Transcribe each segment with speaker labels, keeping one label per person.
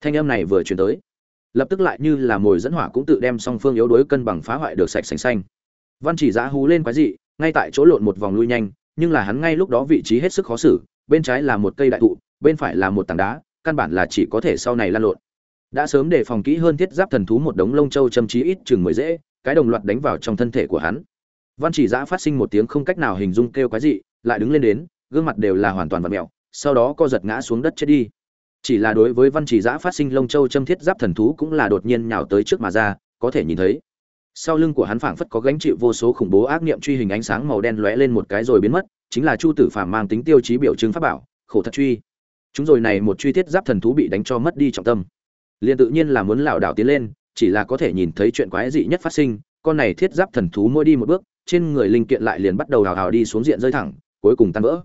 Speaker 1: thanh âm này vừa chuyển tới, lập tức lại như là mồi dẫn hỏa cũng tự đem song phương yếu đuối cân bằng phá hoại được sạch sành xanh. Văn chỉ giã hú lên quái dị, ngay tại chỗ lộn một vòng lui nhanh, nhưng là hắn ngay lúc đó vị trí hết sức khó xử, bên trái là một cây đại thụ, bên phải là một tảng đá, căn bản là chỉ có thể sau này lan lộn. Đã sớm đề phòng kỹ hơn thiết giáp thần thú một đống lông châu châm trí ít chừng mười dễ, cái đồng loạt đánh vào trong thân thể của hắn. Văn chỉ giã phát sinh một tiếng không cách nào hình dung kêu quái dị, lại đứng lên đến, gương mặt đều là hoàn toàn vật mẹo, sau đó co giật ngã xuống đất chết đi chỉ là đối với văn chỉ giã phát sinh lông châu châm thiết giáp thần thú cũng là đột nhiên nhào tới trước mà ra, có thể nhìn thấy. Sau lưng của hắn phảng phất có gánh chịu vô số khủng bố ác niệm truy hình ánh sáng màu đen lóe lên một cái rồi biến mất, chính là chu tử phàm mang tính tiêu chí biểu trưng pháp bảo, khổ thật truy. Chúng rồi này một truy thiết giáp thần thú bị đánh cho mất đi trọng tâm. Liền tự nhiên là muốn lảo đảo tiến lên, chỉ là có thể nhìn thấy chuyện quái dị nhất phát sinh, con này thiết giáp thần thú mỗi đi một bước, trên người linh kiện lại liền bắt đầu hào hào đi xuống diện rơi thẳng, cuối cùng tan vỡ.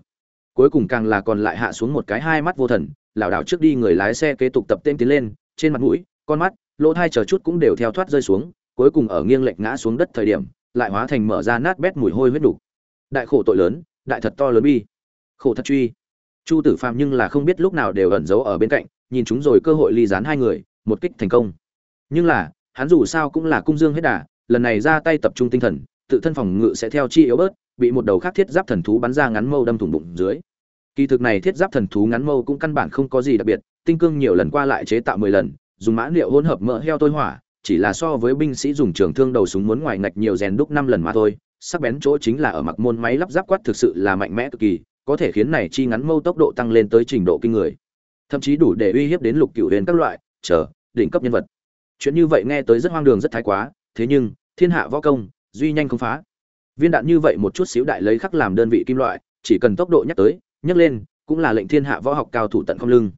Speaker 1: Cuối cùng càng là còn lại hạ xuống một cái hai mắt vô thần lảo đảo trước đi người lái xe kế tục tập tên tiến lên, trên mặt mũi, con mắt, lỗ thai chờ chút cũng đều theo thoát rơi xuống, cuối cùng ở nghiêng lệch ngã xuống đất thời điểm, lại hóa thành mở ra nát bét mùi hôi huyết đủ. đại khổ tội lớn, đại thật to lớn bi. Khổ thật truy. Chu tử phàm nhưng là không biết lúc nào đều ẩn giấu ở bên cạnh, nhìn chúng rồi cơ hội ly dán hai người, một kích thành công. Nhưng là, hắn dù sao cũng là cung dương hết đà, lần này ra tay tập trung tinh thần, tự thân phòng ngự sẽ theo chi yếu bớt, bị một đầu khác thiết giáp thần thú bắn ra ngắn mâu đâm thủng bụng dưới kỳ thực này thiết giáp thần thú ngắn mâu cũng căn bản không có gì đặc biệt, tinh cương nhiều lần qua lại chế tạo mười lần, dùng mã liệu hỗn hợp mỡ heo tôi hỏa, chỉ là so với binh sĩ dùng trường thương đầu súng muốn ngoài ngạch nhiều rèn đúc năm lần mà thôi. Sắc bén chỗ chính là ở mặc môn máy lắp giáp quát thực sự là mạnh mẽ cực kỳ, có thể khiến này chi ngắn mâu tốc độ tăng lên tới trình độ kinh người. Thậm chí đủ để uy hiếp đến lục cửu huyền các loại, chờ, đỉnh cấp nhân vật. Chuyện như vậy nghe tới rất hoang đường, rất thái quá, thế nhưng, thiên hạ võ công, duy nhanh không phá. Viên đạn như vậy một chút xíu đại lấy khắc làm đơn vị kim loại, chỉ cần tốc độ nhắc tới nhấc lên, cũng là lệnh thiên hạ võ học cao thủ tận không lưng.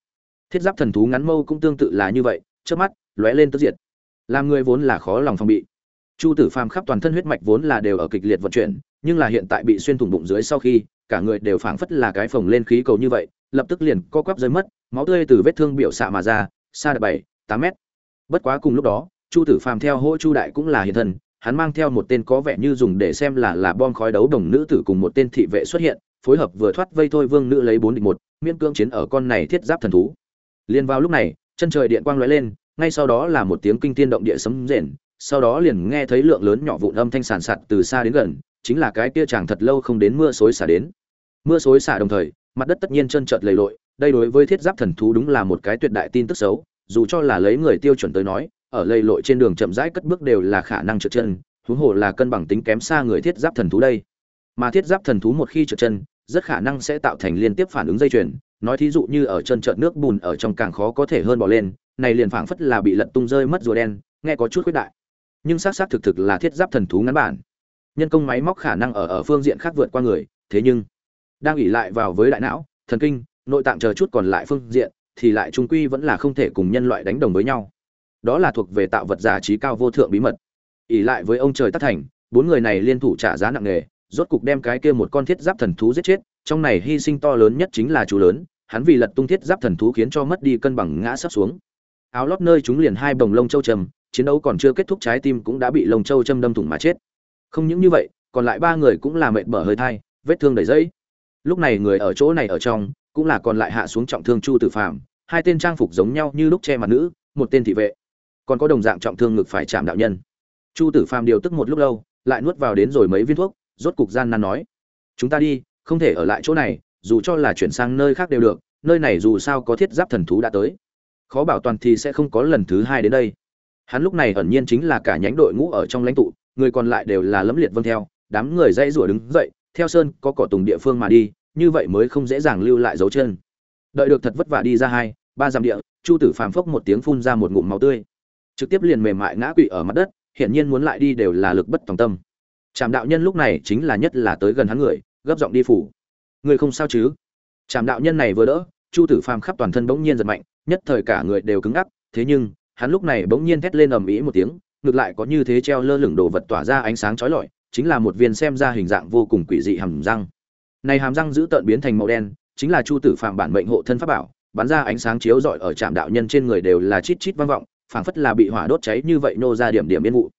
Speaker 1: Thiết giáp thần thú ngắn mâu cũng tương tự là như vậy trước mắt, lóe lên tức diệt. Làm người vốn là khó lòng phòng bị. Chu tử phàm khắp toàn thân huyết mạch vốn là đều ở kịch liệt vận chuyển, nhưng là hiện tại bị xuyên thủng bụng dưới sau khi, cả người đều phảng phất là cái phồng lên khí cầu như vậy, lập tức liền co quắp rơi mất, máu tươi từ vết thương biểu xạ mà ra, xa được bảy, tám mét. Bất quá cùng lúc đó, chu tử phàm theo hỗ chu đại cũng là hiện thân, hắn mang theo một tên có vẻ như dùng để xem là là bom khói đấu đồng nữ tử cùng một tên thị vệ xuất hiện phối hợp vừa thoát vây thôi vương nữ lấy bốn địch một, miễn cưỡng chiến ở con này thiết giáp thần thú. Liền vào lúc này, chân trời điện quang lóe lên, ngay sau đó là một tiếng kinh thiên động địa sấm rền, sau đó liền nghe thấy lượng lớn nhỏ vụn âm thanh sàn sạt từ xa đến gần, chính là cái kia chàng thật lâu không đến mưa xối xả đến. Mưa xối xả đồng thời, mặt đất tất nhiên chân trợt lầy lội, đây đối với thiết giáp thần thú đúng là một cái tuyệt đại tin tức xấu, dù cho là lấy người tiêu chuẩn tới nói, ở lầy lội trên đường chậm rãi cất bước đều là khả năng trượt chân, huống hồ là cân bằng tính kém xa người thiết giáp thần thú đây mà thiết giáp thần thú một khi trượt chân, rất khả năng sẽ tạo thành liên tiếp phản ứng dây chuyền. Nói thí dụ như ở chân trợn nước bùn ở trong càng khó có thể hơn bỏ lên, này liền phảng phất là bị lật tung rơi mất rùa đen, nghe có chút khuyết đại. Nhưng xác xác thực thực là thiết giáp thần thú ngắn bản. Nhân công máy móc khả năng ở ở phương diện khác vượt qua người, thế nhưng, đang ủy lại vào với đại não, thần kinh, nội tạng chờ chút còn lại phương diện, thì lại trung quy vẫn là không thể cùng nhân loại đánh đồng với nhau. Đó là thuộc về tạo vật giả trí cao vô thượng bí mật. Ỉ lại với ông trời tắt thành, bốn người này liên thủ trả giá nặng nề rốt cục đem cái kia một con thiết giáp thần thú giết chết trong này hy sinh to lớn nhất chính là chú lớn hắn vì lật tung thiết giáp thần thú khiến cho mất đi cân bằng ngã sắp xuống. Áo lót nơi chúng liền hai bồng lông châu trầm chiến đấu còn chưa kết thúc trái tim cũng đã bị lông châu châm đâm thủng mà chết. Không những như vậy còn lại ba người cũng là mệt bở hơi thai vết thương đầy dẫy lúc này người ở chỗ này ở trong cũng là còn lại hạ xuống trọng thương chu tử Phàm, hai tên trang phục giống nhau như lúc che mặt nữ một tên thị vệ. Còn có đồng dạng trọng thương ngực phải chạm đạo nhân. Chu tử phàm điều tức một lúc lâu lại nuốt vào đến rồi mấy viên thuốc rốt cục gian nan nói, chúng ta đi, không thể ở lại chỗ này, dù cho là chuyển sang nơi khác đều được, nơi này dù sao có thiết giáp thần thú đã tới. Khó bảo toàn thì sẽ không có lần thứ hai đến đây. Hắn lúc này ẩn nhiên chính là cả nhánh đội ngũ ở trong lãnh tụ, người còn lại đều là lẫm liệt vâng theo, đám người dãy rủa đứng dậy, theo sơn có cỏ tùng địa phương mà đi, như vậy mới không dễ dàng lưu lại dấu chân. Đợi được thật vất vả đi ra hai, ba dặm địa, chu tử phàm phốc một tiếng phun ra một ngụm máu tươi. Trực tiếp liền mềm mại ngã quỵ ở mặt đất, hiển nhiên muốn lại đi đều là lực bất tòng tâm trạm đạo nhân lúc này chính là nhất là tới gần hắn người, gấp giọng đi phủ. Người không sao chứ? Trạm đạo nhân này vừa đỡ, chu tử phàm khắp toàn thân bỗng nhiên giật mạnh, nhất thời cả người đều cứng ngắc, thế nhưng, hắn lúc này bỗng nhiên thét lên ầm ĩ một tiếng, ngược lại có như thế treo lơ lửng đồ vật tỏa ra ánh sáng chói lọi, chính là một viên xem ra hình dạng vô cùng quỷ dị hàm răng. Này hàm răng giữ tợn biến thành màu đen, chính là chu tử Phàm bản mệnh hộ thân pháp bảo, bắn ra ánh sáng chiếu rọi ở trạm đạo nhân trên người đều là chít chít vang vọng, phảng phất là bị hỏa đốt cháy như vậy nô ra điểm điểm yên vụ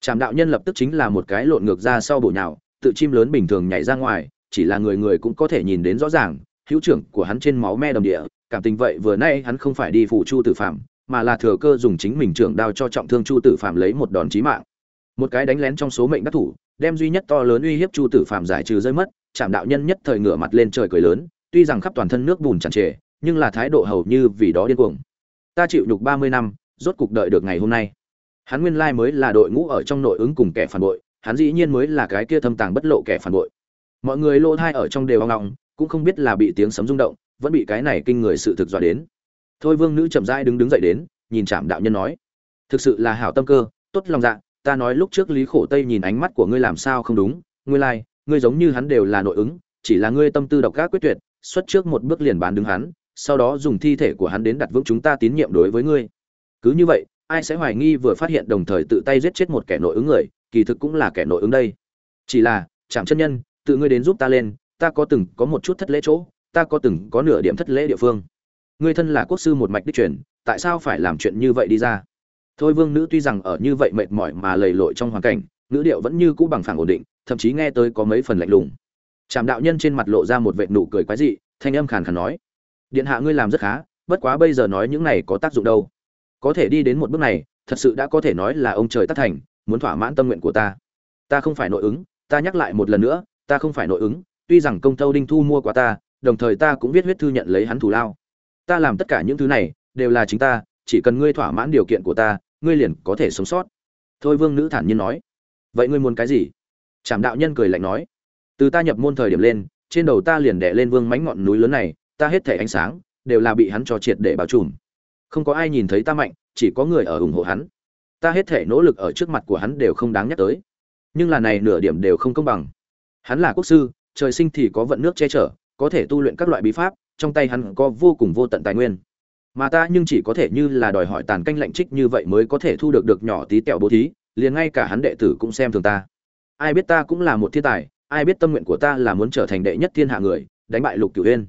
Speaker 1: trạm đạo nhân lập tức chính là một cái lộn ngược ra sau bổ nhào, tự chim lớn bình thường nhảy ra ngoài, chỉ là người người cũng có thể nhìn đến rõ ràng, hữu trưởng của hắn trên máu me đồng địa, cảm tình vậy vừa nay hắn không phải đi phụ chu tử phạm mà là thừa cơ dùng chính mình trưởng đao cho trọng thương chu tử phạm lấy một đòn chí mạng. Một cái đánh lén trong số mệnh đắc thủ, đem duy nhất to lớn uy hiếp chu tử phạm giải trừ rơi mất, Trảm đạo nhân nhất thời ngửa mặt lên trời cười lớn, tuy rằng khắp toàn thân nước bùn tràn trề, nhưng là thái độ hầu như vì đó điên cuồng. Ta chịu nhục ba mươi năm, rốt cục đợi được ngày hôm nay hắn nguyên lai mới là đội ngũ ở trong nội ứng cùng kẻ phản bội, hắn dĩ nhiên mới là cái kia thâm tàng bất lộ kẻ phản bội. Mọi người lỗ thai ở trong đều hoang ngọng, cũng không biết là bị tiếng sấm rung động, vẫn bị cái này kinh người sự thực dọa đến. Thôi vương nữ chậm rãi đứng đứng dậy đến, nhìn chạm đạo nhân nói, thực sự là hảo tâm cơ, tốt lòng dạ ta nói lúc trước lý khổ tây nhìn ánh mắt của ngươi làm sao không đúng, ngươi lai, ngươi giống như hắn đều là nội ứng, chỉ là ngươi tâm tư độc ác quyết tuyệt, xuất trước một bước liền bán đứng hắn, sau đó dùng thi thể của hắn đến đặt vững chúng ta tín nhiệm đối với ngươi. Cứ như vậy ai sẽ hoài nghi vừa phát hiện đồng thời tự tay giết chết một kẻ nội ứng người, kỳ thực cũng là kẻ nội ứng đây. Chỉ là, chạm chân nhân, tự ngươi đến giúp ta lên, ta có từng có một chút thất lễ chỗ, ta có từng có nửa điểm thất lễ địa phương. Ngươi thân là quốc sư một mạch đích truyền, tại sao phải làm chuyện như vậy đi ra? Thôi vương nữ tuy rằng ở như vậy mệt mỏi mà lầy lội trong hoàn cảnh nữ điệu vẫn như cũ bằng phẳng ổn định, thậm chí nghe tới có mấy phần lạnh lùng. Trạm đạo nhân trên mặt lộ ra một vệt nụ cười quái dị, thanh âm khàn khàn nói, điện hạ ngươi làm rất khá, bất quá bây giờ nói những này có tác dụng đâu? Có thể đi đến một bước này, thật sự đã có thể nói là ông trời tác thành, muốn thỏa mãn tâm nguyện của ta. Ta không phải nội ứng, ta nhắc lại một lần nữa, ta không phải nội ứng, tuy rằng công tâu đinh thu mua quá ta, đồng thời ta cũng viết huyết thư nhận lấy hắn thù lao. Ta làm tất cả những thứ này, đều là chính ta, chỉ cần ngươi thỏa mãn điều kiện của ta, ngươi liền có thể sống sót. Thôi vương nữ thản nhiên nói. Vậy ngươi muốn cái gì? Trảm đạo nhân cười lạnh nói. Từ ta nhập môn thời điểm lên, trên đầu ta liền đẻ lên vương mánh ngọn núi lớn này, ta hết thể ánh sáng, đều là bị hắn cho triệt để bao trùm không có ai nhìn thấy ta mạnh, chỉ có người ở ủng hộ hắn. Ta hết thể nỗ lực ở trước mặt của hắn đều không đáng nhắc tới. Nhưng là này nửa điểm đều không công bằng. Hắn là quốc sư, trời sinh thì có vận nước che chở, có thể tu luyện các loại bí pháp, trong tay hắn có vô cùng vô tận tài nguyên. Mà ta nhưng chỉ có thể như là đòi hỏi tàn canh lạnh trích như vậy mới có thể thu được được nhỏ tí tẹo bố thí, liền ngay cả hắn đệ tử cũng xem thường ta. Ai biết ta cũng là một thiên tài, ai biết tâm nguyện của ta là muốn trở thành đệ nhất thiên hạ người, đánh bại lục cửu huyên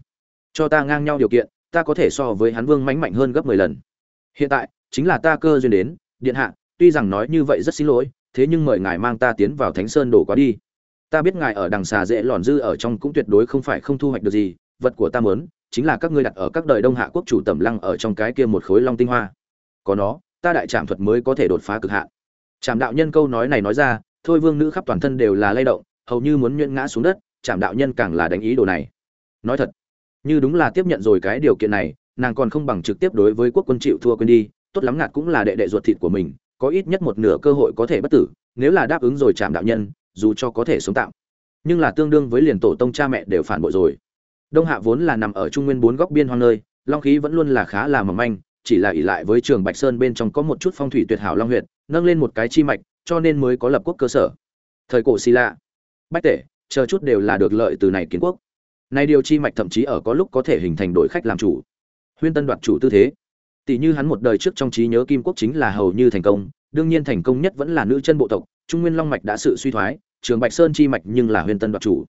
Speaker 1: cho ta ngang nhau điều kiện ta có thể so với hắn vương mánh mạnh hơn gấp mười lần. Hiện tại, chính là ta cơ duyên đến, điện hạ, tuy rằng nói như vậy rất xin lỗi, thế nhưng mời ngài mang ta tiến vào thánh sơn đổ quá đi. Ta biết ngài ở đằng xà dễ lòn dư ở trong cũng tuyệt đối không phải không thu hoạch được gì, vật của ta muốn, chính là các ngươi đặt ở các đời đông hạ quốc chủ tẩm lăng ở trong cái kia một khối long tinh hoa. Có nó, ta đại trạm thuật mới có thể đột phá cực hạn. Trạm đạo nhân câu nói này nói ra, thôi vương nữ khắp toàn thân đều là lay động, hầu như muốn nhuyễn ngã xuống đất trạm đạo nhân càng là đánh ý đồ này. Nói thật như đúng là tiếp nhận rồi cái điều kiện này, nàng còn không bằng trực tiếp đối với quốc quân chịu thua quên đi, tốt lắm ngạt cũng là đệ đệ ruột thịt của mình, có ít nhất một nửa cơ hội có thể bất tử, nếu là đáp ứng rồi chạm đạo nhân, dù cho có thể sống tạm. Nhưng là tương đương với liền tổ tông cha mẹ đều phản bội rồi. Đông hạ vốn là nằm ở trung nguyên bốn góc biên hoang nơi, long khí vẫn luôn là khá là mỏng manh, chỉ là ỷ lại với trường bạch sơn bên trong có một chút phong thủy tuyệt hảo long huyệt, nâng lên một cái chi mạch, cho nên mới có lập quốc cơ sở. Thời cổ xì lạ, bách tể, chờ chút đều là được lợi từ này kiến quốc này điều chi mạch thậm chí ở có lúc có thể hình thành đội khách làm chủ. Huyên tân đoạt chủ tư thế. Tỷ như hắn một đời trước trong trí nhớ kim quốc chính là hầu như thành công, đương nhiên thành công nhất vẫn là nữ chân bộ tộc, trung nguyên long mạch đã sự suy thoái, trường bạch sơn chi mạch nhưng là huyên tân đoạt chủ.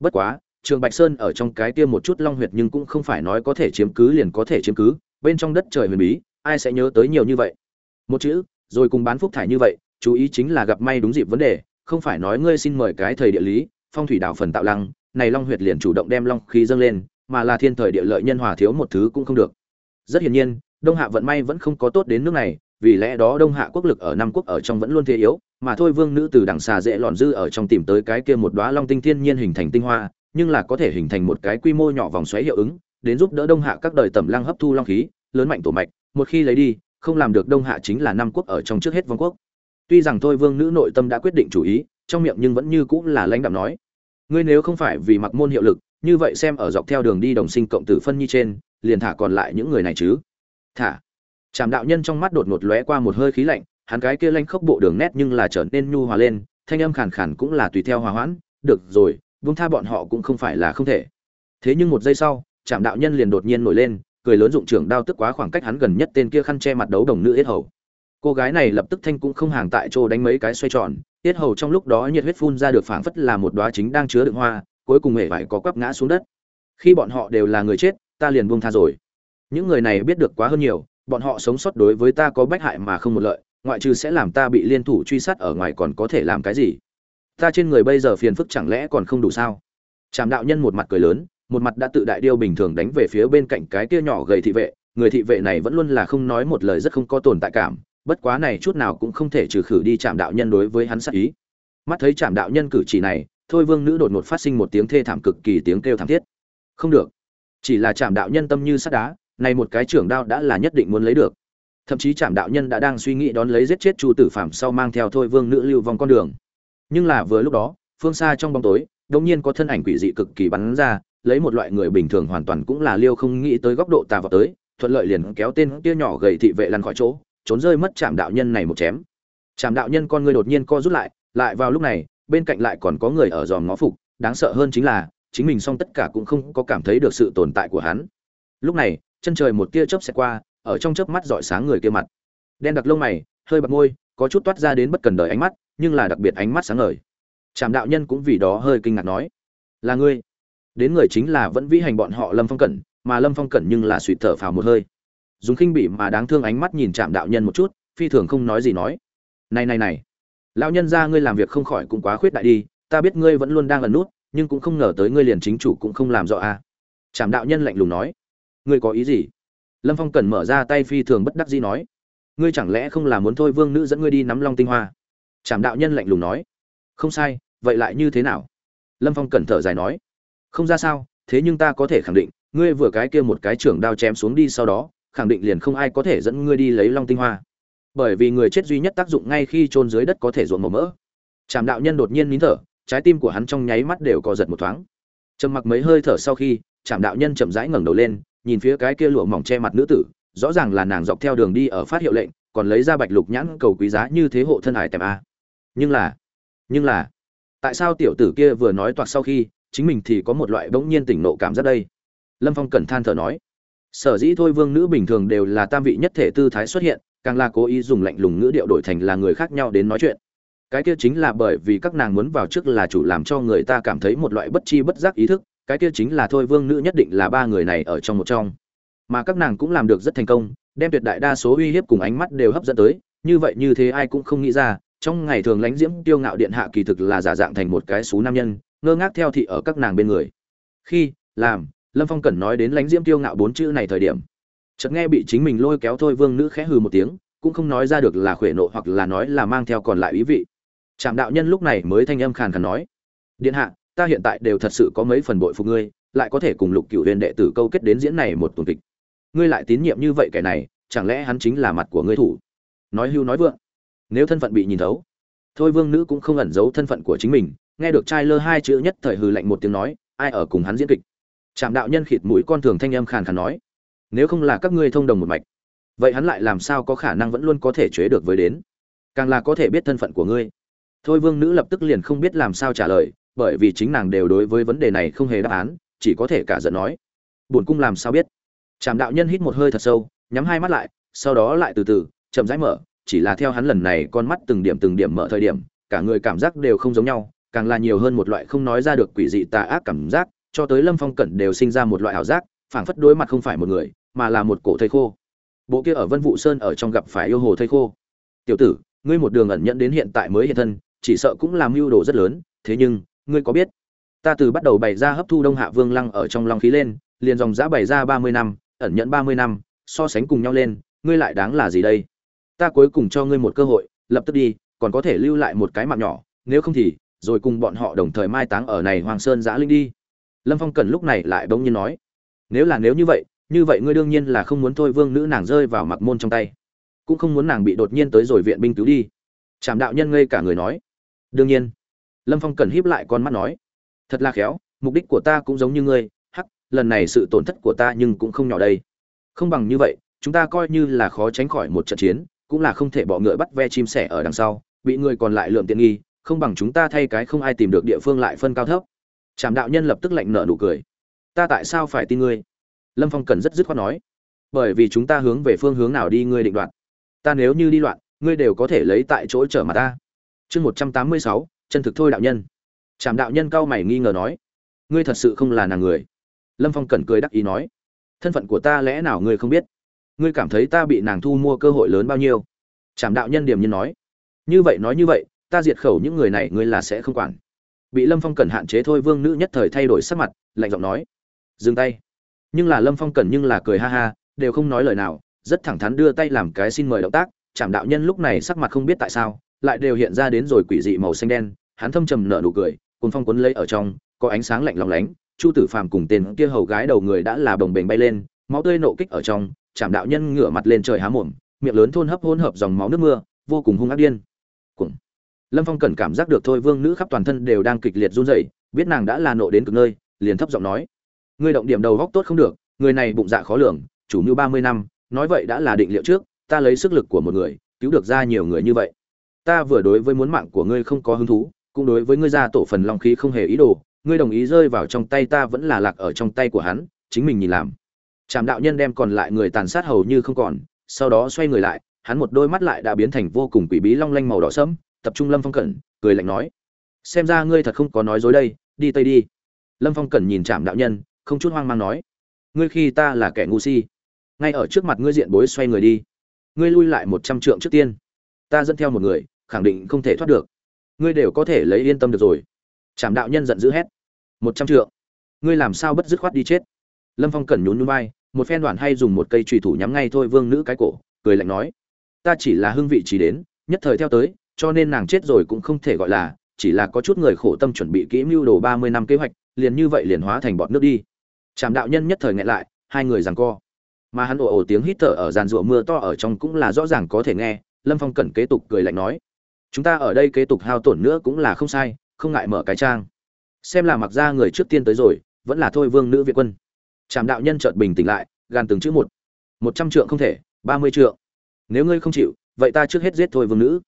Speaker 1: Bất quá, trường bạch sơn ở trong cái kia một chút long huyệt nhưng cũng không phải nói có thể chiếm cứ liền có thể chiếm cứ, bên trong đất trời huyền bí, ai sẽ nhớ tới nhiều như vậy? Một chữ, rồi cùng bán phúc thải như vậy, chú ý chính là gặp may đúng dịp vấn đề, không phải nói ngươi xin mời cái thời địa lý, phong thủy đạo phần tạo lăng này long huyệt liền chủ động đem long khí dâng lên, mà là thiên thời địa lợi nhân hòa thiếu một thứ cũng không được. Rất hiển nhiên, đông hạ vận may vẫn không có tốt đến nước này, vì lẽ đó đông hạ quốc lực ở năm quốc ở trong vẫn luôn thế yếu, mà thôi vương nữ từ đằng xà dễ lòn dư ở trong tìm tới cái kia một đóa long tinh thiên nhiên hình thành tinh hoa, nhưng là có thể hình thành một cái quy mô nhỏ vòng xoáy hiệu ứng, đến giúp đỡ đông hạ các đời tầm lăng hấp thu long khí, lớn mạnh tổ mạch, một khi lấy đi, không làm được đông hạ chính là năm quốc ở trong trước hết vương quốc. Tuy rằng thôi vương nữ nội tâm đã quyết định chủ ý, trong miệng nhưng vẫn như cũng là lãnh đạm nói ngươi nếu không phải vì mặc môn hiệu lực, như vậy xem ở dọc theo đường đi đồng sinh cộng tử phân nhi trên, liền thả còn lại những người này chứ? Thả. Trảm đạo nhân trong mắt đột ngột lóe qua một hơi khí lạnh, hắn cái kia lanh khốc bộ đường nét nhưng là trở nên nhu hòa lên, thanh âm khàn khàn cũng là tùy theo hòa hoãn, được rồi, buông tha bọn họ cũng không phải là không thể. Thế nhưng một giây sau, trảm đạo nhân liền đột nhiên nổi lên, cười lớn dụng trưởng đao tức quá khoảng cách hắn gần nhất tên kia khăn che mặt đấu đồng nữ yết hầu. Cô gái này lập tức thanh cũng không hàng tại chỗ đánh mấy cái xoay tròn Tiết hầu trong lúc đó nhiệt huyết phun ra được phảng phất là một đóa chính đang chứa đựng hoa, cuối cùng mẹ vải có quắp ngã xuống đất. Khi bọn họ đều là người chết, ta liền buông tha rồi. Những người này biết được quá hơn nhiều, bọn họ sống sót đối với ta có bách hại mà không một lợi, ngoại trừ sẽ làm ta bị liên thủ truy sát ở ngoài còn có thể làm cái gì? Ta trên người bây giờ phiền phức chẳng lẽ còn không đủ sao? Trạm đạo nhân một mặt cười lớn, một mặt đã tự đại điêu bình thường đánh về phía bên cạnh cái kia nhỏ gầy thị vệ, người thị vệ này vẫn luôn là không nói một lời rất không có tồn tại cảm bất quá này chút nào cũng không thể trừ khử đi chạm đạo nhân đối với hắn sát ý. Mắt thấy chạm đạo nhân cử chỉ này, thôi vương nữ đột ngột phát sinh một tiếng thê thảm cực kỳ tiếng kêu thảm thiết. Không được. Chỉ là chạm đạo nhân tâm như sắt đá, này một cái trưởng đao đã là nhất định muốn lấy được. Thậm chí chạm đạo nhân đã đang suy nghĩ đón lấy giết chết chu tử phạm sau mang theo thôi vương nữ lưu vòng con đường. Nhưng là vừa lúc đó, phương xa trong bóng tối, đột nhiên có thân ảnh quỷ dị cực kỳ bắn ra, lấy một loại người bình thường hoàn toàn cũng là liêu không nghĩ tới góc độ tà vào tới, thuận lợi liền kéo tên kia nhỏ gầy thị vệ lăn khỏi chỗ trốn rơi mất chạm đạo nhân này một chém. Chạm đạo nhân con người đột nhiên co rút lại lại vào lúc này, bên cạnh lại còn có người ở dòm ngó phục, đáng sợ hơn chính là, chính mình xong tất cả cũng không có cảm thấy được sự tồn tại của hắn. Lúc này, chân trời một tia chớp xẹt qua, ở trong chớp mắt dọi sáng người kia mặt. Đen đặc lông mày, hơi bật môi, có chút toát ra đến bất cần đời ánh mắt, nhưng là đặc biệt ánh mắt sáng ngời. Trạm đạo nhân cũng vì đó hơi kinh ngạc nói, là ngươi. Đến người chính là vẫn vĩ hành bọn họ lâm phong cẩn, mà lâm phong cẩn nhưng là suy thở phào một hơi dùng khinh bỉ mà đáng thương ánh mắt nhìn trạm đạo nhân một chút, phi thường không nói gì nói. Này này này, lão nhân ra ngươi làm việc không khỏi cũng quá khuyết đại đi, ta biết ngươi vẫn luôn đang ẩn nút, nhưng cũng không ngờ tới ngươi liền chính chủ cũng không làm rõ a à. trạm đạo nhân lạnh lùng nói. Ngươi có ý gì? Lâm phong cần mở ra tay phi thường bất đắc dĩ nói. Ngươi chẳng lẽ không là muốn thôi vương nữ dẫn ngươi đi nắm long tinh hoa? Trạm đạo nhân lạnh lùng nói. Không sai, vậy lại như thế nào? Lâm phong cẩn thở dài nói. Không ra sao, thế nhưng ta có thể khẳng định, ngươi vừa cái kia một cái trưởng đao chém xuống đi sau đó khẳng định liền không ai có thể dẫn ngươi đi lấy long tinh hoa. Bởi vì người chết duy nhất tác dụng ngay khi chôn dưới đất có thể ruộng màu mỡ. Trạm đạo nhân đột nhiên nín thở, trái tim của hắn trong nháy mắt đều co giật một thoáng. Trầm mặc mấy hơi thở sau khi trạm đạo nhân chậm rãi ngẩng đầu lên, nhìn phía cái kia lụa mỏng che mặt nữ tử, rõ ràng là nàng dọc theo đường đi ở phát hiệu lệnh, còn lấy ra bạch lục nhãn cầu quý giá như thế hộ thân hải tèm a. Nhưng là nhưng là, tại sao tiểu tử kia vừa nói toạc sau khi, chính mình thì có một loại bỗng nhiên tỉnh nộ cảm giác đây? Lâm phong cẩn than thở nói sở dĩ thôi vương nữ bình thường đều là tam vị nhất thể tư thái xuất hiện, càng là cố ý dùng lạnh lùng ngữ điệu đổi thành là người khác nhau đến nói chuyện. Cái kia chính là bởi vì các nàng muốn vào trước là chủ làm cho người ta cảm thấy một loại bất chi bất giác ý thức, cái kia chính là thôi vương nữ nhất định là ba người này ở trong một trong. Mà các nàng cũng làm được rất thành công, đem tuyệt đại đa số uy hiếp cùng ánh mắt đều hấp dẫn tới, như vậy như thế ai cũng không nghĩ ra, trong ngày thường lánh diễm tiêu ngạo điện hạ kỳ thực là giả dạng thành một cái xú nam nhân, ngơ ngác theo thị ở các nàng bên người. Khi, làm lâm phong cẩn nói đến lánh diễm tiêu ngạo bốn chữ này thời điểm, chợt nghe bị chính mình lôi kéo thôi vương nữ khẽ hừ một tiếng, cũng không nói ra được là khuyển nộ hoặc là nói là mang theo còn lại ý vị. Trạm đạo nhân lúc này mới thanh âm khàn khàn nói, điện hạ, ta hiện tại đều thật sự có mấy phần bội phục ngươi, lại có thể cùng lục cựu huyền đệ tử câu kết đến diễn này một tuần kịch. Ngươi lại tín nhiệm như vậy kẻ này, chẳng lẽ hắn chính là mặt của ngươi thủ? Nói hưu nói vượng, nếu thân phận bị nhìn thấu, thôi vương nữ cũng không ẩn giấu thân phận của chính mình, nghe được trai lơ hai chữ nhất thời hừ lạnh một tiếng nói, ai ở cùng hắn diễn kịch? Trạm đạo nhân khịt mũi con thường thanh âm khàn khàn nói, nếu không là các ngươi thông đồng một mạch, vậy hắn lại làm sao có khả năng vẫn luôn có thể chế được với đến? Càng là có thể biết thân phận của ngươi. Thôi vương nữ lập tức liền không biết làm sao trả lời, bởi vì chính nàng đều đối với vấn đề này không hề đáp án, chỉ có thể cả giận nói, bổn cung làm sao biết? Trạm đạo nhân hít một hơi thật sâu, nhắm hai mắt lại, sau đó lại từ từ, chậm rãi mở, chỉ là theo hắn lần này con mắt từng điểm từng điểm mở thời điểm, cả người cảm giác đều không giống nhau, càng là nhiều hơn một loại không nói ra được quỷ dị tà ác cảm giác cho tới lâm phong cẩn đều sinh ra một loại ảo giác, phảng phất đối mặt không phải một người, mà là một cổ thây khô. Bộ kia ở vân vũ sơn ở trong gặp phải yêu hồ thây khô. Tiểu tử, ngươi một đường ẩn nhận đến hiện tại mới hiện thân, chỉ sợ cũng làm mưu đồ rất lớn, thế nhưng, ngươi có biết, ta từ bắt đầu bày ra hấp thu đông hạ vương lăng ở trong long khí lên, liền dòng giã bày ra ba mươi năm, ẩn nhận ba mươi năm, so sánh cùng nhau lên, ngươi lại đáng là gì đây? Ta cuối cùng cho ngươi một cơ hội, lập tức đi, còn có thể lưu lại một cái mạng nhỏ, nếu không thì, rồi cùng bọn họ đồng thời mai táng ở này hoàng sơn giã linh đi lâm phong cần lúc này lại bỗng nhiên nói, nếu là nếu như vậy như vậy ngươi đương nhiên là không muốn thôi vương nữ nàng rơi vào mặc môn trong tay. Cũng không muốn nàng bị đột nhiên tới rồi viện binh cứu đi. Trảm đạo nhân ngây cả người nói, đương nhiên. Lâm phong cần híp lại con mắt nói, thật là khéo, mục đích của ta cũng giống như ngươi, hắc, lần này sự tổn thất của ta nhưng cũng không nhỏ đây. Không bằng như vậy, chúng ta coi như là khó tránh khỏi một trận chiến, cũng là không thể bỏ ngựa bắt ve chim sẻ ở đằng sau, bị người còn lại lượm tiện nghi, không bằng chúng ta thay cái không ai tìm được địa phương lại phân cao thấp trảm đạo nhân lập tức lạnh nở nụ cười. Ta tại sao phải tin ngươi? Lâm phong cần rất dứt khoát nói. Bởi vì chúng ta hướng về phương hướng nào đi ngươi định đoạt. Ta nếu như đi loạn, ngươi đều có thể lấy tại chỗ trở mà ta. Chương một trăm tám mươi sáu, chân thực thôi đạo nhân. Trảm đạo nhân cao mày nghi ngờ nói. Ngươi thật sự không là nàng người. Lâm phong cẩn cười đắc ý nói. Thân phận của ta lẽ nào ngươi không biết? Ngươi cảm thấy ta bị nàng thu mua cơ hội lớn bao nhiêu? Trảm đạo nhân điểm nhiên nói. Như vậy nói như vậy, ta diệt khẩu những người này ngươi là sẽ không quản bị lâm phong cẩn hạn chế thôi, vương nữ nhất thời thay đổi sắc mặt, lạnh giọng nói, dừng tay. Nhưng là lâm phong cẩn nhưng là cười ha ha, đều không nói lời nào, rất thẳng thắn đưa tay làm cái xin mời động tác. Chảm đạo nhân lúc này sắc mặt không biết tại sao, lại đều hiện ra đến rồi quỷ dị màu xanh đen, hắn thâm trầm nở nụ cười cùng phong cuốn lấy ở trong, có ánh sáng lạnh lòng lánh, chu tử phàm cùng tên kia hầu gái đầu người đã là bồng bềnh bay lên, máu tươi nộ kích ở trong chảm đạo nhân ngửa mặt lên trời há mồm, miệng lớn thôn hấp hỗn hợp dòng máu nước mưa, vô cùng hung ác điên lâm phong cần cảm giác được thôi, vương nữ khắp toàn thân đều đang kịch liệt run rẩy, biết nàng đã là nộ đến cực nơi, liền thấp giọng nói. Ngươi động điểm đầu góc tốt không được, người này bụng dạ khó lường, chủ mưu ba mươi năm, nói vậy đã là định liệu trước, ta lấy sức lực của một người, cứu được ra nhiều người như vậy. Ta vừa đối với muốn mạng của ngươi không có hứng thú, cũng đối với ngươi ra tổ phần long khí không hề ý đồ, ngươi đồng ý rơi vào trong tay ta vẫn là lạc ở trong tay của hắn, chính mình nhìn làm. Trạm đạo nhân đem còn lại người tàn sát hầu như không còn, sau đó xoay người lại, hắn một đôi mắt lại đã biến thành vô cùng quỷ bí long lanh màu đỏ sẫm tập trung lâm phong cẩn, cười lạnh nói, xem ra ngươi thật không có nói dối đây, đi tây đi. Lâm phong cẩn nhìn trạm đạo nhân, không chút hoang mang nói, ngươi khi ta là kẻ ngu si, ngay ở trước mặt ngươi diện bối xoay người đi. Ngươi lui lại một trăm trượng trước tiên. Ta dẫn theo một người, khẳng định không thể thoát được. Ngươi đều có thể lấy yên tâm được rồi. Trạm đạo nhân giận dữ hét, một trăm trượng? Ngươi làm sao bất dứt khoát đi chết? Lâm phong cẩn nhún nhún vai, một phen đoạn hay dùng một cây trùy thủ nhắm ngay thôi vương nữ cái cổ, cười lạnh nói, ta chỉ là hương vị chỉ đến, nhất thời theo tới cho nên nàng chết rồi cũng không thể gọi là, chỉ là có chút người khổ tâm chuẩn bị kỹ mưu đồ ba mươi năm kế hoạch, liền như vậy liền hóa thành bọt nước đi. Trảm đạo nhân nhất thời nghẹn lại, hai người giằng co. Mà hắn ồ ồ tiếng hít thở ở giàn rụa mưa to ở trong cũng là rõ ràng có thể nghe, lâm phong cẩn kế tục cười lạnh nói. Chúng ta ở đây kế tục hao tổn nữa cũng là không sai, không ngại mở cái trang. Xem là mặc ra người trước tiên tới rồi, vẫn là thôi vương nữ viện quân. Trạm đạo nhân chợt bình tĩnh lại, gan từng chữ một. Một trăm trượng không thể, ba mươi trượng. Nếu ngươi không chịu, vậy ta trước hết giết thôi vương nữ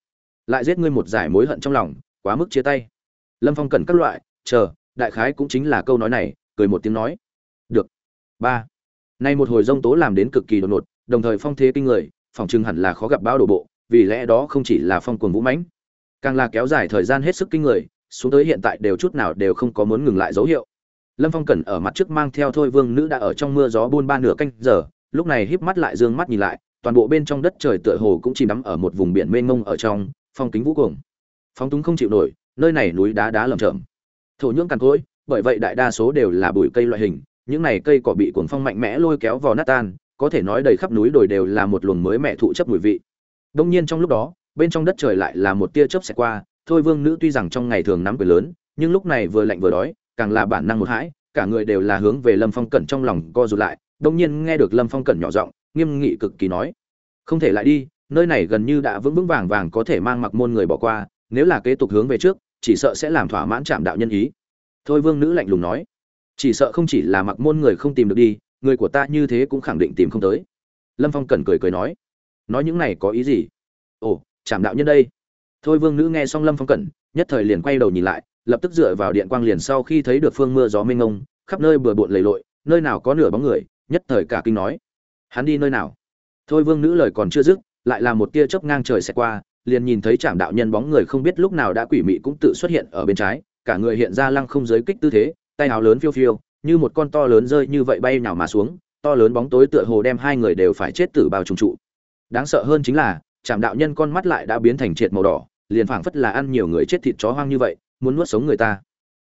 Speaker 1: lại giết ngươi một giải mối hận trong lòng, quá mức chia tay. Lâm phong cần các loại, chờ, đại khái cũng chính là câu nói này, cười một tiếng nói. Được. Ba. Nay một hồi rông tố làm đến cực kỳ đột ngột, đồng thời phong thế kinh người, phòng trưng hẳn là khó gặp bão đổ bộ, vì lẽ đó không chỉ là phong cuồng vũ mãnh, càng là kéo dài thời gian hết sức kinh người, xuống tới hiện tại đều chút nào đều không có muốn ngừng lại dấu hiệu. Lâm phong cẩn ở mặt trước mang theo thôi vương nữ đã ở trong mưa gió buôn ba nửa canh giờ, lúc này híp mắt lại dương mắt nhìn lại, toàn bộ bên trong đất trời tựa hồ cũng chìm đắm ở một vùng biển mênh mông ở trong phong kính vũ cuồng. Phong túng không chịu nổi, nơi này núi đá đá lởm chởm. Thổ nhưỡng cằn cỗi, bởi vậy đại đa số đều là bụi cây loại hình, những này cây cỏ bị cuồng phong mạnh mẽ lôi kéo vào nát tan, có thể nói đầy khắp núi đồi đều là một luồng mới mẹ thụ chấp mùi vị. Đông nhiên trong lúc đó, bên trong đất trời lại là một tia chớp xẹt qua, thôi vương nữ tuy rằng trong ngày thường nắm quyền lớn, nhưng lúc này vừa lạnh vừa đói, càng là bản năng một hãi, cả người đều là hướng về lâm phong cẩn trong lòng co rụt lại, đông nhiên nghe được lâm phong cẩn nhỏ giọng, nghiêm nghị cực kỳ nói, không thể lại đi nơi này gần như đã vững vững vàng vàng có thể mang mặc môn người bỏ qua, nếu là kế tục hướng về trước, chỉ sợ sẽ làm thỏa mãn chạm đạo nhân ý. Thôi vương nữ lạnh lùng nói. Chỉ sợ không chỉ là mặc môn người không tìm được đi, người của ta như thế cũng khẳng định tìm không tới. Lâm phong cẩn cười cười nói. Nói những này có ý gì? Ồ chạm đạo nhân đây. Thôi vương nữ nghe xong lâm phong cẩn, nhất thời liền quay đầu nhìn lại, lập tức dựa vào điện quang liền sau khi thấy được phương mưa gió mênh ngông khắp nơi bừa bộn lầy lội, nơi nào có nửa bóng người, nhất thời cả kinh nói. Hắn đi nơi nào? Thôi vương nữ lời còn chưa dứt lại là một tia chớp ngang trời xẹt qua, liền nhìn thấy Trảm đạo nhân bóng người không biết lúc nào đã quỷ mị cũng tự xuất hiện ở bên trái, cả người hiện ra lăng không giới kích tư thế, tay áo lớn phiêu phiêu, như một con to lớn rơi như vậy bay nhào mà xuống, to lớn bóng tối tựa hồ đem hai người đều phải chết tử bao trùng trụ. Đáng sợ hơn chính là, Trảm đạo nhân con mắt lại đã biến thành triệt màu đỏ, liền phảng phất là ăn nhiều người chết thịt chó hoang như vậy, muốn nuốt sống người ta.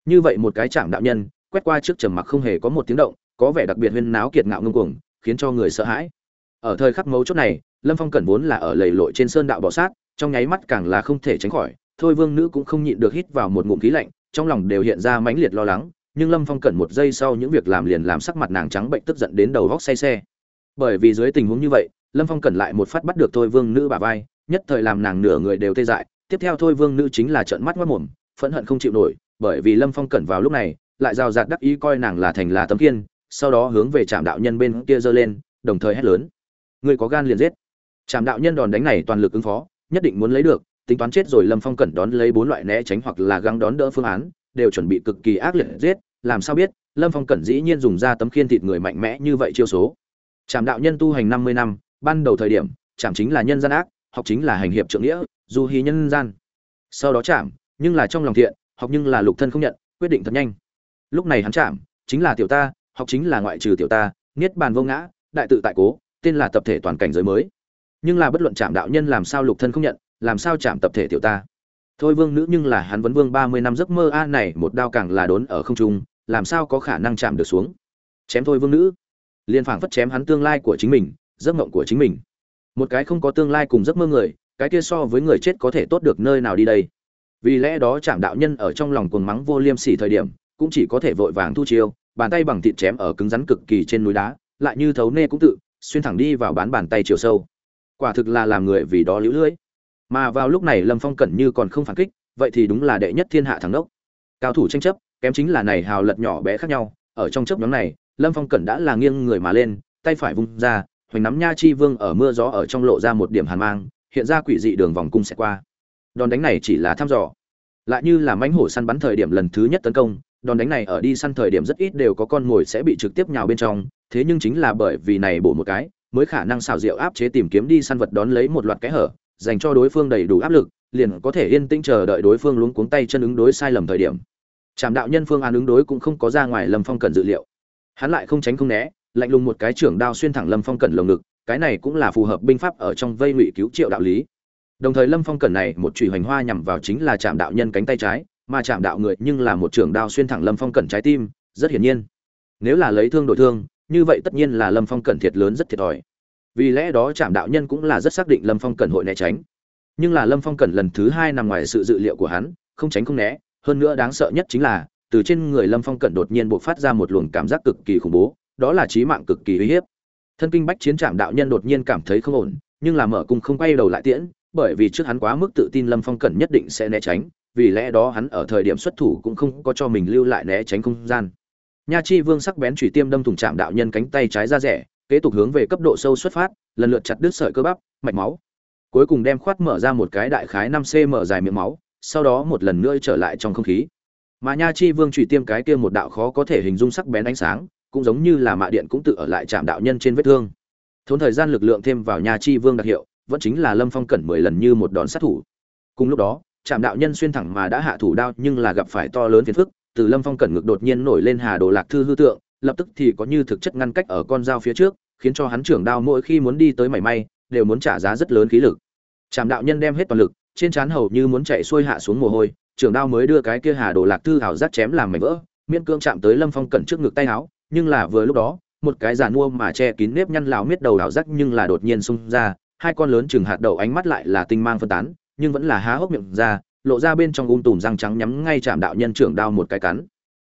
Speaker 1: Như vậy một cái Trảm đạo nhân, quét qua trước trầm mặc không hề có một tiếng động, có vẻ đặc biệt huyên náo kiệt ngạo ngông cuồng, khiến cho người sợ hãi. Ở thời khắc mấu chốt này lâm phong cẩn vốn là ở lầy lội trên sơn đạo bọ sát, trong nháy mắt càng là không thể tránh khỏi, thôi vương nữ cũng không nhịn được hít vào một ngụm khí lạnh, trong lòng đều hiện ra mãnh liệt lo lắng, nhưng lâm phong cẩn một giây sau những việc làm liền làm sắc mặt nàng trắng bệnh tức giận đến đầu góc say xe. Bởi vì dưới tình huống như vậy, lâm phong cẩn lại một phát bắt được thôi vương nữ bà vai, nhất thời làm nàng nửa người đều tê dại, tiếp theo thôi vương nữ chính là trợn mắt mất mồm, phẫn hận không chịu nổi, bởi vì lâm phong cẩn vào lúc này, lại rào rạt đắc ý coi nàng là thành là tấm kiên sau đó hướng về trạm đạo nhân bên kia giơ lên, đồng thời hét lớn. Người có gan liền giết! Trạm đạo nhân đòn đánh này toàn lực ứng phó, nhất định muốn lấy được, tính toán chết rồi lâm phong cẩn đón lấy bốn loại né tránh hoặc là găng đón đỡ phương án, đều chuẩn bị cực kỳ ác liệt giết, làm sao biết, lâm phong cẩn dĩ nhiên dùng ra tấm khiên thịt người mạnh mẽ như vậy chiêu số. Trạm đạo nhân tu hành năm mươi năm, ban đầu thời điểm chạm chính là nhân gian ác, học chính là hành hiệp trượng nghĩa, dù hí nhân gian. Sau đó chạm nhưng là trong lòng thiện, học nhưng là lục thân không nhận, quyết định thật nhanh. Lúc này hắn chạm chính là tiểu ta, học chính là ngoại trừ tiểu ta, niết bàn vô ngã, đại tự tại cố, tên là tập thể toàn cảnh giới mới nhưng là bất luận chạm đạo nhân làm sao lục thân không nhận, làm sao chạm tập thể tiểu ta? Thôi vương nữ nhưng là hắn vấn vương ba mươi năm giấc mơ, a, này một đao càng là đốn ở không trung, làm sao có khả năng chạm được xuống? Chém thôi vương nữ. Liền phảng phất chém hắn tương lai của chính mình, giấc mộng của chính mình. Một cái không có tương lai cùng giấc mơ người, cái kia so với người chết có thể tốt được nơi nào đi đây? Vì lẽ đó chạm đạo nhân ở trong lòng cuồng mắng vô liêm sỉ thời điểm, cũng chỉ có thể vội vàng thu chiêu, bàn tay bằng thịt chém ở cứng rắn cực kỳ trên núi đá, lại như thấu nê cũng tự, xuyên thẳng đi vào bán bàn tay chiều sâu quả thực là làm người vì đó liễu lưỡi mà vào lúc này lâm phong cẩn như còn không phản kích, vậy thì đúng là đệ nhất thiên hạ thắng đốc. Cao thủ tranh chấp, kém chính là này hào lật nhỏ bé khác nhau. Ở trong chấp nhóm này, lâm phong cẩn đã là nghiêng người mà lên, tay phải vung ra, hoành nắm nha chi vương ở mưa gió ở trong lộ ra một điểm hàn mang, hiện ra quỷ dị đường vòng cung sẽ qua. Đòn đánh này chỉ là thăm dò. Lại như là mãnh hổ săn bắn thời điểm lần thứ nhất tấn công, đòn đánh này ở đi săn thời điểm rất ít đều có con mồi sẽ bị trực tiếp nhào bên trong, thế nhưng chính là bởi vì này bổ một cái mới khả năng xảo diệu áp chế tìm kiếm đi săn vật đón lấy một loạt cái hở, dành cho đối phương đầy đủ áp lực, liền có thể yên tĩnh chờ đợi đối phương luống cuống tay chân ứng đối sai lầm thời điểm. Trạm đạo nhân phương án ứng đối cũng không có ra ngoài lâm phong cần dự liệu. Hắn lại không tránh không né, lạnh lùng một cái trưởng đao xuyên thẳng lâm phong cẩn lồng ngực, cái này cũng là phù hợp binh pháp ở trong vây ngụy cứu triệu đạo lý. Đồng thời lâm phong cẩn này một chùy hoành hoa nhằm vào chính là trạm đạo nhân cánh tay trái, mà trạm đạo người nhưng là một trưởng đao xuyên thẳng lâm phong cẩn trái tim, rất hiển nhiên. Nếu là lấy thương đổi thương như vậy tất nhiên là lâm phong cẩn thiệt lớn rất thiệt thòi. Vì lẽ đó Trạm đạo nhân cũng là rất xác định lâm phong cẩn hội né tránh. Nhưng là lâm phong cẩn lần thứ hai nằm ngoài sự dự liệu của hắn, không tránh không né. Hơn nữa đáng sợ nhất chính là, từ trên người lâm phong cẩn đột nhiên buộc phát ra một luồng cảm giác cực kỳ khủng bố, đó là trí mạng cực kỳ uy hiếp. Thân kinh bách chiến trạm đạo nhân đột nhiên cảm thấy không ổn, nhưng là mở cung không quay đầu lại tiễn, bởi vì trước hắn quá mức tự tin lâm phong cẩn nhất định sẽ né tránh, vì lẽ đó hắn ở thời điểm xuất thủ cũng không có cho mình lưu lại né tránh không gian nha chi vương sắc bén chủy tiêm đâm thủng chạm đạo nhân cánh tay trái ra rẻ, kế tục hướng về cấp độ sâu xuất phát, lần lượt chặt đứt sợi cơ bắp, mạch máu. Cuối cùng đem khoát mở ra một cái đại khái năm cm dài miệng máu, sau đó một lần nữa trở lại trong không khí. Mà nha chi vương chủy tiêm cái kia một đạo khó có thể hình dung sắc bén ánh sáng, cũng giống như là mạ điện cũng tự ở lại chạm đạo nhân trên vết thương. Thốn thời gian lực lượng thêm vào nha chi vương đặc hiệu, vẫn chính là lâm phong cẩn mười lần như một đòn sát thủ. Cùng lúc đó chạm đạo nhân xuyên thẳng mà đã hạ thủ đao nhưng là gặp phải to lớn phiền phức từ lâm phong cẩn ngực đột nhiên nổi lên hà đồ lạc thư hư tượng, lập tức thì có như thực chất ngăn cách ở con dao phía trước, khiến cho hắn trưởng đao mỗi khi muốn đi tới mảy may, đều muốn trả giá rất lớn khí lực. Trạm đạo nhân đem hết toàn lực, trên trán hầu như muốn chạy xuôi hạ xuống mồ hôi, trưởng đao mới đưa cái kia hà đồ lạc thư hảo giác chém làm mảnh vỡ, miễn cương chạm tới lâm phong cẩn trước ngực tay áo, nhưng là vừa lúc đó, một cái giàn mua mà che kín nếp nhăn lào miết đầu đảo rắc nhưng là đột nhiên xung ra, hai con lớn chừng hạt đậu ánh mắt lại là tinh mang phân tán, nhưng vẫn là há hốc miệng ra lộ ra bên trong ung tùm răng trắng nhắm ngay chạm đạo nhân trưởng đao một cái cắn.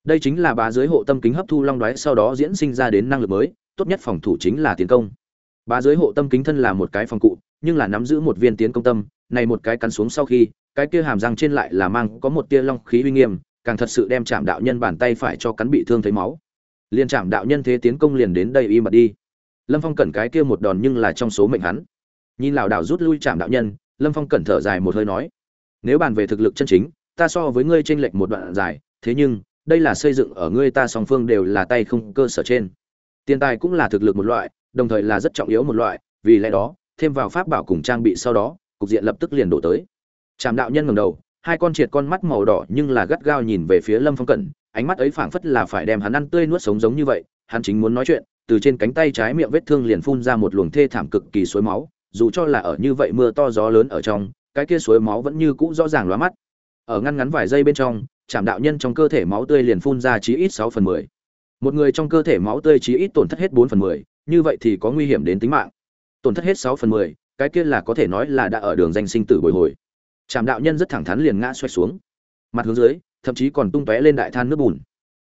Speaker 1: Đây chính là bá giới hộ tâm kính hấp thu long đoái, sau đó diễn sinh ra đến năng lực mới, tốt nhất phòng thủ chính là tiến công. Bá giới hộ tâm kính thân là một cái phòng cụ, nhưng là nắm giữ một viên tiến công tâm, này một cái cắn xuống sau khi, cái kia hàm răng trên lại là mang có một tia long khí uy nghiêm, càng thật sự đem chạm đạo nhân bàn tay phải cho cắn bị thương thấy máu. Liền chạm đạo nhân thế tiến công liền đến đây y mật đi. Lâm phong cẩn cái kia một đòn nhưng là trong số mệnh hắn. Nhìn lảo đảo rút lui chạm đạo nhân, lâm phong cẩn thở dài một hơi nói nếu bàn về thực lực chân chính, ta so với ngươi tranh lệch một đoạn dài, thế nhưng, đây là xây dựng ở ngươi ta song phương đều là tay không cơ sở trên. Tiền tài cũng là thực lực một loại, đồng thời là rất trọng yếu một loại, vì lẽ đó, thêm vào pháp bảo cùng trang bị sau đó, cục diện lập tức liền đổ tới. Trạm đạo nhân ngầm đầu, hai con triệt con mắt màu đỏ nhưng là gắt gao nhìn về phía lâm phong cẩn, ánh mắt ấy phảng phất là phải đem hắn ăn tươi nuốt sống giống như vậy, hắn chính muốn nói chuyện, từ trên cánh tay trái miệng vết thương liền phun ra một luồng thê thảm cực kỳ suối máu, dù cho là ở như vậy mưa to gió lớn ở trong cái kia suối máu vẫn như cũ rõ ràng lóa mắt. Ở ngăn ngắn vài giây bên trong chạm đạo nhân trong cơ thể máu tươi liền phun ra chí ít sáu phần mười. Một người trong cơ thể máu tươi chí ít tổn thất hết bốn phần mười, như vậy thì có nguy hiểm đến tính mạng. Tổn thất hết sáu phần mười, cái kia là có thể nói là đã ở đường danh sinh tử bồi hồi. Chạm đạo nhân rất thẳng thắn liền ngã xoay xuống. Mặt hướng dưới, thậm chí còn tung tóe lên đại than nước bùn.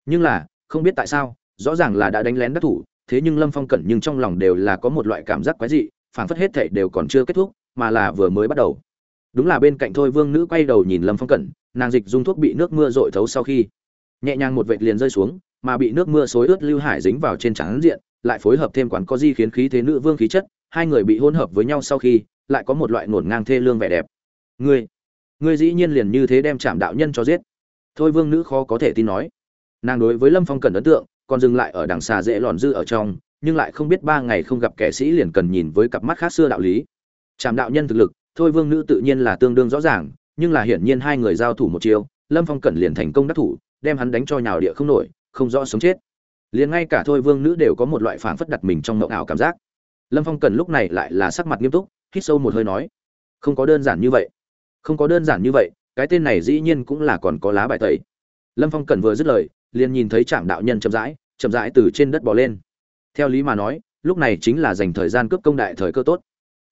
Speaker 1: Nhưng là, không biết tại sao, rõ ràng là đã đánh lén đắc thủ, thế nhưng lâm phong cẩn nhưng trong lòng đều là có một loại cảm giác quái dị, phảng phất hết thảy đều còn chưa kết thúc, mà là vừa mới bắt đầu đúng là bên cạnh thôi, vương nữ quay đầu nhìn lâm phong cẩn, nàng dịch dung thuốc bị nước mưa rội thấu sau khi nhẹ nhàng một vệt liền rơi xuống, mà bị nước mưa xối ướt lưu hải dính vào trên trán diện, lại phối hợp thêm quán có di khiến khí thế nữ vương khí chất, hai người bị hỗn hợp với nhau sau khi lại có một loại nổn ngang thê lương vẻ đẹp. Ngươi ngươi dĩ nhiên liền như thế đem chạm đạo nhân cho giết. Thôi, vương nữ khó có thể tin nói. Nàng đối với lâm phong cần ấn tượng, còn dừng lại ở đằng xà dễ lòn dư ở trong, nhưng lại không biết ba ngày không gặp kẻ sĩ liền cần nhìn với cặp mắt khác xưa đạo lý. Chạm đạo nhân thực lực thôi vương nữ tự nhiên là tương đương rõ ràng, nhưng là hiển nhiên hai người giao thủ một chiều lâm phong cẩn liền thành công đắc thủ, đem hắn đánh cho nhào địa không nổi, không rõ sống chết. Liền ngay cả thôi vương nữ đều có một loại phảng phất đặt mình trong mộng ảo cảm giác. Lâm phong cẩn lúc này lại là sắc mặt nghiêm túc, hít sâu một hơi nói, không có đơn giản như vậy. Không có đơn giản như vậy, cái tên này dĩ nhiên cũng là còn có lá bài tẩy. Lâm phong cẩn vừa dứt lời, liền nhìn thấy trạm đạo nhân chậm rãi chậm rãi từ trên đất bò lên. Theo lý mà nói, lúc này chính là dành thời gian cướp công đại thời cơ tốt.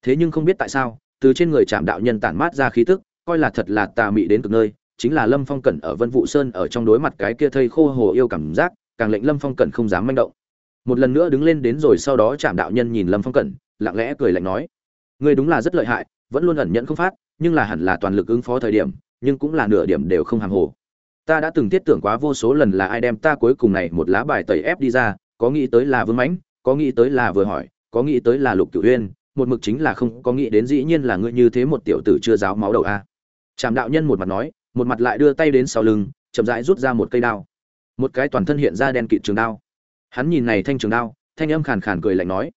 Speaker 1: Thế nhưng không biết tại sao từ trên người chạm đạo nhân tản mát ra khí tức coi là thật là tà mị đến cực nơi chính là lâm phong cẩn ở vân vũ sơn ở trong đối mặt cái kia thây khô hồ yêu cảm giác càng lệnh lâm phong cẩn không dám manh động. Một lần nữa đứng lên đến rồi sau đó chạm đạo nhân nhìn lâm phong cẩn lặng lẽ cười lạnh nói ngươi đúng là rất lợi hại vẫn luôn ẩn nhẫn không phát nhưng là hẳn là toàn lực ứng phó thời điểm nhưng cũng là nửa điểm đều không hàm hồ. Ta đã từng thiết tưởng quá vô số lần là ai đem ta cuối cùng này một lá bài tẩy ép đi ra có nghĩ tới là vương mãnh có nghĩ tới là vừa hỏi có nghĩ tới là lục cửu Uyên, một mực chính là không có nghĩ đến dĩ nhiên là ngươi như thế một tiểu tử chưa giáo máu đầu a. Trạm đạo nhân một mặt nói, một mặt lại đưa tay đến sau lưng, chậm rãi rút ra một cây đao. Một cái toàn thân hiện ra đen kịt trường đao. Hắn nhìn này thanh trường đao, thanh âm khàn khàn cười lạnh nói,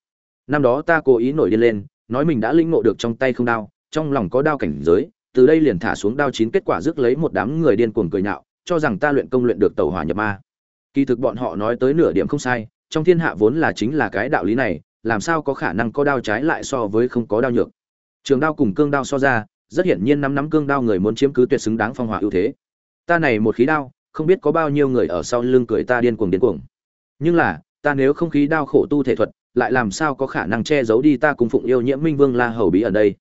Speaker 1: năm đó ta cố ý nổi điên lên, nói mình đã linh ngộ được trong tay không đao, trong lòng có đao cảnh giới, từ đây liền thả xuống đao chín kết quả rước lấy một đám người điên cuồng cười nhạo, cho rằng ta luyện công luyện được tẩu hỏa nhập ma. Kỳ thực bọn họ nói tới nửa điểm không sai, trong thiên hạ vốn là chính là cái đạo lý này làm sao có khả năng có đao trái lại so với không có đao nhược? Trường đao cùng cương đao so ra, rất hiển nhiên năm năm cương đao người muốn chiếm cứ tuyệt xứng đáng phong hỏa ưu thế. Ta này một khí đao, không biết có bao nhiêu người ở sau lưng cười ta điên cuồng điên cuồng. Nhưng là, ta nếu không khí đao khổ tu thể thuật, lại làm sao có khả năng che giấu đi ta cùng phụng yêu nhiễm minh vương la hầu bí ở đây?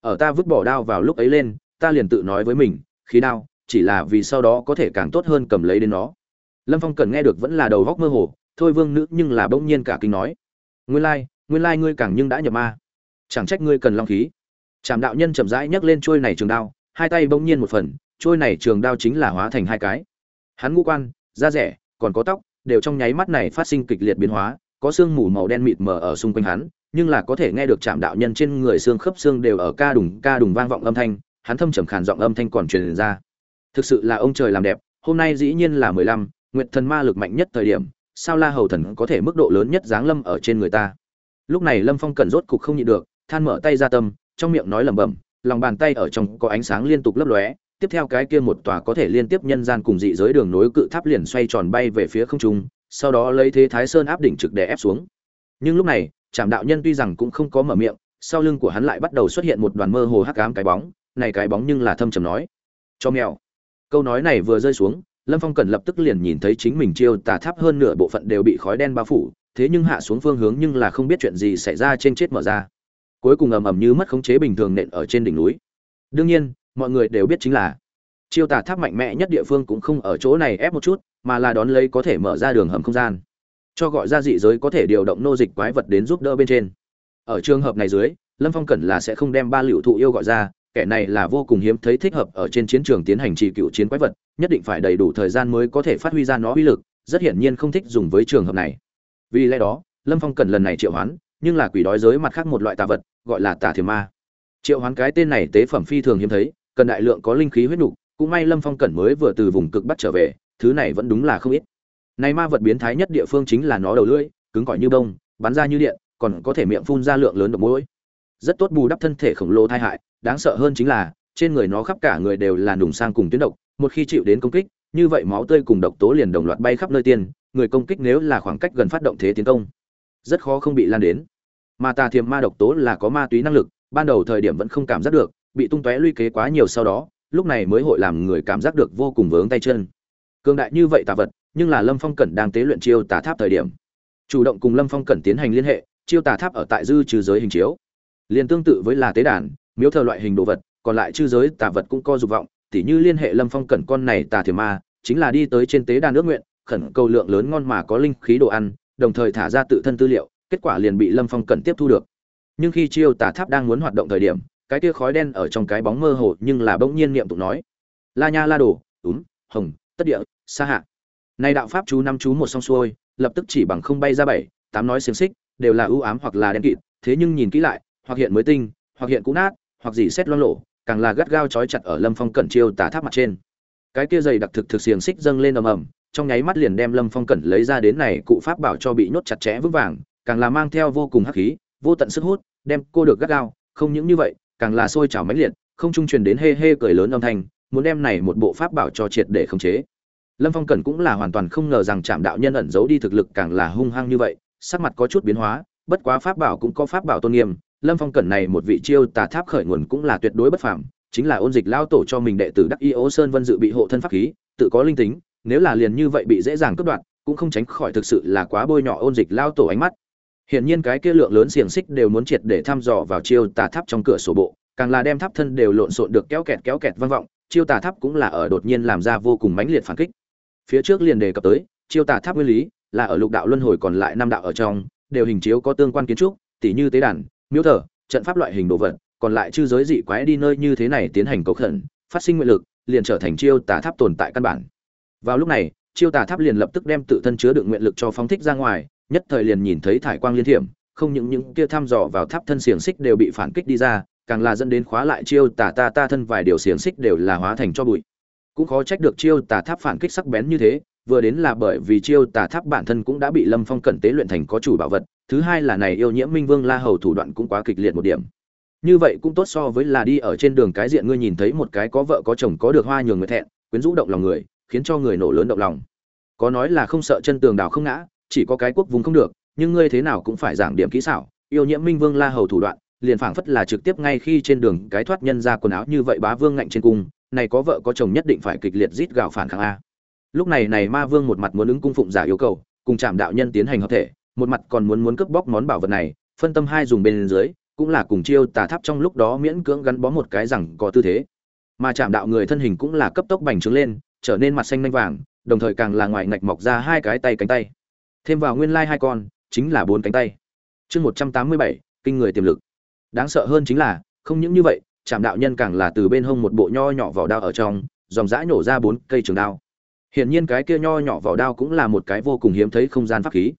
Speaker 1: Ở ta vứt bỏ đao vào lúc ấy lên, ta liền tự nói với mình, khí đao, chỉ là vì sau đó có thể càng tốt hơn cầm lấy đến nó. Lâm phong cần nghe được vẫn là đầu góc mơ hồ, thôi vương nữ nhưng là bỗng nhiên cả kinh nói nguyên lai nguyên lai ngươi càng nhưng đã nhập ma. Chẳng trách ngươi cần long khí. Trảm đạo nhân chậm rãi nhấc lên trôi này trường đao, hai tay bỗng nhiên một phần trôi này trường đao chính là hóa thành hai cái. Hắn ngũ quan, da rẻ, còn có tóc, đều trong nháy mắt này phát sinh kịch liệt biến hóa, có xương mù màu đen mịt mờ ở xung quanh hắn, nhưng là có thể nghe được Trạm đạo nhân trên người xương khớp xương đều ở ca đùng ca đùng vang vọng âm thanh, hắn thâm trầm khàn giọng âm thanh còn truyền ra. Thực sự là ông trời làm đẹp, hôm nay dĩ nhiên là mười lăm nguyện thần ma lực mạnh nhất thời điểm sao la hầu thần có thể mức độ lớn nhất giáng lâm ở trên người ta? Lúc này lâm phong cần rốt cục không nhịn được, than mở tay ra tâm, trong miệng nói lẩm bẩm, lòng bàn tay ở trong có ánh sáng liên tục lấp lóe, tiếp theo cái kia một tòa có thể liên tiếp nhân gian cùng dị giới đường nối cự tháp liền xoay tròn bay về phía không trung, sau đó lấy thế thái sơn áp đỉnh trực đè ép xuống. Nhưng lúc này trạm đạo nhân tuy rằng cũng không có mở miệng, sau lưng của hắn lại bắt đầu xuất hiện một đoàn mơ hồ hắc ám cái bóng, này cái bóng nhưng là thâm trầm nói, cho mèo. Câu nói này vừa rơi xuống lâm phong cần lập tức liền nhìn thấy chính mình chiêu tà tháp hơn nửa bộ phận đều bị khói đen bao phủ, thế nhưng hạ xuống phương hướng nhưng là không biết chuyện gì xảy ra trên chết mở ra. Cuối cùng ầm ầm như mất khống chế bình thường nện ở trên đỉnh núi. Đương nhiên, mọi người đều biết chính là chiêu tà tháp mạnh mẽ nhất địa phương cũng không ở chỗ này ép một chút, mà là đón lấy có thể mở ra đường hầm không gian. Cho gọi ra dị giới có thể điều động nô dịch quái vật đến giúp đỡ bên trên. Ở trường hợp này dưới, lâm phong cẩn là sẽ không đem ba liệu thụ yêu gọi ra, kẻ này là vô cùng hiếm thấy thích hợp ở trên chiến trường tiến hành trì cựu chiến quái vật nhất định phải đầy đủ thời gian mới có thể phát huy ra nó uy lực, rất hiển nhiên không thích dùng với trường hợp này. Vì lẽ đó, lâm phong cần lần này triệu hoán, nhưng là quỷ đói giới mặt khác một loại tà vật, gọi là tà thiềm ma. Triệu hoán cái tên này tế phẩm phi thường hiếm thấy, cần đại lượng có linh khí huyết nục, cũng may lâm phong cẩn mới vừa từ vùng cực bắt trở về, thứ này vẫn đúng là không ít. Này ma vật biến thái nhất địa phương chính là nó đầu lưỡi, cứng cỏi như bông, bắn ra như điện, còn có thể miệng phun ra lượng lớn độc mũi rất tốt bù đắp thân thể khổng lồ thai hại, đáng sợ hơn chính là, trên người nó khắp cả người đều là nùng sang cùng tuyến độc một khi chịu đến công kích, như vậy máu tươi cùng độc tố liền đồng loạt bay khắp nơi tiên, người công kích nếu là khoảng cách gần phát động thế tiến công, rất khó không bị lan đến. Mà tà thiềm ma độc tố là có ma túy năng lực, ban đầu thời điểm vẫn không cảm giác được, bị tung tóe luy kế quá nhiều sau đó, lúc này mới hội làm người cảm giác được vô cùng vướng tay chân. Cường đại như vậy tà vật, nhưng là lâm phong cẩn đang tế luyện chiêu tà tháp thời điểm. Chủ động cùng lâm phong cẩn tiến hành liên hệ, chiêu tà tháp ở tại dư trừ giới hình chiếu. Liền tương tự với là tế đàn, miếu thờ loại hình đồ vật, còn lại chư giới tà vật cũng có dục vọng tỉ như liên hệ lâm phong cẩn con này tà thiềm ma, chính là đi tới trên tế đàn ước nguyện, khẩn cầu lượng lớn ngon mà có linh khí đồ ăn, đồng thời thả ra tự thân tư liệu, kết quả liền bị lâm phong cẩn tiếp thu được. Nhưng khi chiêu tà tháp đang muốn hoạt động thời điểm, cái tia khói đen ở trong cái bóng mơ hồ nhưng là bỗng nhiên niệm tụng nói, la nha la đồ, úm, hồng, tất địa xa hạ. Nay đạo pháp chú năm chú một song xuôi, lập tức chỉ bằng không bay ra bảy, tám nói xiềng xích, đều là ưu ám hoặc là đen kịt, thế nhưng nhìn kỹ lại, hoặc hiện mới tinh, hoặc hiện cũ nát, hoặc gì xét loan lộ càng là gắt gao trói chặt ở lâm phong cẩn chiêu tà tháp mặt trên. Cái kia dày đặc thực thực xiềng xích dâng lên ầm ầm, trong nháy mắt liền đem lâm phong cẩn lấy ra đến này cụ pháp bảo cho bị nhốt chặt chẽ vững vàng, càng là mang theo vô cùng hắc khí, vô tận sức hút, đem cô được gắt gao, không những như vậy, càng là sôi trào mãnh liệt, không trung truyền đến hê hê cười lớn âm thanh, muốn đem này một bộ pháp bảo cho triệt để khống chế. Lâm phong cẩn cũng là hoàn toàn không ngờ rằng trạm đạo nhân ẩn giấu đi thực lực càng là hung hăng như vậy, sắc mặt có chút biến hóa, bất quá pháp bảo cũng có pháp bảo tôn nghiêm lâm phong cẩn này một vị chiêu tà tháp khởi nguồn cũng là tuyệt đối bất phàm chính là ôn dịch lao tổ cho mình đệ tử đắc y ô sơn vân dự bị hộ thân pháp khí tự có linh tính nếu là liền như vậy bị dễ dàng cướp đoạt cũng không tránh khỏi thực sự là quá bôi nhọ ôn dịch lao tổ ánh mắt Hiển nhiên cái kia lượng lớn xiềng xích đều muốn triệt để thăm dò vào chiêu tà tháp trong cửa sổ bộ, càng là đem tháp thân đều lộn xộn được kéo kẹt kéo kẹt vang vọng, chiêu tà tháp cũng là ở đột nhiên làm ra vô cùng mãnh liệt phản kích. Phía trước liền đề cập tới, chiêu tà tháp nguyên lý là ở lục đạo luân hồi còn lại năm đạo ở trong, đều hình chiếu có tương quan kiến trúc, tỉ như tế đàn, miếu thờ, trận pháp loại hình đồ vật, còn lại chư giới dị quái đi nơi như thế này tiến hành cầu khẩn, phát sinh nguyện lực, liền trở thành chiêu tà tháp tồn tại căn bản. Vào lúc này, chiêu tà tháp liền lập tức đem tự thân chứa đựng nguyện lực cho phóng thích ra ngoài, nhất thời liền nhìn thấy thải quang liên thiểm, không những những kia thăm dò vào tháp thân xiềng xích đều bị phản kích đi ra, càng là dẫn đến khóa lại chiêu tà ta ta thân vài điều xiềng xích đều là hóa thành cho bụi. Cũng khó trách được chiêu tà tháp phản kích sắc bén như thế, vừa đến là bởi vì chiêu tà tháp bản thân cũng đã bị Lâm Phong cẩn tế luyện thành có chủ bảo vật, thứ hai là này yêu nhiễm Minh Vương La Hầu thủ đoạn cũng quá kịch liệt một điểm. Như vậy cũng tốt so với là đi ở trên đường cái diện ngươi nhìn thấy một cái có vợ có chồng có được hoa nhường người thẹn, quyến rũ động lòng người, khiến cho người nổ lớn động lòng. Có nói là không sợ chân tường đào không ngã, chỉ có cái quốc vùng không được, nhưng ngươi thế nào cũng phải giảng điểm kỹ xảo, yêu nhiễm Minh Vương La Hầu thủ đoạn, liền phảng phất là trực tiếp ngay khi trên đường cái thoát nhân ra quần áo như vậy bá vương ngạnh trên cung, này có vợ có chồng nhất định phải kịch liệt rít gào phản kháng a. Lúc này này Ma Vương một mặt muốn ứng cung phụng giả yêu cầu, cùng chạm đạo nhân tiến hành hợp thể, một mặt còn muốn muốn cướp bóc món bảo vật này, phân tâm hai dùng bên dưới, cũng là cùng chiêu tà tháp trong lúc đó miễn cưỡng gắn bó một cái rằng có tư thế. Mà chạm đạo người thân hình cũng là cấp tốc bành trướng lên, trở nên mặt xanh nhanh vàng, đồng thời càng là ngoài ngạch mọc ra hai cái tay cánh tay. Thêm vào nguyên lai hai con, chính là bốn cánh tay. Chương một trăm tám mươi bảy kinh người tiềm lực. Đáng sợ hơn chính là, không những như vậy, chạm đạo nhân càng là từ bên hông một bộ nho nhỏ vỏ đao ở trong, dòng dã nổ ra bốn cây trường đao. Hiển nhiên cái kia nho nhỏ vỏ đao cũng là một cái vô cùng hiếm thấy không gian pháp khí.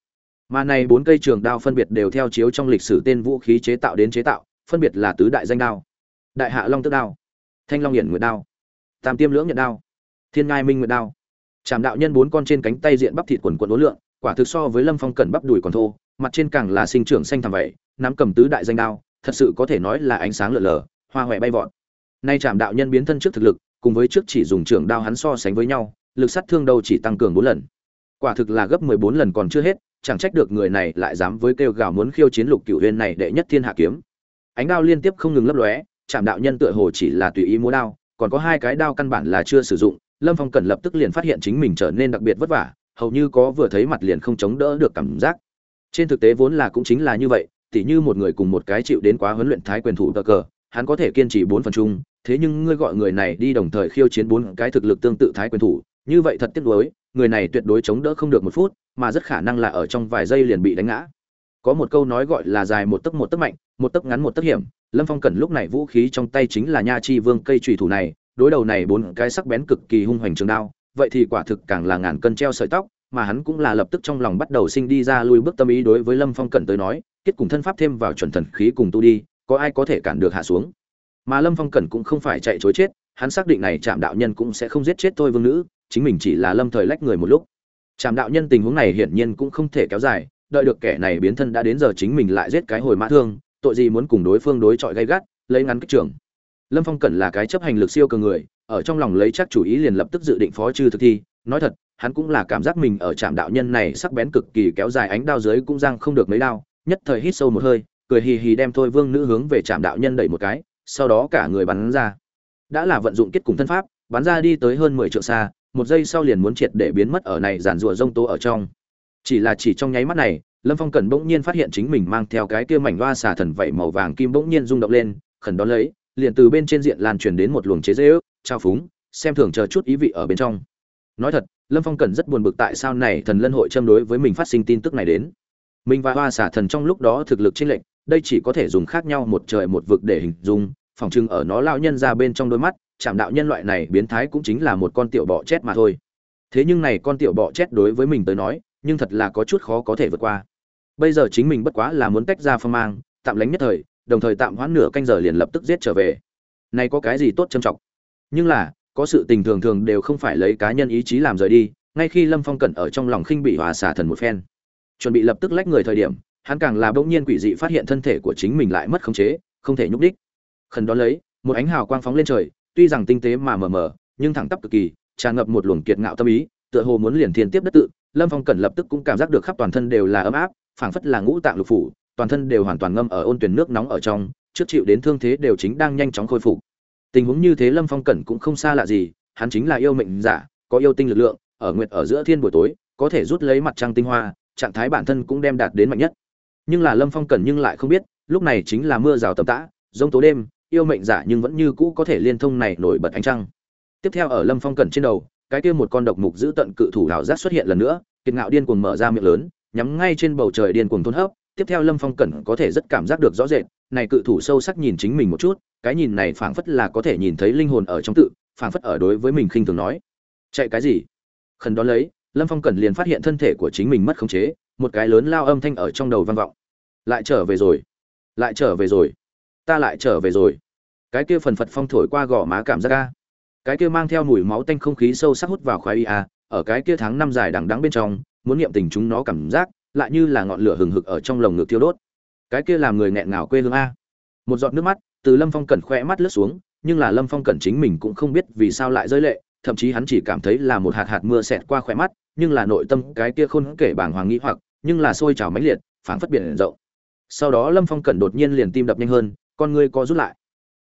Speaker 1: Mà này bốn cây trường đao phân biệt đều theo chiếu trong lịch sử tên vũ khí chế tạo đến chế tạo, phân biệt là tứ đại danh đao, đại hạ long tước đao, thanh long hiển nguyệt đao, tam tiêm lưỡng nhật đao, thiên ngai minh nguyệt đao. Trảm đạo nhân bốn con trên cánh tay diện bắp thịt quần quần uốn lượng, quả thực so với Lâm Phong cẩn bắp đùi còn thô, mặt trên càng là sinh trưởng xanh thẳm vậy, nắm cầm tứ đại danh đao, thật sự có thể nói là ánh sáng lờ lờ, hoa hoè bay vọt. Nay Trảm đạo nhân biến thân trước thực lực, cùng với trước chỉ dùng trường đao hắn so sánh với nhau, lực sát thương đâu chỉ tăng cường 4 lần. Quả thực là gấp 14 lần còn chưa hết, chẳng trách được người này lại dám với kêu gào muốn khiêu chiến lục cửu huyền này đệ nhất thiên hạ kiếm. Ánh đao liên tiếp không ngừng lấp lóe, chạm đạo nhân tựa hồ chỉ là tùy ý múa đao, còn có hai cái đao căn bản là chưa sử dụng, Lâm Phong cần lập tức liền phát hiện chính mình trở nên đặc biệt vất vả, hầu như có vừa thấy mặt liền không chống đỡ được cảm giác. Trên thực tế vốn là cũng chính là như vậy, tỉ như một người cùng một cái chịu đến quá huấn luyện thái quyền thủ cờ cờ, hắn có thể kiên trì bốn phần chung, thế nhưng ngươi gọi người này đi đồng thời khiêu chiến bốn cái thực lực tương tự thái quyền thủ, như vậy thật tiếc nuối, người này tuyệt đối chống đỡ không được một phút, mà rất khả năng là ở trong vài giây liền bị đánh ngã. Có một câu nói gọi là dài một tấc một tấc mạnh, một tấc ngắn một tấc hiểm, Lâm Phong cần lúc này vũ khí trong tay chính là Nha Chi Vương cây trùy thủ này, đối đầu này bốn cái sắc bén cực kỳ hung hoành trường đao, vậy thì quả thực càng là ngàn cân treo sợi tóc, mà hắn cũng là lập tức trong lòng bắt đầu sinh đi ra lui bước tâm ý đối với Lâm Phong cẩn tới nói, kết cùng thân pháp thêm vào chuẩn thần khí cùng tu đi, có ai có thể cản được hạ xuống. Mà Lâm Phong cẩn cũng không phải chạy chối chết, hắn xác định này chạm đạo nhân cũng sẽ không giết chết thôi vương nữ, chính mình chỉ là lâm thời lách người một lúc. Trạm đạo nhân tình huống này hiển nhiên cũng không thể kéo dài, đợi được kẻ này biến thân đã đến giờ chính mình lại giết cái hồi mã thương, tội gì muốn cùng đối phương đối chọi gay gắt, lấy ngắn kích trưởng. Lâm Phong cẩn là cái chấp hành lực siêu cường người, ở trong lòng lấy chắc chủ ý liền lập tức dự định phó trừ thực thi, nói thật, hắn cũng là cảm giác mình ở trạm đạo nhân này sắc bén cực kỳ kéo dài ánh đao dưới cũng răng không được mấy đao, nhất thời hít sâu một hơi, cười hì hì đem thôi vương nữ hướng về trạm đạo nhân đẩy một cái, sau đó cả người bắn ra. Đã là vận dụng kết cùng thân pháp, bắn ra đi tới hơn 10 trượng xa, một giây sau liền muốn triệt để biến mất ở này giàn rùa rông tố ở trong. Chỉ là chỉ trong nháy mắt này, Lâm Phong cần bỗng nhiên phát hiện chính mình mang theo cái kia mảnh loa xà thần vậy màu vàng kim bỗng nhiên rung động lên, khẩn đón lấy, liền từ bên trên diện lan truyền đến một luồng chế giễu, trao phúng, xem thường chờ chút ý vị ở bên trong. Nói thật, Lâm Phong cần rất buồn bực tại sao này thần lân hội châm đối với mình phát sinh tin tức này đến. Mình và Hoa Xà thần trong lúc đó thực lực chênh lệch, đây chỉ có thể dùng khác nhau một trời một vực để hình dung, phòng trưng ở nó lao nhân ra bên trong đôi mắt, chạm đạo nhân loại này biến thái cũng chính là một con tiểu bọ chết mà thôi. Thế nhưng này con tiểu bọ chết đối với mình tới nói, nhưng thật là có chút khó có thể vượt qua. Bây giờ chính mình bất quá là muốn tách ra phong mang, tạm lánh nhất thời, đồng thời tạm hoãn nửa canh giờ liền lập tức giết trở về. Này có cái gì tốt trầm trọng? Nhưng là, có sự tình thường thường đều không phải lấy cá nhân ý chí làm rời đi, ngay khi Lâm Phong cẩn ở trong lòng khinh bị hòa xả thần một phen, chuẩn bị lập tức lách người thời điểm, hắn càng là bỗng nhiên quỷ dị phát hiện thân thể của chính mình lại mất khống chế, không thể nhúc đích. Khẩn đó lấy, một ánh hào quang phóng lên trời, tuy rằng tinh tế mà mờ mờ, nhưng thẳng tắp cực kỳ, tràn ngập một luồng kiệt ngạo tâm ý, tựa hồ muốn liền thiên tiếp đất tự, Lâm Phong cẩn lập tức cũng cảm giác được khắp toàn thân đều là ấm áp, phảng phất là ngũ tạng lục phủ, toàn thân đều hoàn toàn ngâm ở ôn tuyển nước nóng ở trong, trước chịu đến thương thế đều chính đang nhanh chóng khôi phục. Tình huống như thế Lâm Phong cẩn cũng không xa lạ gì, hắn chính là yêu mệnh giả, có yêu tinh lực lượng, ở nguyệt ở giữa thiên buổi tối, có thể rút lấy mặt trăng tinh hoa, trạng thái bản thân cũng đem đạt đến mạnh nhất. nhưng là lâm phong Cẩn nhưng lại không biết lúc này chính là mưa rào tầm tã rông tố đêm yêu mệnh giả nhưng vẫn như cũ có thể liên thông này nổi bật ánh trăng. Tiếp theo ở lâm phong cẩn trên đầu, cái kia một con độc mục giữ tận cự thủ đảo giác xuất hiện lần nữa, kiệt ngạo điên cuồng mở ra miệng lớn, nhắm ngay trên bầu trời điên cuồng thôn hấp. Tiếp theo lâm phong cẩn có thể rất cảm giác được rõ rệt, này cự thủ sâu sắc nhìn chính mình một chút, cái nhìn này phảng phất là có thể nhìn thấy linh hồn ở trong tự, phảng phất ở đối với mình khinh thường nói. Chạy cái gì? Khẩn đón lấy, lâm phong cẩn liền phát hiện thân thể của chính mình mất khống chế, một cái lớn lao âm thanh ở trong đầu vang vọng. Lại trở về rồi. Lại trở về rồi ta lại trở về rồi. Cái kia phần phật phong thổi qua gò má cảm giác a. cái kia mang theo mùi máu tanh không khí sâu sắc hút vào khoái y a, ở cái kia tháng năm dài đằng đắng bên trong, muốn niệm tình chúng nó cảm giác, lại như là ngọn lửa hừng hực ở trong lồng ngực thiêu đốt. Cái kia làm người nghẹn ngào quê hương a. Một giọt nước mắt, từ lâm phong cẩn khoe mắt lướt xuống, nhưng là lâm phong cẩn chính mình cũng không biết vì sao lại rơi lệ, thậm chí hắn chỉ cảm thấy là một hạt hạt mưa xẹt qua khoe mắt, nhưng là nội tâm cái kia khôn kể bảng hoàng nghĩ hoặc, nhưng là sôi trào mãnh liệt, phảng phất biển rộng. Sau đó lâm phong cẩn đột nhiên liền tim đập nhanh hơn con ngươi co rút lại.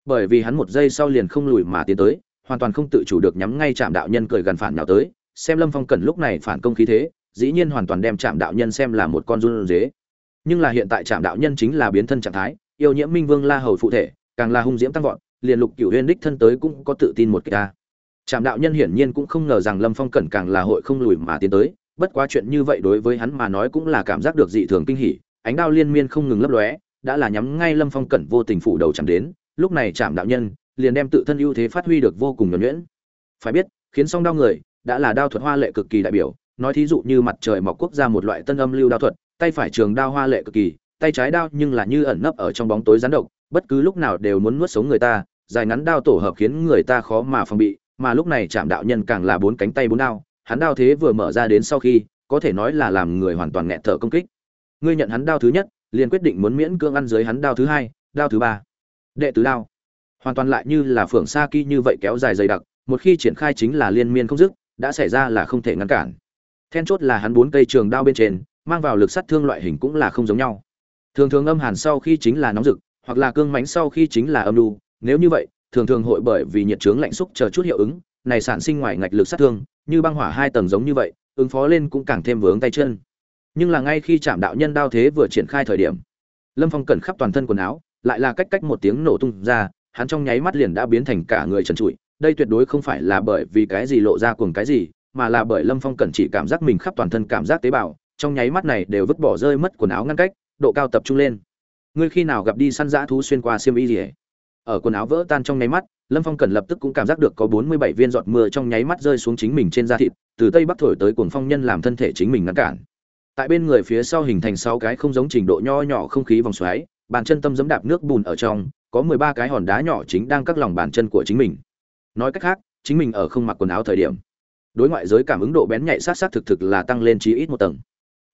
Speaker 1: Bởi vì hắn một giây sau liền không lùi mà tiến tới, hoàn toàn không tự chủ được nhắm ngay chạm đạo nhân cười gần phản nhào tới, xem lâm phong cẩn lúc này phản công khí thế, dĩ nhiên hoàn toàn đem chạm đạo nhân xem là một con run dế nhưng là hiện tại chạm đạo nhân chính là biến thân trạng thái, yêu nhiễm minh vương la hầu phụ thể, càng là hung diễm tăng vọt, liền lục cửu huyên đích thân tới cũng có tự tin một cái ta. Chạm đạo nhân hiển nhiên cũng không ngờ rằng lâm phong cẩn càng là hội không lùi mà tiến tới, bất quá chuyện như vậy đối với hắn mà nói cũng là cảm giác được dị thường kinh hỉ, ánh đao liên miên không ngừng lấp lóe đã là nhắm ngay lâm phong cẩn vô tình phủ đầu chẳng đến, lúc này chạm đạo nhân liền đem tự thân ưu thế phát huy được vô cùng nhuẩn nhuyễn. Phải biết, khiến song đao người đã là đao thuật hoa lệ cực kỳ đại biểu, nói thí dụ như mặt trời mọc quốc ra một loại tân âm lưu đao thuật, tay phải trường đao hoa lệ cực kỳ, tay trái đao nhưng là như ẩn nấp ở trong bóng tối rắn độc, bất cứ lúc nào đều muốn nuốt sống người ta, dài ngắn đao tổ hợp khiến người ta khó mà phòng bị, mà lúc này chạm đạo nhân càng là bốn cánh tay bốn đao, hắn đao thế vừa mở ra đến sau khi, có thể nói là làm người hoàn toàn nghẹt thở công kích. Ngươi nhận hắn đao thứ nhất liền quyết định muốn miễn cưỡng ăn dưới hắn đao thứ hai, đao thứ ba. Đệ tứ đao. Hoàn toàn lại như là phượng sa kỳ như vậy kéo dài dày đặc, một khi triển khai chính là liên miên không dứt, đã xảy ra là không thể ngăn cản. Then chốt là hắn bốn cây trường đao bên trên, mang vào lực sát thương loại hình cũng là không giống nhau. Thường thường âm hàn sau khi chính là nóng rực, hoặc là cương mánh sau khi chính là âm đu nếu như vậy, thường thường hội bởi vì nhiệt trướng lạnh xúc chờ chút hiệu ứng, này sản sinh ngoài ngạch lực sát thương, như băng hỏa hai tầng giống như vậy, ứng phó lên cũng càng thêm vướng tay chân nhưng là ngay khi chạm đạo nhân đao thế vừa triển khai thời điểm, lâm phong cẩn khắp toàn thân quần áo, lại là cách cách một tiếng nổ tung ra, hắn trong nháy mắt liền đã biến thành cả người trần trụi. Đây tuyệt đối không phải là bởi vì cái gì lộ ra cùng cái gì, mà là bởi lâm phong cẩn chỉ cảm giác mình khắp toàn thân cảm giác tế bào, trong nháy mắt này đều vứt bỏ rơi mất quần áo ngăn cách, độ cao tập trung lên. Ngươi khi nào gặp đi săn dã thú xuyên qua xiêm y rỉa ở quần áo vỡ tan trong nháy mắt, lâm phong cẩn lập tức cũng cảm giác được có bốn mươi bảy viên giọt mưa trong nháy mắt rơi xuống chính mình trên da thịt, từ tây bắc thổi tới cuồng phong nhân làm thân thể chính mình ngăn cản tại bên người phía sau hình thành sáu cái không giống trình độ nho nhỏ không khí vòng xoáy, bàn chân tâm giẫm đạp nước bùn ở trong, có mười ba cái hòn đá nhỏ chính đang cắt lòng bàn chân của chính mình. Nói cách khác, chính mình ở không mặc quần áo thời điểm, đối ngoại giới cảm ứng độ bén nhạy sát sát thực thực là tăng lên chí ít một tầng.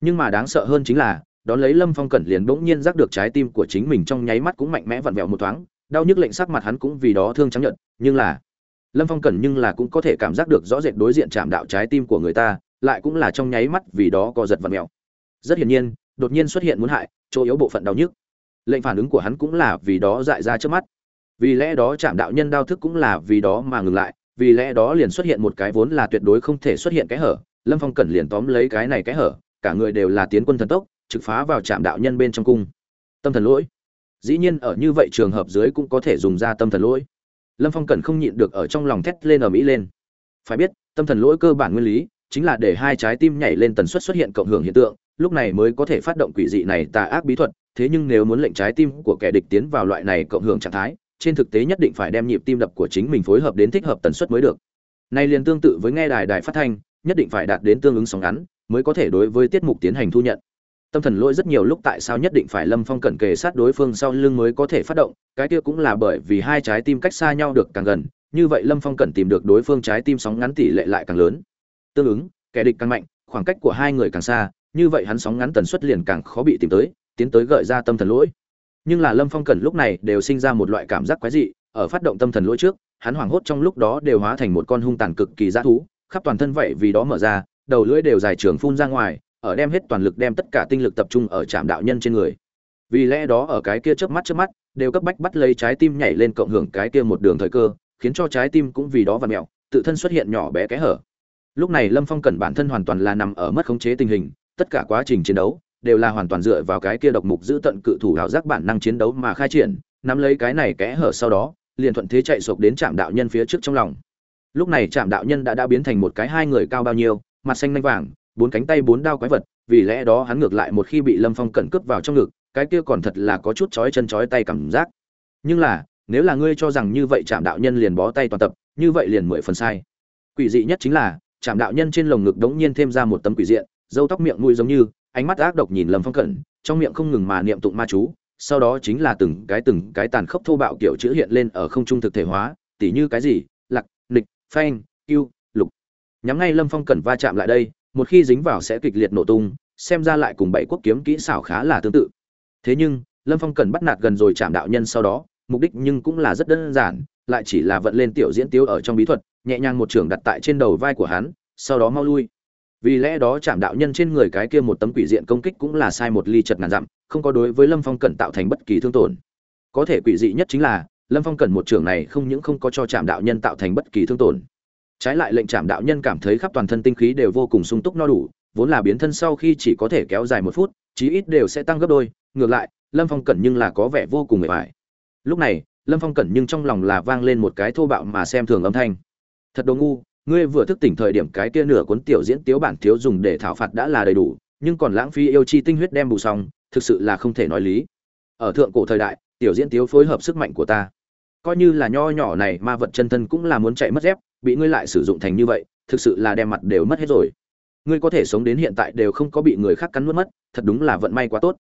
Speaker 1: Nhưng mà đáng sợ hơn chính là, đón lấy lâm phong cẩn liền bỗng nhiên giác được trái tim của chính mình trong nháy mắt cũng mạnh mẽ vặn vẹo một thoáng, đau nhức lệnh sắc mặt hắn cũng vì đó thương trắng nhận nhưng là, lâm phong cẩn nhưng là cũng có thể cảm giác được rõ rệt đối diện chạm đạo trái tim của người ta lại cũng là trong nháy mắt vì đó co giật vặn mèo. Rất hiển nhiên, đột nhiên xuất hiện muốn hại, chỗ yếu bộ phận đau nhức. Lệnh phản ứng của hắn cũng là vì đó dại ra trước mắt. Vì lẽ đó chạm đạo nhân đau thức cũng là vì đó mà ngừng lại, vì lẽ đó liền xuất hiện một cái vốn là tuyệt đối không thể xuất hiện cái hở, lâm phong cẩn liền tóm lấy cái này cái hở, cả người đều là tiến quân thần tốc, trực phá vào trạm đạo nhân bên trong cung. Tâm thần lỗi. Dĩ nhiên ở như vậy trường hợp dưới cũng có thể dùng ra tâm thần lỗi. Lâm phong cẩn không nhịn được ở trong lòng thét lên ở mỹ lên. Phải biết, tâm thần lỗi cơ bản nguyên lý chính là để hai trái tim nhảy lên tần suất xuất hiện cộng hưởng hiện tượng, lúc này mới có thể phát động quỷ dị này tà ác bí thuật, thế nhưng nếu muốn lệnh trái tim của kẻ địch tiến vào loại này cộng hưởng trạng thái, trên thực tế nhất định phải đem nhịp tim đập của chính mình phối hợp đến thích hợp tần suất mới được. Nay liền tương tự với nghe đài đài phát thanh, nhất định phải đạt đến tương ứng sóng ngắn, mới có thể đối với tiết mục tiến hành thu nhận. Tâm thần lỗi rất nhiều lúc tại sao nhất định phải lâm phong cẩn kề sát đối phương sau lưng mới có thể phát động, cái kia cũng là bởi vì hai trái tim cách xa nhau được càng gần, như vậy lâm phong cẩn tìm được đối phương trái tim sóng ngắn tỷ lệ lại càng lớn tương ứng, kẻ địch càng mạnh, khoảng cách của hai người càng xa, như vậy hắn sóng ngắn tần suất liền càng khó bị tìm tới, tiến tới gợi ra tâm thần lỗi. Nhưng là lâm phong cẩn lúc này đều sinh ra một loại cảm giác quái dị, ở phát động tâm thần lỗi trước, hắn hoảng hốt trong lúc đó đều hóa thành một con hung tàn cực kỳ dã thú, khắp toàn thân vậy vì đó mở ra, đầu lưỡi đều dài trường phun ra ngoài, ở đem hết toàn lực đem tất cả tinh lực tập trung ở trạm đạo nhân trên người. Vì lẽ đó ở cái kia chớp mắt chớp mắt, đều cấp bách bắt lấy trái tim nhảy lên cộng hưởng cái kia một đường thời cơ, khiến cho trái tim cũng vì đó vặn mẹo, tự thân xuất hiện nhỏ bé kẽ hở lúc này lâm phong cẩn bản thân hoàn toàn là nằm ở mất khống chế tình hình, tất cả quá trình chiến đấu đều là hoàn toàn dựa vào cái kia độc mục giữ tận cự thủ đạo giác bản năng chiến đấu mà khai triển, nắm lấy cái này kẽ hở sau đó, liền thuận thế chạy sộc đến trạm đạo nhân phía trước trong lòng. Lúc này trạm đạo nhân đã đã biến thành một cái hai người cao bao nhiêu, mặt xanh nanh vàng, bốn cánh tay bốn đao quái vật, vì lẽ đó hắn ngược lại một khi bị lâm phong cẩn cướp vào trong ngực, cái kia còn thật là có chút chói chân chói tay cảm giác. Nhưng là, nếu là ngươi cho rằng như vậy trạm đạo nhân liền bó tay toàn tập, như vậy liền mười phần sai. Quỷ dị nhất chính là Chạm đạo nhân trên lồng ngực đống nhiên thêm ra một tấm quỷ diện dâu tóc miệng mũi giống như, ánh mắt ác độc nhìn lâm phong cẩn, trong miệng không ngừng mà niệm tụng ma chú, sau đó chính là từng cái từng cái tàn khốc thô bạo kiểu chữ hiện lên ở không trung thực thể hóa, tỉ như cái gì? Lặc nịch, phanh yêu lục. Nhắm ngay lâm phong cẩn va chạm lại đây, một khi dính vào sẽ kịch liệt nổ tung, xem ra lại cùng bảy quốc kiếm kỹ xảo khá là tương tự. Thế nhưng, lâm phong cẩn bắt nạt gần rồi chạm đạo nhân sau đó, mục đích nhưng cũng là rất đơn giản lại chỉ là vận lên tiểu diễn tiêu ở trong bí thuật, nhẹ nhàng một trường đặt tại trên đầu vai của hắn, sau đó mau lui. Vì lẽ đó chạm đạo nhân trên người cái kia một tấm quỷ diện công kích cũng là sai một ly chật ngàn dặm, không có đối với lâm phong cẩn tạo thành bất kỳ thương tổn. Có thể quỷ dị nhất chính là, lâm phong cẩn một trường này không những không có cho chạm đạo nhân tạo thành bất kỳ thương tổn. Trái lại lệnh chạm đạo nhân cảm thấy khắp toàn thân tinh khí đều vô cùng sung túc no đủ, vốn là biến thân sau khi chỉ có thể kéo dài một phút, chí ít đều sẽ tăng gấp đôi, ngược lại, lâm phong cẩn nhưng là có vẻ vô cùng mệt mỏi. Lúc này lâm phong cẩn nhưng trong lòng là vang lên một cái thô bạo mà xem thường âm thanh. Thật đồ ngu, ngươi vừa thức tỉnh thời điểm cái kia nửa cuốn tiểu diễn tiếu bản thiếu dùng để thảo phạt đã là đầy đủ, nhưng còn lãng phí yêu chi tinh huyết đem bù xong, thực sự là không thể nói lý. Ở thượng cổ thời đại, tiểu diễn tiếu phối hợp sức mạnh của ta. Coi như là nho nhỏ này ma vật chân thân cũng là muốn chạy mất dép, bị ngươi lại sử dụng thành như vậy, thực sự là đem mặt đều mất hết rồi. Ngươi có thể sống đến hiện tại đều không có bị người khác cắn nuốt mất, thật đúng là vận may quá tốt.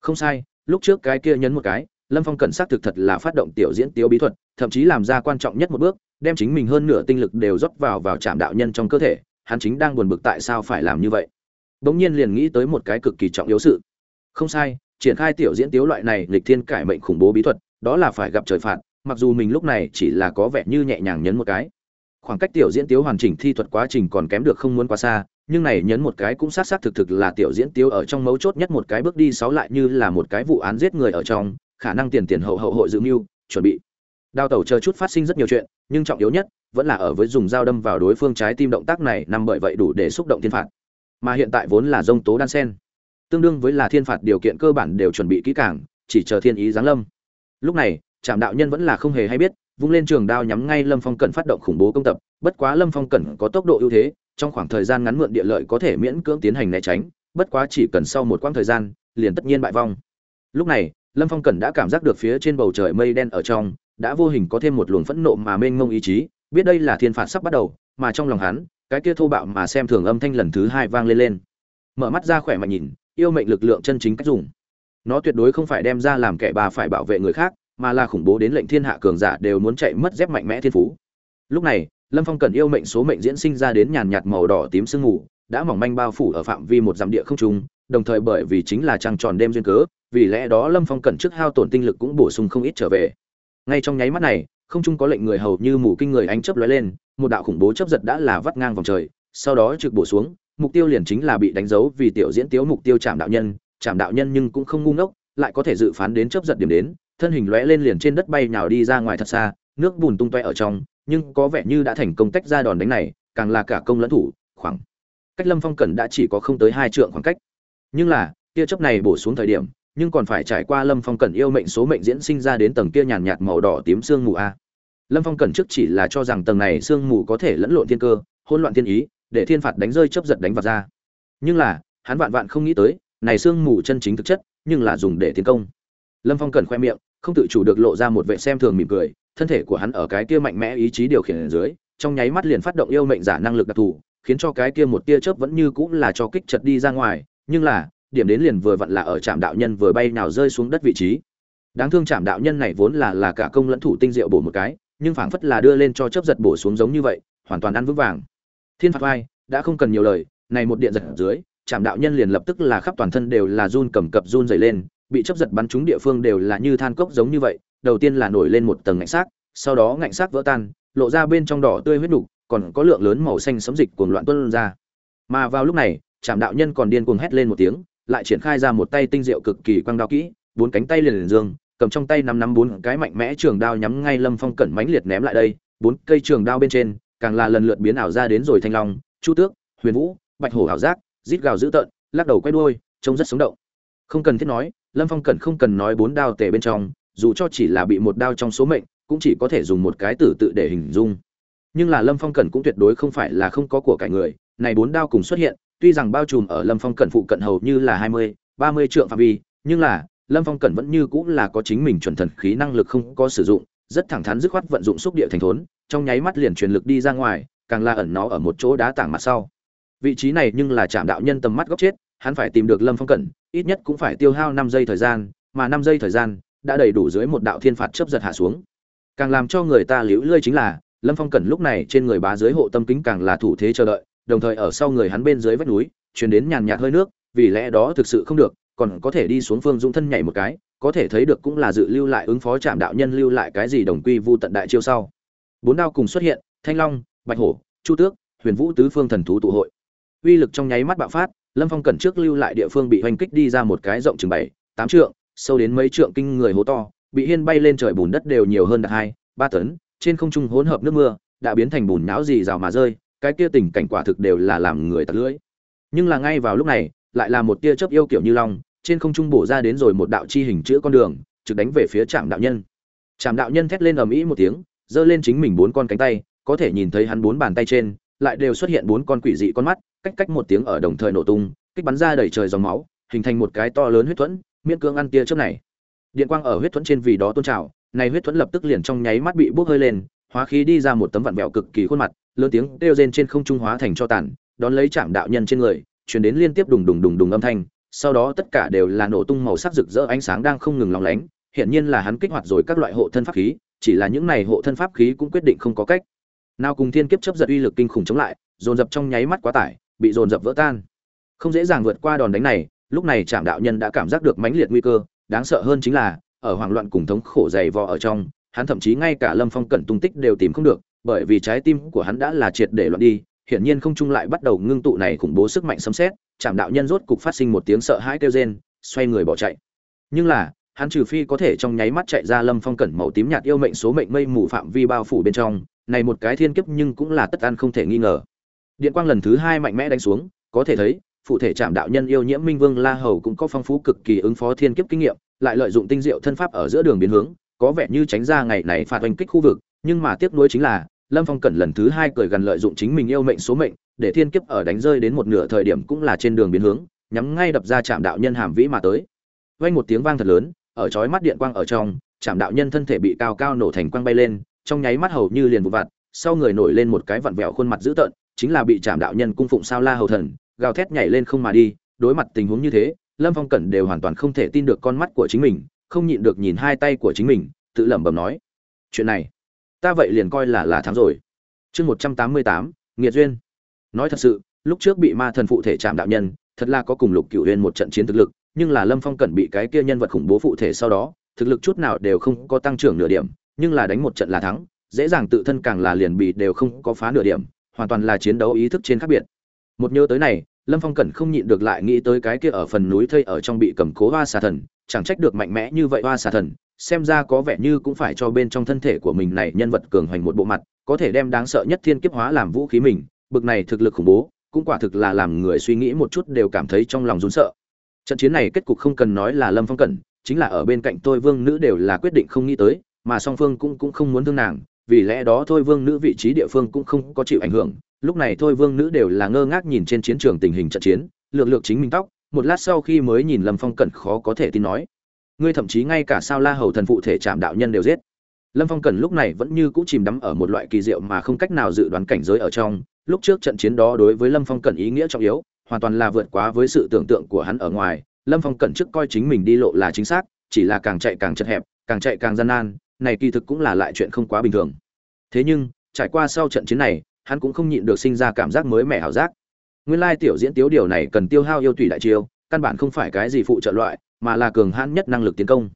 Speaker 1: Không sai, lúc trước cái kia nhấn một cái lâm phong cẩn xác thực thật là phát động tiểu diễn tiêu bí thuật, thậm chí làm ra quan trọng nhất một bước, đem chính mình hơn nửa tinh lực đều rót vào vào trạm đạo nhân trong cơ thể, hắn chính đang buồn bực tại sao phải làm như vậy. Bỗng nhiên liền nghĩ tới một cái cực kỳ trọng yếu sự. Không sai, triển khai tiểu diễn tiếu loại này lịch thiên cải mệnh khủng bố bí thuật, đó là phải gặp trời phạt, mặc dù mình lúc này chỉ là có vẻ như nhẹ nhàng nhấn một cái. Khoảng cách tiểu diễn tiếu hoàn chỉnh thi thuật quá trình còn kém được không muốn quá xa, nhưng này nhấn một cái cũng xác xác thực thực là tiểu diễn tiếu ở trong mấu chốt nhất một cái bước đi sáu lại như là một cái vụ án giết người ở trong khả năng tiền tiền hậu hậu hội dự mưu, chuẩn bị. Đào tẩu chờ chút phát sinh rất nhiều chuyện, nhưng trọng yếu nhất vẫn là ở với dùng dao đâm vào đối phương trái tim động tác này nằm bởi vậy đủ để xúc động thiên phạt. Mà hiện tại vốn là dông tố đan sen. Tương đương với là thiên phạt điều kiện cơ bản đều chuẩn bị kỹ càng, chỉ chờ thiên ý giáng lâm. Lúc này, trạm đạo nhân vẫn là không hề hay biết, vung lên trường đao nhắm ngay lâm phong cẩn phát động khủng bố công tập, bất quá lâm phong cẩn có tốc độ ưu thế, trong khoảng thời gian ngắn mượn địa lợi có thể miễn cưỡng tiến hành né tránh, bất quá chỉ cần sau một quãng thời gian, liền tất nhiên bại vong. Lúc này lâm phong cẩn đã cảm giác được phía trên bầu trời mây đen ở trong, đã vô hình có thêm một luồng phẫn nộ mà mênh mông ý chí, biết đây là thiên phạt sắp bắt đầu, mà trong lòng hắn, cái kia thô bạo mà xem thường âm thanh lần thứ hai vang lên lên. Mở mắt ra khỏe mạnh nhìn, yêu mệnh lực lượng chân chính cách dùng. Nó tuyệt đối không phải đem ra làm kẻ bà phải bảo vệ người khác, mà là khủng bố đến lệnh thiên hạ cường giả đều muốn chạy mất dép mạnh mẽ thiên phú. Lúc này, lâm phong cần yêu mệnh số mệnh diễn sinh ra đến nhàn nhạt màu đỏ tím sương mù, đã mỏng manh bao phủ ở phạm vi một dặm địa không trung đồng thời bởi vì chính là trăng tròn đêm duyên cớ, vì lẽ đó lâm phong cẩn trước hao tổn tinh lực cũng bổ sung không ít trở về. Ngay trong nháy mắt này, không trung có lệnh người hầu như mù kinh người ánh chớp lóe lên, một đạo khủng bố chấp giật đã là vắt ngang vòng trời, sau đó trực bổ xuống, mục tiêu liền chính là bị đánh dấu vì tiểu diễn tiếu mục tiêu chạm đạo nhân chạm đạo nhân nhưng cũng không ngu ngốc, lại có thể dự phán đến chấp giật điểm đến, thân hình lóe lên liền trên đất bay nhào đi ra ngoài thật xa, nước bùn tung toe ở trong, nhưng có vẻ như đã thành công tách ra đòn đánh này, càng là cả công lẫn thủ, khoảng cách lâm phong cẩn đã chỉ có không tới hai trượng khoảng cách nhưng là, tia chớp này bổ xuống thời điểm, nhưng còn phải trải qua lâm phong cẩn yêu mệnh số mệnh diễn sinh ra đến tầng kia nhàn nhạt màu đỏ tím sương mù a. Lâm phong cẩn trước chỉ là cho rằng tầng này sương mù có thể lẫn lộn thiên cơ, hỗn loạn thiên ý, để thiên phạt đánh rơi chấp giật đánh vào ra. Nhưng là, hắn vạn vạn không nghĩ tới, này sương mù chân chính thực chất, nhưng là dùng để tiến công. Lâm phong cẩn khoe miệng, không tự chủ được lộ ra một vệ xem thường mỉm cười, thân thể của hắn ở cái kia mạnh mẽ ý chí điều khiển ở dưới, trong nháy mắt liền phát động yêu mệnh giả năng lực đặc thù, khiến cho cái kia một tia chớp vẫn như cũng là cho kích chật đi ra ngoài nhưng là, điểm đến liền vừa vặn là ở trạm đạo nhân vừa bay nào rơi xuống đất vị trí. Đáng thương trạm đạo nhân này vốn là là cả công lẫn thủ tinh diệu bổ một cái, nhưng phảng phất là đưa lên cho chớp giật bổ xuống giống như vậy, hoàn toàn ăn vững vàng. Thiên phạt vai, đã không cần nhiều lời, này một điện giật ở dưới, trạm đạo nhân liền lập tức là khắp toàn thân đều là run cầm cập run dày lên, bị chấp giật bắn trúng địa phương đều là như than cốc giống như vậy, đầu tiên là nổi lên một tầng ngạnh xác, sau đó ngạnh xác vỡ tan, lộ ra bên trong đỏ tươi huyết đục còn có lượng lớn màu xanh sấm dịch cuồng loạn tuôn ra. Mà vào lúc này trạm đạo nhân còn điên cuồng hét lên một tiếng, lại triển khai ra một tay tinh diệu cực kỳ quang đao kỹ, bốn cánh tay liền liền dương, cầm trong tay năm năm bốn cái mạnh mẽ trường đao nhắm ngay lâm phong cẩn mãnh liệt ném lại đây, bốn cây trường đao bên trên, càng là lần lượt biến ảo ra đến rồi thanh long, chu tước, huyền vũ, bạch hổ ảo giác, rít gào dữ tợn, lắc đầu quay đuôi, trông rất sống động. Không cần thiết nói, lâm phong cẩn không cần nói bốn đao tề bên trong, dù cho chỉ là bị một đao trong số mệnh, cũng chỉ có thể dùng một cái tử tự để hình dung. Nhưng là lâm phong cẩn cũng tuyệt đối không phải là không có của cải người, này bốn đao cùng xuất hiện tuy rằng bao trùm ở lâm phong cẩn phụ cận hầu như là hai mươi, ba mươi trượng phạm vi, nhưng là, lâm phong cẩn vẫn như cũng là có chính mình chuẩn thần khí năng lực không có sử dụng, rất thẳng thắn dứt khoát vận dụng xúc địa thành thốn, trong nháy mắt liền truyền lực đi ra ngoài, càng là ẩn nó ở một chỗ đá tảng mặt sau. Vị trí này nhưng là chạm đạo nhân tầm mắt góc chết, hắn phải tìm được lâm phong cẩn, ít nhất cũng phải tiêu hao năm giây thời gian, mà năm giây thời gian đã đầy đủ dưới một đạo thiên phạt chấp giật hạ xuống. Càng làm cho người ta liễu lơi chính là, lâm phong cẩn lúc này trên người bá dưới hộ tâm kính càng là thủ thế chờ đợi đồng thời ở sau người hắn bên dưới vách núi chuyển đến nhàn nhạt hơi nước, vì lẽ đó thực sự không được, còn có thể đi xuống phương dũng thân nhảy một cái, có thể thấy được cũng là dự lưu lại ứng phó trạm đạo nhân lưu lại cái gì đồng quy vu tận đại chiêu sau. Bốn đao cùng xuất hiện, thanh long, bạch hổ, chu tước, huyền vũ tứ phương thần thú tụ hội. Uy lực trong nháy mắt bạo phát, lâm phong cẩn trước lưu lại địa phương bị hoành kích đi ra một cái rộng chừng bảy, tám trượng, sâu đến mấy trượng kinh người hố to, bị hiên bay lên trời bùn đất đều nhiều hơn đạt hai, ba tấn, trên không trung hỗn hợp nước mưa, đã biến thành bùn não gì rào mà rơi cái kia tình cảnh quả thực đều là làm người tặc lưỡi. Nhưng là ngay vào lúc này, lại là một tia chớp yêu kiểu như long, trên không trung bổ ra đến rồi một đạo chi hình chữa con đường, trực đánh về phía trạm đạo nhân. Trạm đạo nhân thét lên ầm ĩ một tiếng, giơ lên chính mình bốn con cánh tay, có thể nhìn thấy hắn bốn bàn tay trên, lại đều xuất hiện bốn con quỷ dị con mắt, cách cách một tiếng ở đồng thời nổ tung, kích bắn ra đầy trời dòng máu, hình thành một cái to lớn huyết thuẫn, miễn cưỡng ăn tia chớp này. Điện quang ở huyết thuẫn trên vì đó tôn trào, này huyết thuẫn lập tức liền trong nháy mắt bị bốc hơi lên, hóa khí đi ra một tấm vặn vẹo cực kỳ khuôn mặt lớn tiếng kêu rên trên không trung hóa thành cho tàn, đón lấy chạm đạo nhân trên người, truyền đến liên tiếp đùng đùng đùng đùng âm thanh, sau đó tất cả đều là nổ tung màu sắc rực rỡ ánh sáng đang không ngừng lóng lánh hiện nhiên là hắn kích hoạt rồi các loại hộ thân pháp khí, chỉ là những này hộ thân pháp khí cũng quyết định không có cách. Nào cùng thiên kiếp chấp giật uy lực kinh khủng chống lại, dồn dập trong nháy mắt quá tải, bị dồn dập vỡ tan. Không dễ dàng vượt qua đòn đánh này, lúc này trạm đạo nhân đã cảm giác được mãnh liệt nguy cơ, đáng sợ hơn chính là, ở hoảng loạn cùng thống khổ dày vò ở trong, hắn thậm chí ngay cả lâm phong cận tung tích đều tìm không được bởi vì trái tim của hắn đã là triệt để loạn đi, hiển nhiên không trung lại bắt đầu ngưng tụ này khủng bố sức mạnh sấm sét chạm đạo nhân rốt cục phát sinh một tiếng sợ hãi kêu rên, xoay người bỏ chạy. Nhưng là, hắn trừ phi có thể trong nháy mắt chạy ra lâm phong cẩn màu tím nhạt yêu mệnh số mệnh mây mù phạm vi bao phủ bên trong, này một cái thiên kiếp nhưng cũng là tất ăn không thể nghi ngờ. Điện quang lần thứ hai mạnh mẽ đánh xuống, có thể thấy, phụ thể chạm đạo nhân yêu nhiễm minh vương la hầu cũng có phong phú cực kỳ ứng phó thiên kiếp kinh nghiệm, lại lợi dụng tinh diệu thân pháp ở giữa đường biến hướng, có vẻ như tránh ra ngày này phạt oanh kích khu vực, nhưng mà tiếc nuối chính là lâm phong cẩn lần thứ hai cười gần lợi dụng chính mình yêu mệnh số mệnh, để thiên kiếp ở đánh rơi đến một nửa thời điểm cũng là trên đường biến hướng, nhắm ngay đập ra chạm đạo nhân hàm vĩ mà tới. Vang một tiếng vang thật lớn, ở chói mắt điện quang ở trong chạm đạo nhân thân thể bị cao cao nổ thành quang bay lên, trong nháy mắt hầu như liền vụ vặt, sau người nổi lên một cái vặn vẹo khuôn mặt dữ tợn, chính là bị chạm đạo nhân cung phụng sao la hầu thần, gào thét nhảy lên không mà đi, đối mặt tình huống như thế, lâm phong cẩn đều hoàn toàn không thể tin được con mắt của chính mình, không nhịn được nhìn hai tay của chính mình, tự lẩm bẩm nói, chuyện này ta vậy liền coi là là thắng rồi. Chương một trăm tám mươi tám, nghiệt duyên. Nói thật sự, lúc trước bị ma thần phụ thể chạm đạo nhân, thật là có cùng lục cửu uyên một trận chiến thực lực, nhưng là lâm phong cẩn bị cái kia nhân vật khủng bố phụ thể sau đó, thực lực chút nào đều không có tăng trưởng nửa điểm, nhưng là đánh một trận là thắng, dễ dàng tự thân càng là liền bị đều không có phá nửa điểm, hoàn toàn là chiến đấu ý thức trên khác biệt. Một nhớ tới này, lâm phong cẩn không nhịn được lại nghĩ tới cái kia ở phần núi thây ở trong bị cầm cố hoa xà thần, chẳng trách được mạnh mẽ như vậy hoa xà thần xem ra có vẻ như cũng phải cho bên trong thân thể của mình này nhân vật cường hoành một bộ mặt, có thể đem đáng sợ nhất thiên kiếp hóa làm vũ khí mình, bực này thực lực khủng bố, cũng quả thực là làm người suy nghĩ một chút đều cảm thấy trong lòng run sợ. Trận chiến này kết cục không cần nói là lâm phong cẩn, chính là ở bên cạnh tôi vương nữ đều là quyết định không nghĩ tới, mà song phương cũng cũng không muốn thương nàng, vì lẽ đó thôi vương nữ vị trí địa phương cũng không có chịu ảnh hưởng. Lúc này thôi vương nữ đều là ngơ ngác nhìn trên chiến trường tình hình trận chiến, lược lược chính mình tóc, một lát sau khi mới nhìn lâm phong cẩn khó có thể tin nói ngươi thậm chí ngay cả sao la hầu thần phụ thể chạm đạo nhân đều giết. Lâm phong cẩn lúc này vẫn như cũ chìm đắm ở một loại kỳ diệu mà không cách nào dự đoán cảnh giới ở trong. Lúc trước trận chiến đó đối với lâm phong cẩn ý nghĩa trọng yếu, hoàn toàn là vượt quá với sự tưởng tượng của hắn ở ngoài. Lâm phong cẩn trước coi chính mình đi lộ là chính xác, chỉ là càng chạy càng chật hẹp, càng chạy càng gian nan, này kỳ thực cũng là lại chuyện không quá bình thường. Thế nhưng, trải qua sau trận chiến này, hắn cũng không nhịn được sinh ra cảm giác mới mẻ hảo giác. Nguyên lai tiểu diễn tiếu điều này cần tiêu hao yêu tùy đại chiêu, căn bản không phải cái gì phụ trợ loại mà là cường hãn nhất năng lực tiến công.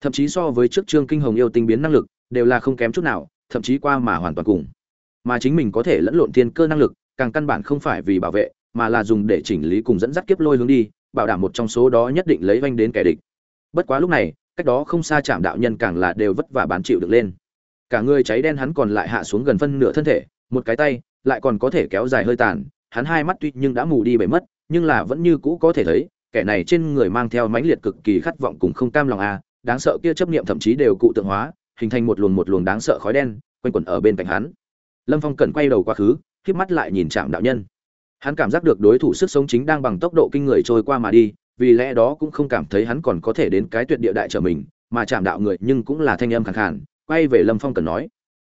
Speaker 1: Thậm chí so với trước trương kinh hồng yêu tinh biến năng lực, đều là không kém chút nào, thậm chí qua mà hoàn toàn cùng. Mà chính mình có thể lẫn lộn thiên cơ năng lực, càng căn bản không phải vì bảo vệ, mà là dùng để chỉnh lý cùng dẫn dắt kiếp lôi hướng đi, bảo đảm một trong số đó nhất định lấy vanh đến kẻ địch. Bất quá lúc này, cách đó không xa chạm đạo nhân càng là đều vất vả bán chịu được lên. Cả người cháy đen hắn còn lại hạ xuống gần phân nửa thân thể, một cái tay lại còn có thể kéo dài hơi tàn, hắn hai mắt tuy nhưng đã mù đi bể mất, nhưng là vẫn như cũ có thể thấy kẻ này trên người mang theo mãnh liệt cực kỳ khát vọng cùng không cam lòng a đáng sợ kia chấp niệm thậm chí đều cụ tượng hóa, hình thành một luồng một luồng đáng sợ khói đen, quanh quẩn ở bên cạnh hắn. Lâm phong cẩn quay đầu qua khứ, khép mắt lại nhìn Trạm đạo nhân. Hắn cảm giác được đối thủ sức sống chính đang bằng tốc độ kinh người trôi qua mà đi, vì lẽ đó cũng không cảm thấy hắn còn có thể đến cái tuyệt địa đại trở mình, mà Trạm đạo người nhưng cũng là thanh âm khàn khàn, quay về lâm phong cần nói,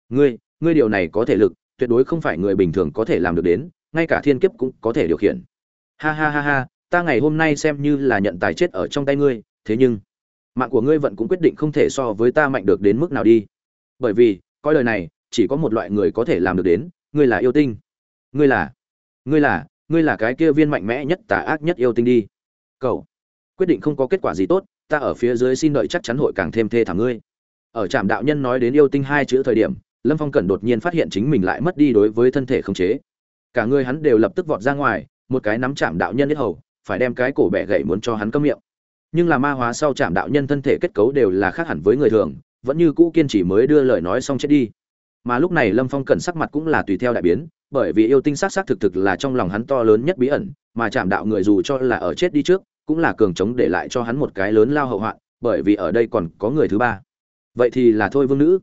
Speaker 1: ngươi ngươi điều này có thể lực, tuyệt đối không phải người bình thường có thể làm được đến, ngay cả thiên kiếp cũng có thể điều khiển. Ha ha ha ha ta ngày hôm nay xem như là nhận tài chết ở trong tay ngươi, thế nhưng, mạng của ngươi vẫn cũng quyết định không thể so với ta mạnh được đến mức nào đi. Bởi vì, coi lời này, chỉ có một loại người có thể làm được đến, ngươi là yêu tinh. Ngươi là ngươi là ngươi là cái kia viên mạnh mẽ nhất, tà ác nhất yêu tinh đi. Cậu, quyết định không có kết quả gì tốt, ta ở phía dưới xin đợi chắc chắn hội càng thêm thê thảm ngươi. Ở trạm đạo nhân nói đến yêu tinh hai chữ thời điểm, lâm phong cẩn đột nhiên phát hiện chính mình lại mất đi đối với thân thể khống chế. Cả người hắn đều lập tức vọt ra ngoài, một cái nắm chạm đạo nhân nhất hầu phải đem cái cổ bẻ gậy muốn cho hắn câm miệng. Nhưng là ma hóa sau chạm đạo nhân thân thể kết cấu đều là khác hẳn với người thường, vẫn như cũ kiên trì mới đưa lời nói xong chết đi. Mà lúc này lâm phong cẩn sắc mặt cũng là tùy theo đại biến, bởi vì yêu tinh sắc sắc thực thực là trong lòng hắn to lớn nhất bí ẩn, mà chạm đạo người dù cho là ở chết đi trước, cũng là cường chống để lại cho hắn một cái lớn lao hậu hoạn, bởi vì ở đây còn có người thứ ba. Vậy thì là thôi vương nữ.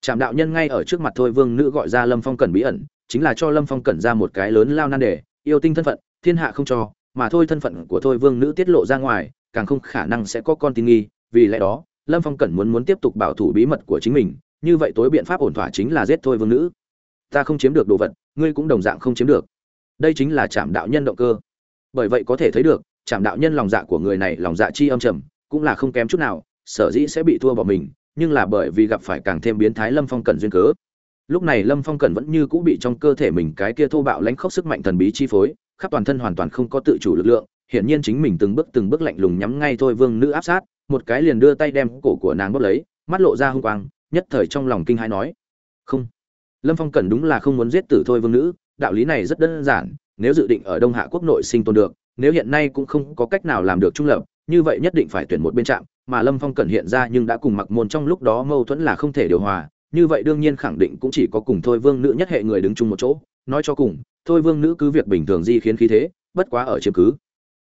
Speaker 1: Chạm đạo nhân ngay ở trước mặt thôi vương nữ gọi ra lâm phong cẩn bí ẩn, chính là cho lâm phong cẩn ra một cái lớn lao nan đề, yêu tinh thân phận, thiên hạ không cho mà thôi thân phận của thôi vương nữ tiết lộ ra ngoài, càng không khả năng sẽ có con tin nghi, vì lẽ đó, lâm phong cẩn muốn muốn tiếp tục bảo thủ bí mật của chính mình, như vậy tối biện pháp ổn thỏa chính là giết thôi vương nữ. Ta không chiếm được đồ vật, ngươi cũng đồng dạng không chiếm được. Đây chính là trạm đạo nhân động cơ. Bởi vậy có thể thấy được trạm đạo nhân lòng dạ của người này lòng dạ chi âm trầm, cũng là không kém chút nào, sở dĩ sẽ bị thua bỏ mình, nhưng là bởi vì gặp phải càng thêm biến thái lâm phong cẩn duyên cớ. Lúc này lâm phong cẩn vẫn như cũ bị trong cơ thể mình cái kia thô bạo lãnh khốc sức mạnh thần bí chi phối khắp toàn thân hoàn toàn không có tự chủ lực lượng, hiển nhiên chính mình từng bước từng bước lạnh lùng nhắm ngay thôi vương nữ áp sát, một cái liền đưa tay đem cổ của nàng bóp lấy, mắt lộ ra hung quang, nhất thời trong lòng kinh hãi nói, không, lâm phong cẩn đúng là không muốn giết tử thôi vương nữ, đạo lý này rất đơn giản, nếu dự định ở đông hạ quốc nội sinh tồn được, nếu hiện nay cũng không có cách nào làm được trung lập, như vậy nhất định phải tuyển một bên trạm, mà lâm phong cẩn hiện ra nhưng đã cùng mặc môn trong lúc đó mâu thuẫn là không thể điều hòa, như vậy đương nhiên khẳng định cũng chỉ có cùng thôi vương nữ nhất hệ người đứng chung một chỗ nói cho cùng, thôi vương nữ cứ việc bình thường di khiến khí thế, bất quá ở chiếm cứ.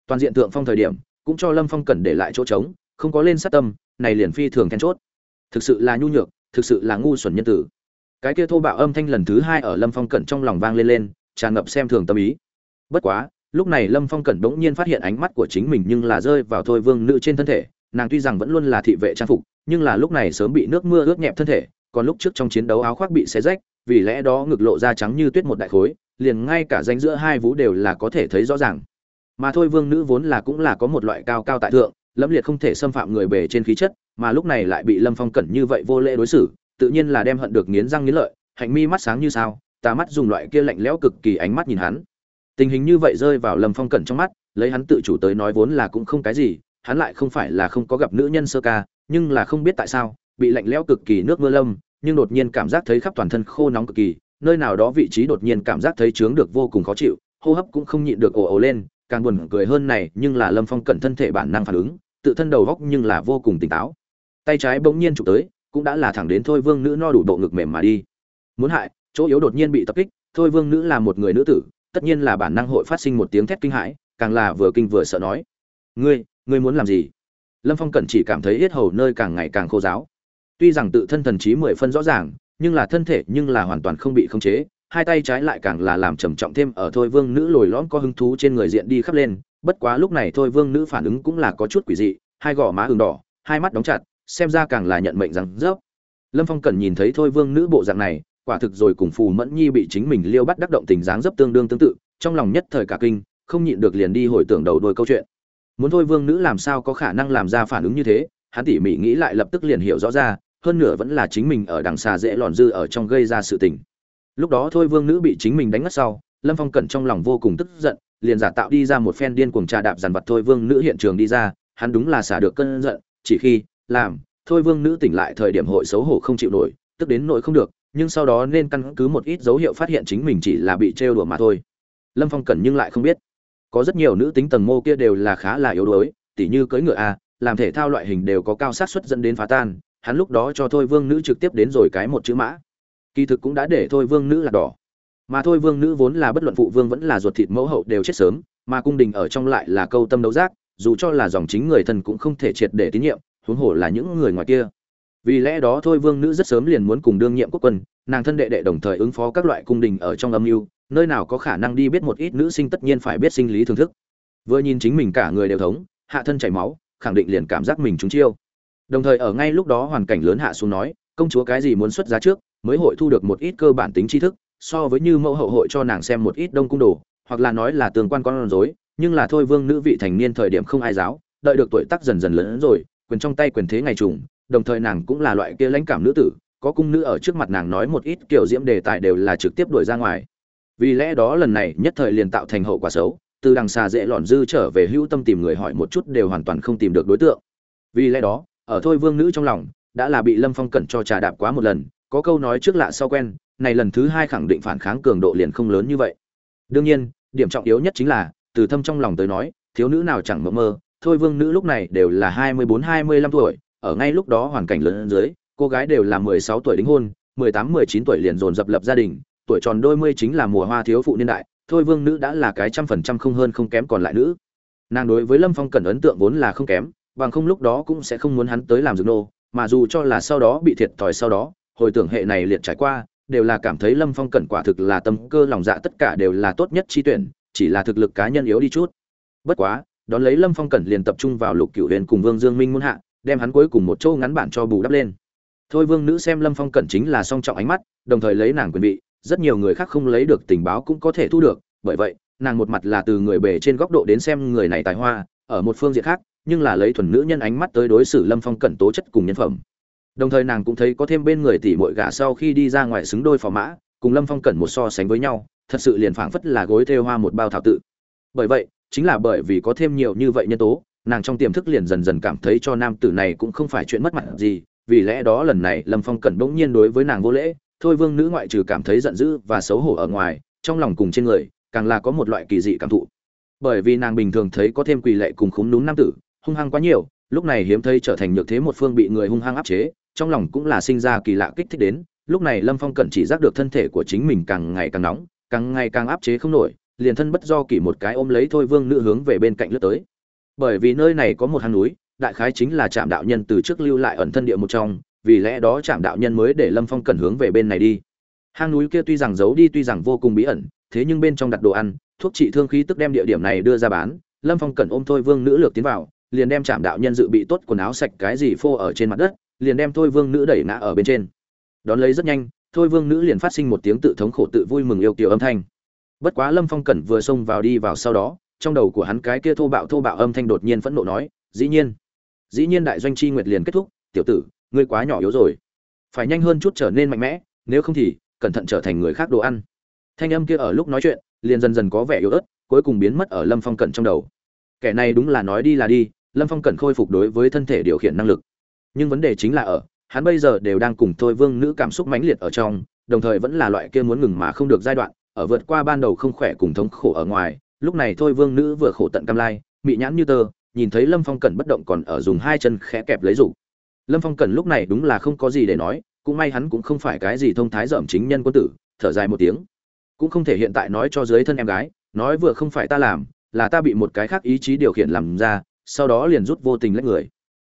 Speaker 1: Toàn diện thượng phong thời điểm, cũng cho lâm phong cần để lại chỗ trống, không có lên sát tâm, này liền phi thường then chốt. Thực sự là nhu nhược, thực sự là ngu xuẩn nhân tử. Cái kia thô bạo âm thanh lần thứ hai ở lâm phong cẩn trong lòng vang lên lên, tràn ngập xem thường tâm ý. Bất quá, lúc này lâm phong cẩn bỗng nhiên phát hiện ánh mắt của chính mình nhưng là rơi vào thôi vương nữ trên thân thể, nàng tuy rằng vẫn luôn là thị vệ trang phục, nhưng là lúc này sớm bị nước mưa ướt nhẹp thân thể, còn lúc trước trong chiến đấu áo khoác bị xé rách vì lẽ đó ngực lộ ra trắng như tuyết một đại khối, liền ngay cả danh giữa hai vú đều là có thể thấy rõ ràng. Mà thôi vương nữ vốn là cũng là có một loại cao cao tại thượng, lâm liệt không thể xâm phạm người bề trên khí chất, mà lúc này lại bị lâm phong cẩn như vậy vô lễ đối xử, tự nhiên là đem hận được nghiến răng nghiến lợi, hạnh mi mắt sáng như sao tà mắt dùng loại kia lạnh lẽo cực kỳ ánh mắt nhìn hắn. Tình hình như vậy rơi vào lâm phong cẩn trong mắt, lấy hắn tự chủ tới nói vốn là cũng không cái gì, hắn lại không phải là không có gặp nữ nhân sơ ca, nhưng là không biết tại sao, bị lạnh lẽo cực kỳ nước mưa lâm nhưng đột nhiên cảm giác thấy khắp toàn thân khô nóng cực kỳ, nơi nào đó vị trí đột nhiên cảm giác thấy trướng được vô cùng khó chịu, hô hấp cũng không nhịn được ồ ồ lên, càng buồn cười hơn này, nhưng là lâm phong cẩn thân thể bản năng phản ứng, tự thân đầu góc nhưng là vô cùng tỉnh táo. Tay trái bỗng nhiên chụp tới, cũng đã là thẳng đến thôi vương nữ no đủ độ ngực mềm mà đi. Muốn hại, chỗ yếu đột nhiên bị tập kích, thôi vương nữ là một người nữ tử, tất nhiên là bản năng hội phát sinh một tiếng thét kinh hãi, càng là vừa kinh vừa sợ nói. Ngươi ngươi muốn làm gì? Lâm phong cẩn chỉ cảm thấy yết hầu nơi càng ngày càng khô giáo tuy rằng tự thân thần trí mười phân rõ ràng, nhưng là thân thể nhưng là hoàn toàn không bị khống chế, hai tay trái lại càng là làm trầm trọng thêm ở thôi vương nữ lồi lõm có hứng thú trên người diện đi khắp lên, bất quá lúc này thôi vương nữ phản ứng cũng là có chút quỷ dị, hai gò má ừng đỏ, hai mắt đóng chặt, xem ra càng là nhận mệnh rằng rớp lâm phong cần nhìn thấy thôi vương nữ bộ dạng này, quả thực rồi cùng phù mẫn nhi bị chính mình liêu bắt đắc động tình dáng dấp tương đương tương tự, trong lòng nhất thời cả kinh, không nhịn được liền đi hồi tưởng đầu đôi câu chuyện. Muốn thôi vương nữ làm sao có khả năng làm ra phản ứng như thế, hắn tỉ mỉ nghĩ lại lập tức liền hiểu rõ ra hơn nữa vẫn là chính mình ở đằng xa dễ lòn dư ở trong gây ra sự tình. Lúc đó thôi vương nữ bị chính mình đánh ngất sau, lâm phong cẩn trong lòng vô cùng tức giận, liền giả tạo đi ra một phen điên cuồng trà đạp dàn vật thôi vương nữ hiện trường đi ra, hắn đúng là xả được cơn giận, chỉ khi, làm, thôi vương nữ tỉnh lại thời điểm hội xấu hổ không chịu nổi, tức đến nỗi không được, nhưng sau đó nên căn cứ một ít dấu hiệu phát hiện chính mình chỉ là bị trêu đùa mà thôi. Lâm phong cẩn nhưng lại không biết. Có rất nhiều nữ tính tầng mô kia đều là khá là yếu đuối, tỉ như cưỡi ngựa a, làm thể thao loại hình đều có cao sát suất dẫn đến phá tan hắn lúc đó cho thôi vương nữ trực tiếp đến rồi cái một chữ mã. Kỳ thực cũng đã để thôi vương nữ là đỏ. Mà thôi vương nữ vốn là bất luận phụ vương vẫn là ruột thịt mẫu hậu đều chết sớm, mà cung đình ở trong lại là câu tâm đấu giác, dù cho là dòng chính người thân cũng không thể triệt để tín nhiệm, huống hồ là những người ngoài kia. Vì lẽ đó thôi vương nữ rất sớm liền muốn cùng đương nhiệm quốc quân, nàng thân đệ đệ đồng thời ứng phó các loại cung đình ở trong âm mưu, nơi nào có khả năng đi biết một ít nữ sinh tất nhiên phải biết sinh lý thưởng thức. Vừa nhìn chính mình cả người đều thống, hạ thân chảy máu, khẳng định liền cảm giác mình trúng chiêu đồng thời ở ngay lúc đó hoàn cảnh lớn hạ xuống nói, công chúa cái gì muốn xuất giá trước, mới hội thu được một ít cơ bản tính tri thức, so với như mẫu hậu hội cho nàng xem một ít đông cung đồ, hoặc là nói là tường quan con rối, nhưng là thôi vương nữ vị thành niên thời điểm không ai giáo, đợi được tuổi tác dần dần lớn rồi, quyền trong tay quyền thế ngày trùng, đồng thời nàng cũng là loại kia lãnh cảm nữ tử, có cung nữ ở trước mặt nàng nói một ít kiểu diễm đề tài đều là trực tiếp đuổi ra ngoài. Vì lẽ đó lần này nhất thời liền tạo thành hậu quả xấu, từ đằng xa dễ lọn dư trở về hữu tâm tìm người hỏi một chút đều hoàn toàn không tìm được đối tượng. Vì lẽ đó ở thôi vương nữ trong lòng, đã là bị lâm phong cẩn cho trà đạp quá một lần, có câu nói trước lạ sau quen, này lần thứ hai khẳng định phản kháng cường độ liền không lớn như vậy. Đương nhiên, điểm trọng yếu nhất chính là, từ thâm trong lòng tới nói, thiếu nữ nào chẳng mơ mơ, thôi vương nữ lúc này đều là hai mươi bốn, hai mươi lăm tuổi, ở ngay lúc đó hoàn cảnh lớn dưới, cô gái đều là mười sáu tuổi đính hôn, mười tám, mười chín tuổi liền dồn dập lập gia đình, tuổi tròn đôi mươi chính là mùa hoa thiếu phụ niên đại, thôi vương nữ đã là cái trăm phần trăm không hơn không kém còn lại nữ. Nàng đối với lâm phong cần ấn tượng vốn là không kém bằng không lúc đó cũng sẽ không muốn hắn tới làm dược nô, mà dù cho là sau đó bị thiệt thòi sau đó, hồi tưởng hệ này liệt trải qua, đều là cảm thấy lâm phong cẩn quả thực là tâm cơ lòng dạ tất cả đều là tốt nhất chi tuyển, chỉ là thực lực cá nhân yếu đi chút. Bất quá, đón lấy lâm phong cẩn liền tập trung vào lục cửu huyền cùng vương dương minh muôn hạ, đem hắn cuối cùng một châu ngắn bản cho bù đắp lên. Thôi vương nữ xem lâm phong cẩn chính là song trọng ánh mắt, đồng thời lấy nàng quyền vị, rất nhiều người khác không lấy được tình báo cũng có thể thu được, bởi vậy, nàng một mặt là từ người bề trên góc độ đến xem người này tài hoa, ở một phương diện khác nhưng là lấy thuần nữ nhân ánh mắt tới đối xử lâm phong cẩn tố chất cùng nhân phẩm. Đồng thời nàng cũng thấy có thêm bên người tỷ muội gả sau khi đi ra ngoài xứng đôi phò mã, cùng lâm phong cẩn một so sánh với nhau, thật sự liền phảng phất là gối thêu hoa một bao thảo tự. Bởi vậy, chính là bởi vì có thêm nhiều như vậy nhân tố, nàng trong tiềm thức liền dần dần cảm thấy cho nam tử này cũng không phải chuyện mất mặt gì, vì lẽ đó lần này lâm phong cẩn bỗng nhiên đối với nàng vô lễ, thôi vương nữ ngoại trừ cảm thấy giận dữ và xấu hổ ở ngoài, trong lòng cùng trên người, càng là có một loại kỳ dị cảm thụ. Bởi vì nàng bình thường thấy có thêm quỳ lệ cùng khúm núm nam tử hung hăng quá nhiều, lúc này hiếm thấy trở thành nhược thế một phương bị người hung hăng áp chế, trong lòng cũng là sinh ra kỳ lạ kích thích đến, lúc này lâm phong cẩn chỉ giác được thân thể của chính mình càng ngày càng nóng, càng ngày càng áp chế không nổi, liền thân bất do kỳ một cái ôm lấy thôi vương nữ hướng về bên cạnh lướt tới. Bởi vì nơi này có một hang núi, đại khái chính là trạm đạo nhân từ trước lưu lại ẩn thân địa một trong, vì lẽ đó trạm đạo nhân mới để lâm phong cẩn hướng về bên này đi. Hang núi kia tuy rằng giấu đi tuy rằng vô cùng bí ẩn, thế nhưng bên trong đặt đồ ăn, thuốc trị thương khí tức đem địa điểm này đưa ra bán, lâm phong cẩn ôm thôi vương nữ lược tiến vào liền đem trạm đạo nhân dự bị tốt quần áo sạch cái gì phô ở trên mặt đất, liền đem thôi vương nữ đẩy ngã ở bên trên. Đón lấy rất nhanh, thôi vương nữ liền phát sinh một tiếng tự thống khổ tự vui mừng yêu kiều âm thanh. Bất quá lâm phong cẩn vừa xông vào đi vào sau đó, trong đầu của hắn cái kia thô bạo thô bạo âm thanh đột nhiên phẫn nộ nói, dĩ nhiên dĩ nhiên đại doanh chi nguyệt liền kết thúc, tiểu tử, ngươi quá nhỏ yếu rồi. Phải nhanh hơn chút trở nên mạnh mẽ, nếu không thì cẩn thận trở thành người khác đồ ăn. Thanh âm kia ở lúc nói chuyện, liền dần dần có vẻ yếu ớt, cuối cùng biến mất ở lâm phong cẩn trong đầu. Kẻ này đúng là nói đi là đi lâm phong Cần khôi phục đối với thân thể điều khiển năng lực. Nhưng vấn đề chính là ở, hắn bây giờ đều đang cùng thôi vương nữ cảm xúc mãnh liệt ở trong, đồng thời vẫn là loại kia muốn ngừng mà không được giai đoạn, ở vượt qua ban đầu không khỏe cùng thống khổ ở ngoài, lúc này thôi vương nữ vừa khổ tận cam lai, mị nhãn như tơ, nhìn thấy lâm phong Cần bất động còn ở dùng hai chân khẽ kẹp lấy rủ lâm phong Cần lúc này đúng là không có gì để nói, cũng may hắn cũng không phải cái gì thông thái dởm chính nhân quân tử, thở dài một tiếng. Cũng không thể hiện tại nói cho dưới thân em gái, nói vừa không phải ta làm, là ta bị một cái khác ý chí điều khiển làm ra sau đó liền rút vô tình lấy người.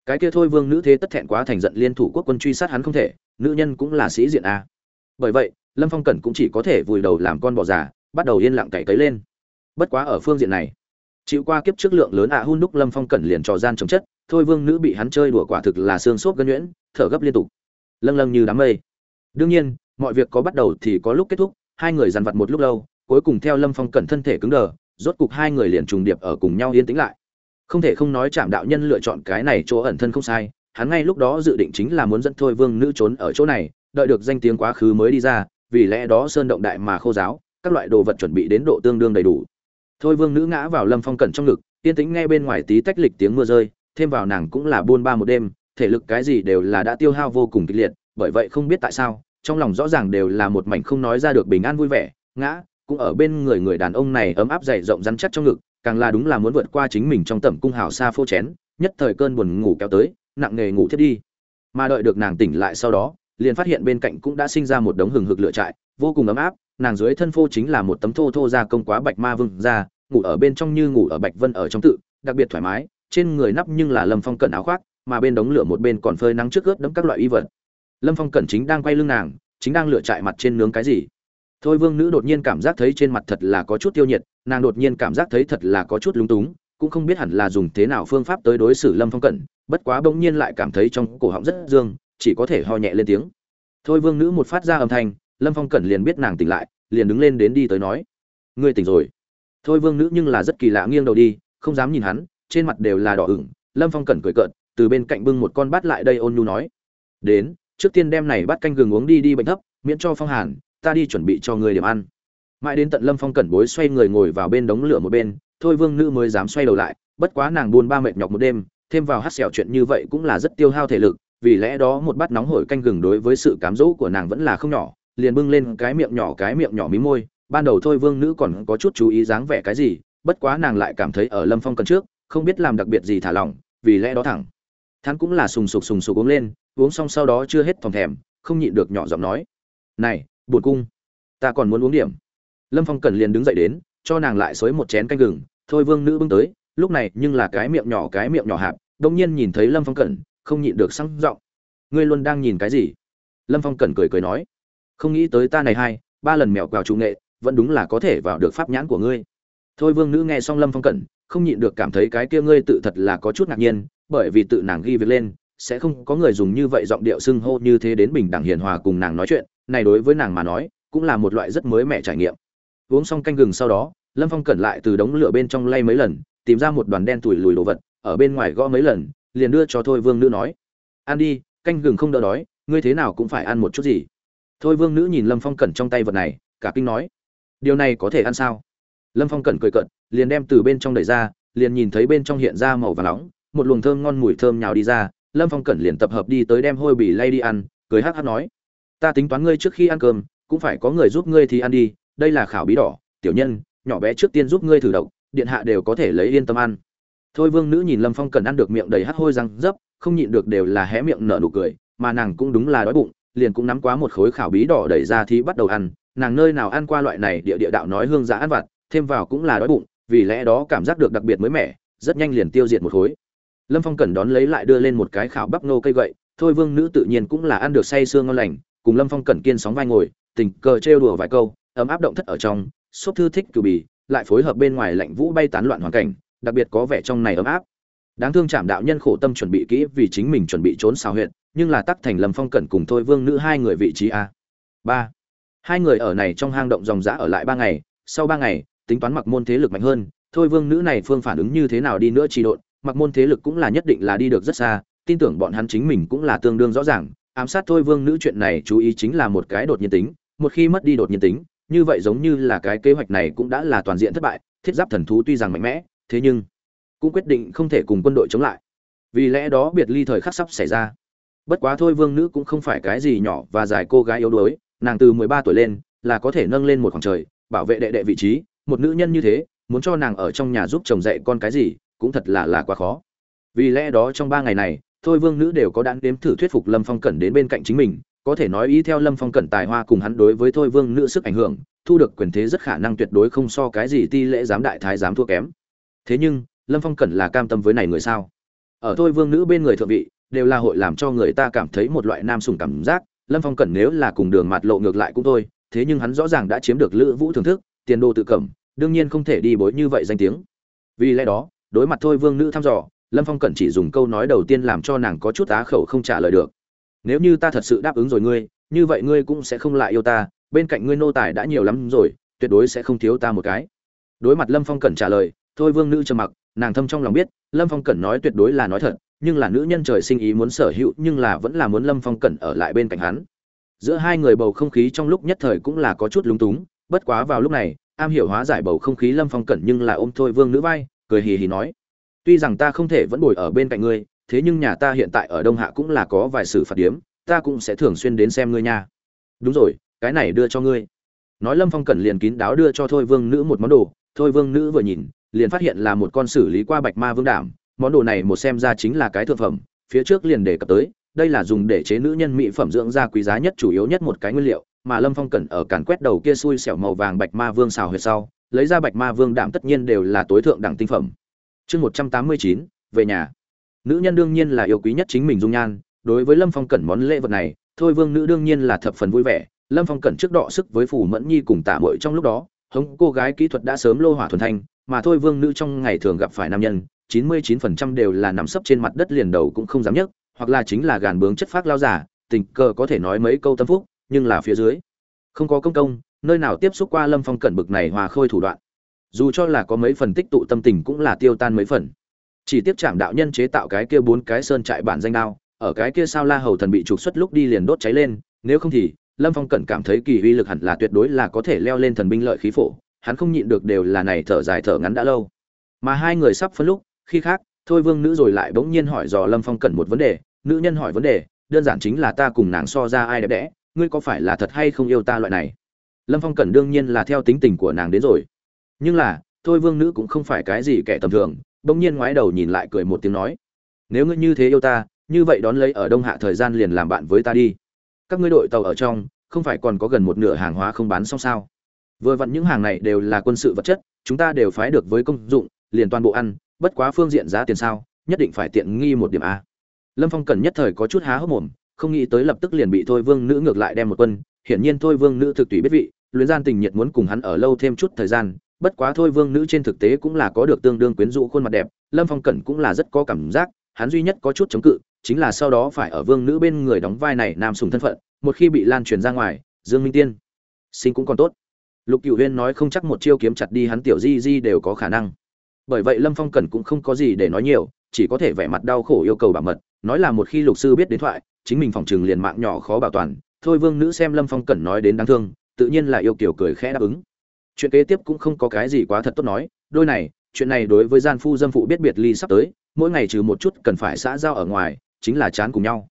Speaker 1: Cái kia thôi vương nữ thế tất thẹn quá thành giận liên thủ quốc quân truy sát hắn không thể, nữ nhân cũng là sĩ diện a. Bởi vậy, lâm phong cẩn cũng chỉ có thể vùi đầu làm con bò già, bắt đầu yên lặng cày cấy lên. Bất quá ở phương diện này, chịu qua kiếp trước lượng lớn ạ hun đúc lâm phong cẩn liền trò gian chống chất, thôi vương nữ bị hắn chơi đùa quả thực là xương xốp gân nhuyễn, thở gấp liên tục. Lâng lâng như đám mây. Đương nhiên, mọi việc có bắt đầu thì có lúc kết thúc, hai người dằn vặt một lúc lâu, cuối cùng theo lâm phong cẩn thân thể cứng đờ, rốt cục hai người liền trùng điệp ở cùng nhau yên tĩnh lại không thể không nói chạm đạo nhân lựa chọn cái này chỗ ẩn thân không sai, hắn ngay lúc đó dự định chính là muốn dẫn thôi vương nữ trốn ở chỗ này, đợi được danh tiếng quá khứ mới đi ra, vì lẽ đó sơn động đại mà khô giáo, các loại đồ vật chuẩn bị đến độ tương đương đầy đủ. Thôi vương nữ ngã vào lâm phong cẩn trong ngực, yên tĩnh nghe bên ngoài tí tách lịch tiếng mưa rơi, thêm vào nàng cũng là buôn ba một đêm, thể lực cái gì đều là đã tiêu hao vô cùng kịch liệt, bởi vậy không biết tại sao, trong lòng rõ ràng đều là một mảnh không nói ra được bình an vui vẻ, ngã, cũng ở bên người người đàn ông này ấm áp dày rộng rắn chắc trong ngực càng là đúng là muốn vượt qua chính mình trong tẩm cung hào xa phô chén, nhất thời cơn buồn ngủ kéo tới, nặng nề ngủ thiết đi. Mà đợi được nàng tỉnh lại sau đó, liền phát hiện bên cạnh cũng đã sinh ra một đống hừng hực lửa trại, vô cùng ấm áp, nàng dưới thân phô chính là một tấm thô thô ra công quá bạch ma vương ra ngủ ở bên trong như ngủ ở bạch vân ở trong tự, đặc biệt thoải mái, trên người nắp nhưng là lâm phong cẩn áo khoác, mà bên đống lửa một bên còn phơi nắng trước ướt đẫm các loại y vật. Lâm phong cẩn chính đang quay lưng nàng, chính đang lựa trại mặt trên nướng cái gì. Thôi vương nữ đột nhiên cảm giác thấy trên mặt thật là có chút tiêu nhiệt nàng đột nhiên cảm giác thấy thật là có chút lúng túng, cũng không biết hẳn là dùng thế nào phương pháp tới đối xử lâm phong cẩn, bất quá bỗng nhiên lại cảm thấy trong cổ họng rất dương, chỉ có thể ho nhẹ lên tiếng. Thôi vương nữ một phát ra âm thanh, lâm phong cẩn liền biết nàng tỉnh lại, liền đứng lên đến đi tới nói, ngươi tỉnh rồi. Thôi vương nữ nhưng là rất kỳ lạ nghiêng đầu đi, không dám nhìn hắn, trên mặt đều là đỏ ửng, lâm phong cẩn cười cợt, từ bên cạnh bưng một con bát lại đây ôn nhu nói, đến, trước tiên đem này bắt canh gừng uống đi đi bệnh thấp, miễn cho phong hàn, ta đi chuẩn bị cho người điểm ăn mãi đến tận lâm phong cẩn bối xoay người ngồi vào bên đống lửa một bên, thôi vương nữ mới dám xoay đầu lại, bất quá nàng buôn ba mệt nhọc một đêm, thêm vào hát xẻo chuyện như vậy cũng là rất tiêu hao thể lực, vì lẽ đó một bát nóng hổi canh gừng đối với sự cám dỗ của nàng vẫn là không nhỏ, liền bưng lên cái miệng nhỏ cái miệng nhỏ mí môi, ban đầu thôi vương nữ còn có chút chú ý dáng vẻ cái gì, bất quá nàng lại cảm thấy ở lâm phong cần trước, không biết làm đặc biệt gì thả lỏng, vì lẽ đó thẳng. Hắn cũng là sùng sục sùng sục uống lên, uống xong sau đó chưa hết thòng thèm, không nhịn được nhỏ giọng nói, này, buồn cung, ta còn muốn uống điểm lâm phong cần liền đứng dậy đến, cho nàng lại xối một chén canh gừng. Thôi vương nữ bưng tới, lúc này nhưng là cái miệng nhỏ cái miệng nhỏ hạp, đông nhiên nhìn thấy lâm phong cẩn, không nhịn được sang giọng. Ngươi luôn đang nhìn cái gì? Lâm phong cẩn cười cười nói. Không nghĩ tới ta này hai, ba lần mèo quào chủ nghệ, vẫn đúng là có thể vào được pháp nhãn của ngươi. Thôi vương nữ nghe xong lâm phong cẩn, không nhịn được cảm thấy cái kia ngươi tự thật là có chút ngạc nhiên, bởi vì tự nàng ghi việc lên, sẽ không có người dùng như vậy giọng điệu xưng hô như thế đến bình đẳng hiền hòa cùng nàng nói chuyện. Này đối với nàng mà nói, cũng là một loại rất mới mẻ trải nghiệm uống xong canh gừng sau đó, lâm phong cẩn lại từ đống lửa bên trong lay mấy lần, tìm ra một đoàn đen tủi lùi đồ vật, ở bên ngoài gõ mấy lần, liền đưa cho thôi vương nữ nói, ăn đi, canh gừng không đỡ đói, ngươi thế nào cũng phải ăn một chút gì. Thôi vương nữ nhìn lâm phong cẩn trong tay vật này, cả kinh nói, điều này có thể ăn sao? Lâm phong cẩn cười cận liền đem từ bên trong đẩy ra, liền nhìn thấy bên trong hiện ra màu và nóng, một luồng thơm ngon mùi thơm nhào đi ra, lâm phong cẩn liền tập hợp đi tới đem hôi bỉ lay đi ăn, cười hát hát nói, ta tính toán ngươi trước khi ăn cơm, cũng phải có người giúp ngươi thì ăn đi đây là khảo bí đỏ, tiểu nhân, nhỏ bé trước tiên giúp ngươi thử độc, điện hạ đều có thể lấy yên tâm ăn. Thôi vương nữ nhìn lâm phong cần ăn được miệng đầy hắt hôi răng dấp, không nhịn được đều là hé miệng nở nụ cười, mà nàng cũng đúng là đói bụng, liền cũng nắm quá một khối khảo bí đỏ đẩy ra thì bắt đầu ăn. Nàng nơi nào ăn qua loại này địa địa đạo nói hương giã ăn vặt, thêm vào cũng là đói bụng, vì lẽ đó cảm giác được đặc biệt mới mẻ, rất nhanh liền tiêu diệt một khối. Lâm phong cẩn đón lấy lại đưa lên một cái khảo bắp nô cây gậy, thôi vương nữ tự nhiên cũng là ăn được say sương ngon lành, cùng lâm phong cẩn kiên sóng vai ngồi, tình cờ trêu đùa vài câu ấm áp động thất ở trong, xốp thư thích cử bì, lại phối hợp bên ngoài lạnh vũ bay tán loạn hoàn cảnh, đặc biệt có vẻ trong này ấm áp. Đáng thương chạm đạo nhân khổ tâm chuẩn bị kỹ vì chính mình chuẩn bị trốn xào huyện nhưng là tắc thành lâm phong cẩn cùng thôi vương nữ hai người vị trí a. Ba. Hai người ở này trong hang động dòng giã ở lại ba ngày, sau ba ngày, tính toán mặc môn thế lực mạnh hơn, thôi vương nữ này phương phản ứng như thế nào đi nữa trì độn, mặc môn thế lực cũng là nhất định là đi được rất xa, tin tưởng bọn hắn chính mình cũng là tương đương rõ ràng, ám sát thôi vương nữ chuyện này chú ý chính là một cái đột nhiên tính, một khi mất đi đột nhiên tính như vậy giống như là cái kế hoạch này cũng đã là toàn diện thất bại, thiết giáp thần thú tuy rằng mạnh mẽ, thế nhưng cũng quyết định không thể cùng quân đội chống lại. Vì lẽ đó biệt ly thời khắc sắp xảy ra. Bất quá thôi vương nữ cũng không phải cái gì nhỏ và dài cô gái yếu đuối, nàng từ mười ba tuổi lên là có thể nâng lên một khoảng trời, bảo vệ đệ đệ vị trí, một nữ nhân như thế, muốn cho nàng ở trong nhà giúp chồng dạy con cái gì cũng thật là là quá khó. Vì lẽ đó trong ba ngày này, thôi vương nữ đều có đạn đếm thử thuyết phục lâm phong cẩn đến bên cạnh chính mình có thể nói ý theo lâm phong cẩn tài hoa cùng hắn đối với thôi vương nữ sức ảnh hưởng, thu được quyền thế rất khả năng tuyệt đối không so cái gì ti lễ giám đại thái giám thua kém. Thế nhưng, lâm phong cẩn là cam tâm với này người sao? Ở thôi vương nữ bên người thượng vị, đều là hội làm cho người ta cảm thấy một loại nam sùng cảm giác, lâm phong cẩn nếu là cùng đường mặt lộ ngược lại cũng thôi, thế nhưng hắn rõ ràng đã chiếm được lữ vũ thưởng thức, tiền đồ tự cẩm đương nhiên không thể đi bối như vậy danh tiếng. Vì lẽ đó, đối mặt thôi vương nữ thăm dò, lâm phong cẩn chỉ dùng câu nói đầu tiên làm cho nàng có chút á khẩu không trả lời được nếu như ta thật sự đáp ứng rồi ngươi, như vậy ngươi cũng sẽ không lại yêu ta, bên cạnh ngươi nô tài đã nhiều lắm rồi, tuyệt đối sẽ không thiếu ta một cái. Đối mặt lâm phong cẩn trả lời, thôi vương nữ trầm mặc, nàng thâm trong lòng biết, lâm phong cẩn nói tuyệt đối là nói thật, nhưng là nữ nhân trời sinh ý muốn sở hữu, nhưng là vẫn là muốn lâm phong cẩn ở lại bên cạnh hắn. Giữa hai người bầu không khí trong lúc nhất thời cũng là có chút lúng túng, bất quá vào lúc này, am hiểu hóa giải bầu không khí lâm phong cẩn nhưng là ôm thôi vương nữ vai, cười hì hì nói, tuy rằng ta không thể vẫn bồi ở bên cạnh ngươi thế nhưng nhà ta hiện tại ở đông hạ cũng là có vài sự phạt điếm, ta cũng sẽ thường xuyên đến xem ngươi nha. Đúng rồi, cái này đưa cho ngươi. Nói lâm phong cẩn liền kín đáo đưa cho thôi vương nữ một món đồ, thôi vương nữ vừa nhìn, liền phát hiện là một con xử lý qua bạch ma vương đảm, món đồ này một xem ra chính là cái thượng phẩm, phía trước liền đề cập tới, đây là dùng để chế nữ nhân mỹ phẩm dưỡng da quý giá nhất, chủ yếu nhất một cái nguyên liệu, mà lâm phong cẩn ở càn quét đầu kia xui xẻo màu vàng bạch ma vương xào huyệt sau, lấy ra bạch ma vương đảm tất nhiên đều là tối thượng đẳng tinh phẩm. Chương một trăm tám mươi chín, về nhà nữ nhân đương nhiên là yêu quý nhất chính mình dung nhan, đối với lâm phong cẩn món lễ vật này, thôi vương nữ đương nhiên là thập phần vui vẻ. Lâm phong cẩn trước đọ sức với phù mẫn nhi cùng tạ mội trong lúc đó, hống cô gái kỹ thuật đã sớm lô hỏa thuần thanh, mà thôi vương nữ trong ngày thường gặp phải nam nhân, chín mươi chín phần trăm đều là nằm sấp trên mặt đất liền đầu cũng không dám nhấc, hoặc là chính là gàn bướng chất phác lao giả, tình cờ có thể nói mấy câu tâm phúc, nhưng là phía dưới, không có công công, nơi nào tiếp xúc qua lâm phong cẩn bực này hòa khôi thủ đoạn. Dù cho là có mấy phần tích tụ tâm tình cũng là tiêu tan mấy phần chỉ tiếp chạm đạo nhân chế tạo cái kia bốn cái sơn trại bản danh đao, ở cái kia sao la hầu thần bị trục xuất lúc đi liền đốt cháy lên, nếu không thì, lâm phong cẩn cảm thấy kỳ uy lực hẳn là tuyệt đối là có thể leo lên thần binh lợi khí phổ, hắn không nhịn được đều là này thở dài thở ngắn đã lâu. Mà hai người sắp phân lúc, khi khác, thôi vương nữ rồi lại bỗng nhiên hỏi dò lâm phong cẩn một vấn đề, nữ nhân hỏi vấn đề, đơn giản chính là ta cùng nàng so ra ai đẹp đẽ, ngươi có phải là thật hay không yêu ta loại này? Lâm phong cẩn đương nhiên là theo tính tình của nàng đến rồi. Nhưng là, thôi vương nữ cũng không phải cái gì kẻ tầm thường bỗng nhiên ngoái đầu nhìn lại cười một tiếng nói, nếu ngươi như thế yêu ta, như vậy đón lấy ở đông hạ thời gian liền làm bạn với ta đi. Các ngươi đội tàu ở trong, không phải còn có gần một nửa hàng hóa không bán xong sao? Vừa vặn những hàng này đều là quân sự vật chất, chúng ta đều phái được với công dụng, liền toàn bộ ăn, bất quá phương diện giá tiền sao, nhất định phải tiện nghi một điểm a. Lâm phong cần nhất thời có chút há hốc mồm, không nghĩ tới lập tức liền bị thôi vương nữ ngược lại đem một quân, hiển nhiên thôi vương nữ thực tùy biết vị, luyến gian tình nhiệt muốn cùng hắn ở lâu thêm chút thời gian bất quá thôi vương nữ trên thực tế cũng là có được tương đương quyến rũ khuôn mặt đẹp, lâm phong cẩn cũng là rất có cảm giác, hắn duy nhất có chút chống cự, chính là sau đó phải ở vương nữ bên người đóng vai này nam sùng thân phận, một khi bị lan truyền ra ngoài, dương minh tiên sinh cũng còn tốt. Lục cựu huyên nói không chắc một chiêu kiếm chặt đi hắn tiểu di di đều có khả năng. Bởi vậy lâm phong cẩn cũng không có gì để nói nhiều, chỉ có thể vẻ mặt đau khổ yêu cầu bảo mật, nói là một khi lục sư biết đến thoại, chính mình phòng trừng liền mạng nhỏ khó bảo toàn, thôi vương nữ xem lâm phong cẩn nói đến đáng thương, tự nhiên là yêu kiểu cười khẽ đáp ứng chuyện kế tiếp cũng không có cái gì quá thật tốt nói, đôi này, chuyện này đối với gian phu dâm phụ biết biệt ly sắp tới, mỗi ngày trừ một chút cần phải xã giao ở ngoài, chính là chán cùng nhau.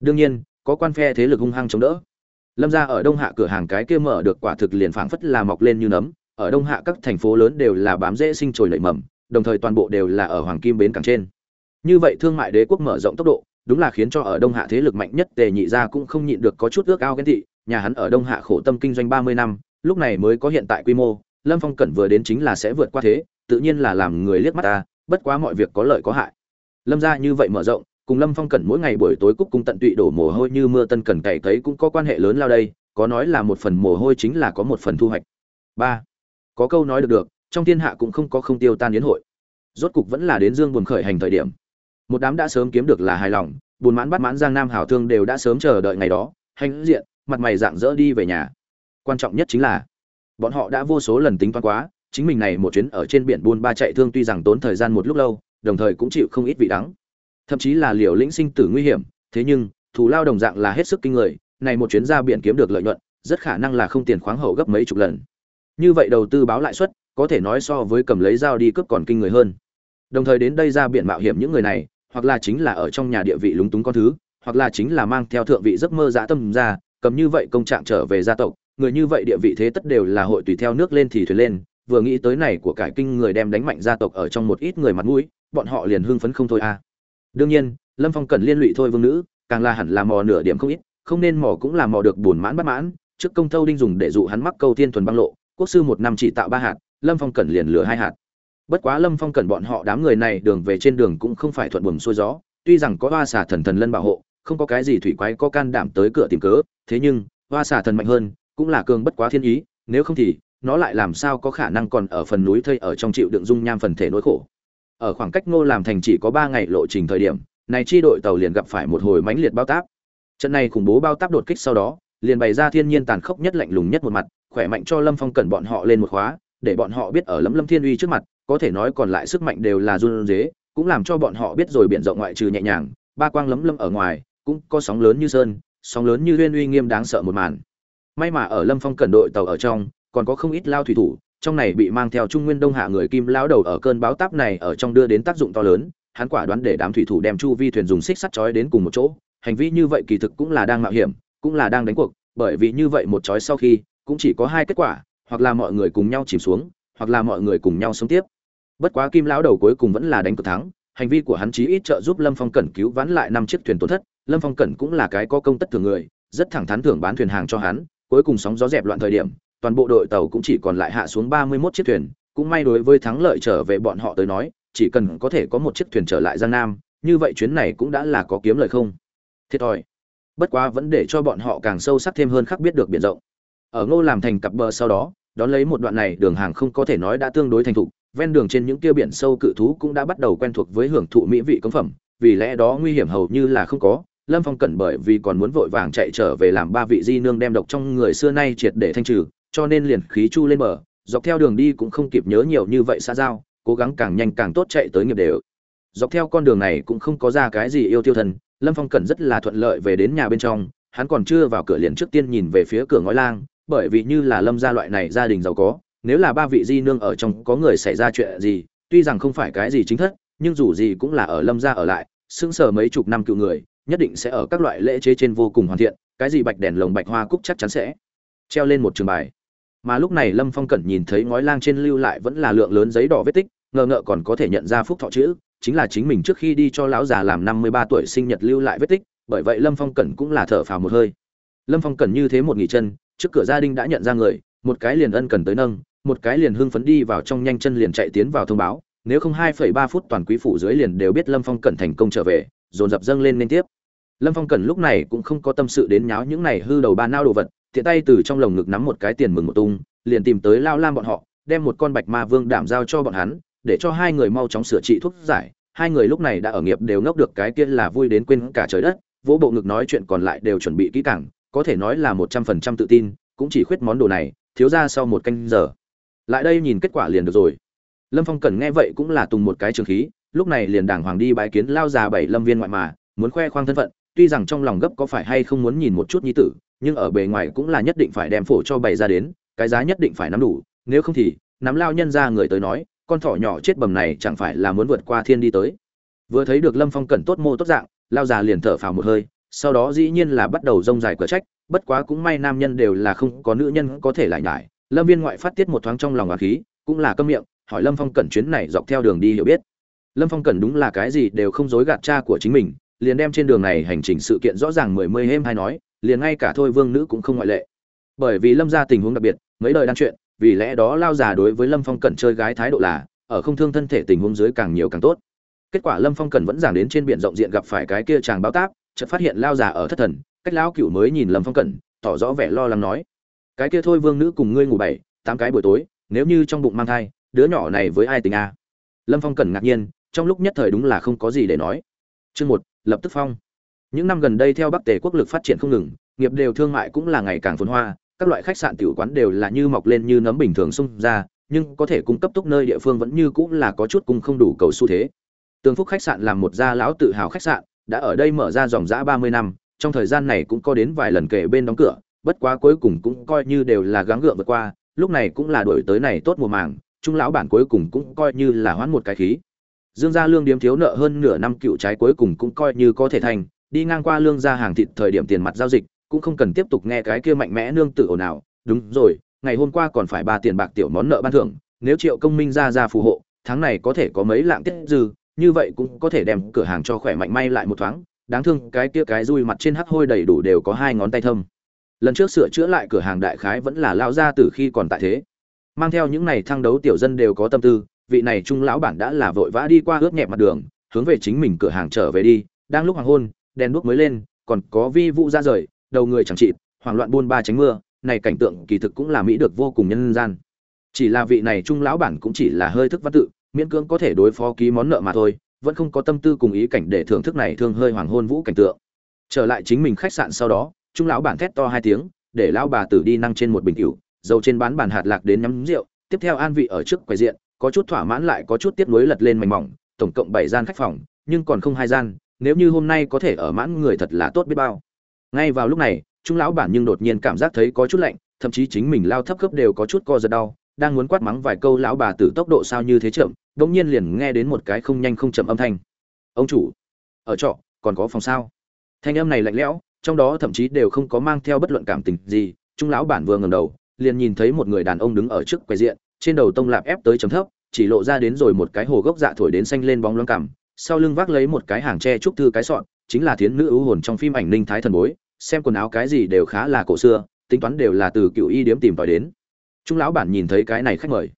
Speaker 1: Đương nhiên, có quan phe thế lực hung hăng chống đỡ. Lâm ra ở đông hạ cửa hàng cái kia mở được quả thực liền phảng phất là mọc lên như nấm, ở đông hạ các thành phố lớn đều là bám dễ sinh trồi lệ mầm, đồng thời toàn bộ đều là ở hoàng kim bến cảng trên. Như vậy thương mại đế quốc mở rộng tốc độ, đúng là khiến cho ở đông hạ thế lực mạnh nhất tề nhị gia cũng không nhịn được có chút ước ao ghen tị, nhà hắn ở đông hạ khổ tâm kinh doanh ba mươi năm lúc này mới có hiện tại quy mô, lâm phong cẩn vừa đến chính là sẽ vượt qua thế, tự nhiên là làm người liếc mắt ta, bất quá mọi việc có lợi có hại. Lâm ra như vậy mở rộng, cùng lâm phong cẩn mỗi ngày buổi tối cúc cung tận tụy đổ mồ hôi như mưa tân cẩn cày cấy cũng có quan hệ lớn lao đây, có nói là một phần mồ hôi chính là có một phần thu hoạch. Ba, có câu nói được được, trong thiên hạ cũng không có không tiêu tan yến hội. Rốt cục vẫn là đến dương buồn khởi hành thời điểm. Một đám đã sớm kiếm được là hài lòng, buồn mãn bắt mãn giang nam hảo thương đều đã sớm chờ đợi ngày đó, hành diện, mặt mày dạng dỡ đi về nhà quan trọng nhất chính là, bọn họ đã vô số lần tính toán quá, chính mình này một chuyến ở trên biển buôn ba chạy thương tuy rằng tốn thời gian một lúc lâu, đồng thời cũng chịu không ít vị đắng. Thậm chí là liều lĩnh sinh tử nguy hiểm, thế nhưng, thù lao đồng dạng là hết sức kinh người, này một chuyến ra biển kiếm được lợi nhuận, rất khả năng là không tiền khoáng hậu gấp mấy chục lần. Như vậy đầu tư báo lãi suất, có thể nói so với cầm lấy dao đi cướp còn kinh người hơn. Đồng thời đến đây ra biển mạo hiểm những người này, hoặc là chính là ở trong nhà địa vị lúng túng con thứ, hoặc là chính là mang theo thượng vị giấc mơ dã tâm ra, cầm như vậy công trạng trở về gia tộc người như vậy địa vị thế tất đều là hội tùy theo nước lên thì thuyền lên, vừa nghĩ tới này của cải kinh người đem đánh mạnh gia tộc ở trong một ít người mặt mũi, bọn họ liền hưng phấn không thôi à. Đương nhiên, lâm phong cần liên lụy thôi vương nữ, càng là hẳn là mò nửa điểm không ít, không nên mò cũng là mò được buồn mãn bất mãn, trước công thâu đinh dùng để dụ hắn mắc câu thiên thuần băng lộ, quốc sư một năm chỉ tạo ba hạt, lâm phong cần liền lừa hai hạt. Bất quá lâm phong cần bọn họ đám người này đường về trên đường cũng không phải thuận buồm xuôi gió, tuy rằng có hoa xà thần thần lân bảo hộ, không có cái gì thủy quái có can đảm tới cửa tìm cớ, thế nhưng hoa xà thần mạnh hơn cũng là cường bất quá thiên ý, nếu không thì, nó lại làm sao có khả năng còn ở phần núi thây ở trong chịu đựng dung nham phần thể nỗi khổ. Ở khoảng cách ngô làm thành chỉ có ba ngày lộ trình thời điểm, này chi đội tàu liền gặp phải một hồi mãnh liệt bao táp. Trận này khủng bố bao táp đột kích sau đó, liền bày ra thiên nhiên tàn khốc nhất lạnh lùng nhất một mặt, khỏe mạnh cho lâm phong cẩn bọn họ lên một khóa, để bọn họ biết ở lấm lâm thiên uy trước mặt, có thể nói còn lại sức mạnh đều là run dế cũng làm cho bọn họ biết rồi biển rộng ngoại trừ nhẹ nhàng, ba quang lấm lâm ở ngoài, cũng có sóng lớn như sơn, sóng lớn như uyên uy nghiêm đáng sợ một màn may mà ở lâm phong cẩn đội tàu ở trong, còn có không ít lao thủy thủ, trong này bị mang theo trung nguyên đông hạ người kim lão đầu ở cơn báo táp này ở trong đưa đến tác dụng to lớn, hắn quả đoán để đám thủy thủ đem chu vi thuyền dùng xích sắt chói đến cùng một chỗ. Hành vi như vậy kỳ thực cũng là đang mạo hiểm, cũng là đang đánh cuộc, bởi vì như vậy một chói sau khi, cũng chỉ có hai kết quả, hoặc là mọi người cùng nhau chìm xuống, hoặc là mọi người cùng nhau sống tiếp. Bất quá kim lão đầu cuối cùng vẫn là đánh cược thắng, hành vi của hắn chí ít trợ giúp lâm phong cẩn cứu vãn lại năm chiếc thuyền tổn thất. Lâm phong cẩn cũng là cái có công tất thường người, rất thẳng thắn thưởng bán thuyền hàng cho hắn cuối cùng sóng gió dẹp loạn thời điểm, toàn bộ đội tàu cũng chỉ còn lại hạ xuống ba mươi 31 chiếc thuyền, cũng may đối với thắng lợi trở về bọn họ tới nói, chỉ cần có thể có một chiếc thuyền trở lại giang nam, như vậy chuyến này cũng đã là có kiếm lời không? Thiệt thòi. Bất quá vẫn để cho bọn họ càng sâu sắc thêm hơn khắc biết được biển rộng. Ở ngô làm thành cặp bờ sau đó, đón lấy một đoạn này đường hàng không có thể nói đã tương đối thành thục, ven đường trên những kia biển sâu cự thú cũng đã bắt đầu quen thuộc với hưởng thụ mỹ vị cống phẩm, vì lẽ đó nguy hiểm hầu như là không có lâm phong cẩn bởi vì còn muốn vội vàng chạy trở về làm ba vị di nương đem độc trong người xưa nay triệt để thanh trừ, cho nên liền khí chu lên bờ, dọc theo đường đi cũng không kịp nhớ nhiều như vậy xa giao, cố gắng càng nhanh càng tốt chạy tới nghiệp đều. Dọc theo con đường này cũng không có ra cái gì yêu tiêu thần, lâm phong cẩn rất là thuận lợi về đến nhà bên trong, hắn còn chưa vào cửa liền trước tiên nhìn về phía cửa ngõ lang, bởi vì như là lâm gia loại này gia đình giàu có, nếu là ba vị di nương ở trong có người xảy ra chuyện gì, tuy rằng không phải cái gì chính thất, nhưng dù gì cũng là ở lâm gia ở lại, sững sờ mấy chục năm cựu người nhất định sẽ ở các loại lễ chế trên vô cùng hoàn thiện, cái gì bạch đèn lồng bạch hoa cúc chắc chắn sẽ treo lên một trường bài. Mà lúc này lâm phong cẩn nhìn thấy ngói lang trên lưu lại vẫn là lượng lớn giấy đỏ vết tích, ngờ ngợ còn có thể nhận ra phúc thọ chữ, chính là chính mình trước khi đi cho lão già làm năm mươi ba tuổi sinh nhật lưu lại vết tích, bởi vậy lâm phong cẩn cũng là thở phào một hơi. Lâm phong cẩn như thế một nghỉ chân, trước cửa gia đình đã nhận ra người, một cái liền ân cần tới nâng, một cái liền hưng phấn đi vào trong nhanh chân liền chạy tiến vào thông báo, nếu không hai phẩy ba phút toàn quý phủ dưới liền đều biết lâm phong cẩn thành công trở về, dồn dập dâng lên liên tiếp lâm phong cẩn lúc này cũng không có tâm sự đến nháo những này hư đầu ba nao đồ vật, tiện tay từ trong lồng ngực nắm một cái tiền mừng một tung, liền tìm tới lao lam bọn họ, đem một con bạch ma vương đảm giao cho bọn hắn, để cho hai người mau chóng sửa trị thuốc giải. Hai người lúc này đã ở nghiệp đều ngốc được cái kia là vui đến quên cả trời đất, vỗ bộ ngực nói chuyện còn lại đều chuẩn bị kỹ càng, có thể nói là một trăm phần trăm tự tin, cũng chỉ khuyết món đồ này, thiếu ra sau một canh giờ. Lại đây nhìn kết quả liền được rồi. Lâm phong cần nghe vậy cũng là tùng một cái trường khí, lúc này liền đảng hoàng đi bái kiến lao già bảy lâm viên ngoại mà, muốn khoe khoang thân phận tuy rằng trong lòng gấp có phải hay không muốn nhìn một chút nhi tử, nhưng ở bề ngoài cũng là nhất định phải đem phổ cho bày ra đến, cái giá nhất định phải nắm đủ, nếu không thì, nắm lao nhân ra người tới nói, con thỏ nhỏ chết bầm này chẳng phải là muốn vượt qua thiên đi tới. Vừa thấy được lâm phong cẩn tốt mô tốt dạng, lao già liền thở phào một hơi, sau đó dĩ nhiên là bắt đầu rông dài cửa trách, bất quá cũng may nam nhân đều là không có nữ nhân có thể lại nhải. Lâm viên ngoại phát tiết một thoáng trong lòng hòa khí, cũng là câm miệng, hỏi lâm phong cẩn chuyến này dọc theo đường đi hiểu biết. Lâm phong cẩn đúng là cái gì đều không dối gạt cha của chính mình liền đem trên đường này hành trình sự kiện rõ ràng mười mươi êm hay nói, liền ngay cả thôi vương nữ cũng không ngoại lệ. Bởi vì lâm ra tình huống đặc biệt, mấy đời đan chuyện, vì lẽ đó lao già đối với lâm phong cẩn chơi gái thái độ là, ở không thương thân thể tình huống dưới càng nhiều càng tốt. Kết quả lâm phong cẩn vẫn giảng đến trên biển rộng diện gặp phải cái kia chàng báo táp, chợt phát hiện lao già ở thất thần, cách lão cựu mới nhìn lâm phong cẩn, tỏ rõ vẻ lo lắng nói, cái kia thôi vương nữ cùng ngươi ngủ bảy, tám cái buổi tối, nếu như trong bụng mang thai, đứa nhỏ này với ai tình a? Lâm phong cẩn ngạc nhiên, trong lúc nhất thời đúng là không có gì để nói. Chương một lập tức phong. Những năm gần đây theo bắc tề quốc lực phát triển không ngừng, nghiệp đều thương mại cũng là ngày càng phồn hoa, các loại khách sạn tiểu quán đều là như mọc lên như nấm bình thường xung ra, nhưng có thể cung cấp túc nơi địa phương vẫn như cũng là có chút cung không đủ cầu xu thế. Tường phúc khách sạn là một gia lão tự hào khách sạn, đã ở đây mở ra dòng dã ba mươi năm, trong thời gian này cũng có đến vài lần kể bên đóng cửa, bất quá cuối cùng cũng coi như đều là gắng gượng vượt qua, lúc này cũng là đổi tới này tốt mùa màng, trung lão bản cuối cùng cũng coi như là hoãn một cái khí dương gia lương điếm thiếu nợ hơn nửa năm cựu trái cuối cùng cũng coi như có thể thành, đi ngang qua lương gia hàng thịt thời điểm tiền mặt giao dịch, cũng không cần tiếp tục nghe cái kia mạnh mẽ nương tự ồn ào. Đúng rồi, ngày hôm qua còn phải ba tiền bạc tiểu món nợ ban thưởng, nếu triệu công minh ra ra phù hộ, tháng này có thể có mấy lạng tiết dư, như vậy cũng có thể đem cửa hàng cho khỏe mạnh may lại một thoáng. Đáng thương, cái kia cái rui mặt trên hắc hôi đầy đủ đều có hai ngón tay thâm. Lần trước sửa chữa lại cửa hàng đại khái vẫn là lao ra từ khi còn tại thế. Mang theo những này thăng đấu tiểu dân đều có tâm tư vị này trung lão bản đã là vội vã đi qua ướt nhẹ mặt đường, hướng về chính mình cửa hàng trở về đi, đang lúc hoàng hôn, đèn đuốc mới lên, còn có vi vụ ra rời, đầu người chẳng trị hoảng loạn buôn ba tránh mưa, này cảnh tượng kỳ thực cũng là mỹ được vô cùng nhân gian. Chỉ là vị này trung lão bản cũng chỉ là hơi thức văn tự, miễn cưỡng có thể đối phó ký món nợ mà thôi, vẫn không có tâm tư cùng ý cảnh để thưởng thức này thương hơi hoàng hôn vũ cảnh tượng. Trở lại chính mình khách sạn sau đó, trung lão bản thét to hai tiếng, để lão bà tử đi năng trên một bình cửu dầu trên bán bàn hạt lạc đến nhắm rượu, tiếp theo an vị ở trước quầy diện có chút thỏa mãn lại có chút tiếp nối lật lên mảnh mỏng, tổng cộng bảy gian khách phòng, nhưng còn không hai gian, nếu như hôm nay có thể ở mãn người thật là tốt biết bao. Ngay vào lúc này, trung lão bản nhưng đột nhiên cảm giác thấy có chút lạnh, thậm chí chính mình lao thấp cấp đều có chút co giật đau, đang muốn quát mắng vài câu lão bà tử tốc độ sao như thế chậm bỗng nhiên liền nghe đến một cái không nhanh không chậm âm thanh. Ông chủ, ở trọ, còn có phòng sao? Thanh âm này lạnh lẽo, trong đó thậm chí đều không có mang theo bất luận cảm tình gì, trung lão bản vừa ngẩng đầu, liền nhìn thấy một người đàn ông đứng ở trước quầy diện trên đầu tông lạp ép tới chấm thấp, chỉ lộ ra đến rồi một cái hồ gốc dạ thổi đến xanh lên bóng loáng cằm, sau lưng vác lấy một cái hàng tre trúc thư cái sọn, chính là thiến nữ ưu hồn trong phim ảnh ninh thái thần bối, xem quần áo cái gì đều khá là cổ xưa, tính toán đều là từ cựu y điếm tìm tòi đến. Trung lão bản nhìn thấy cái này khách mời.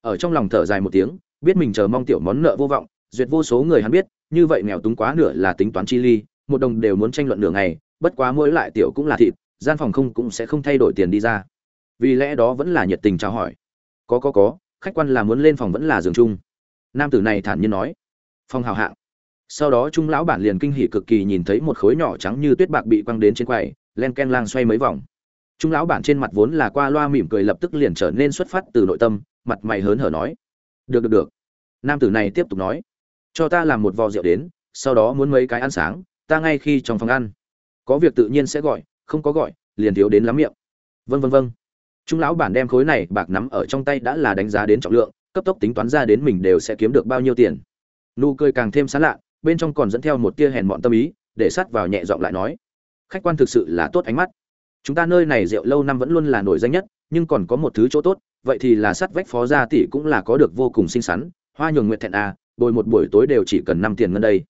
Speaker 1: Ở trong lòng thở dài một tiếng, biết mình chờ mong tiểu món nợ vô vọng, duyệt vô số người hắn biết, như vậy nghèo túng quá nửa là tính toán chi ly, một đồng đều muốn tranh luận nửa ngày, bất quá mỗi lại tiểu cũng là thịt, gian phòng không cũng sẽ không thay đổi tiền đi ra. Vì lẽ đó vẫn là nhiệt tình chào hỏi có có có, khách quan là muốn lên phòng vẫn là giường chung. Nam tử này thản nhiên nói. Phòng hào hạng. Sau đó trung lão bản liền kinh hỉ cực kỳ nhìn thấy một khối nhỏ trắng như tuyết bạc bị quăng đến trên quầy, len ken lang xoay mấy vòng. Trung lão bản trên mặt vốn là qua loa mỉm cười lập tức liền trở nên xuất phát từ nội tâm, mặt mày hớn hở nói. Được được được. Nam tử này tiếp tục nói. Cho ta làm một vò rượu đến, sau đó muốn mấy cái ăn sáng, ta ngay khi trong phòng ăn. Có việc tự nhiên sẽ gọi, không có gọi, liền thiếu đến lắm miệng. Vân vân vân trung lão bản đem khối này bạc nắm ở trong tay đã là đánh giá đến trọng lượng, cấp tốc tính toán ra đến mình đều sẽ kiếm được bao nhiêu tiền. Nụ cười càng thêm sán lạ, bên trong còn dẫn theo một tia hèn mọn tâm ý, để sát vào nhẹ giọng lại nói, khách quan thực sự là tốt ánh mắt. Chúng ta nơi này rượu lâu năm vẫn luôn là nổi danh nhất, nhưng còn có một thứ chỗ tốt, vậy thì là sắt vách phó gia tỷ cũng là có được vô cùng xinh xắn, hoa nhường nguyện thẹn à bồi một buổi tối đều chỉ cần năm tiền ngân đây.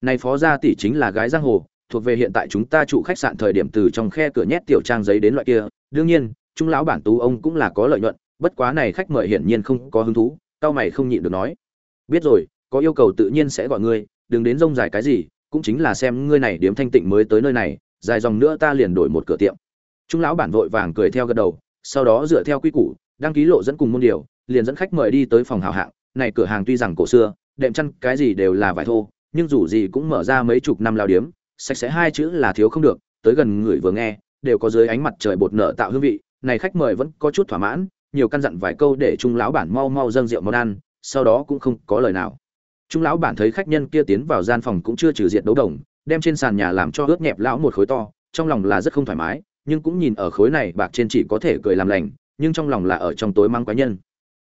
Speaker 1: Này phó gia tỷ chính là gái giang hồ, thuộc về hiện tại chúng ta trụ khách sạn thời điểm từ trong khe cửa nhét tiểu trang giấy đến loại kia, đương nhiên trung lão bản tú ông cũng là có lợi nhuận, bất quá này khách mời hiển nhiên không có hứng thú, cao mày không nhịn được nói. Biết rồi, có yêu cầu tự nhiên sẽ gọi ngươi, đừng đến rông dài cái gì, cũng chính là xem ngươi này điếm thanh tịnh mới tới nơi này, dài dòng nữa ta liền đổi một cửa tiệm. Trung lão bản vội vàng cười theo gật đầu, sau đó dựa theo quy củ, đăng ký lộ dẫn cùng môn điều, liền dẫn khách mời đi tới phòng hào hạng. Này cửa hàng tuy rằng cổ xưa, đệm chăn cái gì đều là vải thô, nhưng dù gì cũng mở ra mấy chục năm lao điếm, sạch sẽ hai chữ là thiếu không được, tới gần người vừa nghe, đều có dưới ánh mặt trời bột nợ tạo hương vị này khách mời vẫn có chút thỏa mãn, nhiều căn dặn vài câu để trung lão bản mau mau dâng rượu món ăn, sau đó cũng không có lời nào. Trung lão bản thấy khách nhân kia tiến vào gian phòng cũng chưa trừ diện đấu đồng, đem trên sàn nhà làm cho ướt nhẹp lão một khối to, trong lòng là rất không thoải mái, nhưng cũng nhìn ở khối này bạc trên chỉ có thể cười làm lành, nhưng trong lòng là ở trong tối mang quái nhân.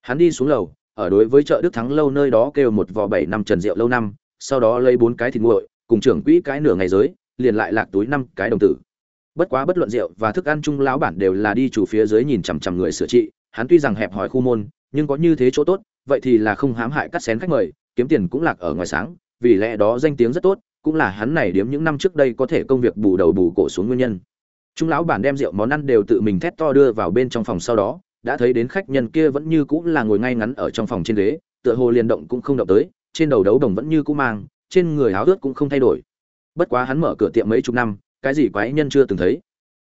Speaker 1: Hắn đi xuống lầu, ở đối với chợ đức thắng lâu nơi đó kêu một vò bảy năm trần rượu lâu năm, sau đó lấy bốn cái thịt nguội, cùng trưởng quỹ cái nửa ngày giới, liền lại lạc túi năm cái đồng tử bất quá bất luận rượu và thức ăn chung lão bản đều là đi chủ phía dưới nhìn chằm chằm người sửa trị, hắn tuy rằng hẹp hòi khu môn, nhưng có như thế chỗ tốt, vậy thì là không hãm hại cắt xén khách mời, kiếm tiền cũng lạc ở ngoài sáng, vì lẽ đó danh tiếng rất tốt, cũng là hắn này điếm những năm trước đây có thể công việc bù đầu bù cổ xuống nguyên nhân. Trung lão bản đem rượu món ăn đều tự mình thét to đưa vào bên trong phòng sau đó, đã thấy đến khách nhân kia vẫn như cũ là ngồi ngay ngắn ở trong phòng trên ghế, tựa hồ liền động cũng không động tới, trên đầu đấu đồng vẫn như cũ mang, trên người áo ướt cũng không thay đổi. Bất quá hắn mở cửa tiệm mấy chục năm cái gì quái nhân chưa từng thấy.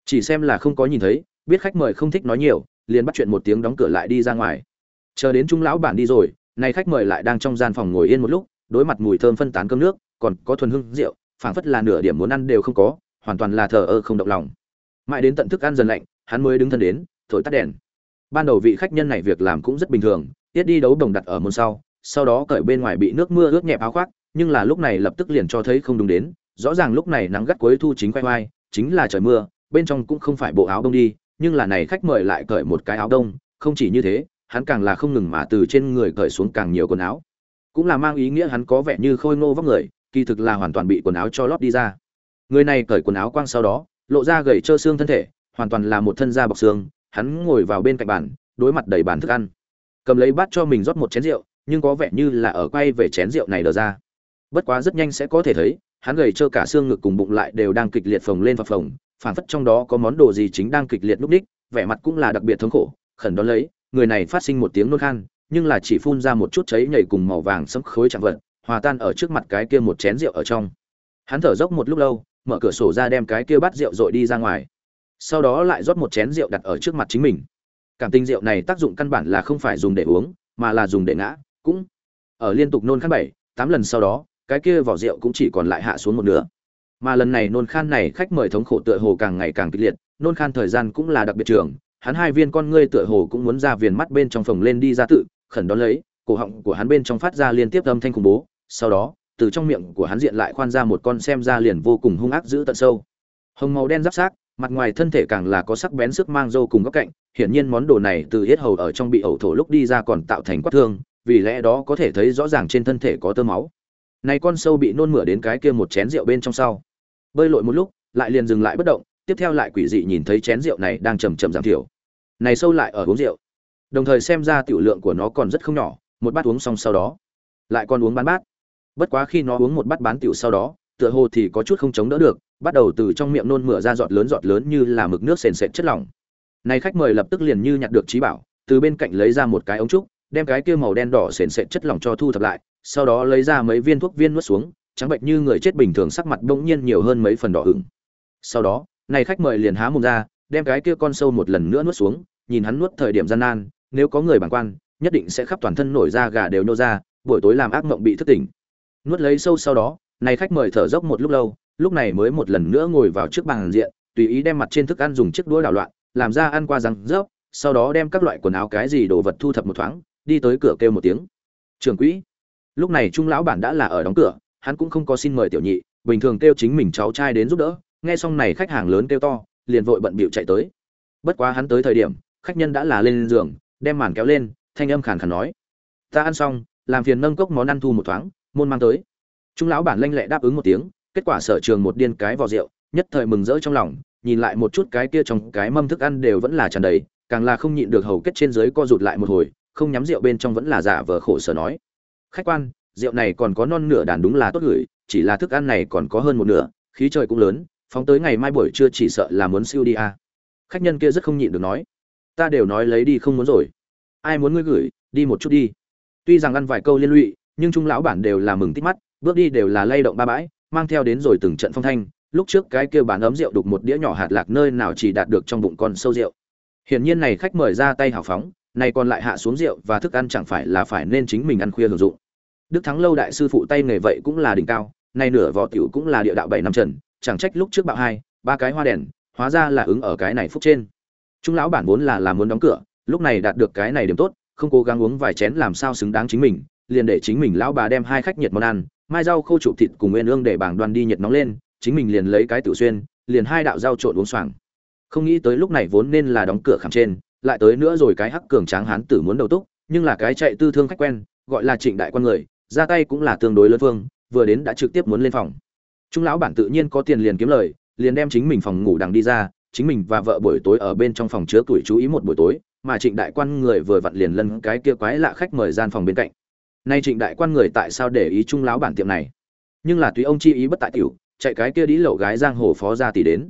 Speaker 1: Chỉ xem là không có nhìn thấy, biết khách mời không thích nói nhiều, liền bắt chuyện một tiếng đóng cửa lại đi ra ngoài. Chờ đến trung lão bản đi rồi, nay khách mời lại đang trong gian phòng ngồi yên một lúc, đối mặt mùi thơm phân tán cơm nước, còn có thuần hương rượu, phảng phất là nửa điểm muốn ăn đều không có, hoàn toàn là thờ ơ không động lòng. Mãi đến tận thức ăn dần lạnh, hắn mới đứng thân đến, thổi tắt đèn. Ban đầu vị khách nhân này việc làm cũng rất bình thường, tiết đi đấu đồng đặt ở môn sau sau đó cởi bên ngoài bị nước mưa ướt nhẹp áo khoác, nhưng là lúc này lập tức liền cho thấy không đúng đến rõ ràng lúc này nắng gắt cuối thu chính quay quay chính là trời mưa, bên trong cũng không phải bộ áo đông đi, nhưng là này khách mời lại cởi một cái áo đông, không chỉ như thế, hắn càng là không ngừng mà từ trên người cởi xuống càng nhiều quần áo. Cũng là mang ý nghĩa hắn có vẻ như khôi ngô vóc người, kỳ thực là hoàn toàn bị quần áo cho lót đi ra. Người này cởi quần áo quang sau đó, lộ ra gầy trơ xương thân thể, hoàn toàn là một thân da bọc xương, hắn ngồi vào bên cạnh bàn, đối mặt đầy bàn thức ăn. Cầm lấy bát cho mình rót một chén rượu, nhưng có vẻ như là ở quay về chén rượu này đờ ra. Bất quá rất nhanh sẽ có thể thấy hắn gầy trơ cả xương ngực cùng bụng lại đều đang kịch liệt phồng lên và phồng, phảng phất trong đó có món đồ gì chính đang kịch liệt núp đích vẻ mặt cũng là đặc biệt thống khổ, khẩn đón lấy, người này phát sinh một tiếng nôn khan, nhưng là chỉ phun ra một chút cháy nhảy cùng màu vàng sẫm khối chạm vật, hòa tan ở trước mặt cái kia một chén rượu ở trong. Hắn thở dốc một lúc lâu, mở cửa sổ ra đem cái kia bát rượu dội đi ra ngoài. Sau đó lại rót một chén rượu đặt ở trước mặt chính mình. Cảm tình rượu này tác dụng căn bản là không phải dùng để uống, mà là dùng để ngã, cũng ở liên tục nôn khan bảy, tám lần sau đó cái kia vỏ rượu cũng chỉ còn lại hạ xuống một nửa. Mà lần này nôn khan này khách mời thống khổ tựa hồ càng ngày càng kịch liệt, nôn khan thời gian cũng là đặc biệt trường, hắn hai viên con ngươi tựa hồ cũng muốn ra viền mắt bên trong phòng lên đi ra tự, khẩn đón lấy, cổ họng của hắn bên trong phát ra liên tiếp âm thanh khủng bố, sau đó, từ trong miệng của hắn diện lại khoan ra một con xem ra liền vô cùng hung ác dữ tận sâu. Hồng màu đen giáp xác mặt ngoài thân thể càng là có sắc bén sức mang râu cùng góc cạnh, hiển nhiên món đồ này từ hết hầu ở trong bị ẩu thổ lúc đi ra còn tạo thành quát thương, vì lẽ đó có thể thấy rõ ràng trên thân thể có tơ máu này con sâu bị nôn mửa đến cái kia một chén rượu bên trong sau. Bơi lội một lúc, lại liền dừng lại bất động, tiếp theo lại quỷ dị nhìn thấy chén rượu này đang chậm chậm giảm thiểu. Này sâu lại ở uống rượu. Đồng thời xem ra tiểu lượng của nó còn rất không nhỏ, một bát uống xong sau đó, lại còn uống bán bát. Bất quá khi nó uống một bát bán tiểu sau đó, tựa hồ thì có chút không chống đỡ được, bắt đầu từ trong miệng nôn mửa ra giọt lớn giọt lớn như là mực nước sền sệt chất lỏng. Này khách mời lập tức liền như nhặt được trí bảo, từ bên cạnh lấy ra một cái ống trúc, đem cái kia màu đen đỏ sền sệt chất lỏng cho thu thập lại sau đó lấy ra mấy viên thuốc viên nuốt xuống, trắng bệnh như người chết bình thường sắc mặt bỗng nhiên nhiều hơn mấy phần đỏ hửng sau đó, này khách mời liền há mồm ra, đem cái kia con sâu một lần nữa nuốt xuống, nhìn hắn nuốt thời điểm gian nan, nếu có người bàng quan, nhất định sẽ khắp toàn thân nổi da gà đều nô ra, buổi tối làm ác mộng bị thức tỉnh. Nuốt lấy sâu sau đó, này khách mời thở dốc một lúc lâu, lúc này mới một lần nữa ngồi vào trước bàn diện, tùy ý đem mặt trên thức ăn dùng chiếc đũa đảo loạn, làm ra ăn qua răng rớp, sau đó đem các loại quần áo cái gì đồ vật thu thập một thoáng, đi tới cửa kêu một tiếng. Trường quỹ lúc này trung lão bản đã là ở đóng cửa, hắn cũng không có xin mời tiểu nhị, bình thường kêu chính mình cháu trai đến giúp đỡ, nghe xong này khách hàng lớn kêu to, liền vội bận bịu chạy tới. Bất quá hắn tới thời điểm, khách nhân đã là lên giường, đem màn kéo lên, thanh âm khàn khàn nói, ta ăn xong, làm phiền nâng cốc món ăn thu một thoáng, môn mang tới. Trung lão bản lanh lẹ đáp ứng một tiếng, kết quả sở trường một điên cái vò rượu, nhất thời mừng rỡ trong lòng, nhìn lại một chút cái kia trong cái mâm thức ăn đều vẫn là tràn đầy, càng là không nhịn được hầu kết trên dưới co rụt lại một hồi, không nhắm rượu bên trong vẫn là giả vờ khổ sở nói khách quan, rượu này còn có non nửa đàn đúng là tốt gửi, chỉ là thức ăn này còn có hơn một nửa, khí trời cũng lớn, phóng tới ngày mai buổi trưa chỉ sợ là muốn siêu đi à. khách nhân kia rất không nhịn được nói. Ta đều nói lấy đi không muốn rồi. Ai muốn ngươi gửi, đi một chút đi. Tuy rằng ăn vài câu liên lụy, nhưng trung lão bản đều là mừng tít mắt, bước đi đều là lay động ba bãi, mang theo đến rồi từng trận phong thanh. Lúc trước cái kia bán ấm rượu đục một đĩa nhỏ hạt lạc nơi nào chỉ đạt được trong bụng con sâu rượu. Hiển nhiên này khách mời ra tay hào phóng này còn lại hạ xuống rượu và thức ăn chẳng phải là phải nên chính mình ăn khuya hưởng dụng. Đức thắng lâu đại sư phụ tay nghề vậy cũng là đỉnh cao, nay nửa võ tiểu cũng là địa đạo bảy năm trần, chẳng trách lúc trước bạo hai, ba cái hoa đèn, hóa ra là ứng ở cái này phúc trên. Trung lão bản vốn là làm muốn đóng cửa, lúc này đạt được cái này điểm tốt, không cố gắng uống vài chén làm sao xứng đáng chính mình, liền để chính mình lão bà đem hai khách nhiệt món ăn, mai rau khô trụ thịt cùng nguyên ương để bảng đoàn đi nhiệt nóng lên, chính mình liền lấy cái tiểu xuyên, liền hai đạo rau trộn uống xoàng. Không nghĩ tới lúc này vốn nên là đóng cửa khảm trên lại tới nữa rồi cái hắc cường tráng hán tử muốn đầu túc, nhưng là cái chạy tư thương khách quen, gọi là trịnh đại quan người, ra tay cũng là tương đối lớn phương, vừa đến đã trực tiếp muốn lên phòng. Trung lão bản tự nhiên có tiền liền kiếm lời, liền đem chính mình phòng ngủ đằng đi ra, chính mình và vợ buổi tối ở bên trong phòng chứa tuổi chú ý một buổi tối, mà trịnh đại quan người vừa vặn liền lân cái kia quái lạ khách mời gian phòng bên cạnh. Nay trịnh đại quan người tại sao để ý trung lão bản tiệm này? Nhưng là tùy ông chi ý bất tại tiểu, chạy cái kia đi lậu gái giang hồ phó gia tỷ đến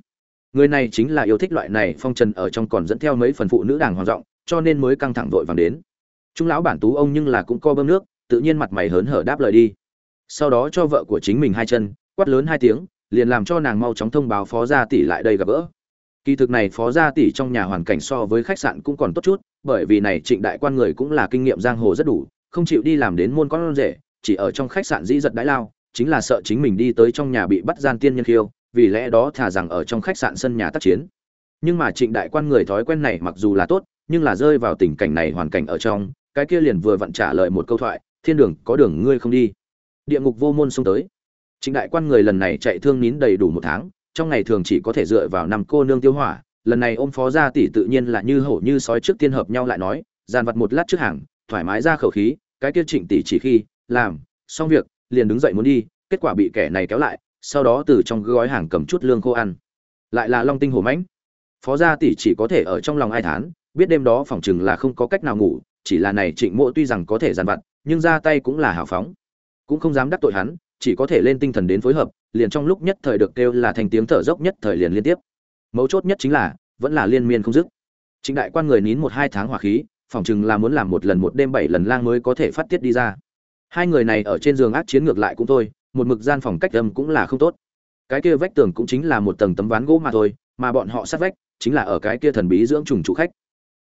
Speaker 1: người này chính là yêu thích loại này phong trần ở trong còn dẫn theo mấy phần phụ nữ đàng hoàng giọng, cho nên mới căng thẳng vội vàng đến. Trung lão bản tú ông nhưng là cũng co bơm nước, tự nhiên mặt mày hớn hở đáp lời đi. Sau đó cho vợ của chính mình hai chân, quát lớn hai tiếng, liền làm cho nàng mau chóng thông báo phó gia tỷ lại đây gặp gỡ. Kỳ thực này phó gia tỷ trong nhà hoàn cảnh so với khách sạn cũng còn tốt chút, bởi vì này trịnh đại quan người cũng là kinh nghiệm giang hồ rất đủ, không chịu đi làm đến môn con rể, chỉ ở trong khách sạn dĩ giật đãi lao, chính là sợ chính mình đi tới trong nhà bị bắt gian tiên nhân khiêu vì lẽ đó thà rằng ở trong khách sạn sân nhà tác chiến. Nhưng mà trịnh đại quan người thói quen này mặc dù là tốt, nhưng là rơi vào tình cảnh này hoàn cảnh ở trong, cái kia liền vừa vặn trả lời một câu thoại, thiên đường, có đường ngươi không đi. Địa ngục vô môn xông tới. Trịnh đại quan người lần này chạy thương nín đầy đủ một tháng, trong ngày thường chỉ có thể dựa vào năm cô nương tiêu hỏa, lần này ôm phó gia tỷ tự nhiên là như hổ như sói trước tiên hợp nhau lại nói dàn vặt một lát trước hàng, thoải mái ra khẩu khí, cái kia trịnh tỷ chỉ khi, làm, xong việc, liền đứng dậy muốn đi, kết quả bị kẻ này kéo lại sau đó từ trong gói hàng cầm chút lương khô ăn. Lại là long tinh hổ mãnh. Phó gia tỷ chỉ có thể ở trong lòng ai thán, biết đêm đó phỏng chừng là không có cách nào ngủ, chỉ là này trịnh mộ tuy rằng có thể dàn vặt, nhưng ra tay cũng là hào phóng. Cũng không dám đắc tội hắn, chỉ có thể lên tinh thần đến phối hợp, liền trong lúc nhất thời được kêu là thành tiếng thở dốc nhất thời liền liên tiếp. Mấu chốt nhất chính là, vẫn là liên miên không dứt. Chính đại quan người nín một hai tháng hỏa khí phỏng chừng là muốn làm một lần một đêm bảy lần lang mới có thể phát tiết đi ra. Hai người này ở trên giường ác chiến ngược lại cũng thôi một mực gian phòng cách âm cũng là không tốt. Cái kia vách tường cũng chính là một tầng tấm ván gỗ mà thôi, mà bọn họ sát vách chính là ở cái kia thần bí dưỡng trùng chủ khách.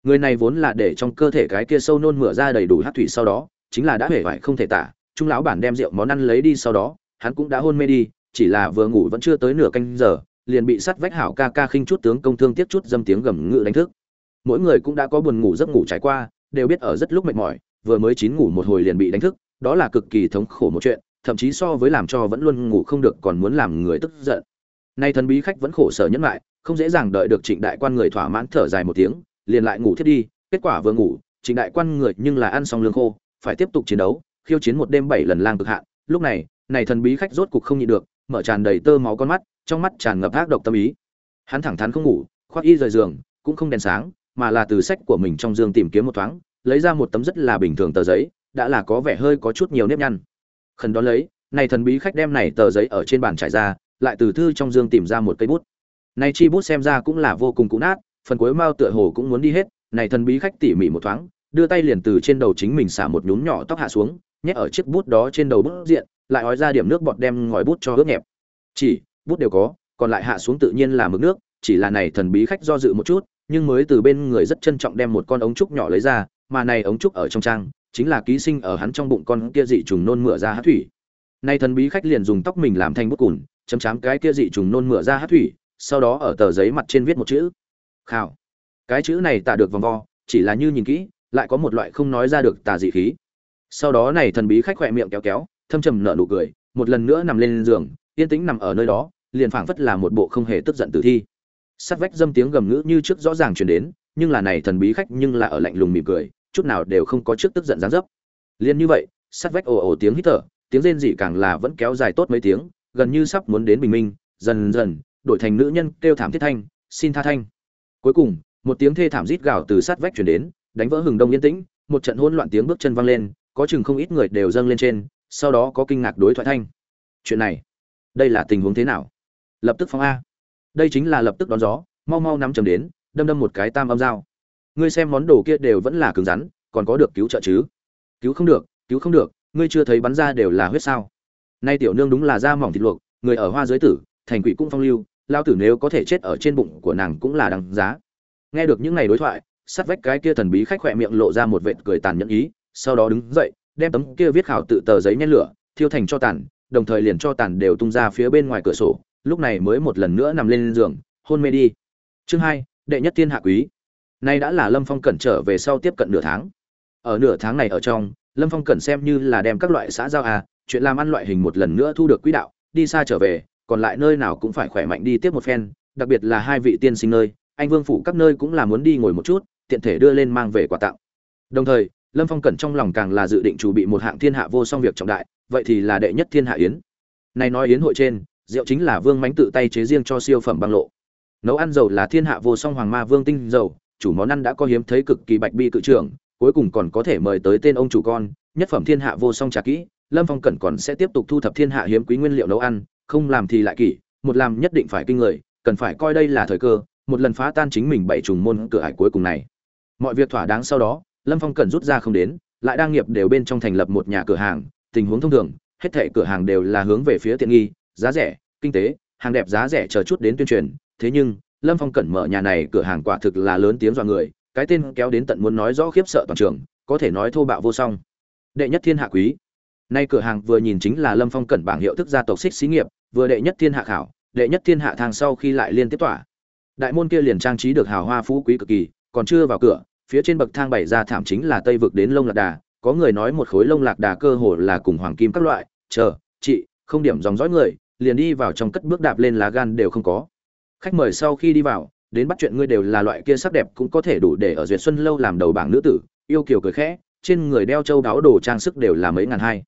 Speaker 1: Người này vốn là để trong cơ thể cái kia sâu nôn mửa ra đầy đủ hát thủy sau đó, chính là đã hể vải không thể tả, trung lão bản đem rượu món ăn lấy đi sau đó, hắn cũng đã hôn mê đi, chỉ là vừa ngủ vẫn chưa tới nửa canh giờ, liền bị sát vách hảo ca ca khinh chút tướng công thương tiếc chút dâm tiếng gầm ngự đánh thức. Mỗi người cũng đã có buồn ngủ giấc ngủ trải qua, đều biết ở rất lúc mệt mỏi, vừa mới chín ngủ một hồi liền bị đánh thức, đó là cực kỳ thống khổ một chuyện thậm chí so với làm cho vẫn luôn ngủ không được còn muốn làm người tức giận. Nay thần bí khách vẫn khổ sở nhẫn lại, không dễ dàng đợi được trịnh đại quan người thỏa mãn thở dài một tiếng, liền lại ngủ thiết đi, kết quả vừa ngủ, trịnh đại quan người nhưng là ăn xong lương khô, phải tiếp tục chiến đấu, khiêu chiến một đêm bảy lần lang cực hạn. Lúc này này thần bí khách rốt cục không nhịn được, mở tràn đầy tơ máu con mắt, trong mắt tràn ngập ác độc tâm ý. Hắn thẳng thắn không ngủ, khoác y rời giường, cũng không đèn sáng, mà là từ sách của mình trong giường tìm kiếm một thoáng, lấy ra một tấm rất là bình thường tờ giấy, đã là có vẻ hơi có chút nhiều nếp nhăn khẩn đó lấy, này thần bí khách đem này tờ giấy ở trên bàn trải ra, lại từ thư trong dương tìm ra một cây bút. Này chi bút xem ra cũng là vô cùng cũ nát, phần cuối mao tựa hồ cũng muốn đi hết, này thần bí khách tỉ mỉ một thoáng, đưa tay liền từ trên đầu chính mình xả một nhúm nhỏ tóc hạ xuống, nhét ở chiếc bút đó trên đầu bút diện, lại ói ra điểm nước bọt đem ngòi bút cho ướt nhẹp. Chỉ, bút đều có, còn lại hạ xuống tự nhiên là mực nước, chỉ là này thần bí khách do dự một chút, nhưng mới từ bên người rất trân trọng đem một con ống trúc nhỏ lấy ra, mà này ống trúc ở trong trang chính là ký sinh ở hắn trong bụng con kia dị trùng nôn mửa ra hát thủy. Nay thần bí khách liền dùng tóc mình làm thành bút cùn, chấm chám cái kia dị trùng nôn mửa ra hát thủy, sau đó ở tờ giấy mặt trên viết một chữ, khảo. Cái chữ này tạ được vòng vo, chỉ là như nhìn kỹ, lại có một loại không nói ra được tà dị khí. Sau đó này thần bí khách khỏe miệng kéo kéo, thâm trầm nở nụ cười, một lần nữa nằm lên giường, yên tĩnh nằm ở nơi đó, liền phảng phất là một bộ không hề tức giận tử thi. Sắt vách dâm tiếng gầm ngữ như trước rõ ràng truyền đến, nhưng là này thần bí khách nhưng là ở lạnh lùng mỉm cười chút nào đều không có trước tức giận giáng dấp. Liền như vậy, sát vách ồ ồ tiếng hít thở, tiếng rên rỉ càng là vẫn kéo dài tốt mấy tiếng, gần như sắp muốn đến bình minh, dần dần, đổi thành nữ nhân kêu thảm thiết thanh, xin tha thanh. Cuối cùng, một tiếng thê thảm rít gào từ sát vách chuyển đến, đánh vỡ hừng đông yên tĩnh, một trận hỗn loạn tiếng bước chân vang lên, có chừng không ít người đều dâng lên trên, sau đó có kinh ngạc đối thoại thanh. Chuyện này, đây là tình huống thế nào? Lập tức phóng a. Đây chính là lập tức đón gió, mau mau nắm chầm đến, đâm đâm một cái tam âm dao ngươi xem món đồ kia đều vẫn là cứng rắn, còn có được cứu trợ chứ? Cứu không được, cứu không được, ngươi chưa thấy bắn ra đều là huyết sao. Nay tiểu nương đúng là da mỏng thịt luộc, người ở hoa giới tử, thành quỷ cũng phong lưu, lao tử nếu có thể chết ở trên bụng của nàng cũng là đằng giá. Nghe được những ngày đối thoại, sát vách cái kia thần bí khách khỏe miệng lộ ra một vệt cười tàn nhẫn ý, sau đó đứng dậy, đem tấm kia viết khảo tự tờ giấy nhen lửa, thiêu thành cho tàn, đồng thời liền cho tàn đều tung ra phía bên ngoài cửa sổ, lúc này mới một lần nữa nằm lên giường, hôn mê đi. Chương hai, đệ nhất thiên hạ quý nay đã là lâm phong cẩn trở về sau tiếp cận nửa tháng. Ở nửa tháng này ở trong, lâm phong cẩn xem như là đem các loại xã giao à chuyện làm ăn loại hình một lần nữa thu được quỹ đạo, đi xa trở về, còn lại nơi nào cũng phải khỏe mạnh đi tiếp một phen, đặc biệt là hai vị tiên sinh nơi, anh vương phủ các nơi cũng là muốn đi ngồi một chút, tiện thể đưa lên mang về quà tặng. Đồng thời, lâm phong cẩn trong lòng càng là dự định chuẩn bị một hạng thiên hạ vô song việc trọng đại, vậy thì là đệ nhất thiên hạ yến. Này nói yến hội trên, rượu chính là vương mánh tự tay chế riêng cho siêu phẩm băng lộ. Nấu ăn dầu là thiên hạ vô song hoàng ma vương tinh dầu chủ món ăn đã có hiếm thấy cực kỳ bạch bi cự trưởng, cuối cùng còn có thể mời tới tên ông chủ con, nhất phẩm thiên hạ vô song trà kỹ, lâm phong cẩn còn sẽ tiếp tục thu thập thiên hạ hiếm quý nguyên liệu nấu ăn, không làm thì lại kỷ, một làm nhất định phải kinh người, cần phải coi đây là thời cơ, một lần phá tan chính mình bảy trùng môn cửa ải cuối cùng này. Mọi việc thỏa đáng sau đó, lâm phong cẩn rút ra không đến, lại đang nghiệp đều bên trong thành lập một nhà cửa hàng, tình huống thông thường, hết thệ cửa hàng đều là hướng về phía tiện nghi, giá rẻ, kinh tế, hàng đẹp giá rẻ chờ chút đến tuyên truyền, thế nhưng lâm phong cẩn mở nhà này, cửa hàng quả thực là lớn tiếng dọa người, cái tên kéo đến tận muốn nói rõ khiếp sợ toàn trường, có thể nói thô bạo vô song. Đệ nhất thiên hạ quý. Nay cửa hàng vừa nhìn chính là lâm phong cẩn bảng hiệu thức gia tộc xích xí nghiệp, vừa đệ nhất thiên hạ khảo, đệ nhất thiên hạ thang sau khi lại liên tiếp tỏa. Đại môn kia liền trang trí được hào hoa phú quý cực kỳ, còn chưa vào cửa, phía trên bậc thang bày ra thảm chính là tây vực đến lông lạc đà, có người nói một khối lông lạc đà cơ hồ là cùng hoàng kim các loại, chờ chị không điểm dòng dõi người, liền đi vào trong cất bước đạp lên lá gan đều không có khách mời sau khi đi vào, đến bắt chuyện ngươi đều là loại kia sắc đẹp cũng có thể đủ để ở duyệt xuân lâu làm đầu bảng nữ tử, yêu kiều cười khẽ, trên người đeo châu đáo đồ trang sức đều là mấy ngàn hai.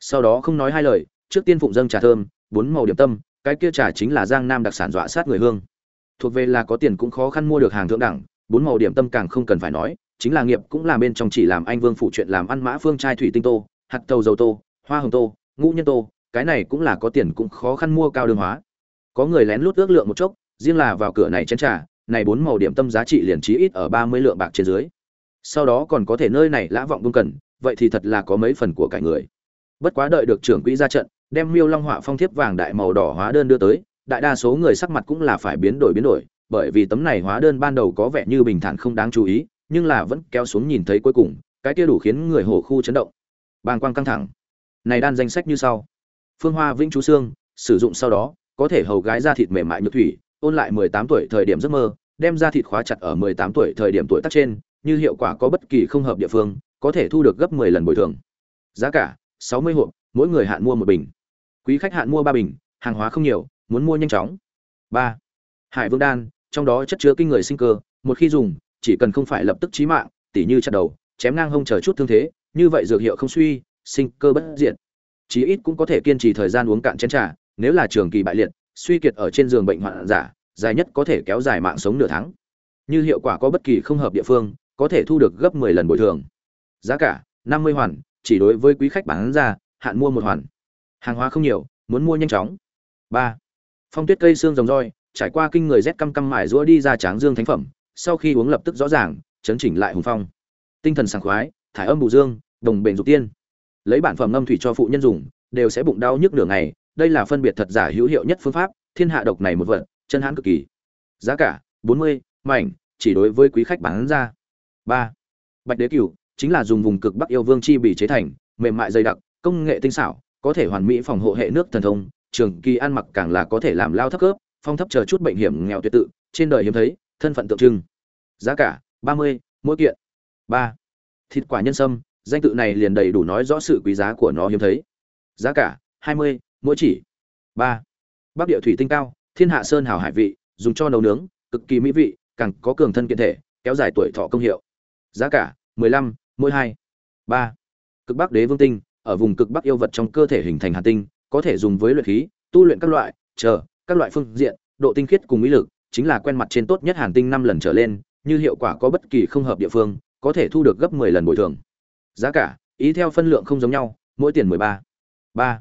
Speaker 1: Sau đó không nói hai lời, trước tiên phụng dâng trà thơm, bốn màu điểm tâm, cái kia trà chính là giang nam đặc sản dọa sát người hương. Thuộc về là có tiền cũng khó khăn mua được hàng thượng đẳng, bốn màu điểm tâm càng không cần phải nói, chính là nghiệp cũng là bên trong chỉ làm anh vương phụ chuyện làm ăn mã phương trai thủy tinh tô, hạt tàu dầu tô, hoa hồng tô, ngũ nhân tô, cái này cũng là có tiền cũng khó khăn mua cao đường hóa. Có người lén lút ước lượng một chốc riêng là vào cửa này chén trà, này bốn màu điểm tâm giá trị liền chí ít ở ba mươi lượng bạc trên dưới. Sau đó còn có thể nơi này lã vọng công cần, vậy thì thật là có mấy phần của cả người. Bất quá đợi được trưởng quỹ ra trận, đem miêu long họa phong thiếp vàng đại màu đỏ hóa đơn đưa tới, đại đa số người sắc mặt cũng là phải biến đổi biến đổi, bởi vì tấm này hóa đơn ban đầu có vẻ như bình thản không đáng chú ý, nhưng là vẫn kéo xuống nhìn thấy cuối cùng, cái kia đủ khiến người hổ khu chấn động. Bàng quang căng thẳng. Này đan danh sách như sau. Phương hoa vĩnh chú xương sử dụng sau đó, có thể hầu gái ra thịt mềm mại như thủy ôn lại 18 tuổi thời điểm giấc mơ, đem ra thịt khóa chặt ở 18 tuổi thời điểm tuổi tác trên, như hiệu quả có bất kỳ không hợp địa phương, có thể thu được gấp 10 lần bồi thường. Giá cả 60 hộp, mỗi người hạn mua một bình. Quý khách hạn mua ba bình, hàng hóa không nhiều, muốn mua nhanh chóng. Ba. Hải vương đan, trong đó chất chứa kinh người sinh cơ, một khi dùng, chỉ cần không phải lập tức chí mạng, tỉ như chặt đầu, chém ngang hông chờ chút thương thế, như vậy dược hiệu không suy, sinh cơ bất diệt. Chí ít cũng có thể kiên trì thời gian uống cạn chén trà, nếu là trường kỳ bại liệt suy kiệt ở trên giường bệnh hoạn giả, dài nhất có thể kéo dài mạng sống nửa tháng. Như hiệu quả có bất kỳ không hợp địa phương, có thể thu được gấp 10 lần bồi thường. Giá cả 50 hoàn, chỉ đối với quý khách bán ra, hạn mua một hoàn. Hàng hóa không nhiều, muốn mua nhanh chóng. Ba, phong tuyết cây xương rồng roi, trải qua kinh người rét căm căm mải rũa đi ra tráng dương thánh phẩm, sau khi uống lập tức rõ ràng, chấn chỉnh lại hùng phong. Tinh thần sảng khoái, thải âm bù dương, đồng bền dục tiên. Lấy bản phẩm ngâm thủy cho phụ nhân dùng, đều sẽ bụng đau nhức nửa ngày đây là phân biệt thật giả hữu hiệu nhất phương pháp, thiên hạ độc này một vật, chân hãn cực kỳ. Giá cả, bốn mươi, mảnh, chỉ đối với quý khách bán ra. Ba, bạch đế cửu, chính là dùng vùng cực bắc yêu vương chi bì chế thành, mềm mại dày đặc, công nghệ tinh xảo, có thể hoàn mỹ phòng hộ hệ nước thần thông, trường kỳ ăn mặc càng là có thể làm lao thấp cướp phong thấp chờ chút bệnh hiểm nghèo tuyệt tự, trên đời hiếm thấy, thân phận tượng trưng. Giá cả, ba mươi, mỗi kiện. Ba, thịt quả nhân sâm, danh tự này liền đầy đủ nói rõ sự quý giá của nó hiếm thấy. Giá cả, hai mươi mỗi chỉ. Ba. Bắc địa thủy tinh cao, thiên hạ sơn hào hải vị, dùng cho nấu nướng, cực kỳ mỹ vị, càng có cường thân kiện thể, kéo dài tuổi thọ công hiệu. Giá cả, mười lăm, mỗi hai. Ba. Cực bắc đế vương tinh, ở vùng cực bắc yêu vật trong cơ thể hình thành hàn tinh, có thể dùng với luyện khí, tu luyện các loại, chờ, các loại phương diện, độ tinh khiết cùng mỹ lực, chính là quen mặt trên tốt nhất hàn tinh năm lần trở lên, như hiệu quả có bất kỳ không hợp địa phương, có thể thu được gấp mười lần bồi thường. Giá cả, ý theo phân lượng không giống nhau, mỗi tiền mười ba. Ba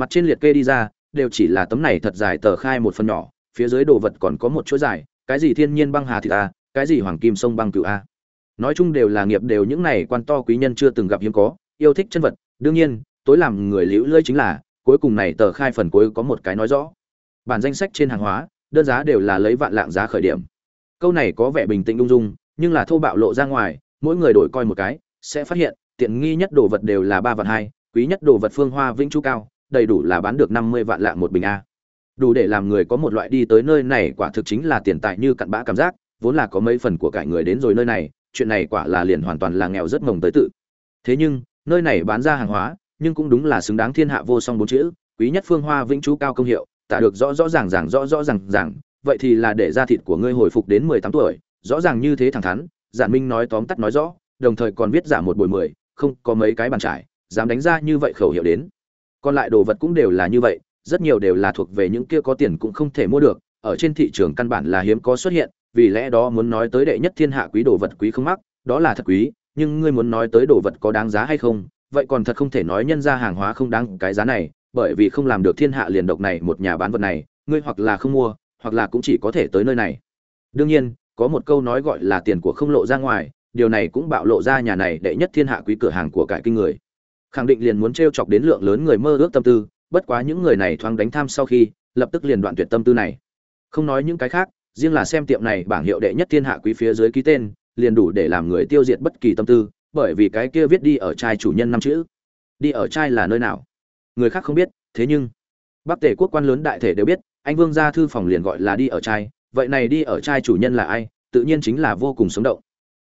Speaker 1: mặt trên liệt kê đi ra, đều chỉ là tấm này thật dài tờ khai một phần nhỏ, phía dưới đồ vật còn có một chuỗi dài, cái gì thiên nhiên băng hà thịt a, cái gì hoàng kim sông băng cựu a. Nói chung đều là nghiệp đều những này quan to quý nhân chưa từng gặp hiếm có, yêu thích chân vật, đương nhiên, tối làm người liễu lơi chính là, cuối cùng này tờ khai phần cuối có một cái nói rõ. Bản danh sách trên hàng hóa, đơn giá đều là lấy vạn lạng giá khởi điểm. Câu này có vẻ bình tĩnh ung dung, nhưng là thô bạo lộ ra ngoài, mỗi người đổi coi một cái, sẽ phát hiện, tiện nghi nhất đồ vật đều là ba vạn hai, quý nhất đồ vật phương hoa vĩnh chu cao đầy đủ là bán được năm mươi vạn lạng một bình a. Đủ để làm người có một loại đi tới nơi này quả thực chính là tiền tài như cặn bã cảm giác, vốn là có mấy phần của cải người đến rồi nơi này, chuyện này quả là liền hoàn toàn là nghèo rất mồng tới tự. Thế nhưng, nơi này bán ra hàng hóa, nhưng cũng đúng là xứng đáng thiên hạ vô song bốn chữ, quý nhất phương hoa vĩnh chú cao công hiệu, tả được rõ rõ ràng ràng, rõ rõ ràng ràng, vậy thì là để da thịt của ngươi hồi phục đến mười tám tuổi, rõ ràng như thế thẳng thắn, giản minh nói tóm tắt nói rõ, đồng thời còn viết giả một buổi mười, không có mấy cái bàn trải, dám đánh ra như vậy khẩu hiệu đến còn lại đồ vật cũng đều là như vậy, rất nhiều đều là thuộc về những kia có tiền cũng không thể mua được, ở trên thị trường căn bản là hiếm có xuất hiện, vì lẽ đó muốn nói tới đệ nhất thiên hạ quý đồ vật quý không mắc, đó là thật quý, nhưng ngươi muốn nói tới đồ vật có đáng giá hay không, vậy còn thật không thể nói nhân ra hàng hóa không đáng cái giá này, bởi vì không làm được thiên hạ liền độc này một nhà bán vật này, ngươi hoặc là không mua, hoặc là cũng chỉ có thể tới nơi này. Đương nhiên, có một câu nói gọi là tiền của không lộ ra ngoài, điều này cũng bạo lộ ra nhà này đệ nhất thiên hạ quý cửa hàng của cải kinh người khẳng định liền muốn t chọc đến lượng lớn người mơ ước tâm tư, bất quá những người này thoáng đánh tham sau khi, lập tức liền đoạn tuyệt tâm tư này. Không nói những cái khác, riêng là xem tiệm này bảng hiệu đệ nhất thiên hạ quý phía dưới ký tên, liền đủ để làm người tiêu diệt bất kỳ tâm tư, bởi vì cái kia viết đi ở trai chủ nhân năm chữ. Đi ở trai là nơi nào? Người khác không biết, thế nhưng, bắc tể quốc quan lớn đại thể đều biết, anh vương ra thư phòng liền gọi là đi ở trai, vậy này đi ở trai chủ nhân là ai, tự nhiên chính là vô cùng sống động.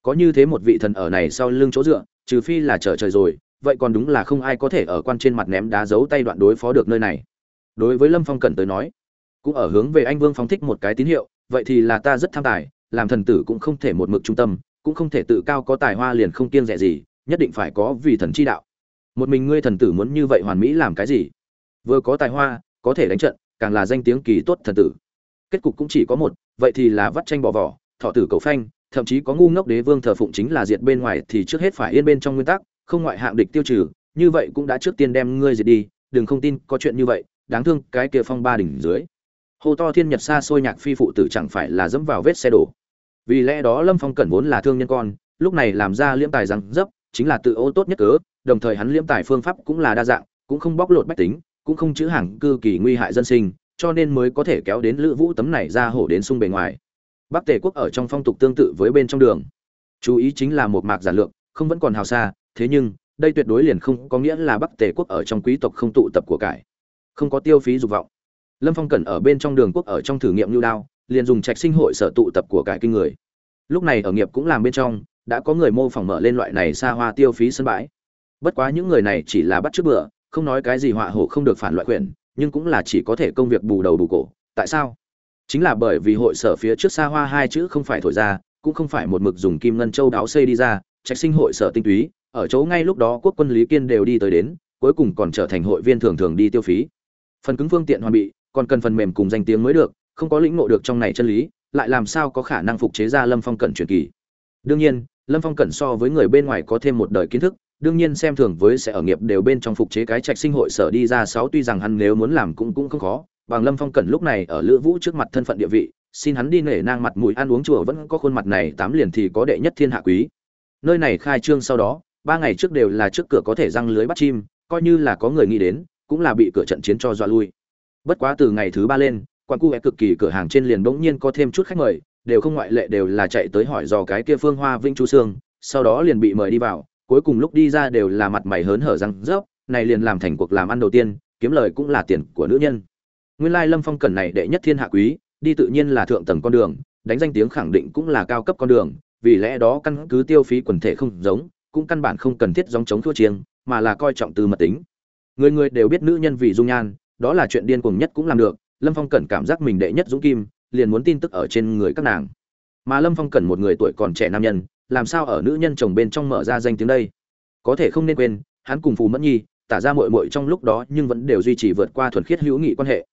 Speaker 1: Có như thế một vị thần ở này sau lưng chỗ dựa, trừ phi là trở trời rồi vậy còn đúng là không ai có thể ở quan trên mặt ném đá giấu tay đoạn đối phó được nơi này. Đối với lâm phong cần tới nói, cũng ở hướng về anh vương phóng thích một cái tín hiệu, vậy thì là ta rất tham tài, làm thần tử cũng không thể một mực trung tâm, cũng không thể tự cao có tài hoa liền không kiêng rẻ gì, nhất định phải có vì thần chi đạo. Một mình ngươi thần tử muốn như vậy hoàn mỹ làm cái gì? Vừa có tài hoa, có thể đánh trận, càng là danh tiếng kỳ tốt thần tử. Kết cục cũng chỉ có một, vậy thì là vắt tranh bỏ vỏ, thọ tử cầu phanh, thậm chí có ngu ngốc đế vương thờ phụng chính là diệt bên ngoài thì trước hết phải yên bên trong nguyên tắc không ngoại hạng địch tiêu trừ, như vậy cũng đã trước tiên đem ngươi diệt đi, đừng không tin, có chuyện như vậy, đáng thương, cái kia phong ba đỉnh dưới. Hô to thiên nhật xa xôi nhạc phi phụ tử chẳng phải là dẫm vào vết xe đổ. Vì lẽ đó lâm phong cẩn vốn là thương nhân con, lúc này làm ra liễm tài rằng dấp, chính là tự ô tốt nhất cớ, đồng thời hắn liễm tài phương pháp cũng là đa dạng, cũng không bóc lột bách tính, cũng không chữ hàng cư kỳ nguy hại dân sinh, cho nên mới có thể kéo đến lữ vũ tấm này ra hổ đến sung bề ngoài. Bắc tề quốc ở trong phong tục tương tự với bên trong đường. Chú ý chính là một mạc giản lược, không vẫn còn hào xa thế nhưng, đây tuyệt đối liền không có nghĩa là bắc tề quốc ở trong quý tộc không tụ tập của cải. Không có tiêu phí dục vọng. Lâm phong cẩn ở bên trong đường quốc ở trong thử nghiệm lưu đao, liền dùng trạch sinh hội sở tụ tập của cải kinh người. Lúc này ở nghiệp cũng làm bên trong, đã có người mô phỏng mở lên loại này xa hoa tiêu phí sân bãi. Bất quá những người này chỉ là bắt trước bữa không nói cái gì họa hổ không được phản loại quyền, nhưng cũng là chỉ có thể công việc bù đầu bù cổ. Tại sao? Chính là bởi vì hội sở phía trước xa hoa hai chữ không phải thổi ra, cũng không phải một mực dùng kim ngân châu đáo xây đi ra, trạch sinh hội sở tinh túy ở chỗ ngay lúc đó quốc quân lý kiên đều đi tới đến, cuối cùng còn trở thành hội viên thường thường đi tiêu phí. Phần cứng phương tiện hoàn bị, còn cần phần mềm cùng danh tiếng mới được, không có lĩnh ngộ được trong này chân lý, lại làm sao có khả năng phục chế ra lâm phong cẩn truyền kỳ. Đương nhiên, lâm phong cẩn so với người bên ngoài có thêm một đời kiến thức, đương nhiên xem thường với sẽ ở nghiệp đều bên trong phục chế cái trạch sinh hội sở đi ra sáu tuy rằng hắn nếu muốn làm cũng cũng không khó, bằng lâm phong cẩn lúc này ở lữ vũ trước mặt thân phận địa vị, xin hắn đi nể nang mặt mũi ăn uống chùa vẫn có khuôn mặt này tám liền thì có đệ nhất thiên hạ quý. Nơi này khai trương sau đó ba ngày trước đều là trước cửa có thể răng lưới bắt chim, coi như là có người nghĩ đến, cũng là bị cửa trận chiến cho dọa lui. Bất quá từ ngày thứ ba lên quan cu é cực kỳ cửa hàng trên liền bỗng nhiên có thêm chút khách mời, đều không ngoại lệ đều là chạy tới hỏi dò cái kia phương hoa vĩnh chu sương, sau đó liền bị mời đi vào, cuối cùng lúc đi ra đều là mặt mày hớn hở răng rớp, này liền làm thành cuộc làm ăn đầu tiên, kiếm lời cũng là tiền của nữ nhân. Nguyên lai lâm phong cần này đệ nhất thiên hạ quý, đi tự nhiên là thượng tầng con đường, đánh danh tiếng khẳng định cũng là cao cấp con đường, vì lẽ đó căn cứ tiêu phí quần thể không giống cũng căn bản không cần thiết dòng chống thua chiêng, mà là coi trọng từ mật tính. Người người đều biết nữ nhân vì dung nhan, đó là chuyện điên cuồng nhất cũng làm được, lâm phong cần cảm giác mình đệ nhất dũng kim, liền muốn tin tức ở trên người các nàng. Mà lâm phong cần một người tuổi còn trẻ nam nhân, làm sao ở nữ nhân chồng bên trong mở ra danh tiếng đây? Có thể không nên quên, hắn cùng phù mẫn nhi, tả ra mội mội trong lúc đó nhưng vẫn đều duy trì vượt qua thuần khiết hữu nghị quan hệ.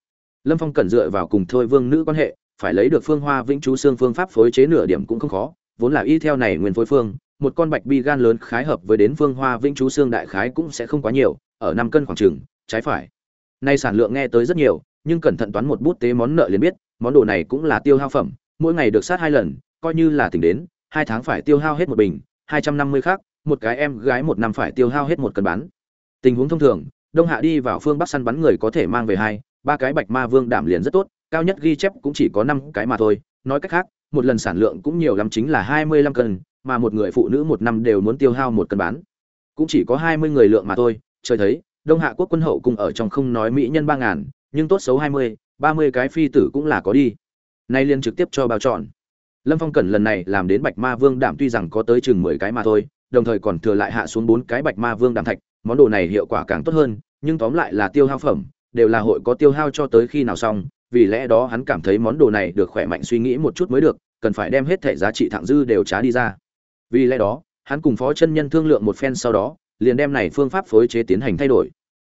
Speaker 1: Lâm phong cần dựa vào cùng thôi vương nữ quan hệ, phải lấy được phương hoa vĩnh chú xương phương pháp phối chế nửa điểm cũng không khó, vốn là y theo này nguyên phối phương một con bạch bi gan lớn khái hợp với đến phương hoa vĩnh chú xương đại khái cũng sẽ không quá nhiều, ở năm cân khoảng trừng trái phải. Nay sản lượng nghe tới rất nhiều, nhưng cẩn thận toán một bút tế món nợ liền biết, món đồ này cũng là tiêu hao phẩm, mỗi ngày được sát hai lần, coi như là tỉnh đến, hai tháng phải tiêu hao hết một bình, hai trăm năm mươi khác một cái em gái một năm phải tiêu hao hết một cân bán. Tình huống thông thường, đông hạ đi vào phương bắc săn bắn người có thể mang về hai, ba cái bạch ma vương đảm liền rất tốt, cao nhất ghi chép cũng chỉ có năm cái mà thôi, nói cách khác, một lần sản lượng cũng nhiều lắm chính là hai mươi lăm cân mà một người phụ nữ một năm đều muốn tiêu hao một cân bán. Cũng chỉ có hai mươi người lượng mà thôi, trời thấy, đông hạ quốc quân hậu cùng ở trong không nói mỹ nhân ba ngàn, nhưng tốt xấu hai mươi, ba mươi cái phi tử cũng là có đi. Nay liên trực tiếp cho bao chọn lâm phong cẩn lần này làm đến bạch ma vương đảm tuy rằng có tới chừng mười cái mà thôi, đồng thời còn thừa lại hạ xuống bốn cái bạch ma vương đảm thạch, món đồ này hiệu quả càng tốt hơn, nhưng tóm lại là tiêu hao phẩm, đều là hội có tiêu hao cho tới khi nào xong, vì lẽ đó hắn cảm thấy món đồ này được khỏe mạnh suy nghĩ một chút mới được, cần phải đem hết thẻ giá trị thẳng dư đều trá đi ra vì lẽ đó, hắn cùng phó chân nhân thương lượng một phen sau đó, liền đem này phương pháp phối chế tiến hành thay đổi.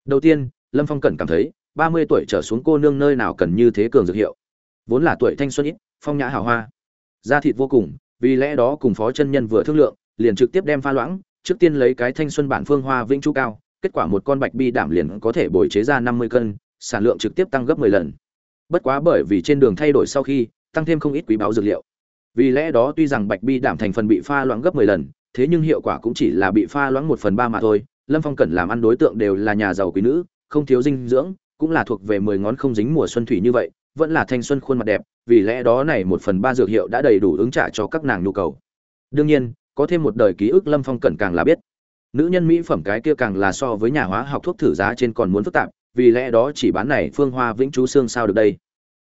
Speaker 1: Đầu tiên, lâm phong cẩn cảm thấy, ba mươi tuổi trở xuống cô nương nơi nào cần như thế cường dược hiệu. Vốn là tuổi thanh xuân ít, phong nhã hào hoa. Da thịt vô cùng, vì lẽ đó cùng phó chân nhân vừa thương lượng, liền trực tiếp đem pha loãng, trước tiên lấy cái thanh xuân bản phương hoa vĩnh chu cao, kết quả một con bạch bi đảm liền có thể bồi chế ra năm mươi cân, sản lượng trực tiếp tăng gấp 10 lần. Bất quá bởi vì trên đường thay đổi sau khi, tăng thêm không ít quý báo dược liệu vì lẽ đó tuy rằng bạch bi đảm thành phần bị pha loãng gấp 10 lần, thế nhưng hiệu quả cũng chỉ là bị pha loãng một phần ba mà thôi. Lâm phong cần làm ăn đối tượng đều là nhà giàu quý nữ, không thiếu dinh dưỡng, cũng là thuộc về mười ngón không dính mùa xuân thủy như vậy, vẫn là thanh xuân khuôn mặt đẹp, vì lẽ đó này một phần ba dược hiệu đã đầy đủ ứng trả cho các nàng nhu cầu. Đương nhiên, có thêm một đời ký ức lâm phong cẩn càng là biết. Nữ nhân mỹ phẩm cái kia càng là so với nhà hóa học thuốc thử giá trên còn muốn phức tạp, vì lẽ đó chỉ bán này phương hoa vĩnh chú xương sao được đây?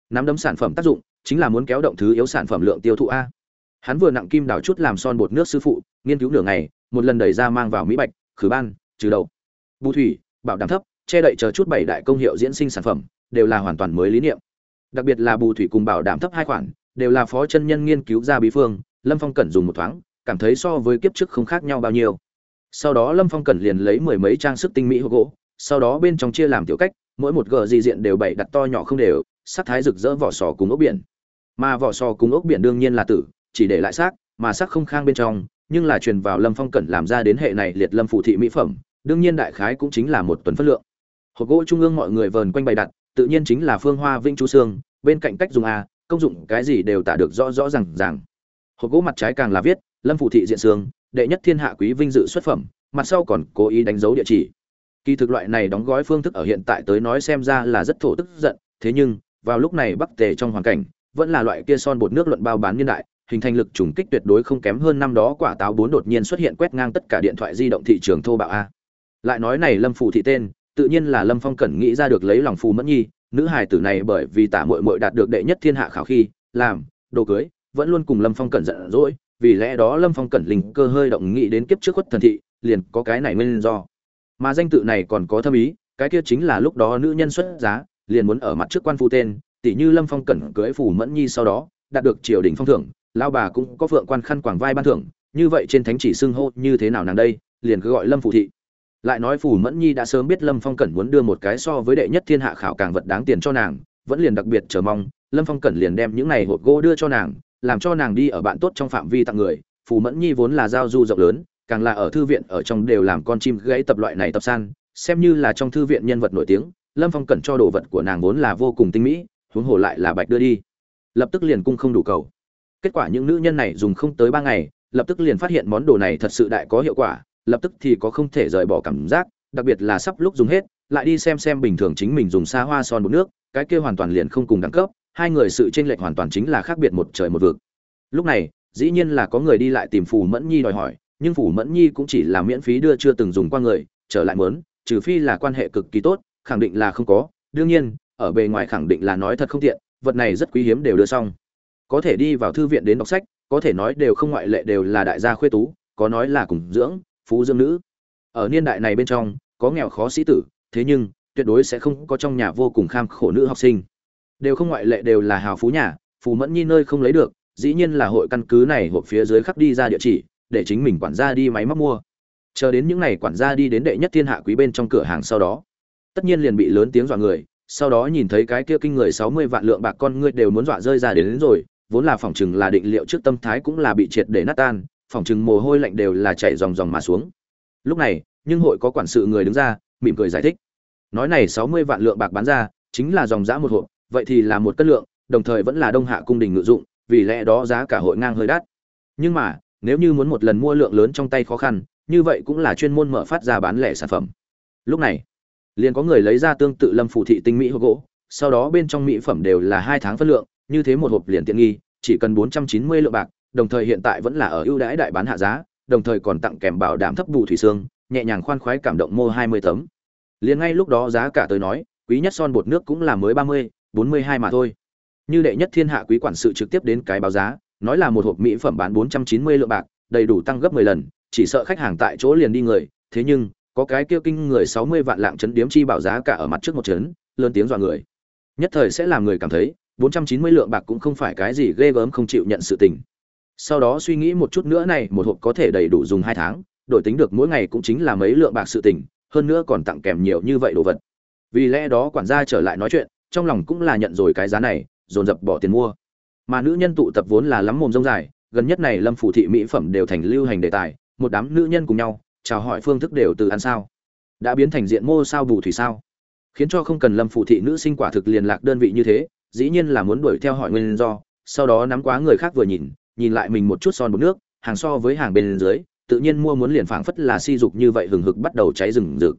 Speaker 1: Nắm đấm sản phẩm tác dụng chính là muốn kéo động thứ yếu sản phẩm lượng tiêu thụ a. Hắn vừa nặng kim đào chút làm son bột nước sư phụ, nghiên cứu nửa ngày, một lần đẩy ra mang vào mỹ bạch, khử ban, trừ đầu bù thủy, bảo đảm thấp, che đậy chờ chút bảy đại công hiệu diễn sinh sản phẩm, đều là hoàn toàn mới lý niệm. Đặc biệt là bù thủy cùng bảo đảm thấp hai khoản, đều là phó chân nhân nghiên cứu ra bí phương, lâm phong cẩn dùng một thoáng, cảm thấy so với kiếp trước không khác nhau bao nhiêu. Sau đó lâm phong cẩn liền lấy mười mấy trang sức tinh mỹ hộp gỗ, sau đó bên trong chia làm tiểu cách, mỗi một gờ di diện đều bảy đặt to nhỏ không đều, sắc thái rực rỡ vỏ sò cùng ốc biển mà vỏ sò cùng ốc biển đương nhiên là tử, chỉ để lại xác, mà xác không khang bên trong, nhưng là truyền vào lâm phong cẩn làm ra đến hệ này liệt lâm phụ thị mỹ phẩm, đương nhiên đại khái cũng chính là một tuần phất lượng. Hộp gỗ trung ương mọi người vờn quanh bày đặt, tự nhiên chính là phương hoa, vĩnh chú xương bên cạnh cách dùng a, công dụng cái gì đều tả được rõ rõ r à n g r hộp gỗ mặt trái càng là viết, lâm phụ thị diện xương, đệ nhất thiên hạ quý vinh dự xuất phẩm, mặt sau còn cố ý đánh dấu địa chỉ. Kỳ thực loại này đóng gói phương thức ở hiện tại tới nói xem ra là rất thổ tức giận, thế nhưng, vào lúc này bắc tề trong hoàn cảnh vẫn là loại kia son bột nước luận bao bán niên đại, hình thành lực trùng kích tuyệt đối không kém hơn năm đó quả táo bốn đột nhiên xuất hiện quét ngang tất cả điện thoại di động thị trường thô bạo a. Lại nói này lâm phù thị tên, tự nhiên là lâm phong cẩn nghĩ ra được lấy lòng phù mẫn nhi, nữ hài tử này bởi vì tả mội mội đạt được đệ nhất thiên hạ khảo khi, làm, đồ cưới, vẫn luôn cùng lâm phong cẩn giận dỗi, vì lẽ đó lâm phong cẩn linh cơ hơi động nghĩ đến kiếp trước khuất thần thị, liền có cái này nguyên do. Mà danh tự này còn có thâm ý, cái kia chính là lúc đó nữ nhân xuất giá, liền muốn ở mặt trước quan phu tên tỷ như lâm phong cẩn cưới phủ mẫn nhi sau đó, đạt được triều đình phong thưởng lao bà cũng có phượng quan khăn quàng vai ban thưởng, như vậy trên thánh chỉ xưng hô như thế nào nàng đây, liền cứ gọi lâm Phù thị. Lại nói Phù mẫn nhi đã sớm biết lâm phong cẩn muốn đưa một cái so với đệ nhất thiên hạ khảo càng vật đáng tiền cho nàng, vẫn liền đặc biệt chờ mong, lâm phong cẩn liền đem những này hộp gỗ đưa cho nàng, làm cho nàng đi ở bạn tốt trong phạm vi tặng người. Phù mẫn nhi vốn là giao du rộng lớn, càng là ở thư viện ở trong đều làm con chim gãy tập loại này tập san, xem như là trong thư viện nhân vật nổi tiếng, lâm phong cẩn cho đồ vật của nàng vốn là vô cùng tinh mỹ huống hồ lại là bạch đưa đi. Lập tức liền cung không đủ cầu. Kết quả những nữ nhân này dùng không tới ba ngày, lập tức liền phát hiện món đồ này thật sự đại có hiệu quả, lập tức thì có không thể rời bỏ cảm giác, đặc biệt là sắp lúc dùng hết, lại đi xem xem bình thường chính mình dùng xa hoa son bột nước, cái kia hoàn toàn liền không cùng đẳng cấp, hai người sự chênh lệch hoàn toàn chính là khác biệt một trời một vực. Lúc này, dĩ nhiên là có người đi lại tìm phù mẫn nhi đòi hỏi, nhưng phù mẫn nhi cũng chỉ là miễn phí đưa chưa từng dùng qua người, trở lại muốn, trừ phi là quan hệ cực kỳ tốt, khẳng định là không có, đương nhiên ở bề ngoài khẳng định là nói thật không tiện, vật này rất quý hiếm đều đưa xong. Có thể đi vào thư viện đến đọc sách, có thể nói đều không ngoại lệ đều là đại gia khuê tú, có nói là cùng dưỡng, phú dương nữ. Ở niên đại này bên trong, có nghèo khó sĩ tử, thế nhưng, tuyệt đối sẽ không có trong nhà vô cùng kham khổ nữ học sinh. Đều không ngoại lệ đều là hào phú nhà, phù mẫn nhi nơi không lấy được, dĩ nhiên là hội căn cứ này hộp phía dưới khắc đi ra địa chỉ, để chính mình quản gia đi máy móc mua. Chờ đến những ngày quản gia đi đến đệ nhất thiên hạ quý bên trong cửa hàng sau đó, tất nhiên liền bị lớn tiếng dọa người sau đó nhìn thấy cái kia kinh người sáu mươi vạn lượng bạc con ngươi đều muốn dọa rơi ra đến, đến rồi vốn là phòng trừng là định liệu trước tâm thái cũng là bị triệt để nát tan phòng trừng mồ hôi lạnh đều là chảy ròng ròng mà xuống. Lúc này nhưng hội có quản sự người đứng ra mỉm cười giải thích. Nói này sáu mươi vạn lượng bạc bán ra chính là dòng giá một hộp vậy thì là một cân lượng đồng thời vẫn là đông hạ cung đình ngự dụng vì lẽ đó giá cả hội ngang hơi đắt. Nhưng mà nếu như muốn một lần mua lượng lớn trong tay khó khăn như vậy cũng là chuyên môn mở phát ra bán lẻ sản phẩm. Lúc này liền có người lấy ra tương tự lâm phủ thị tinh mỹ hộp gỗ, sau đó bên trong mỹ phẩm đều là hai tháng phân lượng, như thế một hộp liền tiện nghi, chỉ cần bốn trăm chín mươi lượng bạc, đồng thời hiện tại vẫn là ở ưu đãi đại bán hạ giá, đồng thời còn tặng kèm bảo đảm thấp bù thủy xương, nhẹ nhàng khoan khoái cảm động mua hai mươi tấm. Liền ngay lúc đó giá cả tới nói, quý nhất son bột nước cũng là mới ba mươi, bốn mươi hai mà thôi. Như đệ nhất thiên hạ quý quản sự trực tiếp đến cái báo giá, nói là một hộp mỹ phẩm bán bốn trăm chín mươi lượng bạc, đầy đủ tăng gấp mười lần, chỉ sợ khách hàng tại chỗ liền đi người, thế nhưng có cái kêu kinh người sáu mươi vạn lạng chấn điếm chi bảo giá cả ở mặt trước một chấn, lớn tiếng dọa người. Nhất thời sẽ làm người cảm thấy, bốn trăm chín mươi lượng bạc cũng không phải cái gì ghê gớm không chịu nhận sự tình. Sau đó suy nghĩ một chút nữa này, một hộp có thể đầy đủ dùng hai tháng, đổi tính được mỗi ngày cũng chính là mấy lượng bạc sự tình, hơn nữa còn tặng kèm nhiều như vậy đồ vật. Vì lẽ đó quản gia trở lại nói chuyện, trong lòng cũng là nhận rồi cái giá này, dồn dập bỏ tiền mua. Mà nữ nhân tụ tập vốn là lắm mồm rông dài, gần nhất này lâm phủ thị mỹ phẩm đều thành lưu hành đề tài, một đám nữ nhân cùng nhau chào hỏi phương thức đều từ ăn sao. Đã biến thành diện mô sao bù thủy sao. Khiến cho không cần lâm phụ thị nữ sinh quả thực liên lạc đơn vị như thế, dĩ nhiên là muốn đuổi theo hỏi nguyên do, sau đó nắm quá người khác vừa nhìn nhìn lại mình một chút son bột nước, hàng so với hàng bên dưới, tự nhiên mua muốn liền phảng phất là si dục như vậy hừng hực bắt đầu cháy rừng rực.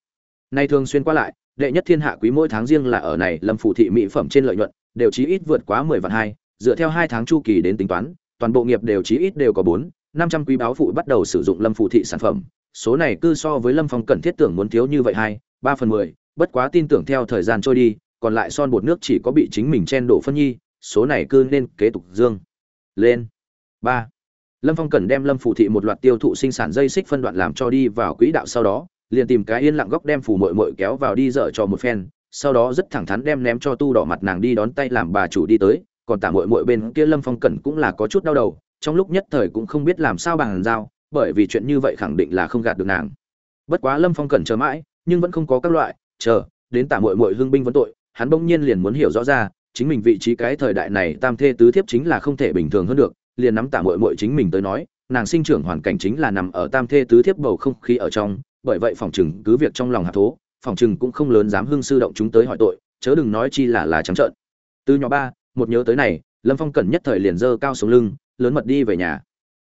Speaker 1: Nay thường xuyên qua lại, đệ nhất thiên hạ quý mỗi tháng riêng là ở này lâm phụ thị mỹ phẩm trên lợi nhuận, đều chí ít vượt quá mười vạn hai, dựa theo hai tháng chu kỳ đến tính toán, toàn bộ nghiệp đều chí ít đều có bốn, năm trăm quý báo phụ bắt đầu sử dụng lâm phụ thị sản phẩm số này cư so với lâm phong cần thiết tưởng muốn thiếu như vậy hai, ba phần mười, bất quá tin tưởng theo thời gian trôi đi, còn lại son bột nước chỉ có bị chính mình chen đổ phân nhi, số này cư nên kế tục dương. Lên. Ba. Lâm phong cần đem lâm phủ thị một loạt tiêu thụ sinh sản dây xích phân đoạn làm cho đi vào quỹ đạo sau đó, liền tìm cái yên lặng góc đem phủ mội mội kéo vào đi dở cho một phen, sau đó rất thẳng thắn đem ném cho tu đỏ mặt nàng đi đón tay làm bà chủ đi tới, còn tả mội mội bên kia lâm phong cẩn cũng là có chút đau đầu, trong lúc nhất thời cũng không biết làm sao bằng giao bởi vì chuyện như vậy khẳng định là không gạt được nàng. Bất quá lâm phong cẩn chờ mãi, nhưng vẫn không có các loại, chờ, đến tả mội mội hương binh vấn tội, hắn bỗng nhiên liền muốn hiểu rõ ra, chính mình vị trí cái thời đại này tam thê tứ thiếp chính là không thể bình thường hơn được, liền nắm tả mội mội chính mình tới nói, nàng sinh trưởng hoàn cảnh chính là nằm ở tam thê tứ thiếp bầu không khí ở trong, bởi vậy phòng chừng cứ việc trong lòng hạ thố, phòng chừng cũng không lớn dám hưng sư động chúng tới hỏi tội, chớ đừng nói chi là là trắng trợn. Từ nhỏ ba, một nhớ tới này, lâm phong cẩn nhất thời liền dơ cao xuống lưng, lớn mật đi về nhà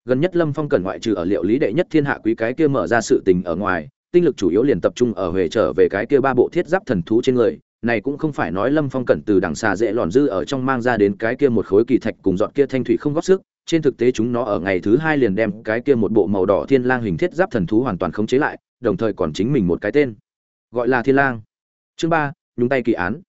Speaker 1: gần nhất lâm phong cần ngoại trừ ở liệu lý đệ nhất thiên hạ quý cái kia mở ra sự tình ở ngoài, tinh lực chủ yếu liền tập trung ở huề trở về cái kia ba bộ thiết giáp thần thú trên người. Này cũng không phải nói lâm phong cẩn từ đằng xà dễ lòn dư ở trong mang ra đến cái kia một khối kỳ thạch cùng dọn kia thanh thủy không góp sức. Trên thực tế chúng nó ở ngày thứ hai liền đem cái kia một bộ màu đỏ thiên lang hình thiết giáp thần thú hoàn toàn khống chế lại, đồng thời còn chính mình một cái tên. Gọi là thiên lang. Chương ba, nhúng tay kỳ án.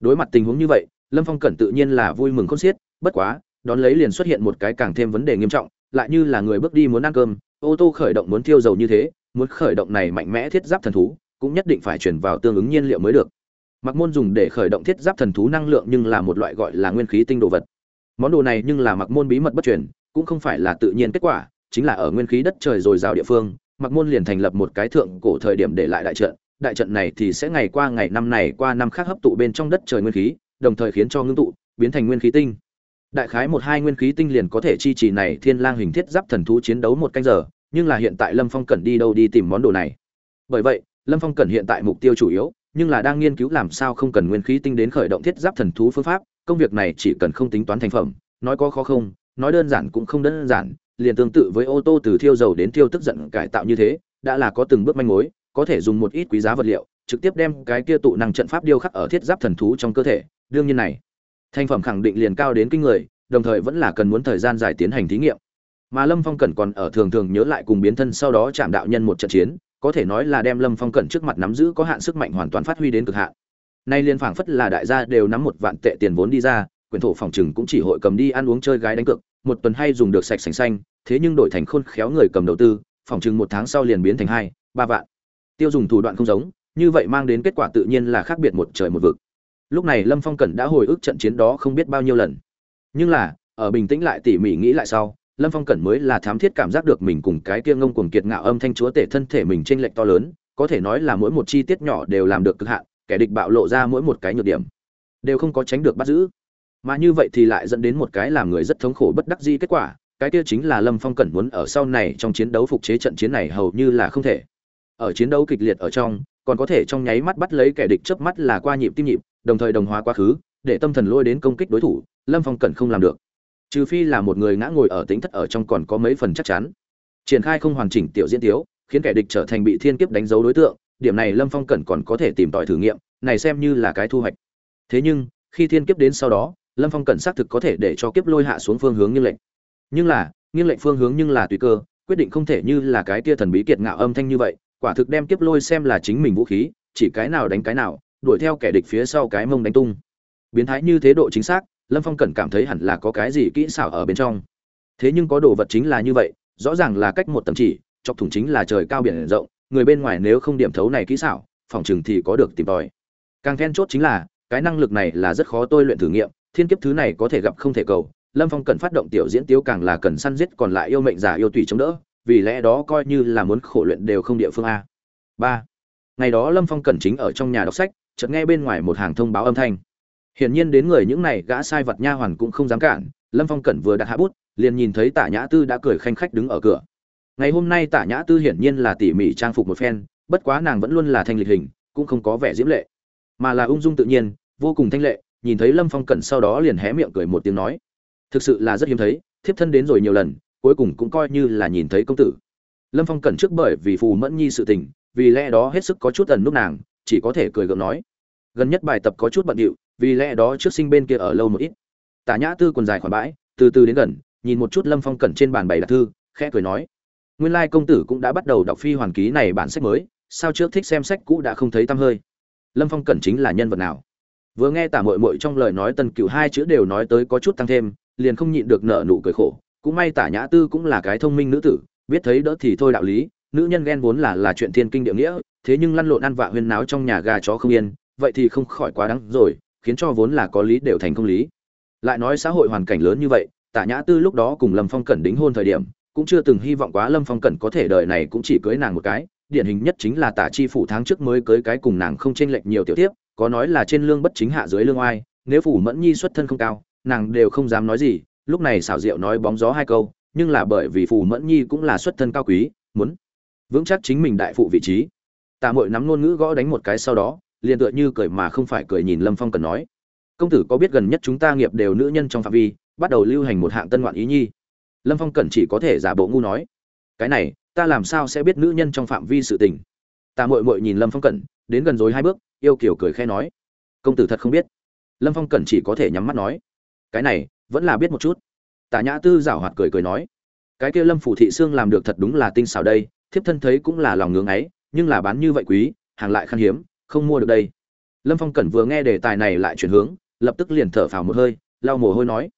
Speaker 1: Đối mặt tình huống như vậy, lâm phong cẩn tự nhiên là vui mừng khôn xiết, bất quá đón lấy liền xuất hiện một cái càng thêm vấn đề nghiêm trọng, lại như là người bước đi muốn ăn cơm, ô tô khởi động muốn tiêu dầu như thế, muốn khởi động này mạnh mẽ thiết giáp thần thú, cũng nhất định phải chuyển vào tương ứng nhiên liệu mới được. Mặc môn dùng để khởi động thiết giáp thần thú năng lượng nhưng là một loại gọi là nguyên khí tinh đồ vật. Món đồ này nhưng là mặc môn bí mật bất truyền, cũng không phải là tự nhiên kết quả, chính là ở nguyên khí đất trời rồi giao địa phương, mặc môn liền thành lập một cái thượng cổ thời điểm để lại đại trận. Đại trận này thì sẽ ngày qua ngày năm này qua năm khác hấp tụ bên trong đất trời nguyên khí, đồng thời khiến cho ngưng tụ, biến thành nguyên khí tinh đại khái một hai nguyên khí tinh liền có thể chi trì này thiên lang hình thiết giáp thần thú chiến đấu một canh giờ, nhưng là hiện tại lâm phong cần đi đâu đi tìm món đồ này? Bởi vậy, lâm phong cần hiện tại mục tiêu chủ yếu, nhưng là đang nghiên cứu làm sao không cần nguyên khí tinh đến khởi động thiết giáp thần thú phương pháp, công việc này chỉ cần không tính toán thành phẩm, nói có khó không, nói đơn giản cũng không đơn giản, liền tương tự với ô tô từ thiêu dầu đến thiêu tức giận cải tạo như thế, đã là có từng bước manh mối, có thể dùng một ít quý giá vật liệu, trực tiếp đem cái kia tụ năng trận pháp điêu khắc ở thiết giáp thần thú trong cơ thể, đương nhiên này thành phẩm khẳng định liền cao đến kinh người, đồng thời vẫn là cần muốn thời gian dài tiến hành thí nghiệm. Mà lâm phong cẩn còn ở thường thường nhớ lại cùng biến thân sau đó chạm đạo nhân một trận chiến, có thể nói là đem lâm phong cẩn trước mặt nắm giữ có hạn sức mạnh hoàn toàn phát huy đến cực hạn. Nay liên phảng phất là đại gia đều nắm một vạn tệ tiền vốn đi ra quyền thổ phòng trừng cũng chỉ hội cầm đi ăn uống chơi gái đánh cược, một tuần hay dùng được sạch sành xanh, thế nhưng đổi thành khôn khéo người cầm đầu tư, phòng trừng một tháng sau liền biến thành hai, ba vạn. Tiêu dùng thủ đoạn không giống, như vậy mang đến kết quả tự nhiên là khác biệt một trời một vực lúc này lâm phong cẩn đã hồi ức trận chiến đó không biết bao nhiêu lần. Nhưng là, ở bình tĩnh lại tỉ mỉ nghĩ lại sau, lâm phong cẩn mới là thám thiết cảm giác được mình cùng cái kia ngông cuồng kiệt ngạo âm thanh chúa tể thân thể mình t r ê n lệch to lớn, có thể nói là mỗi một chi tiết nhỏ đều làm được cực hạn, kẻ địch bạo lộ ra mỗi một cái nhược điểm, đều không có tránh được bắt giữ. Mà như vậy thì lại dẫn đến một cái làm người rất thống khổ bất đắc di kết quả, cái kia chính là lâm phong cẩn muốn ở sau này trong chiến đấu phục chế trận chiến này hầu như là không thể. Ở chiến đấu kịch liệt ở trong, còn có thể trong nháy mắt bắt lấy kẻ địch chớp mắt là qua nhịp tim nhịp đồng thời đồng hóa quá khứ, để tâm thần lôi đến công kích đối thủ, lâm phong cẩn không làm được. Trừ phi là một người ngã ngồi ở tính thất ở trong còn có mấy phần chắc chắn. Triển khai không hoàn chỉnh tiểu diễn tiếu, khiến kẻ địch trở thành bị thiên kiếp đánh dấu đối tượng, điểm này lâm phong cẩn còn có thể tìm tòi thử nghiệm, này xem như là cái thu hoạch. Thế nhưng, khi thiên kiếp đến sau đó, lâm phong cẩn xác thực có thể để cho kiếp lôi hạ xuống phương hướng như lệnh nhưng là, nghiêng lệnh phương hướng nhưng là tùy cơ, quyết định không thể như là cái tia thần bí kiệt ngạo âm thanh như vậy, quả thực đem kiếp lôi xem là chính mình vũ khí, chỉ cái nào đánh cái nào đuổi theo kẻ địch phía sau cái mông đánh tung. Biến thái như thế độ chính xác, lâm phong cẩn cảm thấy hẳn là có cái gì kỹ xảo ở bên trong. Thế nhưng có đồ vật chính là như vậy, rõ ràng là cách một tầm chỉ, chọc thủng chính là trời cao biển rộng, người bên ngoài nếu không điểm thấu này kỹ xảo, phòng chừng thì có được tìm tòi. Càng then chốt chính là, cái năng lực này là rất khó tôi luyện thử nghiệm, thiên kiếp thứ này có thể gặp không thể cầu, lâm phong cần phát động tiểu diễn tiếu càng là cần săn giết còn lại yêu mệnh giả yêu tùy chống đỡ, vì lẽ đó coi như là muốn khổ luyện đều không địa phương a. Ba. Ngày đó lâm phong cần chính ở trong nhà đọc sách chợt nghe bên ngoài một hàng thông báo âm thanh Hiển nhiên đến người những này gã sai vật nha hoàn cũng không dám cản, Lâm Phong Cẩn vừa đặt hạ bút, liền nhìn thấy Tả Nhã Tư đã cười khanh khách đứng ở cửa. Ngày hôm nay Tả Nhã Tư hiển nhiên là tỉ mỉ trang phục một phen, bất quá nàng vẫn luôn là thanh lịch hình, cũng không có vẻ diễm lệ, mà là ung dung tự nhiên, vô cùng thanh lệ, nhìn thấy Lâm Phong Cẩn sau đó liền hé miệng cười một tiếng nói: "Thực sự là rất hiếm thấy, thiếp thân đến rồi nhiều lần, cuối cùng cũng coi như là nhìn thấy công tử." Lâm Phong Cẩn trước bởi vì Phù Mẫn Nhi sự tình, vì lẽ đó hết sức có chút ẩn núp nàng, chỉ có thể cười gượng nói: "Gần nhất bài tập có chút bận rộn, vì lẽ đó trước sinh bên kia ở lâu một ít. Tả nhã tư quần dài khoản bãi từ từ đến gần nhìn một chút lâm phong cẩn trên bàn bày đặt thư khẽ cười nói. Nguyên lai công tử cũng đã bắt đầu đọc phi hoàn ký này bản sách mới sao trước thích xem sách cũ đã không thấy tăm hơi? Lâm phong cẩn chính là nhân vật nào? Vừa nghe tả mội mội trong lời nói tần cựu hai chữ đều nói tới có chút tăng thêm liền không nhịn được nợ nụ cười khổ. Cũng may tả nhã tư cũng là cái thông minh nữ tử biết thấy đỡ thì thôi đạo lý nữ nhân ghen vốn là là chuyện thiên kinh địa nghĩa thế nhưng lăn lộn ăn vạ huyên náo trong nhà gà chó không yên, vậy thì không khỏi quá đáng rồi, khiến cho vốn là có lý đều thành không lý. Lại nói xã hội hoàn cảnh lớn như vậy, tạ nhã tư lúc đó cùng lâm phong cẩn đính hôn thời điểm, cũng chưa từng hy vọng quá lâm phong cẩn có thể đời này cũng chỉ cưới nàng một cái, điển hình nhất chính là tạ chi phủ tháng trước mới cưới cái cùng nàng không chênh lệch nhiều tiểu tiếp có nói là trên lương bất chính hạ dưới lương oai, nếu phủ mẫn nhi xuất thân không cao, nàng đều không dám nói gì, lúc này xảo diệu nói bóng gió hai câu, nhưng là bởi vì phủ mẫn nhi cũng là xuất thân cao quý, muốn vững chắc chính mình đại phụ vị trí tạ mội nắm ngôn ngữ gõ đánh một cái sau đó, liền tựa như cười mà không phải cười nhìn lâm phong cần nói. Công tử có biết gần nhất chúng ta nghiệp đều nữ nhân trong phạm vi, bắt đầu lưu hành một hạng tân ngoạn ý nhi? Lâm phong cẩn chỉ có thể giả bộ ngu nói. Cái này, ta làm sao sẽ biết nữ nhân trong phạm vi sự tình? Tạ mội mội nhìn lâm phong cẩn đến gần dối hai bước, yêu kiểu cười khe nói. Công tử thật không biết. Lâm phong cẩn chỉ có thể nhắm mắt nói. Cái này, vẫn là biết một chút. Tạ nhã tư giảo hoạt cười cười nói. Cái kia lâm phủ thị xương làm được thật đúng là tinh xảo đây, thiếp thân thấy cũng là lòng ngưỡng ấy nhưng là bán như vậy quý, hàng lại khan hiếm, không mua được đây. Lâm phong cẩn vừa nghe đề tài này lại chuyển hướng, lập tức liền thở phào một hơi, lau mồ hôi nói,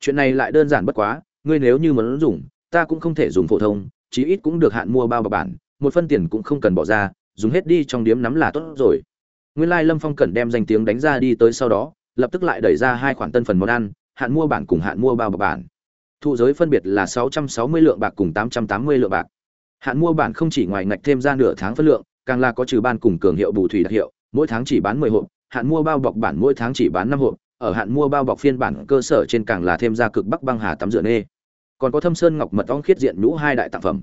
Speaker 1: chuyện này lại đơn giản bất quá, ngươi nếu như muốn dùng, ta cũng không thể dùng phổ thông, chí ít cũng được hạn mua bao bọc bản, một phân tiền cũng không cần bỏ ra, dùng hết đi trong điếm nắm là tốt rồi. Nguyên lai lâm phong cẩn đem danh tiếng đánh ra đi tới sau đó, lập tức lại đẩy ra hai khoản tân phần món ăn, hạn mua bản cùng hạn mua bao bọc bản. Thụ giới phân biệt là sáu trăm sáu mươi lượng bạc cùng tám trăm tám mươi lượng bạc hạn mua bản không chỉ ngoài ngạch thêm ra nửa tháng phân lượng, càng là có trừ ban cùng cường hiệu bù thủy đặc hiệu, mỗi tháng chỉ bán mười hộp, hạn mua bao bọc bản mỗi tháng chỉ bán năm hộp, ở hạn mua bao bọc phiên bản cơ sở trên càng là thêm ra cực bắc băng hà tắm rửa nê. Còn có thâm sơn ngọc mật ong khiết diện nhũ hai đại tặng phẩm.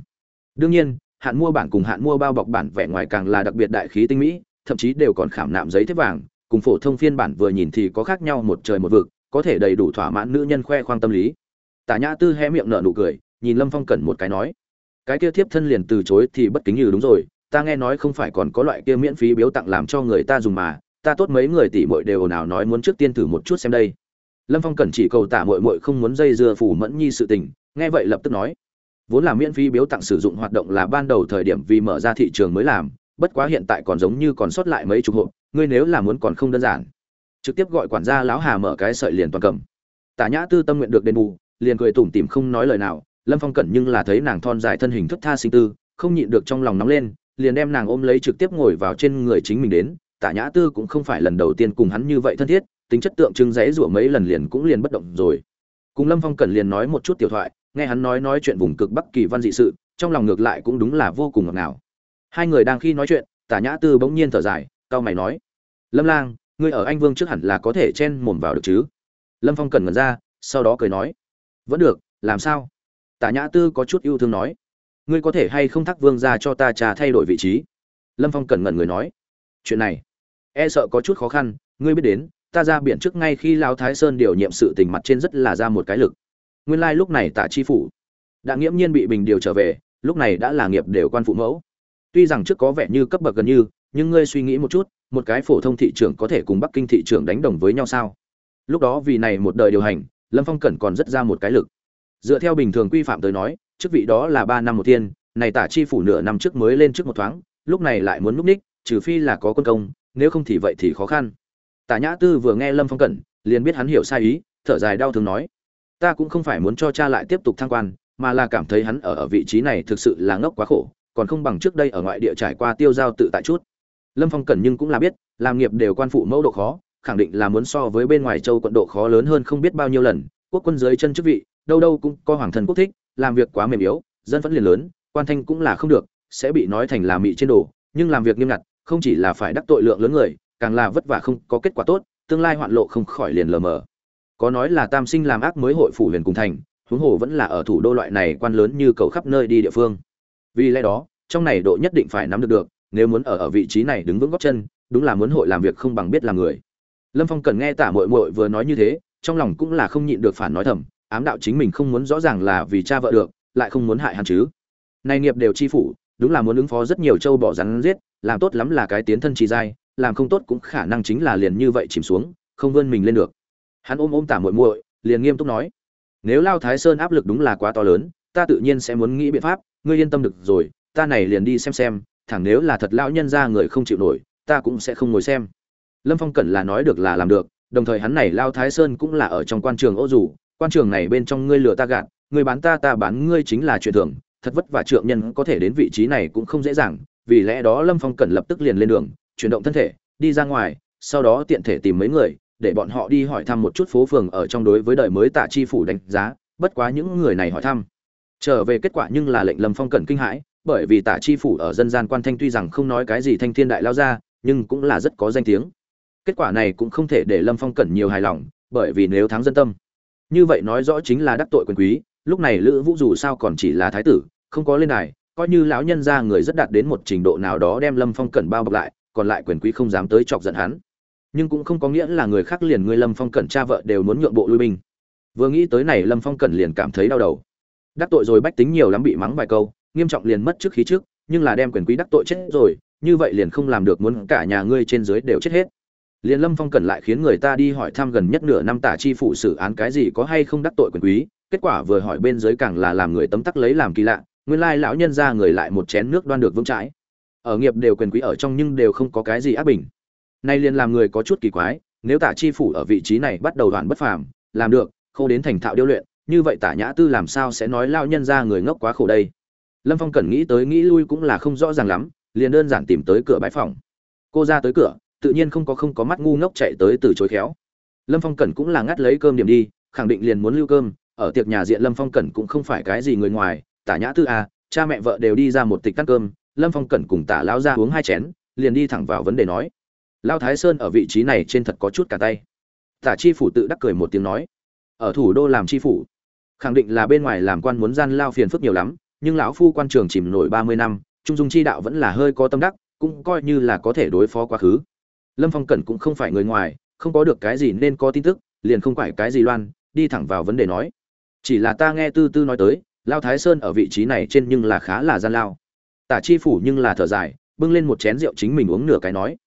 Speaker 1: Đương nhiên, hạn mua bản cùng hạn mua bao bọc bản vẻ ngoài càng là đặc biệt đại khí tinh mỹ, thậm chí đều còn khảm nạm giấy thép vàng, cùng phổ thông phiên bản vừa nhìn thì có khác nhau một trời một vực, có thể đầy đủ thỏa mãn nữ nhân khoe khoang tâm lý. Tả nhã tư hé miệng nở nụ cười, nhìn lâm phong cẩn một cái nói cái kia thiếp thân liền từ chối thì bất kính như đúng rồi, ta nghe nói không phải còn có loại kia miễn phí biếu tặng làm cho người ta dùng mà, ta tốt mấy người tỷ muội đều nào nói muốn trước tiên thử một chút xem đây. Lâm phong cẩn chỉ cầu tả muội muội không muốn dây dưa phủ mẫn nhi sự tình, nghe vậy lập tức nói, vốn là miễn phí biếu tặng sử dụng hoạt động là ban đầu thời điểm vì mở ra thị trường mới làm, bất quá hiện tại còn giống như còn sót lại mấy chục hộ ngươi nếu là muốn còn không đơn giản. Trực tiếp gọi quản gia lão hà mở cái sợi liền toàn cầm. Tả nhã tư tâm nguyện được đền bù, liền cười tủm tỉm không nói lời nào lâm phong cẩn nhưng là thấy nàng thon dài thân hình thức tha sinh tư, không nhịn được trong lòng nóng lên, liền đem nàng ôm lấy trực tiếp ngồi vào trên người chính mình đến. Tả nhã tư cũng không phải lần đầu tiên cùng hắn như vậy thân thiết, tính chất tượng trưng dãy rủa mấy lần liền cũng liền bất động rồi. Cùng lâm phong cẩn liền nói một chút tiểu thoại, nghe hắn nói nói chuyện vùng cực bắc kỳ văn dị sự, trong lòng ngược lại cũng đúng là vô cùng ngọt ngào. Hai người đang khi nói chuyện, tả nhã tư bỗng nhiên thở dài cao mày nói, lâm lang, ngươi ở anh vương trước hẳn là có thể chen mồm vào được chứ? Lâm phong cẩn ngẩn ra, sau đó cười nói, vẫn được, làm sao? Tả nhã tư có chút yêu thương nói, ngươi có thể hay không thắc vương ra cho ta trà thay đổi vị trí? Lâm phong cẩn ngẩn người nói, chuyện này e sợ có chút khó khăn, ngươi biết đến, ta ra biển trước ngay khi lao thái sơn điều nhiệm sự tình mặt trên rất là ra một cái lực. Nguyên lai、like、lúc này tạ chi phủ đã nghiễm nhiên bị bình điều trở về, lúc này đã là nghiệp đều quan phụ mẫu. Tuy rằng trước có vẻ như cấp bậc gần như, nhưng ngươi suy nghĩ một chút, một cái phổ thông thị trường có thể cùng bắc kinh thị trường đánh đồng với nhau sao? Lúc đó vì này một đời điều hành, lâm phong cẩn còn rất ra một cái lực dựa theo bình thường quy phạm tới nói, chức vị đó là ba năm một tiên này tả chi phủ nửa năm trước mới lên trước một thoáng, lúc này lại muốn núp ních, trừ phi là có quân công, nếu không thì vậy thì khó khăn. Tả nhã tư vừa nghe lâm phong cẩn, liền biết hắn hiểu sai ý, thở dài đau thương nói, ta cũng không phải muốn cho cha lại tiếp tục thăng quan, mà là cảm thấy hắn ở ở vị trí này thực sự là ngốc quá khổ, còn không bằng trước đây ở ngoại địa trải qua tiêu giao tự tại chút. Lâm phong cẩn nhưng cũng là biết, làm nghiệp đều quan phụ mẫu độ khó, khẳng định là muốn so với bên ngoài châu quận độ khó lớn hơn không biết bao nhiêu lần, quốc quân dưới chân chức vị đâu đâu cũng có hoàng thần quốc thích, làm việc quá mềm yếu, dân vẫn liền lớn, quan thanh cũng là không được, sẽ bị nói thành là mị trên đồ, nhưng làm việc nghiêm ngặt, không chỉ là phải đắc tội lượng lớn người, càng là vất vả không có kết quả tốt, tương lai hoạn lộ không khỏi liền lờ mờ. Có nói là tam sinh làm ác mới hội phủ huyền cùng thành, huống hồ vẫn là ở thủ đô loại này quan lớn như cầu khắp nơi đi địa phương. Vì lẽ đó, trong này độ nhất định phải nắm được được, nếu muốn ở ở vị trí này đứng vững góc chân, đúng là muốn hội làm việc không bằng biết làm người. Lâm phong cần nghe tả mội mội vừa nói như thế, trong lòng cũng là không nhịn được phản nói thầm ám đạo chính mình không muốn rõ ràng là vì cha vợ được, lại không muốn hại hắn chứ. Nay nghiệp đều chi phủ, đúng là muốn ứng phó rất nhiều châu bỏ rắn giết, làm tốt lắm là cái tiến thân trì dai làm không tốt cũng khả năng chính là liền như vậy chìm xuống, không vươn mình lên được. Hắn ôm ôm tả muội muội, liền nghiêm túc nói, nếu lao thái sơn áp lực đúng là quá to lớn, ta tự nhiên sẽ muốn nghĩ biện pháp, ngươi yên tâm được rồi, ta này liền đi xem xem, thẳng nếu là thật lão nhân ra người không chịu nổi, ta cũng sẽ không ngồi xem. Lâm phong cẩn là nói được là làm được, đồng thời hắn này lao thái sơn cũng là ở trong quan trường ô dù quan trường này bên trong ngươi lừa ta gạt, ngươi bán ta ta bán ngươi chính là chuyện thường, thật vất vả trượng nhân có thể đến vị trí này cũng không dễ dàng, vì lẽ đó lâm phong Cần lập tức liền lên đường, chuyển động thân thể, đi ra ngoài, sau đó tiện thể tìm mấy người, để bọn họ đi hỏi thăm một chút phố phường ở trong đối với đời mới tạ chi phủ đánh giá, bất quá những người này hỏi thăm. Trở về kết quả nhưng là lệnh lâm phong Cần kinh hãi, bởi vì tạ chi phủ ở dân gian quan thanh tuy rằng không nói cái gì thanh thiên đại lao ra, nhưng cũng là rất có danh tiếng. Kết quả này cũng không thể để lâm phong cẩn nhiều hài lòng, bởi vì nếu thắng dân tâm như vậy nói rõ chính là đắc tội quyền quý, lúc này lữ vũ dù sao còn chỉ là thái tử, không có lên đài, coi như lão nhân ra người rất đạt đến một trình độ nào đó đem lâm phong cẩn bao bọc lại, còn lại quyền quý không dám tới chọc giận hắn. Nhưng cũng không có nghĩa là người khác liền người lâm phong cẩn cha vợ đều muốn nhượng bộ lui binh. Vừa nghĩ tới này lâm phong cẩn liền cảm thấy đau đầu. Đắc tội rồi bách tính nhiều lắm bị mắng vài câu, nghiêm trọng liền mất trước khí trước, nhưng là đem quyền quý đắc tội chết rồi, như vậy liền không làm được muốn cả nhà ngươi trên dưới đều chết hết liền lâm phong cần lại khiến người ta đi hỏi thăm gần nhất nửa năm tả chi phủ xử án cái gì có hay không đắc tội quyền quý. Kết quả vừa hỏi bên dưới càng là làm người tấm tắc lấy làm kỳ lạ, nguyên lai lão nhân ra người lại một chén nước đoan được vững chãi. Ở nghiệp đều quyền quý ở trong nhưng đều không có cái gì áp bình. Nay liền làm người có chút kỳ quái, nếu tả chi phủ ở vị trí này bắt đầu đoạn bất phàm, làm được, khô đến thành thạo điêu luyện, như vậy tả nhã tư làm sao sẽ nói lao nhân ra người ngốc quá khổ đây? Lâm phong cần nghĩ tới nghĩ lui cũng là không rõ ràng lắm, liền đơn giản tìm tới cửa bãi phòng. Cô ra tới cửa tự nhiên không có không có mắt ngu ngốc chạy tới từ chối khéo. Lâm phong cẩn cũng là ngắt lấy cơm điểm đi, khẳng định liền muốn lưu cơm, ở tiệc nhà diện lâm phong cẩn cũng không phải cái gì người ngoài, tả nhã tư a cha mẹ vợ đều đi ra một tịch cắt cơm, lâm phong cẩn cùng tả lao ra uống hai chén, liền đi thẳng vào vấn đề nói. Lao thái sơn ở vị trí này trên thật có chút cả tay. Tả chi phủ tự đắc cười một tiếng nói. Ở thủ đô làm chi phủ. Khẳng định là bên ngoài làm quan muốn gian lao phiền phức nhiều lắm, nhưng lão phu quan trường chìm nổi ba mươi năm, trung dung chi đạo vẫn là hơi có tâm đắc, cũng coi như là có thể đối phó quá khứ lâm phong cẩn cũng không phải người ngoài, không có được cái gì nên có tin tức, liền không phải cái gì loan, đi thẳng vào vấn đề nói. Chỉ là ta nghe tư tư nói tới, lao thái sơn ở vị trí này trên nhưng là khá là gian lao. Tả chi phủ nhưng là thở dài, bưng lên một chén rượu chính mình uống nửa cái nói.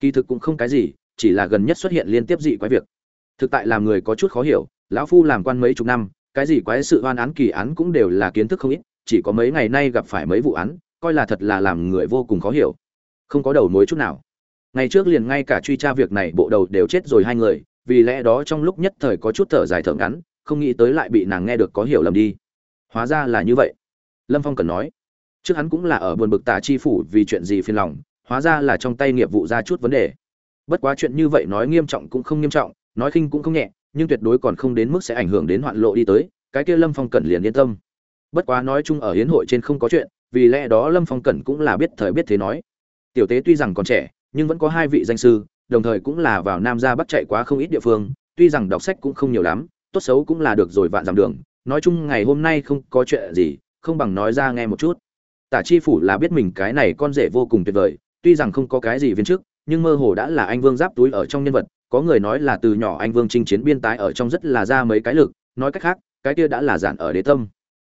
Speaker 1: Kỳ thực cũng không cái gì, chỉ là gần nhất xuất hiện liên tiếp dị quái việc. Thực tại làm người có chút khó hiểu, lão phu làm quan mấy chục năm, cái gì quái sự oan án kỳ án cũng đều là kiến thức không ít, chỉ có mấy ngày nay gặp phải mấy vụ án, coi là thật là làm người vô cùng khó hiểu. Không có đầu mối chút nào ngày trước liền ngay cả truy tra việc này bộ đầu đều chết rồi hai người, vì lẽ đó trong lúc nhất thời có chút thở dài thở ngắn, không nghĩ tới lại bị nàng nghe được có hiểu lầm đi. Hóa ra là như vậy. Lâm phong cần nói, trước hắn cũng là ở buồn bực tả chi phủ vì chuyện gì phiền lòng, hóa ra là trong tay nghiệp vụ ra chút vấn đề. Bất quá chuyện như vậy nói nghiêm trọng cũng không nghiêm trọng, nói khinh cũng không nhẹ, nhưng tuyệt đối còn không đến mức sẽ ảnh hưởng đến hoạn lộ đi tới, cái kia lâm phong cẩn liền yên tâm. Bất quá nói chung ở hiến hội trên không có chuyện, vì lẽ đó lâm phong cẩn cũng là biết thời biết thế nói. Tiểu tế tuy rằng còn trẻ nhưng vẫn có hai vị danh sư, đồng thời cũng là vào nam ra bắt chạy quá không ít địa phương, tuy rằng đọc sách cũng không nhiều lắm, tốt xấu cũng là được rồi vạn dặm đường. Nói chung ngày hôm nay không có chuyện gì, không bằng nói ra nghe một chút. Tả chi phủ là biết mình cái này con rể vô cùng tuyệt vời, tuy rằng không có cái gì viên chức, nhưng mơ hồ đã là anh vương giáp túi ở trong nhân vật, có người nói là từ nhỏ anh vương chinh chiến biên tái ở trong rất là ra mấy cái lực, nói cách khác, cái kia đã là giản ở đế tâm.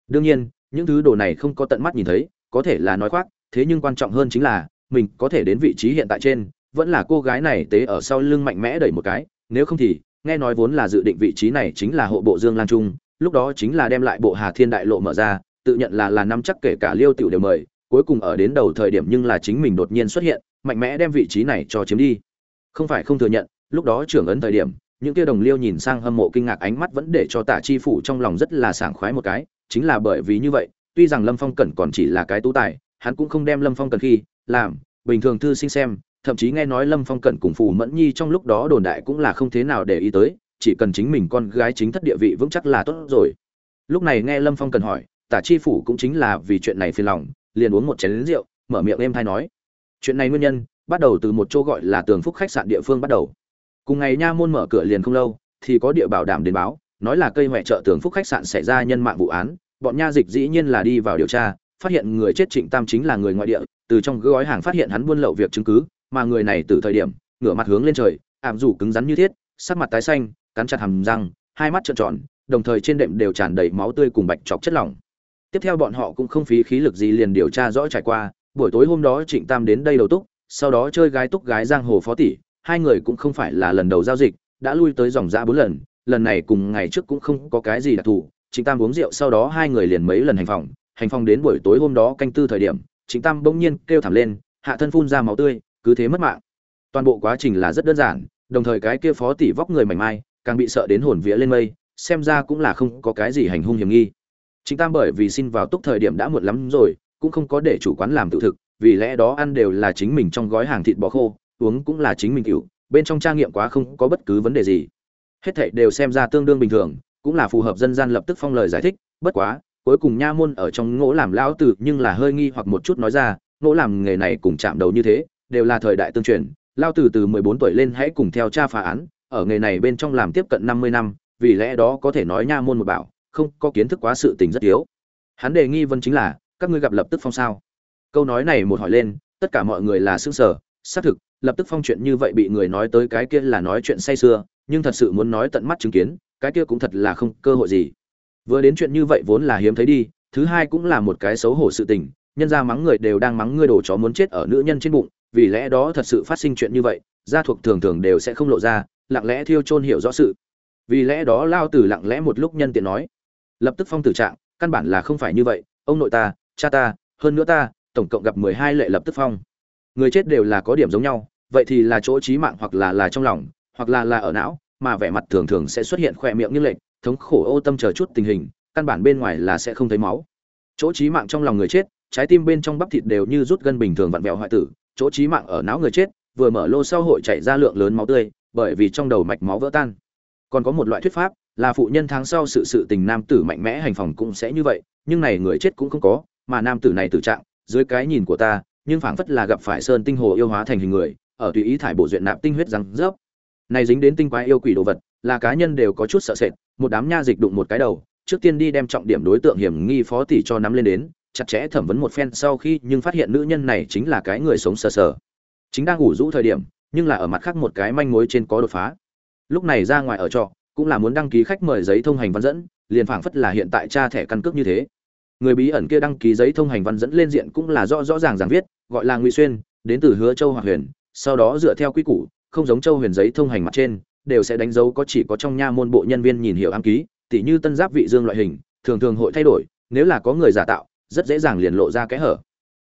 Speaker 1: Đương nhiên, những thứ đồ này không có tận mắt nhìn thấy, có thể là nói khoác, thế nhưng quan trọng hơn chính là mình có thể đến vị trí hiện tại trên, vẫn là cô gái này tế ở sau lưng mạnh mẽ đẩy một cái, nếu không thì, nghe nói vốn là dự định vị trí này chính là hộ bộ dương lan trung, lúc đó chính là đem lại bộ hà thiên đại lộ mở ra, tự nhận là là năm chắc kể cả liêu tiểu đều mời, cuối cùng ở đến đầu thời điểm nhưng là chính mình đột nhiên xuất hiện, mạnh mẽ đem vị trí này cho chiếm đi. Không phải không thừa nhận, lúc đó trưởng ấn thời điểm, những kia đồng liêu nhìn sang hâm mộ kinh ngạc ánh mắt vẫn để cho tả chi phủ trong lòng rất là sảng khoái một cái, chính là bởi vì như vậy, tuy rằng lâm phong cẩn còn chỉ là cái tú tài, hắn cũng không đem lâm phong cẩn khi làm, bình thường thư sinh xem, thậm chí nghe nói lâm phong cận cùng phù mẫn nhi trong lúc đó đồn đại cũng là không thế nào để ý tới, chỉ cần chính mình con gái chính thất địa vị vững chắc là tốt rồi. Lúc này nghe lâm phong cần hỏi, tả chi phủ cũng chính là vì chuyện này phiền lòng, liền uống một chén lính rượu, mở miệng êm thay nói. Chuyện này nguyên nhân, bắt đầu từ một chỗ gọi là tường phúc khách sạn địa phương bắt đầu. Cùng ngày nha môn mở cửa liền không lâu, thì có địa bảo đảm đến báo, nói là cây huệ trợ tường phúc khách sạn xảy ra nhân mạng vụ án, bọn nha dịch dĩ nhiên là đi vào điều tra phát hiện người chết trịnh tam chính là người ngoại địa, từ trong gói hàng phát hiện hắn buôn lậu việc chứng cứ, mà người này từ thời điểm, ngửa mặt hướng lên trời, ảm dù cứng rắn như thiết, sắc mặt tái xanh, cắn chặt hàm răng, hai mắt trợn tròn, đồng thời trên đệm đều tràn đầy máu tươi cùng bạch chọc chất lỏng. Tiếp theo bọn họ cũng không phí khí lực gì liền điều tra rõ trải qua, buổi tối hôm đó trịnh tam đến đây đầu túc, sau đó chơi gái túc gái giang hồ phó tỷ, hai người cũng không phải là lần đầu giao dịch, đã lui tới dòng ra bốn lần lần này cùng ngày trước cũng không có cái gì đặc thù, trịnh tam uống rượu sau đó hai người liền mấy lần hành phòng hành phong đến buổi tối hôm đó canh tư thời điểm chính tam bỗng nhiên kêu thảm lên, hạ thân phun ra máu tươi, cứ thế mất mạng. Toàn bộ quá trình là rất đơn giản, đồng thời cái kia phó tỷ vóc người mảnh mai, càng bị sợ đến hồn vía lên mây, xem ra cũng là không có cái gì hành hung hiểm nghi. Chính tam bởi vì xin vào túc thời điểm đã muộn lắm rồi, cũng không có để chủ quán làm tự thực, vì lẽ đó ăn đều là chính mình trong gói hàng thịt bò khô, uống cũng là chính mình cựu bên trong trang nghiệm quá không có bất cứ vấn đề gì. Hết thảy đều xem ra tương đương bình thường, cũng là phù hợp dân gian lập tức phong lời giải thích, bất quá cuối cùng nha môn ở trong ngỗ làm lão tử nhưng là hơi nghi hoặc một chút nói ra, ngỗ làm nghề này cùng chạm đầu như thế, đều là thời đại tương truyền lao tử từ mười bốn tuổi lên hãy cùng theo cha phá án, ở nghề này bên trong làm tiếp cận năm mươi năm, vì lẽ đó có thể nói nha môn một bảo, không có kiến thức quá sự tình rất yếu. Hắn đề nghi vấn chính là, các ngươi gặp lập tức phong sao? Câu nói này một hỏi lên, tất cả mọi người là xương sở xác thực, lập tức phong chuyện như vậy bị người nói tới cái kia là nói chuyện say sưa, nhưng thật sự muốn nói tận mắt chứng kiến, cái kia cũng thật là không cơ hội gì vừa đến chuyện như vậy vốn là hiếm thấy đi, thứ hai cũng là một cái xấu hổ sự tình, nhân ra mắng người đều đang mắng ngươi đồ chó muốn chết ở nữ nhân trên bụng, vì lẽ đó thật sự phát sinh chuyện như vậy, gia thuộc thường thường đều sẽ không lộ ra, lặng lẽ thiêu chôn hiểu rõ sự. Vì lẽ đó lao tử lặng lẽ một lúc nhân tiện nói, lập tức phong tử trạng, căn bản là không phải như vậy, ông nội ta, cha ta, hơn nữa ta, tổng cộng gặp mười hai lệ lập tức phong. Người chết đều là có điểm giống nhau, vậy thì là chỗ trí mạng hoặc là là trong lòng, hoặc là là ở não mà vẻ mặt thường thường sẽ xuất hiện khỏe miệng như lệch, thống khổ ô tâm chờ chút tình hình, căn bản bên ngoài là sẽ không thấy máu. Chỗ trí mạng trong lòng người chết, trái tim bên trong bắp thịt đều như rút gân bình thường vặn vẹo hoại tử, chỗ trí mạng ở não người chết, vừa mở lô sau hội chảy ra lượng lớn máu tươi, bởi vì trong đầu mạch máu vỡ tan. Còn có một loại thuyết pháp, là phụ nhân tháng sau sự sự tình nam tử mạnh mẽ hành phòng cũng sẽ như vậy, nhưng này người chết cũng không có, mà nam tử này tử trạng, dưới cái nhìn của ta, nhưng phảng phất là gặp phải sơn tinh hồ yêu hóa thành hình người, ở tùy ý thải bộ duyện nạp tinh huyết răng rớp này dính đến tinh quái yêu quỷ đồ vật, là cá nhân đều có chút sợ sệt, một đám nha dịch đụng một cái đầu, trước tiên đi đem trọng điểm đối tượng hiểm nghi phó tỷ cho nắm lên đến, chặt chẽ thẩm vấn một phen sau khi nhưng phát hiện nữ nhân này chính là cái người sống sờ sờ. Chính đang ngủ rũ thời điểm, nhưng là ở mặt khác một cái manh mối trên có đột phá. Lúc này ra ngoài ở trọ, cũng là muốn đăng ký khách mời giấy thông hành văn dẫn, liền phảng phất là hiện tại cha thẻ căn cước như thế. Người bí ẩn kia đăng ký giấy thông hành văn dẫn lên diện cũng là rõ rõ ràng ràng viết, gọi là ngụy xuyên, đến từ hứa châu hoặc huyền, sau đó dựa theo quy củ không giống châu huyền giấy thông hành mặt trên, đều sẽ đánh dấu có chỉ có trong nha môn bộ nhân viên nhìn hiểu ám ký, tỉ như tân giáp vị dương loại hình, thường thường hội thay đổi, nếu là có người giả tạo, rất dễ dàng liền lộ ra kẽ hở.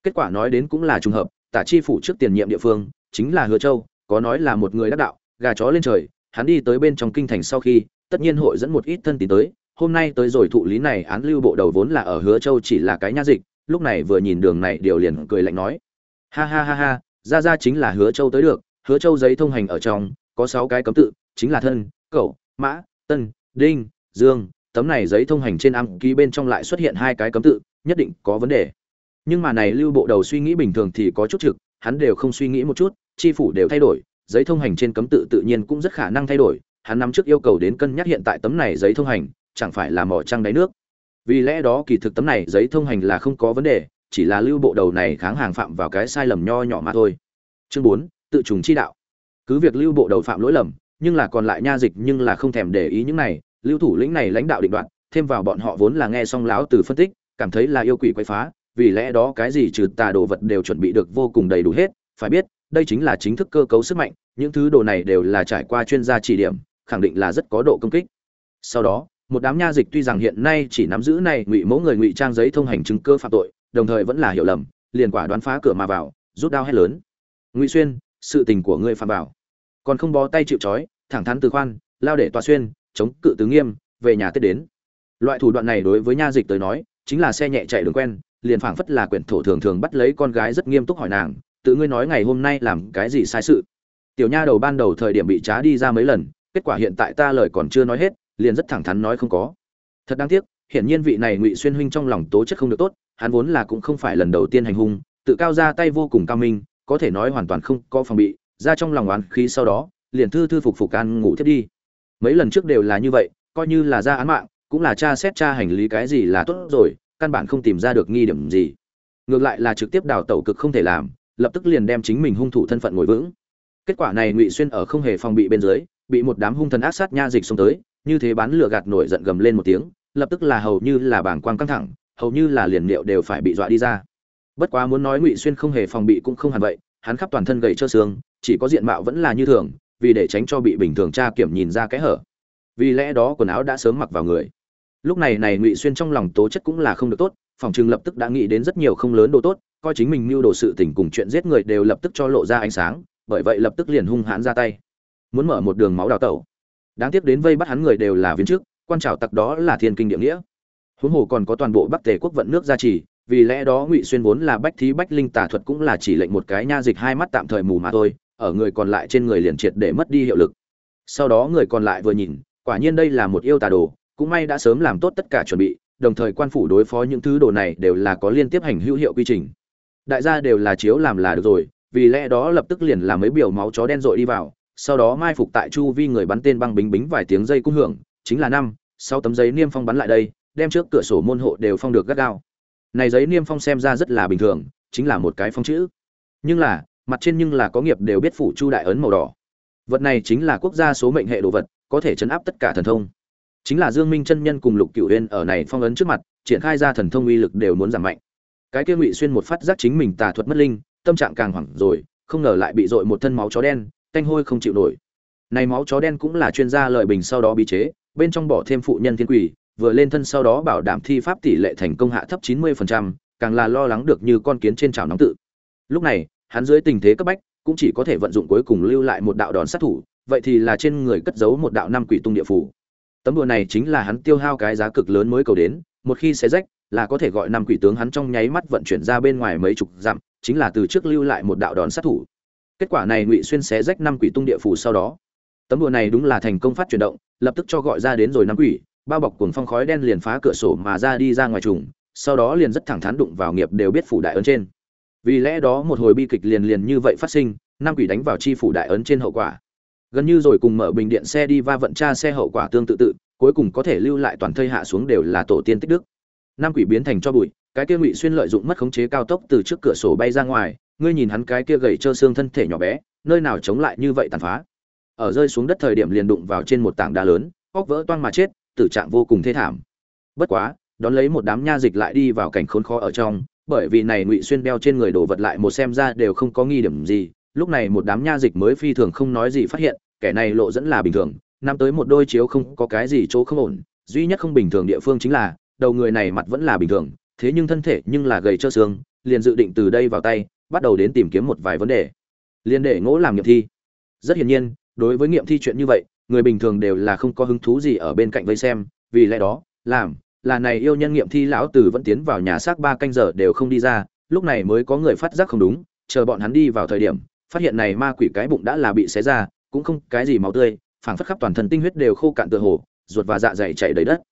Speaker 1: Kết quả nói đến cũng là trùng hợp, tả chi phủ trước tiền nhiệm địa phương, chính là hứa châu, có nói là một người đắc đạo, gà chó lên trời, hắn đi tới bên trong kinh thành sau khi, tất nhiên hội dẫn một ít thân tín tới, hôm nay tới rồi thụ lý này, án lưu bộ đầu vốn là ở hứa châu chỉ là cái nha dịch, lúc này vừa nhìn đường này, điều liền cười lạnh nói. Ha ha ha ha, ra ra chính là hứa châu tới được hứa châu giấy thông hành ở trong, có sáu cái cấm tự, chính là thân, cậu, mã, tân, đinh, dương. Tấm này giấy thông hành trên âm ký bên trong lại xuất hiện hai cái cấm tự, nhất định có vấn đề. Nhưng mà này lưu bộ đầu suy nghĩ bình thường thì có chút trực, hắn đều không suy nghĩ một chút, chi phủ đều thay đổi, giấy thông hành trên cấm tự tự nhiên cũng rất khả năng thay đổi. Hắn nắm trước yêu cầu đến cân nhắc hiện tại tấm này giấy thông hành, chẳng phải là mỏ trăng đáy nước. Vì lẽ đó kỳ thực tấm này giấy thông hành là không có vấn đề, chỉ là lưu bộ đầu này kháng hàng phạm vào cái sai lầm nho nhỏ mà thôi. Chương bốn tự trùng chi đạo. Cứ việc lưu bộ đầu phạm lỗi lầm, nhưng là còn lại nha dịch nhưng là không thèm để ý những này, lưu thủ lĩnh này lãnh đạo định đoạn thêm vào bọn họ vốn là nghe xong lão từ phân tích, cảm thấy là yêu quỷ quay phá, vì lẽ đó cái gì trừ tà đồ vật đều chuẩn bị được vô cùng đầy đủ hết, phải biết, đây chính là chính thức cơ cấu sức mạnh, những thứ đồ này đều là trải qua chuyên gia chỉ điểm, khẳng định là rất có độ công kích. Sau đó, một đám nha dịch tuy rằng hiện nay chỉ nắm giữ này ngụy mẫu người ngụy trang giấy thông hành chứng cơ phạm tội, đồng thời vẫn là hiểu lầm, liền quả đoán phá cửa mà vào, rút đao hết lớn. Ngụy xuyên sự tình của ngươi phạm bảo, còn không bó tay chịu trói thẳng thắn từ khoan lao để tòa xuyên chống cự tứ nghiêm về nhà tết đến. Loại thủ đoạn này đối với nha dịch tới nói chính là xe nhẹ chạy đường quen liền phảng phất là quyển thổ thường thường bắt lấy con gái rất nghiêm túc hỏi nàng tự ngươi nói ngày hôm nay làm cái gì sai sự. Tiểu nha đầu ban đầu thời điểm bị trá đi ra mấy lần kết quả hiện tại ta lời còn chưa nói hết liền rất thẳng thắn nói không có. Thật đáng tiếc hiển nhiên vị này ngụy xuyên huynh trong lòng tố chất không được tốt hắn vốn là cũng không phải lần đầu tiên hành hung tự cao ra tay vô cùng cao minh có thể nói hoàn toàn không có phòng bị, ra trong lòng oán khí sau đó, liền thư thư phục phục can ngủ thiết đi. Mấy lần trước đều là như vậy, coi như là ra án mạng, cũng là cha xét cha hành lý cái gì là tốt rồi, căn bản không tìm ra được nghi điểm gì. Ngược lại là trực tiếp đào tẩu cực không thể làm, lập tức liền đem chính mình hung thủ thân phận ngồi vững. Kết quả này ngụy xuyên ở không hề phòng bị bên dưới, bị một đám hung thần ác sát nha dịch xông tới, như thế bán lửa gạt nổi giận gầm lên một tiếng, lập tức là hầu như là bảng quang căng thẳng, hầu như là liền liệu đều phải bị dọa đi ra bất quá muốn nói ngụy xuyên không hề phòng bị cũng không hẳn vậy, hắn khắp toàn thân gầy trơ xương, chỉ có diện mạo vẫn là như thường, vì để tránh cho bị bình thường tra kiểm nhìn ra cái hở. Vì lẽ đó quần áo đã sớm mặc vào người. Lúc này này ngụy xuyên trong lòng tố chất cũng là không được tốt, phòng trường lập tức đã nghĩ đến rất nhiều không lớn đồ tốt, coi chính mình mưu đồ sự tình cùng chuyện giết người đều lập tức cho lộ ra ánh sáng, bởi vậy lập tức liền hung hãn ra tay. Muốn mở một đường máu đào tẩu. Đáng tiếc đến vây bắt hắn người đều là viên trước quan trào tặc đó là thiên kinh địa nghĩa. Huống hồ còn có toàn bộ bắc tề quốc vận nước gia trì vì lẽ đó ngụy xuyên vốn là bách thí bách linh tà thuật cũng là chỉ lệnh một cái nha dịch hai mắt tạm thời mù mà thôi, ở người còn lại trên người liền triệt để mất đi hiệu lực. Sau đó người còn lại vừa nhìn, quả nhiên đây là một yêu tà đồ, cũng may đã sớm làm tốt tất cả chuẩn bị, đồng thời quan phủ đối phó những thứ đồ này đều là có liên tiếp hành hữu hiệu quy trình. Đại gia đều là chiếu làm là được rồi, vì lẽ đó lập tức liền làm mấy biểu máu chó đen rội đi vào, sau đó mai phục tại chu vi người bắn tên băng bính bính vài tiếng dây cung hưởng, chính là năm sau tấm giấy niêm phong bắn lại đây, đem trước cửa sổ môn hộ đều phong được gắt gao này giấy niêm phong xem ra rất là bình thường, chính là một cái phong chữ. Nhưng là, mặt trên nhưng là có nghiệp đều biết phủ chu đại ấn màu đỏ. Vật này chính là quốc gia số mệnh hệ đồ vật, có thể chấn áp tất cả thần thông. Chính là dương minh chân nhân cùng lục cửu huyên ở này phong ấn trước mặt, triển khai ra thần thông uy lực đều muốn giảm mạnh. Cái kia ngụy xuyên một phát giác chính mình tà thuật mất linh, tâm trạng càng hoảng rồi, không ngờ lại bị dội một thân máu chó đen, tanh hôi không chịu nổi. Này máu chó đen cũng là chuyên gia lợi bình sau đó bị chế, bên trong bỏ thêm phụ nhân thiên quỷ vừa lên thân sau đó bảo đảm thi pháp tỷ lệ thành công hạ thấp 90%, càng là lo lắng được như con kiến trên chảo nóng tự. Lúc này hắn dưới tình thế cấp bách cũng chỉ có thể vận dụng cuối cùng lưu lại một đạo đòn sát thủ vậy thì là trên người cất giấu một đạo năm quỷ tung địa phủ. Tấm đùa này chính là hắn tiêu hao cái giá cực lớn mới cầu đến một khi xé rách là có thể gọi năm quỷ tướng hắn trong nháy mắt vận chuyển ra bên ngoài mấy chục dặm chính là từ trước lưu lại một đạo đòn sát thủ. Kết quả này ngụy xuyên xé rách năm quỷ tung địa phủ sau đó. Tấm đùa này đúng là thành công phát chuyển động lập tức cho gọi ra đến rồi năm quỷ bao bọc cuồng phong khói đen liền phá cửa sổ mà ra đi ra ngoài trùng, sau đó liền rất thẳng thắn đụng vào nghiệp đều biết phủ đại ấn trên. Vì lẽ đó một hồi bi kịch liền liền như vậy phát sinh năm quỷ đánh vào chi phủ đại ấn trên hậu quả. Gần như rồi cùng mở bình điện xe đi va vận tra xe hậu quả tương tự tự, cuối cùng có thể lưu lại toàn thây hạ xuống đều là tổ tiên tích đức. Năm quỷ biến thành cho bụi, cái kia ngụy xuyên lợi dụng mất khống chế cao tốc từ trước cửa sổ bay ra ngoài, ngươi nhìn hắn cái kia gầy trơ xương thân thể nhỏ bé, nơi nào chống lại như vậy tàn phá. Ở rơi xuống đất thời điểm liền đụng vào trên một tảng đá lớn, óc vỡ toang mà chết tử trạng vô cùng thê thảm. Bất quá, đón lấy một đám nha dịch lại đi vào cảnh khốn khó ở trong, bởi vì này ngụy xuyên đeo trên người đồ vật lại một xem ra đều không có nghi điểm gì, lúc này một đám nha dịch mới phi thường không nói gì phát hiện, kẻ này lộ dẫn là bình thường, năm tới một đôi chiếu không có cái gì chỗ không ổn, duy nhất không bình thường địa phương chính là, đầu người này mặt vẫn là bình thường, thế nhưng thân thể nhưng là gầy cho xương, liền dự định từ đây vào tay, bắt đầu đến tìm kiếm một vài vấn đề. Liền để ngỗ làm nghiệm thi. Rất hiển nhiên, đối với nghiệm thi chuyện như vậy người bình thường đều là không có hứng thú gì ở bên cạnh vây xem, vì lẽ đó, làm, là này yêu nhân nghiệm thi lão tử vẫn tiến vào nhà xác ba canh giờ đều không đi ra, lúc này mới có người phát giác không đúng, chờ bọn hắn đi vào thời điểm, phát hiện này ma quỷ cái bụng đã là bị xé ra, cũng không cái gì máu tươi, phảng phất khắp toàn thân tinh huyết đều khô cạn tựa hồ, ruột và dạ dày chảy đầy đất.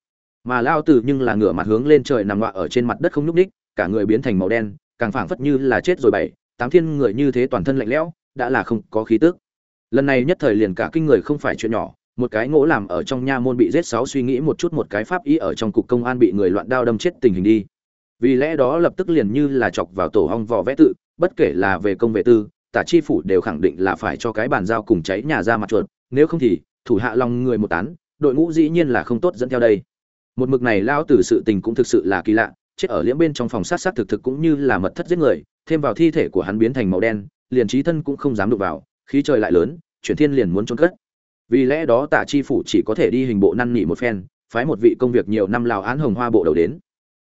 Speaker 1: Mà lao tử nhưng là ngửa mặt hướng lên trời nằm ngọa ở trên mặt đất không nhúc ních cả người biến thành màu đen, càng phảng phất như là chết rồi bảy, tám thiên người như thế toàn thân lạnh lẽo, đã là không có khí tức lần này nhất thời liền cả kinh người không phải chuyện nhỏ, một cái ngỗ làm ở trong nha môn bị giết sáu suy nghĩ một chút một cái pháp y ở trong cục công an bị người loạn đao đâm chết tình hình đi. Vì lẽ đó lập tức liền như là chọc vào tổ hong vò vẽ tự, bất kể là về công vệ tư, tả chi phủ đều khẳng định là phải cho cái bàn giao cùng cháy nhà ra mặt chuột, nếu không thì, thủ hạ lòng người một tán, đội ngũ dĩ nhiên là không tốt dẫn theo đây. Một mực này lao từ sự tình cũng thực sự là kỳ lạ, chết ở liễm bên trong phòng sát sát thực thực cũng như là mật thất giết người, thêm vào thi thể của hắn biến thành màu đen, liền trí thân cũng không dám đụng vào khí trời lại lớn, chuyển thiên liền muốn trốn cất. Vì lẽ đó tả chi phủ chỉ có thể đi hình bộ năn nỉ một phen, phái một vị công việc nhiều năm lào án hồng hoa bộ đầu đến.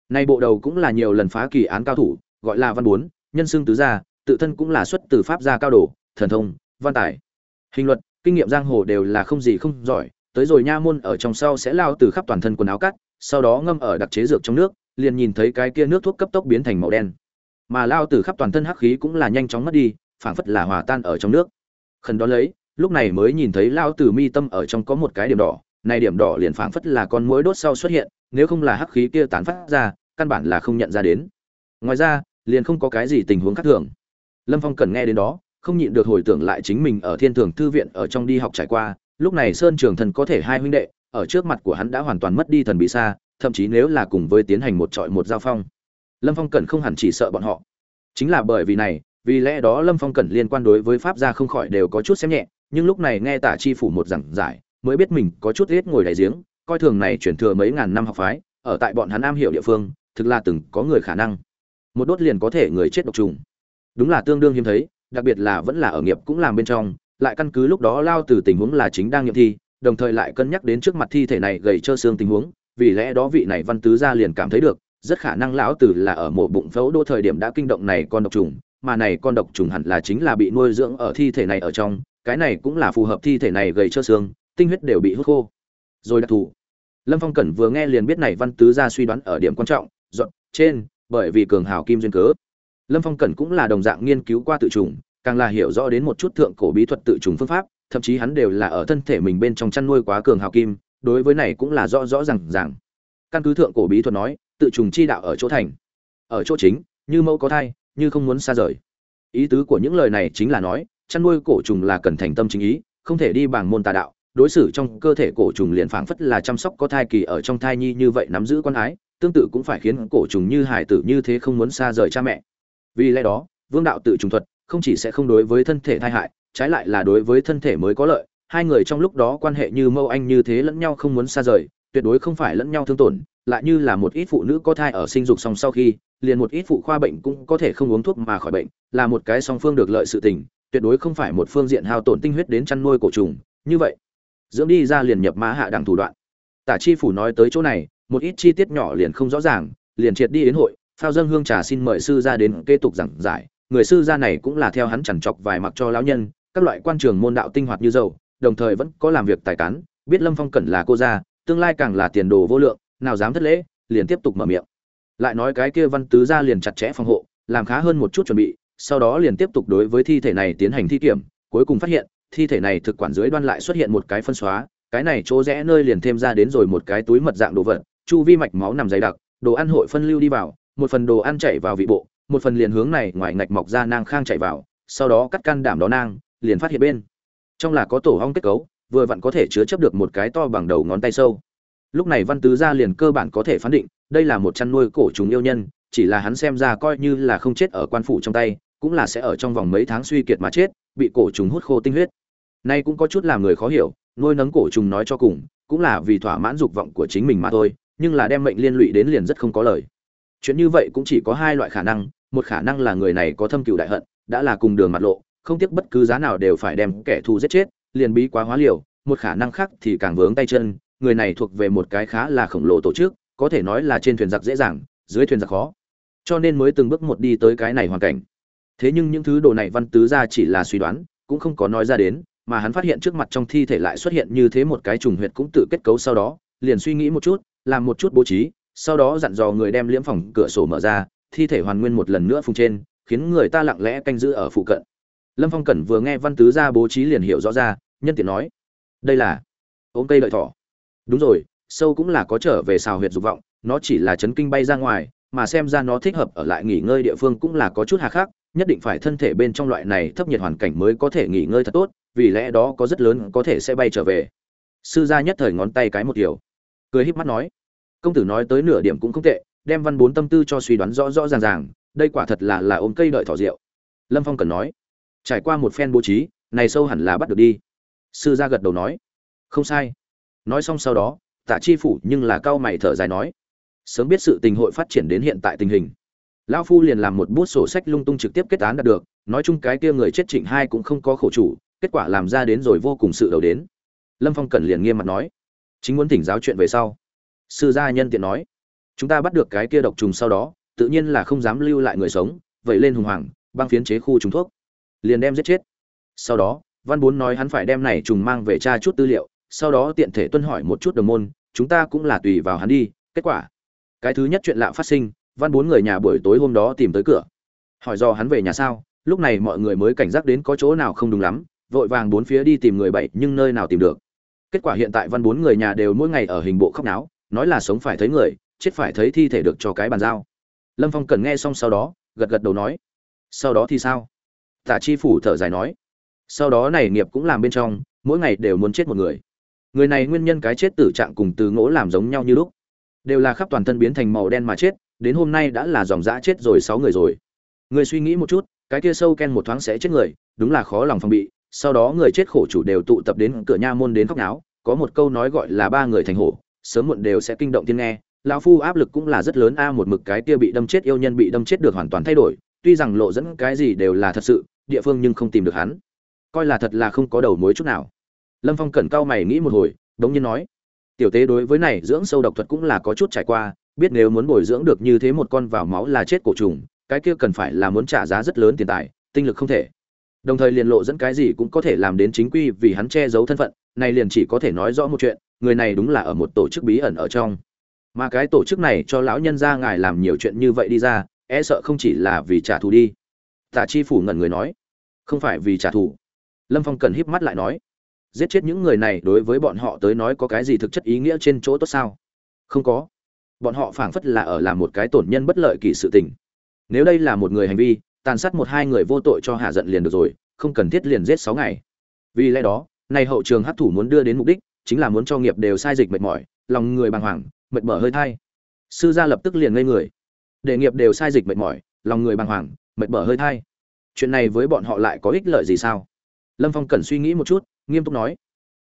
Speaker 1: Nay bộ đầu cũng là nhiều lần phá kỳ án cao thủ, gọi là văn bốn, nhân xưng tứ gia, tự thân cũng là xuất từ pháp gia cao đồ, thần thông, văn tài. Hình luật, kinh nghiệm giang hồ đều là không gì không giỏi, tới rồi nha môn ở trong sau sẽ lao từ khắp toàn thân quần áo cắt, sau đó ngâm ở đặc chế dược trong nước, liền nhìn thấy cái kia nước thuốc cấp tốc biến thành màu đen. Mà lao từ khắp toàn thân hắc khí cũng là nhanh chóng mất đi, phảng phất là hòa tan ở trong nước khẩn đó lấy, lúc này mới nhìn thấy lao từ mi tâm ở trong có một cái điểm đỏ, này điểm đỏ liền phảng phất là con muỗi đốt sau xuất hiện, nếu không là hắc khí kia tán phát ra, căn bản là không nhận ra đến. Ngoài ra, liền không có cái gì tình huống khác thường. Lâm phong cần nghe đến đó, không nhịn được hồi tưởng lại chính mình ở thiên thường thư viện ở trong đi học trải qua, lúc này sơn trường thần có thể hai huynh đệ, ở trước mặt của hắn đã hoàn toàn mất đi thần bị xa, thậm chí nếu là cùng với tiến hành một trọi một giao phong. Lâm phong cần không hẳn chỉ sợ bọn họ. Chính là bởi vì này vì lẽ đó lâm phong cần liên quan đối với pháp gia không khỏi đều có chút xem nhẹ, nhưng lúc này nghe tả chi phủ một giảng giải, mới biết mình có chút ít ngồi đại giếng, coi thường này chuyển thừa mấy ngàn năm học phái, ở tại bọn hắn am hiểu địa phương, thực là từng có người khả năng. Một đốt liền có thể người chết độc trùng. Đúng là tương đương hiếm thấy, đặc biệt là vẫn là ở nghiệp cũng làm bên trong, lại căn cứ lúc đó lao từ tình huống là chính đang nghiệm thi, đồng thời lại cân nhắc đến trước mặt thi thể này gầy trơ xương tình huống, vì lẽ đó vị này văn tứ gia liền cảm thấy được, rất khả năng lão tử là ở một bụng phẫu đô thời điểm đã kinh động này con độc trùng mà này con độc trùng hẳn là chính là bị nuôi dưỡng ở thi thể này ở trong, cái này cũng là phù hợp thi thể này gầy trơ xương, tinh huyết đều bị hút khô. Rồi đặc thù. Lâm phong cẩn vừa nghe liền biết này văn tứ gia suy đoán ở điểm quan trọng, dọn, trên, bởi vì cường hào kim duyên cớ. Lâm phong cẩn cũng là đồng dạng nghiên cứu qua tự trùng, càng là hiểu rõ đến một chút thượng cổ bí thuật tự trùng phương pháp, thậm chí hắn đều là ở thân thể mình bên trong chăn nuôi quá cường hào kim, đối với này cũng là rõ rõ ràng ràng. căn cứ thượng cổ bí thuật nói, tự trùng chi đạo ở chỗ thành, ở chỗ chính, như mẫu có thai như không muốn xa rời. Ý tứ của những lời này chính là nói, chăn nuôi cổ trùng là cần thành tâm chính ý, không thể đi bằng môn tà đạo. Đối xử trong cơ thể cổ trùng liền phảng phất là chăm sóc có thai kỳ ở trong thai nhi như vậy nắm giữ quan ái, tương tự cũng phải khiến cổ trùng như hải tử như thế không muốn xa rời cha mẹ. Vì lẽ đó, vương đạo tự trùng thuật không chỉ sẽ không đối với thân thể thai hại, trái lại là đối với thân thể mới có lợi. Hai người trong lúc đó quan hệ như mâu anh như thế lẫn nhau không muốn xa rời, tuyệt đối không phải lẫn nhau thương tổn, lại như là một ít phụ nữ có thai ở sinh dục xong sau khi liền một ít phụ khoa bệnh cũng có thể không uống thuốc mà khỏi bệnh, là một cái song phương được lợi sự tình, tuyệt đối không phải một phương diện hao tổn tinh huyết đến chăn nuôi cổ trùng. Như vậy, dưỡng đi ra liền nhập mã hạ đẳng thủ đoạn. Tả chi phủ nói tới chỗ này, một ít chi tiết nhỏ liền không rõ ràng, liền triệt đi đến hội, phao dân hương trà xin mời sư gia đến kế tục giảng giải. Người sư gia này cũng là theo hắn chẳng chọc vài mặc cho lão nhân, các loại quan trường môn đạo tinh hoạt như dầu, đồng thời vẫn có làm việc tài cán, biết lâm phong cẩn là cô gia, tương lai càng là tiền đồ vô lượng, nào dám thất lễ, liền tiếp tục mở miệng lại nói cái kia văn tứ gia liền chặt chẽ phòng hộ, làm khá hơn một chút chuẩn bị, sau đó liền tiếp tục đối với thi thể này tiến hành thi kiểm, cuối cùng phát hiện, thi thể này thực quản dưới đoan lại xuất hiện một cái phân xóa, cái này chỗ rẽ nơi liền thêm ra đến rồi một cái túi mật dạng đồ vật, chu vi mạch máu nằm dày đặc, đồ ăn hội phân lưu đi vào, một phần đồ ăn chảy vào vị bộ, một phần liền hướng này ngoài ngạch mọc ra nang khang chảy vào, sau đó cắt căn đảm đó nang, liền phát hiện bên trong là có tổ hong kết cấu, vừa vặn có thể chứa chấp được một cái to bằng đầu ngón tay sâu lúc này văn tứ gia liền cơ bản có thể phán định, đây là một chăn nuôi cổ trùng yêu nhân, chỉ là hắn xem ra coi như là không chết ở quan phủ trong tay, cũng là sẽ ở trong vòng mấy tháng suy kiệt mà chết, bị cổ trùng hút khô tinh huyết. Nay cũng có chút làm người khó hiểu, nuôi nấng cổ trùng nói cho cùng, cũng là vì thỏa mãn dục vọng của chính mình mà thôi, nhưng là đem mệnh liên lụy đến liền rất không có lời. Chuyện như vậy cũng chỉ có hai loại khả năng, một khả năng là người này có thâm cựu đại hận, đã là cùng đường mặt lộ, không tiếc bất cứ giá nào đều phải đem kẻ thù giết chết, liền bí quá hóa liều, một khả năng khác thì càng vướng tay chân người này thuộc về một cái khá là khổng lồ tổ chức, có thể nói là trên thuyền giặc dễ dàng, dưới thuyền giặc khó. Cho nên mới từng bước một đi tới cái này hoàn cảnh. Thế nhưng những thứ đồ này văn tứ ra chỉ là suy đoán, cũng không có nói ra đến, mà hắn phát hiện trước mặt trong thi thể lại xuất hiện như thế một cái trùng huyệt cũng tự kết cấu sau đó, liền suy nghĩ một chút, làm một chút bố trí, sau đó dặn dò người đem liễm phòng cửa sổ mở ra, thi thể hoàn nguyên một lần nữa phùng trên, khiến người ta lặng lẽ canh giữ ở phụ cận. Lâm phong cẩn vừa nghe văn tứ ra bố trí liền hiểu rõ ra, nhân tiện nói, đây là ôm cây lợi thỏ đúng rồi, sâu cũng là có trở về xào huyệt dục vọng, nó chỉ là chấn kinh bay ra ngoài, mà xem ra nó thích hợp ở lại nghỉ ngơi địa phương cũng là có chút hà khắc, nhất định phải thân thể bên trong loại này thấp nhiệt hoàn cảnh mới có thể nghỉ ngơi thật tốt, vì lẽ đó có rất lớn có thể sẽ bay trở về. Sư gia nhất thời ngón tay cái một điều. Cười híp mắt nói, công tử nói tới nửa điểm cũng không tệ, đem văn bốn tâm tư cho suy đoán rõ rõ ràng ràng, đây quả thật là là ôm cây đợi thỏ rượu. Lâm phong cần nói, trải qua một phen bố trí, này sâu hẳn là bắt được đi. Sư gia gật đầu nói, không sai nói xong sau đó, tạ chi phủ nhưng là cao mày thở dài nói, sớm biết sự tình hội phát triển đến hiện tại tình hình. Lão phu liền làm một bút sổ sách lung tung trực tiếp kết án đạt được, nói chung cái kia người chết trịnh hai cũng không có khổ chủ, kết quả làm ra đến rồi vô cùng sự đầu đến. Lâm phong cẩn liền nghiêm mặt nói, chính muốn thỉnh giáo chuyện về sau. Sư gia nhân tiện nói, chúng ta bắt được cái kia độc trùng sau đó, tự nhiên là không dám lưu lại người sống vậy lên hùng hoàng, băng phiến chế khu trùng thuốc, liền đem giết chết. Sau đó, văn bốn nói hắn phải đem này trùng mang về tra chút tư liệu sau đó tiện thể tuân hỏi một chút đồng môn, chúng ta cũng là tùy vào hắn đi, kết quả. Cái thứ nhất chuyện lạ phát sinh, văn bốn người nhà buổi tối hôm đó tìm tới cửa. Hỏi do hắn về nhà sao, lúc này mọi người mới cảnh giác đến có chỗ nào không đúng lắm, vội vàng bốn phía đi tìm người bậy nhưng nơi nào tìm được. Kết quả hiện tại văn bốn người nhà đều mỗi ngày ở hình bộ khóc náo, nói là sống phải thấy người, chết phải thấy thi thể được cho cái bàn giao. Lâm phong cần nghe xong sau đó, gật gật đầu nói, sau đó thì sao? Tả chi phủ thở dài nói, sau đó này nghiệp cũng làm bên trong, mỗi ngày đều muốn chết một người người này nguyên nhân cái chết tử trạng cùng từ ngỗ làm giống nhau như lúc. Đều là khắp toàn thân biến thành màu đen mà chết, đến hôm nay đã là dòng dã chết rồi sáu người rồi. Người suy nghĩ một chút, cái kia sâu ken một thoáng sẽ chết người, đúng là khó lòng phòng bị. Sau đó người chết khổ chủ đều tụ tập đến cửa nha môn đến khóc náo, có một câu nói gọi là ba người thành hổ, sớm muộn đều sẽ kinh động thiên nghe. Lão phu áp lực cũng là rất lớn, a, một mực cái kia bị đâm chết, yêu nhân bị đâm chết được hoàn toàn thay đổi, tuy rằng lộ dẫn cái gì đều là thật sự, địa phương nhưng không tìm được hắn. Coi là thật là không có đầu mối chút nào lâm phong cẩn cao mày nghĩ một hồi, đống nhiên nói, tiểu tế đối với này dưỡng sâu độc thuật cũng là có chút trải qua, biết nếu muốn bồi dưỡng được như thế một con vào máu là chết cổ trùng, cái kia cần phải là muốn trả giá rất lớn tiền tài, tinh lực không thể. Đồng thời liền lộ dẫn cái gì cũng có thể làm đến chính quy vì hắn che giấu thân phận, này liền chỉ có thể nói rõ một chuyện, người này đúng là ở một tổ chức bí ẩn ở trong. Mà cái tổ chức này cho lão nhân ra ngài làm nhiều chuyện như vậy đi ra e sợ không chỉ là vì trả thù đi. Tả chi phủ ngẩn người nói, không phải vì trả thù. Lâm phong cần híp mắt lại nói giết chết những người này đối với bọn họ tới nói có cái gì thực chất ý nghĩa trên chỗ tốt sao? Không có. Bọn họ phảng phất là ở làm một cái tổn nhân bất lợi kỳ sự tình. Nếu đây là một người hành vi, tàn sát một hai người vô tội cho hạ giận liền được rồi, không cần thiết liền giết sáu ngày. Vì lẽ đó, nay hậu trường hấp thủ muốn đưa đến mục đích chính là muốn cho nghiệp đều sai dịch mệt mỏi, lòng người bàng hoàng, mệt mở hơi thai. Sư gia lập tức liền ngây người. Để nghiệp đều sai dịch mệt mỏi, lòng người bàng hoàng, mệt mở hơi thai. Chuyện này với bọn họ lại có ích lợi gì sao? Lâm phong cần suy nghĩ một chút, nghiêm túc nói,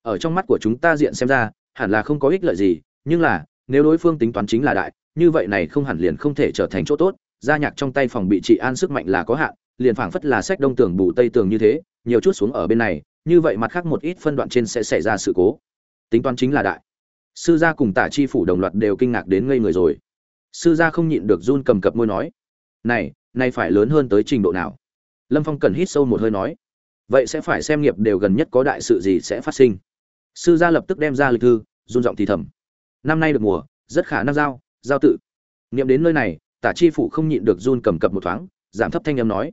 Speaker 1: ở trong mắt của chúng ta diện xem ra, hẳn là không có ích lợi gì, nhưng là, nếu đối phương tính toán chính là đại, như vậy này không hẳn liền không thể trở thành chỗ tốt, gia nhạc trong tay phòng bị trị an sức mạnh là có hạn, liền phảng phất là sách đông tường bù tây tường như thế, nhiều chút xuống ở bên này, như vậy mặt khác một ít phân đoạn trên sẽ xảy ra sự cố. Tính toán chính là đại. Sư gia cùng tả chi phủ đồng loạt đều kinh ngạc đến ngây người rồi. Sư gia không nhịn được run cầm cập môi nói, này này phải lớn hơn tới trình độ nào? Lâm phong cần hít sâu một hơi nói vậy sẽ phải xem nghiệp đều gần nhất có đại sự gì sẽ phát sinh. Sư gia lập tức đem ra lịch thư, run giọng thì thầm. Năm nay được mùa, rất khả năng giao giao tự. Nghiệm đến nơi này, tả chi phủ không nhịn được run cầm cập một thoáng, giảm thấp thanh âm nói.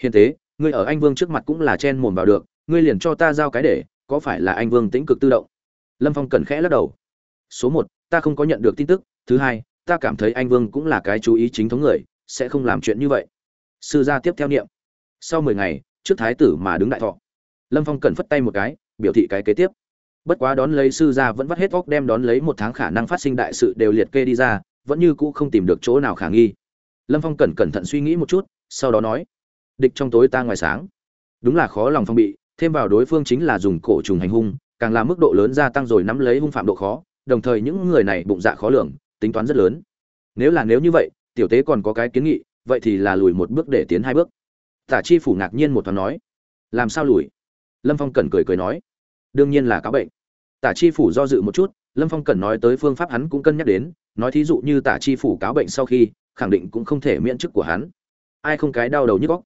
Speaker 1: Hiền tế ngươi ở anh vương trước mặt cũng là chen mồm vào được, ngươi liền cho ta giao cái để, có phải là anh vương tĩnh cực tự động? Lâm phong cần khẽ lắc đầu. Số một, ta không có nhận được tin tức. Thứ hai, ta cảm thấy anh vương cũng là cái chú ý chính thống người, sẽ không làm chuyện như vậy. Sư gia tiếp theo niệm. Sau mười ngày trước thái tử mà đứng đại thọ. Lâm phong cần phất tay một cái, biểu thị cái kế tiếp. Bất quá đón lấy sư gia vẫn vắt hết óc đem đón lấy một tháng khả năng phát sinh đại sự đều liệt kê đi ra, vẫn như cũ không tìm được chỗ nào khả nghi. Lâm phong cần cẩn thận suy nghĩ một chút, sau đó nói, địch trong tối ta ngoài sáng. Đúng là khó lòng phong bị, thêm vào đối phương chính là dùng cổ trùng hành hung, càng làm mức độ lớn gia tăng rồi nắm lấy hung phạm độ khó, đồng thời những người này bụng dạ khó lường, tính toán rất lớn. Nếu là nếu như vậy, tiểu tế còn có cái kiến nghị, vậy thì là lùi một bước để tiến hai bước tả chi phủ ngạc nhiên một thoáng nói, làm sao lùi? Lâm phong cẩn cười cười nói, đương nhiên là cáo bệnh. Tả chi phủ do dự một chút, lâm phong cẩn nói tới phương pháp hắn cũng cân nhắc đến, nói thí dụ như tả chi phủ cáo bệnh sau khi, khẳng định cũng không thể miễn chức của hắn. Ai không cái đau đầu nhức góc?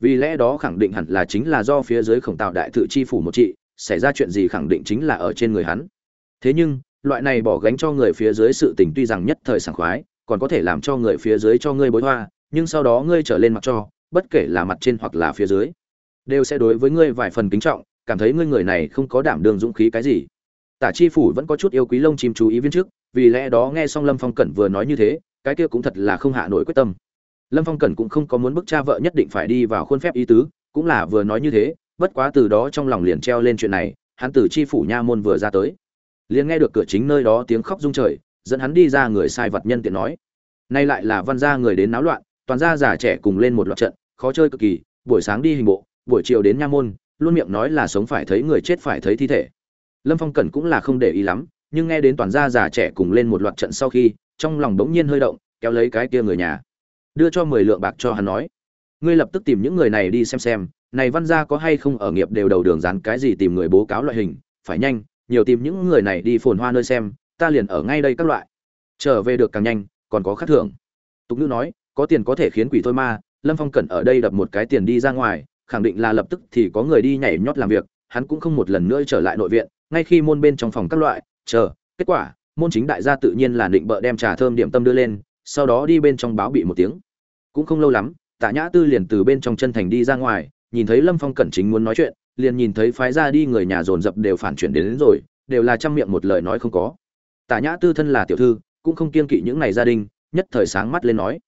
Speaker 1: Vì lẽ đó khẳng định hẳn là chính là do phía dưới khổng tạo đại tự chi phủ một trị, xảy ra chuyện gì khẳng định chính là ở trên người hắn. Thế nhưng, loại này bỏ gánh cho người phía dưới sự tình tuy rằng nhất thời sảng khoái, còn có thể làm cho người phía dưới cho ngươi bối hoa, nhưng sau đó ngươi trở lên mặt cho bất kể là mặt trên hoặc là phía dưới, đều sẽ đối với ngươi vài phần kính trọng, cảm thấy ngươi người này không có đảm đường dũng khí cái gì. Tả chi phủ vẫn có chút yêu quý lông chim chú ý viên trước, vì lẽ đó nghe xong lâm phong cẩn vừa nói như thế, cái kia cũng thật là không hạ nổi quyết tâm. Lâm phong cẩn cũng không có muốn bức cha vợ nhất định phải đi vào khuôn phép ý tứ, cũng là vừa nói như thế, bất quá từ đó trong lòng liền treo lên chuyện này, hắn từ chi phủ nha môn vừa ra tới, liền nghe được cửa chính nơi đó tiếng khóc rung trời, dẫn hắn đi ra người sai vật nhân tiện nói. Nay lại là văn gia người đến náo loạn toàn gia già trẻ cùng lên một loạt trận, khó chơi cực kỳ, buổi sáng đi hình bộ, buổi chiều đến nha môn, luôn miệng nói là sống phải thấy người chết phải thấy thi thể. Lâm phong cẩn cũng là không để ý lắm, nhưng nghe đến toàn gia già trẻ cùng lên một loạt trận sau khi, trong lòng bỗng nhiên hơi động, kéo lấy cái kia người nhà. Đưa cho mười lượng bạc cho hắn nói. Ngươi lập tức tìm những người này đi xem xem, này văn gia có hay không ở nghiệp đều đầu đường dán cái gì tìm người bố cáo loại hình, phải nhanh, nhiều tìm những người này đi phồn hoa nơi xem, ta liền ở ngay đây các loại. Trở về được càng nhanh, còn có khắc thưởng. Tục nữ nói có tiền có thể khiến quỷ thôi ma lâm phong cẩn ở đây đập một cái tiền đi ra ngoài khẳng định là lập tức thì có người đi nhảy nhót làm việc hắn cũng không một lần nữa trở lại nội viện ngay khi môn bên trong phòng các loại chờ kết quả môn chính đại gia tự nhiên là định bợ đem trà thơm điểm tâm đưa lên sau đó đi bên trong báo bị một tiếng. Cũng không lâu lắm tạ nhã tư liền từ bên trong chân thành đi ra ngoài nhìn thấy lâm phong cẩn chính muốn nói chuyện liền nhìn thấy phái ra đi người nhà dồn dập đều phản chuyển đến, đến rồi đều là chăm miệng một lời nói không có. Tạ nhã tư thân là tiểu thư cũng không kiên kỵ những này gia đình nhất thời sáng mắt lên nói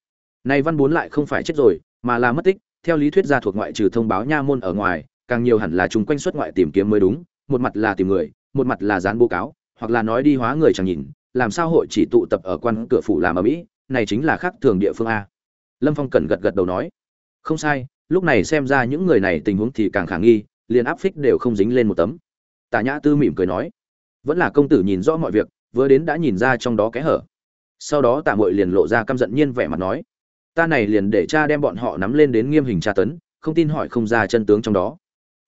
Speaker 1: này văn bốn lại không phải chết rồi, mà là mất tích, theo lý thuyết gia thuộc ngoại trừ thông báo nha môn ở ngoài, càng nhiều hẳn là chúng quanh xuất ngoại tìm kiếm mới đúng, một mặt là tìm người, một mặt là dán bố cáo, hoặc là nói đi hóa người chẳng nhìn, làm sao hội chỉ tụ tập ở quan cửa phủ làm ở mỹ, này chính là khác thường địa phương a. Lâm phong cẩn gật gật đầu nói, không sai, lúc này xem ra những người này tình huống thì càng khả nghi, liền áp phích đều không dính lên một tấm. Tả nhã tư mỉm cười nói, vẫn là công tử nhìn rõ mọi việc, vừa đến đã nhìn ra trong đó kẽ hở. Sau đó tạ Muội liền lộ ra căm giận nhiên vẻ mặt nói ta này liền để cha đem bọn họ nắm lên đến nghiêm hình tra tấn, không tin hỏi không ra chân tướng trong đó.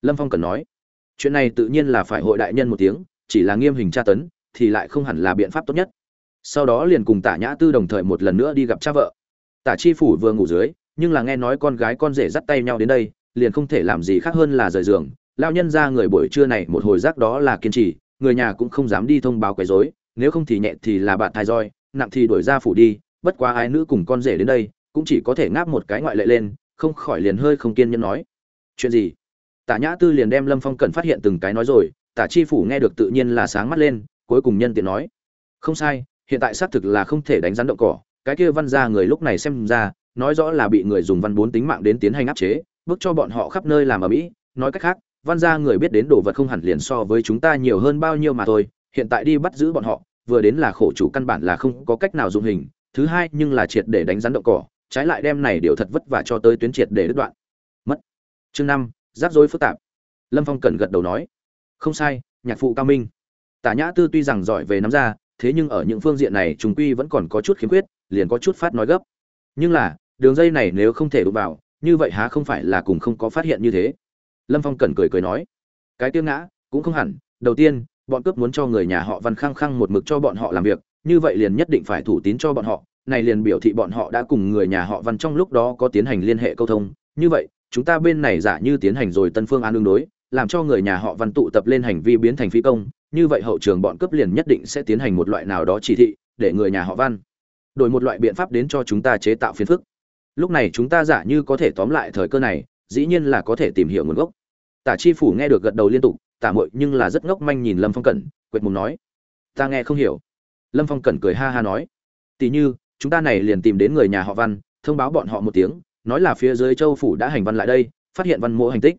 Speaker 1: Lâm phong cần nói, chuyện này tự nhiên là phải hội đại nhân một tiếng, chỉ là nghiêm hình tra tấn, thì lại không hẳn là biện pháp tốt nhất. Sau đó liền cùng tả nhã tư đồng thời một lần nữa đi gặp cha vợ. Tả chi phủ vừa ngủ dưới, nhưng là nghe nói con gái con rể dắt tay nhau đến đây, liền không thể làm gì khác hơn là rời giường. Lao nhân ra người buổi trưa này một hồi rác đó là kiên trì, người nhà cũng không dám đi thông báo quấy rối, nếu không thì nhẹ thì là bạn thai roi, nặng thì đuổi ra phủ đi, bất quá ai nữ cùng con rể đến đây cũng chỉ có thể ngáp một cái ngoại lệ lên, không khỏi liền hơi không kiên nhẫn nói. Chuyện gì? Tả nhã tư liền đem lâm phong cần phát hiện từng cái nói rồi, tả chi phủ nghe được tự nhiên là sáng mắt lên, cuối cùng nhân tiện nói. Không sai, hiện tại xác thực là không thể đánh rắn động cỏ, cái kia văn ra người lúc này xem ra, nói rõ là bị người dùng văn bốn tính mạng đến tiến hành áp chế, bước cho bọn họ khắp nơi làm ở mỹ. Nói cách khác, văn ra người biết đến đồ vật không hẳn liền so với chúng ta nhiều hơn bao nhiêu mà thôi, hiện tại đi bắt giữ bọn họ, vừa đến là khổ chủ căn bản là không có cách nào dùng hình, thứ hai nhưng là triệt để đánh rắn động cỏ trái lại đem này điều thật vất vả cho tới tuyến triệt để đứt đoạn. Mất. Chương năm, rắc rối phức tạp. Lâm phong cần gật đầu nói, không sai, nhạc phụ cao minh. Tả nhã tư tuy rằng giỏi về nắm ra, thế nhưng ở những phương diện này trùng quy vẫn còn có chút khiếm khuyết, liền có chút phát nói gấp. Nhưng là, đường dây này nếu không thể đụng vào, như vậy há không phải là cùng không có phát hiện như thế? Lâm phong cẩn cười cười nói, cái tiêu ngã, cũng không hẳn. Đầu tiên, bọn cướp muốn cho người nhà họ văn khăng khăng một mực cho bọn họ làm việc, như vậy liền nhất định phải thủ tín cho bọn họ này liền biểu thị bọn họ đã cùng người nhà họ văn trong lúc đó có tiến hành liên hệ câu thông. Như vậy, chúng ta bên này giả như tiến hành rồi tân phương an đương đối, làm cho người nhà họ văn tụ tập lên hành vi biến thành phi công. Như vậy hậu trường bọn cướp liền nhất định sẽ tiến hành một loại nào đó chỉ thị để người nhà họ văn đổi một loại biện pháp đến cho chúng ta chế tạo phiền phức. Lúc này chúng ta giả như có thể tóm lại thời cơ này, dĩ nhiên là có thể tìm hiểu nguồn gốc. Tả chi phủ nghe được gật đầu liên tục, tả mội nhưng là rất ngốc manh nhìn lâm phong cẩn, quệt mùng nói, ta nghe không hiểu. Lâm phong cẩn cười ha ha nói, tỉ như chúng ta này liền tìm đến người nhà họ văn, thông báo bọn họ một tiếng, nói là phía dưới châu phủ đã hành văn lại đây, phát hiện văn mộ hành tích.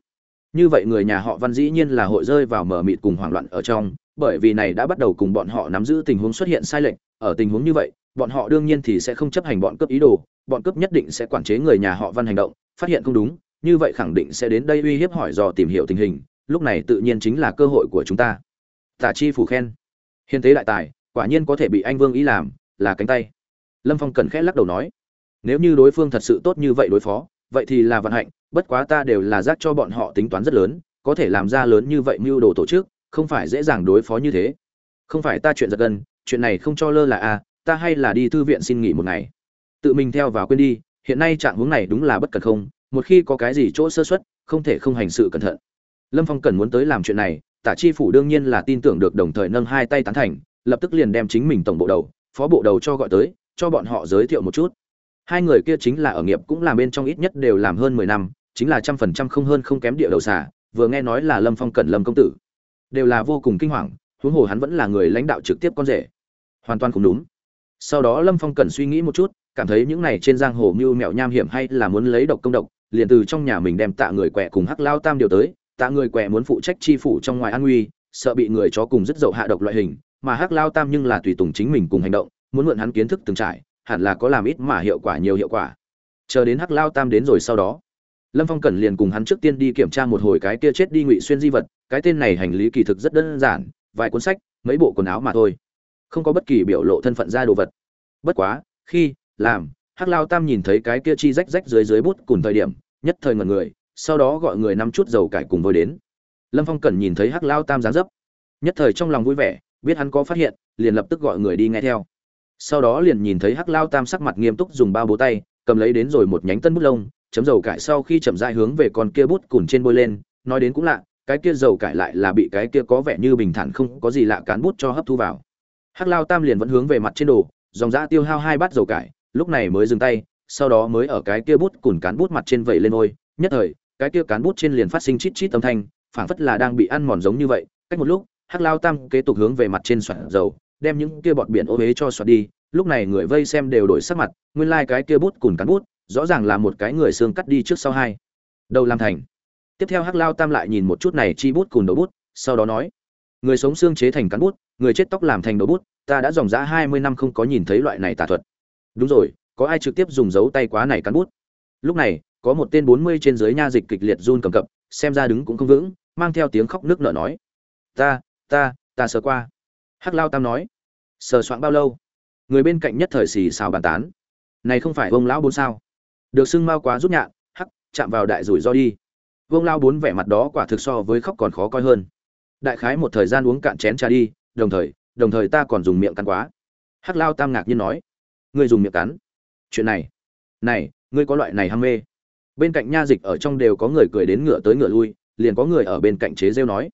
Speaker 1: Như vậy người nhà họ văn dĩ nhiên là hội rơi vào mờ mịt cùng hoảng loạn ở trong, bởi vì này đã bắt đầu cùng bọn họ nắm giữ tình huống xuất hiện sai lệch, ở tình huống như vậy, bọn họ đương nhiên thì sẽ không chấp hành bọn cướp ý đồ, bọn cướp nhất định sẽ quản chế người nhà họ văn hành động, phát hiện không đúng, như vậy khẳng định sẽ đến đây uy hiếp hỏi dò tìm hiểu tình hình, lúc này tự nhiên chính là cơ hội của chúng ta. Tả chi phủ khen. Hiền tế đại tài, quả nhiên có thể bị anh vương ý làm, là cánh tay lâm phong cần khẽ lắc đầu nói, nếu như đối phương thật sự tốt như vậy đối phó, vậy thì là vận hạnh, bất quá ta đều là giác cho bọn họ tính toán rất lớn, có thể làm ra lớn như vậy mưu đồ tổ chức, không phải dễ dàng đối phó như thế. Không phải ta chuyện giật gân, chuyện này không cho lơ là a, ta hay là đi thư viện xin nghỉ một ngày. Tự mình theo vào quên đi, hiện nay trạng hướng này đúng là bất cần không, một khi có cái gì chỗ sơ xuất không thể không hành sự cẩn thận. Lâm phong cần muốn tới làm chuyện này, tả chi phủ đương nhiên là tin tưởng được đồng thời nâng hai tay tán thành, lập tức liền đem chính mình tổng bộ đầu, phó bộ đầu cho gọi tới cho bọn họ giới thiệu một chút. Hai người kia chính là ở nghiệp cũng làm bên trong ít nhất đều làm hơn mười năm, chính là trăm phần trăm không hơn không kém địa đầu xả vừa nghe nói là lâm phong cẩn lâm công tử. Đều là vô cùng kinh hoàng, huống hồ hắn vẫn là người lãnh đạo trực tiếp con rể. Hoàn toàn không đúng. Sau đó lâm phong cẩn suy nghĩ một chút, cảm thấy những này trên giang hồ mưu mẹo nham hiểm hay là muốn lấy độc công độc, liền từ trong nhà mình đem tạ người quẹ cùng hắc lao tam điều tới. Tạ người quẹ muốn phụ trách chi phủ trong ngoài an nguy, sợ bị người chó cùng rất dậu hạ độc loại hình, mà hắc lao tam nhưng là tùy tùng chính mình cùng hành động muốn mượn hắn kiến thức từng trải, hẳn là có làm ít mà hiệu quả nhiều hiệu quả. Chờ đến hắc lao tam đến rồi sau đó, lâm phong cẩn liền cùng hắn trước tiên đi kiểm tra một hồi cái kia chết đi ngụy xuyên di vật, cái tên này hành lý kỳ thực rất đơn giản, vài cuốn sách, mấy bộ quần áo mà thôi, không có bất kỳ biểu lộ thân phận ra đồ vật. Bất quá, khi, làm, hắc lao tam nhìn thấy cái kia chi rách rách dưới dưới bút cùng thời điểm, nhất thời ngần người, sau đó gọi người năm chút dầu cải cùng vôi đến. Lâm phong cẩn nhìn thấy hắc lao tam dáng dấp, nhất thời trong lòng vui vẻ, biết hắn có phát hiện, liền lập tức gọi người đi nghe theo sau đó liền nhìn thấy hắc lao tam sắc mặt nghiêm túc dùng bao bố tay, cầm lấy đến rồi một nhánh tân bút lông, chấm dầu cải sau khi chậm rãi hướng về con kia bút cùn trên bôi lên, nói đến cũng lạ, cái kia dầu cải lại là bị cái kia có vẻ như bình thản không có gì lạ cán bút cho hấp thu vào. Hắc lao tam liền vẫn hướng về mặt trên đồ, dòng dã tiêu hao hai bát dầu cải, lúc này mới dừng tay, sau đó mới ở cái kia bút cùn cán bút mặt trên vẩy lên ôi nhất thời, cái kia cán bút trên liền phát sinh chít chít âm thanh, phảng phất là đang bị ăn mòn giống như vậy, cách một lúc, hắc lao tam kế tục hướng về mặt trên soạn dầu đem những kia bọt biển ô huế cho xoạt đi, lúc này người vây xem đều đổi sắc mặt, nguyên lai like cái kia bút cùn cán bút, rõ ràng là một cái người xương cắt đi trước sau hai. Đầu làm thành. Tiếp theo hắc lao tam lại nhìn một chút này chi bút cùn đầu bút, sau đó nói, người sống xương chế thành cán bút, người chết tóc làm thành đầu bút, ta đã dòng dã hai mươi năm không có nhìn thấy loại này tà thuật. Đúng rồi, có ai trực tiếp dùng dấu tay quá này cán bút? Lúc này, có một tên bốn mươi trên dưới nha dịch kịch liệt run cầm cập, xem ra đứng cũng không vững, mang theo tiếng khóc nước nở nói, ta ta ta sờ qua hắc lao tam nói, sờ soạn bao lâu? Người bên cạnh nhất thời xì xào bàn tán. Này không phải ông lão bốn sao? Được xưng mau quá rút nhạn, hắc, chạm vào đại rủi ro đi. Vương lao bốn vẻ mặt đó quả thực so với khóc còn khó coi hơn. Đại khái một thời gian uống cạn chén trà đi, đồng thời đồng thời ta còn dùng miệng cắn quá. Hắc lao tam ngạc nhiên nói, ngươi dùng miệng cắn? Chuyện này này, ngươi có loại này ham mê. Bên cạnh nha dịch ở trong đều có người cười đến ngựa tới ngựa lui, liền có người ở bên cạnh chế rêu nói,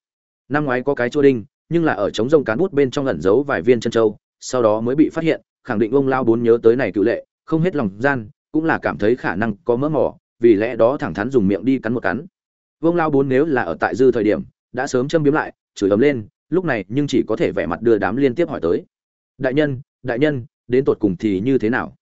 Speaker 1: năm ngoái có cái chua đinh nhưng là ở trống rông cán bút bên trong ẩn giấu vài viên chân châu, sau đó mới bị phát hiện, khẳng định ông lao bốn nhớ tới này cự lệ, không hết lòng gian, cũng là cảm thấy khả năng có mỡ mỏ vì lẽ đó thẳng thắn dùng miệng đi cắn một cắn. Vương lao bốn nếu là ở tại dư thời điểm, đã sớm châm biếm lại, chửi ấm lên, lúc này nhưng chỉ có thể vẻ mặt đưa đám liên tiếp hỏi tới. Đại nhân đại nhân, đến tột cùng thì như thế nào?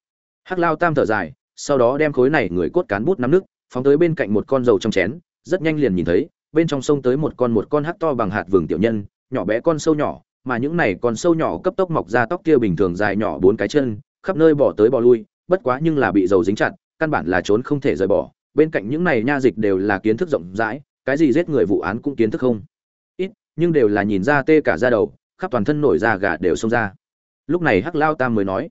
Speaker 1: Hắc lao tam thở dài, sau đó đem khối này người cốt cán bút nắm nước, phóng tới bên cạnh một con dầu trong chén, rất nhanh liền nhìn thấy, bên trong sông tới một con một con hắc to bằng hạt vừng tiểu nhân nhỏ bé con sâu nhỏ, mà những này còn sâu nhỏ cấp tốc mọc ra tóc kia bình thường dài nhỏ bốn cái chân, khắp nơi bỏ tới bỏ lui, bất quá nhưng là bị dầu dính chặt, căn bản là trốn không thể rời bỏ. Bên cạnh những này nha dịch đều là kiến thức rộng rãi, cái gì giết người vụ án cũng kiến thức không. Ít, nhưng đều là nhìn ra tê cả da đầu, khắp toàn thân nổi da gà đều xông ra. Lúc này hắc lao tam mới nói,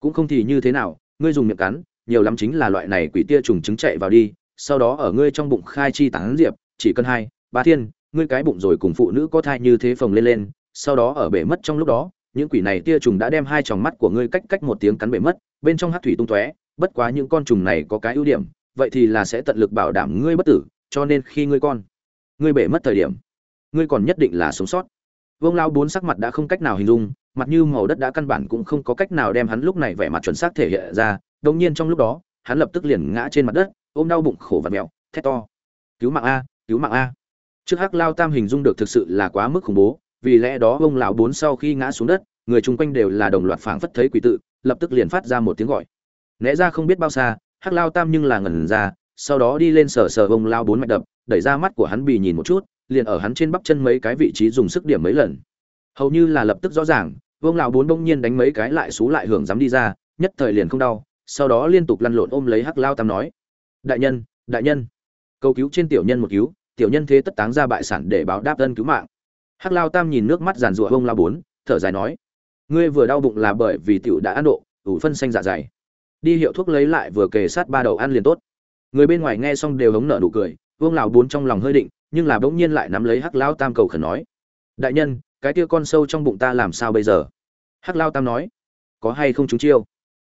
Speaker 1: cũng không thì như thế nào, ngươi dùng miệng cắn, nhiều lắm chính là loại này quỷ tia trùng trứng chạy vào đi, sau đó ở ngươi trong bụng khai chi tán diệp, chỉ cần hai, ba thiên ngươi cái bụng rồi cùng phụ nữ có thai như thế phồng lên lên, sau đó ở bể mất trong lúc đó, những quỷ này tia trùng đã đem hai tròng mắt của ngươi cách cách một tiếng cắn bể mất, bên trong hát thủy tung tóe, bất quá những con trùng này có cái ưu điểm, vậy thì là sẽ tận lực bảo đảm ngươi bất tử, cho nên khi ngươi con, ngươi bể mất thời điểm, ngươi còn nhất định là sống sót. Vương lao bốn sắc mặt đã không cách nào hình dung, mặt như màu đất đã căn bản cũng không có cách nào đem hắn lúc này vẻ mặt chuẩn xác thể hiện ra đồng nhiên trong lúc đó, hắn lập tức liền ngã trên mặt đất, ôm đau bụng khổ và mẹo thét to. Cứu mạng a, cứu mạng a trước hắc lao tam hình dung được thực sự là quá mức khủng bố, vì lẽ đó ông lão bốn sau khi ngã xuống đất, người chung quanh đều là đồng loạt phảng phất thấy quỷ tự, lập tức liền phát ra một tiếng gọi. Né ra không biết bao xa, hắc lao tam nhưng là ngẩn ra, sau đó đi lên sờ sờ ông lao bốn mạch đập, đẩy ra mắt của hắn bì nhìn một chút, liền ở hắn trên bắp chân mấy cái vị trí dùng sức điểm mấy lần. Hầu như là lập tức rõ ràng vương lão bốn bỗng nhiên đánh mấy cái lại xú lại hưởng dám đi ra, nhất thời liền không đau, sau đó liên tục lăn lộn ôm lấy hắc lao tam nói, đại nhân đại nhân, cầu cứu trên tiểu nhân một cứu tiểu nhân thế tất táng ra bại sản để báo đáp ân cứu mạng. Hắc lao tam nhìn nước mắt giàn rụa ông lao bốn, thở dài nói, ngươi vừa đau bụng là bởi vì tiểu đã ăn độ, ủ phân xanh dạ dày. Đi hiệu thuốc lấy lại vừa kề sát ba đầu ăn liền tốt. Người bên ngoài nghe xong đều hống nợ nụ cười vương lão bốn trong lòng hơi định, nhưng là bỗng nhiên lại nắm lấy hắc lão tam cầu khẩn nói, đại nhân, cái kia con sâu trong bụng ta làm sao bây giờ? Hắc lao tam nói, có hay không chúng chiêu?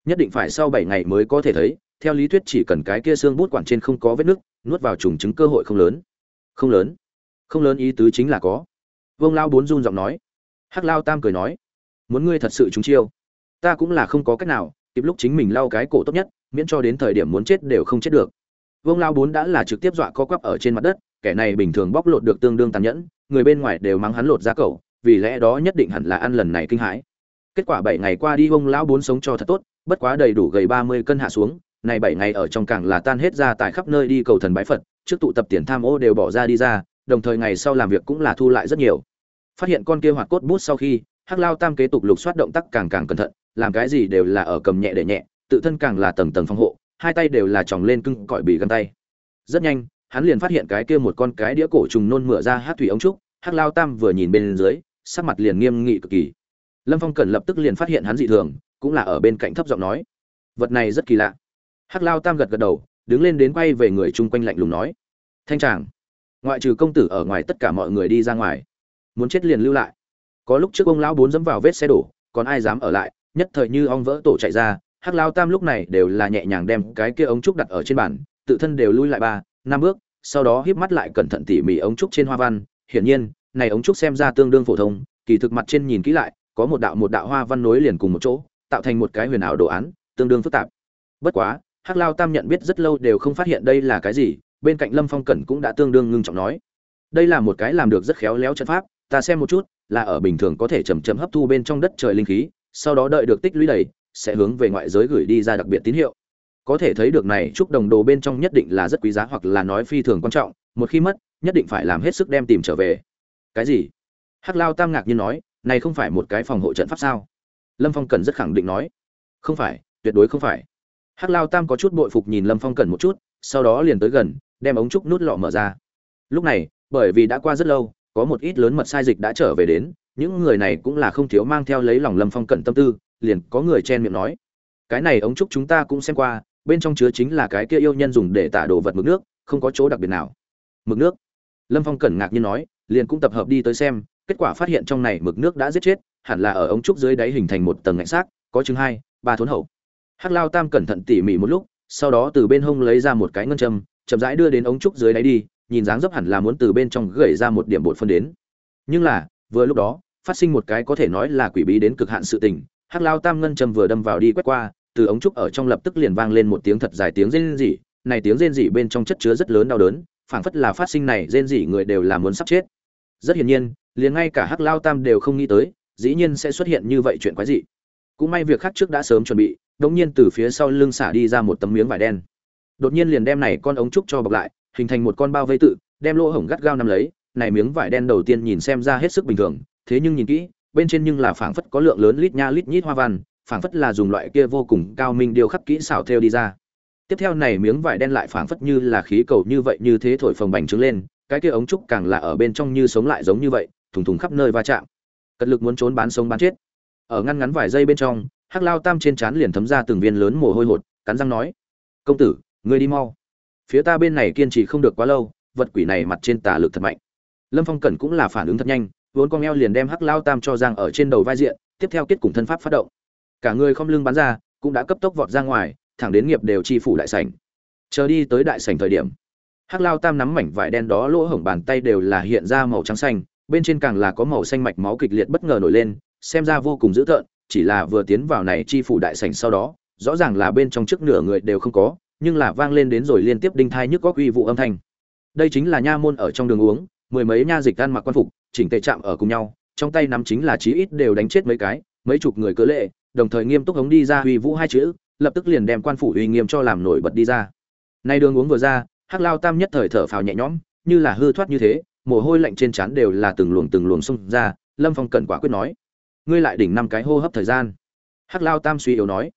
Speaker 1: Nhất định phải sau bảy ngày mới có thể thấy, theo lý thuyết chỉ cần cái kia xương bút quản trên không có vết nứt, nuốt vào trùng trứng cơ hội không lớn không lớn. Không lớn ý tứ chính là có. Vương lao bốn run giọng nói. Hắc lao tam cười nói. Muốn ngươi thật sự chúng chiêu ta cũng là không có cách nào kịp lúc chính mình lau cái cổ tốt nhất miễn cho đến thời điểm muốn chết đều không chết được. Vương lao bốn đã là trực tiếp dọa co quắp ở trên mặt đất kẻ này bình thường bóc lột được tương đương tàn nhẫn người bên ngoài đều mắng hắn lột ra cầu, vì lẽ đó nhất định hẳn là ăn lần này kinh hãi. Kết quả bảy ngày qua đi ông lão bốn sống cho thật tốt bất quá đầy đủ gầy ba mươi cân hạ xuống này bảy ngày ở trong cảng là tan hết ra tại khắp nơi đi cầu thần bái phật trước tụ tập tiền tham ô đều bỏ ra đi ra, đồng thời ngày sau làm việc cũng là thu lại rất nhiều. Phát hiện con kia hoạt cốt bút sau khi, hắc lao tam kế tục lục soát động tác càng càng cẩn thận, làm cái gì đều là ở cầm nhẹ để nhẹ, tự thân càng là tầng tầng phòng hộ, hai tay đều là tròng lên cưng cõi bị găng tay. Rất nhanh, hắn liền phát hiện cái kia một con cái đĩa cổ trùng nôn mửa ra hát thủy ống trúc, hắc lao tam vừa nhìn bên dưới, sắc mặt liền nghiêm nghị cực kỳ. Lâm phong cẩn lập tức liền phát hiện hắn dị thường, cũng là ở bên cạnh thấp giọng nói, vật này rất kỳ lạ. Hắc lao tam gật gật đầu đứng lên đến quay về người chung quanh lạnh lùng nói, thanh tràng ngoại trừ công tử ở ngoài tất cả mọi người đi ra ngoài, muốn chết liền lưu lại. Có lúc trước ông lão bốn dẫm vào vết xe đổ, còn ai dám ở lại, nhất thời như ong vỡ tổ chạy ra, hắc lao tam lúc này đều là nhẹ nhàng đem cái kia ống trúc đặt ở trên bàn, tự thân đều lui lại ba, năm bước, sau đó híp mắt lại cẩn thận tỉ mỉ ống trúc trên hoa văn. Hiển nhiên, này ống trúc xem ra tương đương phổ thông, kỳ thực mặt trên nhìn kỹ lại, có một đạo một đạo hoa văn nối liền cùng một chỗ, tạo thành một cái huyền ảo đồ án, tương đương phức tạp. Bất quá hắc lao tam nhận biết rất lâu đều không phát hiện đây là cái gì, bên cạnh lâm phong cẩn cũng đã tương đương ngưng trọng nói. Đây là một cái làm được rất khéo léo trận pháp, ta xem một chút, là ở bình thường có thể chầm chậm hấp thu bên trong đất trời linh khí, sau đó đợi được tích lũy đầy, sẽ hướng về ngoại giới gửi đi ra đặc biệt tín hiệu. Có thể thấy được này, chúc đồng đồ bên trong nhất định là rất quý giá hoặc là nói phi thường quan trọng, một khi mất, nhất định phải làm hết sức đem tìm trở về. Cái gì? Hắc lao tam ngạc nhiên nói, này không phải một cái phòng hộ trận pháp sao? Lâm phong cần rất khẳng định nói, không phải, tuyệt đối không phải hắc lao tam có chút bội phục nhìn lâm phong Cẩn một chút, sau đó liền tới gần, đem ống trúc nút lọ mở ra. Lúc này, bởi vì đã qua rất lâu, có một ít lớn mật sai dịch đã trở về đến, những người này cũng là không thiếu mang theo lấy lòng lâm phong cẩn tâm tư, liền có người chen miệng nói, cái này ống trúc chúng ta cũng xem qua, bên trong chứa chính là cái kia yêu nhân dùng để tả đồ vật mực nước, không có chỗ đặc biệt nào. Mực nước? Lâm phong cẩn ngạc nhiên nói, liền cũng tập hợp đi tới xem, kết quả phát hiện trong này mực nước đã giết chết, hẳn là ở ống trúc dưới đáy hình thành một tầng ngạnh xác, có chứng hai, ba thốn hậu hắc lao tam cẩn thận tỉ mỉ một lúc, sau đó từ bên hông lấy ra một cái ngân châm, chậm rãi đưa đến ống trúc dưới đáy đi, nhìn dáng dấp hẳn là muốn từ bên trong gửi ra một điểm bột phân đến. Nhưng là, vừa lúc đó, phát sinh một cái có thể nói là quỷ bí đến cực hạn sự tình, hắc lao tam ngân châm vừa đâm vào đi quét qua, từ ống trúc ở trong lập tức liền vang lên một tiếng thật dài tiếng rên rỉ, này tiếng rên rỉ bên trong chất chứa rất lớn đau đớn, phảng phất là phát sinh này rên rỉ người đều là muốn sắp chết. Rất hiển nhiên, liền ngay cả hắc lao tam đều không nghĩ tới, dĩ nhiên sẽ xuất hiện như vậy chuyện quái dị. Cũng may việc khác trước đã sớm chuẩn bị đột nhiên từ phía sau lưng xả đi ra một tấm miếng vải đen. Đột nhiên liền đem này con ống trúc cho bọc lại, hình thành một con bao vây tự, đem lỗ hổng gắt gao nắm lấy. Này miếng vải đen đầu tiên nhìn xem ra hết sức bình thường, thế nhưng nhìn kỹ, bên trên nhưng là phảng phất có lượng lớn lít nha lít nhít hoa văn, phảng phất là dùng loại kia vô cùng cao minh điêu khắc kỹ xảo theo đi ra. Tiếp theo này miếng vải đen lại phảng phất như là khí cầu như vậy như thế thổi phồng bành trướng lên, cái kia ống trúc càng là ở bên trong như sống lại giống như vậy, thùng thùng khắp nơi va chạm. Cật lực muốn trốn bán sống bán chết. Ở ngăn ngắn vài giây bên trong hắc lao tam trên trán liền thấm ra từng viên lớn mồ hôi hột, cắn răng nói, công tử, ngươi đi mau. Phía ta bên này kiên trì không được quá lâu, vật quỷ này mặt trên tà lực thật mạnh. Lâm phong cẩn cũng là phản ứng thật nhanh, vốn con eo liền đem hắc lao tam cho giang ở trên đầu vai diện, tiếp theo kết cùng thân pháp phát động. Cả người không lưng bắn ra, cũng đã cấp tốc vọt ra ngoài, thẳng đến nghiệp đều chi phủ đại sảnh. Chờ đi tới đại sảnh thời điểm, hắc lao tam nắm mảnh vải đen đó lỗ hổng bàn tay đều là hiện ra màu trắng xanh, bên trên càng là có màu xanh mạch máu kịch liệt bất ngờ nổi lên, xem ra vô cùng dữ tợn chỉ là vừa tiến vào này chi phủ đại sảnh sau đó, rõ ràng là bên trong trước nửa người đều không có, nhưng là vang lên đến rồi liên tiếp đinh thai nhức góc uy vụ âm thanh. Đây chính là nha môn ở trong đường uống, mười mấy nha dịch ăn mặc quan phục, chỉnh tề chạm ở cùng nhau, trong tay nắm chính là chí ít đều đánh chết mấy cái, mấy chục người cớ lệ, đồng thời nghiêm túc hống đi ra uy vũ hai chữ, lập tức liền đem quan phủ uy nghiêm cho làm nổi bật đi ra. Nay đường uống vừa ra, hắc lao tam nhất thời thở phào nhẹ nhõm, như là hư thoát như thế, mồ hôi lạnh trên trán đều là từng luồng từng luồng xung ra, lâm phong cẩn quả quyết nói ngươi lại đỉnh năm cái hô hấp thời gian. Hắc lao tam suy yếu nói,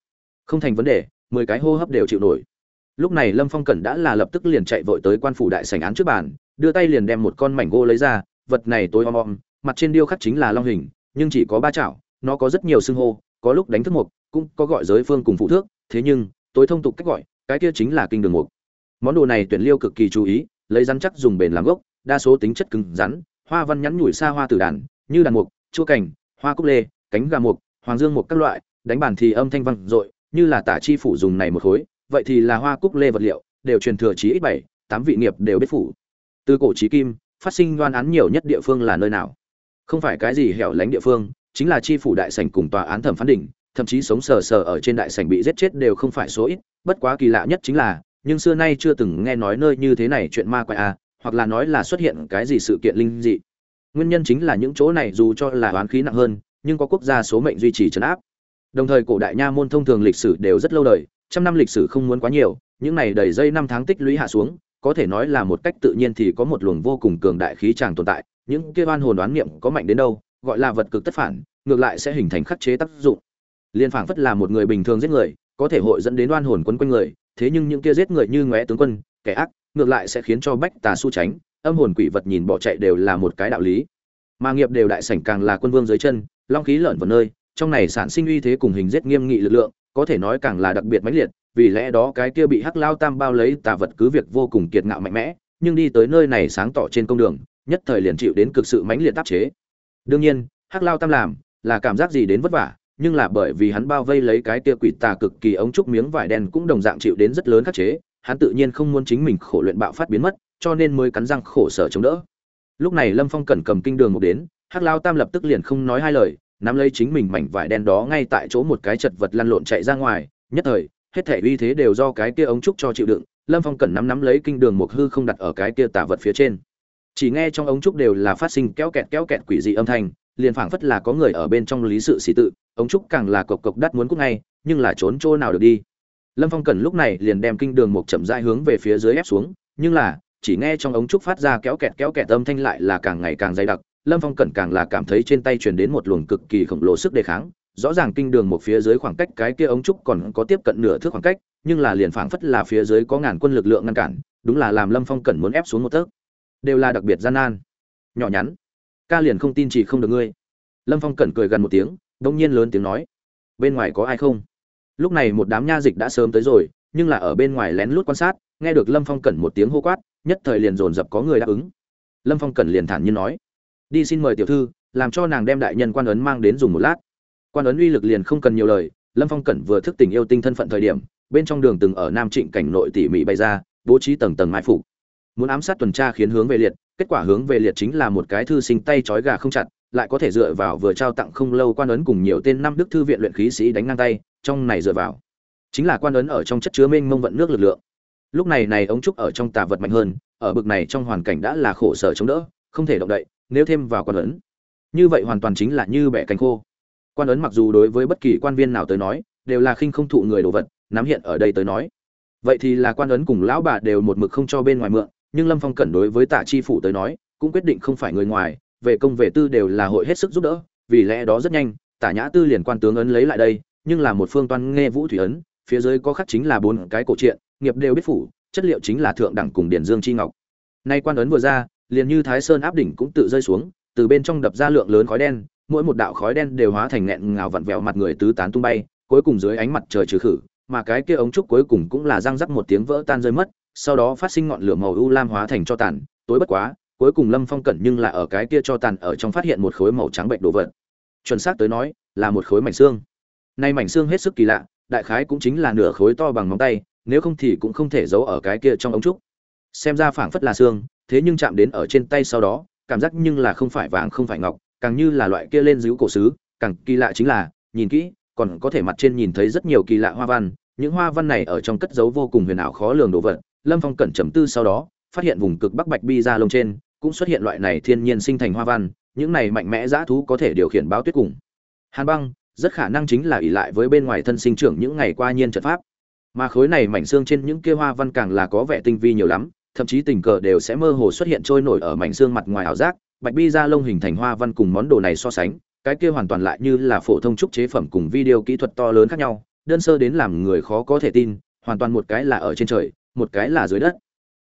Speaker 1: không thành vấn đề, mười cái hô hấp đều chịu nổi. Lúc này lâm phong cẩn đã là lập tức liền chạy vội tới quan phủ đại sảnh án trước bàn, đưa tay liền đem một con mảnh gỗ lấy ra, vật này tối om om, mặt trên điêu khắc chính là long hình, nhưng chỉ có ba chảo, nó có rất nhiều xưng hô, có lúc đánh thức mục, cũng có gọi giới phương cùng phụ thước, thế nhưng, tối thông tục cách gọi, cái kia chính là kinh đường mục. Món đồ này tuyển liêu cực kỳ chú ý, lấy rắn chắc dùng bền làm gốc, đa số tính chất cứng rắn, hoa văn nhắn nhủi xa hoa từ đàn, như đàn mục, chua cảnh hoa cúc lê, cánh gà mục, hoàng dương mục các loại, đánh bàn thì âm thanh vang dội, như là tả chi phủ dùng này một khối, vậy thì là hoa cúc lê vật liệu, đều truyền thừa chí ít bảy, tám vị nghiệp đều biết phủ. Từ cổ chí kim, phát sinh đoan án nhiều nhất địa phương là nơi nào? Không phải cái gì hẻo lánh địa phương, chính là chi phủ đại sảnh cùng tòa án thẩm phán đỉnh, thậm chí sống sờ sờ ở trên đại sảnh bị giết chết đều không phải số ít, bất quá kỳ lạ nhất chính là, nhưng xưa nay chưa từng nghe nói nơi như thế này chuyện ma quái à hoặc là nói là xuất hiện cái gì sự kiện linh dị nguyên nhân chính là những chỗ này dù cho là oán khí nặng hơn, nhưng có quốc gia số mệnh duy trì trấn áp. Đồng thời cổ đại nha môn thông thường lịch sử đều rất lâu đời, trăm năm lịch sử không muốn quá nhiều, những này đầy dây năm tháng tích lũy hạ xuống, có thể nói là một cách tự nhiên thì có một luồng vô cùng cường đại khí tràng tồn tại, những kia oan hồn đoán niệm có mạnh đến đâu, gọi là vật cực tất phản, ngược lại sẽ hình thành khắc chế tác dụng. Liên phảng phất là một người bình thường giết người, có thể hội dẫn đến oan hồn quấn quanh người, thế nhưng những kia giết người như ngóe tướng quân, kẻ ác, ngược lại sẽ khiến cho bách tà su tránh âm hồn quỷ vật nhìn bỏ chạy đều là một cái đạo lý. Mà nghiệp đều đại sảnh càng là quân vương dưới chân, long khí lợn vào nơi, trong này sản sinh uy thế cùng hình giết nghiêm nghị lực lượng, có thể nói càng là đặc biệt mãnh liệt, vì lẽ đó cái kia bị hắc lao tam bao lấy tà vật cứ việc vô cùng kiệt ngạo mạnh mẽ, nhưng đi tới nơi này sáng tỏ trên công đường, nhất thời liền chịu đến cực sự mãnh liệt áp chế. Đương nhiên, hắc lao tam làm, là cảm giác gì đến vất vả, nhưng là bởi vì hắn bao vây lấy cái kia quỷ tà cực kỳ ống trúc miếng vải đen cũng đồng dạng chịu đến rất lớn khắc chế, hắn tự nhiên không muốn chính mình khổ luyện bạo phát biến mất cho nên mới cắn răng khổ sở chống đỡ. Lúc này lâm phong cẩn cầm kinh đường một đến, hắc lao tam lập tức liền không nói hai lời, nắm lấy chính mình mảnh vải đen đó ngay tại chỗ một cái chật vật lăn lộn chạy ra ngoài, nhất thời, hết thể uy thế đều do cái kia ống trúc cho chịu đựng, lâm phong cẩn nắm nắm lấy kinh đường một hư không đặt ở cái kia tả vật phía trên. Chỉ nghe trong ống trúc đều là phát sinh kéo kẹt kéo kẹt quỷ dị âm thanh, liền phảng phất là có người ở bên trong lý sự xì tự, ống trúc càng là cộc cộc đắt muốn cút ngay, nhưng là trốn chỗ nào được đi. Lâm phong cẩn lúc này liền đem kinh đường một chậm rãi hướng về phía dưới ép xuống, nhưng là chỉ nghe trong ống trúc phát ra kéo kẹt kéo kẹt âm thanh lại là càng ngày càng dày đặc, lâm phong cẩn càng là cảm thấy trên tay truyền đến một luồng cực kỳ khổng lồ sức đề kháng, rõ ràng kinh đường một phía dưới khoảng cách cái kia ống trúc còn có tiếp cận nửa thước khoảng cách, nhưng là liền phảng phất là phía dưới có ngàn quân lực lượng ngăn cản, đúng là làm lâm phong cẩn muốn ép xuống một tấc. Đều là đặc biệt gian nan. Nhỏ nhắn. Ca liền không tin chỉ không được ngươi. Lâm phong cẩn cười gần một tiếng đông nhiên lớn tiếng nói. Bên ngoài có ai không? Lúc này một đám nha dịch đã sớm tới rồi, nhưng là ở bên ngoài lén lút quan sát, nghe được lâm phong cẩn một tiếng hô quát nhất thời liền dồn dập có người đáp ứng. Lâm phong cẩn liền thản nhiên nói, đi xin mời tiểu thư, làm cho nàng đem đại nhân quan ấn mang đến dùng một lát. Quan ấn uy lực liền không cần nhiều lời, lâm phong cẩn vừa thức tình yêu tinh thân phận thời điểm, bên trong đường từng ở nam trịnh cảnh nội tỉ mỉ bay ra, bố trí tầng tầng mai phục. Muốn ám sát tuần tra khiến hướng về liệt, kết quả hướng về liệt chính là một cái thư sinh tay trói gà không chặt, lại có thể dựa vào vừa trao tặng không lâu quan ấn cùng nhiều tên năm đức thư viện luyện khí sĩ đánh ngang tay, trong này dựa vào. Chính là quan ấn ở trong chất chứa mênh mông vận nước lực lượng lúc này này ống trúc ở trong tà vật mạnh hơn, ở bực này trong hoàn cảnh đã là khổ sở chống đỡ, không thể động đậy, nếu thêm vào quan ấn. Như vậy hoàn toàn chính là như bẻ cánh khô. Quan ấn mặc dù đối với bất kỳ quan viên nào tới nói, đều là khinh không thụ người đồ vật, nắm hiện ở đây tới nói. Vậy thì là quan ấn cùng lão bà đều một mực không cho bên ngoài mượn, nhưng lâm phong cẩn đối với tả chi phủ tới nói, cũng quyết định không phải người ngoài, về công về tư đều là hội hết sức giúp đỡ, vì lẽ đó rất nhanh, tả nhã tư liền quan tướng ấn lấy lại đây, nhưng là một phương toan nghe vũ thủy ấn phía dưới có khắc chính là bốn cái cổ truyện nghiệp đều biết phủ, chất liệu chính là thượng đẳng cùng điển dương chi ngọc. Nay quan ấn vừa ra, liền như thái sơn áp đỉnh cũng tự rơi xuống, từ bên trong đập ra lượng lớn khói đen, mỗi một đạo khói đen đều hóa thành nghẹn ngào vặn vẹo mặt người tứ tán tung bay, cuối cùng dưới ánh mặt trời trừ khử, mà cái kia ống trúc cuối cùng cũng là răng rắc một tiếng vỡ tan rơi mất, sau đó phát sinh ngọn lửa màu u lam hóa thành cho tàn, tối bất quá, cuối cùng lâm phong cẩn nhưng là ở cái kia cho tàn ở trong phát hiện một khối màu trắng bệnh đồ vật. Chuẩn xác tới nói, là một khối mảnh xương. Nay mảnh xương hết sức kỳ lạ đại khái cũng chính là nửa khối to bằng móng tay nếu không thì cũng không thể giấu ở cái kia trong ống trúc. Xem ra phảng phất là xương thế nhưng chạm đến ở trên tay sau đó cảm giác nhưng là không phải vàng không phải ngọc càng như là loại kia lên díu cổ xứ, càng kỳ lạ chính là nhìn kỹ còn có thể mặt trên nhìn thấy rất nhiều kỳ lạ hoa văn những hoa văn này ở trong cất dấu vô cùng huyền ảo khó lường đồ vật. Lâm phong cẩn trầm tư sau đó phát hiện vùng cực bắc bạch bi ra lông trên cũng xuất hiện loại này thiên nhiên sinh thành hoa văn những này mạnh mẽ dã thú có thể điều khiển báo tuyết cùng. Hàn băng rất khả năng chính là ỷ lại với bên ngoài thân sinh trưởng những ngày qua nhiên trận pháp. Mà khối này mảnh xương trên những kia hoa văn càng là có vẻ tinh vi nhiều lắm, thậm chí tình cờ đều sẽ mơ hồ xuất hiện trôi nổi ở mảnh xương mặt ngoài ảo giác, bạch bi da lông hình thành hoa văn cùng món đồ này so sánh, cái kia hoàn toàn lại như là phổ thông trúc chế phẩm cùng video kỹ thuật to lớn khác nhau, đơn sơ đến làm người khó có thể tin, hoàn toàn một cái là ở trên trời, một cái là dưới đất.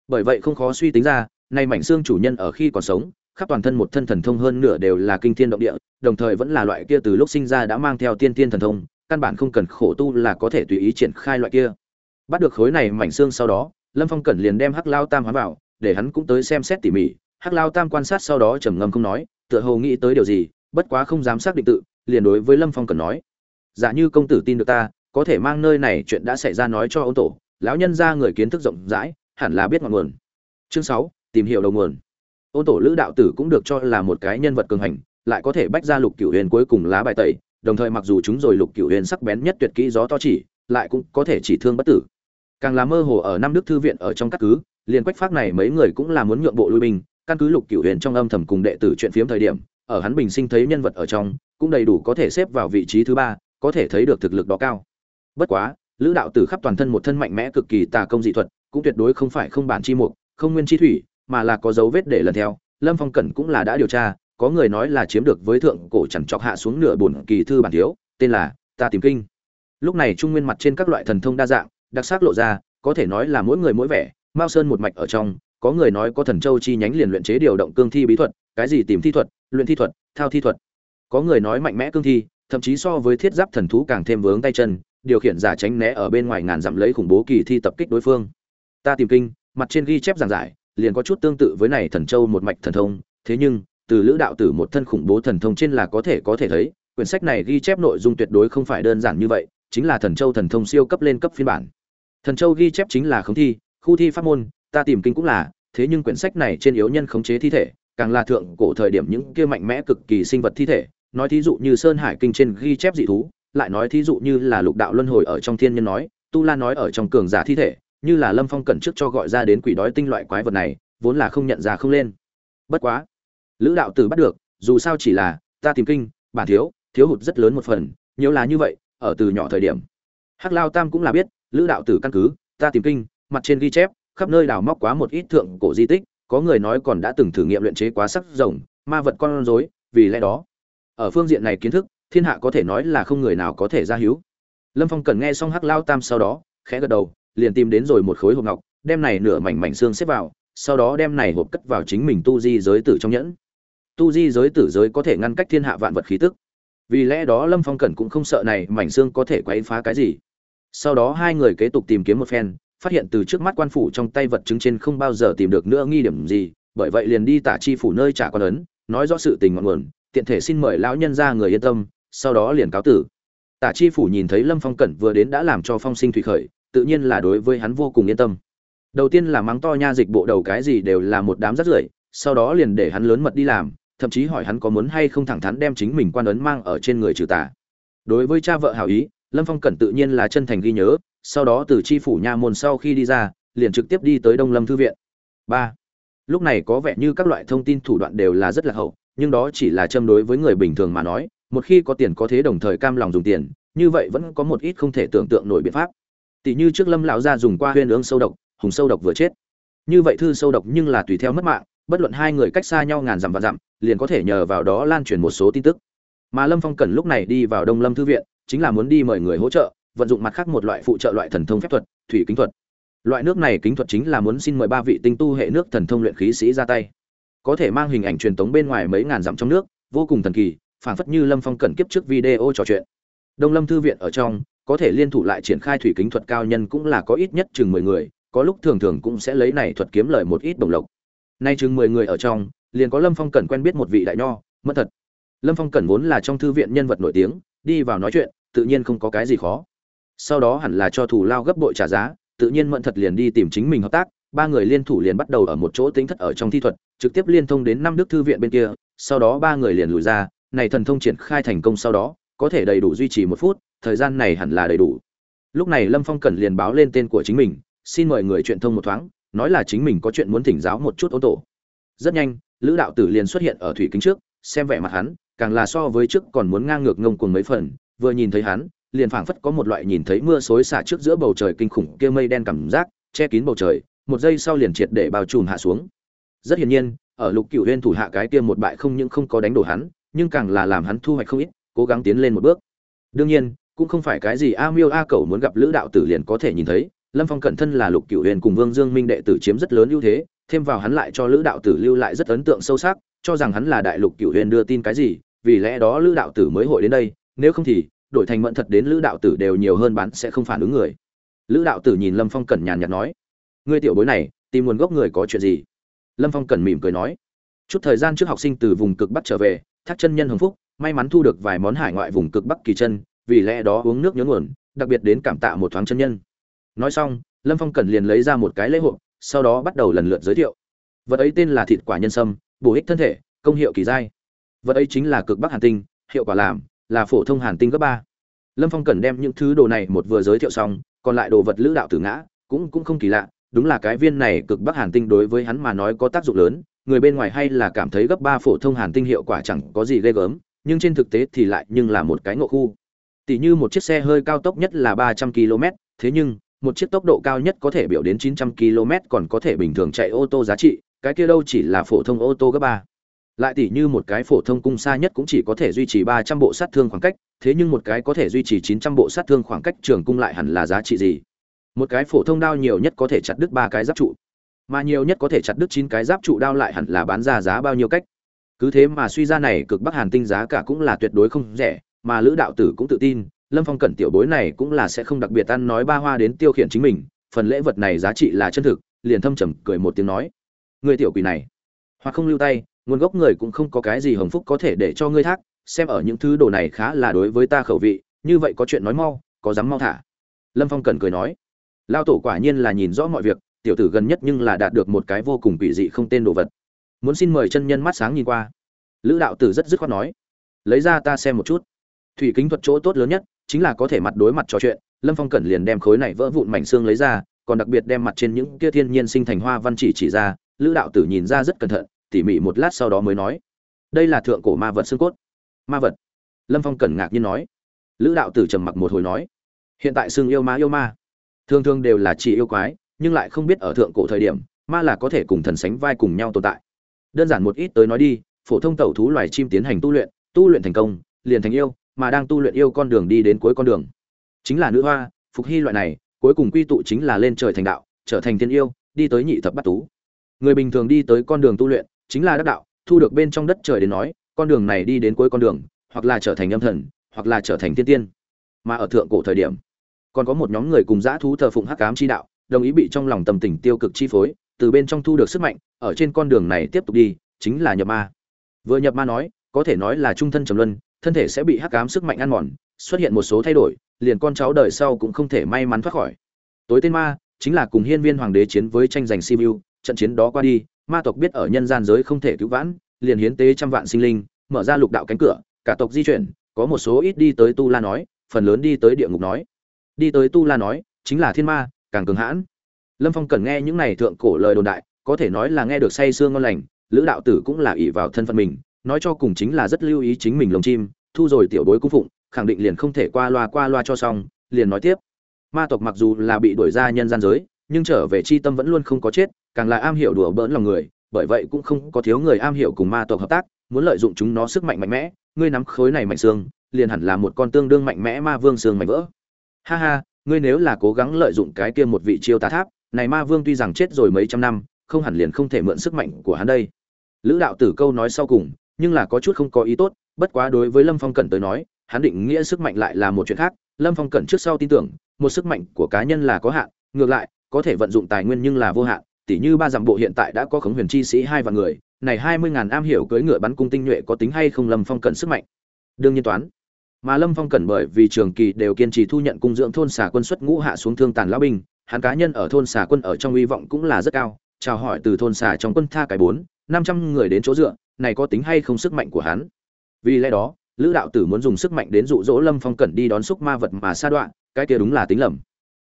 Speaker 1: Bởi vậy không khó suy tính ra, nay mảnh xương chủ nhân ở khi còn sống khắp toàn thân một thân thần thông hơn nửa đều là kinh thiên động địa, đồng thời vẫn là loại kia từ lúc sinh ra đã mang theo tiên tiên thần thông, căn bản không cần khổ tu là có thể tùy ý triển khai loại kia. Bắt được khối này mảnh xương sau đó, lâm phong cẩn liền đem hắc lao tam hóa vào, để hắn cũng tới xem xét tỉ mỉ. Hắc lao tam quan sát sau đó trầm ngâm không nói, tựa hồ nghĩ tới điều gì, bất quá không dám xác định tự, liền đối với lâm phong cẩn nói giả dạ như công tử tin được ta, có thể mang nơi này chuyện đã xảy ra nói cho ông tổ, lão nhân gia người kiến thức rộng rãi, hẳn là biết ngọn nguồn. Chương sáu, tìm hiểu đầu nguồn ôn tổ lữ đạo tử cũng được cho là một cái nhân vật cường hành, lại có thể bách ra lục cửu huyền cuối cùng lá bài tẩy, đồng thời mặc dù chúng rồi lục cửu huyền sắc bén nhất tuyệt kỹ gió to chỉ, lại cũng có thể chỉ thương bất tử. Càng là mơ hồ ở năm đức thư viện ở trong các cứ, liền quách phát này mấy người cũng là muốn nhượng bộ lui binh, căn cứ lục cửu huyền trong âm thầm cùng đệ tử chuyện phiếm thời điểm, ở hắn bình sinh thấy nhân vật ở trong, cũng đầy đủ có thể xếp vào vị trí thứ ba, có thể thấy được thực lực đó cao. Bất quá, lữ đạo tử khắp toàn thân một thân mạnh mẽ cực kỳ tà công dị thuật, cũng tuyệt đối không phải không bản chi mục, không nguyên chi thủy mà là có dấu vết để lần theo. Lâm phong cẩn cũng là đã điều tra, có người nói là chiếm được với thượng cổ chẳng chọc hạ xuống nửa bổn kỳ thư bản thiếu, tên là ta tìm kinh. Lúc này trung nguyên mặt trên các loại thần thông đa dạng, đặc sắc lộ ra, có thể nói là mỗi người mỗi vẻ, mao sơn một mạch ở trong, có người nói có thần châu chi nhánh liền luyện chế điều động cương thi bí thuật, cái gì tìm thi thuật, luyện thi thuật, thao thi thuật. Có người nói mạnh mẽ cương thi, thậm chí so với thiết giáp thần thú càng thêm vướng tay chân, điều khiển giả tránh né ở bên ngoài ngàn dặm lấy khủng bố kỳ thi tập kích đối phương. Ta tìm kinh, mặt trên ghi chép giảng giải liền có chút tương tự với này thần châu một mạch thần thông, thế nhưng, từ lữ đạo tử một thân khủng bố thần thông trên là có thể có thể thấy, quyển sách này ghi chép nội dung tuyệt đối không phải đơn giản như vậy, chính là thần châu thần thông siêu cấp lên cấp phiên bản. Thần châu ghi chép chính là khống thi, khu thi pháp môn, ta tìm kinh cũng là, thế nhưng quyển sách này trên yếu nhân khống chế thi thể, càng là thượng cổ thời điểm những kia mạnh mẽ cực kỳ sinh vật thi thể, nói thí dụ như sơn hải kinh trên ghi chép dị thú, lại nói thí dụ như là lục đạo luân hồi ở trong thiên nhân nói, tu la nói ở trong cường giả thi thể như là lâm phong cẩn trước cho gọi ra đến quỷ đói tinh loại quái vật này, vốn là không nhận ra không lên. Bất quá, lữ đạo tử bắt được, dù sao chỉ là, ta tìm kinh, bản thiếu thiếu hụt rất lớn một phần, nhiều là như vậy, ở từ nhỏ thời điểm. Hắc lao tam cũng là biết, lữ đạo tử căn cứ, ta tìm kinh, mặt trên ghi chép, khắp nơi đào móc quá một ít thượng cổ di tích, có người nói còn đã từng thử nghiệm luyện chế quá sắc rồng, ma vật con rối, vì lẽ đó, ở phương diện này kiến thức, thiên hạ có thể nói là không người nào có thể ra hiếu lâm phong cần nghe xong hắc lao tam sau đó, khẽ gật đầu liền tìm đến rồi một khối hộp ngọc, đem này nửa mảnh mảnh xương xếp vào, sau đó đem này hộp cất vào chính mình tu di giới tử trong nhẫn. Tu di giới tử giới có thể ngăn cách thiên hạ vạn vật khí tức. Vì lẽ đó lâm phong cẩn cũng không sợ này mảnh xương có thể quấy phá cái gì. Sau đó hai người kế tục tìm kiếm một phen, phát hiện từ trước mắt quan phủ trong tay vật chứng trên không bao giờ tìm được nữa nghi điểm gì, bởi vậy liền đi tả chi phủ nơi trả quan ấn, nói rõ sự tình ngọn nguồn, tiện thể xin mời lão nhân ra người yên tâm, sau đó liền cáo tử. Tả chi phủ nhìn thấy lâm phong cẩn vừa đến đã làm cho phong sinh thủy khởi tự nhiên là đối với hắn vô cùng yên tâm. Đầu tiên là mắng to nha dịch bộ đầu cái gì đều là một đám rắt rưởi, sau đó liền để hắn lớn mật đi làm, thậm chí hỏi hắn có muốn hay không thẳng thắn đem chính mình quan ấn mang ở trên người trừ tà. Đối với cha vợ hảo ý, lâm phong cẩn tự nhiên là chân thành ghi nhớ, sau đó từ chi phủ nha môn sau khi đi ra, liền trực tiếp đi tới đông lâm thư viện. Ba. Lúc này có vẻ như các loại thông tin thủ đoạn đều là rất là hậu, nhưng đó chỉ là châm đối với người bình thường mà nói, một khi có tiền có thế đồng thời cam lòng dùng tiền, như vậy vẫn có một ít không thể tưởng tượng nổi biện pháp tỷ như trước lâm lão gia dùng qua huyên ương sâu độc, hùng sâu độc vừa chết. Như vậy thư sâu độc nhưng là tùy theo mất mạng, bất luận hai người cách xa nhau ngàn dặm và dặm, liền có thể nhờ vào đó lan truyền một số tin tức. Mà lâm phong cần lúc này đi vào đông lâm thư viện, chính là muốn đi mời người hỗ trợ, vận dụng mặt khác một loại phụ trợ loại thần thông phép thuật, thủy kính thuật. Loại nước này kính thuật chính là muốn xin mời ba vị tinh tu hệ nước thần thông luyện khí sĩ ra tay. Có thể mang hình ảnh truyền tống bên ngoài mấy ngàn dặm trong nước, vô cùng thần kỳ, phảng phất như lâm phong cẩn kiếp trước video trò chuyện. Đông lâm thư viện ở trong có thể liên thủ lại triển khai thủy kính thuật cao nhân cũng là có ít nhất chừng mười người, có lúc thường thường cũng sẽ lấy này thuật kiếm lời một ít đồng lộc. Nay chừng mười người ở trong, liền có lâm phong cẩn quen biết một vị đại nho, mất thật. Lâm phong cẩn vốn là trong thư viện nhân vật nổi tiếng, đi vào nói chuyện, tự nhiên không có cái gì khó. Sau đó hẳn là cho thủ lao gấp bội trả giá, tự nhiên mẫn thật liền đi tìm chính mình hợp tác, ba người liên thủ liền bắt đầu ở một chỗ tính thất ở trong thi thuật, trực tiếp liên thông đến năm đức thư viện bên kia, sau đó ba người liền lùi ra, này thần thông triển khai thành công sau đó, có thể đầy đủ duy trì một phút thời gian này hẳn là đầy đủ. Lúc này lâm phong cần liền báo lên tên của chính mình, xin mời người chuyện thông một thoáng, nói là chính mình có chuyện muốn thỉnh giáo một chút ô tổ rất nhanh, lữ đạo tử liền xuất hiện ở thủy kính trước, xem vẻ mặt hắn, càng là so với trước còn muốn ngang ngược ngông cuồng mấy phần, vừa nhìn thấy hắn, liền phảng phất có một loại nhìn thấy mưa xối xả trước giữa bầu trời kinh khủng kia mây đen cảm giác, che kín bầu trời, một giây sau liền triệt để bao trùm hạ xuống. Rất hiển nhiên, ở lục cựu huyên thủ hạ cái kia một bại không những không có đánh đổ hắn, nhưng càng là làm hắn thu hoạch không ít, cố gắng tiến lên một bước. Đương nhiên cũng không phải cái gì a miêu a cầu muốn gặp lữ đạo tử liền có thể nhìn thấy. Lâm phong cẩn thân là lục cựu huyền cùng vương dương minh đệ tử chiếm rất lớn ưu thế, thêm vào hắn lại cho lữ đạo tử lưu lại rất ấn tượng sâu sắc, cho rằng hắn là đại lục cửu huyền đưa tin cái gì, vì lẽ đó lữ đạo tử mới hội đến đây, nếu không thì, đổi thành mận thật đến lữ đạo tử đều nhiều hơn bán sẽ không phản ứng người. Lữ đạo tử nhìn lâm phong cẩn nhàn nhạt nói, ngươi tiểu bối này, tìm nguồn gốc người có chuyện gì? Lâm phong cẩn mỉm cười nói, chút thời gian trước học sinh từ vùng cực bắc trở về, thác chân nhân hồng phúc, may mắn thu được vài món hải ngoại vùng cực bắc kỳ chân vì lẽ đó uống nước nhớ nguồn đặc biệt đến cảm tạ một thoáng chân nhân. Nói xong lâm phong cẩn liền lấy ra một cái lễ hộp, sau đó bắt đầu lần lượt giới thiệu. Vật ấy tên là thịt quả nhân sâm bổ ích thân thể công hiệu kỳ giai vật ấy chính là cực bắc hàn tinh hiệu quả làm là phổ thông hàn tinh cấp ba. Lâm phong cẩn đem những thứ đồ này một vừa giới thiệu xong còn lại đồ vật lữ đạo tử ngã cũng cũng không kỳ lạ đúng là cái viên này cực bắc hàn tinh đối với hắn mà nói có tác dụng lớn người bên ngoài hay là cảm thấy gấp ba phổ thông hàn tinh hiệu quả chẳng có gì ghê gớm nhưng trên thực tế thì lại nhưng là một cái ngộ khu tỷ như một chiếc xe hơi cao tốc nhất là ba trăm km, thế nhưng, một chiếc tốc độ cao nhất có thể biểu đến chín trăm km còn có thể bình thường chạy ô tô giá trị, cái kia đâu chỉ là phổ thông ô tô gấp ba. Lại tỷ như một cái phổ thông cung xa nhất cũng chỉ có thể duy trì ba trăm bộ sát thương khoảng cách, thế nhưng một cái có thể duy trì chín trăm bộ sát thương khoảng cách trường cung lại hẳn là giá trị gì? Một cái phổ thông đao nhiều nhất có thể chặt đứt ba cái giáp trụ, mà nhiều nhất có thể chặt đứt chín cái giáp trụ đao lại hẳn là bán ra giá bao nhiêu cách? Cứ thế mà suy ra này cực bắc hàn tinh giá cả cũng là tuyệt đối không rẻ mà lữ đạo tử cũng tự tin, lâm phong cẩn tiểu bối này cũng là sẽ không đặc biệt ăn nói ba hoa đến tiêu khiển chính mình, phần lễ vật này giá trị là chân thực, liền thâm trầm cười một tiếng nói. Người tiểu quỷ này, hoặc không lưu tay, nguồn gốc người cũng không có cái gì hồng phúc có thể để cho ngươi thác, xem ở những thứ đồ này khá là đối với ta khẩu vị, như vậy có chuyện nói mau, có dám mau thả. Lâm phong cẩn cười nói. Lao tổ quả nhiên là nhìn rõ mọi việc, tiểu tử gần nhất nhưng là đạt được một cái vô cùng quỷ dị không tên đồ vật. Muốn xin mời chân nhân mắt sáng nhìn qua. Lữ đạo tử rất dứt khoát nói. Lấy ra ta xem một chút thủy kính thuật chỗ tốt lớn nhất chính là có thể mặt đối mặt trò chuyện. Lâm phong cẩn liền đem khối này vỡ vụn mảnh xương lấy ra, còn đặc biệt đem mặt trên những kia thiên nhiên sinh thành hoa văn chỉ chỉ ra. Lữ đạo tử nhìn ra rất cẩn thận, tỉ mỉ một lát sau đó mới nói, đây là thượng cổ ma vật xương cốt. Ma vật? Lâm phong cẩn ngạc nhiên nói. Lữ đạo tử trầm mặc một hồi nói, hiện tại xương yêu ma yêu ma, thường thường đều là chỉ yêu quái, nhưng lại không biết ở thượng cổ thời điểm, ma là có thể cùng thần sánh vai cùng nhau tồn tại. Đơn giản một ít tới nói đi, phổ thông tẩu thú loài chim tiến hành tu luyện tu luyện thành công, liền thành yêu mà đang tu luyện yêu con đường đi đến cuối con đường. Chính là nữ hoa, phục hy loại này, cuối cùng quy tụ chính là lên trời thành đạo, trở thành thiên yêu, đi tới nhị thập bát tú. Người bình thường đi tới con đường tu luyện, chính là đắc đạo, thu được bên trong đất trời đến nói, con đường này đi đến cuối con đường, hoặc là trở thành âm thần, hoặc là trở thành thiên tiên. Mà ở thượng cổ thời điểm, còn có một nhóm người cùng dã thú thờ phụng hắc ám chi đạo, đồng ý bị trong lòng tâm tình tiêu cực chi phối, từ bên trong thu được sức mạnh, ở trên con đường này tiếp tục đi, chính là nhập ma. Vừa nhập ma nói, có thể nói là trung thân trầm luân thân thể sẽ bị hắc ám sức mạnh ăn mòn, xuất hiện một số thay đổi, liền con cháu đời sau cũng không thể may mắn thoát khỏi. Tối tên ma, chính là cùng hiên viên hoàng đế chiến với tranh giành sibiu trận chiến đó qua đi, ma tộc biết ở nhân gian giới không thể cứu vãn, liền hiến tế trăm vạn sinh linh, mở ra lục đạo cánh cửa, cả tộc di chuyển, có một số ít đi tới tu la nói, phần lớn đi tới địa ngục nói. Đi tới tu la nói, chính là thiên ma, càng cường hãn. Lâm phong cần nghe những này thượng cổ lời đồn đại, có thể nói là nghe được say xương ngon lành, lữ đạo tử cũng là ỷ vào thân phận mình nói cho cùng chính là rất lưu ý chính mình lồng chim, thu rồi tiểu bối cung phụng, khẳng định liền không thể qua loa qua loa cho xong, liền nói tiếp. Ma tộc mặc dù là bị đuổi ra nhân gian giới, nhưng trở về chi tâm vẫn luôn không có chết, càng là am hiểu đùa bỡn lòng người, bởi vậy cũng không có thiếu người am hiểu cùng ma tộc hợp tác, muốn lợi dụng chúng nó sức mạnh mạnh mẽ, ngươi nắm khối này mạnh xương, liền hẳn là một con tương đương mạnh mẽ ma vương xương mạnh vỡ. Ha ha, ngươi nếu là cố gắng lợi dụng cái kia một vị chiêu tá tháp, này ma vương tuy rằng chết rồi mấy trăm năm, không hẳn liền không thể mượn sức mạnh của hắn đây. Lữ đạo tử câu nói sau cùng nhưng là có chút không có ý tốt, bất quá đối với lâm phong cẩn tới nói, hắn định nghĩa sức mạnh lại là một chuyện khác. Lâm phong cẩn trước sau tin tưởng, một sức mạnh của cá nhân là có hạn, ngược lại, có thể vận dụng tài nguyên nhưng là vô hạn. Tỉ như ba dặm bộ hiện tại đã có khống huyền chi sĩ hai vạn người, này hai mươi ngàn am hiểu cưỡi ngựa bắn cung tinh nhuệ có tính hay không lâm phong cẩn sức mạnh? Đương nhiên toán. Mà lâm phong cẩn bởi vì trường kỳ đều kiên trì thu nhận cung dưỡng thôn xà quân xuất ngũ hạ xuống thương tàn lão binh, hắn cá nhân ở thôn xà quân ở trong hy vọng cũng là rất cao. Chào hỏi từ thôn xà trong quân tha cái bốn, năm trăm người đến chỗ dựa này có tính hay không sức mạnh của hắn? Vì lẽ đó, lữ đạo tử muốn dùng sức mạnh đến dụ dỗ lâm phong cẩn đi đón xúc ma vật mà sa đoạn cái kia đúng là tính lầm.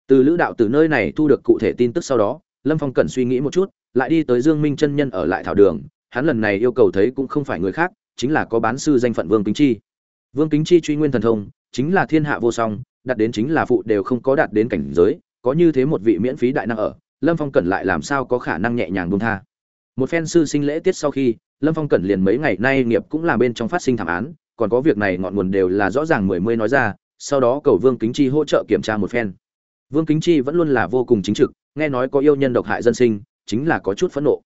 Speaker 1: Từ lữ đạo tử nơi này thu được cụ thể tin tức sau đó, lâm phong cẩn suy nghĩ một chút, lại đi tới dương minh chân nhân ở lại thảo đường. Hắn lần này yêu cầu thấy cũng không phải người khác, chính là có bán sư danh phận vương kính chi. Vương kính chi truy nguyên thần thông, chính là thiên hạ vô song, đạt đến chính là phụ đều không có đạt đến cảnh giới, có như thế một vị miễn phí đại năng ở, lâm phong cẩn lại làm sao có khả năng nhẹ nhàng buông tha. Một phen sư sinh lễ tiết sau khi lâm phong cẩn liền mấy ngày nay nghiệp cũng là bên trong phát sinh thảm án, còn có việc này ngọn nguồn đều là rõ ràng mười mươi nói ra, sau đó cầu vương kính chi hỗ trợ kiểm tra một phen. Vương kính chi vẫn luôn là vô cùng chính trực, nghe nói có yêu nhân độc hại dân sinh, chính là có chút phẫn nộ.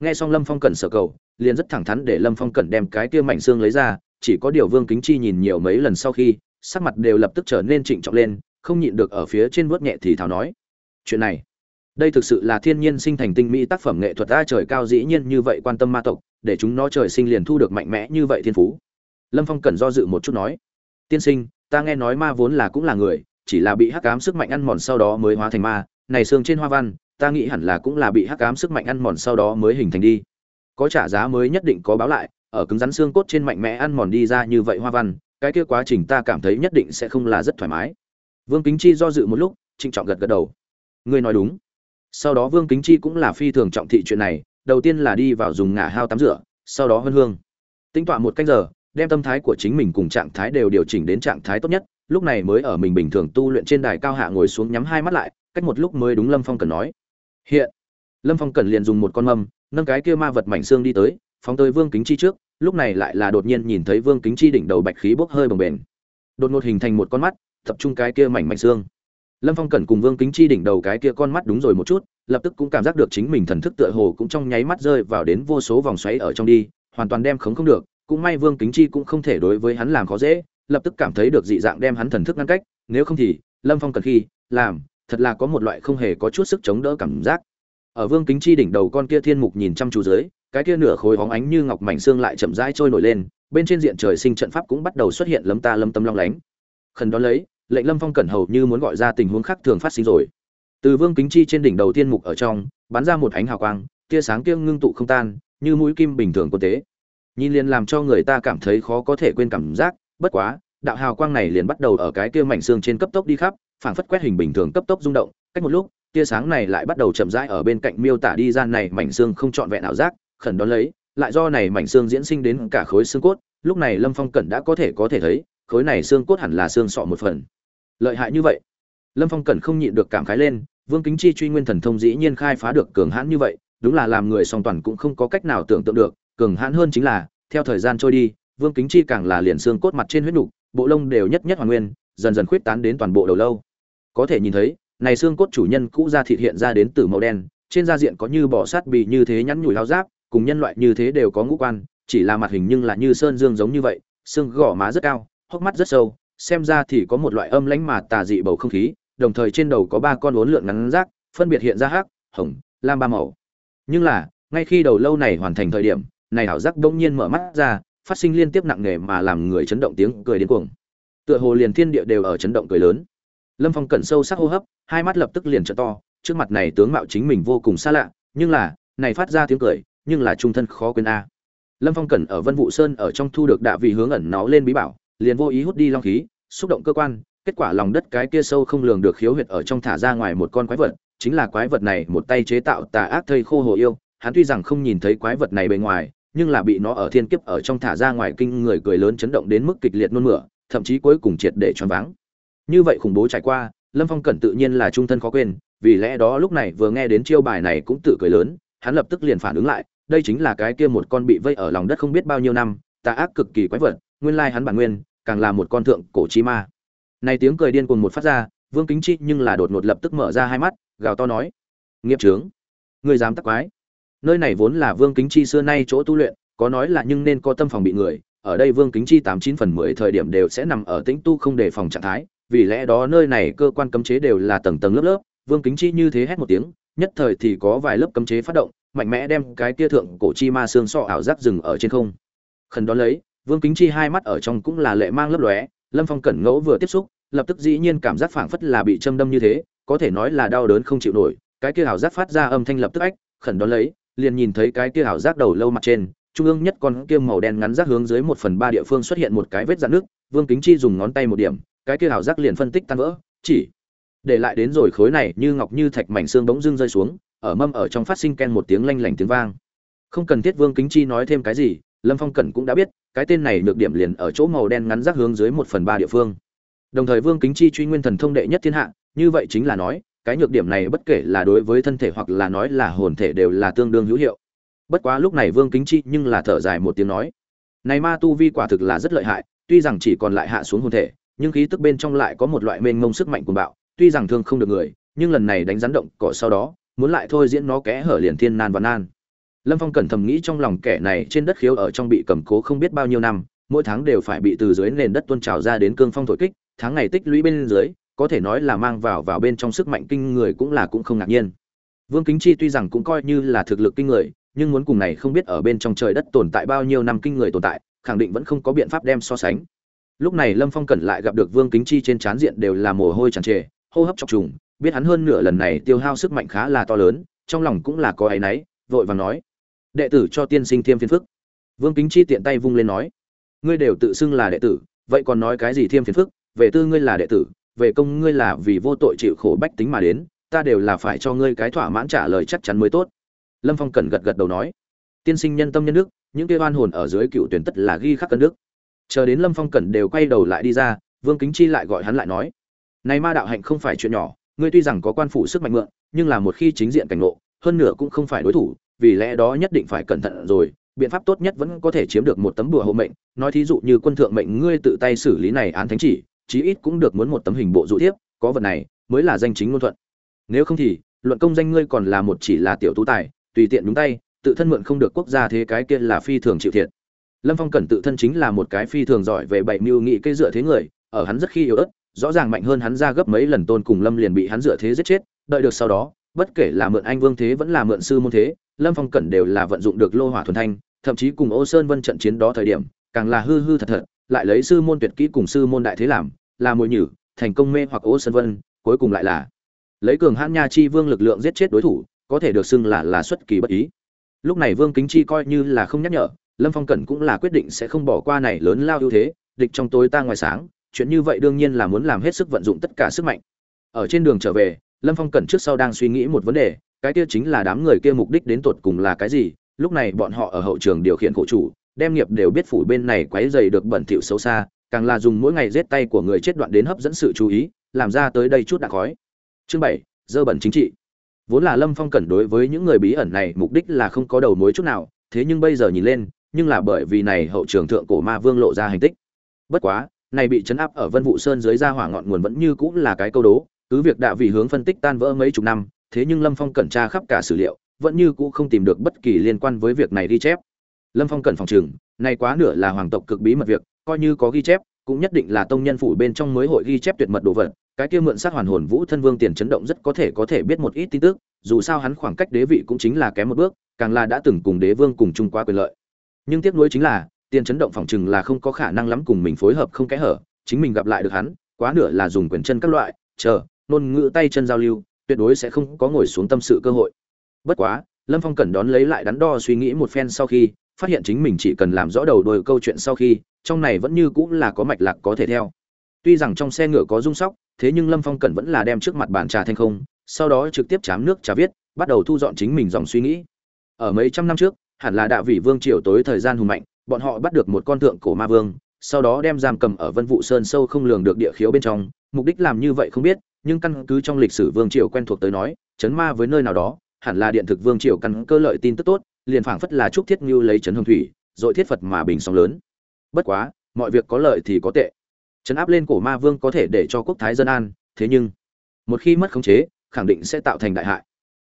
Speaker 1: Nghe xong lâm phong cẩn sở cầu, liền rất thẳng thắn để lâm phong cẩn đem cái kia mảnh xương lấy ra, chỉ có điều vương kính chi nhìn nhiều mấy lần sau khi, sắc mặt đều lập tức trở nên trịnh trọng lên, không nhịn được ở phía trên vớt nhẹ thì thào nói, chuyện này đây thực sự là thiên nhiên sinh thành tinh mỹ tác phẩm nghệ thuật a trời cao dĩ nhiên như vậy quan tâm ma tộc, để chúng nó trời sinh liền thu được mạnh mẽ như vậy thiên phú. Lâm phong cần do dự một chút nói, tiên sinh, ta nghe nói ma vốn là cũng là người, chỉ là bị hắc ám sức mạnh ăn mòn sau đó mới hóa thành ma. Này xương trên hoa văn, ta nghĩ hẳn là cũng là bị hắc ám sức mạnh ăn mòn sau đó mới hình thành đi. Có trả giá mới nhất định có báo lại, ở cứng rắn xương cốt trên mạnh mẽ ăn mòn đi ra như vậy hoa văn, cái kia quá trình ta cảm thấy nhất định sẽ không là rất thoải mái. Vương kính chi do dự một lúc, trịnh trọng gật gật đầu. Ngươi nói đúng sau đó vương kính chi cũng là phi thường trọng thị chuyện này, đầu tiên là đi vào dùng ngả hao tắm rửa, sau đó hơn hương. Tính tọa một canh giờ, đem tâm thái của chính mình cùng trạng thái đều điều chỉnh đến trạng thái tốt nhất, lúc này mới ở mình bình thường tu luyện trên đài cao hạ ngồi xuống nhắm hai mắt lại, cách một lúc mới đúng lâm phong cần nói. Hiện, lâm phong cần liền dùng một con mâm, nâng cái kia ma vật mảnh xương đi tới, phóng tới vương kính chi trước, lúc này lại là đột nhiên nhìn thấy vương kính chi đỉnh đầu bạch khí bốc hơi bồng bềnh. Đột ngột hình thành một con mắt, tập trung cái kia mảnh mảnh xương lâm phong cẩn cùng vương kính chi đỉnh đầu cái kia con mắt đúng rồi một chút, lập tức cũng cảm giác được chính mình thần thức tựa hồ cũng trong nháy mắt rơi vào đến vô số vòng xoáy ở trong đi, hoàn toàn đem khống không được, cũng may vương kính chi cũng không thể đối với hắn làm khó dễ, lập tức cảm thấy được dị dạng đem hắn thần thức ngăn cách, nếu không thì, lâm phong cần khi, làm, thật là có một loại không hề có chút sức chống đỡ cảm giác. Ở vương kính chi đỉnh đầu con kia thiên mục nhìn chăm chú dưới, cái kia nửa khối hóng ánh như ngọc mảnh xương lại chậm rãi trôi nổi lên, bên trên diện trời sinh trận pháp cũng bắt đầu xuất hiện lấm ta lâm tâm long lánh. Khẩn đó lấy lệnh lâm phong cẩn hầu như muốn gọi ra tình huống khác thường phát sinh rồi. Từ vương kính chi trên đỉnh đầu tiên mục ở trong, bắn ra một ánh hào quang, tia sáng kia ngưng tụ không tan, như mũi kim bình thường quân tế. Nhìn liền làm cho người ta cảm thấy khó có thể quên cảm giác, bất quá, đạo hào quang này liền bắt đầu ở cái kia mảnh xương trên cấp tốc đi khắp, phảng phất quét hình bình thường cấp tốc rung động. Cách một lúc, tia sáng này lại bắt đầu chậm rãi ở bên cạnh miêu tả đi gian này mảnh xương không trọn vẹn ảo giác, khẩn đón lấy, lại do này mảnh xương diễn sinh đến cả khối xương cốt. Lúc này lâm phong cẩn đã có thể có thể thấy, khối này xương cốt hẳn là xương sọ một phần lợi hại như vậy. Lâm phong cẩn không nhịn được cảm khái lên, vương kính chi truy nguyên thần thông dĩ nhiên khai phá được cường hãn như vậy, đúng là làm người song toàn cũng không có cách nào tưởng tượng được, cường hãn hơn chính là, theo thời gian trôi đi, vương kính chi càng là liền xương cốt mặt trên huyết nục, bộ lông đều nhất nhất hoàn nguyên, dần dần khuyết tán đến toàn bộ đầu lâu. Có thể nhìn thấy, này xương cốt chủ nhân cũ da thịt hiện ra đến từ màu đen, trên da diện có như bỏ sát bị như thế nhắn nhủi lao giáp, cùng nhân loại như thế đều có ngũ quan, chỉ là mặt hình nhưng là như sơn dương giống như vậy, xương gò má rất cao, hốc mắt rất sâu xem ra thì có một loại âm lãnh mà tà dị bầu không khí, đồng thời trên đầu có ba con uốn lượn ngắn rác, phân biệt hiện ra hắc, hồng, lam ba màu. Nhưng là, ngay khi đầu lâu này hoàn thành thời điểm, này ảo giác bỗng nhiên mở mắt ra, phát sinh liên tiếp nặng nề mà làm người chấn động tiếng cười điên cuồng. Tựa hồ liền thiên địa đều ở chấn động cười lớn. Lâm phong cẩn sâu sắc hô hấp, hai mắt lập tức liền trợ to, trước mặt này tướng mạo chính mình vô cùng xa lạ, nhưng là, này phát ra tiếng cười, nhưng là trung thân khó quên a. Lâm phong cẩn ở vân vũ sơn ở trong thu được đạ vị hướng ẩn nó lên bí bảo liền vô ý hút đi long khí, xúc động cơ quan, kết quả lòng đất cái kia sâu không lường được khiếu huyệt ở trong thả ra ngoài một con quái vật, chính là quái vật này một tay chế tạo tà ác thây khô hồ yêu, hắn tuy rằng không nhìn thấy quái vật này bề ngoài, nhưng là bị nó ở thiên kiếp ở trong thả ra ngoài kinh người cười lớn chấn động đến mức kịch liệt nôn mửa, thậm chí cuối cùng triệt để choáng váng. Như vậy khủng bố trải qua, lâm phong cẩn tự nhiên là trung thân khó quên, vì lẽ đó lúc này vừa nghe đến chiêu bài này cũng tự cười lớn, hắn lập tức liền phản ứng lại, đây chính là cái kia một con bị vây ở lòng đất không biết bao nhiêu năm, tà ác cực kỳ quái vật, nguyên lai hắn bản nguyên càng là một con thượng cổ chi ma. Này tiếng cười điên cuồng một phát ra, vương kính chi nhưng là đột ngột lập tức mở ra hai mắt, gào to nói, nghiệp trướng người dám tắc quái. Nơi này vốn là vương kính chi xưa nay chỗ tu luyện, có nói là nhưng nên có tâm phòng bị người, ở đây vương kính chi tám chín phần mười thời điểm đều sẽ nằm ở tĩnh tu không đề phòng trạng thái, vì lẽ đó nơi này cơ quan cấm chế đều là tầng tầng lớp lớp. Vương kính chi như thế hét một tiếng, nhất thời thì có vài lớp cấm chế phát động, mạnh mẽ đem cái kia thượng cổ chi ma xương sọ ảo giác rừng ở trên không. Khẩn đó lấy vương kính chi hai mắt ở trong cũng là lệ mang lấp lóe, lâm phong cẩn ngẫu vừa tiếp xúc, lập tức dĩ nhiên cảm giác phảng phất là bị châm đâm như thế, có thể nói là đau đớn không chịu nổi, cái kia hào giác phát ra âm thanh lập tức ách, khẩn đó lấy, liền nhìn thấy cái kia hào giác đầu lâu mặt trên, trung ương nhất con kia màu đen ngắn rác hướng dưới một phần ba địa phương xuất hiện một cái vết rạn nước, vương kính chi dùng ngón tay một điểm, cái kia hào giác liền phân tích tan vỡ, chỉ để lại đến rồi khối này như ngọc như thạch mảnh xương bỗng dưng rơi xuống, ở mâm ở trong phát sinh ken một tiếng lanh lảnh tiếng vang. Không cần thiết vương kính chi nói thêm cái gì, lâm phong cẩn cũng đã biết cái tên này được điểm liền ở chỗ màu đen ngắn rác hướng dưới một phần ba địa phương. Đồng thời vương kính chi truy nguyên thần thông đệ nhất thiên hạ, như vậy chính là nói, cái nhược điểm này bất kể là đối với thân thể hoặc là nói là hồn thể đều là tương đương hữu hiệu. Bất quá lúc này vương kính chi nhưng là thở dài một tiếng nói, này ma tu vi quả thực là rất lợi hại, tuy rằng chỉ còn lại hạ xuống hồn thể, nhưng khí tức bên trong lại có một loại mênh mông sức mạnh cuồng bạo, tuy rằng thương không được người, nhưng lần này đánh rắn động cỏ sau đó, muốn lại thôi diễn nó kẽ hở liền thiên nan và nan lâm phong cẩn thầm nghĩ trong lòng kẻ này trên đất khiếu ở trong bị cầm cố không biết bao nhiêu năm, mỗi tháng đều phải bị từ dưới nền đất tuôn trào ra đến cương phong thổi kích, tháng ngày tích lũy bên dưới, có thể nói là mang vào vào bên trong sức mạnh kinh người cũng là cũng không ngạc nhiên. Vương kính chi tuy rằng cũng coi như là thực lực kinh người, nhưng muốn cùng này không biết ở bên trong trời đất tồn tại bao nhiêu năm kinh người tồn tại, khẳng định vẫn không có biện pháp đem so sánh. Lúc này lâm phong cẩn lại gặp được vương kính chi trên trán diện đều là mồ hôi tràn trề, hô hấp chọc trùng, biết hắn hơn nửa lần này tiêu hao sức mạnh khá là to lớn, trong lòng cũng là có áy náy, vội vàng nói đệ tử cho tiên sinh thiêm phiên phức. Vương kính chi tiện tay vung lên nói, ngươi đều tự xưng là đệ tử, vậy còn nói cái gì thiêm phiền phức? Về tư ngươi là đệ tử, về công ngươi là vì vô tội chịu khổ bách tính mà đến, ta đều là phải cho ngươi cái thỏa mãn trả lời chắc chắn mới tốt. Lâm phong cần gật gật đầu nói, tiên sinh nhân tâm nhân đức, những cái oan hồn ở dưới cựu tuyển tất là ghi khắc cân đức. Chờ đến lâm phong cẩn đều quay đầu lại đi ra, vương kính chi lại gọi hắn lại nói, này ma đạo hạnh không phải chuyện nhỏ, ngươi tuy rằng có quan phủ sức mạnh mượn, nhưng là một khi chính diện cảnh ngộ, hơn nửa cũng không phải đối thủ vì lẽ đó nhất định phải cẩn thận rồi, biện pháp tốt nhất vẫn có thể chiếm được một tấm bùa hộ mệnh. Nói thí dụ như quân thượng mệnh ngươi tự tay xử lý này án thánh chỉ, chí ít cũng được muốn một tấm hình bộ dụ thiếp, có vật này mới là danh chính ngôn thuận. Nếu không thì, luận công danh ngươi còn là một chỉ là tiểu tú tài, tùy tiện đúng tay, tự thân mượn không được quốc gia thế cái kia là phi thường chịu thiệt. Lâm phong cẩn tự thân chính là một cái phi thường giỏi về bảy mưu nghị cây dựa thế người, ở hắn rất khi yếu ớt, rõ ràng mạnh hơn hắn ra gấp mấy lần tôn cùng lâm liền bị hắn dựa thế giết chết, đợi được sau đó bất kể là mượn anh vương thế vẫn là mượn sư môn thế, lâm phong cẩn đều là vận dụng được lô hỏa thuần thanh, thậm chí cùng ô sơn vân trận chiến đó thời điểm, càng là hư hư thật thật, lại lấy sư môn tuyệt kỹ cùng sư môn đại thế làm, là mồi nhử, thành công mê hoặc ô sơn vân, cuối cùng lại là lấy cường hãn nha chi vương lực lượng giết chết đối thủ, có thể được xưng là là xuất kỳ bất ý. Lúc này vương kính chi coi như là không nhắc nhở, lâm phong cẩn cũng là quyết định sẽ không bỏ qua này lớn lao ưu thế, địch trong tối ta ngoài sáng, chuyện như vậy đương nhiên là muốn làm hết sức vận dụng tất cả sức mạnh. Ở trên đường trở về lâm phong cẩn trước sau đang suy nghĩ một vấn đề, cái kia chính là đám người kia mục đích đến tột cùng là cái gì, lúc này bọn họ ở hậu trường điều khiển khổ chủ, đem nghiệp đều biết phủ bên này quấy dày được bẩn thỉu xấu xa, càng là dùng mỗi ngày giết tay của người chết đoạn đến hấp dẫn sự chú ý, làm ra tới đây chút đã khói. Chương bảy, dơ bẩn chính trị. Vốn là lâm phong cẩn đối với những người bí ẩn này mục đích là không có đầu mối chút nào, thế nhưng bây giờ nhìn lên, nhưng là bởi vì này hậu trường thượng cổ ma vương lộ ra hành tích. Bất quá, này bị chấn áp ở vân vụ sơn dưới ra hỏa ngọn nguồn vẫn như cũng là cái câu đố cứ việc đạ vị hướng phân tích tan vỡ mấy chục năm, thế nhưng lâm phong cẩn tra khắp cả sử liệu, vẫn như cũ không tìm được bất kỳ liên quan với việc này ghi chép. Lâm phong cẩn phòng trừng này quá nửa là hoàng tộc cực bí mật việc, coi như có ghi chép, cũng nhất định là tông nhân phủ bên trong mới hội ghi chép tuyệt mật đồ vật. Cái kia mượn sát hoàn hồn vũ thân vương tiền chấn động rất có thể có thể biết một ít tin tức, dù sao hắn khoảng cách đế vị cũng chính là kém một bước, càng là đã từng cùng đế vương cùng chung qua quyền lợi. Nhưng tiếc nuối chính là, tiền chấn động phòng chừng là không có khả năng lắm cùng mình phối hợp không kẽ hở, chính mình gặp lại được hắn, quá nửa là dùng quyền chân các loại, chờ ngôn ngữ tay chân giao lưu, tuyệt đối sẽ không có ngồi xuống tâm sự cơ hội. Bất quá, lâm phong cần đón lấy lại đắn đo suy nghĩ một phen sau khi, phát hiện chính mình chỉ cần làm rõ đầu đuôi câu chuyện sau khi, trong này vẫn như cũng là có mạch lạc có thể theo. Tuy rằng trong xe ngựa có rung sóc, thế nhưng lâm phong cần vẫn là đem trước mặt bàn trà thanh không, sau đó trực tiếp chám nước trà viết, bắt đầu thu dọn chính mình dòng suy nghĩ. Ở mấy trăm năm trước, hẳn là đạo vị vương triều tối thời gian hùng mạnh, bọn họ bắt được một con thượng cổ ma vương, sau đó đem giam cầm ở vân vụ sơn sâu không lường được địa khiếu bên trong, mục đích làm như vậy không biết nhưng căn cứ trong lịch sử vương triều quen thuộc tới nói, chấn ma với nơi nào đó, hẳn là điện thực vương triều căn cơ lợi tin tức tốt, liền phảng phất là trúc thiết như lấy chấn hồng thủy dội thiết phật mà bình sóng lớn. Bất quá, mọi việc có lợi thì có tệ. Chấn áp lên cổ ma vương có thể để cho quốc thái dân an, thế nhưng, một khi mất khống chế, khẳng định sẽ tạo thành đại hại.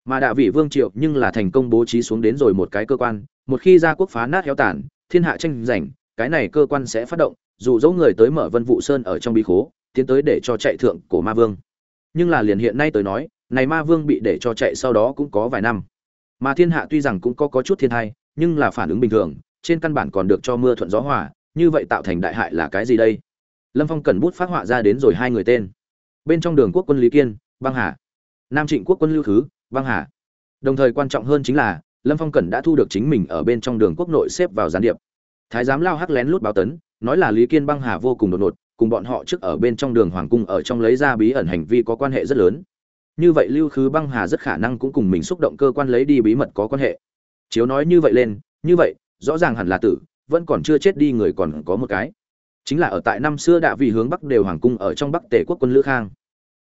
Speaker 1: Mà đạo vị vương triệu nhưng là thành công bố trí xuống đến rồi một cái cơ quan, một khi ra quốc phá nát héo tàn, thiên hạ tranh giành, cái này cơ quan sẽ phát động, dù dẫu người tới mở vân vụ sơn ở trong bí khố, tiến tới để cho chạy thượng cổ ma vương nhưng là liền hiện nay tới nói, này ma vương bị để cho chạy sau đó cũng có vài năm. Mà thiên hạ tuy rằng cũng có có chút thiên hai nhưng là phản ứng bình thường, trên căn bản còn được cho mưa thuận gió hòa, như vậy tạo thành đại hại là cái gì đây? Lâm phong cần bút phát họa ra đến rồi hai người tên. Bên trong đường quốc quân lý kiên, băng hà. Nam trịnh quốc quân lưu thứ, băng hà. Đồng thời quan trọng hơn chính là, lâm phong cần đã thu được chính mình ở bên trong đường quốc nội xếp vào gián điệp. Thái giám lao hắc lén lút báo tấn, nói là lý kiên băng hà vô cùng đột ngột cùng bọn họ trước ở bên trong đường hoàng cung ở trong lấy ra bí ẩn hành vi có quan hệ rất lớn. Như vậy lưu khứ băng hà rất khả năng cũng cùng mình xúc động cơ quan lấy đi bí mật có quan hệ. Chiếu nói như vậy lên, như vậy, rõ ràng hẳn là tử, vẫn còn chưa chết đi người còn có một cái. Chính là ở tại năm xưa đã vì hướng bắc đều hoàng cung ở trong bắc tể quốc quân lữ khang.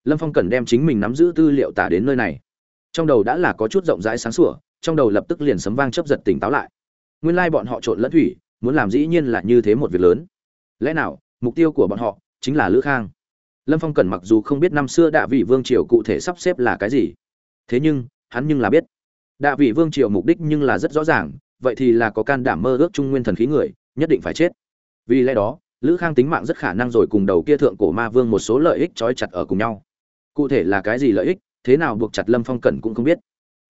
Speaker 1: Lâm phong cần đem chính mình nắm giữ tư liệu tả đến nơi này. Trong đầu đã là có chút rộng rãi sáng sủa, trong đầu lập tức liền sấm vang chấp giật tỉnh táo lại. Nguyên lai bọn họ trộn lẫn thủy, muốn làm dĩ nhiên là như thế một việc lớn. Lẽ nào mục tiêu của bọn họ chính là lữ khang. Lâm phong cần mặc dù không biết năm xưa đạ vị vương triều cụ thể sắp xếp là cái gì, thế nhưng hắn nhưng là biết. Đạ vị vương triều mục đích nhưng là rất rõ ràng, vậy thì là có can đảm mơ ước trung nguyên thần khí người, nhất định phải chết. Vì lẽ đó, lữ khang tính mạng rất khả năng rồi cùng đầu kia thượng cổ ma vương một số lợi ích trói chặt ở cùng nhau. Cụ thể là cái gì lợi ích, thế nào buộc chặt lâm phong cẩn cũng không biết.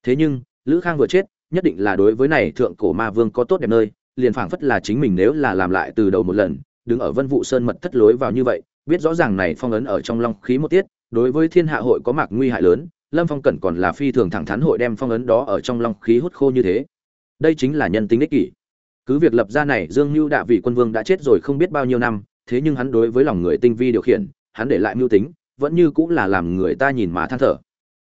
Speaker 1: Thế nhưng, lữ khang vừa chết, nhất định là đối với này thượng cổ ma vương có tốt đẹp nơi, liền phảng phất là chính mình nếu là làm lại từ đầu một lần đứng ở vân vũ sơn mật thất lối vào như vậy, biết rõ ràng này phong ấn ở trong long khí một tiết, đối với thiên hạ hội có mạc nguy hại lớn, lâm phong cẩn còn là phi thường thẳng thắn hội đem phong ấn đó ở trong long khí hút khô như thế. Đây chính là nhân tính ích kỷ. Cứ việc lập ra này, dương Nưu đạ vị quân vương đã chết rồi không biết bao nhiêu năm, thế nhưng hắn đối với lòng người tinh vi điều khiển, hắn để lại mưu tính, vẫn như cũng là làm người ta nhìn mà than thở.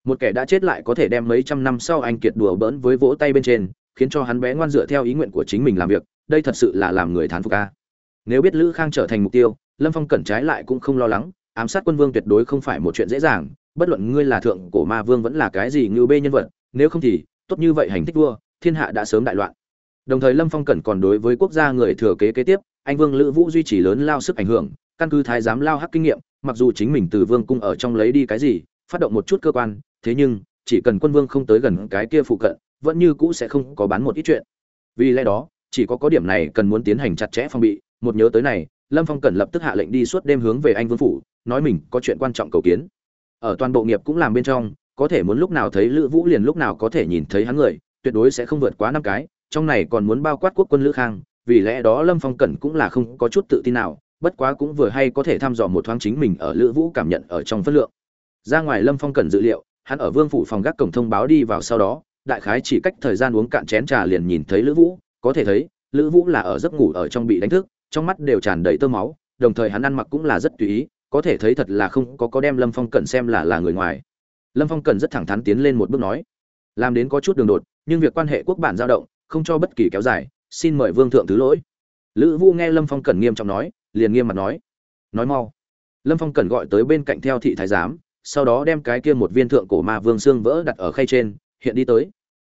Speaker 1: Một kẻ đã chết lại có thể đem mấy trăm năm sau anh kiệt đùa bỡn với vỗ tay bên trên, khiến cho hắn bé ngoan dựa theo ý nguyện của chính mình làm việc, đây thật sự là làm người thán phục a nếu biết lữ khang trở thành mục tiêu, lâm phong cẩn trái lại cũng không lo lắng, ám sát quân vương tuyệt đối không phải một chuyện dễ dàng, bất luận ngươi là thượng cổ ma vương vẫn là cái gì ngưu bê nhân vật, nếu không thì, tốt như vậy hành tích vua, thiên hạ đã sớm đại loạn. Đồng thời lâm phong cẩn còn đối với quốc gia người thừa kế kế tiếp, anh vương lữ vũ duy trì lớn lao sức ảnh hưởng, căn cứ thái giám lao hắc kinh nghiệm, mặc dù chính mình từ vương cung ở trong lấy đi cái gì, phát động một chút cơ quan, thế nhưng, chỉ cần quân vương không tới gần cái kia phụ cận, vẫn như cũ sẽ không có bán một ít chuyện. Vì lẽ đó, chỉ có có điểm này cần muốn tiến hành chặt chẽ phòng bị một nhớ tới này, lâm phong cần lập tức hạ lệnh đi suốt đêm hướng về anh vương phủ, nói mình có chuyện quan trọng cầu kiến. Ở toàn bộ nghiệp cũng làm bên trong, có thể muốn lúc nào thấy lữ vũ liền lúc nào có thể nhìn thấy hắn người, tuyệt đối sẽ không vượt quá năm cái, trong này còn muốn bao quát quốc quân lữ khang, vì lẽ đó lâm phong cẩn cũng là không có chút tự tin nào, bất quá cũng vừa hay có thể thăm dò một thoáng chính mình ở lữ vũ cảm nhận ở trong phất lượng. Ra ngoài lâm phong cẩn dự liệu, hắn ở vương phủ phòng gác cổng thông báo đi vào sau đó, đại khái chỉ cách thời gian uống cạn chén trà liền nhìn thấy lữ vũ, có thể thấy, lữ vũ là ở giấc ngủ ở trong bị đánh thức trong mắt đều tràn đầy tơ máu, đồng thời hắn ăn mặc cũng là rất tùy ý, có thể thấy thật là không có có đem lâm phong cẩn xem là là người ngoài. Lâm phong cẩn rất thẳng thắn tiến lên một bước nói, làm đến có chút đường đột, nhưng việc quan hệ quốc bản dao động, không cho bất kỳ kéo dài, xin mời vương thượng thứ lỗi. Lữ vũ nghe lâm phong cẩn nghiêm trọng nói, liền nghiêm mặt nói nói mau. Lâm phong cẩn gọi tới bên cạnh theo thị thái giám, sau đó đem cái kia một viên thượng cổ ma vương xương vỡ đặt ở khay trên, hiện đi tới.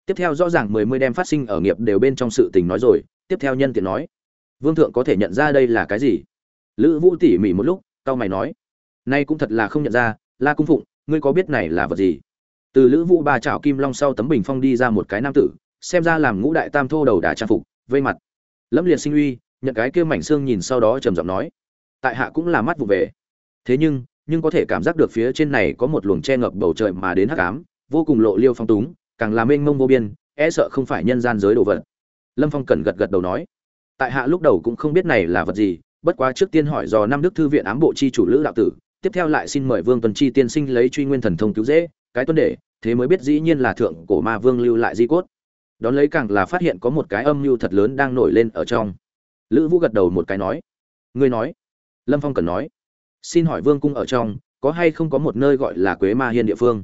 Speaker 1: Tiếp theo rõ ràng mười mươi đem phát sinh ở nghiệp đều bên trong sự tình nói rồi, tiếp theo nhân tiện nói vương thượng có thể nhận ra đây là cái gì? Lữ vũ tỉ mỉ một lúc tao mày nói, nay cũng thật là không nhận ra, la cung phụng, ngươi có biết này là vật gì? Từ lữ vũ ba chảo kim long sau tấm bình phong đi ra một cái nam tử, xem ra làm ngũ đại tam thô đầu đà trang phục, vây mặt. Lẫm liệt sinh uy, nhận cái kia mảnh xương nhìn sau đó trầm giọng nói, tại hạ cũng là mắt vụ về. Thế nhưng nhưng có thể cảm giác được phía trên này có một luồng che ngập bầu trời mà đến hắc ám, vô cùng lộ liêu phong túng, càng làm mênh mông vô biên e sợ không phải nhân gian giới đồ vật. Lâm phong cần gật gật đầu nói tại hạ lúc đầu cũng không biết này là vật gì, bất quá trước tiên hỏi do năm đức thư viện ám bộ chi chủ lữ đạo tử, tiếp theo lại xin mời vương tuần chi tiên sinh lấy truy nguyên thần thông cứu dễ, cái tuân để, thế mới biết dĩ nhiên là thượng cổ ma vương lưu lại di cốt. Đón lấy càng là phát hiện có một cái âm mưu thật lớn đang nổi lên ở trong. Lữ vũ gật đầu một cái nói, ngươi nói. Lâm phong cần nói, xin hỏi vương cung ở trong, có hay không có một nơi gọi là quế ma hiên địa phương?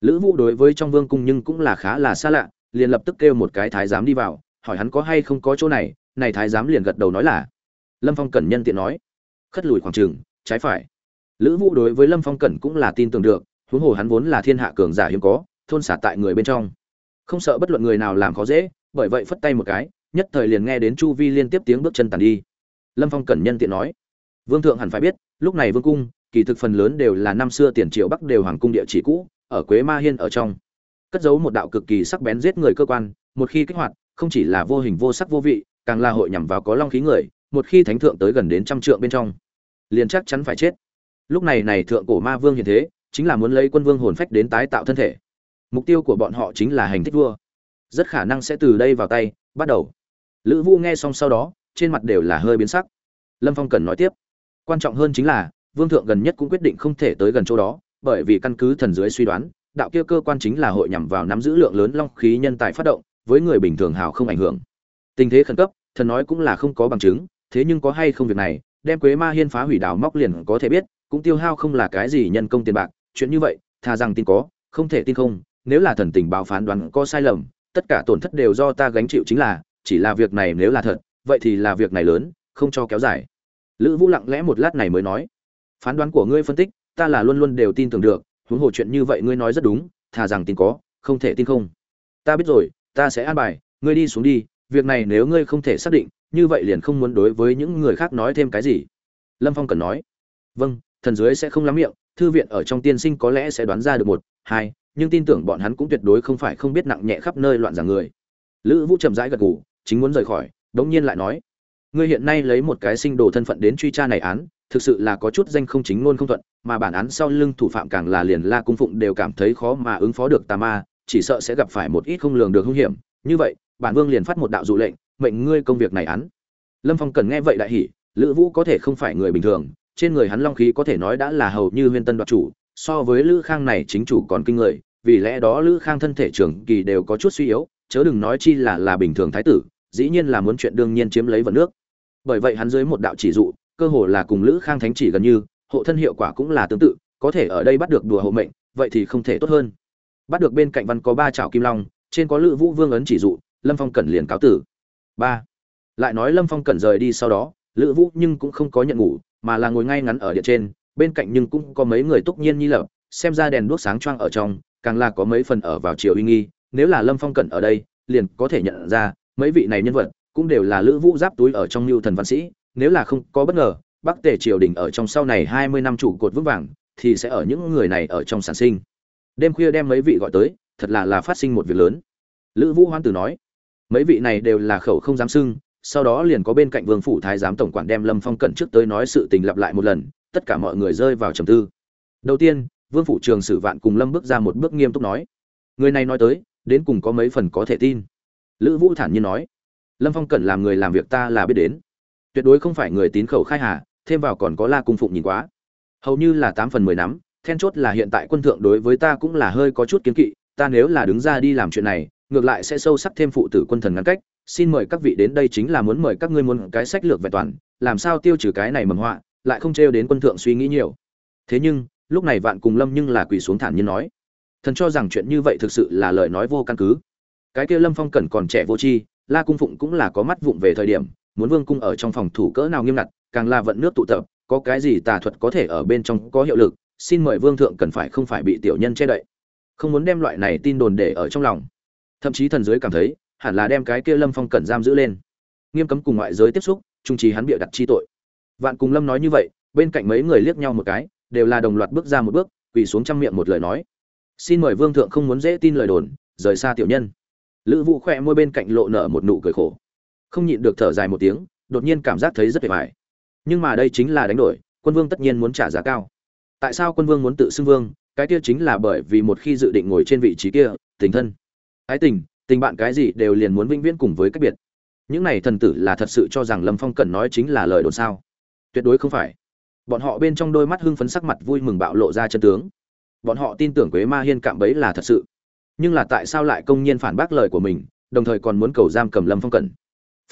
Speaker 1: Lữ vũ đối với trong vương cung nhưng cũng là khá là xa lạ, liền lập tức kêu một cái thái giám đi vào, hỏi hắn có hay không có chỗ này này thái giám liền gật đầu nói là. Lâm phong cẩn nhân tiện nói. Khất lùi khoảng trường trái phải. Lữ vũ đối với lâm phong cẩn cũng là tin tưởng được, huống hồ hắn vốn là thiên hạ cường giả hiếm có, thôn xả tại người bên trong. Không sợ bất luận người nào làm khó dễ, bởi vậy phất tay một cái, nhất thời liền nghe đến chu vi liên tiếp tiếng bước chân tàn đi. Lâm phong cẩn nhân tiện nói. Vương thượng hẳn phải biết, lúc này vương cung, kỳ thực phần lớn đều là năm xưa tiền triệu bắc đều hoàng cung địa chỉ cũ, ở quế ma hiên ở trong. Cất giấu một đạo cực kỳ sắc bén giết người cơ quan, một khi kích hoạt, không chỉ là vô hình vô sắc vô vị càng là hội nhằm vào có long khí người, một khi thánh thượng tới gần đến trăm trượng bên trong, liền chắc chắn phải chết. Lúc này này thượng cổ ma vương hiện thế, chính là muốn lấy quân vương hồn phách đến tái tạo thân thể. Mục tiêu của bọn họ chính là hành thích vua. Rất khả năng sẽ từ đây vào tay, bắt đầu. Lữ vũ nghe xong sau đó, trên mặt đều là hơi biến sắc. Lâm phong cần nói tiếp. Quan trọng hơn chính là, vương thượng gần nhất cũng quyết định không thể tới gần chỗ đó, bởi vì căn cứ thần dưới suy đoán, đạo kia cơ quan chính là hội nhằm vào nắm giữ lượng lớn long khí nhân tài phát động, với người bình thường hào không ảnh hưởng tình thế khẩn cấp, thần nói cũng là không có bằng chứng, thế nhưng có hay không việc này, đem quế ma hiên phá hủy đào móc liền có thể biết, cũng tiêu hao không là cái gì nhân công tiền bạc, chuyện như vậy thà rằng tin có, không thể tin không, nếu là thần tình báo phán đoán có sai lầm, tất cả tổn thất đều do ta gánh chịu chính là, chỉ là việc này nếu là thật, vậy thì là việc này lớn, không cho kéo dài. Lữ vũ lặng lẽ một lát này mới nói, phán đoán của ngươi phân tích, ta là luôn luôn đều tin tưởng được, huống hồ chuyện như vậy ngươi nói rất đúng thà rằng tin có, không thể tin không. Ta biết rồi, ta sẽ an bài, ngươi đi xuống đi việc này nếu ngươi không thể xác định, như vậy liền không muốn đối với những người khác nói thêm cái gì. Lâm phong cần nói vâng thần dưới sẽ không lắm miệng, thư viện ở trong tiên sinh có lẽ sẽ đoán ra được một, hai, nhưng tin tưởng bọn hắn cũng tuyệt đối không phải không biết nặng nhẹ khắp nơi loạn giảng người. Lữ vũ chậm rãi gật gù, chính muốn rời khỏi, đống nhiên lại nói, ngươi hiện nay lấy một cái sinh đồ thân phận đến truy tra này án, thực sự là có chút danh không chính ngôn không thuận, mà bản án sau lưng thủ phạm càng là liền la cung phụng đều cảm thấy khó mà ứng phó được tà ma, chỉ sợ sẽ gặp phải một ít không lường được hung hiểm. Như vậy bản vương liền phát một đạo dụ lệnh, mệnh ngươi công việc này án. Lâm phong cần nghe vậy đại hỉ, lữ vũ có thể không phải người bình thường, trên người hắn long khí có thể nói đã là hầu như huyên tân đoạt chủ, so với lữ khang này chính chủ còn kinh người, vì lẽ đó lữ khang thân thể trưởng kỳ đều có chút suy yếu, chớ đừng nói chi là là bình thường thái tử, dĩ nhiên là muốn chuyện đương nhiên chiếm lấy vận nước. Bởi vậy hắn dưới một đạo chỉ dụ, cơ hồ là cùng lữ khang thánh chỉ gần như, hộ thân hiệu quả cũng là tương tự, có thể ở đây bắt được đùa hộ mệnh, vậy thì không thể tốt hơn. Bắt được bên cạnh văn có ba chảo kim long, trên có lữ vũ vương ấn chỉ dụ lâm phong cẩn liền cáo tử. Ba. Lại nói lâm phong cẩn rời đi sau đó, lữ vũ nhưng cũng không có nhận ngủ, mà là ngồi ngay ngắn ở điện trên, bên cạnh nhưng cũng có mấy người túc nhiên nhi lập, xem ra đèn đuốc sáng choang ở trong, càng là có mấy phần ở vào chiều uy nghi, nếu là lâm phong cẩn ở đây, liền có thể nhận ra, mấy vị này nhân vật cũng đều là lữ vũ giáp túi ở trong lưu thần văn sĩ, nếu là không có bất ngờ, bắc tề triều đình ở trong sau này hai mươi năm trụ cột vững vàng, thì sẽ ở những người này ở trong sản sinh. Đêm khuya đem mấy vị gọi tới, thật là là phát sinh một việc lớn. Lữ vũ hoan tử nói mấy vị này đều là khẩu không dám sưng sau đó liền có bên cạnh vương phủ thái giám tổng quản đem lâm phong cận trước tới nói sự tình lặp lại một lần, tất cả mọi người rơi vào trầm tư. Đầu tiên, vương phủ trường sử vạn cùng lâm bước ra một bước nghiêm túc nói, người này nói tới, đến cùng có mấy phần có thể tin? Lữ vũ thản nhiên nói, lâm phong cẩn làm người làm việc ta là biết đến. Tuyệt đối không phải người tín khẩu khai hà, thêm vào còn có la cung phụng nhìn quá. Hầu như là tám phần mười nắm then chốt là hiện tại quân thượng đối với ta cũng là hơi có chút kiến kỵ, ta nếu là đứng ra đi làm chuyện này ngược lại sẽ sâu sắc thêm phụ tử quân thần ngăn cách. Xin mời các vị đến đây chính là muốn mời các ngươi muốn cái sách lược vẹn toàn, làm sao tiêu trừ cái này mầm họa, lại không trêu đến quân thượng suy nghĩ nhiều. Thế nhưng, lúc này vạn cùng lâm nhưng là quỳ xuống thản nhiên nói, thần cho rằng chuyện như vậy thực sự là lời nói vô căn cứ. Cái kia lâm phong cẩn còn trẻ vô tri, la cung phụng cũng là có mắt vụng về thời điểm, muốn vương cung ở trong phòng thủ cỡ nào nghiêm ngặt, càng là vận nước tụ tập, có cái gì tà thuật có thể ở bên trong có hiệu lực, xin mời vương thượng cần phải không phải bị tiểu nhân che đậy. Không muốn đem loại này tin đồn để ở trong lòng thậm chí thần giới cảm thấy, hẳn là đem cái kia lâm phong cẩn giam giữ lên. Nghiêm cấm cùng ngoại giới tiếp xúc, trung trì hắn bịa đặt chi tội. Vạn cùng lâm nói như vậy, bên cạnh mấy người liếc nhau một cái, đều là đồng loạt bước ra một bước, quỳ xuống trăm miệng một lời nói. Xin mời vương thượng không muốn dễ tin lời đồn, rời xa tiểu nhân. Lữ vũ khỏe môi bên cạnh lộ nở một nụ cười khổ. Không nhịn được thở dài một tiếng, đột nhiên cảm giác thấy rất vẻ vải nhưng mà đây chính là đánh đổi, quân vương tất nhiên muốn trả giá cao. Tại sao quân vương muốn tự xưng vương? Cái kia chính là bởi vì một khi dự định ngồi trên vị trí kia, tình thân ái tình tình bạn cái gì đều liền muốn vĩnh viễn cùng với cách biệt. Những này thần tử là thật sự cho rằng lâm phong cần nói chính là lời đồn sao? Tuyệt đối không phải. Bọn họ bên trong đôi mắt hưng phấn sắc mặt vui mừng bạo lộ ra chân tướng. Bọn họ tin tưởng quế ma hiên cạm bấy là thật sự. Nhưng là tại sao lại công nhiên phản bác lời của mình, đồng thời còn muốn cầu giam cầm lâm phong cần?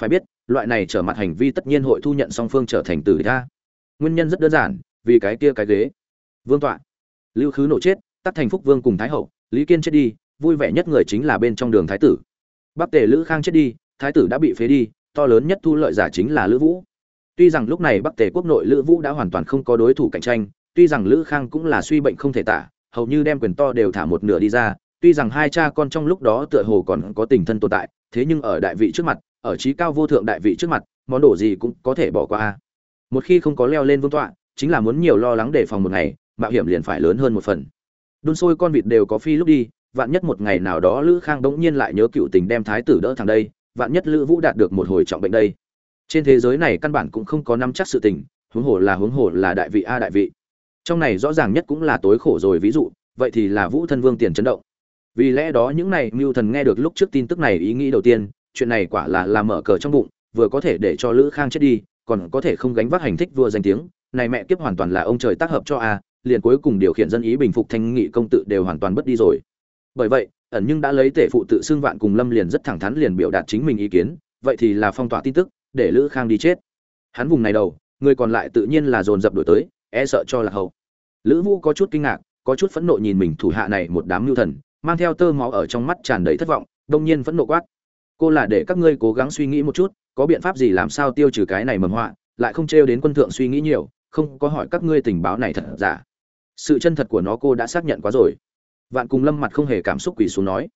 Speaker 1: Phải biết, loại này trở mặt hành vi tất nhiên hội thu nhận song phương trở thành tử ra nguyên nhân rất đơn giản, vì cái kia cái ghế. Vương tọa. Lưu khứ nổ chết tắt thành phúc vương cùng thái hậu, lý kiên chết đi vui vẻ nhất người chính là bên trong đường thái tử. Bắc tề lữ khang chết đi, thái tử đã bị phế đi, to lớn nhất thu lợi giả chính là lữ vũ. Tuy rằng lúc này bắc tề quốc nội lữ vũ đã hoàn toàn không có đối thủ cạnh tranh, tuy rằng lữ khang cũng là suy bệnh không thể tả, hầu như đem quyền to đều thả một nửa đi ra, tuy rằng hai cha con trong lúc đó tựa hồ còn có tình thân tồn tại, thế nhưng ở đại vị trước mặt, ở trí cao vô thượng đại vị trước mặt, món đồ gì cũng có thể bỏ qua. Một khi không có leo lên vương tọa, chính là muốn nhiều lo lắng đề phòng một ngày, mạo hiểm liền phải lớn hơn một phần. Đun sôi con vịt đều có phi lúc đi vạn nhất một ngày nào đó lữ khang bỗng nhiên lại nhớ cựu tình đem thái tử đỡ thằng đây, vạn nhất lữ vũ đạt được một hồi trọng bệnh đây. Trên thế giới này căn bản cũng không có nắm chắc sự tình, huống hồ là huống hồ là đại vị a đại vị. Trong này rõ ràng nhất cũng là tối khổ rồi, ví dụ, vậy thì là vũ thân vương tiền chấn động. Vì lẽ đó những này mưu thần nghe được lúc trước tin tức này ý nghĩ đầu tiên, chuyện này quả là làm mở cờ trong bụng, vừa có thể để cho lữ khang chết đi, còn có thể không gánh vác hành thích vua danh tiếng, này mẹ kiếp hoàn toàn là ông trời tác hợp cho a, liền cuối cùng điều khiển dân ý bình phục thanh nghị công tự đều hoàn toàn bất đi rồi bởi vậy, ẩn nhưng đã lấy tể phụ tự xưng vạn cùng lâm liền rất thẳng thắn liền biểu đạt chính mình ý kiến, vậy thì là phong tỏa tin tức, để lữ khang đi chết. Hắn vùng này đầu, người còn lại tự nhiên là dồn dập đổi tới e sợ cho là hậu. Lữ vũ có chút kinh ngạc, có chút phẫn nộ nhìn mình thủ hạ này một đám mưu thần, mang theo tơ máu ở trong mắt tràn đầy thất vọng, đông nhiên phẫn nộ quát. Cô là để các ngươi cố gắng suy nghĩ một chút, có biện pháp gì làm sao tiêu trừ cái này mầm họa, lại không trêu đến quân thượng suy nghĩ nhiều, không có hỏi các ngươi tình báo này thật giả. Sự chân thật của nó cô đã xác nhận quá rồi vạn cùng lâm mặt không hề cảm xúc quỷ xuống nói,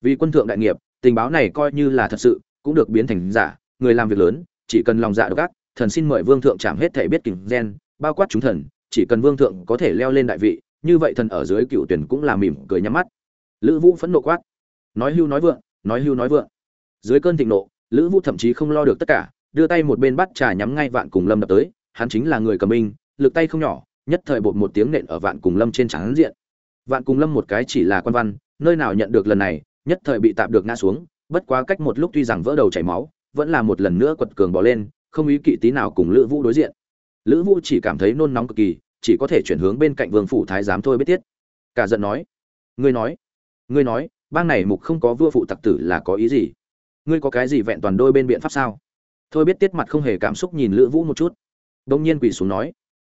Speaker 1: vì quân thượng đại nghiệp, tình báo này coi như là thật sự, cũng được biến thành giả, người làm việc lớn, chỉ cần lòng dạ độc ác, thần xin mời vương thượng chạm hết thể biết kình gen, bao quát chúng thần, chỉ cần vương thượng có thể leo lên đại vị, như vậy thần ở dưới cựu tuyển cũng là mỉm cười nhắm mắt. Lữ vũ phẫn nộ quát, nói hưu nói vượng, nói hưu nói vượng. Dưới cơn thịnh nộ, lữ vũ thậm chí không lo được tất cả, đưa tay một bên bắt trà nhắm ngay vạn cùng lâm đập tới, hắn chính là người cầm binh, lực tay không nhỏ, nhất thời bột một tiếng nện ở vạn cùng lâm trên trán diện vạn cùng lâm một cái chỉ là quan văn, nơi nào nhận được lần này, nhất thời bị tạm được ngã xuống, bất quá cách một lúc tuy rằng vỡ đầu chảy máu, vẫn là một lần nữa quật cường bỏ lên, không ý kỵ tí nào cùng lữ vũ đối diện. Lữ vũ chỉ cảm thấy nôn nóng cực kỳ, chỉ có thể chuyển hướng bên cạnh vương phủ thái giám thôi biết tiết. Cả giận nói, ngươi nói ngươi nói, bang này mục không có vua phụ tặc tử là có ý gì? Ngươi có cái gì vẹn toàn đôi bên biện pháp sao? Thôi biết tiết mặt không hề cảm xúc nhìn lữ vũ một chút. Đông nhiên quỳ xuống nói,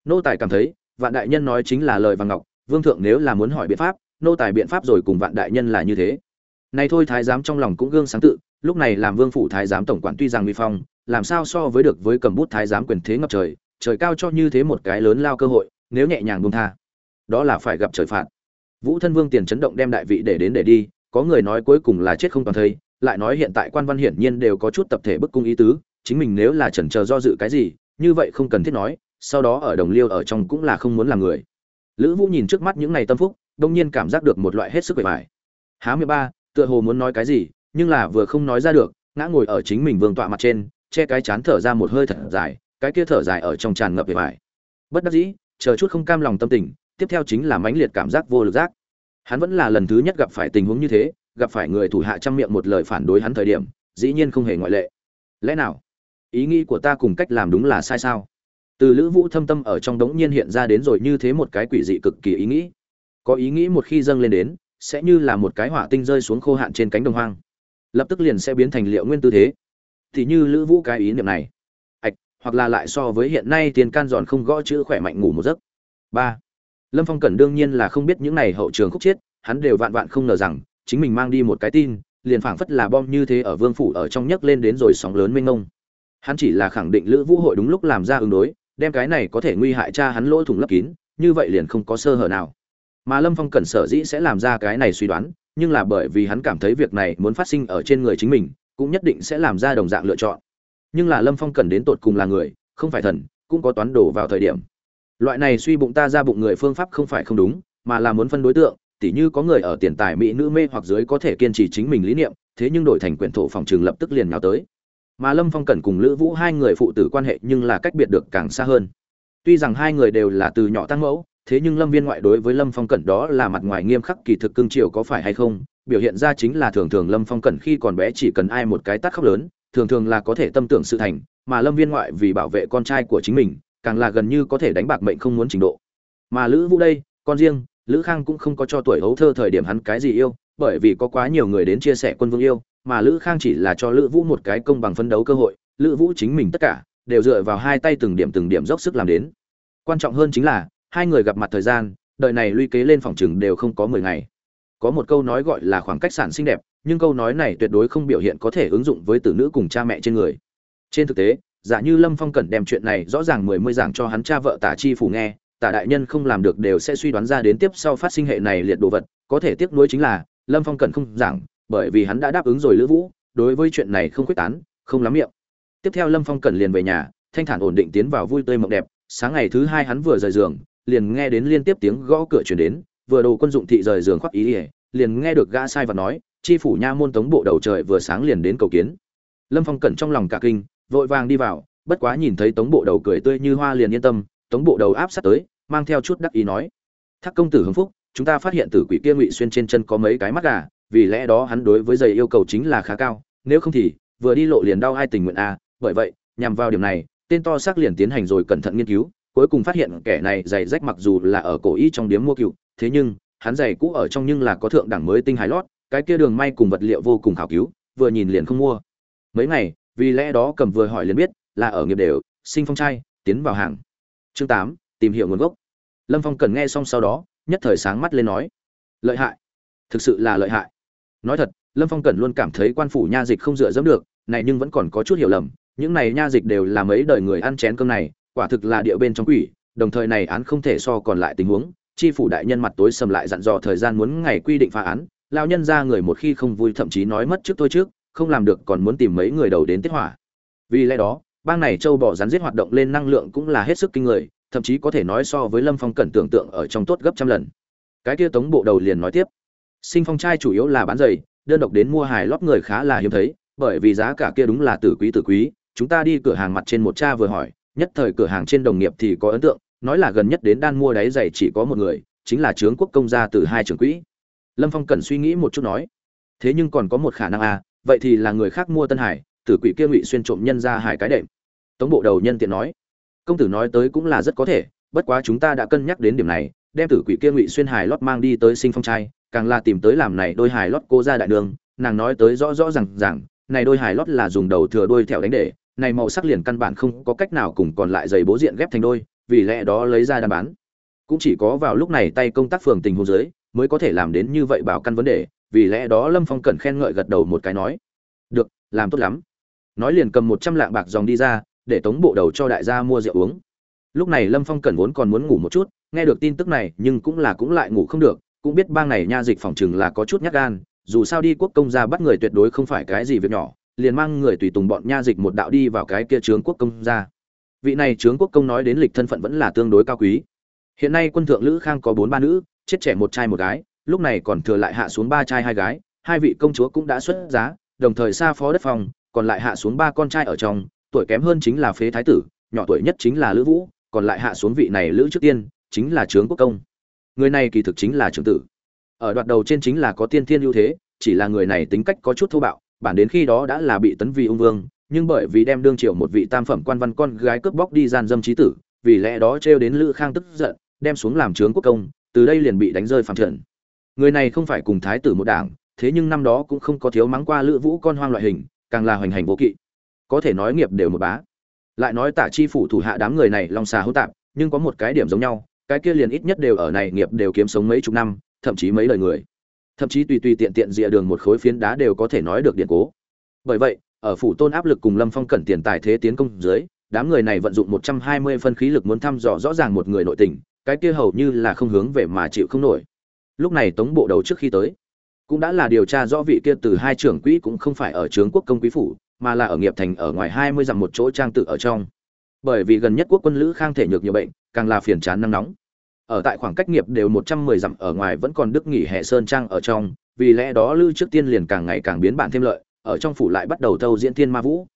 Speaker 1: nô tài cảm thấy, vạn đại nhân nói chính là lời vàng ngọc vương thượng nếu là muốn hỏi biện pháp, nô tài biện pháp rồi cùng vạn đại nhân là như thế. Này thôi thái giám trong lòng cũng gương sáng tự, lúc này làm vương phủ thái giám tổng quản tuy rằng uy phong, làm sao so với được với cầm bút thái giám quyền thế ngập trời trời cao cho như thế một cái lớn lao cơ hội, nếu nhẹ nhàng buông tha. Đó là phải gặp trời phạt. Vũ thân vương tiền chấn động đem đại vị để đến để đi, có người nói cuối cùng là chết không toàn thây, lại nói hiện tại quan văn hiển nhiên đều có chút tập thể bức cung ý tứ, chính mình nếu là chần chờ do dự cái gì, như vậy không cần thiết nói, sau đó ở đồng liêu ở trong cũng là không muốn làm người lữ vũ nhìn trước mắt những này tâm phúc, đông nhiên cảm giác được một loại hết sức bề bài. Há mười ba, tựa hồ muốn nói cái gì, nhưng là vừa không nói ra được, ngã ngồi ở chính mình vương tọa mặt trên, che cái chán thở ra một hơi thật dài, cái kia thở dài ở trong tràn ngập bề bài. Bất đắc dĩ, chờ chút không cam lòng tâm tình, tiếp theo chính là mãnh liệt cảm giác vô lực giác. Hắn vẫn là lần thứ nhất gặp phải tình huống như thế, gặp phải người thủ hạ trăm miệng một lời phản đối hắn thời điểm, dĩ nhiên không hề ngoại lệ. Lẽ nào, ý nghĩ của ta cùng cách làm đúng là sai sao? Từ lữ vũ thâm tâm ở trong đống nhiên hiện ra đến rồi như thế một cái quỷ dị cực kỳ ý nghĩ. Có ý nghĩ một khi dâng lên đến, sẽ như là một cái hỏa tinh rơi xuống khô hạn trên cánh đồng hoang. Lập tức liền sẽ biến thành liệu nguyên tư thế. Thì như lữ vũ cái ý niệm này. Ạch, hoặc là lại so với hiện nay tiền can giòn không gõ chữ khỏe mạnh ngủ một giấc. Ba. Lâm phong cẩn đương nhiên là không biết những này hậu trường khúc chiết hắn đều vạn vạn không ngờ rằng, chính mình mang đi một cái tin, liền phảng phất là bom như thế ở vương phủ ở trong nhấc lên đến rồi sóng lớn mênh mông. Hắn chỉ là khẳng định lữ vũ hội đúng lúc làm ra ứng đối đem cái này có thể nguy hại cha hắn lỗ thủng lấp kín, như vậy liền không có sơ hở nào. Mà lâm phong cẩn sở dĩ sẽ làm ra cái này suy đoán, nhưng là bởi vì hắn cảm thấy việc này muốn phát sinh ở trên người chính mình, cũng nhất định sẽ làm ra đồng dạng lựa chọn. Nhưng là lâm phong cần đến tột cùng là người, không phải thần, cũng có toán đổ vào thời điểm. Loại này suy bụng ta ra bụng người phương pháp không phải không đúng, mà là muốn phân đối tượng, tỉ như có người ở tiền tài mỹ nữ mê hoặc dưới có thể kiên trì chính mình lý niệm, thế nhưng đổi thành quyển thổ phòng trường lập tức liền nhào tới mà lâm phong cẩn cùng lữ vũ hai người phụ tử quan hệ nhưng là cách biệt được càng xa hơn. Tuy rằng hai người đều là từ nhỏ tăng mẫu, thế nhưng lâm viên ngoại đối với lâm phong cẩn đó là mặt ngoài nghiêm khắc kỳ thực cương triều có phải hay không, biểu hiện ra chính là thường thường lâm phong cẩn khi còn bé chỉ cần ai một cái tát khóc lớn, thường thường là có thể tâm tưởng sự thành, mà lâm viên ngoại vì bảo vệ con trai của chính mình, càng là gần như có thể đánh bạc mệnh không muốn trình độ. Mà lữ vũ đây, con riêng, lữ khang cũng không có cho tuổi hấu thơ thời điểm hắn cái gì yêu, bởi vì có quá nhiều người đến chia sẻ quân vương yêu mà lữ khang chỉ là cho lữ vũ một cái công bằng phấn đấu cơ hội, lữ vũ chính mình tất cả đều dựa vào hai tay từng điểm từng điểm dốc sức làm đến. Quan trọng hơn chính là, hai người gặp mặt thời gian, đời này luy kế lên phòng chừng đều không có mười ngày. Có một câu nói gọi là khoảng cách sản xinh đẹp, nhưng câu nói này tuyệt đối không biểu hiện có thể ứng dụng với tử nữ cùng cha mẹ trên người. Trên thực tế, giả như lâm phong Cần đem chuyện này rõ ràng mười mươi giảng cho hắn cha vợ tả chi phủ nghe, tả đại nhân không làm được đều sẽ suy đoán ra đến tiếp sau phát sinh hệ này liệt đồ vật, có thể tiếc nuối chính là, lâm phong Cần không giảng bởi vì hắn đã đáp ứng rồi lữ vũ, đối với chuyện này không quyết tán, không lắm miệng. Tiếp theo lâm phong cần liền về nhà, thanh thản ổn định tiến vào vui tươi mộng đẹp, sáng ngày thứ hai hắn vừa rời giường, liền nghe đến liên tiếp tiếng gõ cửa chuyển đến, vừa đồ quân dụng thị rời giường khoác ý ỉa liền nghe được gã sai và nói, chi phủ nha môn tống bộ đầu trời vừa sáng liền đến cầu kiến. Lâm phong cẩn trong lòng cả kinh, vội vàng đi vào, bất quá nhìn thấy tống bộ đầu cười tươi như hoa liền yên tâm, tống bộ đầu áp sát tới, mang theo chút đắc ý nói, thác công tử hưng phúc, chúng ta phát hiện tử quỷ kia ngụy xuyên trên chân có mấy cái mắt gà vì lẽ đó hắn đối với giày yêu cầu chính là khá cao, nếu không thì, vừa đi lộ liền đau hai tình nguyện a, bởi vậy, nhằm vào điểm này, tên to xác liền tiến hành rồi cẩn thận nghiên cứu, cuối cùng phát hiện kẻ này giày rách mặc dù là ở cổ y trong điếm mua cựu thế nhưng, hắn giày cũ ở trong nhưng là có thượng đẳng mới tinh hài lót, cái kia đường may cùng vật liệu vô cùng khảo cứu, vừa nhìn liền không mua. Mấy ngày, vì lẽ đó cầm vừa hỏi liền biết, là ở nghiệp đều, sinh phong trai, tiến vào hàng. Chương tám, tìm hiểu nguồn gốc. Lâm phong cần nghe xong sau đó, nhất thời sáng mắt lên nói, lợi hại. Thực sự là lợi hại nói thật, lâm phong cần luôn cảm thấy quan phủ nha dịch không dựa dẫm được, này nhưng vẫn còn có chút hiểu lầm, những này nha dịch đều là mấy đời người ăn chén cơm này, quả thực là địa bên trong quỷ, đồng thời này án không thể so còn lại tình huống, chi phủ đại nhân mặt tối sầm lại dặn dò thời gian muốn ngày quy định phá án lao nhân ra người một khi không vui thậm chí nói mất trước tôi trước, không làm được còn muốn tìm mấy người đầu đến tiết hỏa. Vì lẽ đó, bang này châu bỏ rắn giết hoạt động lên năng lượng cũng là hết sức kinh người, thậm chí có thể nói so với lâm phong cẩn tưởng tượng ở trong tốt gấp trăm lần. Cái kia tống bộ đầu liền nói tiếp sinh phong trai chủ yếu là bán giày, đơn độc đến mua hài lót người khá là hiếm thấy, bởi vì giá cả kia đúng là tử quý tử quý. Chúng ta đi cửa hàng mặt trên một cha vừa hỏi, nhất thời cửa hàng trên đồng nghiệp thì có ấn tượng, nói là gần nhất đến đan mua đáy giày chỉ có một người, chính là trướng quốc công gia từ hai trưởng quỹ. Lâm phong cần suy nghĩ một chút nói, thế nhưng còn có một khả năng à vậy thì là người khác mua tân hải, tử quỷ kia ngụy xuyên trộm nhân ra hải cái đệm. Tống bộ đầu nhân tiện nói, công tử nói tới cũng là rất có thể, bất quá chúng ta đã cân nhắc đến điểm này, đem tử quỷ kia ngụy xuyên hải lót mang đi tới sinh phong trai càng là tìm tới làm này đôi hài lót cô ra đại đường, nàng nói tới rõ rõ rằng rằng này đôi hài lót là dùng đầu thừa đôi thẹo đánh để, này màu sắc liền căn bản không có cách nào cùng còn lại giày bố diện ghép thành đôi, vì lẽ đó lấy ra đàn bán. Cũng chỉ có vào lúc này tay công tác phường tình huống dưới, mới có thể làm đến như vậy bảo căn vấn đề, vì lẽ đó lâm phong cần khen ngợi gật đầu một cái nói, được, làm tốt lắm. Nói liền cầm một trăm lạng bạc dòng đi ra, để tống bộ đầu cho đại gia mua rượu uống. Lúc này lâm phong cần vốn còn muốn ngủ một chút, nghe được tin tức này, nhưng cũng là cũng lại ngủ không được cũng biết bang này nha dịch phòng chừng là có chút nhát gan, dù sao đi quốc công gia bắt người tuyệt đối không phải cái gì việc nhỏ, liền mang người tùy tùng bọn nha dịch một đạo đi vào cái kia trướng quốc công gia. Vị này trướng quốc công nói đến lịch thân phận vẫn là tương đối cao quý. Hiện nay quân thượng lữ khang có bốn ba nữ, chết trẻ một trai một gái, lúc này còn thừa lại hạ xuống ba trai hai gái, hai vị công chúa cũng đã xuất giá, đồng thời xa phó đất phòng, còn lại hạ xuống ba con trai ở trong, tuổi kém hơn chính là phế thái tử, nhỏ tuổi nhất chính là lữ vũ, còn lại hạ xuống vị này lữ trước tiên, chính là trướng quốc công người này kỳ thực chính là trưởng tử. Ở đoạn đầu trên chính là có tiên thiên ưu thế, chỉ là người này tính cách có chút thô bạo, bản đến khi đó đã là bị tấn vì ung vương, nhưng bởi vì đem đương triệu một vị tam phẩm quan văn con gái cướp bóc đi gian dâm trí tử, vì lẽ đó trêu đến lữ khang tức giận, đem xuống làm trướng quốc công, từ đây liền bị đánh rơi phạm trận người này không phải cùng thái tử một đảng, thế nhưng năm đó cũng không có thiếu mắng qua lữ vũ con hoang loại hình, càng là hoành hành vô kỵ. Có thể nói nghiệp đều một bá. Lại nói tả chi phủ thủ hạ đám người này long xà hỗn tạp, nhưng có một cái điểm giống nhau cái kia liền ít nhất đều ở này nghiệp đều kiếm sống mấy chục năm, thậm chí mấy lời người. Thậm chí tùy tùy tiện tiện rìa đường một khối phiến đá đều có thể nói được điện cố. Bởi vậy, ở phủ tôn áp lực cùng lâm phong cẩn tiền tài thế tiến công dưới, đám người này vận dụng một trăm hai mươi phân khí lực muốn thăm dò rõ ràng một người nội tình, cái kia hầu như là không hướng về mà chịu không nổi. Lúc này tống bộ đầu trước khi tới, cũng đã là điều tra rõ vị kia từ hai trưởng quỹ cũng không phải ở trướng quốc công quý phủ, mà là ở nghiệp thành ở ngoài hai mươi dặm một chỗ trang tự ở trong bởi vì gần nhất quốc quân lữ khang thể nhược nhiều bệnh, càng là phiền chán nắng nóng. Ở tại khoảng cách nghiệp đều một trăm mười dặm ở ngoài vẫn còn đức nghỉ hệ sơn trang ở trong, vì lẽ đó lữ trước tiên liền càng ngày càng biến bản thêm lợi, ở trong phủ lại bắt đầu thâu diễn thiên ma vũ.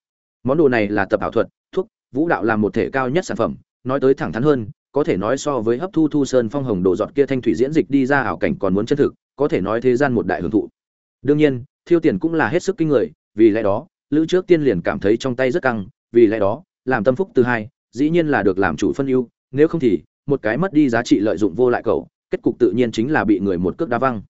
Speaker 1: Món đồ này là tập ảo thuật, thuốc, vũ đạo làm một thể cao nhất sản phẩm, nói tới thẳng thắn hơn, có thể nói so với hấp thu thu sơn phong hồng đồ giọt kia thanh thủy diễn dịch đi ra ảo cảnh còn muốn chân thực, có thể nói thế gian một đại hưởng thụ. Đương nhiên, thiêu tiền cũng là hết sức kinh người, vì lẽ đó, lữ trước tiên liền cảm thấy trong tay rất căng, vì lẽ đó làm tâm phúc từ hai, dĩ nhiên là được làm chủ phân ưu, nếu không thì, một cái mất đi giá trị lợi dụng vô lại cầu, kết cục tự nhiên chính là bị người một cước đá văng.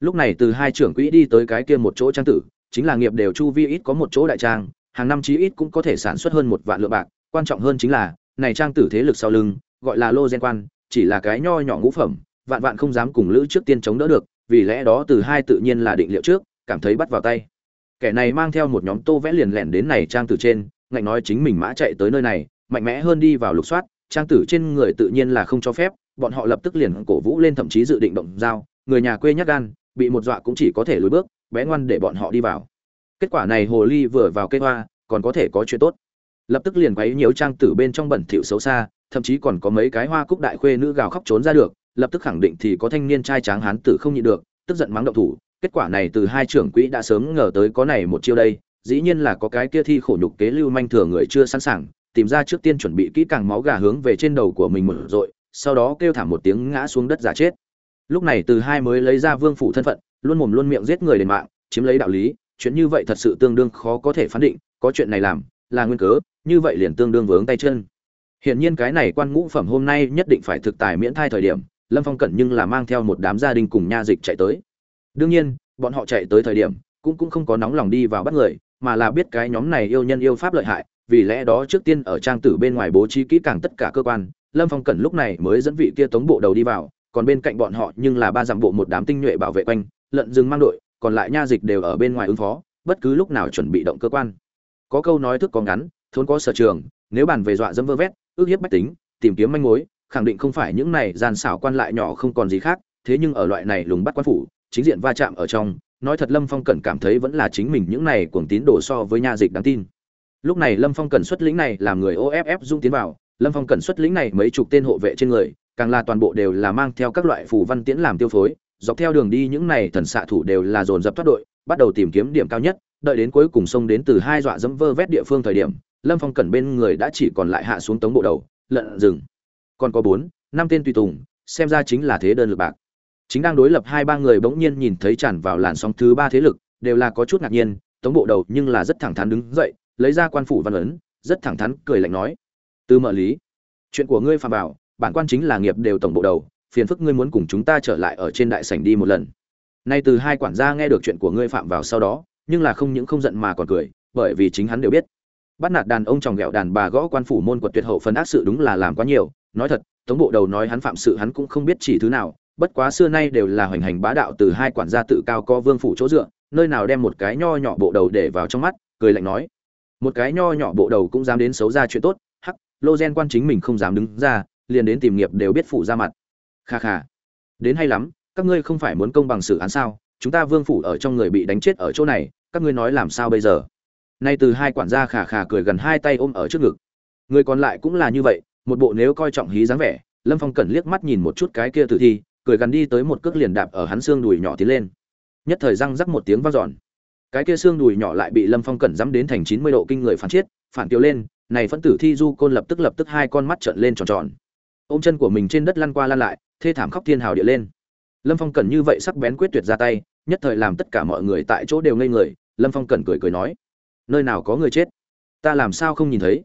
Speaker 1: Lúc này từ hai trưởng quỹ đi tới cái kia một chỗ trang tử, chính là nghiệp đều chu vi ít có một chỗ đại trang, hàng năm chí ít cũng có thể sản xuất hơn một vạn lượng bạc, quan trọng hơn chính là, này trang tử thế lực sau lưng, gọi là lô gen quan, chỉ là cái nho nhỏ ngũ phẩm, vạn vạn không dám cùng lữ trước tiên chống đỡ được, vì lẽ đó từ hai tự nhiên là định liệu trước, cảm thấy bắt vào tay. Kẻ này mang theo một nhóm tô vẽ liền lẻn đến này trang tử trên ngạnh nói chính mình mã chạy tới nơi này, mạnh mẽ hơn đi vào lục soát, trang tử trên người tự nhiên là không cho phép, bọn họ lập tức liền cổ vũ lên thậm chí dự định động dao, người nhà quê nhắc gan, bị một dọa cũng chỉ có thể lùi bước, bé ngoan để bọn họ đi vào. Kết quả này hồ ly vừa vào cây hoa, còn có thể có chuyện tốt. Lập tức liền quấy nhiều trang tử bên trong bẩn thỉu xấu xa, thậm chí còn có mấy cái hoa cúc đại khuê nữ gào khóc trốn ra được, lập tức khẳng định thì có thanh niên trai tráng hán tử không nhịn được, tức giận mắng động thủ. Kết quả này từ hai trưởng quỹ đã sớm ngờ tới có này một chiêu đây dĩ nhiên là có cái kia thi khổ nhục kế lưu manh thừa người chưa sẵn sàng tìm ra trước tiên chuẩn bị kỹ càng máu gà hướng về trên đầu của mình một rội sau đó kêu thảm một tiếng ngã xuống đất giả chết lúc này từ hai mới lấy ra vương phủ thân phận luôn mồm luôn miệng giết người đền mạng chiếm lấy đạo lý chuyện như vậy thật sự tương đương khó có thể phán định có chuyện này làm là nguyên cớ như vậy liền tương đương vướng tay chân Hiển nhiên cái này quan ngũ phẩm hôm nay nhất định phải thực tài miễn thai thời điểm, Lâm Phong cẩn nhưng là mang theo một đám gia đình cùng nha dịch chạy tới. Đương nhiên, bọn họ chạy tới thời điểm, cũng cũng không có nóng lòng đi vào bắt người, mà là biết cái nhóm này yêu nhân yêu pháp lợi hại, vì lẽ đó trước tiên ở trang tử bên ngoài bố trí kỹ càng tất cả cơ quan, Lâm Phong cẩn lúc này mới dẫn vị kia tống bộ đầu đi vào, còn bên cạnh bọn họ nhưng là ba dặm bộ một đám tinh nhuệ bảo vệ quanh, lợn rừng mang đội, còn lại nha dịch đều ở bên ngoài ứng phó, bất cứ lúc nào chuẩn bị động cơ quan. Có câu nói thức có ngắn, thốn có sở trường, nếu bàn về dọa dẫm vơ vét, ước hiếp bách tính tìm kiếm manh mối khẳng định không phải những này gian xảo quan lại nhỏ không còn gì khác thế nhưng ở loại này lùng bắt quan phủ chính diện va chạm ở trong nói thật lâm phong cẩn cảm thấy vẫn là chính mình những này cuồng tín đồ so với nha dịch đáng tin. Lúc này lâm phong cẩn xuất lĩnh này làm người off dung tiến vào, lâm phong cẩn xuất lĩnh này mấy chục tên hộ vệ trên người, càng là toàn bộ đều là mang theo các loại phù văn tiễn làm tiêu phối, dọc theo đường đi những này thần xạ thủ đều là dồn dập thoát đội, bắt đầu tìm kiếm điểm cao nhất, đợi đến cuối cùng xông đến từ hai dọa dẫm vơ vét địa phương thời điểm, lâm phong cẩn bên người đã chỉ còn lại hạ xuống tống bộ đầu, lợn rừng. Còn có bốn, năm tên tùy tùng, xem ra chính là thế đơn lực bạc chính đang đối lập hai ba người bỗng nhiên nhìn thấy tràn vào làn sóng thứ ba thế lực, đều là có chút ngạc nhiên, tống bộ đầu nhưng là rất thẳng thắn đứng dậy, lấy ra quan phủ văn ấn, rất thẳng thắn cười lạnh nói. Từ mở lý, chuyện của ngươi phạm bảo bản quan chính là nghiệp đều tổng bộ đầu, phiền phức ngươi muốn cùng chúng ta trở lại ở trên đại sảnh đi một lần. Nay từ hai quản gia nghe được chuyện của ngươi phạm vào sau đó, nhưng là không những không giận mà còn cười, bởi vì chính hắn đều biết. Bắt nạt đàn ông tròng ghẹo đàn bà gõ quan phủ môn quật tuyệt hậu phần ác sự đúng là làm quá nhiều, nói thật, tống bộ đầu nói hắn phạm sự hắn cũng không biết chỉ thứ nào bất quá xưa nay đều là hoành hành bá đạo từ hai quản gia tự cao có vương phủ chỗ dựa, nơi nào đem một cái nho nhỏ bộ đầu để vào trong mắt, cười lạnh nói. Một cái nho nhỏ bộ đầu cũng dám đến xấu ra chuyện tốt, hắc, lô gen quan chính mình không dám đứng ra, liền đến tìm nghiệp đều biết phủ ra mặt. Kha kha. Đến hay lắm, các ngươi không phải muốn công bằng xử án sao? Chúng ta vương phủ ở trong người bị đánh chết ở chỗ này, các ngươi nói làm sao bây giờ? Nay từ hai quản gia khà khà cười gần hai tay ôm ở trước ngực. Người còn lại cũng là như vậy, một bộ nếu coi trọng hí dáng vẻ, lâm phong cẩn liếc mắt nhìn một chút cái kia tử thi cười gần đi tới một cước liền đạp ở hắn xương đùi nhỏ tiến lên. Nhất thời răng rắc một tiếng vang dọn. Cái kia xương đùi nhỏ lại bị lâm phong cẩn dắm đến thành chín mươi độ kinh người phản chiết, phản tiêu lên, này phân tử thi du côn lập tức lập tức hai con mắt trợn lên tròn tròn. Ôm chân của mình trên đất lăn qua lăn lại, thê thảm khóc thiên hào địa lên. Lâm phong cẩn như vậy sắc bén quyết tuyệt ra tay, nhất thời làm tất cả mọi người tại chỗ đều ngây người, lâm phong cẩn cười cười nói, nơi nào có người chết? Ta làm sao không nhìn thấy?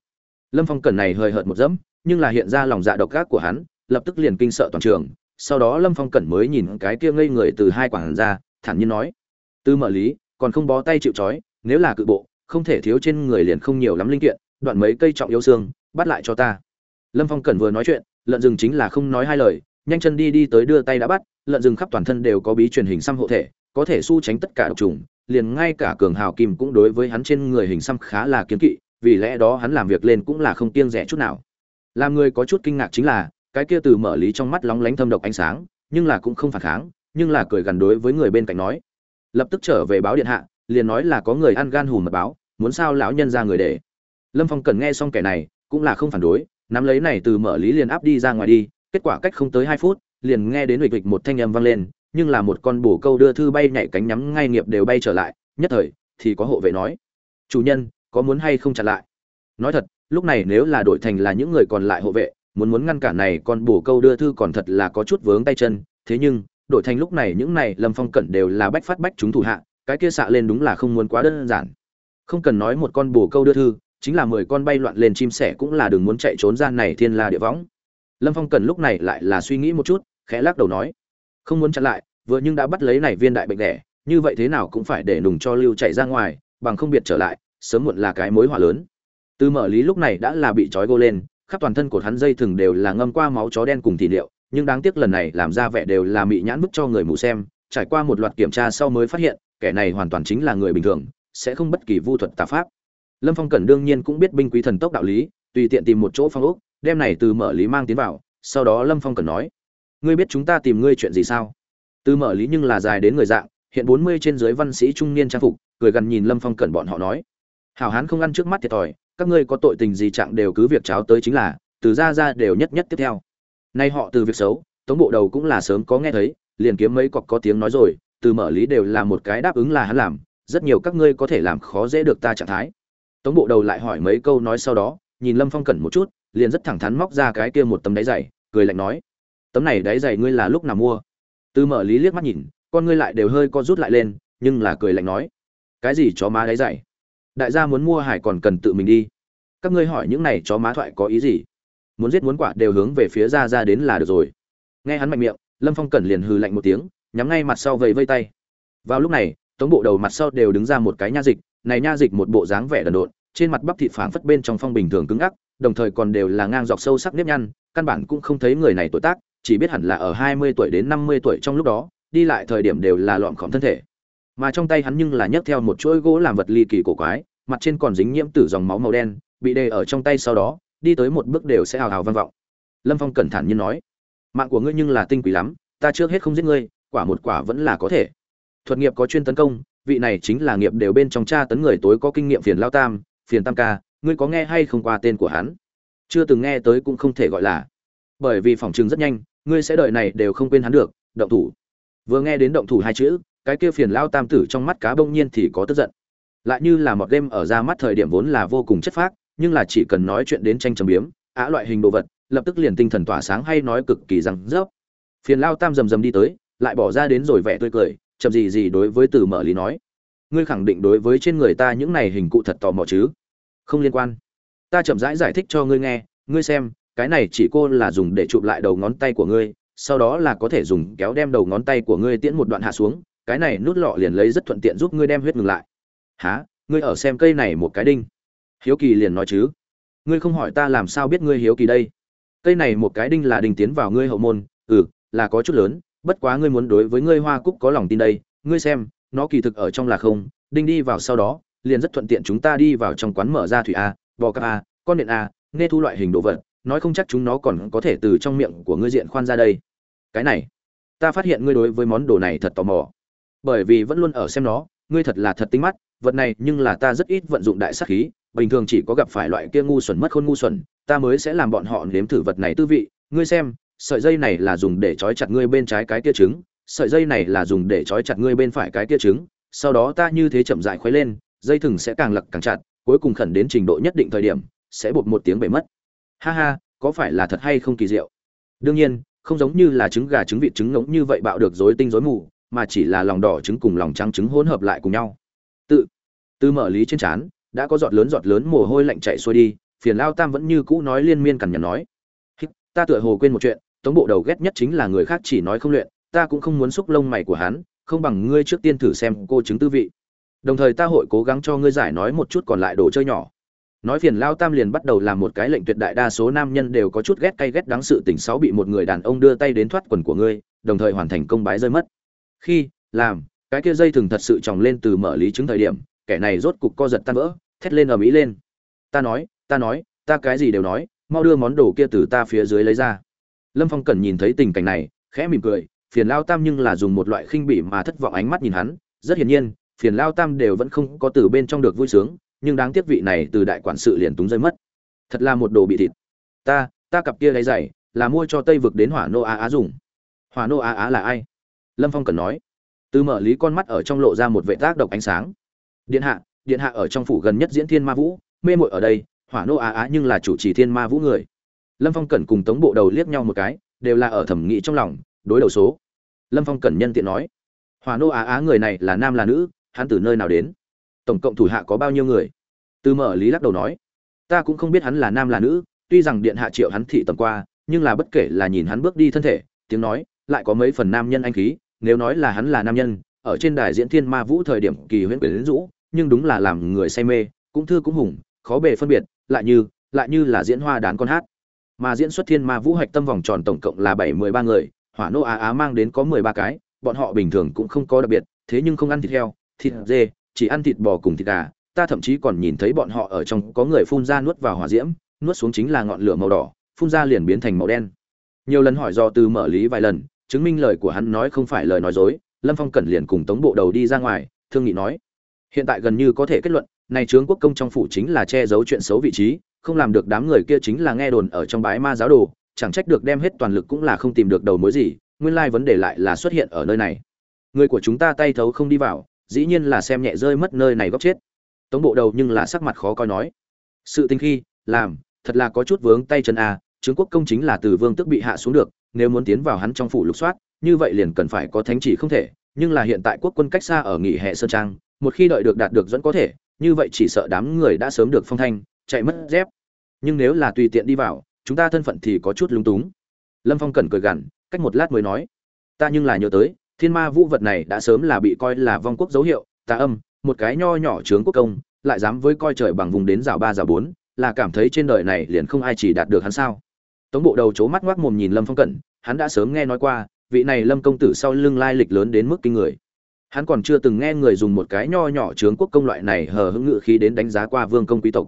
Speaker 1: Lâm phong cẩn này hơi hợt một dẫm, nhưng là hiện ra lòng dạ độc ác của hắn, lập tức liền kinh sợ toàn trường sau đó lâm phong cẩn mới nhìn cái kia ngây người từ hai quản ra, thản nhiên nói, tư mở lý, còn không bó tay chịu trói, nếu là cự bộ, không thể thiếu trên người liền không nhiều lắm linh kiện, đoạn mấy cây trọng yêu xương, bắt lại cho ta. Lâm phong cẩn vừa nói chuyện, lợn rừng chính là không nói hai lời, nhanh chân đi đi tới đưa tay đã bắt, lợn rừng khắp toàn thân đều có bí truyền hình xăm hộ thể, có thể su tránh tất cả độc trùng, liền ngay cả cường hào kim cũng đối với hắn trên người hình xăm khá là kiếm kỵ, vì lẽ đó hắn làm việc lên cũng là không kiêng rẻ chút nào. Làm người có chút kinh ngạc chính là cái kia từ mở lý trong mắt lóng lánh thâm độc ánh sáng, nhưng là cũng không phản kháng, nhưng là cười gần đối với người bên cạnh nói. Lập tức trở về báo điện hạ, liền nói là có người ăn gan hùm mật báo, muốn sao lão nhân ra người để. Lâm phong cần nghe xong kẻ này, cũng là không phản đối, nắm lấy này từ mở lý liền áp đi ra ngoài đi, kết quả cách không tới hai phút, liền nghe đến huỵch huỵch một thanh âm vang lên, nhưng là một con bổ câu đưa thư bay nhảy cánh nhắm ngay nghiệp đều bay trở lại, nhất thời, thì có hộ vệ nói. Chủ nhân, có muốn hay không chặn lại? Nói thật, lúc này nếu là đội thành là những người còn lại hộ vệ muốn muốn ngăn cản này con bổ câu đưa thư còn thật là có chút vướng tay chân. Thế nhưng, đổi thành lúc này, những này lâm phong cẩn đều là bách phát bách chúng thủ hạ, cái kia xạ lên đúng là không muốn quá đơn giản. Không cần nói một con bổ câu đưa thư, chính là mười con bay loạn lên chim sẻ cũng là đừng muốn chạy trốn ra này thiên la địa võng. Lâm phong cần lúc này lại là suy nghĩ một chút, khẽ lắc đầu nói, không muốn chặn lại, vừa nhưng đã bắt lấy này viên đại bệnh đẻ, như vậy thế nào cũng phải để nùng cho lưu chạy ra ngoài, bằng không biệt trở lại, sớm muộn là cái mối hỏa lớn. Từ mở lý lúc này đã là bị trói gô lên khắp toàn thân của hắn dây thừng đều là ngâm qua máu chó đen cùng thị liệu, nhưng đáng tiếc lần này làm ra vẻ đều là mị nhãn bức cho người mù xem, trải qua một loạt kiểm tra sau mới phát hiện, kẻ này hoàn toàn chính là người bình thường, sẽ không bất kỳ vu thuật tà pháp. Lâm phong cẩn đương nhiên cũng biết binh quý thần tốc đạo lý, tùy tiện tìm một chỗ phong ốc, đem này từ mở lý mang tiến vào, sau đó lâm phong cẩn nói, ngươi biết chúng ta tìm ngươi chuyện gì sao? Từ mở lý nhưng là dài đến người dạng, hiện bốn mươi trên dưới văn sĩ trung niên trang phục, cười gần nhìn lâm phong cẩn bọn họ nói, hảo hán không ăn trước mắt thiệt thòi các ngươi có tội tình gì trạng đều cứ việc cháo tới chính là, từ ra ra đều nhất nhất tiếp theo. Nay họ từ việc xấu, tống bộ đầu cũng là sớm có nghe thấy, liền kiếm mấy cọc có tiếng nói rồi, từ mở lý đều là một cái đáp ứng là hắn làm, rất nhiều các ngươi có thể làm khó dễ được ta trạng thái. Tống bộ đầu lại hỏi mấy câu nói sau đó, nhìn lâm phong cẩn một chút, liền rất thẳng thắn móc ra cái kia một tấm đáy dày cười lạnh nói, tấm này đáy dày ngươi là lúc nào mua? Từ mở lý liếc mắt nhìn, con ngươi lại đều hơi co rút lại lên, nhưng là cười lạnh nói, cái gì chó má đáy dày đại gia muốn mua hải còn cần tự mình đi. Các ngươi hỏi những này chó má thoại có ý gì? Muốn giết muốn quả đều hướng về phía ra ra đến là được rồi. Nghe hắn mạnh miệng, lâm phong cẩn liền hừ lạnh một tiếng, nhắm ngay mặt sau vầy vây tay. Vào lúc này, tống bộ đầu mặt sau đều đứng ra một cái nha dịch, này nha dịch một bộ dáng vẻ đần độn, trên mặt bắp thịt phảng phất bên trong phong bình thường cứng ắc đồng thời còn đều là ngang dọc sâu sắc nếp nhăn, căn bản cũng không thấy người này tuổi tác, chỉ biết hẳn là ở hai mươi tuổi đến năm mươi tuổi trong lúc đó, đi lại thời điểm đều là lọn khỏm thân thể. Mà trong tay hắn nhưng là nhấc theo một chuỗi gỗ làm vật ly kỳ cổ quái mặt trên còn dính nhiễm tử dòng máu màu đen, bị đề ở trong tay sau đó, đi tới một bước đều sẽ hào hào vang vọng. Lâm phong cẩn thận như nói, mạng của ngươi nhưng là tinh quỷ lắm, ta trước hết không giết ngươi, quả một quả vẫn là có thể. Thuật nghiệp có chuyên tấn công, vị này chính là nghiệp đều bên trong cha tấn người tối có kinh nghiệm phiền lao tam, phiền tam ca, ngươi có nghe hay không qua tên của hắn? Chưa từng nghe tới cũng không thể gọi là. Bởi vì phòng trường rất nhanh, ngươi sẽ đợi này đều không quên hắn được, động thủ. Vừa nghe đến động thủ hai chữ, cái kia phiền lao tam tử trong mắt cá bông nhiên thì có tức giận lại như là một đêm ở ra mắt thời điểm vốn là vô cùng chất phác nhưng là chỉ cần nói chuyện đến tranh trầm biếm á loại hình đồ vật lập tức liền tinh thần tỏa sáng hay nói cực kỳ răng rớp. Phiền lao tam rầm rầm đi tới lại bỏ ra đến rồi vẻ tươi cười chậm gì gì đối với từ mở lý nói ngươi khẳng định đối với trên người ta những này hình cụ thật tò mò chứ? Không liên quan. Ta chậm rãi giải, giải thích cho ngươi nghe ngươi xem cái này chỉ cô là dùng để chụp lại đầu ngón tay của ngươi sau đó là có thể dùng kéo đem đầu ngón tay của ngươi tiễn một đoạn hạ xuống cái này nút lọ liền lấy rất thuận tiện giúp ngươi đem huyết ngừng lại há, ngươi ở xem cây này một cái đinh. Hiếu kỳ liền nói chứ. Ngươi không hỏi ta làm sao biết ngươi hiếu kỳ đây? Cây này một cái đinh là đinh tiến vào ngươi hậu môn. Ừ là có chút lớn, bất quá ngươi muốn đối với ngươi hoa cúc có lòng tin đây. Ngươi xem, nó kỳ thực ở trong là không. Đinh đi vào sau đó, liền rất thuận tiện chúng ta đi vào trong quán mở ra thủy a, bò cạp a, con điện a, nghe thu loại hình đồ vật. Nói không chắc chúng nó còn có thể từ trong miệng của ngươi diện khoan ra đây. Cái này, ta phát hiện ngươi đối với món đồ này thật tò mò. Bởi vì vẫn luôn ở xem nó, ngươi thật là thật tính mắt vật này nhưng là ta rất ít vận dụng đại sát khí, bình thường chỉ có gặp phải loại kia ngu xuẩn mất khôn ngu xuẩn, ta mới sẽ làm bọn họ nếm thử vật này tư vị. Ngươi xem, sợi dây này là dùng để trói chặt ngươi bên trái cái kia trứng, sợi dây này là dùng để trói chặt ngươi bên phải cái kia trứng, sau đó ta như thế chậm dại khuấy lên, dây thừng sẽ càng lật càng chặt, cuối cùng khẩn đến trình độ nhất định thời điểm, sẽ bột một tiếng bể mất. Ha ha, có phải là thật hay không kỳ diệu? Đương nhiên, không giống như là trứng gà trứng vịt trứng ngỗng như vậy bạo được rối tinh rối mù, mà chỉ là lòng đỏ trứng cùng lòng trắng trứng hỗn hợp lại cùng nhau từ mở lý trên trán, đã có giọt lớn giọt lớn mồ hôi lạnh chạy xuôi đi, phiền lao tam vẫn như cũ nói liên miên cằn nhằn nói. Ta tựa hồ quên một chuyện, tống bộ đầu ghét nhất chính là người khác chỉ nói không luyện, ta cũng không muốn xúc lông mày của hắn, không bằng ngươi trước tiên thử xem cô chứng tư vị. Đồng thời ta hội cố gắng cho ngươi giải nói một chút còn lại đồ chơi nhỏ. Nói phiền lao tam liền bắt đầu làm một cái lệnh tuyệt đại đa số nam nhân đều có chút ghét cay ghét đáng sự tình sáu bị một người đàn ông đưa tay đến thoát quần của ngươi, đồng thời hoàn thành công bái rơi mất. Khi, làm, cái kia dây thường thật sự tròng lên từ mở lý chứng thời điểm kẻ này rốt cục co giật tan vỡ, thét lên ở mỹ lên. Ta nói ta nói, ta cái gì đều nói, mau đưa món đồ kia từ ta phía dưới lấy ra. Lâm phong cần nhìn thấy tình cảnh này, khẽ mỉm cười, phiền lao tam nhưng là dùng một loại khinh bỉ mà thất vọng ánh mắt nhìn hắn, rất hiển nhiên, phiền lao tam đều vẫn không có từ bên trong được vui sướng, nhưng đáng tiếc vị này từ đại quản sự liền túng rơi mất. Thật là một đồ bị thịt. Ta ta cặp kia lấy giày, là mua cho tây vực đến hỏa nô á á dùng. Hỏa nô á á là ai? Lâm phong cần nói. Từ mở lý con mắt ở trong lộ ra một vệ tác độc ánh sáng điện hạ điện hạ ở trong phủ gần nhất diễn thiên ma vũ, mê mội ở đây, hỏa nô á á nhưng là chủ trì thiên ma vũ người. Lâm phong cẩn cùng tống bộ đầu liếc nhau một cái, đều là ở thẩm nghĩ trong lòng, đối đầu số. Lâm phong cẩn nhân tiện nói, hỏa nô á á người này là nam là nữ, hắn từ nơi nào đến? Tổng cộng thủ hạ có bao nhiêu người? Từ mở lý lắc đầu nói, ta cũng không biết hắn là nam là nữ, tuy rằng điện hạ triệu hắn thị tầm qua, nhưng là bất kể là nhìn hắn bước đi thân thể, tiếng nói, lại có mấy phần nam nhân anh khí, nếu nói là hắn là nam nhân, ở trên đài diễn thiên ma vũ thời điểm kỳ huyễn quyển rũ nhưng đúng là làm người say mê, cũng thư cũng hùng, khó bề phân biệt, lại như lại như là diễn hoa đán con hát. Mà diễn xuất thiên ma vũ hạch tâm vòng tròn tổng cộng là bảy mười ba người, hỏa nô á á mang đến có mười ba cái, bọn họ bình thường cũng không có đặc biệt, thế nhưng không ăn thịt heo, thịt dê, chỉ ăn thịt bò cùng thịt gà, ta thậm chí còn nhìn thấy bọn họ ở trong có người phun ra nuốt vào hỏa diễm, nuốt xuống chính là ngọn lửa màu đỏ, phun ra liền biến thành màu đen. Nhiều lần hỏi do từ mở lý vài lần, chứng minh lời của hắn nói không phải lời nói dối, lâm phong cẩn liền cùng tống bộ đầu đi ra ngoài, thương nghị nói hiện tại gần như có thể kết luận này trướng quốc công trong phủ chính là che giấu chuyện xấu vị trí, không làm được đám người kia chính là nghe đồn ở trong bái ma giáo đồ, chẳng trách được đem hết toàn lực cũng là không tìm được đầu mối gì, nguyên lai vấn đề lại là xuất hiện ở nơi này. Người của chúng ta tay thấu không đi vào, dĩ nhiên là xem nhẹ rơi mất nơi này góc chết. Tống bộ đầu nhưng là sắc mặt khó coi nói. Sự tình khi, làm, thật là có chút vướng tay chân a trướng quốc công chính là từ vương tức bị hạ xuống được, nếu muốn tiến vào hắn trong phủ lục soát, như vậy liền cần phải có thánh chỉ không thể, nhưng là hiện tại quốc quân cách xa ở nghỉ hè sơn trang một khi đợi được đạt được dẫn có thể, như vậy chỉ sợ đám người đã sớm được phong thanh, chạy mất dép. Nhưng nếu là tùy tiện đi vào, chúng ta thân phận thì có chút lúng túng. Lâm phong cẩn cười gằn, cách một lát mới nói, ta nhưng là nhớ tới, thiên ma vũ vật này đã sớm là bị coi là vong quốc dấu hiệu, tà âm, một cái nho nhỏ trướng quốc công, lại dám với coi trời bằng vùng đến rào ba rào bốn, là cảm thấy trên đời này liền không ai chỉ đạt được hắn sao? Tống bộ đầu c mắt ngoác mồm nhìn lâm phong cẩn, hắn đã sớm nghe nói qua, vị này lâm công tử sau lưng lai lịch lớn đến mức kinh người hắn còn chưa từng nghe người dùng một cái nho nhỏ trướng quốc công loại này hờ hững ngự khí đến đánh giá qua vương công quý tộc.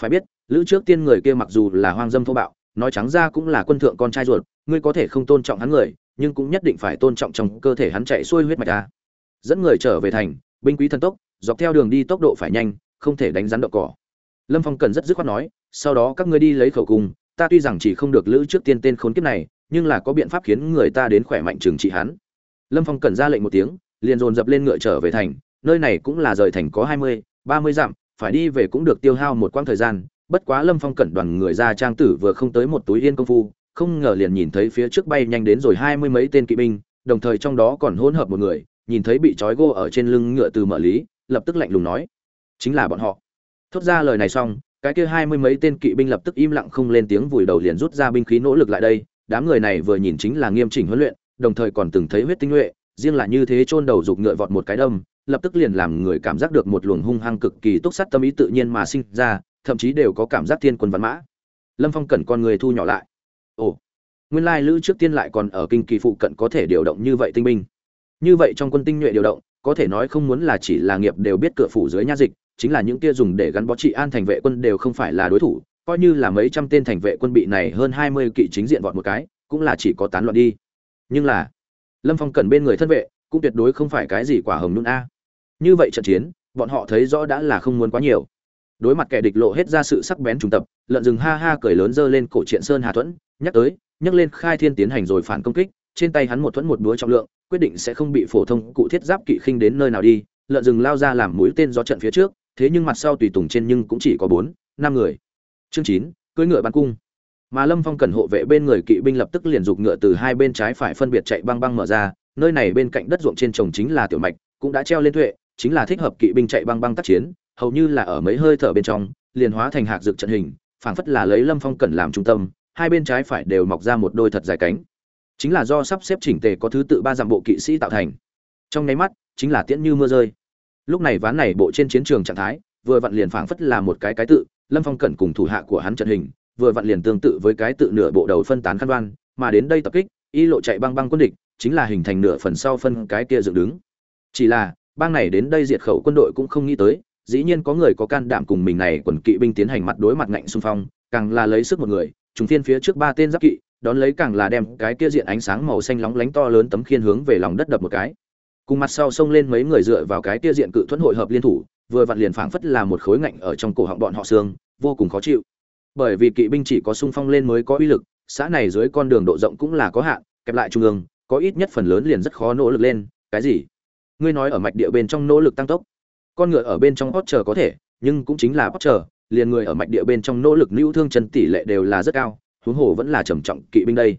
Speaker 1: Phải biết, lữ trước tiên người kia mặc dù là hoang dâm thô bạo, nói trắng ra cũng là quân thượng con trai ruột, ngươi có thể không tôn trọng hắn người, nhưng cũng nhất định phải tôn trọng trong cơ thể hắn chạy xuôi huyết mạch ta. Dẫn người trở về thành, binh quý thần tốc, dọc theo đường đi tốc độ phải nhanh, không thể đánh rắn đậu cỏ. Lâm phong cần rất dứt khoát nói, sau đó các ngươi đi lấy khẩu cung, ta tuy rằng chỉ không được lữ trước tiên tên khốn kiếp này, nhưng là có biện pháp khiến người ta đến khỏe mạnh trừng trị hắn. Lâm phong cần ra lệnh một tiếng liền dồn dập lên ngựa trở về thành, nơi này cũng là rời thành có hai mươi, ba mươi dặm, phải đi về cũng được tiêu hao một quãng thời gian, bất quá lâm phong cẩn đoàn người ra trang tử vừa không tới một túi yên công phu, không ngờ liền nhìn thấy phía trước bay nhanh đến rồi hai mươi mấy tên kỵ binh, đồng thời trong đó còn hỗn hợp một người, nhìn thấy bị trói gô ở trên lưng ngựa từ mở lý, lập tức lạnh lùng nói, chính là bọn họ. Thốt ra lời này xong, cái kia hai mươi mấy tên kỵ binh lập tức im lặng không lên tiếng vùi đầu liền rút ra binh khí nỗ lực lại đây, đám người này vừa nhìn chính là nghiêm chỉnh huấn luyện, đồng thời còn từng thấy huyết tinh nhuệ riêng là như thế chôn đầu dục ngựa vọt một cái đâm, lập tức liền làm người cảm giác được một luồng hung hăng cực kỳ túc sắt tâm ý tự nhiên mà sinh ra, thậm chí đều có cảm giác thiên quân văn mã. Lâm phong cẩn con người thu nhỏ lại. Ồ, nguyên lai lữ trước tiên lại còn ở kinh kỳ phụ cận có thể điều động như vậy tinh binh. Như vậy trong quân tinh nhuệ điều động, có thể nói không muốn là chỉ là nghiệp đều biết cửa phủ dưới nha dịch, chính là những kia dùng để gắn bó trị an thành vệ quân đều không phải là đối thủ, coi như là mấy trăm tên thành vệ quân bị này hơn hai mươi kỵ chính diện vọt một cái, cũng là chỉ có tán loạn đi. Nhưng là lâm phong cần bên người thân vệ, cũng tuyệt đối không phải cái gì quả hồng nhún a. Như vậy trận chiến, bọn họ thấy rõ đã là không muốn quá nhiều. Đối mặt kẻ địch lộ hết ra sự sắc bén trùng tập lợn rừng ha ha cười lớn dơ lên cổ triện sơn hà thuẫn, nhắc tới, nhắc lên khai thiên tiến hành rồi phản công kích, trên tay hắn một thuẫn một búa trọng lượng, quyết định sẽ không bị phổ thông cụ thiết giáp kỵ khinh đến nơi nào đi. Lợn rừng lao ra làm mũi tên do trận phía trước, thế nhưng mặt sau tùy tùng trên nhưng cũng chỉ có bốn, năm người. Chương chín, cưỡi ngựa bắn cung mà lâm phong cần hộ vệ bên người kỵ binh lập tức liền giục ngựa từ hai bên trái phải phân biệt chạy băng băng mở ra, nơi này bên cạnh đất ruộng trên trồng chính là tiểu mạch, cũng đã treo lên tuệ, chính là thích hợp kỵ binh chạy băng băng tác chiến, hầu như là ở mấy hơi thở bên trong, liền hóa thành hạc dược trận hình, phảng phất là lấy lâm phong Cần làm trung tâm, hai bên trái phải đều mọc ra một đôi thật dài cánh. Chính là do sắp xếp chỉnh tề có thứ tự ba dặm bộ kỵ sĩ tạo thành. Trong nháy mắt, chính là tiễn như mưa rơi. Lúc này ván này bộ trên chiến trường trạng thái, vừa vặn liền phảng phất là một cái cái tự, lâm phong cẩn cùng thủ hạ của hắn trận hình vừa vặn liền tương tự với cái tự nửa bộ đầu phân tán khăn đoan, mà đến đây tập kích, y lộ chạy băng băng quân địch, chính là hình thành nửa phần sau phân cái kia dựng đứng. Chỉ là, bang này đến đây diệt khẩu quân đội cũng không nghĩ tới, dĩ nhiên có người có can đảm cùng mình này quần kỵ binh tiến hành mặt đối mặt ngạnh xung phong, càng là lấy sức một người chúng phiên phía trước ba tên giáp kỵ, đón lấy càng là đem cái kia diện ánh sáng màu xanh lóng lánh to lớn tấm khiên hướng về lòng đất đập một cái. Cùng mặt sau xông lên mấy người dựa vào cái kia diện cự thuẫn hội hợp liên thủ, vừa vặn liền phảng phất là một khối ngạnh ở trong cổ họng bọn họ xương, vô cùng khó chịu bởi vì kỵ binh chỉ có sung phong lên mới có uy lực, xã này dưới con đường độ rộng cũng là có hạn, kẹp lại trung ương, có ít nhất phần lớn liền rất khó nỗ lực lên, cái gì? Ngươi nói ở mạch địa bên trong nỗ lực tăng tốc, con ngựa ở bên trong hot chờ có thể, nhưng cũng chính là hot chờ, liền người ở mạch địa bên trong nỗ lực lưu thương chân tỷ lệ đều là rất cao, huống hồ vẫn là trầm trọng kỵ binh đây.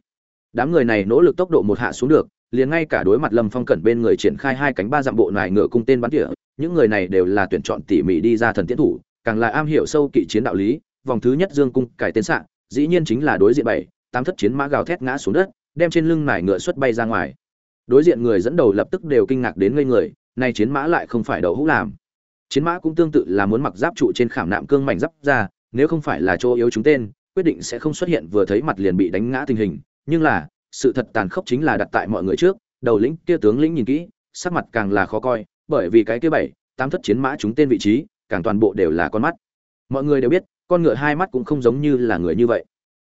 Speaker 1: Đám người này nỗ lực tốc độ một hạ xuống được, liền ngay cả đối mặt lâm phong cẩn bên người triển khai hai cánh ba dặm bộ nài ngựa cung tên bắn tỉa, những người này đều là tuyển chọn tỉ mỉ đi ra thần tiến thủ, càng là am hiểu sâu kỵ chiến đạo lý vòng thứ nhất dương cung cải tên xạ, dĩ nhiên chính là đối diện bảy, tám thất chiến mã gào thét ngã xuống đất, đem trên lưng nải ngựa xuất bay ra ngoài. Đối diện người dẫn đầu lập tức đều kinh ngạc đến ngây người, nay chiến mã lại không phải đậu hũ làm. Chiến mã cũng tương tự là muốn mặc giáp trụ trên khảm nạm cương mảnh giáp ra, nếu không phải là chỗ yếu chúng tên, quyết định sẽ không xuất hiện vừa thấy mặt liền bị đánh ngã tình hình. Nhưng là, sự thật tàn khốc chính là đặt tại mọi người trước, đầu lĩnh kia tướng lĩnh nhìn kỹ, sắc mặt càng là khó coi, bởi vì cái kia bảy, tám thất chiến mã chúng tên vị trí, càng toàn bộ đều là con mắt. Mọi người đều biết con ngựa hai mắt cũng không giống như là người như vậy.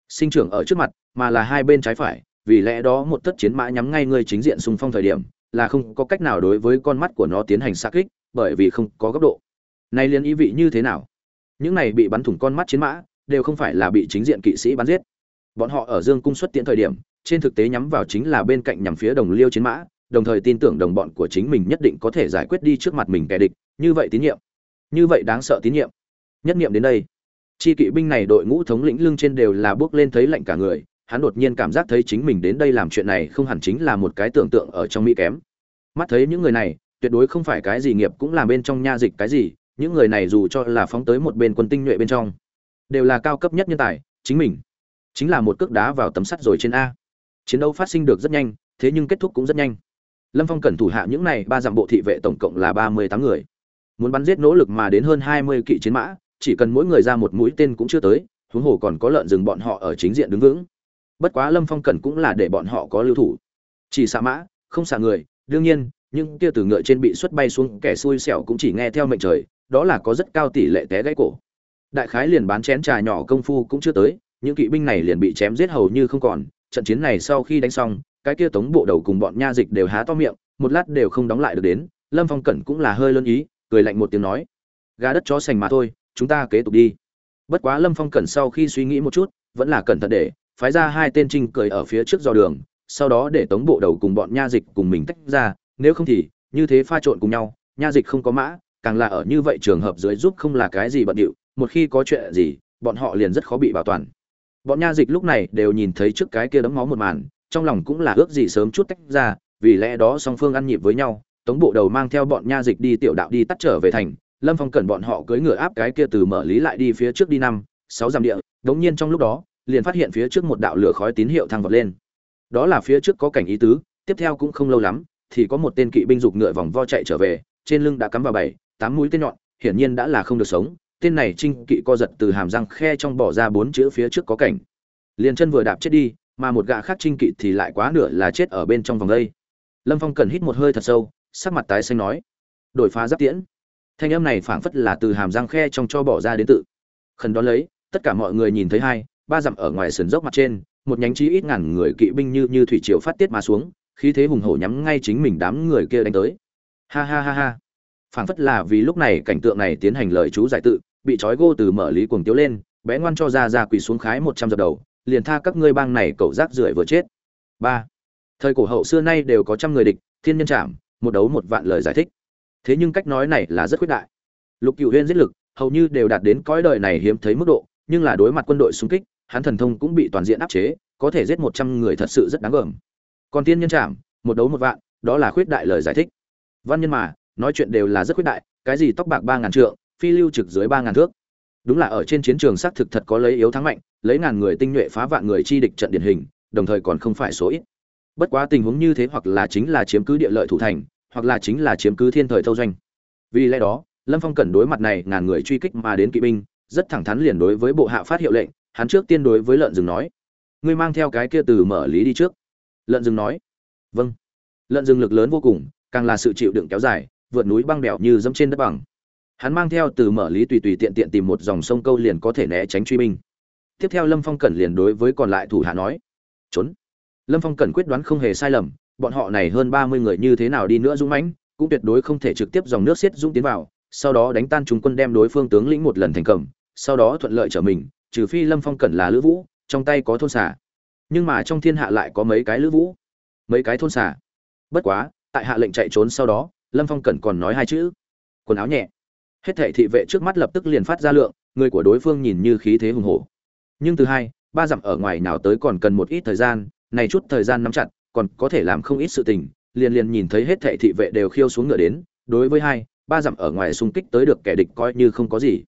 Speaker 1: Sinh trưởng ở trước mặt, mà là hai bên trái phải, vì lẽ đó một tất chiến mã nhắm ngay người chính diện xung phong thời điểm, là không có cách nào đối với con mắt của nó tiến hành xa kích, bởi vì không có góc độ. Nay liên ý vị như thế nào? Những này bị bắn thủng con mắt chiến mã, đều không phải là bị chính diện kỵ sĩ bắn giết. Bọn họ ở dương cung xuất tiễn thời điểm, trên thực tế nhắm vào chính là bên cạnh nhằm phía đồng liêu chiến mã, đồng thời tin tưởng đồng bọn của chính mình nhất định có thể giải quyết đi trước mặt mình kẻ địch. Như vậy tín nhiệm. Như vậy đáng sợ tín nhiệm. Nhất nghiệm đến đây chi kỵ binh này đội ngũ thống lĩnh lưng trên đều là bước lên thấy lạnh cả người, hắn đột nhiên cảm giác thấy chính mình đến đây làm chuyện này không hẳn chính là một cái tưởng tượng ở trong mỹ kém. Mắt thấy những người này, tuyệt đối không phải cái gì nghiệp cũng làm bên trong nha dịch cái gì, những người này dù cho là phóng tới một bên quân tinh nhuệ bên trong, đều là cao cấp nhất nhân tài, chính mình chính là một cước đá vào tấm sắt rồi trên a. Chiến đấu phát sinh được rất nhanh, thế nhưng kết thúc cũng rất nhanh. Lâm phong cần thủ hạ những này ba dặm bộ thị vệ tổng cộng là ba mươi tám người. Muốn bắn giết nỗ lực mà đến hơn hai mươi kỵ chiến mã chỉ cần mỗi người ra một mũi tên cũng chưa tới, huống hồ còn có lợn rừng bọn họ ở chính diện đứng vững. Bất quá lâm phong cần cũng là để bọn họ có lưu thủ. Chỉ xạ mã, không xạ người, đương nhiên nhưng kia từ ngựa trên bị xuất bay xuống kẻ xui xẻo cũng chỉ nghe theo mệnh trời, đó là có rất cao tỷ lệ té gãy cổ. Đại khái liền bán chén trà nhỏ công phu cũng chưa tới, những kỵ binh này liền bị chém giết hầu như không còn. Trận chiến này sau khi đánh xong, cái kia tống bộ đầu cùng bọn nha dịch đều há to miệng, một lát đều không đóng lại được đến. Lâm phong cẩn cũng là hơi lân ý, cười lạnh một tiếng nói, gà đất chó sành mà thôi chúng ta kế tục đi. Bất quá lâm phong cẩn sau khi suy nghĩ một chút, vẫn là cẩn thận để phái ra hai tên trinh cười ở phía trước dò đường, sau đó để tống bộ đầu cùng bọn nha dịch cùng mình tách ra, nếu không thì, như thế pha trộn cùng nhau, nha dịch không có mã, càng là ở như vậy trường hợp dưới giúp không là cái gì bận điệu, một khi có chuyện gì, bọn họ liền rất khó bị bảo toàn. Bọn nha dịch lúc này đều nhìn thấy trước cái kia đấm máu một màn, trong lòng cũng là ước gì sớm chút tách ra, vì lẽ đó song phương ăn nhịp với nhau, tống bộ đầu mang theo bọn nha dịch đi tiểu đạo đi tắt trở về thành lâm phong cẩn bọn họ cưỡi ngựa áp cái kia từ mở lý lại đi phía trước đi năm, sáu dặm địa, đống nhiên trong lúc đó, liền phát hiện phía trước một đạo lửa khói tín hiệu thăng vọt lên. Đó là phía trước có cảnh ý tứ, tiếp theo cũng không lâu lắm, thì có một tên kỵ binh dục ngựa vòng vo chạy trở về, trên lưng đã cắm vào bảy, tám mũi tên nhọn, hiển nhiên đã là không được sống. Tên này trinh kỵ co giật từ hàm răng khe trong bỏ ra bốn chữ phía trước có cảnh. Liền chân vừa đạp chết đi, mà một gã khác trinh kỵ thì lại quá nửa là chết ở bên trong vòng đây. Lâm phong cần hít một hơi thật sâu, sắc mặt tái xanh nói, đổi phá giáp tiễn thanh âm này phảng phất là từ hàm răng khe trong cho bỏ ra đến tự. Khẩn đón lấy, tất cả mọi người nhìn thấy hai, ba dặm ở ngoài sườn dốc mặt trên, một nhánh chí ít ngàn người kỵ binh như như thủy triều phát tiết mà xuống, khí thế hùng hổ nhắm ngay chính mình đám người kia đánh tới. Ha ha ha ha. Phảng phất là vì lúc này cảnh tượng này tiến hành lời chú giải tự, bị trói gô từ mở lý cuồng tiếu lên, bé ngoan cho ra ra quỳ xuống khái một trăm dập đầu, liền tha các ngươi bang này cậu rác rưởi vừa chết. Ba. Thời cổ hậu xưa nay đều có trăm người địch, thiên nhân trảm một đấu một vạn lời giải thích thế nhưng cách nói này là rất khuyết đại. Lục cựu huyên giết lực, hầu như đều đạt đến cõi đời này hiếm thấy mức độ, nhưng là đối mặt quân đội xung kích, hắn thần thông cũng bị toàn diện áp chế, có thể giết một trăm người thật sự rất đáng gờm. Còn tiên nhân trảm, một đấu một vạn, đó là khuyết đại lời giải thích. Văn nhân mà, nói chuyện đều là rất khuyết đại, cái gì tóc bạc ba ngàn trượng, phi lưu trực dưới ba ngàn thước. Đúng là ở trên chiến trường xác thực thật có lấy yếu thắng mạnh, lấy ngàn người tinh nhuệ phá vạn người chi địch trận điển hình, đồng thời còn không phải số ít. Bất quá tình huống như thế hoặc là chính là chiếm cứ địa lợi thủ thành hoặc là chính là chiếm cứ thiên thời thâu doanh. Vì lẽ đó, lâm phong cần đối mặt này ngàn người truy kích mà đến kỵ binh, rất thẳng thắn liền đối với bộ hạ phát hiệu lệnh, hắn trước tiên đối với lợn rừng nói, ngươi mang theo cái kia từ mở lý đi trước. Lợn rừng nói vâng. Lợn rừng lực lớn vô cùng, càng là sự chịu đựng kéo dài, vượt núi băng bẹo như dẫm trên đất bằng. Hắn mang theo từ mở lý tùy tùy tiện tiện tìm một dòng sông câu liền có thể né tránh truy binh. Tiếp theo lâm phong cẩn liền đối với còn lại thủ hạ nói, trốn. Lâm phong cẩn quyết đoán không hề sai lầm bọn họ này hơn ba mươi người như thế nào đi nữa dũng mãnh cũng tuyệt đối không thể trực tiếp dòng nước xiết dũng tiến vào sau đó đánh tan chúng quân đem đối phương tướng lĩnh một lần thành cầm sau đó thuận lợi trở mình trừ phi lâm phong cẩn là lữ vũ trong tay có thôn xà, nhưng mà trong thiên hạ lại có mấy cái lữ vũ mấy cái thôn xà, bất quá tại hạ lệnh chạy trốn sau đó lâm phong cẩn còn nói hai chữ. Quần áo nhẹ. Hết thảy thị vệ trước mắt lập tức liền phát ra lượng người của đối phương nhìn như khí thế hùng hổ. Nhưng từ hai ba dặm ở ngoài nào tới còn cần một ít thời gian này chút thời gian nắm chặt còn có thể làm không ít sự tình, liền liền nhìn thấy hết thảy thị vệ đều khiêu xuống ngựa đến, đối với hai, ba dặm ở ngoài xung kích tới được kẻ địch coi như không có gì.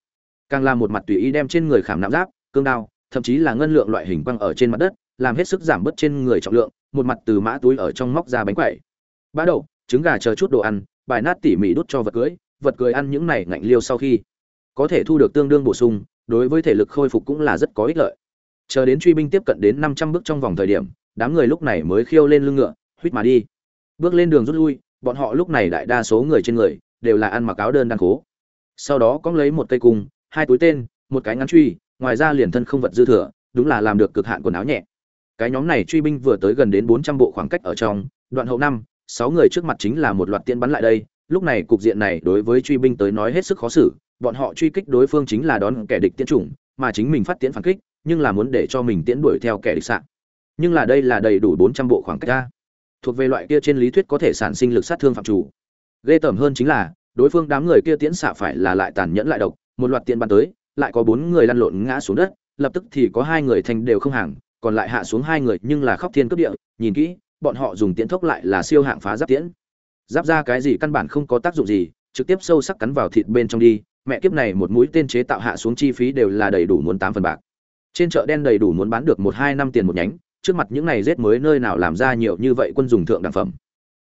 Speaker 1: Càng làm một mặt tùy ý đem trên người khảm nạm giáp, cương đao, thậm chí là ngân lượng loại hình quăng ở trên mặt đất, làm hết sức giảm bớt trên người trọng lượng, một mặt từ mã túi ở trong móc ra bánh quẩy. Bá đậu, trứng gà chờ chút đồ ăn, bài nát tỉ mỉ đút cho vật cưới vật cưới ăn những này ngạnh liêu sau khi, có thể thu được tương đương bổ sung, đối với thể lực khôi phục cũng là rất có ích lợi. Chờ đến truy binh tiếp cận đến năm trăm bước trong vòng thời điểm đám người lúc này mới khiêu lên lưng ngựa, huýt mà đi. Bước lên đường rút lui, bọn họ lúc này đại đa số người trên người đều là ăn mặc áo đơn đan cố. sau đó có lấy một cây cung, hai túi tên, một cái ngắn truy, ngoài ra liền thân không vật dư thừa, đúng là làm được cực hạn quần áo nhẹ. Cái nhóm này truy binh vừa tới gần đến bốn trăm bộ khoảng cách ở trong, đoạn hậu năm, sáu người trước mặt chính là một loạt tiên bắn lại đây. Lúc này cục diện này đối với truy binh tới nói hết sức khó xử, bọn họ truy kích đối phương chính là đón kẻ địch tiến chủng, mà chính mình phát tiến phản kích, nhưng là muốn để cho mình tiến đuổi theo kẻ địch sạn nhưng là đây là đầy đủ bốn trăm bộ khoảng cách ra. Thuộc về loại kia trên lý thuyết có thể sản sinh lực sát thương phạm chủ. Ghê tởm hơn chính là, đối phương đám người kia tiễn xạ phải là lại tàn nhẫn lại độc, một loạt tiện bắn tới, lại có bốn người lăn lộn ngã xuống đất, lập tức thì có hai người thành đều không hàng, còn lại hạ xuống hai người nhưng là khóc thiên cướp địa, nhìn kỹ, bọn họ dùng tiễn thốc lại là siêu hạng phá giáp tiễn. Giáp ra cái gì căn bản không có tác dụng gì, trực tiếp sâu sắc cắn vào thịt bên trong đi, mẹ kiếp này một mũi tên chế tạo hạ xuống chi phí đều là đầy đủ muốn tám phần bạc. Trên chợ đen đầy đủ muốn bán được một hai năm tiền một nhánh trước mặt những này rết mới nơi nào làm ra nhiều như vậy quân dùng thượng đẳng phẩm.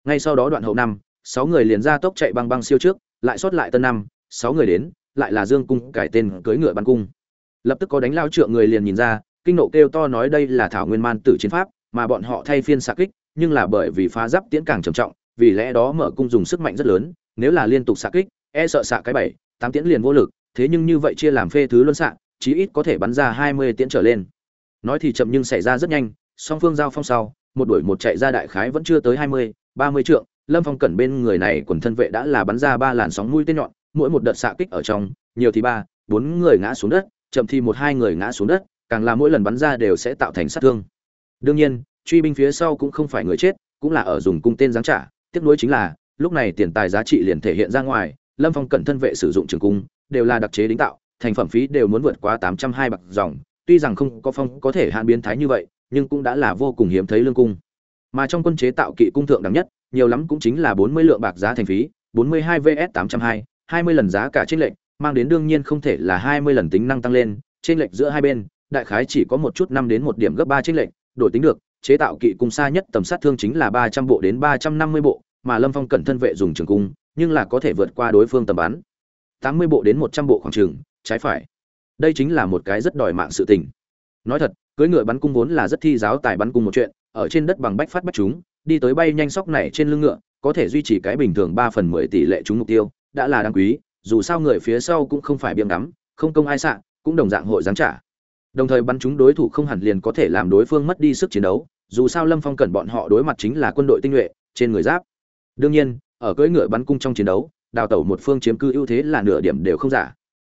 Speaker 1: Ngay sau đó đoạn hậu năm, sáu người liền ra tốc chạy băng băng siêu trước, lại sót lại tân năm, sáu người đến, lại là dương cung cải tên cưới ngựa bắn cung. Lập tức có đánh lao trượng người liền nhìn ra, kinh nộ kêu to nói đây là thảo nguyên man tử chiến pháp, mà bọn họ thay phiên xạ kích, nhưng là bởi vì phá giáp tiễn càng trầm trọng, vì lẽ đó mở cung dùng sức mạnh rất lớn, nếu là liên tục xạ kích e sợ xạ cái bảy, tám tiễn liền vô lực, thế nhưng như vậy chia làm phê thứ luân xạ, chí ít có thể bắn ra hai mươi tiễn trở lên. Nói thì chậm nhưng xảy ra rất nhanh song phương giao phong sau, một đuổi một chạy ra đại khái vẫn chưa tới hai mươi, ba mươi trượng, lâm phong cẩn bên người này quần thân vệ đã là bắn ra ba làn sóng mũi tên nhọn, mỗi một đợt xạ kích ở trong, nhiều thì ba, bốn người ngã xuống đất, chậm thì một hai người ngã xuống đất, càng là mỗi lần bắn ra đều sẽ tạo thành sát thương. Đương nhiên, truy binh phía sau cũng không phải người chết, cũng là ở dùng cung tên giáng trả, tiếc nuối chính là, lúc này tiền tài giá trị liền thể hiện ra ngoài, lâm phong cẩn thân vệ sử dụng trường cung, đều là đặc chế đính tạo, thành phẩm phí đều muốn vượt qua tám trăm hai bạc dòng, tuy rằng không có phong có thể hạn biến thái như vậy nhưng cũng đã là vô cùng hiếm thấy lương cung. Mà trong quân chế tạo kỵ cung thượng đẳng nhất, nhiều lắm cũng chính là bốn mươi lượng bạc giá thành phí, bốn mươi hai vs tám trăm hai hai mươi lần giá cả trên lệnh mang đến đương nhiên không thể là hai mươi lần tính năng tăng lên trên lệnh giữa hai bên, đại khái chỉ có một chút năm đến một điểm gấp ba trên lệnh đổi tính được, chế tạo kỵ cung xa nhất tầm sát thương chính là ba trăm bộ đến ba trăm năm mươi bộ, mà lâm phong cẩn thân vệ dùng trường cung, nhưng là có thể vượt qua đối phương tầm bắn. tám mươi bộ đến một trăm bộ khoảng trường, trái phải. Đây chính là một cái rất đòi mạng sự tình. Nói thật cưỡi ngựa bắn cung vốn là rất thi giáo tài bắn cung một chuyện, ở trên đất bằng bách phát bách chúng, đi tới bay nhanh sóc này trên lưng ngựa, có thể duy trì cái bình thường ba phần mười tỷ lệ trúng mục tiêu, đã là đáng quý, dù sao người phía sau cũng không phải biếng ngắm, không công ai sạ cũng đồng dạng hội giáng trả. Đồng thời bắn chúng đối thủ không hẳn liền có thể làm đối phương mất đi sức chiến đấu, dù sao lâm phong cần bọn họ đối mặt chính là quân đội tinh nhuệ, trên người giáp. Đương nhiên, ở cưỡi ngựa bắn cung trong chiến đấu, đào tẩu một phương chiếm cư ưu thế là nửa điểm đều không giả.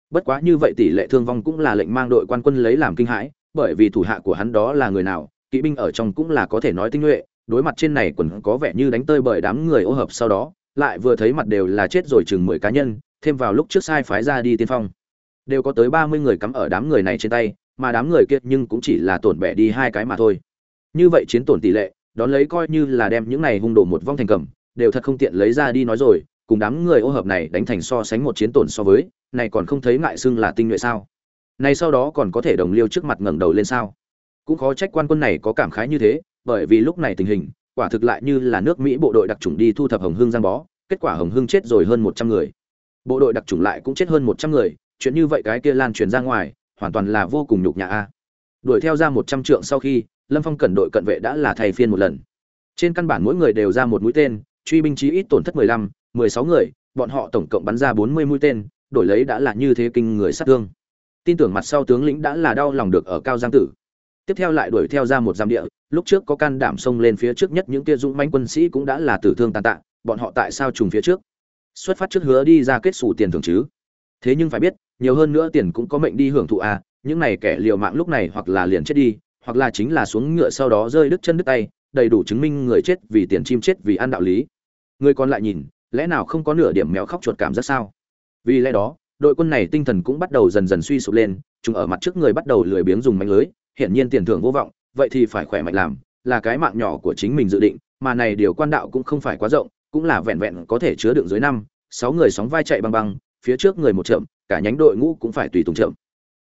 Speaker 1: Bất quá như vậy tỷ lệ thương vong cũng là lệnh mang đội quan quân lấy làm kinh hãi bởi vì thủ hạ của hắn đó là người nào, kỵ binh ở trong cũng là có thể nói tinh nhuệ, đối mặt trên này quần có vẻ như đánh tơi bởi đám người ô hợp sau đó, lại vừa thấy mặt đều là chết rồi chừng mười cá nhân, thêm vào lúc trước sai phái ra đi tiên phong. Đều có tới ba mươi người cắm ở đám người này trên tay, mà đám người kia nhưng cũng chỉ là tổn bẻ đi hai cái mà thôi. Như vậy chiến tổn tỷ lệ, đón lấy coi như là đem những này hung đổ một vong thành cầm, đều thật không tiện lấy ra đi nói rồi, cùng đám người ô hợp này đánh thành so sánh một chiến tổn so với, này còn không thấy ngại xưng là tinh nhuệ sao? Này sau đó còn có thể đồng liêu trước mặt ngẩng đầu lên sao? Cũng khó trách quan quân này có cảm khái như thế, bởi vì lúc này tình hình, quả thực lại như là nước mỹ bộ đội đặc trùng đi thu thập hồng hương giang bó, kết quả hồng hương chết rồi hơn một trăm người. Bộ đội đặc trùng lại cũng chết hơn một trăm người, chuyện như vậy cái kia lan truyền ra ngoài, hoàn toàn là vô cùng nhục nhã a. Đuổi theo ra một trăm trượng sau khi, lâm phong cẩn đội cận vệ đã là thay phiên một lần. Trên căn bản mỗi người đều ra một mũi tên, truy binh chí ít tổn thất mười lăm, mười sáu người, bọn họ tổng cộng bắn ra bốn mươi mũi tên, đổi lấy đã là như thế kinh người sát thương tin tưởng mặt sau tướng lĩnh đã là đau lòng được ở cao giang tử. Tiếp theo lại đuổi theo ra một giam địa, lúc trước có can đảm xông lên phía trước nhất những kia dũng manh quân sĩ cũng đã là tử thương tàn tạ, bọn họ tại sao trùng phía trước? Xuất phát trước hứa đi ra kết xù tiền thưởng chứ? Thế nhưng phải biết, nhiều hơn nữa tiền cũng có mệnh đi hưởng thụ à những này kẻ liều mạng lúc này hoặc là liền chết đi, hoặc là chính là xuống ngựa sau đó rơi đứt chân đứt tay, đầy đủ chứng minh người chết vì tiền chim chết vì ăn đạo lý. Người còn lại nhìn, lẽ nào không có nửa điểm méo khóc chuột cảm giác sao? Vì lẽ đó đội quân này tinh thần cũng bắt đầu dần dần suy sụp lên, chúng ở mặt trước người bắt đầu lười biếng dùng mạnh lưới, hiển nhiên tiền thưởng vô vọng, vậy thì phải khỏe mạnh làm, là cái mạng nhỏ của chính mình dự định, mà này điều quan đạo cũng không phải quá rộng, cũng là vẹn vẹn có thể chứa đựng dưới năm, sáu người sóng vai chạy băng băng, phía trước người một chậm, cả nhánh đội ngũ cũng phải tùy tùng chậm.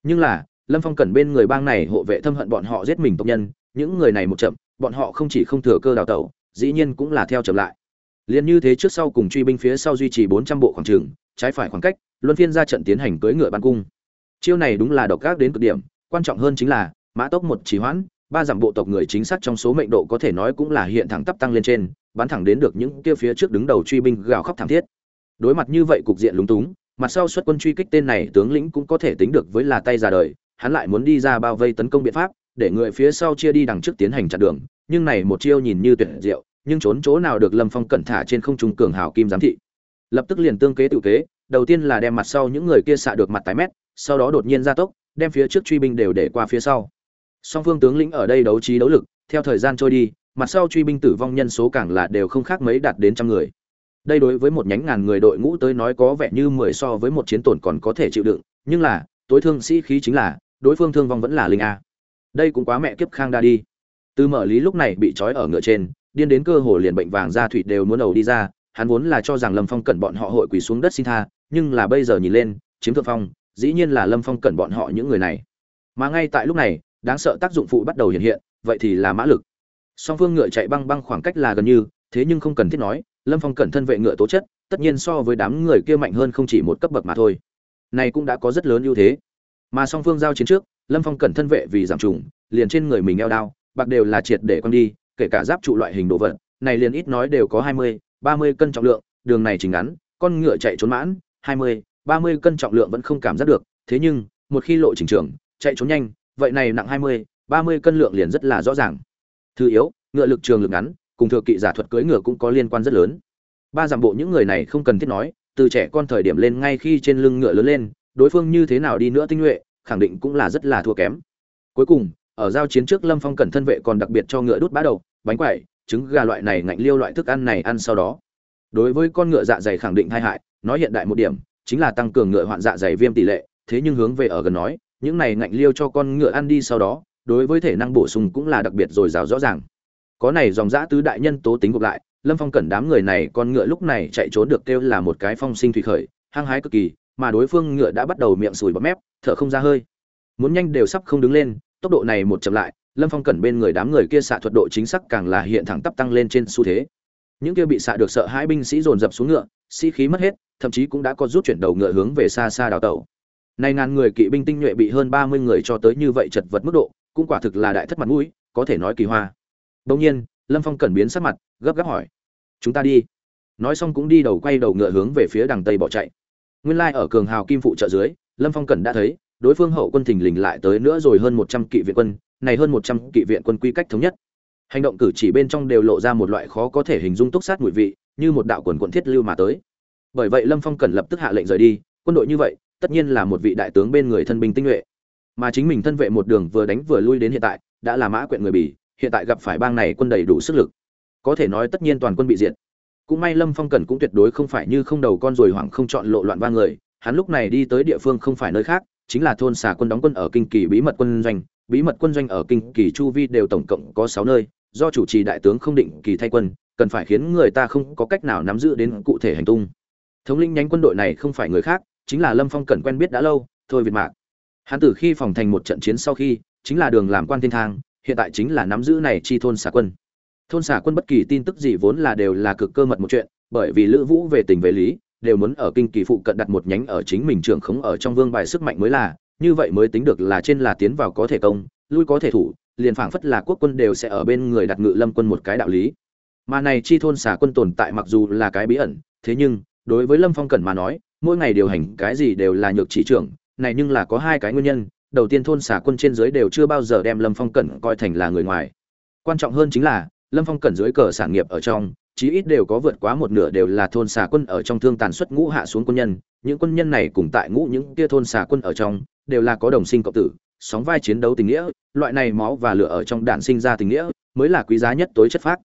Speaker 1: Nhưng là, lâm phong cần bên người bang này hộ vệ thâm hận bọn họ giết mình tộc nhân, những người này một chậm, bọn họ không chỉ không thừa cơ đào tẩu, dĩ nhiên cũng là theo chậm lại. Liền như thế trước sau cùng truy binh phía sau duy trì bốn trăm bộ khoảng trường trái phải khoảng cách, luân phiên ra trận tiến hành cưỡi ngựa ban cung. Chiêu này đúng là độc ác đến cực điểm, quan trọng hơn chính là, mã tốc một trì hoãn, ba giảm bộ tộc người chính xác trong số mệnh độ có thể nói cũng là hiện thẳng tắp tăng lên trên, bắn thẳng đến được những kia phía trước đứng đầu truy binh gào khóc thảm thiết. Đối mặt như vậy cục diện lúng túng, mặt sau xuất quân truy kích tên này tướng lĩnh cũng có thể tính được với là tay ra đời, hắn lại muốn đi ra bao vây tấn công biện pháp, để người phía sau chia đi đằng trước tiến hành chặn đường, nhưng này một chiêu nhìn như tuyệt diệu, nhưng trốn chỗ nào được lâm phong cẩn thả trên không trung cường hào kim giám thị lập tức liền tương kế tự kế, đầu tiên là đem mặt sau những người kia xạ được mặt tái mét, sau đó đột nhiên ra tốc, đem phía trước truy binh đều để qua phía sau. Song phương tướng lĩnh ở đây đấu trí đấu lực, theo thời gian trôi đi, mặt sau truy binh tử vong nhân số càng là đều không khác mấy đạt đến trăm người. Đây đối với một nhánh ngàn người đội ngũ tới nói có vẻ như mười so với một chiến tổn còn có thể chịu đựng, nhưng là, tối thương sĩ khí chính là, đối phương thương vong vẫn là linh a. Đây cũng quá mẹ kiếp khang đa đi. Từ mở lý lúc này bị trói ở ngựa trên, điên đến cơ hồ liền bệnh vàng da thủy đều muốn đầu đi ra hắn vốn là cho rằng lâm phong cẩn bọn họ hội quỳ xuống đất xin tha, nhưng là bây giờ nhìn lên, chiếm thượng phong, dĩ nhiên là lâm phong cẩn bọn họ những người này. Mà ngay tại lúc này, đáng sợ tác dụng phụ bắt đầu hiện hiện, vậy thì là mã lực. Song phương ngựa chạy băng băng khoảng cách là gần như, thế nhưng không cần thiết nói, lâm phong cẩn thân vệ ngựa tố chất, tất nhiên so với đám người kia mạnh hơn không chỉ một cấp bậc mà thôi. Này cũng đã có rất lớn ưu thế. Mà song phương giao chiến trước, lâm phong cẩn thân vệ vì giảm trùng, liền trên người mình eo đao, bạc đều là triệt để quăng đi, kể cả giáp trụ loại hình đồ vật, này liền ít nói đều có hai mươi ba mươi cân trọng lượng, đường này chỉnh ngắn, con ngựa chạy trốn mãn, hai mươi, ba mươi cân trọng lượng vẫn không cảm giác được, thế nhưng, một khi lộ trình trường, chạy trốn nhanh, vậy này nặng hai mươi, ba mươi cân lượng liền rất là rõ ràng. Thứ yếu, ngựa lực trường lực ngắn, cùng thừa kỵ giả thuật cưỡi ngựa cũng có liên quan rất lớn. Ba giảm bộ những người này không cần thiết nói, từ trẻ con thời điểm lên ngay khi trên lưng ngựa lớn lên, đối phương như thế nào đi nữa tinh nhuệ, khẳng định cũng là rất là thua kém. Cuối cùng, ở giao chiến trước lâm phong cẩn thân vệ còn đặc biệt cho ngựa đút bã đầu, bánh quẩy trứng gà loại này ngạnh liêu loại thức ăn này ăn sau đó. Đối với con ngựa dạ dày khẳng định thay hại, nói hiện đại một điểm, chính là tăng cường ngựa hoạn dạ dày viêm tỷ lệ, thế nhưng hướng về ở gần nói, những này ngạnh liêu cho con ngựa ăn đi sau đó, đối với thể năng bổ sung cũng là đặc biệt dồi dào rõ ràng. Có này dòng dã tứ đại nhân tố tính gộp lại, lâm phong cẩn đám người này con ngựa lúc này chạy trốn được kêu là một cái phong sinh thủy khởi, hăng hái cực kỳ, mà đối phương ngựa đã bắt đầu miệng sùi bọt mép, thở không ra hơi. Muốn nhanh đều sắp không đứng lên, tốc độ này một chậm lại lâm phong cẩn bên người đám người kia xạ thuật độ chính xác càng là hiện thẳng tắp tăng lên trên xu thế. Những kia bị xạ được sợ hai binh sĩ dồn dập xuống ngựa, sĩ khí mất hết, thậm chí cũng đã có rút chuyển đầu ngựa hướng về xa xa đào tẩu. Nay ngàn người kỵ binh tinh nhuệ bị hơn ba mươi người cho tới như vậy chật vật mức độ, cũng quả thực là đại thất mặt mũi, có thể nói kỳ hoa. Đông nhiên, lâm phong cẩn biến sắc mặt, gấp gáp hỏi, chúng ta đi. Nói xong cũng đi đầu quay đầu ngựa hướng về phía đằng tây bỏ chạy. Nguyên lai ở cường hào kim phụ trợ dưới, lâm phong cẩn đã thấy, đối phương hậu quân thình lình lại tới nữa rồi hơn một trăm kỵ viện quân này hơn một trăm kỵ viện quân quy cách thống nhất. Hành động cử chỉ bên trong đều lộ ra một loại khó có thể hình dung túc sát mùi vị, như một đạo quần quận thiết lưu mà tới. Bởi vậy lâm phong cần lập tức hạ lệnh rời đi, quân đội như vậy, tất nhiên là một vị đại tướng bên người thân binh tinh nhuệ. Mà chính mình thân vệ một đường vừa đánh vừa lui đến hiện tại, đã là mã quyện người bỉ, hiện tại gặp phải bang này quân đầy đủ sức lực. Có thể nói tất nhiên toàn quân bị diệt. Cũng may lâm phong cần cũng tuyệt đối không phải như không đầu con rồi hoảng không chọn lộ loạn ba người, hắn lúc này đi tới địa phương không phải nơi khác, chính là thôn xà quân đóng quân ở kinh kỳ bí mật quân doanh bí mật quân doanh ở kinh kỳ chu vi đều tổng cộng có sáu nơi, do chủ trì đại tướng không định kỳ thay quân, cần phải khiến người ta không có cách nào nắm giữ đến cụ thể hành tung. Thống lĩnh nhánh quân đội này không phải người khác, chính là lâm phong cần quen biết đã lâu, thôi việt mạc. Hắn từ khi phòng thành một trận chiến sau khi, chính là đường làm quan thiên thang, hiện tại chính là nắm giữ này chi thôn xả quân. Thôn xả quân bất kỳ tin tức gì vốn là đều là cực cơ mật một chuyện, bởi vì lữ vũ về tình về lý, đều muốn ở kinh kỳ phụ cận đặt một nhánh ở chính mình trưởng khống ở trong vương bài sức mạnh mới là như vậy mới tính được là trên là tiến vào có thể công, lui có thể thủ, liền phảng phất là quốc quân đều sẽ ở bên người đặt ngự lâm quân một cái đạo lý. Mà này chi thôn xà quân tồn tại mặc dù là cái bí ẩn, thế nhưng, đối với lâm phong cẩn mà nói, mỗi ngày điều hành cái gì đều là nhược chỉ trưởng, này nhưng là có hai cái nguyên nhân, đầu tiên thôn xà quân trên dưới đều chưa bao giờ đem lâm phong cẩn coi thành là người ngoài. Quan trọng hơn chính là, lâm phong cẩn dưới cờ sản nghiệp ở trong chí ít đều có vượt quá một nửa đều là thôn xà quân ở trong thương tàn xuất ngũ hạ xuống quân nhân. Những quân nhân này cùng tại ngũ những kia thôn xà quân ở trong, đều là có đồng sinh cộng tử, sóng vai chiến đấu tình nghĩa, loại này máu và lửa ở trong đạn sinh ra tình nghĩa, mới là quý giá nhất tối chất phác.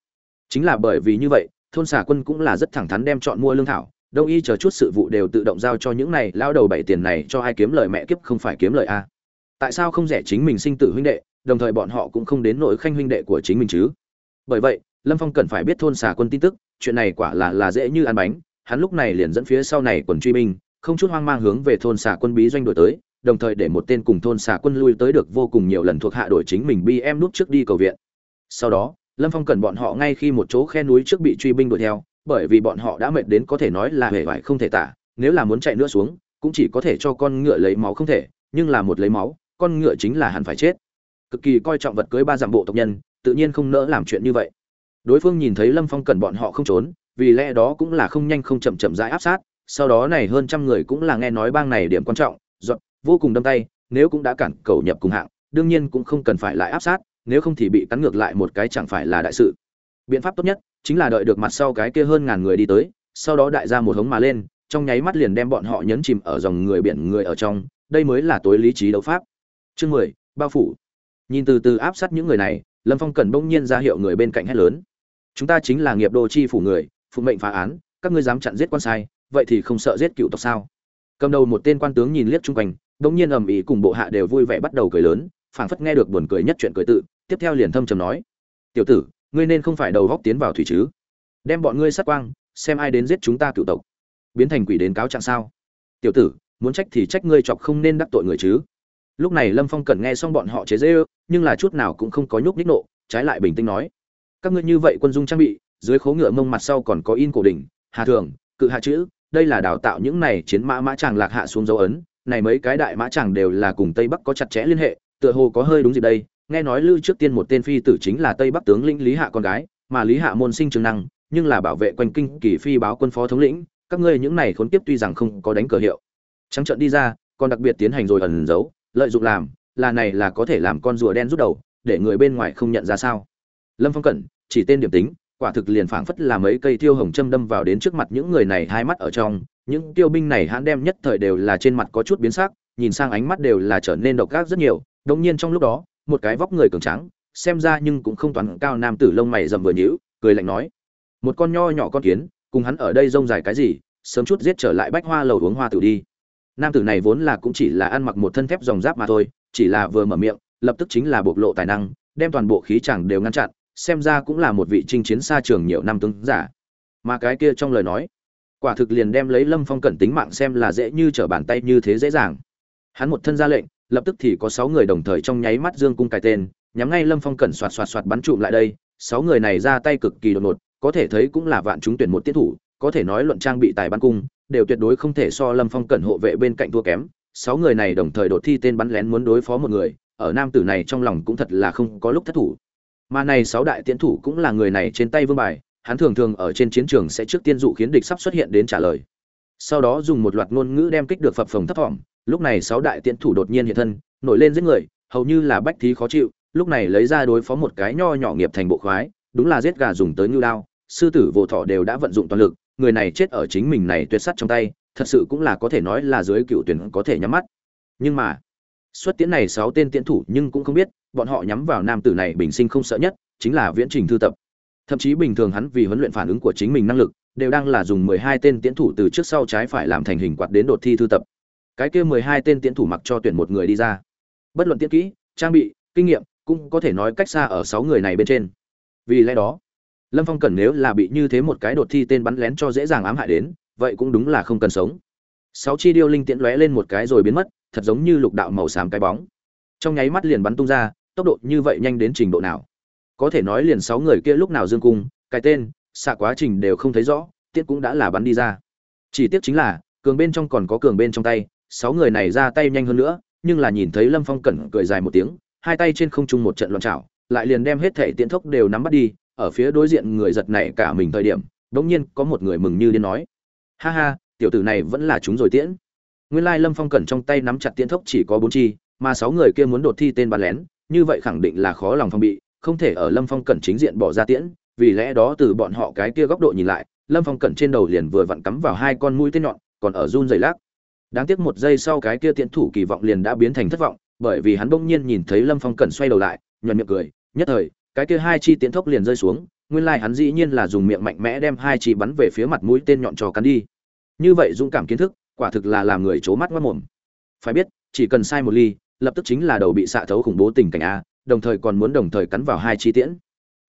Speaker 1: Chính là bởi vì như vậy, thôn xà quân cũng là rất thẳng thắn đem chọn mua lương thảo, đông y chờ chút sự vụ đều tự động giao cho những này lao đầu bảy tiền này cho ai kiếm lời mẹ kiếp không phải kiếm lời a. Tại sao không rẻ chính mình sinh tử huynh đệ, đồng thời bọn họ cũng không đến nỗi khanh huynh đệ của chính mình chứ? Bởi vậy lâm phong cần phải biết thôn xà quân tin tức, chuyện này quả là là dễ như ăn bánh. Hắn lúc này liền dẫn phía sau này quần truy binh, không chút hoang mang hướng về thôn xà quân bí doanh đổi tới, đồng thời để một tên cùng thôn xà quân lui tới được vô cùng nhiều lần thuộc hạ đổi chính mình bi em núp trước đi cầu viện. Sau đó, lâm phong cần bọn họ ngay khi một chỗ khe núi trước bị truy binh đuổi theo, bởi vì bọn họ đã mệt đến có thể nói là hề vải không thể tả, nếu là muốn chạy nữa xuống, cũng chỉ có thể cho con ngựa lấy máu không thể, nhưng là một lấy máu, con ngựa chính là hẳn phải chết. Cực kỳ coi trọng vật cưới ba dặm bộ tộc nhân, tự nhiên không nỡ làm chuyện như vậy đối phương nhìn thấy lâm phong cần bọn họ không trốn, vì lẽ đó cũng là không nhanh không chậm chậm rãi áp sát, sau đó này hơn trăm người cũng là nghe nói bang này điểm quan trọng dọn vô cùng đâm tay, nếu cũng đã cản cầu nhập cùng hạng, đương nhiên cũng không cần phải lại áp sát, nếu không thì bị cắn ngược lại một cái chẳng phải là đại sự. Biện pháp tốt nhất chính là đợi được mặt sau cái kia hơn ngàn người đi tới, sau đó đại ra một hống mà lên, trong nháy mắt liền đem bọn họ nhấn chìm ở dòng người biển người ở trong, đây mới là tối lý trí đấu pháp. Chương mười, bao phủ. Nhìn từ từ áp sát những người này, lâm phong cần bỗng nhiên ra hiệu người bên cạnh hét lớn chúng ta chính là nghiệp đô chi phủ người, phụ mệnh phá án, các ngươi dám chặn giết quan sai, vậy thì không sợ giết cựu tộc sao? Cầm đầu một tên quan tướng nhìn liếc chung quanh bỗng nhiên ầm ĩ cùng bộ hạ đều vui vẻ bắt đầu cười lớn, phảng phất nghe được buồn cười nhất chuyện cười tự, tiếp theo liền thâm trầm nói, tiểu tử, ngươi nên không phải đầu góc tiến vào thủy chứ? Đem bọn ngươi sát quang, xem ai đến giết chúng ta cựu tộc. Biến thành quỷ đến cáo trạng sao? Tiểu tử, muốn trách thì trách ngươi chọc không nên đắc tội người chứ. Lúc này lâm phong cần nghe xong bọn họ chế dễ ư nhưng là chút nào cũng không có nhúc nhích nộ, trái lại bình tĩnh nói các ngươi như vậy quân dung trang bị, dưới khố ngựa mông mặt sau còn có in cổ đỉnh, hà thường, cự hạ chữ, đây là đào tạo những này chiến mã mã chàng lạc hạ xuống dấu ấn, này mấy cái đại mã chàng đều là cùng tây bắc có chặt chẽ liên hệ, tựa hồ có hơi đúng gì đây, nghe nói lưu trước tiên một tên phi tử chính là tây bắc tướng lĩnh lý hạ con gái, mà lý hạ môn sinh trường năng, nhưng là bảo vệ quanh kinh kỳ phi báo quân phó thống lĩnh, các ngươi những này khốn kiếp tuy rằng không có đánh cờ hiệu. Trắng trận đi ra, còn đặc biệt tiến hành rồi ẩn giấu, lợi dụng làm, là này là có thể làm con rùa đen rút đầu, để người bên ngoài không nhận ra sao lâm phong cẩn, chỉ tên điểm tính, quả thực liền phảng phất là mấy cây tiêu hồng châm đâm vào đến trước mặt những người này hai mắt ở trong. Những tiêu binh này hãn đem nhất thời đều là trên mặt có chút biến sắc, nhìn sang ánh mắt đều là trở nên độc ác rất nhiều. Đống nhiên trong lúc đó, một cái vóc người cường tráng, xem ra nhưng cũng không toàn cao nam tử lông mày rậm vừa nhíu, cười lạnh nói, một con nho nhỏ con kiến, cùng hắn ở đây rông dài cái gì, sớm chút giết trở lại bách hoa lầu uống hoa tử đi. Nam tử này vốn là cũng chỉ là ăn mặc một thân thép dòng giáp mà thôi, chỉ là vừa mở miệng, lập tức chính là bộc lộ tài năng, đem toàn bộ khí chẳng đều ngăn chặn xem ra cũng là một vị chinh chiến xa trường nhiều năm tướng giả. Mà cái kia trong lời nói, quả thực liền đem lấy lâm phong cẩn tính mạng xem là dễ như trở bàn tay như thế dễ dàng. Hắn một thân ra lệnh, lập tức thì có sáu người đồng thời trong nháy mắt dương cung cài tên, nhắm ngay lâm phong cẩn xoạt xoạt xoạt bắn trụm lại đây. Sáu người này ra tay cực kỳ đột ngột, có thể thấy cũng là vạn chúng tuyển một tiết thủ, có thể nói luận trang bị tài bắn cung, đều tuyệt đối không thể so lâm phong cẩn hộ vệ bên cạnh thua kém. Sáu người này đồng thời đột thi tên bắn lén muốn đối phó một người, ở nam tử này trong lòng cũng thật là không có lúc thất thủ mà này sáu đại tiễn thủ cũng là người này trên tay vương bài, hắn thường thường ở trên chiến trường sẽ trước tiên dụ khiến địch sắp xuất hiện đến trả lời. Sau đó dùng một loạt ngôn ngữ đem kích được phập phồng thấp thỏm, lúc này sáu đại tiễn thủ đột nhiên hiện thân, nổi lên giết người, hầu như là bách thí khó chịu, lúc này lấy ra đối phó một cái nho nhỏ nghiệp thành bộ khoái, đúng là giết gà dùng tới ngưu đao, sư tử vô thọ đều đã vận dụng toàn lực, người này chết ở chính mình này tuyệt sắt trong tay, thật sự cũng là có thể nói là dưới cựu tuyển có thể nhắm mắt. Nhưng mà, xuất tiễn này sáu tên tiễn thủ nhưng cũng không biết bọn họ nhắm vào nam tử này bình sinh không sợ nhất, chính là viễn trình thư tập. Thậm chí bình thường hắn vì huấn luyện phản ứng của chính mình năng lực, đều đang là dùng mười hai tên tiễn thủ từ trước sau trái phải làm thành hình quạt đến đột thi thư tập. Cái kia mười hai tên tiễn thủ mặc cho tuyển một người đi ra. Bất luận tiễn kỹ, trang bị, kinh nghiệm, cũng có thể nói cách xa ở sáu người này bên trên. Vì lẽ đó, lâm phong cần nếu là bị như thế một cái đột thi tên bắn lén cho dễ dàng ám hại đến, vậy cũng đúng là không cần sống. Sáu chi điêu linh tiễn lóe lên một cái rồi biến mất, thật giống như lục đạo màu xám cái bóng. Trong nháy mắt liền bắn tung ra tốc độ như vậy nhanh đến trình độ nào? Có thể nói liền sáu người kia lúc nào dương cung, cái tên, xạ quá trình đều không thấy rõ tiết cũng đã là bắn đi ra. Chỉ tiếc chính là, cường bên trong còn có cường bên trong tay, sáu người này ra tay nhanh hơn nữa, nhưng là nhìn thấy lâm phong cẩn cười dài một tiếng, hai tay trên không trung một trận loạn trào lại liền đem hết thẻ tiễn thốc đều nắm bắt đi, ở phía đối diện người giật này cả mình thời điểm đ nhiên có một người mừng như điên nói, ha ha, tiểu tử này vẫn là chúng rồi tiễn. Nguyên lai lâm phong cẩn trong tay nắm chặt tiễn thốc chỉ có bốn chi, mà sáu người kia muốn đột thi tên bắn lén như vậy khẳng định là khó lòng phong bị, không thể ở lâm phong cẩn chính diện bỏ ra tiễn, vì lẽ đó từ bọn họ cái kia góc độ nhìn lại, lâm phong cẩn trên đầu liền vừa vặn cắm vào hai con mũi tên nhọn, còn ở run dày lác đáng tiếc một giây sau cái kia tiễn thủ kỳ vọng liền đã biến thành thất vọng, bởi vì hắn bỗng nhiên nhìn thấy lâm phong cẩn xoay đầu lại nhuận miệng cười, nhất thời, cái kia hai chi tiễn thốc liền rơi xuống, nguyên lai hắn dĩ nhiên là dùng miệng mạnh mẽ đem hai chi bắn về phía mặt mũi tên nhọn trò cắn đi. Như vậy dũng cảm kiến thức, quả thực là làm người c mắt mất mồm. Phải biết, chỉ cần sai một ly lập tức chính là đầu bị xạ thấu khủng bố tình cảnh a, đồng thời còn muốn đồng thời cắn vào hai chi tiễn.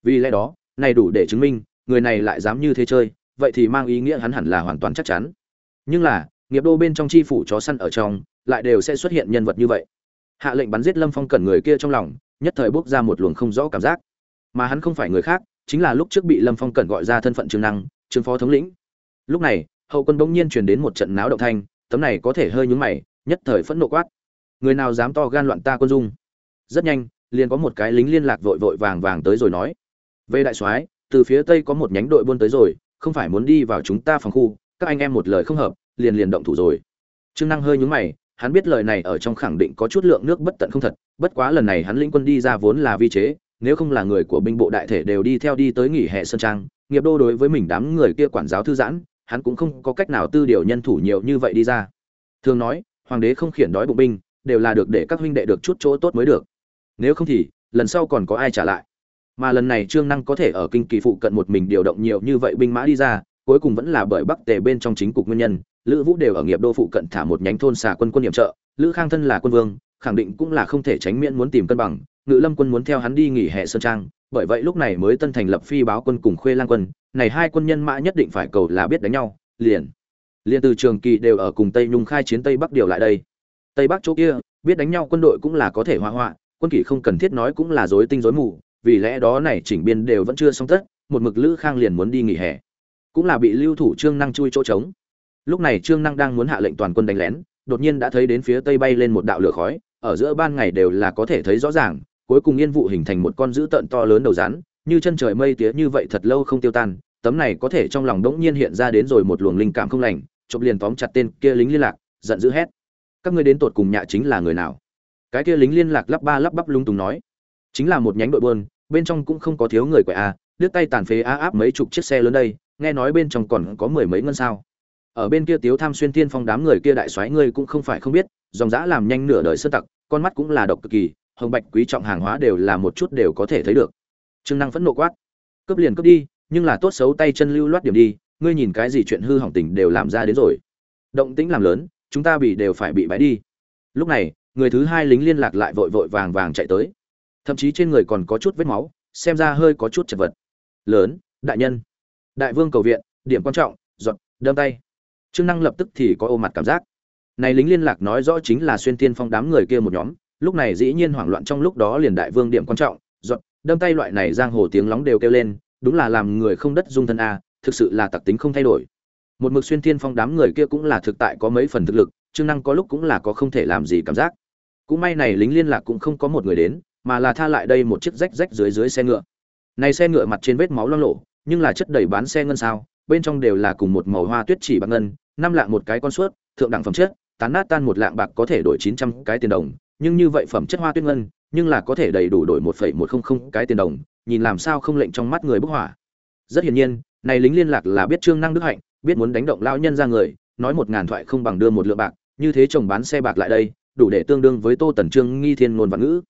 Speaker 1: Vì lẽ đó, này đủ để chứng minh, người này lại dám như thế chơi, vậy thì mang ý nghĩa hắn hẳn là hoàn toàn chắc chắn. Nhưng là, nghiệp đô bên trong chi phủ chó săn ở trong, lại đều sẽ xuất hiện nhân vật như vậy. Hạ lệnh bắn giết lâm phong cần người kia trong lòng, nhất thời bước ra một luồng không rõ cảm giác. Mà hắn không phải người khác, chính là lúc trước bị lâm phong cần gọi ra thân phận trường năng, trường phó thống lĩnh. Lúc này, hậu quân bỗng nhiên truyền đến một trận náo động thanh, tấm này có thể hơi nhúng mày, nhất thời phẫn nộ quát người nào dám to gan loạn ta quân dung? Rất nhanh, liền có một cái lính liên lạc vội vội vàng vàng tới rồi nói. Về đại soái, từ phía tây có một nhánh đội buôn tới rồi, không phải muốn đi vào chúng ta phòng khu, các anh em một lời không hợp, liền liền động thủ rồi. Trương năng hơi nhúng mày, hắn biết lời này ở trong khẳng định có chút lượng nước bất tận không thật, bất quá lần này hắn lĩnh quân đi ra vốn là vi chế, nếu không là người của binh bộ đại thể đều đi theo đi tới nghỉ hè sơn trang, nghiệp đô đối với mình đám người kia quản giáo thư giãn, hắn cũng không có cách nào tư điều nhân thủ nhiều như vậy đi ra. Thường nói, hoàng đế không khiển đói bụng binh đều là được để các huynh đệ được chút chỗ tốt mới được. Nếu không thì, lần sau còn có ai trả lại? Mà lần này trương năng có thể ở kinh kỳ phụ cận một mình điều động nhiều như vậy binh mã đi ra, cuối cùng vẫn là bởi bắc tề bên trong chính cục nguyên nhân, lữ vũ đều ở nghiệp đô phụ cận thả một nhánh thôn xà quân quân nhiệm trợ, lữ khang thân là quân vương, khẳng định cũng là không thể tránh miễn muốn tìm cân bằng, ngự lâm quân muốn theo hắn đi nghỉ hè sơn trang, bởi vậy lúc này mới tân thành lập phi báo quân cùng khuê lang quân, này hai quân nhân mã nhất định phải cầu là biết đánh nhau, liền. Liền từ trường kỳ đều ở cùng tây nhung khai chiến tây bắc điều lại đây tây bắc chỗ kia, biết đánh nhau quân đội cũng là có thể hoa hoạ quân kỷ không cần thiết nói cũng là dối tinh dối mù, vì lẽ đó này chỉnh biên đều vẫn chưa xong tất, một mực lữ khang liền muốn đi nghỉ hè. Cũng là bị lưu thủ trương năng chui chỗ trống. Lúc này trương năng đang muốn hạ lệnh toàn quân đánh lén, đột nhiên đã thấy đến phía tây bay lên một đạo lửa khói, ở giữa ban ngày đều là có thể thấy rõ ràng, cuối cùng yên vụ hình thành một con dữ tợn to lớn đầu rắn, như chân trời mây tía như vậy thật lâu không tiêu tan, tấm này có thể trong lòng đống nhiên hiện ra đến rồi một luồng linh cảm không lành, chụp liền tóm chặt tên kia lính liên lạc, giận dữ hét các ngươi đến tột cùng nhạ chính là người nào? Cái kia lính liên lạc lắp ba lắp bắp lung tung nói. Chính là một nhánh đội buôn bên trong cũng không có thiếu người quậy a à, đứt tay tàn phế a áp mấy chục chiếc xe lớn đây nghe nói bên trong còn có mười mấy ngân sao. Ở bên kia tiếu tham xuyên tiên phong đám người kia đại soái ngươi cũng không phải không biết dòng dã làm nhanh nửa đời sơ tặc con mắt cũng là độc cực kỳ hồng bạch quý trọng hàng hóa đều là một chút đều có thể thấy được. Trương năng phẫn nộ quát. Cướp liền cướp đi nhưng là tốt xấu tay chân lưu loát điểm đi ngươi nhìn cái gì chuyện hư hỏng tình đều làm ra đến rồi. Động tĩnh làm lớn chúng ta bị đều phải bị bãi đi. Lúc này, người thứ hai lính liên lạc lại vội vội vàng vàng chạy tới. Thậm chí trên người còn có chút vết máu, xem ra hơi có chút chật vật. Lớn, đại nhân. Đại vương cầu viện, điểm quan trọng, giọt, đâm tay. Trương năng lập tức thì có ô mặt cảm giác. Này lính liên lạc nói rõ chính là xuyên tiên phong đám người kia một nhóm, lúc này dĩ nhiên hoảng loạn trong lúc đó liền đại vương điểm quan trọng, giọt, đâm tay loại này giang hồ tiếng lóng đều kêu lên, đúng là làm người không đất dung thân a, thực sự là tặc tính không thay đổi một mực xuyên tiên phong đám người kia cũng là thực tại có mấy phần thực lực chức năng có lúc cũng là có không thể làm gì cảm giác. Cũng may này lính liên lạc cũng không có một người đến, mà là tha lại đây một chiếc rách rách dưới dưới xe ngựa. Này xe ngựa mặt trên vết máu lo lộ nhưng là chất đầy bán xe ngân sao, bên trong đều là cùng một màu hoa tuyết chỉ bạc ngân, năm lạng một cái con suốt, thượng đẳng phẩm chất, tán nát tan một lạng bạc có thể đổi chín trăm cái tiền đồng, nhưng như vậy phẩm chất hoa tuyết ngân, nhưng là có thể đầy đủ đổi một phẩy một không không cái tiền đồng, nhìn làm sao không lệnh trong mắt người bức hỏa rất hiển nhiên này lính liên lạc là biết trương năng đức hạnh, biết muốn đánh động lão nhân ra người, nói một ngàn thoại không bằng đưa một lượng bạc, như thế chồng bán xe bạc lại đây, đủ để tương đương với tô tần trương nghi thiên ngôn văn ngữ.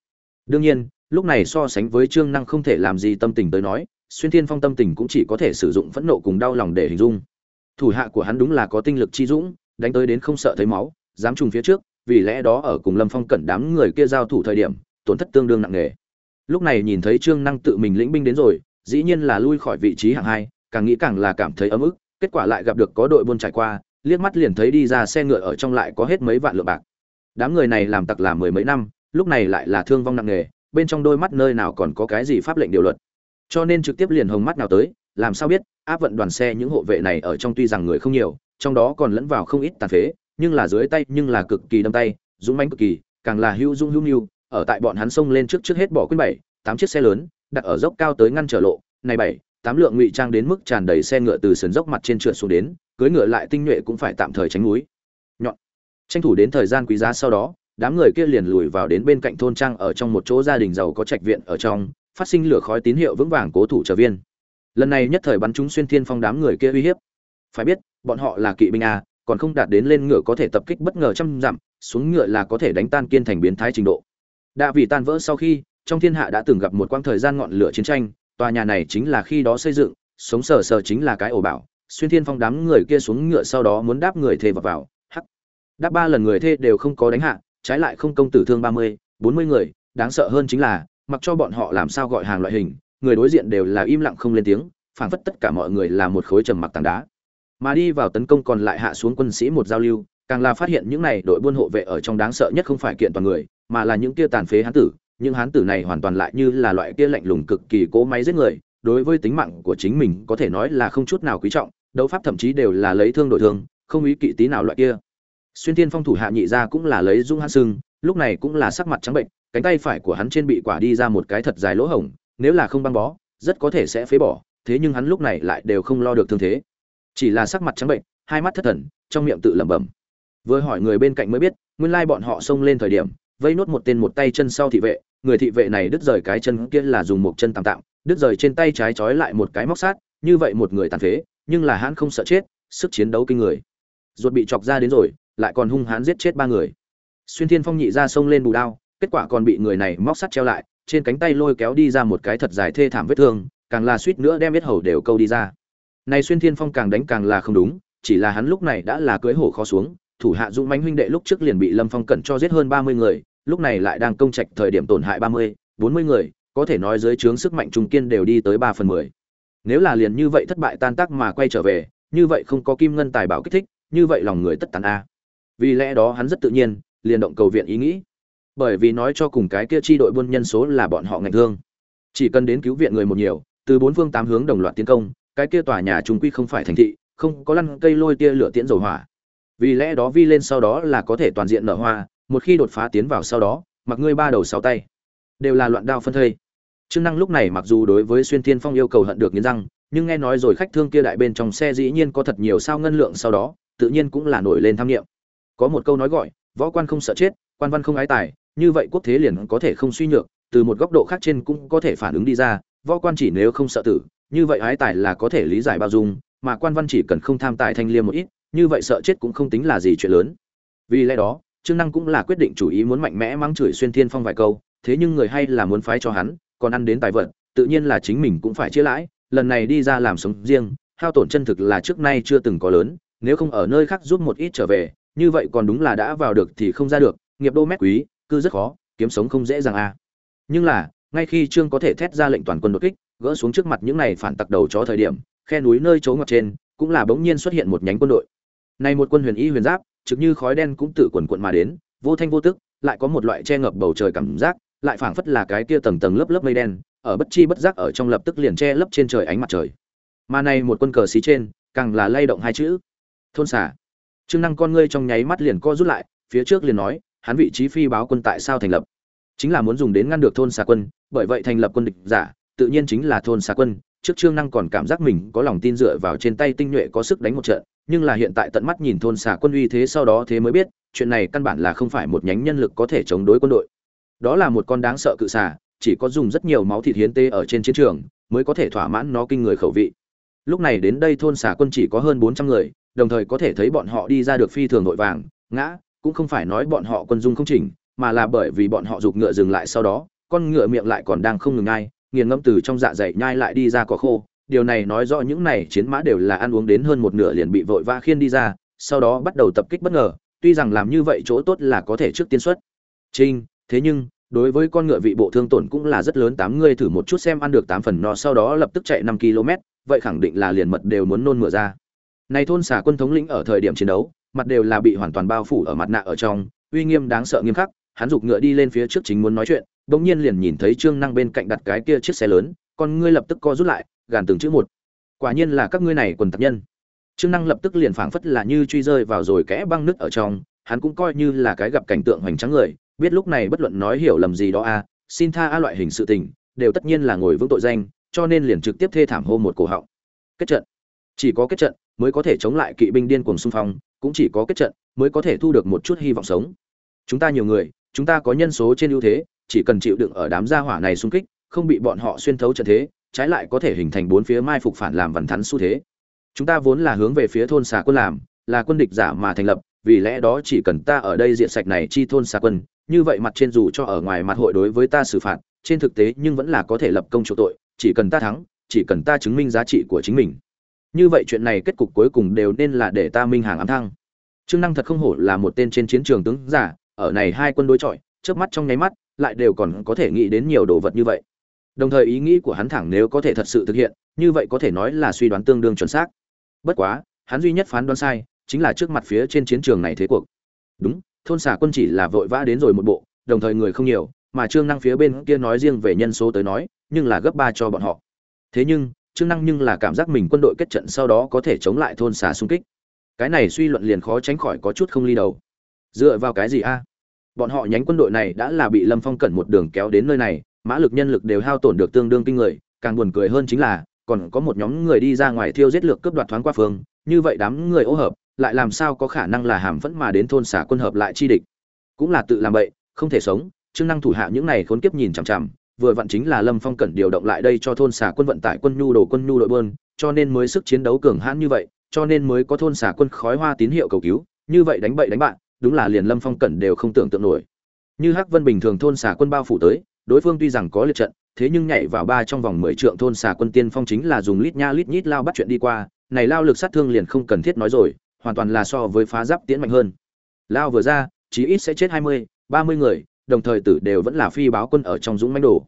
Speaker 1: Đương nhiên, lúc này so sánh với trương năng không thể làm gì tâm tình tới nói, xuyên thiên phong tâm tình cũng chỉ có thể sử dụng phẫn nộ cùng đau lòng để hình dung. Thủ hạ của hắn đúng là có tinh lực chi dũng, đánh tới đến không sợ thấy máu, dám trùng phía trước, vì lẽ đó ở cùng lâm phong cẩn đám người kia giao thủ thời điểm, tổn thất tương đương nặng nề. Lúc này nhìn thấy trương năng tự mình lĩnh binh đến rồi, dĩ nhiên là lui khỏi vị trí hạng hai càng nghĩ càng là cảm thấy ấm ức, kết quả lại gặp được có đội buôn trải qua, liếc mắt liền thấy đi ra xe ngựa ở trong lại có hết mấy vạn lượng bạc. Đám người này làm tặc làm mười mấy năm, lúc này lại là thương vong nặng nề, bên trong đôi mắt nơi nào còn có cái gì pháp lệnh điều luật. Cho nên trực tiếp liền hồng mắt nào tới, làm sao biết, áp vận đoàn xe những hộ vệ này ở trong tuy rằng người không nhiều, trong đó còn lẫn vào không ít tàn phế, nhưng là dưới tay, nhưng là cực kỳ đâm tay, dũng mãnh cực kỳ, càng là hữu dung hữu nhu ở tại bọn hắn xông lên trước trước hết bỏ quên bảy, tám chiếc xe lớn, đặt ở dốc cao tới ngăn trở lộ, này bảy tám lượng ngụy trang đến mức tràn đầy xe ngựa từ sườn dốc mặt trên trượt xuống đến cưới ngựa lại tinh nhuệ cũng phải tạm thời tránh núi. Nhọn. Tranh thủ đến thời gian quý giá sau đó, đám người kia liền lùi vào đến bên cạnh thôn trang ở trong một chỗ gia đình giàu có trạch viện ở trong, phát sinh lửa khói tín hiệu vững vàng cố thủ trở viên. Lần này nhất thời bắn chúng xuyên thiên phong đám người kia uy hiếp. Phải biết, bọn họ là kỵ binh a, còn không đạt đến lên ngựa có thể tập kích bất ngờ trăm dặm, xuống ngựa là có thể đánh tan kiên thành biến thái trình độ. Đã vì tan vỡ sau khi, trong thiên hạ đã từng gặp một quãng thời gian ngọn lửa chiến tranh tòa nhà này chính là khi đó xây dựng, sống sờ sờ chính là cái ổ bảo. Xuyên thiên phong đám người kia xuống ngựa sau đó muốn đáp người thê vào vào. Hắc. Đáp ba lần người thê đều không có đánh hạ, trái lại không công tử thương ba mươi, bốn mươi người, đáng sợ hơn chính là, mặc cho bọn họ làm sao gọi hàng loại hình, người đối diện đều là im lặng không lên tiếng, phảng phất tất cả mọi người là một khối trầm mặc tảng đá. Mà đi vào tấn công còn lại hạ xuống quân sĩ một giao lưu, càng là phát hiện những này đội buôn hộ vệ ở trong đáng sợ nhất không phải kiện toàn người, mà là những kia tàn phế hán tử những hán tử này hoàn toàn lại như là loại kia lạnh lùng cực kỳ cố máy giết người, đối với tính mạng của chính mình có thể nói là không chút nào quý trọng, đấu pháp thậm chí đều là lấy thương đổi thương, không ý kỵ tí nào loại kia. Xuyên Thiên phong thủ hạ nhị ra cũng là lấy dung hãn sưng, lúc này cũng là sắc mặt trắng bệnh, cánh tay phải của hắn trên bị quả đi ra một cái thật dài lỗ hổng, nếu là không băng bó, rất có thể sẽ phế bỏ, thế nhưng hắn lúc này lại đều không lo được thương thế. Chỉ là sắc mặt trắng bệnh, hai mắt thất thần, trong miệng tự lẩm bẩm. Vừa hỏi người bên cạnh mới biết, nguyên lai bọn họ xông lên thời điểm, vây nốt một tên một tay chân sau thị vệ người thị vệ này đứt rời cái chân kia là dùng một chân tạm tạm, đứt rời trên tay trái trói lại một cái móc sát, như vậy một người tàn phế, nhưng là hắn không sợ chết, sức chiến đấu kinh người. Ruột bị chọc ra đến rồi, lại còn hung hãn giết chết ba người. Xuyên thiên phong nhị ra xông lên bù đao, kết quả còn bị người này móc sắt treo lại, trên cánh tay lôi kéo đi ra một cái thật dài thê thảm vết thương, càng là suýt nữa đem vết hầu đều câu đi ra. Này xuyên thiên phong càng đánh càng là không đúng, chỉ là hắn lúc này đã là cưới hổ khó xuống, thủ hạ dũng mãnh huynh đệ lúc trước liền bị lâm phong cẩn cho giết hơn ba mươi người lúc này lại đang công trạch thời điểm tổn hại ba mươi, bốn mươi người, có thể nói dưới trướng sức mạnh trung kiên đều đi tới ba phần mười. Nếu là liền như vậy thất bại tan tác mà quay trở về, như vậy không có kim ngân tài bảo kích thích, như vậy lòng người tất tàn a. Vì lẽ đó hắn rất tự nhiên, liền động cầu viện ý nghĩ. Bởi vì nói cho cùng cái kia chi đội buôn nhân số là bọn họ ngành thương. Chỉ cần đến cứu viện người một nhiều, từ bốn phương tám hướng đồng loạt tiến công, cái kia tòa nhà chúng quy không phải thành thị, không có lăn cây lôi tia lửa tiễn dầu hỏa. Vì lẽ đó vi lên sau đó là có thể toàn diện nở hoa một khi đột phá tiến vào sau đó, mặc ngươi ba đầu sáu tay, đều là loạn đao phân thây. Trương năng lúc này mặc dù đối với xuyên thiên phong yêu cầu hận được nghiến răng, nhưng nghe nói rồi khách thương kia đại bên trong xe dĩ nhiên có thật nhiều sao ngân lượng sau đó, tự nhiên cũng là nổi lên tham nghiệm có một câu nói gọi, võ quan không sợ chết, quan văn không ái tài, như vậy quốc thế liền có thể không suy nhược, từ một góc độ khác trên cũng có thể phản ứng đi ra, võ quan chỉ nếu không sợ tử, như vậy ái tài là có thể lý giải bao dung, mà quan văn chỉ cần không tham tài thanh liêm một ít, như vậy sợ chết cũng không tính là gì chuyện lớn. Vì lẽ đó trương năng cũng là quyết định chủ ý muốn mạnh mẽ mắng chửi xuyên thiên phong vài câu, thế nhưng người hay là muốn phái cho hắn, còn ăn đến tài vận tự nhiên là chính mình cũng phải chia lãi, lần này đi ra làm sống riêng, hao tổn chân thực là trước nay chưa từng có lớn, nếu không ở nơi khác giúp một ít trở về, như vậy còn đúng là đã vào được thì không ra được, nghiệp đô mét quý, cư rất khó, kiếm sống không dễ dàng a à. nhưng là, ngay khi trương có thể thét ra lệnh toàn quân đột kích, gỡ xuống trước mặt những này phản tặc đầu chó thời điểm, khe núi nơi chỗ ngọc trên, cũng là bỗng nhiên xuất hiện một nhánh quân đội này một quân huyền y huyền giáp trực như khói đen cũng tự quần quận mà đến, vô thanh vô tức, lại có một loại che ngập bầu trời cảm giác, lại phảng phất là cái kia tầng tầng lớp lớp mây đen, ở bất chi bất giác ở trong lập tức liền che lấp trên trời ánh mặt trời. Mà này một quân cờ xí trên, càng là lay động hai chữ. Thôn xả trương năng con ngươi trong nháy mắt liền co rút lại, phía trước liền nói, hắn vị trí phi báo quân tại sao thành lập? Chính là muốn dùng đến ngăn được thôn xà quân, bởi vậy thành lập quân địch giả, tự nhiên chính là thôn xà quân trước trương năng còn cảm giác mình có lòng tin dựa vào trên tay tinh nhuệ có sức đánh một trận, nhưng là hiện tại tận mắt nhìn thôn xà quân uy thế sau đó thế mới biết, chuyện này căn bản là không phải một nhánh nhân lực có thể chống đối quân đội đó là một con đáng sợ cự xà, chỉ có dùng rất nhiều máu thịt hiến tế ở trên chiến trường, mới có thể thỏa mãn nó kinh người khẩu vị lúc này đến đây thôn xà quân chỉ có hơn bốn trăm người, đồng thời có thể thấy bọn họ đi ra được phi thường nội vàng, ngã, cũng không phải nói bọn họ quân dung không chỉnh, mà là bởi vì bọn họ giục ngựa dừng lại sau đó, con ngựa miệng lại còn đang không ngừng ngay nghiền ngẫm từ trong dạ dày nhai lại đi ra cỏ khô. Điều này nói rõ những này chiến mã đều là ăn uống đến hơn một nửa liền bị vội vã khiên đi ra, sau đó bắt đầu tập kích bất ngờ. Tuy rằng làm như vậy chỗ tốt là có thể trước tiên xuất. Trinh thế nhưng, đối với con ngựa vị bộ thương tổn cũng là rất lớn, tám người thử một chút xem ăn được tám phần no, sau đó lập tức chạy năm km, vậy khẳng định là liền mật đều muốn nôn mửa ra. Này thôn xả quân thống lĩnh ở thời điểm chiến đấu, mặt đều là bị hoàn toàn bao phủ ở mặt nạ ở trong, uy nghiêm đáng sợ nghiêm khắc, hắn giục ngựa đi lên phía trước chính muốn nói chuyện bỗng nhiên liền nhìn thấy trương năng bên cạnh đặt cái kia chiếc xe lớn, con ngươi lập tức co rút lại, gàn từng chữ một. Quả nhiên là các ngươi này quần tập nhân. Trương năng lập tức liền phảng phất là như truy rơi vào rồi kẽ băng nước ở trong, hắn cũng coi như là cái gặp cảnh tượng hoành tráng người, biết lúc này bất luận nói hiểu lầm gì đó a xin tha a loại hình sự tình, đều tất nhiên là ngồi vững tội danh, cho nên liền trực tiếp thê thảm hô một cổ họng. Kết trận. Chỉ có kết trận mới có thể chống lại kỵ binh điên cuồng xung phong, cũng chỉ có kết trận mới có thể thu được một chút hy vọng sống. Chúng ta nhiều người, chúng ta có nhân số trên ưu thế chỉ cần chịu đựng ở đám gia hỏa này xung kích, không bị bọn họ xuyên thấu trận thế, trái lại có thể hình thành bốn phía mai phục phản làm vằn thắn xu thế. Chúng ta vốn là hướng về phía thôn xà quân làm, là quân địch giả mà thành lập, vì lẽ đó chỉ cần ta ở đây diện sạch này chi thôn xà quân, như vậy mặt trên dù cho ở ngoài mặt hội đối với ta xử phạt, trên thực tế nhưng vẫn là có thể lập công chỗ tội, chỉ cần ta thắng, chỉ cần ta chứng minh giá trị của chính mình. Như vậy chuyện này kết cục cuối cùng đều nên là để ta minh hàng ám thăng. Trương năng thật không hổ là một tên trên chiến trường tướng giả, ở này hai quân đối chọi trước mắt trong nháy mắt lại đều còn có thể nghĩ đến nhiều đồ vật như vậy. Đồng thời ý nghĩ của hắn thẳng nếu có thể thật sự thực hiện, như vậy có thể nói là suy đoán tương đương chuẩn xác. Bất quá, hắn duy nhất phán đoán sai, chính là trước mặt phía trên chiến trường này thế cuộc. Đúng, thôn xả quân chỉ là vội vã đến rồi một bộ, đồng thời người không nhiều, mà trương năng phía bên kia nói riêng về nhân số tới nói, nhưng là gấp ba cho bọn họ. Thế nhưng, trương năng nhưng là cảm giác mình quân đội kết trận sau đó có thể chống lại thôn xả xung kích. Cái này suy luận liền khó tránh khỏi có chút không ly đầu. Dựa vào cái gì a? Bọn họ nhánh quân đội này đã là bị lâm phong cẩn một đường kéo đến nơi này, mã lực nhân lực đều hao tổn được tương đương kinh người, càng buồn cười hơn chính là, còn có một nhóm người đi ra ngoài thiêu giết lược cướp đoạt thoáng qua phương, như vậy đám người ô hợp, lại làm sao có khả năng là hàm vẫn mà đến thôn xả quân hợp lại chi địch? Cũng là tự làm bậy, không thể sống, chức năng thủ hạ những này khốn kiếp nhìn chằm chằm, vừa vặn chính là lâm phong cẩn điều động lại đây cho thôn xả quân vận tải quân nhu đồ quân nhu đội bơn cho nên mới sức chiến đấu cường hãn như vậy, cho nên mới có thôn xả quân khói hoa tín hiệu cầu cứu, như vậy đánh bậy đánh bạn đúng là liền lâm phong cẩn đều không tưởng tượng nổi. Như hắc vân bình thường thôn xả quân bao phủ tới, đối phương tuy rằng có liệt trận, thế nhưng nhảy vào ba trong vòng mười trượng thôn xả quân tiên phong chính là dùng lít nha lít nhít lao bắt chuyện đi qua, này lao lực sát thương liền không cần thiết nói rồi, hoàn toàn là so với phá giáp tiến mạnh hơn. Lao vừa ra, chí ít sẽ chết hai mươi, ba mươi người, đồng thời tử đều vẫn là phi báo quân ở trong dũng mãnh đồ.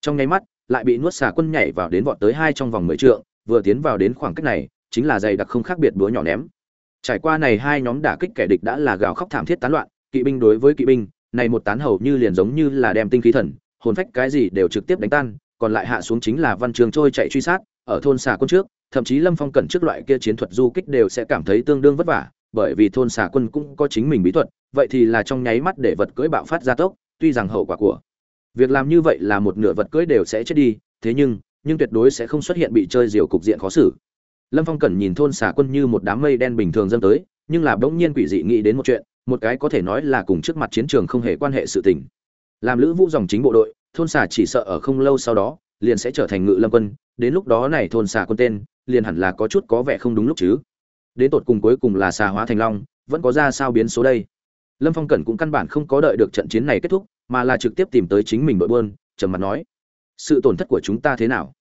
Speaker 1: Trong nháy mắt, lại bị nuốt xả quân nhảy vào đến vọt tới hai trong vòng mười trượng, vừa tiến vào đến khoảng cách này, chính là dày đặc không khác biệt búa nhỏ ném trải qua này hai nhóm đả kích kẻ địch đã là gào khóc thảm thiết tán loạn, kỵ binh đối với kỵ binh, này một tán hầu như liền giống như là đem tinh khí thần, hồn phách cái gì đều trực tiếp đánh tan, còn lại hạ xuống chính là văn trường trôi chạy truy sát, ở thôn xà quân trước, thậm chí lâm phong cẩn trước loại kia chiến thuật du kích đều sẽ cảm thấy tương đương vất vả, bởi vì thôn xà quân cũng có chính mình bí thuật, vậy thì là trong nháy mắt để vật cưỡi bạo phát ra tốc, tuy rằng hậu quả của việc làm như vậy là một nửa vật cưỡi đều sẽ chết đi, thế nhưng nhưng tuyệt đối sẽ không xuất hiện bị chơi diều cục diện khó xử lâm phong cẩn nhìn thôn xà quân như một đám mây đen bình thường dâng tới, nhưng là bỗng nhiên quỷ dị nghĩ đến một chuyện, một cái có thể nói là cùng trước mặt chiến trường không hề quan hệ sự tình. Làm lữ vũ dòng chính bộ đội, thôn xà chỉ sợ ở không lâu sau đó, liền sẽ trở thành ngự lâm quân, đến lúc đó này thôn xà quân tên, liền hẳn là có chút có vẻ không đúng lúc chứ. Đến tột cùng cuối cùng là xà hóa thành long, vẫn có ra sao biến số đây. Lâm phong cẩn cũng căn bản không có đợi được trận chiến này kết thúc, mà là trực tiếp tìm tới chính mình đội buôn, trầm mặt nói, sự tổn thất của chúng ta thế nào?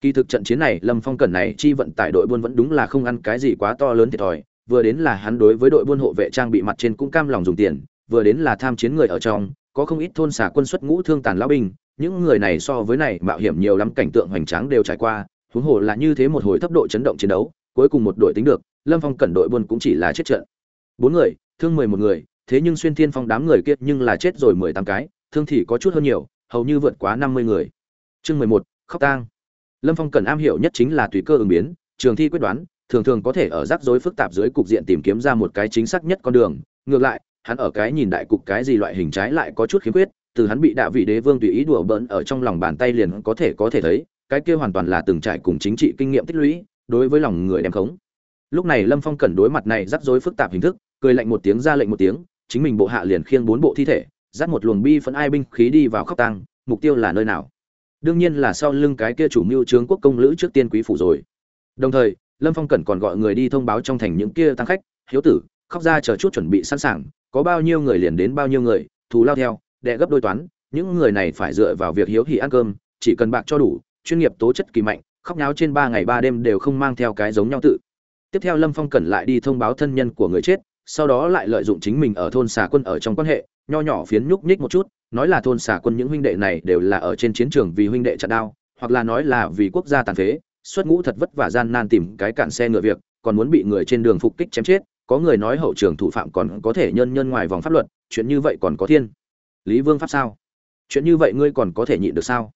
Speaker 1: Kỳ thực trận chiến này, lâm phong cẩn này chi vận tải đội buôn vẫn đúng là không ăn cái gì quá to lớn thiệt thòi. Vừa đến là hắn đối với đội buôn hộ vệ trang bị mặt trên cũng cam lòng dùng tiền, vừa đến là tham chiến người ở trong, có không ít thôn xả quân xuất ngũ thương tàn lão binh, những người này so với này mạo hiểm nhiều lắm, cảnh tượng hoành tráng đều trải qua, huống hồ là như thế một hồi thấp độ chấn động chiến đấu, cuối cùng một đội tính được, lâm phong cẩn đội buôn cũng chỉ là chết trận. Bốn người, thương mười một người, thế nhưng xuyên thiên phong đám người kia nhưng là chết rồi mười tám cái, thương thì có chút hơn nhiều, hầu như vượt quá năm mươi người. Chương mười một, khóc tang lâm phong cần am hiểu nhất chính là tùy cơ ứng biến, trường thi quyết đoán, thường thường có thể ở rắc rối phức tạp dưới cục diện tìm kiếm ra một cái chính xác nhất con đường. Ngược lại, hắn ở cái nhìn đại cục cái gì loại hình trái lại có chút khiếm khuyết, từ hắn bị đạ vị đế vương tùy ý đùa bỡn ở trong lòng bàn tay liền có thể có thể thấy, cái kia hoàn toàn là từng trải cùng chính trị kinh nghiệm tích lũy, đối với lòng người đem khống. Lúc này lâm phong cần đối mặt này rắc rối phức tạp hình thức, cười lạnh một tiếng ra lệnh một tiếng, chính mình bộ hạ liền khiêng bốn bộ thi thể dắt một luồng bi phấn ai binh khí đi vào khóc tăng mục tiêu là nơi nào? Đương nhiên là sau lưng cái kia chủ mưu trướng quốc công lữ trước tiên quý phủ rồi. Đồng thời, lâm phong cẩn còn gọi người đi thông báo trong thành những kia tăng khách, hiếu tử, khóc ra chờ chút chuẩn bị sẵn sàng, có bao nhiêu người liền đến bao nhiêu người, thù lao theo đệ gấp đôi toán, những người này phải dựa vào việc hiếu hỉ ăn cơm, chỉ cần bạc cho đủ, chuyên nghiệp tố chất kỳ mạnh, khóc nháo trên ba ngày ba đêm đều không mang theo cái giống nhau tự. Tiếp theo lâm phong cẩn lại đi thông báo thân nhân của người chết, sau đó lại lợi dụng chính mình ở thôn xà quân ở trong quan hệ, nho nhỏ phiến nhúc nhích một chút nói là thôn xả quân những huynh đệ này đều là ở trên chiến trường vì huynh đệ chặt đao, hoặc là nói là vì quốc gia tàn phế, xuất ngũ thật vất vả gian nan tìm cái cản xe ngựa việc, còn muốn bị người trên đường phục kích chém chết, có người nói hậu trường thủ phạm còn có thể nhân nhân ngoài vòng pháp luật, chuyện như vậy còn có thiên. Lý vương pháp sao? Chuyện như vậy ngươi còn có thể nhịn được sao?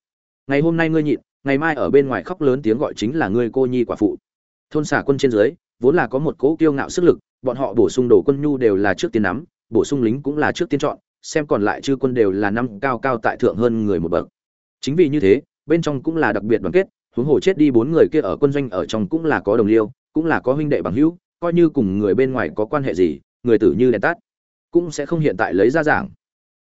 Speaker 1: Ngày hôm nay ngươi nhịn, ngày mai ở bên ngoài khóc lớn tiếng gọi chính là ngươi cô nhi quả phụ. Thôn xả quân trên dưới, vốn là có một cỗ kiêu ngạo sức lực, bọn họ bổ sung đồ quân nhu đều là trước tiên nắm, bổ sung lính cũng là trước tiên chọn xem còn lại chư quân đều là năm cao cao tại thượng hơn người một bậc. Chính vì như thế, bên trong cũng là đặc biệt đoàn kết, huống hồ chết đi bốn người kia ở quân doanh ở trong cũng là có đồng liêu, cũng là có huynh đệ bằng hữu, coi như cùng người bên ngoài có quan hệ gì, người tử như đèn tắt, cũng sẽ không hiện tại lấy ra giảng.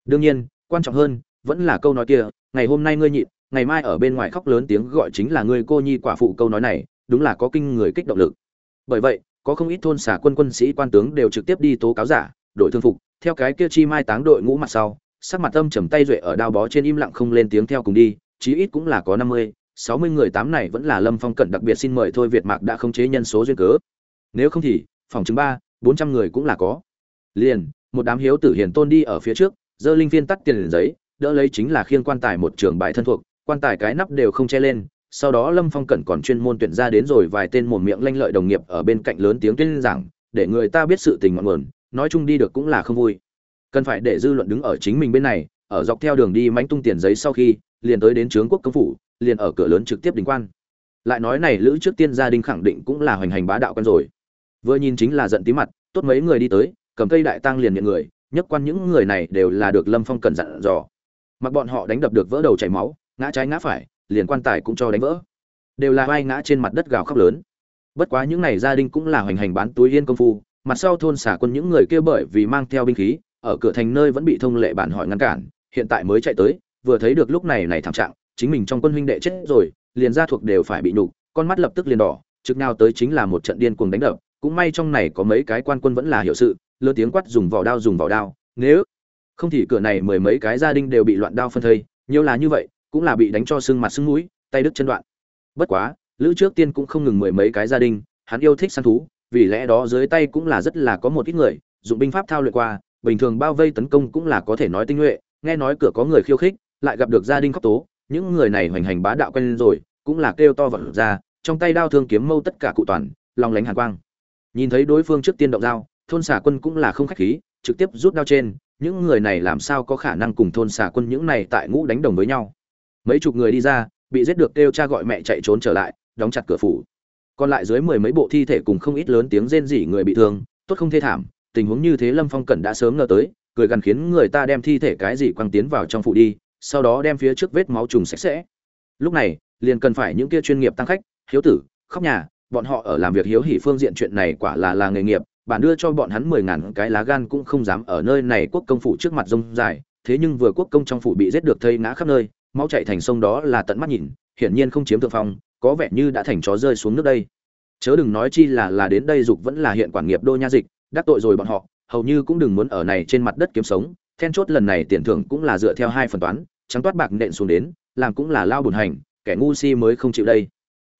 Speaker 1: Đương nhiên, quan trọng hơn, vẫn là câu nói kia, ngày hôm nay ngươi nhịn, ngày mai ở bên ngoài khóc lớn tiếng gọi chính là ngươi cô nhi quả phụ câu nói này, đúng là có kinh người kích động lực. Bởi vậy, có không ít thôn xả quân quân sĩ quan tướng đều trực tiếp đi tố cáo giả đội thương phục theo cái kia chi mai táng đội ngũ mặt sau, sắc mặt âm trầm tay duệ ở đao bó trên im lặng không lên tiếng theo cùng đi, chí ít cũng là có năm mươi, sáu mươi người tám này vẫn là lâm phong cận đặc biệt xin mời thôi việt mạc đã không chế nhân số duyên cớ. Nếu không thì, phòng chứng ba, bốn trăm người cũng là có. Liền, một đám hiếu tử hiền tôn đi ở phía trước dơ linh viên tắt tiền liền giấy, đỡ lấy chính là khiêng quan tài một trường bài thân thuộc, quan tài cái nắp đều không che lên. Sau đó lâm phong cẩn còn chuyên môn tuyển ra đến rồi vài tên mồm miệng lanh lợi đồng nghiệp ở bên cạnh lớn tiếng tuyên giảng, để người ta biết sự tình ngọn nguồn nói chung đi được cũng là không vui. Cần phải để dư luận đứng ở chính mình bên này, ở dọc theo đường đi mánh tung tiền giấy sau khi, liền tới đến trướng quốc công phủ, liền ở cửa lớn trực tiếp đình quan. Lại nói này lữ trước tiên gia đình khẳng định cũng là hoành hành bá đạo quen rồi. Vừa nhìn chính là giận tí mặt, tốt mấy người đi tới, cầm cây đại tăng liền nhận người nhất quan những người này đều là được lâm phong cẩn dặn dò. Mặc bọn họ đánh đập được vỡ đầu chảy máu, ngã trái ngã phải, liền quan tài cũng cho đánh vỡ. Đều là vai ngã trên mặt đất gào khóc lớn. Bất quá những này gia đình cũng là hoành hành bán túi yên công phu mặt sau thôn xả quân những người kia bởi vì mang theo binh khí, ở cửa thành nơi vẫn bị thông lệ bản hỏi ngăn cản, hiện tại mới chạy tới, vừa thấy được lúc này này thảm trạng, chính mình trong quân huynh đệ chết rồi, liền gia thuộc đều phải bị nhục, con mắt lập tức liền đỏ, trực nào tới chính là một trận điên cuồng đánh đập, cũng may trong này có mấy cái quan quân vẫn là hiệu sự lơ tiếng quát dùng vỏ đao dùng vỏ đao, nếu không thì cửa này mười mấy cái gia đình đều bị loạn đao phân thây, nhiều là như vậy, cũng là bị đánh cho sưng mặt sưng mũi, tay đứt chân đoạn. Bất quá, lữ trước tiên cũng không ngừng mười mấy cái gia đình, hắn yêu thích săn thú vì lẽ đó dưới tay cũng là rất là có một ít người, dụng binh pháp thao luyện qua, bình thường bao vây tấn công cũng là có thể nói tinh nhuệ, nghe nói cửa có người khiêu khích, lại gặp được gia đình khóc tố, những người này hoành hành bá đạo quen rồi, cũng là kêu to vật ra, trong tay đao thương kiếm mâu tất cả cụ toàn lòng lánh hàn quang. Nhìn thấy đối phương trước tiên động dao, thôn xả quân cũng là không khách khí, trực tiếp rút đao trên, những người này làm sao có khả năng cùng thôn xả quân những này tại ngũ đánh đồng với nhau. Mấy chục người đi ra, bị giết được kêu cha gọi mẹ chạy trốn trở lại, đóng chặt cửa phủ còn lại dưới mười mấy bộ thi thể cùng không ít lớn tiếng rên rỉ người bị thương, tốt không thê thảm, tình huống như thế lâm phong cẩn đã sớm ngờ tới, cười gần khiến người ta đem thi thể cái gì quăng tiến vào trong phủ đi, sau đó đem phía trước vết máu trùng sạch sẽ. Lúc này, liền cần phải những kia chuyên nghiệp tăng khách, hiếu tử, khóc nhà, bọn họ ở làm việc hiếu hỉ phương diện chuyện này quả là là nghề nghiệp, bản đưa cho bọn hắn mười ngàn cái lá gan cũng không dám ở nơi này quốc công phủ trước mặt rông dài, thế nhưng vừa quốc công trong phủ bị giết được thây ngã khắp nơi, máu chạy thành sông đó là tận mắt nhìn, hiển nhiên không chiếm thượng phong có vẻ như đã thành chó rơi xuống nước đây. Chớ đừng nói chi là là đến đây dục vẫn là hiện quản nghiệp đô nha dịch, đắc tội rồi bọn họ, hầu như cũng đừng muốn ở này trên mặt đất kiếm sống, then chốt lần này tiền thưởng cũng là dựa theo hai phần toán, trắng toát bạc nện xuống đến, làm cũng là lao buồn hành, kẻ ngu si mới không chịu đây.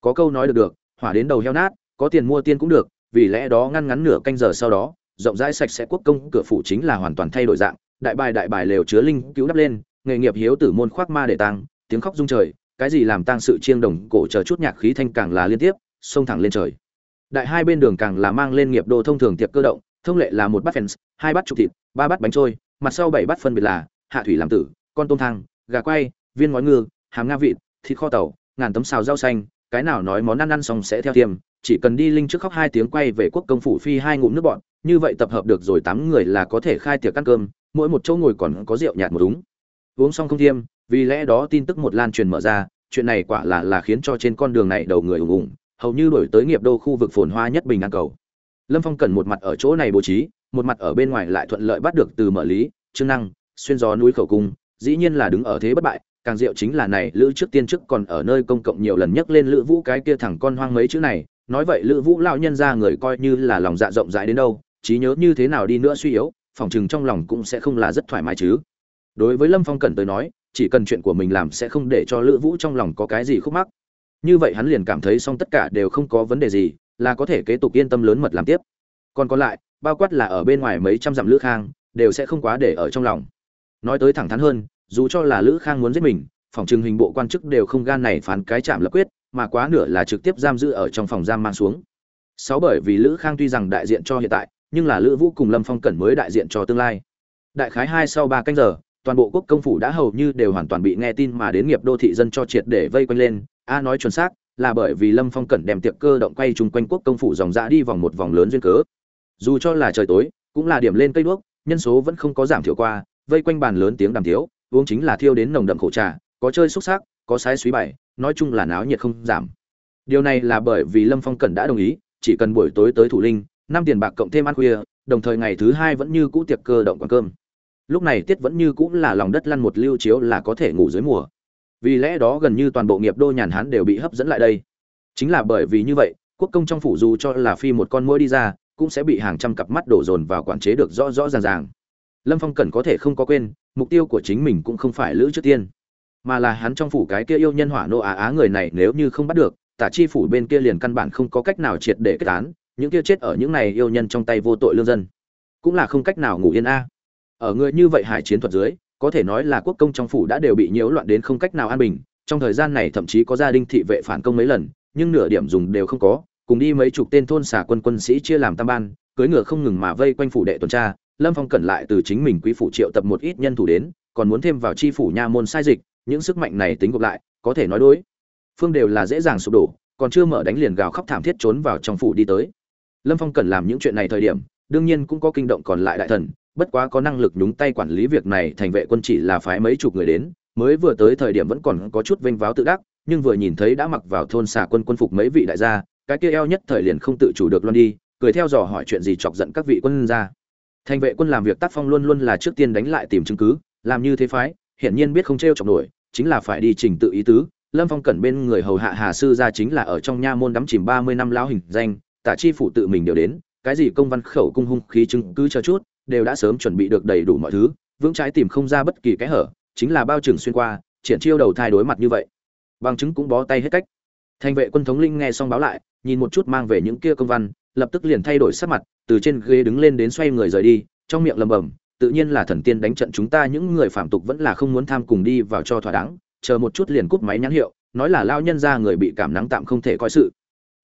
Speaker 1: Có câu nói được được, hỏa đến đầu heo nát, có tiền mua tiên cũng được, vì lẽ đó ngăn ngắn nửa canh giờ sau đó, rộng rãi sạch sẽ quốc công cửa phủ chính là hoàn toàn thay đổi dạng, đại bài đại bài lều chứa linh cứu đắp lên, nghề nghiệp hiếu tử môn khoác ma để tăng tiếng khóc rung trời cái gì làm tăng sự chiêng đồng cổ chờ chút nhạc khí thanh càng là liên tiếp, xông thẳng lên trời. Đại hai bên đường càng là mang lên nghiệp đô thông thường tiệc cơ động, thông lệ là một bát fans, hai bát trục thịt, ba bát bánh trôi, mặt sau bảy bát phân biệt là hạ thủy làm tử, con tôm thang, gà quay, viên ngói ngư, hàm nga vịt, thịt kho tàu, ngàn tấm xào rau xanh, cái nào nói món ăn ăn xong sẽ theo tiêm, chỉ cần đi linh trước khóc hai tiếng quay về quốc công phủ phi hai ngụm nước bọn như vậy tập hợp được rồi tám người là có thể khai tiệc ăn cơm, mỗi một chỗ ngồi còn có rượu nhạt một đúng uống xong không thiêm, vì lẽ đó tin tức một lan truyền mở ra, chuyện này quả là là khiến cho trên con đường này đầu người ủng ủng, hầu như đổi tới nghiệp đô khu vực phồn hoa nhất bình an cầu. Lâm phong cần một mặt ở chỗ này bố trí, một mặt ở bên ngoài lại thuận lợi bắt được từ mở lý chức năng, xuyên gió núi khẩu cung, dĩ nhiên là đứng ở thế bất bại, càng diệu chính là này, lữ trước tiên trước còn ở nơi công cộng nhiều lần nhắc lên lữ vũ cái kia thẳng con hoang mấy chữ này, nói vậy lữ vũ lão nhân ra người coi như là lòng dạ rộng rãi đến đâu, trí nhớ như thế nào đi nữa suy yếu phòng chừng trong lòng cũng sẽ không là rất thoải mái chứ đối với lâm phong cần tới nói, chỉ cần chuyện của mình làm sẽ không để cho lữ vũ trong lòng có cái gì khúc mắc. Như vậy hắn liền cảm thấy xong tất cả đều không có vấn đề gì, là có thể kế tục yên tâm lớn mật làm tiếp. Còn còn lại, bao quát là ở bên ngoài mấy trăm dặm lữ khang, đều sẽ không quá để ở trong lòng. Nói tới thẳng thắn hơn, dù cho là lữ khang muốn giết mình, phòng trừng hình bộ quan chức đều không gan này phán cái chạm lập quyết, mà quá nửa là trực tiếp giam giữ ở trong phòng giam mang xuống. Sáu bởi vì lữ khang tuy rằng đại diện cho hiện tại, nhưng là lữ vũ cùng lâm phong cẩn mới đại diện cho tương lai. Đại khái hai sau ba canh giờ toàn bộ quốc công phủ đã hầu như đều hoàn toàn bị nghe tin mà đến nghiệp đô thị dân cho triệt để vây quanh lên. A nói chuẩn xác, là bởi vì lâm phong cẩn đem tiệc cơ động quay chung quanh quốc công phủ dòng dã đi vòng một vòng lớn duyên cớ. Dù cho là trời tối, cũng là điểm lên cây đuốc, nhân số vẫn không có giảm thiểu qua, vây quanh bàn lớn tiếng đàm thiếu uống chính là thiêu đến nồng đậm khổ trà, có chơi xúc xác có sái suý bảy nói chung là náo nhiệt không giảm. Điều này là bởi vì lâm phong cẩn đã đồng ý, chỉ cần buổi tối tới thủ linh, năm tiền bạc cộng thêm ăn khuya, đồng thời ngày thứ hai vẫn như cũ tiệc cơ động quán cơm lúc này tiết vẫn như cũ là lòng đất lăn một lưu chiếu là có thể ngủ dưới mùa. Vì lẽ đó gần như toàn bộ nghiệp đô nhàn hán đều bị hấp dẫn lại đây. Chính là bởi vì như vậy, quốc công trong phủ dù cho là phi một con mũi đi ra, cũng sẽ bị hàng trăm cặp mắt đổ dồn vào quản chế được rõ rõ ràng ràng. Lâm phong cần có thể không có quên, mục tiêu của chính mình cũng không phải lữ trước tiên, mà là hắn trong phủ cái kia yêu nhân hỏa nô á á người này nếu như không bắt được, tả chi phủ bên kia liền căn bản không có cách nào triệt để kết án, những kia chết ở những này yêu nhân trong tay vô tội lương dân, cũng là không cách nào ngủ yên a ở người như vậy hải chiến thuật dưới, có thể nói là quốc công trong phủ đã đều bị nhiễu loạn đến không cách nào an bình. Trong thời gian này thậm chí có gia đình thị vệ phản công mấy lần, nhưng nửa điểm dùng đều không có. Cùng đi mấy chục tên thôn xả quân quân sĩ chia làm tam ban cưới ngựa không ngừng mà vây quanh phủ đệ tuần tra. Lâm phong cẩn lại từ chính mình quý phủ triệu tập một ít nhân thủ đến, còn muốn thêm vào chi phủ nha môn sai dịch, những sức mạnh này tính gộp lại, có thể nói đối. Phương đều là dễ dàng sụp đổ, còn chưa mở đánh liền gào khóc thảm thiết trốn vào trong phủ đi tới. Lâm phong cần làm những chuyện này thời điểm, đương nhiên cũng có kinh động còn lại đại thần bất quá có năng lực nhúng tay quản lý việc này, thành vệ quân chỉ là phái mấy chục người đến, mới vừa tới thời điểm vẫn còn có chút vênh váo tự đắc, nhưng vừa nhìn thấy đã mặc vào thôn xà quân quân phục mấy vị đại gia, cái kia eo nhất thời liền không tự chủ được loan đi, cười theo dò hỏi chuyện gì chọc giận các vị quân ra. Thành vệ quân làm việc tác phong luôn luôn là trước tiên đánh lại tìm chứng cứ, làm như thế phái, hiển nhiên biết không t r e o chọc nổi, chính là phải đi trình tự ý tứ. Lâm phong cẩn bên người hầu hạ hà sư ra chính là ở trong nha môn đắm chìm ba mươi năm lão hình danh, tả chi phủ tự mình đều đến, cái gì công văn khẩu cung hung khí chứng cứ cho chút đều đã sớm chuẩn bị được đầy đủ mọi thứ, vững trái tìm không ra bất kỳ cái hở, chính là bao trừng xuyên qua, triển chiêu đầu thai đối mặt như vậy. Bằng chứng cũng bó tay hết cách. Thành vệ quân thống linh nghe xong báo lại, nhìn một chút mang về những kia công văn, lập tức liền thay đổi sắc mặt, từ trên ghế đứng lên đến xoay người rời đi, trong miệng lầm bầm tự nhiên là thần tiên đánh trận chúng ta những người phạm tục vẫn là không muốn tham cùng đi vào cho thỏa đáng, chờ một chút liền cúp máy nhãn hiệu, nói là lao nhân ra người bị cảm nắng tạm không thể coi sự.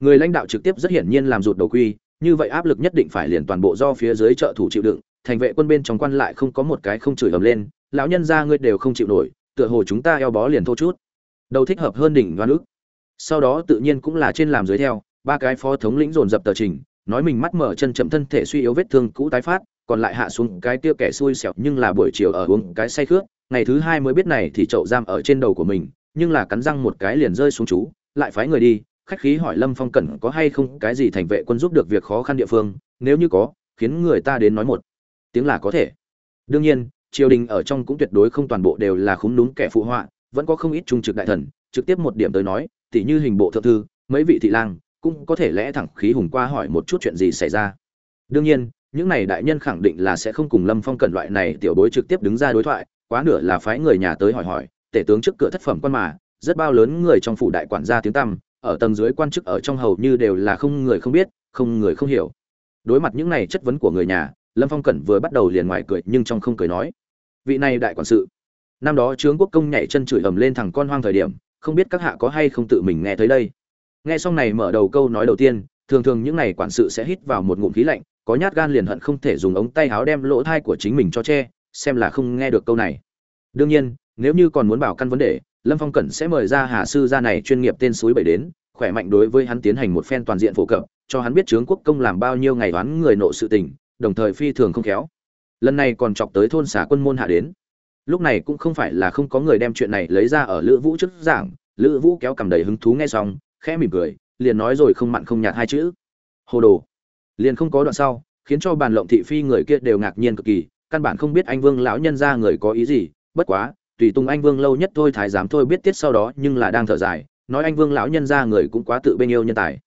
Speaker 1: Người lãnh đạo trực tiếp rất hiển nhiên làm rụt đầu quy, như vậy áp lực nhất định phải liền toàn bộ do phía dưới trợ thủ chịu đựng thành vệ quân bên trong quan lại không có một cái không chửi ầm lên, lão nhân ra ngươi đều không chịu nổi, tựa hồ chúng ta eo bó liền thô chút. Đầu thích hợp hơn đỉnh đoan ức. Sau đó tự nhiên cũng là trên làm dưới theo, ba cái phó thống lĩnh dồn dập tờ trình, nói mình mắt mở chân chậm thân thể suy yếu vết thương cũ tái phát, còn lại hạ xuống cái tia kẻ xui xẻo nhưng là buổi chiều ở uống cái say khước, ngày thứ hai mới biết này thì chậu giam ở trên đầu của mình, nhưng là cắn răng một cái liền rơi xuống chú, lại phái người đi, khách khí hỏi lâm phong cẩn có hay không cái gì thành vệ quân giúp được việc khó khăn địa phương, nếu như có, khiến người ta đến nói một tiếng là có thể. Đương nhiên, triều đình ở trong cũng tuyệt đối không toàn bộ đều là khúng đúng kẻ phụ họa, vẫn có không ít trung trực đại thần, trực tiếp một điểm tới nói, tỉ như hình bộ thượng thư, mấy vị thị lang, cũng có thể lẽ thẳng khí hùng qua hỏi một chút chuyện gì xảy ra. Đương nhiên, những này đại nhân khẳng định là sẽ không cùng lâm phong cần loại này tiểu bối trực tiếp đứng ra đối thoại, quá nửa là phái người nhà tới hỏi hỏi, tể tướng trước cửa thất phẩm quan mà, rất bao lớn người trong phủ đại quản gia tiếng tăm, ở tầng dưới quan chức ở trong hầu như đều là không người không biết, không người không hiểu. Đối mặt những này chất vấn của người nhà lâm phong cẩn vừa bắt đầu liền ngoài cười nhưng trong không cười nói, vị này đại quản sự, năm đó trướng quốc công nhảy chân chửi ầm lên thằng con hoang thời điểm, không biết các hạ có hay không tự mình nghe thấy đây? Nghe xong này mở đầu câu nói đầu tiên, thường thường những này quản sự sẽ hít vào một ngụm khí lạnh, có nhát gan liền hận không thể dùng ống tay áo đem lỗ thai của chính mình cho che, xem là không nghe được câu này. Đương nhiên, nếu như còn muốn bảo căn vấn đề, lâm phong cẩn sẽ mời ra hà sư gia này chuyên nghiệp tên suối bảy đến, khỏe mạnh đối với hắn tiến hành một phen toàn diện phổ cập, cho hắn biết trướng quốc công làm bao nhiêu ngày đoán người nộ sự tình đồng thời phi thường không khéo. Lần này còn chọc tới thôn xả quân môn hạ đến. Lúc này cũng không phải là không có người đem chuyện này lấy ra ở lữ vũ trước giảng. Lữ vũ kéo cầm đầy hứng thú nghe xong, khẽ mỉm cười, liền nói rồi không mặn không nhạt hai chữ. Hồ đồ. Liền không có đoạn sau, khiến cho bàn lộng thị phi người kia đều ngạc nhiên cực kỳ, căn bản không biết anh vương lão nhân ra người có ý gì, bất quá, tùy tung anh vương lâu nhất thôi, thái giám thôi biết tiết sau đó, nhưng là đang thở dài, nói anh vương lão nhân ra người cũng quá tự bên yêu nhân tài.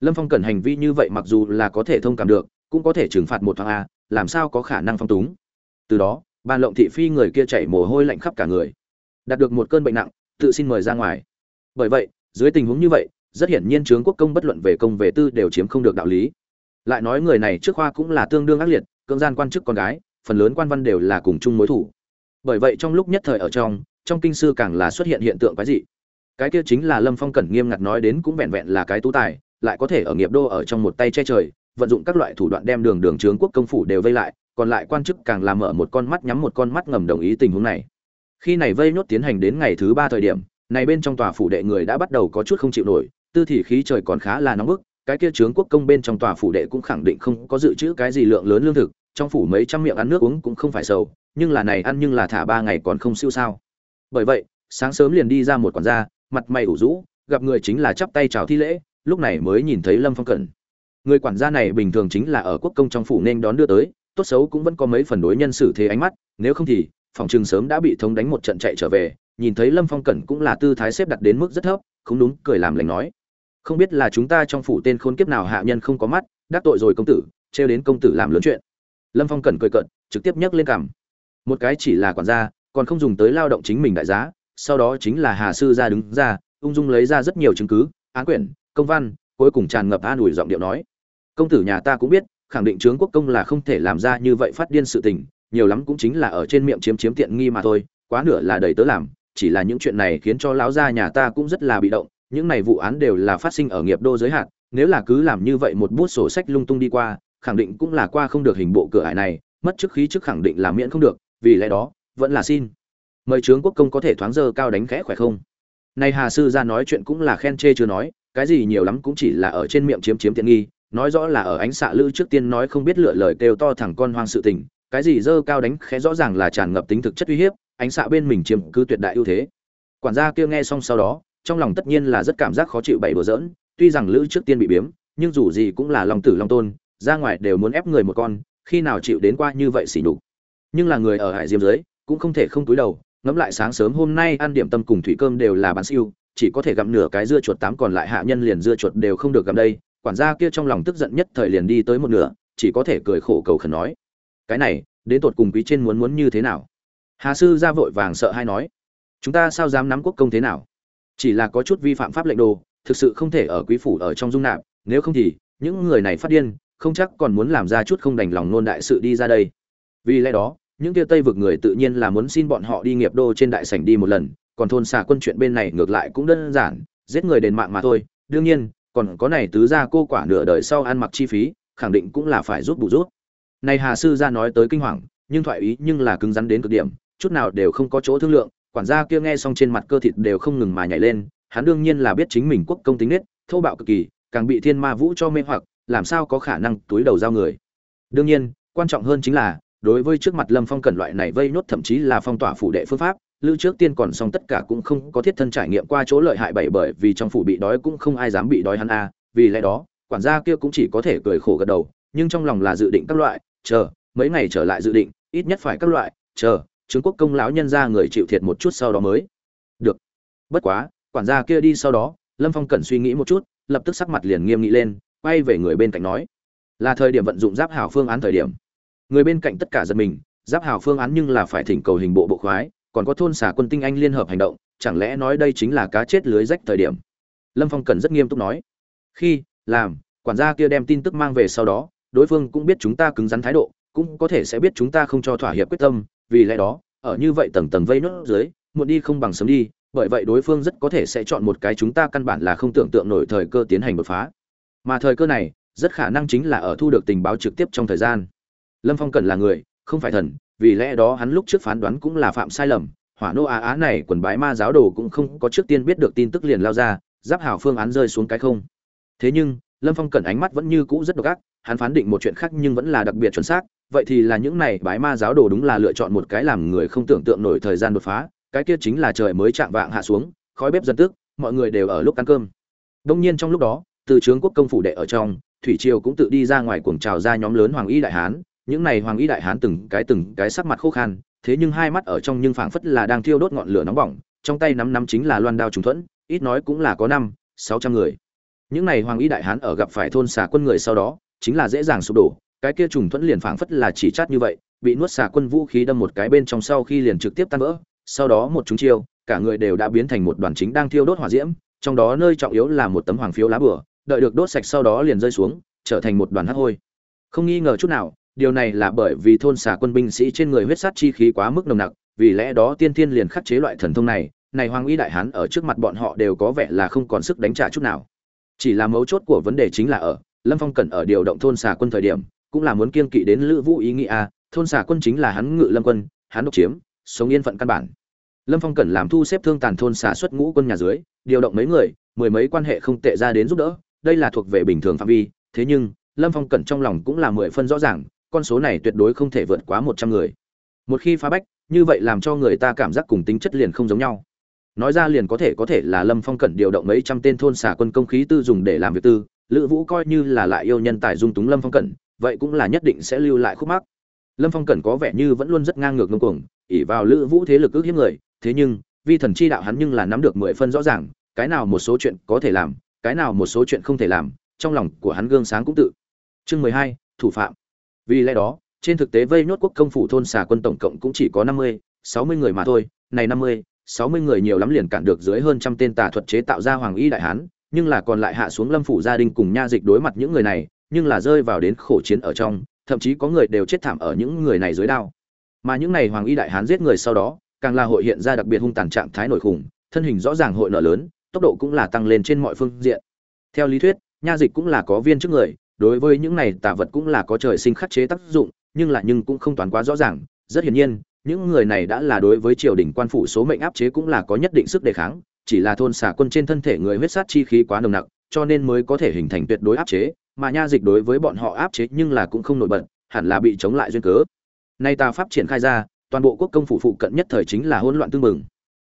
Speaker 1: Lâm phong cần hành vi như vậy mặc dù là có thể thông cảm được cũng có thể trừng phạt một thằng a, làm sao có khả năng phong túng? Từ đó bàn lộng thị phi người kia chảy mồ hôi lạnh khắp cả người. Đạt được một cơn bệnh nặng, tự xin mời ra ngoài. Bởi vậy, dưới tình huống như vậy, rất hiển nhiên trướng quốc công bất luận về công về tư đều chiếm không được đạo lý. Lại nói người này trước khoa cũng là tương đương ác liệt, cưỡng gian quan chức con gái, phần lớn quan văn đều là cùng chung mối thủ. Bởi vậy trong lúc nhất thời ở trong trong kinh sư càng là xuất hiện hiện tượng quái dị. Cái kia chính là lâm phong cẩn nghiêm ngặt nói đến cũng vẹn vẹn là cái tú tài, lại có thể ở nghiệp đô ở trong một tay che trời vận dụng các loại thủ đoạn đem đường đường trướng quốc công phủ đều vây lại, còn lại quan chức càng làm mở một con mắt nhắm một con mắt ngầm đồng ý tình huống này. Khi này vây nhốt tiến hành đến ngày thứ ba thời điểm, này bên trong tòa phủ đệ người đã bắt đầu có chút không chịu nổi, tư thị khí trời còn khá là nóng bức, cái kia trướng quốc công bên trong tòa phủ đệ cũng khẳng định không có dự trữ cái gì lượng lớn lương thực, trong phủ mấy trăm miệng ăn nước uống cũng không phải sầu, nhưng là này ăn nhưng là thả ba ngày còn không siêu sao. Bởi vậy, sáng sớm liền đi ra một quản gia, mặt mày ủ rũ, gặp người chính là chắp tay chào thi lễ, lúc này mới nhìn thấy lâm phong cẩn người quản gia này bình thường chính là ở quốc công trong phủ nên đón đưa tới, tốt xấu cũng vẫn có mấy phần đối nhân xử thế ánh mắt, nếu không thì, phòng trường sớm đã bị thống đánh một trận chạy trở về, nhìn thấy lâm phong cẩn cũng là tư thái xếp đặt đến mức rất thấp, không đúng, cười làm lành nói. Không biết là chúng ta trong phủ tên khốn kiếp nào hạ nhân không có mắt, đắc tội rồi công tử, trêu đến công tử làm lớn chuyện. Lâm phong cẩn cười cận trực tiếp nhấc lên cằm. Một cái chỉ là quản gia, còn không dùng tới lao động chính mình đại giá, sau đó chính là hà sư ra đứng ra, ung dung lấy ra rất nhiều chứng cứ, án quyển, công văn, cuối cùng tràn ngập an ủi giọng điệu nói công tử nhà ta cũng biết, khẳng định trướng quốc công là không thể làm ra như vậy phát điên sự tình, nhiều lắm cũng chính là ở trên miệng chiếm chiếm tiện nghi mà thôi, quá nửa là đầy tớ làm, chỉ là những chuyện này khiến cho lão gia nhà ta cũng rất là bị động, những này vụ án đều là phát sinh ở nghiệp đô giới hạn, nếu là cứ làm như vậy một bút sổ sách lung tung đi qua, khẳng định cũng là qua không được hình bộ cửa ải này, mất chức khí chức khẳng định là miễn không được, vì lẽ đó, vẫn là xin. Mời trướng quốc công có thể thoáng dơ cao đánh khẽ khỏe không? Nay hà sư ra nói chuyện cũng là khen chê chưa nói, cái gì nhiều lắm cũng chỉ là ở trên miệng chiếm chiếm tiện nghi nói rõ là ở ánh xạ lữ trước tiên nói không biết lựa lời kêu to thẳng con hoang sự tình, cái gì dơ cao đánh khẽ rõ ràng là tràn ngập tính thực chất uy hiếp, ánh xạ bên mình chiếm cứ tuyệt đại ưu thế. Quản gia kia nghe xong sau đó, trong lòng tất nhiên là rất cảm giác khó chịu bảy đùa giỡn, tuy rằng lữ trước tiên bị biếm, nhưng dù gì cũng là lòng tử long tôn, ra ngoài đều muốn ép người một con, khi nào chịu đến qua như vậy xỉ nhục. Nhưng là người ở hải diêm dưới, cũng không thể không túi đầu, ngẫm lại sáng sớm hôm nay ăn điểm tâm cùng thủy cơm đều là bán siêu, chỉ có thể gặm nửa cái dưa chuột tám còn lại hạ nhân liền dưa chuột đều không được gặm đây quản gia kia trong lòng tức giận nhất thời liền đi tới một nửa, chỉ có thể cười khổ cầu khẩn nói. Cái này, đến tột cùng quý trên muốn muốn như thế nào? Hà sư ra vội vàng sợ hay nói. Chúng ta sao dám nắm quốc công thế nào? Chỉ là có chút vi phạm pháp lệnh đồ, thực sự không thể ở quý phủ ở trong dung nạp, nếu không thì, những người này phát điên, không chắc còn muốn làm ra chút không đành lòng nôn đại sự đi ra đây. Vì lẽ đó, những kia tây vực người tự nhiên là muốn xin bọn họ đi nghiệp đô trên đại sảnh đi một lần, còn thôn xà quân chuyện bên này ngược lại cũng đơn giản, giết người đền mạng mà thôi. Đương nhiên còn có này tứ gia cô quả nửa đời sau ăn mặc chi phí, khẳng định cũng là phải rút bù rút này hà sư gia nói tới kinh hoàng, nhưng thoại ý nhưng là cứng rắn đến cực điểm, chút nào đều không có chỗ thương lượng, quản gia kia nghe xong trên mặt cơ thịt đều không ngừng mà nhảy lên, hắn đương nhiên là biết chính mình quốc công tính nết, thô bạo cực kỳ, càng bị thiên ma vũ cho mê hoặc, làm sao có khả năng túi đầu giao người. Đương nhiên, quan trọng hơn chính là, đối với trước mặt lâm phong cẩn loại này vây nốt thậm chí là phong tỏa phủ đệ phương pháp lữ trước tiên còn xong tất cả cũng không có thiết thân trải nghiệm qua chỗ lợi hại bảy bởi vì trong phủ bị đói cũng không ai dám bị đói hắn a, vì lẽ đó, quản gia kia cũng chỉ có thể cười khổ gật đầu, nhưng trong lòng là dự định các loại, chờ, mấy ngày trở lại dự định, ít nhất phải các loại, chờ trướng quốc công lão nhân ra người chịu thiệt một chút sau đó mới. Được. Bất quá, quản gia kia đi sau đó, lâm phong cần suy nghĩ một chút, lập tức sắc mặt liền nghiêm nghị lên, quay về người bên cạnh nói. Là thời điểm vận dụng giáp hào phương án thời điểm. Người bên cạnh tất cả giật mình, giáp hào phương án nhưng là phải thỉnh cầu hình bộ bộ khoái còn có thôn xả quân tinh anh liên hợp hành động, chẳng lẽ nói đây chính là cá chết lưới rách thời điểm? Lâm phong cần rất nghiêm túc nói. Khi, làm, quản gia kia đem tin tức mang về sau đó, đối phương cũng biết chúng ta cứng rắn thái độ, cũng có thể sẽ biết chúng ta không cho thỏa hiệp quyết tâm, vì lẽ đó, ở như vậy tầng tầng vây nốt dưới, muộn đi không bằng sớm đi, bởi vậy đối phương rất có thể sẽ chọn một cái chúng ta căn bản là không tưởng tượng nổi thời cơ tiến hành đột phá. Mà thời cơ này, rất khả năng chính là ở thu được tình báo trực tiếp trong thời gian. Lâm phong cần là người, không phải thần vì lẽ đó hắn lúc trước phán đoán cũng là phạm sai lầm, hỏa nô á á này quần bái ma giáo đồ cũng không có trước tiên biết được tin tức liền lao ra, giáp hảo phương án rơi xuống cái không. Thế nhưng, lâm phong cẩn ánh mắt vẫn như cũ rất độc ác, hắn phán định một chuyện khác nhưng vẫn là đặc biệt chuẩn xác, vậy thì là những này bái ma giáo đồ đúng là lựa chọn một cái làm người không tưởng tượng nổi thời gian đột phá, cái kia chính là trời mới chạm vạng hạ xuống, khói bếp dân tức mọi người đều ở lúc ăn cơm. Đông nhiên trong lúc đó, từ trướng quốc công phủ đệ ở trong, thủy triều cũng tự đi ra ngoài cuồng trào ra nhóm lớn hoàng y đại hán những này hoàng y đại hán từng cái từng cái sắc mặt khô khan, thế nhưng hai mắt ở trong nhưng phảng phất là đang thiêu đốt ngọn lửa nóng bỏng, trong tay nắm nắm chính là loan đao trùng thuẫn, ít nói cũng là có năm, sáu trăm người. Những này hoàng y đại hán ở gặp phải thôn xà quân người sau đó, chính là dễ dàng sụp đổ, cái kia trùng thuẫn liền phảng phất là chỉ chát như vậy, bị nuốt xà quân vũ khí đâm một cái bên trong sau khi liền trực tiếp tan vỡ, sau đó một chúng chiêu, cả người đều đã biến thành một đoàn chính đang thiêu đốt hỏa diễm, trong đó nơi trọng yếu là một tấm hoàng phiếu lá bửa, đợi được đốt sạch sau đó liền rơi xuống, trở thành một đoàn hắc hôi. Không nghi ngờ chút nào điều này là bởi vì thôn xà quân binh sĩ trên người huyết sát chi khí quá mức nồng nặc, vì lẽ đó tiên thiên liền khắc chế loại thần thông này này hoàng uy đại hán ở trước mặt bọn họ đều có vẻ là không còn sức đánh trả chút nào. Chỉ là mấu chốt của vấn đề chính là ở, lâm phong cần ở điều động thôn xà quân thời điểm, cũng là muốn kiên kỵ đến lữ vũ ý nghĩa a, thôn xà quân chính là hắn ngự lâm quân, hắn độc chiếm, sống yên phận căn bản. Lâm phong cần làm thu xếp thương tàn thôn xà xuất ngũ quân nhà dưới, điều động mấy người, mười mấy quan hệ không tệ ra đến giúp đỡ, đây là thuộc về bình thường phạm vi, thế nhưng, lâm phong cần trong lòng cũng là mười phân rõ ràng con số này tuyệt đối không thể vượt quá một trăm người. Một khi phá bách, như vậy làm cho người ta cảm giác cùng tính chất liền không giống nhau. Nói ra liền có thể có thể là lâm phong cẩn điều động mấy trăm tên thôn xả quân công khí tư dùng để làm việc tư, lữ vũ coi như là lại yêu nhân tài dung túng lâm phong cẩn, vậy cũng là nhất định sẽ lưu lại khúc mắc. Lâm phong cẩn có vẻ như vẫn luôn rất ngang ngược ngông cuồng ỉ vào lữ vũ thế lực ước hiếp người, thế nhưng, vi thần chi đạo hắn nhưng là nắm được mười phân rõ ràng, cái nào một số chuyện có thể làm, cái nào một số chuyện không thể làm, trong lòng của hắn gương sáng cũng tự. Chương mười hai, thủ phạm vì lẽ đó, trên thực tế vây nhốt quốc công phủ thôn xà quân tổng cộng cũng chỉ có năm mươi, sáu mươi người mà thôi. Này năm mươi, sáu mươi người nhiều lắm liền cản được dưới hơn trăm tên tà thuật chế tạo ra hoàng y đại hán, nhưng là còn lại hạ xuống lâm phủ gia đình cùng nha dịch đối mặt những người này, nhưng là rơi vào đến khổ chiến ở trong, thậm chí có người đều chết thảm ở những người này dưới đao. Mà những này hoàng y đại hán giết người sau đó, càng là hội hiện ra đặc biệt hung tàn trạng thái nổi khủng, thân hình rõ ràng hội nợ lớn, tốc độ cũng là tăng lên trên mọi phương diện. Theo lý thuyết, nha dịch cũng là có viên trước người đối với những này tà vật cũng là có trời sinh khắc chế tác dụng, nhưng là nhưng cũng không toàn quá rõ ràng. Rất hiển nhiên, những người này đã là đối với triều đình quan phủ số mệnh áp chế cũng là có nhất định sức đề kháng, chỉ là thôn xả quân trên thân thể người huyết sát chi khí quá nồng nặc, cho nên mới có thể hình thành tuyệt đối áp chế, mà nha dịch đối với bọn họ áp chế nhưng là cũng không nổi bật, hẳn là bị chống lại duyên cớ. Nay ta pháp triển khai ra, toàn bộ quốc công phủ phụ cận nhất thời chính là hỗn loạn tương mừng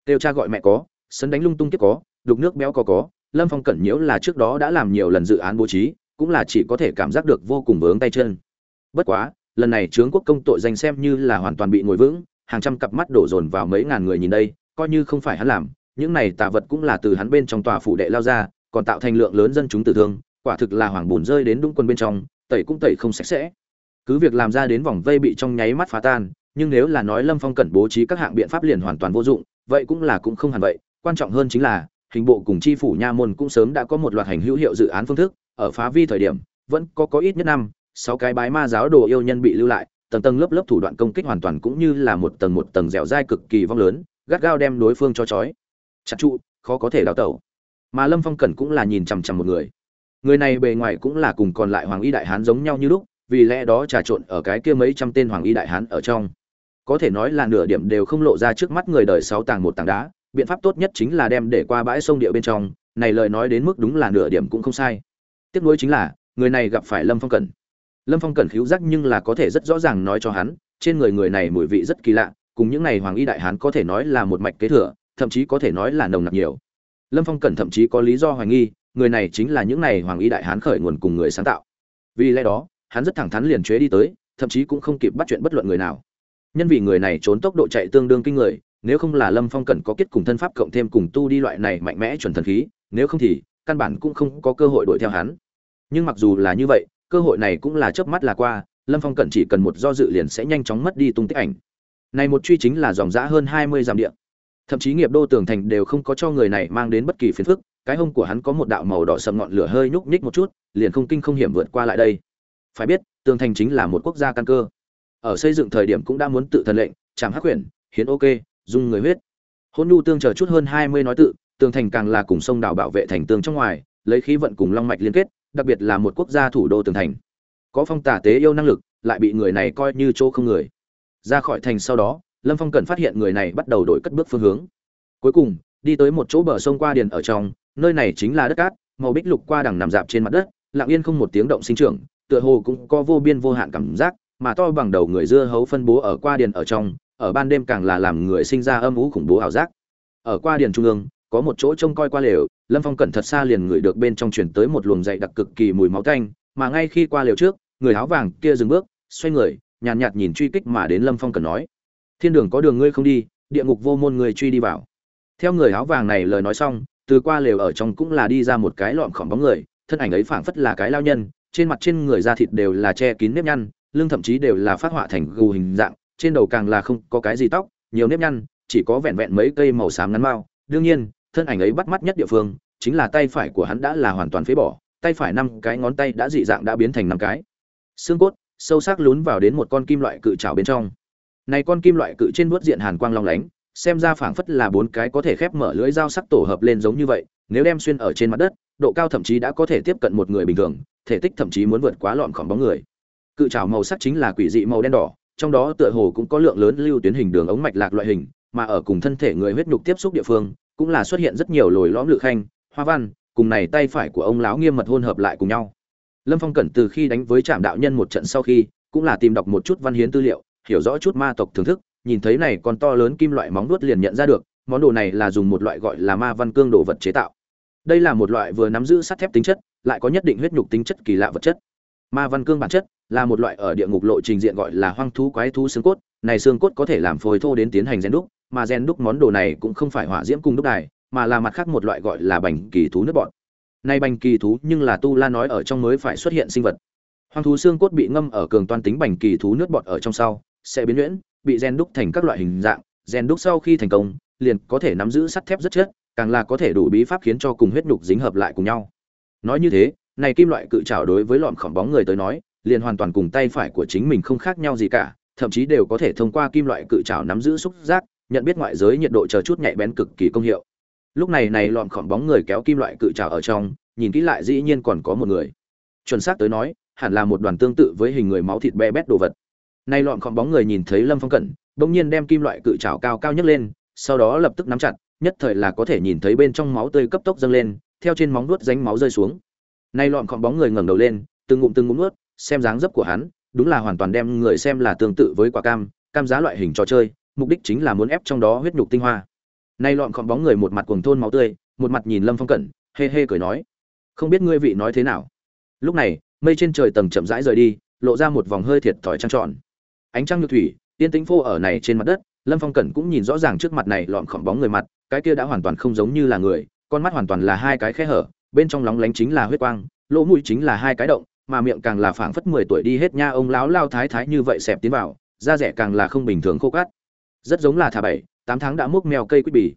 Speaker 1: tiêu cha gọi mẹ có, sấn đánh lung tung tiếp có, đục nước béo có có, lâm phong cẩn nhiễu là trước đó đã làm nhiều lần dự án bố trí cũng là chỉ có thể cảm giác được vô cùng vướng tay chân. Bất quá, lần này trướng quốc công tội danh xem như là hoàn toàn bị ngồi vững, hàng trăm cặp mắt đổ dồn vào mấy ngàn người nhìn đây, coi như không phải hắn làm, những này tà vật cũng là từ hắn bên trong tòa phủ đệ lao ra, còn tạo thành lượng lớn dân chúng tử thương, quả thực là hoàng bùn rơi đến đúng quân bên trong, tẩy cũng tẩy không sạch sẽ. Cứ việc làm ra đến vòng vây bị trong nháy mắt phá tan, nhưng nếu là nói lâm phong cẩn bố trí các hạng biện pháp liền hoàn toàn vô dụng, vậy cũng là cũng không hẳn vậy, quan trọng hơn chính là, hình bộ cùng chi phủ nha môn cũng sớm đã có một loạt hành hữu hiệu dự án phương thức ở phá vi thời điểm, vẫn có có ít nhất năm, sáu cái bái ma giáo đồ yêu nhân bị lưu lại, tầng tầng lớp lớp thủ đoạn công kích hoàn toàn cũng như là một tầng một tầng dẻo dai cực kỳ vong lớn, gắt gao đem đối phương cho chói chặt trụ, khó có thể đào tẩu. Mà lâm phong cẩn cũng là nhìn chằm chằm một người. Người này bề ngoài cũng là cùng còn lại hoàng y đại hán giống nhau như lúc, vì lẽ đó trà trộn ở cái kia mấy trăm tên hoàng y đại hán ở trong. Có thể nói là nửa điểm đều không lộ ra trước mắt người đời sáu tàng một tảng đá, biện pháp tốt nhất chính là đem để qua bãi sông địa bên trong, này lời nói đến mức đúng là nửa điểm cũng không sai tiếc nối chính là, người này gặp phải lâm phong cẩn. Lâm phong cẩn khiếu giác nhưng là có thể rất rõ ràng nói cho hắn, trên người người này mùi vị rất kỳ lạ, cùng những này hoàng y đại hán có thể nói là một mạch kế thừa, thậm chí có thể nói là nồng nặc nhiều. Lâm phong cẩn thậm chí có lý do hoài nghi, người này chính là những này hoàng y đại hán khởi nguồn cùng người sáng tạo. Vì lẽ đó, hắn rất thẳng thắn liền chế đi tới, thậm chí cũng không kịp bắt chuyện bất luận người nào. Nhân vì người này trốn tốc độ chạy tương đương kinh người, nếu không là lâm phong cẩn có kết cùng thân pháp cộng thêm cùng tu đi loại này mạnh mẽ chuẩn thần khí, nếu không thì căn bản cũng không có cơ hội đuổi theo hắn. Nhưng mặc dù là như vậy, cơ hội này cũng là chớp mắt là qua, lâm phong cẩn chỉ cần một do dự liền sẽ nhanh chóng mất đi tung tích ảnh. Này một truy chính là dòng dã hơn hai mươi dặm địa. Thậm chí nghiệp đô tường thành đều không có cho người này mang đến bất kỳ phiền phức, cái hông của hắn có một đạo màu đỏ sầm ngọn lửa hơi nhúc nhích một chút, liền không kinh không hiểm vượt qua lại đây. Phải biết, tường thành chính là một quốc gia căn cơ. Ở xây dựng thời điểm cũng đã muốn tự thần lệnh chạm hắc quyển hiến ok, dung người huyết. Hôn nhu tương chờ chút hơn hai mươi nói tự tường thành càng là cùng sông đảo bảo vệ thành tường trong ngoài, lấy khí vận cùng long mạch liên kết, đặc biệt là một quốc gia thủ đô tường thành. Có phong tả tế yêu năng lực, lại bị người này coi như chỗ không người. Ra khỏi thành sau đó, lâm phong cần phát hiện người này bắt đầu đổi cất bước phương hướng. Cuối cùng, đi tới một chỗ bờ sông qua điền ở trong, nơi này chính là đất cát, màu bích lục qua đằng nằm dạp trên mặt đất, lặng yên không một tiếng động sinh trưởng, tựa hồ cũng có vô biên vô hạn cảm giác, mà to bằng đầu người dưa hấu phân bố ở qua điền ở trong, ở ban đêm càng là làm người sinh ra âm ú khủng bố ảo giác. Ở qua điền trung ương có một chỗ trông coi qua lều lâm phong cẩn thật xa liền ngửi được bên trong chuyển tới một luồng dậy đặc cực kỳ mùi máu tanh mà ngay khi qua lều trước người áo vàng kia dừng bước xoay người nhàn nhạt, nhạt nhìn truy kích mà đến lâm phong cẩn nói thiên đường có đường ngươi không đi địa ngục vô môn người truy đi vào. Theo người áo vàng này lời nói xong từ qua lều ở trong cũng là đi ra một cái lọn khỏng bóng người thân ảnh ấy phảng phất là cái lao nhân trên mặt trên người da thịt đều là che kín nếp nhăn lưng thậm chí đều là phát họa thành gù hình dạng trên đầu càng là không có cái gì tóc nhiều nếp nhăn chỉ có vẹn vẹn mấy cây màu xám ngắn mao đương nhiên thân ảnh ấy bắt mắt nhất địa phương, chính là tay phải của hắn đã là hoàn toàn phế bỏ, tay phải năm cái ngón tay đã dị dạng đã biến thành năm cái. Xương cốt, sâu sắc lún vào đến một con kim loại cự trào bên trong. Này con kim loại cự trên vuốt diện hàn quang long lánh, xem ra phảng phất là bốn cái có thể khép mở lưỡi dao sắc tổ hợp lên giống như vậy, nếu đem xuyên ở trên mặt đất, độ cao thậm chí đã có thể tiếp cận một người bình thường, thể tích thậm chí muốn vượt quá lọn khỏng bóng người. Cự trào màu sắc chính là quỷ dị màu đen đỏ, trong đó tựa hồ cũng có lượng lớn lưu tuyến hình đường ống mạch lạc loại hình, mà ở cùng thân thể người huyết nhục tiếp xúc địa phương cũng là xuất hiện rất nhiều lồi lõm lự khanh, hoa văn, cùng này tay phải của ông lão nghiêm mật hôn hợp lại cùng nhau. Lâm phong cẩn từ khi đánh với trạm đạo nhân một trận sau khi, cũng là tìm đọc một chút văn hiến tư liệu, hiểu rõ chút ma tộc thưởng thức, nhìn thấy này còn to lớn kim loại móng vuốt liền nhận ra được, món đồ này là dùng một loại gọi là ma văn cương đồ vật chế tạo. Đây là một loại vừa nắm giữ sắt thép tính chất, lại có nhất định huyết nhục tính chất kỳ lạ vật chất. Ma văn cương bản chất là một loại ở địa ngục lộ trình diện gọi là hoang thú quái thú xương cốt, này xương cốt có thể làm phôi thô đến tiến hành rèn đúc mà rèn đúc món đồ này cũng không phải hỏa diễm cung đúc đài, mà là mặt khác một loại gọi là bành kỳ thú nước bọn nay bành kỳ thú nhưng là tu la nói ở trong mới phải xuất hiện sinh vật. Hoang thú xương cốt bị ngâm ở cường toan tính bành kỳ thú nước bọt ở trong sau, sẽ biến nhuyễn, bị rèn đúc thành các loại hình dạng. Rèn đúc sau khi thành công, liền có thể nắm giữ sắt thép rất chất, càng là có thể đủ bí pháp khiến cho cùng huyết nhục dính hợp lại cùng nhau. Nói như thế, này kim loại cự trảo đối với lọn khỏng bóng người tới nói, liền hoàn toàn cùng tay phải của chính mình không khác nhau gì cả, thậm chí đều có thể thông qua kim loại cự trảo nắm giữ xúc giác nhận biết ngoại giới nhiệt độ chờ chút nhạy bén cực kỳ công hiệu. Lúc này này lọn khỏng bóng người kéo kim loại cự trảo ở trong, nhìn kỹ lại dĩ nhiên còn có một người. Chuẩn xác tới nói, hẳn là một đoàn tương tự với hình người máu thịt be bét đồ vật. Nay lọn khỏng bóng người nhìn thấy lâm phong cẩn, bỗng nhiên đem kim loại cự trảo cao cao nhấc lên, sau đó lập tức nắm chặt, nhất thời là có thể nhìn thấy bên trong máu tươi cấp tốc dâng lên, theo trên móng nuốt ránh máu rơi xuống. Nay lọn khỏng bóng người ngẩng đầu lên, từng ngụm từng ngụm nuốt, xem dáng dấp của hắn, đúng là hoàn toàn đem người xem là tương tự với quả cam cam giá loại hình trò chơi mục đích chính là muốn ép trong đó huyết nhục tinh hoa. Nay lọn khom bóng người một mặt cuồng thôn máu tươi, một mặt nhìn lâm phong cẩn, hê hê cười nói, không biết ngươi vị nói thế nào. Lúc này, mây trên trời tầng chậm rãi rời đi, lộ ra một vòng hơi thiệt thòi trăng tròn. Ánh trăng như thủy tiên tĩnh phô ở này trên mặt đất, lâm phong cẩn cũng nhìn rõ ràng trước mặt này lọn khom bóng người mặt, cái kia đã hoàn toàn không giống như là người, con mắt hoàn toàn là hai cái khe hở, bên trong lóng lánh chính là huyết quang, lỗ mũi chính là hai cái động, mà miệng càng là phảng phất mười tuổi đi hết nha ông lão lao thái thái như vậy xẹp tiến vào, da rẻ càng là không bình thường khô cát rất giống là thả bảy, tám tháng đã múc mèo cây quýt bì.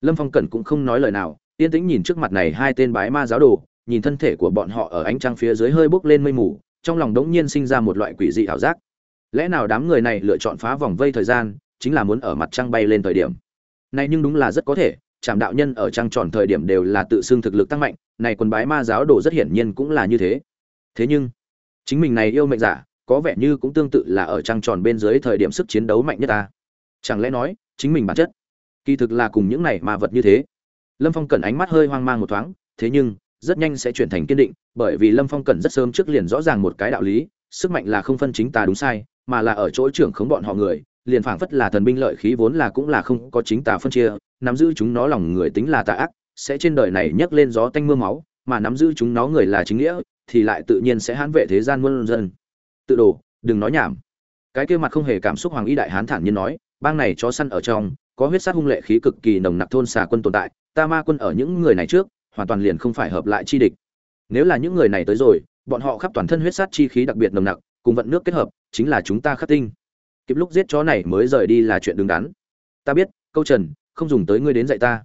Speaker 1: Lâm phong cẩn cũng không nói lời nào, yên tĩnh nhìn trước mặt này hai tên bái ma giáo đồ, nhìn thân thể của bọn họ ở ánh trăng phía dưới hơi bốc lên mây mù, trong lòng đống nhiên sinh ra một loại quỷ dị ảo giác. Lẽ nào đám người này lựa chọn phá vòng vây thời gian, chính là muốn ở mặt trăng bay lên thời điểm? Này nhưng đúng là rất có thể trạm đạo nhân ở trăng tròn thời điểm đều là tự xưng thực lực tăng mạnh, này quần bái ma giáo đồ rất hiển nhiên cũng là như thế. Thế nhưng, chính mình này yêu mệnh giả, có vẻ như cũng tương tự là ở trăng tròn bên dưới thời điểm sức chiến đấu mạnh nhất ta chẳng lẽ nói, chính mình bản chất, kỳ thực là cùng những này mà vật như thế. Lâm phong cần ánh mắt hơi hoang mang một thoáng, thế nhưng, rất nhanh sẽ chuyển thành kiên định, bởi vì lâm phong cần rất sớm trước liền rõ ràng một cái đạo lý, sức mạnh là không phân chính tà đúng sai, mà là ở chỗ trưởng khống bọn họ người, liền phảng phất là thần binh lợi khí vốn là cũng là không có chính tà phân chia, nắm giữ chúng nó lòng người tính là tà ác, sẽ trên đời này nhấc lên gió tanh mưa máu, mà nắm giữ chúng nó người là chính nghĩa, thì lại tự nhiên sẽ hãn vệ thế gian muôn dân. Tự đồ, đừng nói nhảm. Cái kia mặt không hề cảm xúc hoàng y đại hán thản nhiên nói bang này chó săn ở trong, có huyết sát hung lệ khí cực kỳ nồng nặc thôn xà quân tồn tại, ta ma quân ở những người này trước, hoàn toàn liền không phải hợp lại chi địch. Nếu là những người này tới rồi, bọn họ khắp toàn thân huyết sát chi khí đặc biệt nồng nặc, cùng vận nước kết hợp, chính là chúng ta khắc tinh. Kịp lúc giết chó này mới rời đi là chuyện đứng đắn. Ta biết, câu trần, không dùng tới ngươi đến dạy ta.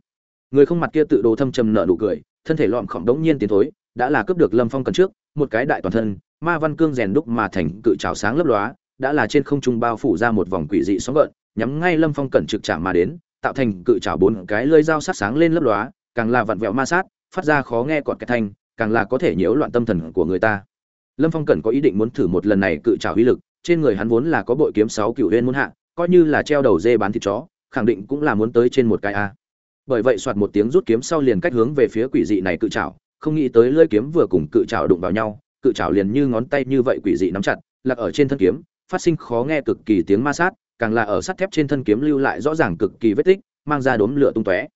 Speaker 1: Người không mặt kia tự đồ thâm trầm nợ nụ cười, thân thể lọm khổng đống nhiên tiến thối, đã là cướp được lâm phong cần trước, một cái đại toàn thân, ma văn cương rèn đúc mà thành cự trào sáng lấp lóa, đã là trên không trung bao phủ ra một vòng quỷ dị sóng gợn nhắm ngay lâm phong cẩn trực chạm mà đến, tạo thành cự chảo bốn cái lưỡi dao sắc sáng lên lấp lóa, càng là vặn vẹo ma sát, phát ra khó nghe cọt cái thanh, càng là có thể nhiễu loạn tâm thần của người ta. Lâm phong cẩn có ý định muốn thử một lần này cự chảo uy lực, trên người hắn vốn là có bội kiếm sáu cựu huyên muốn hạ, coi như là treo đầu dê bán thịt chó, khẳng định cũng là muốn tới trên một cái a. Bởi vậy soạt một tiếng rút kiếm sau liền cách hướng về phía quỷ dị này cự chảo không nghĩ tới lưỡi kiếm vừa cùng cự chảo đụng vào nhau, cự chảo liền như ngón tay như vậy quỷ dị nắm chặt lạc ở trên thân kiếm, phát sinh khó nghe cực kỳ tiếng ma sát càng là ở sắt thép trên thân kiếm lưu lại rõ ràng cực kỳ vết tích, mang ra đốm lửa tung tóe.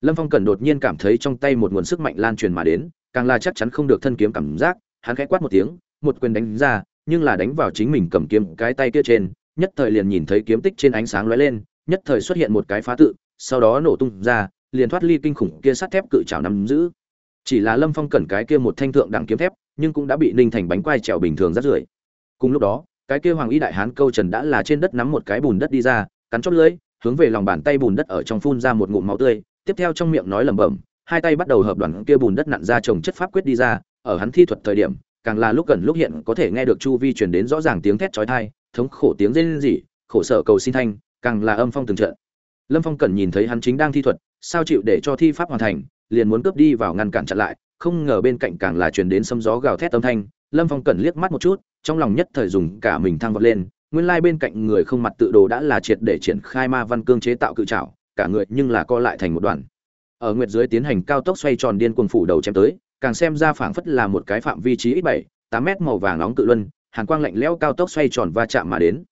Speaker 1: Lâm phong cẩn đột nhiên cảm thấy trong tay một nguồn sức mạnh lan truyền mà đến, càng là chắc chắn không được thân kiếm cảm giác, hắn khẽ quát một tiếng, một quyền đánh ra, nhưng là đánh vào chính mình cầm kiếm cái tay kia trên, nhất thời liền nhìn thấy kiếm tích trên ánh sáng lóe lên, nhất thời xuất hiện một cái phá tự, sau đó nổ tung ra, liền thoát ly kinh khủng kia sắt thép cự trảo nắm giữ. Chỉ là lâm phong cẩn cái kia một thanh thượng đẳng kiếm thép, nhưng cũng đã bị ninh thành bánh quai trèo bình thường rất rưởi cùng lúc đó cái kia hoàng y đại hán câu trần đã là trên đất nắm một cái bùn đất đi ra, cắn chót lưỡi, hướng về lòng bàn tay bùn đất ở trong phun ra một ngụm máu tươi, tiếp theo trong miệng nói lẩm bẩm, hai tay bắt đầu hợp đoàn kia bùn đất nặn ra trồng chất pháp quyết đi ra, ở hắn thi thuật thời điểm, càng là lúc gần lúc hiện có thể nghe được chu vi truyền đến rõ ràng tiếng thét chói tai, thống khổ tiếng rên rỉ, khổ sở cầu xin thanh, càng là âm phong từng trận. Lâm phong cần nhìn thấy hắn chính đang thi thuật, sao chịu để cho thi pháp hoàn thành, liền muốn cướp đi vào ngăn cản chặn lại, không ngờ bên cạnh càng là truyền đến sấm gió gào thét âm thanh lâm phong cẩn liếc mắt một chút, trong lòng nhất thời dùng cả mình thăng vọt lên, nguyên lai bên cạnh người không mặt tự đồ đã là triệt để triển khai ma văn cương chế tạo cự trảo, cả người nhưng là co lại thành một đoàn. Ở nguyệt dưới tiến hành cao tốc xoay tròn điên cuồng phủ đầu chém tới, càng xem ra phảng phất là một cái phạm vi trí ít bảy, tám mét màu vàng nóng cự luân, hàn quang lạnh lẽo cao tốc xoay tròn va chạm mà đến.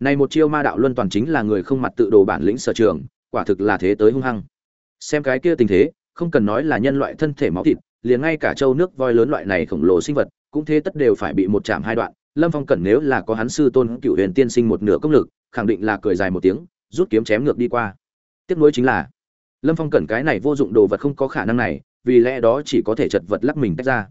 Speaker 1: Này một chiêu ma đạo luân toàn chính là người không mặt tự đồ bản lĩnh sở trường, quả thực là thế tới hung hăng. Xem cái kia tình thế, không cần nói là nhân loại thân thể máu thịt liền ngay cả châu nước voi lớn loại này khổng lồ sinh vật, cũng thế tất đều phải bị một chạm hai đoạn. Lâm phong cẩn nếu là có hắn sư tôn cựu huyền tiên sinh một nửa công lực, khẳng định là cười dài một tiếng, rút kiếm chém ngược đi qua. Tiếc nuối chính là, lâm phong cẩn cái này vô dụng đồ vật không có khả năng này, vì lẽ đó chỉ có thể chật vật lắc mình tách ra.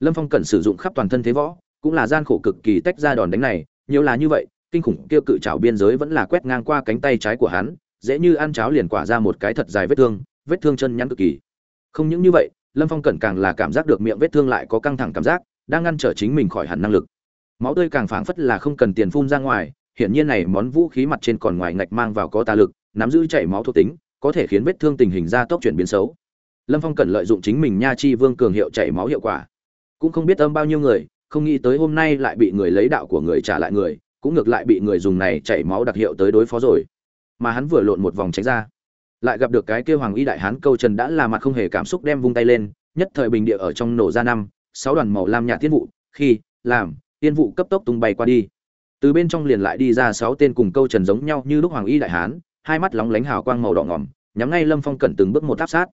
Speaker 1: Lâm phong cẩn sử dụng khắp toàn thân thế võ, cũng là gian khổ cực kỳ tách ra đòn đánh này, nhiều là như vậy, kinh khủng kia cự trảo biên giới vẫn là quét ngang qua cánh tay trái của hắn, dễ như ăn cháo liền quả ra một cái thật dài vết thương vết thương chân nhắn cực kỳ. Không những như vậy lâm phong cẩn càng là cảm giác được miệng vết thương lại có căng thẳng cảm giác, đang ngăn trở chính mình khỏi hẳn năng lực. Máu tươi càng phảng phất là không cần tiền phun ra ngoài, hiển nhiên này món vũ khí mặt trên còn ngoài ngạch mang vào có tà lực, nắm giữ chảy máu thuộc tính, có thể khiến vết thương tình hình gia tốc chuyển biến xấu. Lâm phong cần lợi dụng chính mình nha chi vương cường hiệu chảy máu hiệu quả. Cũng không biết âm bao nhiêu người, không nghĩ tới hôm nay lại bị người lấy đạo của người trả lại người, cũng ngược lại bị người dùng này chảy máu đặc hiệu tới đối phó rồi. Mà hắn vừa lộn một vòng tránh ra lại gặp được cái kêu hoàng y đại hán câu trần đã là mặt không hề cảm xúc đem vung tay lên, nhất thời bình địa ở trong nổ ra năm, sáu đoàn màu lam nhạt tiên vụ, khi, làm, tiên vụ cấp tốc tung bay qua đi. Từ bên trong liền lại đi ra sáu tên cùng câu trần giống nhau như lúc hoàng y đại hán, hai mắt lóng lánh hào quang màu đỏ ngỏm, nhắm ngay lâm phong cẩn từng bước một áp sát.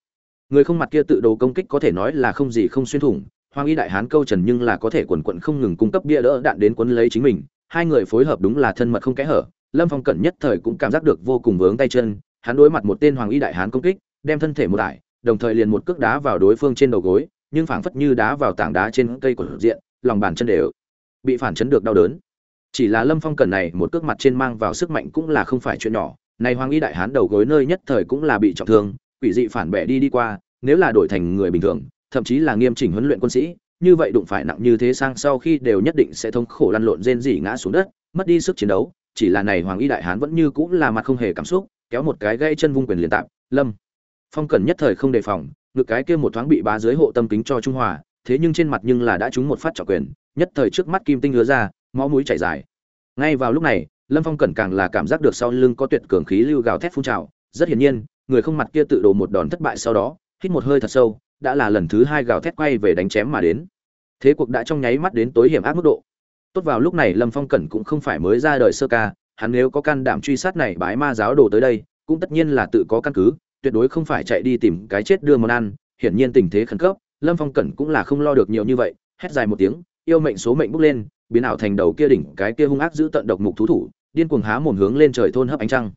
Speaker 1: Người không mặt kia tự đồ công kích có thể nói là không gì không xuyên thủng, hoàng y đại hán câu trần nhưng là có thể quần quận không ngừng cung cấp bia đỡ đạn đến quấn lấy chính mình, hai người phối hợp đúng là thân mật không kẽ hở, lâm phong cẩn nhất thời cũng cảm giác được vô cùng vướng tay chân hắn đối mặt một tên hoàng y đại hán công kích, đem thân thể một đại đồng thời liền một cước đá vào đối phương trên đầu gối, nhưng phảng phất như đá vào tảng đá trên cây của diện, lòng bàn chân đều bị phản chấn được đau đớn. Chỉ là lâm phong cẩn này một cước mặt trên mang vào sức mạnh cũng là không phải chuyện nhỏ, này hoàng y đại hán đầu gối nơi nhất thời cũng là bị trọng thương, quỷ dị phản bẻ đi đi qua, nếu là đổi thành người bình thường, thậm chí là nghiêm chỉnh huấn luyện quân sĩ, như vậy đụng phải nặng như thế sang sau khi đều nhất định sẽ thống khổ lăn lộn rên rỉ ngã xuống đất, mất đi sức chiến đấu, chỉ là này hoàng y đại hán vẫn như cũng là mặt không hề cảm xúc kéo một cái gây chân vung quyền liền tạm, lâm, phong cẩn nhất thời không đề phòng, ngực cái kia một thoáng bị bá dưới hộ tâm kính cho trung hòa, thế nhưng trên mặt nhưng là đã trúng một phát trọng quyền, nhất thời trước mắt kim tinh hứa ra, máu mũi chảy dài. Ngay vào lúc này, lâm phong cẩn càng là cảm giác được sau lưng có tuyệt cường khí lưu gào thét phun trào, rất hiển nhiên, người không mặt kia tự đổ một đòn thất bại sau đó, hít một hơi thật sâu, đã là lần thứ hai gào thét quay về đánh chém mà đến. Thế cuộc đã trong nháy mắt đến tối hiểm ác mức độ. Tốt vào lúc này, lâm phong cẩn cũng không phải mới ra đời sơ ca hắn nếu có can đảm truy sát này bái ma giáo đồ tới đây, cũng tất nhiên là tự có căn cứ, tuyệt đối không phải chạy đi tìm cái chết đưa món ăn, hiển nhiên tình thế khẩn cấp, lâm phong cẩn cũng là không lo được nhiều như vậy, hét dài một tiếng, yêu mệnh số mệnh bốc lên, biến ảo thành đầu kia đỉnh, cái kia hung ác giữ tận độc mục thú thủ, điên cuồng há mồm hướng lên trời thôn hấp ánh trăng.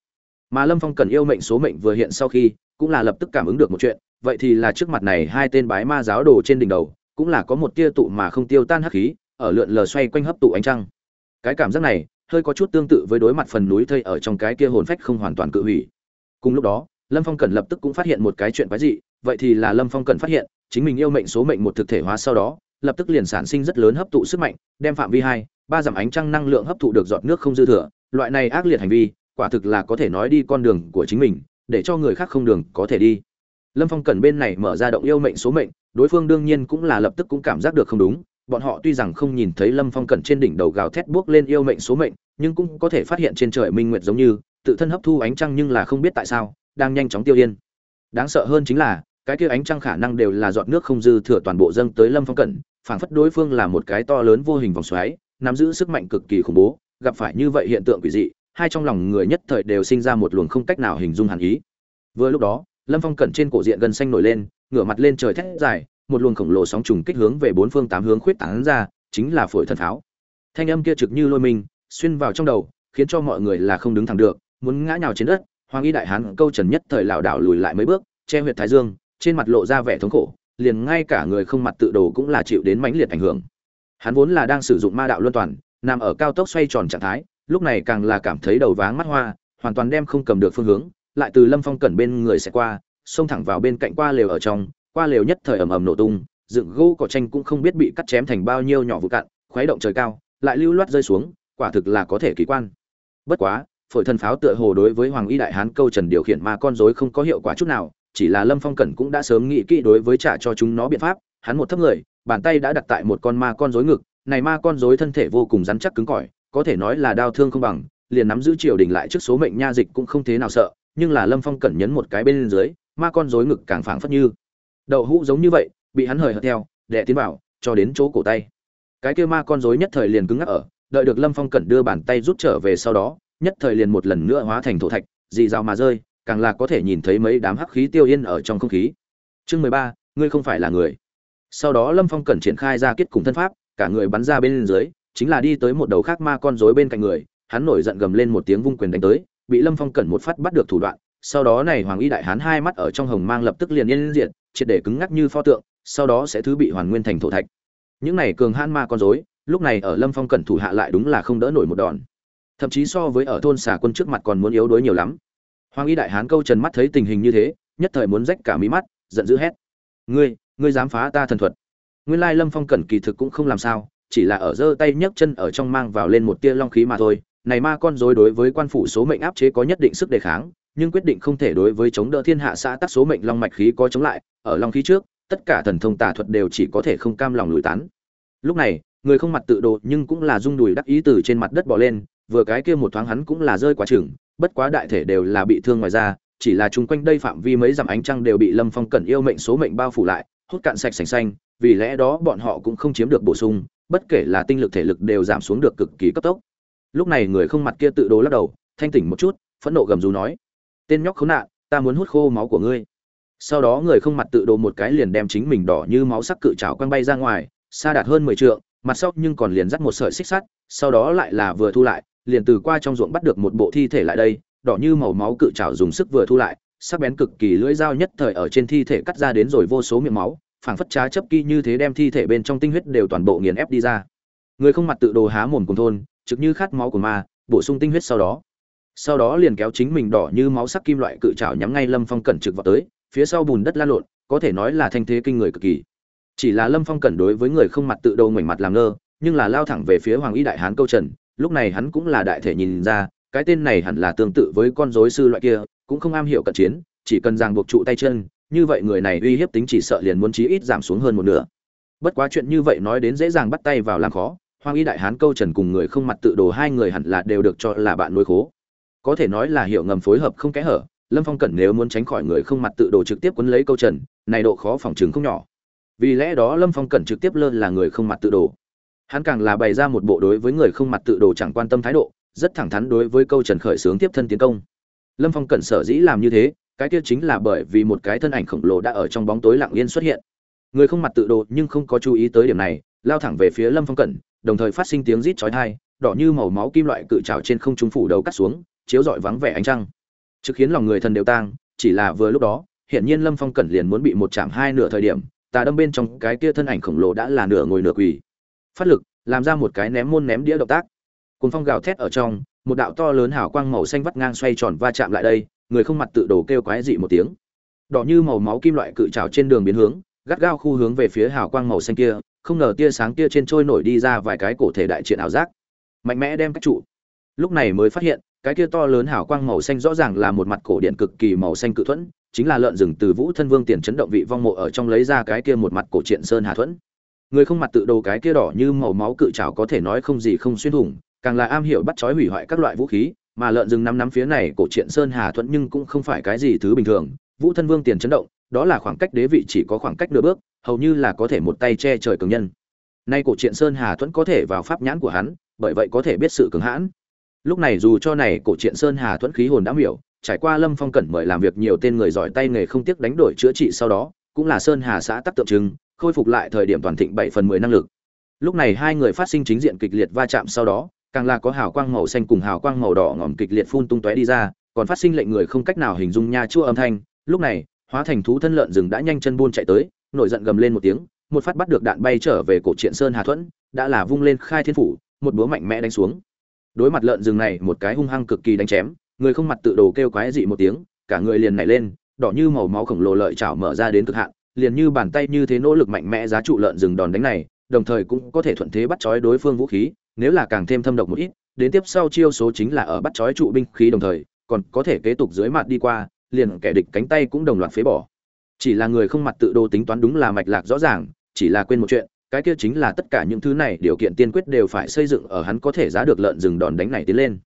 Speaker 1: Mà lâm phong Cẩn yêu mệnh số mệnh vừa hiện sau khi, cũng là lập tức cảm ứng được một chuyện, vậy thì là trước mặt này hai tên bái ma giáo đồ trên đỉnh đầu, cũng là có một tia tụ mà không tiêu tan hắc khí, ở lượn lờ xoay quanh hấp tụ ánh trăng. Cái cảm giác này hơi có chút tương tự với đối mặt phần núi thây ở trong cái kia hồn phách không hoàn toàn cự hủy. Cùng lúc đó, lâm phong cần lập tức cũng phát hiện một cái chuyện quái dị, vậy thì là lâm phong cần phát hiện, chính mình yêu mệnh số mệnh một thực thể hóa sau đó, lập tức liền sản sinh rất lớn hấp thụ sức mạnh, đem phạm vi hai, ba giảm ánh trăng năng lượng hấp thụ được giọt nước không dư thừa, loại này ác liệt hành vi, quả thực là có thể nói đi con đường của chính mình, để cho người khác không đường có thể đi. Lâm phong cần bên này mở ra động yêu mệnh số mệnh, đối phương đương nhiên cũng là lập tức cũng cảm giác được không đúng bọn họ tuy rằng không nhìn thấy lâm phong cẩn trên đỉnh đầu gào thét buốc lên yêu mệnh số mệnh, nhưng cũng có thể phát hiện trên trời minh nguyệt giống như, tự thân hấp thu ánh trăng nhưng là không biết tại sao, đang nhanh chóng tiêu yên đáng sợ hơn chính là, cái kia ánh trăng khả năng đều là giọt nước không dư thừa toàn bộ dâng tới lâm phong cẩn, phảng phất đối phương là một cái to lớn vô hình vòng xoáy, nắm giữ sức mạnh cực kỳ khủng bố, gặp phải như vậy hiện tượng quỷ dị, hai trong lòng người nhất thời đều sinh ra một luồng không cách nào hình dung hẳn ý. Vừa lúc đó, lâm phong cẩn trên cổ diện gần xanh nổi lên, ngửa mặt lên trời thét dài một luồng khổng lồ sóng trùng kích hướng về bốn phương tám hướng khuyết tán ra, chính là phổi thần pháo thanh âm kia trực như lôi mình xuyên vào trong đầu, khiến cho mọi người là không đứng thẳng được, muốn ngã nhào trên đất, hoàng y đại hán câu trần nhất thời lảo đảo lùi lại mấy bước, che huyệt thái dương, trên mặt lộ ra vẻ thống khổ, liền ngay cả người không mặt tự đồ cũng là chịu đến mãnh liệt ảnh hưởng. Hắn vốn là đang sử dụng ma đạo luân toàn, nằm ở cao tốc xoay tròn trạng thái, lúc này càng là cảm thấy đầu váng mắt hoa, hoàn toàn đem không cầm được phương hướng, lại từ lâm phong cẩn bên người sẽ qua, xông thẳng vào bên cạnh qua lều ở trong qua lều nhất thời ầm ầm nổ tung, dựng gỗ cỏ tranh cũng không biết bị cắt chém thành bao nhiêu nhỏ vụ cạn, khuấy động trời cao, lại lưu loát rơi xuống, quả thực là có thể kỳ quan. Bất quá, phổi thần pháo tựa hồ đối với hoàng y đại hán câu trần điều khiển ma con rối không có hiệu quả chút nào, chỉ là lâm phong cẩn cũng đã sớm nghĩ kỹ đối với trả cho chúng nó biện pháp, hắn một thấp người, bàn tay đã đặt tại một con ma con rối ngực, này ma con rối thân thể vô cùng rắn chắc cứng cỏi, có thể nói là đau thương không bằng, liền nắm giữ triều đình lại trước số mệnh nha dịch cũng không thế nào sợ, nhưng là lâm phong cẩn nhấn một cái bên dưới, ma con rối ngực càng phảng phất như đậu hũ giống như vậy, bị hắn hời hợt theo, đè tiến vào, cho đến chỗ cổ tay. Cái kia ma con rối nhất thời liền cứng ngắc ở, đợi được lâm phong cẩn đưa bàn tay rút trở về sau đó, nhất thời liền một lần nữa hóa thành thổ thạch, dì rào mà rơi, càng là có thể nhìn thấy mấy đám hắc khí tiêu yên ở trong không khí. Chương mười ba, ngươi không phải là người. Sau đó lâm phong cẩn triển khai ra kết cùng thân pháp, cả người bắn ra bên dưới, chính là đi tới một đầu khác ma con rối bên cạnh người, hắn nổi giận gầm lên một tiếng vung quyền đánh tới, bị lâm phong cẩn một phát bắt được thủ đoạn, sau đó này hoàng y đại hán hai mắt ở trong hồng mang lập tức liền yên diện triệt để cứng ngắc như pho tượng, sau đó sẽ thứ bị hoàn nguyên thành thổ thạch. Những này cường hãn ma con rối, lúc này ở lâm phong cẩn thủ hạ lại đúng là không đỡ nổi một đòn. Thậm chí so với ở thôn xà quân trước mặt còn muốn yếu đuối nhiều lắm. Hoàng y đại hán câu trần mắt thấy tình hình như thế, nhất thời muốn rách cả mí mắt, giận dữ hét. Ngươi ngươi dám phá ta thần thuật. Nguyên lai lâm phong cẩn kỳ thực cũng không làm sao, chỉ là ở giơ tay nhấc chân ở trong mang vào lên một tia long khí mà thôi. Này ma con rối đối với quan phủ số mệnh áp chế có nhất định sức đề kháng, nhưng quyết định không thể đối với chống đỡ thiên hạ xã tắc số mệnh long mạch khí có chống lại ở long khí trước, tất cả thần thông tà thuật đều chỉ có thể không cam lòng lùi tán. Lúc này, người không mặt tự đồ nhưng cũng là rung đùi đắc ý từ trên mặt đất bỏ lên, vừa cái kia một thoáng hắn cũng là rơi quá chừng, bất quá đại thể đều là bị thương ngoài ra chỉ là chung quanh đây phạm vi mấy dặm ánh trăng đều bị lâm phong cẩn yêu mệnh số mệnh bao phủ lại, hút cạn sạch sành xanh, vì lẽ đó bọn họ cũng không chiếm được bổ sung, bất kể là tinh lực thể lực đều giảm xuống được cực kỳ cấp tốc. Lúc này người không mặt kia tự đồ lắc đầu, thanh tỉnh một chút, phẫn nộ gầm rú nói, tên nhóc khốn nạn, ta muốn hút khô máu của ngươi sau đó người không mặt tự đồ một cái liền đem chính mình đỏ như máu sắc cự trào quăng bay ra ngoài, xa đạt hơn mười trượng, mặt sóc nhưng còn liền dắt một sợi xích sắt, sau đó lại là vừa thu lại, liền từ qua trong ruộng bắt được một bộ thi thể lại đây, đỏ như màu máu cự trào dùng sức vừa thu lại, sắc bén cực kỳ lưỡi dao nhất thời ở trên thi thể cắt ra đến rồi vô số miệng máu, phảng phất trá chấp kỳ như thế đem thi thể bên trong tinh huyết đều toàn bộ nghiền ép đi ra. Người không mặt tự đồ há mồm cùng thôn, trực như khát máu của ma, bổ sung tinh huyết sau đó. Sau đó liền kéo chính mình đỏ như máu sắc kim loại cự trảo nhắm ngay lâm phong cẩn trực vào tới phía sau bùn đất lan lộn, có thể nói là thanh thế kinh người cực kỳ. Chỉ là lâm phong cẩn đối với người không mặt tự đầu ngoảnh mặt làm ngơ, nhưng là lao thẳng về phía hoàng y đại hán câu trần, lúc này hắn cũng là đại thể nhìn ra, cái tên này hẳn là tương tự với con rối sư loại kia, cũng không am hiểu cận chiến, chỉ cần ràng buộc trụ tay chân, như vậy người này uy hiếp tính chỉ sợ liền muốn chí ít giảm xuống hơn một nửa. Bất quá chuyện như vậy nói đến dễ dàng bắt tay vào làm khó, hoàng y đại hán câu trần cùng người không mặt tự đồ hai người hẳn là đều được cho là bạn nuôi khố. Có thể nói là hiểu ngầm phối hợp không kẽ hở lâm phong cẩn nếu muốn tránh khỏi người không mặt tự đồ trực tiếp quấn lấy câu trần, này độ khó phòng chứng không nhỏ. Vì lẽ đó lâm phong cẩn trực tiếp lơ là người không mặt tự đồ. Hắn càng là bày ra một bộ đối với người không mặt tự đồ chẳng quan tâm thái độ, rất thẳng thắn đối với câu trần khởi xướng tiếp thân tiến công. Lâm phong cẩn sở dĩ làm như thế, cái kia chính là bởi vì một cái thân ảnh khổng lồ đã ở trong bóng tối lặng yên xuất hiện. Người không mặt tự đồ nhưng không có chú ý tới điểm này, lao thẳng về phía lâm phong cẩn, đồng thời phát sinh tiếng rít chói tai, đỏ như màu máu kim loại cự trào trên không trung phủ đầu cắt xuống, chiếu rọi vắng vẻ ánh trăng trực khiến lòng người thần đều tang, chỉ là vừa lúc đó, hiển nhiên lâm phong cẩn liền muốn bị một chạm hai nửa thời điểm, tà đâm bên trong cái kia thân ảnh khổng lồ đã là nửa ngồi nửa quỳ. Phát lực, làm ra một cái ném môn ném đĩa động tác. Cùng phong gào thét ở trong, một đạo to lớn hào quang màu xanh vắt ngang xoay tròn va chạm lại đây, người không mặt tự đổ kêu quái dị một tiếng. Đỏ như màu máu kim loại cự trào trên đường biến hướng, gắt gao khu hướng về phía hào quang màu xanh kia, không ngờ tia sáng kia trên trôi nổi đi ra vài cái cổ thể đại triện ảo giác. Mạnh mẽ đem các trụ. Lúc này mới phát hiện cái kia to lớn hào quang màu xanh rõ ràng là một mặt cổ điện cực kỳ màu xanh cự thuẫn, chính là lợn rừng từ vũ thân vương tiền chấn động vị vong mộ ở trong lấy ra cái kia một mặt cổ truyện sơn hà thuẫn. Người không mặt tự đồ cái kia đỏ như màu máu cự trảo có thể nói không gì không xuyên thủng, càng là am hiểu bắt chói hủy hoại các loại vũ khí, mà lợn rừng năm nắm phía này cổ truyện sơn hà thuẫn nhưng cũng không phải cái gì thứ bình thường. Vũ thân vương tiền chấn động, đó là khoảng cách đế vị chỉ có khoảng cách nửa bước, hầu như là có thể một tay che trời cường nhân. Nay cổ truyện sơn hà thuẫn có thể vào pháp nhãn của hắn, bởi vậy có thể biết sự cường hãn lúc này dù cho này cổ truyện sơn hà thuẫn khí hồn đã miểu, trải qua lâm phong cẩn mời làm việc nhiều tên người giỏi tay nghề không tiếc đánh đổi chữa trị sau đó, cũng là sơn hà xã tắc tượng trưng, khôi phục lại thời điểm toàn thịnh bảy phần mười năng lực. Lúc này hai người phát sinh chính diện kịch liệt va chạm sau đó, càng là có hào quang màu xanh cùng hào quang màu đỏ ngòm kịch liệt phun tung tóe đi ra, còn phát sinh lệnh người không cách nào hình dung nha chua âm thanh. Lúc này, hóa thành thú thân lợn rừng đã nhanh chân buôn chạy tới, nổi giận gầm lên một tiếng, một phát bắt được đạn bay trở về cổ truyện sơn hà thuẫn, đã là vung lên khai thiên phủ, một búa mạnh mẽ đánh xuống đối mặt lợn rừng này một cái hung hăng cực kỳ đánh chém, người không mặt tự đồ kêu quái dị một tiếng, cả người liền nảy lên, đỏ như màu máu khổng lồ lợi chảo mở ra đến cực hạn, liền như bàn tay như thế nỗ lực mạnh mẽ giá trụ lợn rừng đòn đánh này, đồng thời cũng có thể thuận thế bắt chói đối phương vũ khí, nếu là càng thêm thâm độc một ít, đến tiếp sau chiêu số chính là ở bắt chói trụ binh khí đồng thời, còn có thể kế tục dưới mặt đi qua, liền kẻ địch cánh tay cũng đồng loạt phế bỏ. Chỉ là người không mặt tự đồ tính toán đúng là mạch lạc rõ ràng, chỉ là quên một chuyện cái kia chính là tất cả những thứ này điều kiện tiên quyết đều phải xây dựng ở hắn có thể giá được lợn rừng đòn đánh này tiến lên.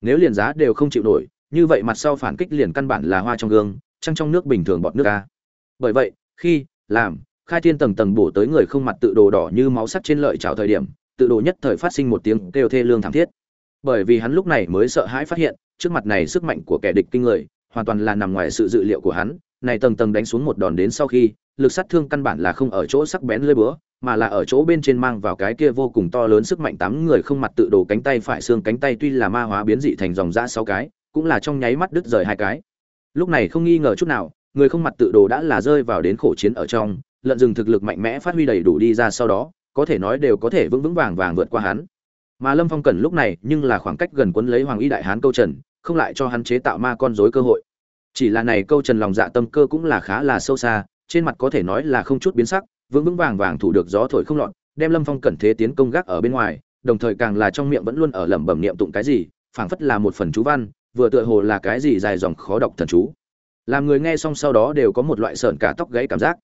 Speaker 1: Nếu liền giá đều không chịu nổi, như vậy mặt sau phản kích liền căn bản là hoa trong gương, trăng trong nước bình thường bọt nước ca bởi vậy, khi làm, khai thiên tầng tầng bổ tới người không mặt tự đồ đỏ như máu sắt trên lợi trào thời điểm, tự đồ nhất thời phát sinh một tiếng kêu thê lương thảm thiết. Bởi vì hắn lúc này mới sợ hãi phát hiện, trước mặt này sức mạnh của kẻ địch kinh người, hoàn toàn là nằm ngoài sự dự liệu của hắn, này tầng tầng đánh xuống một đòn đến sau khi, lực sát thương căn bản là không ở chỗ sắc bén lưỡi búa mà là ở chỗ bên trên mang vào cái kia vô cùng to lớn sức mạnh tám người không mặt tự đồ cánh tay phải xương cánh tay tuy là ma hóa biến dị thành dòng ra sáu cái, cũng là trong nháy mắt đứt rời hai cái. Lúc này không nghi ngờ chút nào, người không mặt tự đồ đã là rơi vào đến khổ chiến ở trong lợn rừng thực lực mạnh mẽ phát huy đầy đủ đi ra sau đó, có thể nói đều có thể vững vững vàng vàng vượt qua hắn. Mà lâm phong cần lúc này nhưng là khoảng cách gần quấn lấy hoàng y đại hán câu trần, không lại cho hắn chế tạo ma con rối cơ hội. Chỉ là này câu trần lòng dạ tâm cơ cũng là khá là sâu xa, trên mặt có thể nói là không chút biến sắc vững vững vàng vàng thủ được gió thổi không lọt, đem lâm phong cẩn thế tiến công gác ở bên ngoài, đồng thời càng là trong miệng vẫn luôn ở lẩm bẩm niệm tụng cái gì, phảng phất là một phần chú văn, vừa tựa hồ là cái gì dài dòng khó đọc thần chú. Làm người nghe xong sau đó đều có một loại sợn cả tóc gãy cảm giác.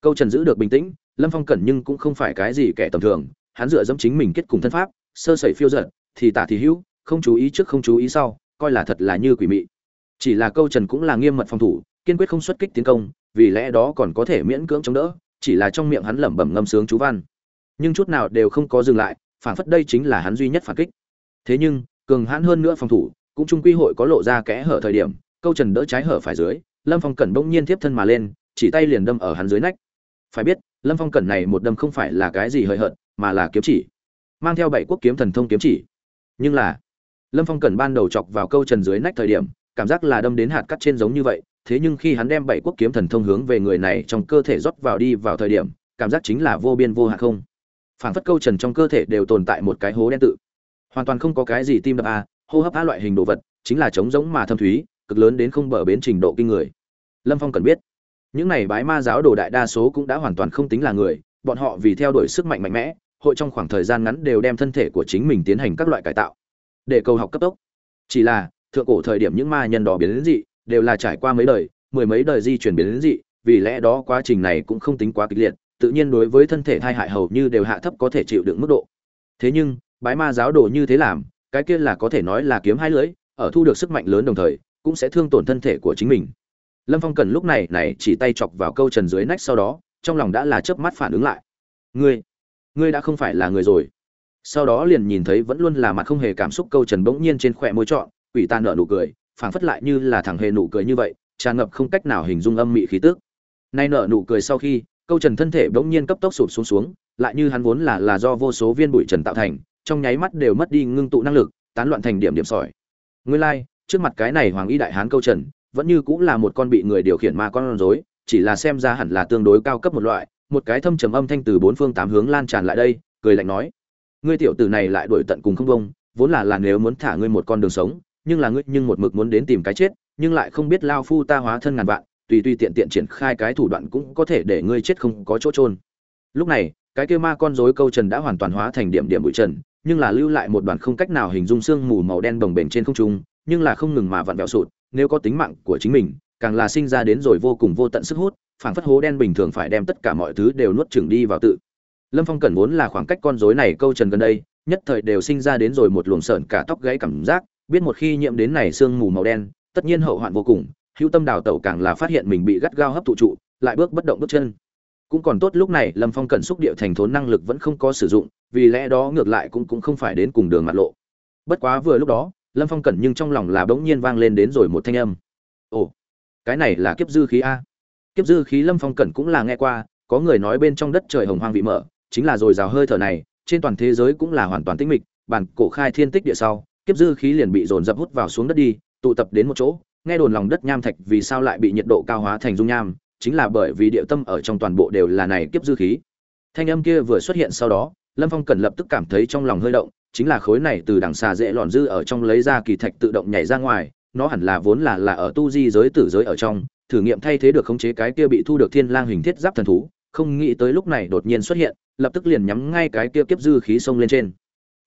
Speaker 1: Câu trần giữ được bình tĩnh, lâm phong cẩn nhưng cũng không phải cái gì kẻ tầm thường, hắn dựa dẫm chính mình kết cùng thân pháp, sơ sẩy phiêu giận thì tả thì hữu, không chú ý trước không chú ý sau, coi là thật là như quỷ mị. Chỉ là câu trần cũng là nghiêm mật phòng thủ, kiên quyết không xuất kích tiến công, vì lẽ đó còn có thể miễn cưỡng chống đỡ chỉ là trong miệng hắn lẩm bẩm ngâm sướng chú văn. Nhưng chút nào đều không có dừng lại phản phất đây chính là hắn duy nhất phản kích. Thế nhưng, cường hãn hơn nữa phòng thủ, cũng trung quy hội có lộ ra kẽ hở thời điểm, câu trần đỡ trái hở phải dưới, lâm phong cẩn bỗng nhiên tiếp thân mà lên, chỉ tay liền đâm ở hắn dưới nách. Phải biết, lâm phong cẩn này một đâm không phải là cái gì hời hợt, mà là kiếm chỉ. Mang theo bảy quốc kiếm thần thông kiếm chỉ. Nhưng là, lâm phong cẩn ban đầu chọc vào câu trần dưới nách thời điểm, cảm giác là đâm đến hạt cắt trên giống như vậy thế nhưng khi hắn đem bảy quốc kiếm thần thông hướng về người này trong cơ thể rót vào đi vào thời điểm, cảm giác chính là vô biên vô hạn không. Phản phất câu trần trong cơ thể đều tồn tại một cái hố đen tự. Hoàn toàn không có cái gì tim đập a hô hấp a loại hình đồ vật, chính là trống giống mà thâm thúy, cực lớn đến không bờ bến trình độ kinh người. Lâm phong cần biết, những này bái ma giáo đồ đại đa số cũng đã hoàn toàn không tính là người, bọn họ vì theo đuổi sức mạnh mạnh mẽ, hội trong khoảng thời gian ngắn đều đem thân thể của chính mình tiến hành các loại cải tạo. Để cầu học cấp tốc. Chỉ là, thượng cổ thời điểm những ma nhân đó biến đến dị đều là trải qua mấy đời, mười mấy đời di chuyển biến đến dị, vì lẽ đó quá trình này cũng không tính quá kịch liệt, tự nhiên đối với thân thể thai hại hầu như đều hạ thấp có thể chịu đựng mức độ. Thế nhưng, bái ma giáo đồ như thế làm, cái kia là có thể nói là kiếm hai lưỡi, ở thu được sức mạnh lớn đồng thời, cũng sẽ thương tổn thân thể của chính mình. Lâm phong cần lúc này này chỉ tay chọc vào câu trần dưới nách sau đó, trong lòng đã là chớp mắt phản ứng lại. Ngươi ngươi đã không phải là người rồi. Sau đó liền nhìn thấy vẫn luôn là mặt không hề cảm xúc câu trần bỗng nhiên trên khỏe môi trọn, quỷ ta nở nụ cười phảng phất lại như là thằng hề nụ cười như vậy tràn ngập không cách nào hình dung âm mị khí tức. Nay nở nụ cười sau khi câu trần thân thể bỗng nhiên cấp tốc sụp xuống xuống lại như hắn vốn là là do vô số viên bụi trần tạo thành trong nháy mắt đều mất đi ngưng tụ năng lực tán loạn thành điểm điểm sỏi. Ngươi lai、like, trước mặt cái này hoàng y đại hán câu trần vẫn như cũng là một con bị người điều khiển ma con rối chỉ là xem ra hẳn là tương đối cao cấp một loại một cái thâm trầm âm thanh từ bốn phương tám hướng lan tràn lại đây cười lạnh nói ngươi tiểu tử này lại đuổi tận cùng không bông vốn là là nếu muốn thả ngươi một con đường sống nhưng là ngươi nhưng một mực muốn đến tìm cái chết, nhưng lại không biết lao phu ta hóa thân ngàn vạn, tùy tùy tiện tiện triển khai cái thủ đoạn cũng có thể để ngươi chết không có chỗ trôn lúc này, cái kia ma con rối câu trần đã hoàn toàn hóa thành điểm điểm bụi trần, nhưng là lưu lại một đoàn không cách nào hình dung xương mù màu đen đồng bền trên không trung, nhưng là không ngừng mà vặn vẹo sụt, nếu có tính mạng của chính mình, càng là sinh ra đến rồi vô cùng vô tận sức hút, phảng phất hố đen bình thường phải đem tất cả mọi thứ đều nuốt chửng đi vào tự. Lâm phong cẩn vốn là khoảng cách con rối này câu trần gần đây, nhất thời đều sinh ra đến rồi một luồng sợn cả tóc gãy cảm giác biết một khi nhiễm đến này sương mù màu đen, tất nhiên hậu hoạn vô cùng, hữu tâm đào tẩu càng là phát hiện mình bị gắt gao hấp thụ trụ, lại bước bất động bước chân. Cũng còn tốt lúc này, lâm phong cẩn xúc địa thành thốn năng lực vẫn không có sử dụng, vì lẽ đó ngược lại cũng cũng không phải đến cùng đường mặt lộ. Bất quá vừa lúc đó, lâm phong cẩn nhưng trong lòng là bỗng nhiên vang lên đến rồi một thanh âm. Ồ, cái này là kiếp dư khí a. Kiếp dư khí lâm phong cẩn cũng là nghe qua, có người nói bên trong đất trời hồng hoang vị mở, chính là dồi dào hơi thở này, trên toàn thế giới cũng là hoàn toàn tĩnh mịch, bản cổ khai thiên tích địa sau kiếp dư khí liền bị dồn dập hút vào xuống đất đi, tụ tập đến một chỗ, nghe đồn lòng đất nham thạch vì sao lại bị nhiệt độ cao hóa thành dung nham, chính là bởi vì địa tâm ở trong toàn bộ đều là này kiếp dư khí. Thanh âm kia vừa xuất hiện sau đó, lâm phong cần lập tức cảm thấy trong lòng hơi động, chính là khối này từ đằng xa dễ lòn dư ở trong lấy ra kỳ thạch tự động nhảy ra ngoài, nó hẳn là vốn là là ở tu di giới tử giới ở trong, thử nghiệm thay thế được khống chế cái kia bị thu được thiên lang hình thiết giáp thần thú, không nghĩ tới lúc này đột nhiên xuất hiện, lập tức liền nhắm ngay cái kia kiếp dư khí xông lên trên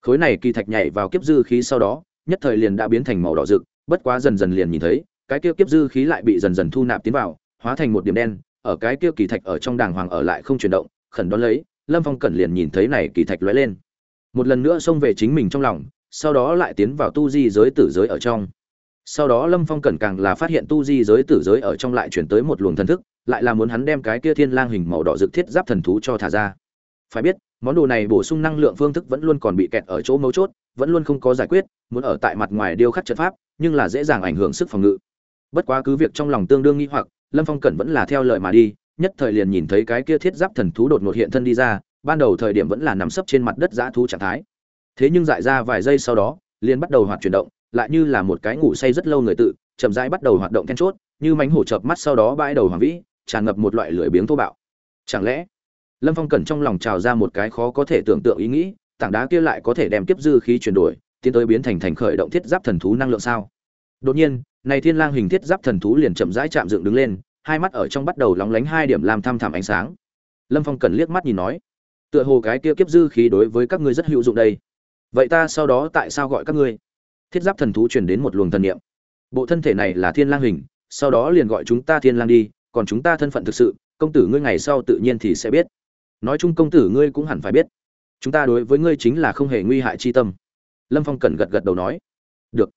Speaker 1: khối này kỳ thạch nhảy vào kiếp dư khí sau đó, nhất thời liền đã biến thành màu đỏ rực, bất quá dần dần liền nhìn thấy, cái kia kiếp dư khí lại bị dần dần thu nạp tiến vào, hóa thành một điểm đen, ở cái kia kỳ thạch ở trong đàng hoàng ở lại không chuyển động, khẩn đón lấy, lâm phong cẩn liền nhìn thấy này kỳ thạch lóe lên. Một lần nữa xông về chính mình trong lòng, sau đó lại tiến vào tu di giới tử giới ở trong. Sau đó lâm phong cẩn càng là phát hiện tu di giới tử giới ở trong lại chuyển tới một luồng thần thức, lại là muốn hắn đem cái kia thiên lang hình màu đỏ rực thiết giáp thần thú cho thả ra. Phải biết món đồ này bổ sung năng lượng phương thức vẫn luôn còn bị kẹt ở chỗ mấu chốt, vẫn luôn không có giải quyết, muốn ở tại mặt ngoài điêu khắc trận pháp, nhưng là dễ dàng ảnh hưởng sức phòng ngự. Bất quá cứ việc trong lòng tương đương nghi hoặc, lâm phong cẩn vẫn là theo lời mà đi, nhất thời liền nhìn thấy cái kia thiết giáp thần thú đột ngột hiện thân đi ra, ban đầu thời điểm vẫn là nằm sấp trên mặt đất dã thú trạng thái. Thế nhưng dại ra vài giây sau đó, liền bắt đầu hoạt chuyển động, lại như là một cái ngủ say rất lâu người tự, chậm rãi bắt đầu hoạt động then chốt, như mánh hổ chợp mắt sau đó bãi đầu hoàng vĩ, tràn ngập một loại lưỡi biếng thô bạo. Chẳng lẽ lâm phong cẩn trong lòng trào ra một cái khó có thể tưởng tượng ý nghĩ, tảng đá kia lại có thể đem kiếp dư khí chuyển đổi, tiến tới biến thành thành khởi động thiết giáp thần thú năng lượng sao? Đột nhiên, này thiên lang hình thiết giáp thần thú liền chậm rãi chạm dựng đứng lên, hai mắt ở trong bắt đầu lóng lánh hai điểm làm tham thẳm ánh sáng. Lâm phong cần liếc mắt nhìn nói, tựa hồ cái kia kiếp dư khí đối với các ngươi rất hữu dụng đây. Vậy ta sau đó tại sao gọi các ngươi? Thiết giáp thần thú truyền đến một luồng thần niệm. Bộ thân thể này là thiên lang hình, sau đó liền gọi chúng ta thiên lang đi, còn chúng ta thân phận thực sự, công tử ngươi ngày sau tự nhiên thì sẽ biết nói chung công tử ngươi cũng hẳn phải biết. Chúng ta đối với ngươi chính là không hề nguy hại chi tâm. Lâm phong cần gật gật đầu nói. Được.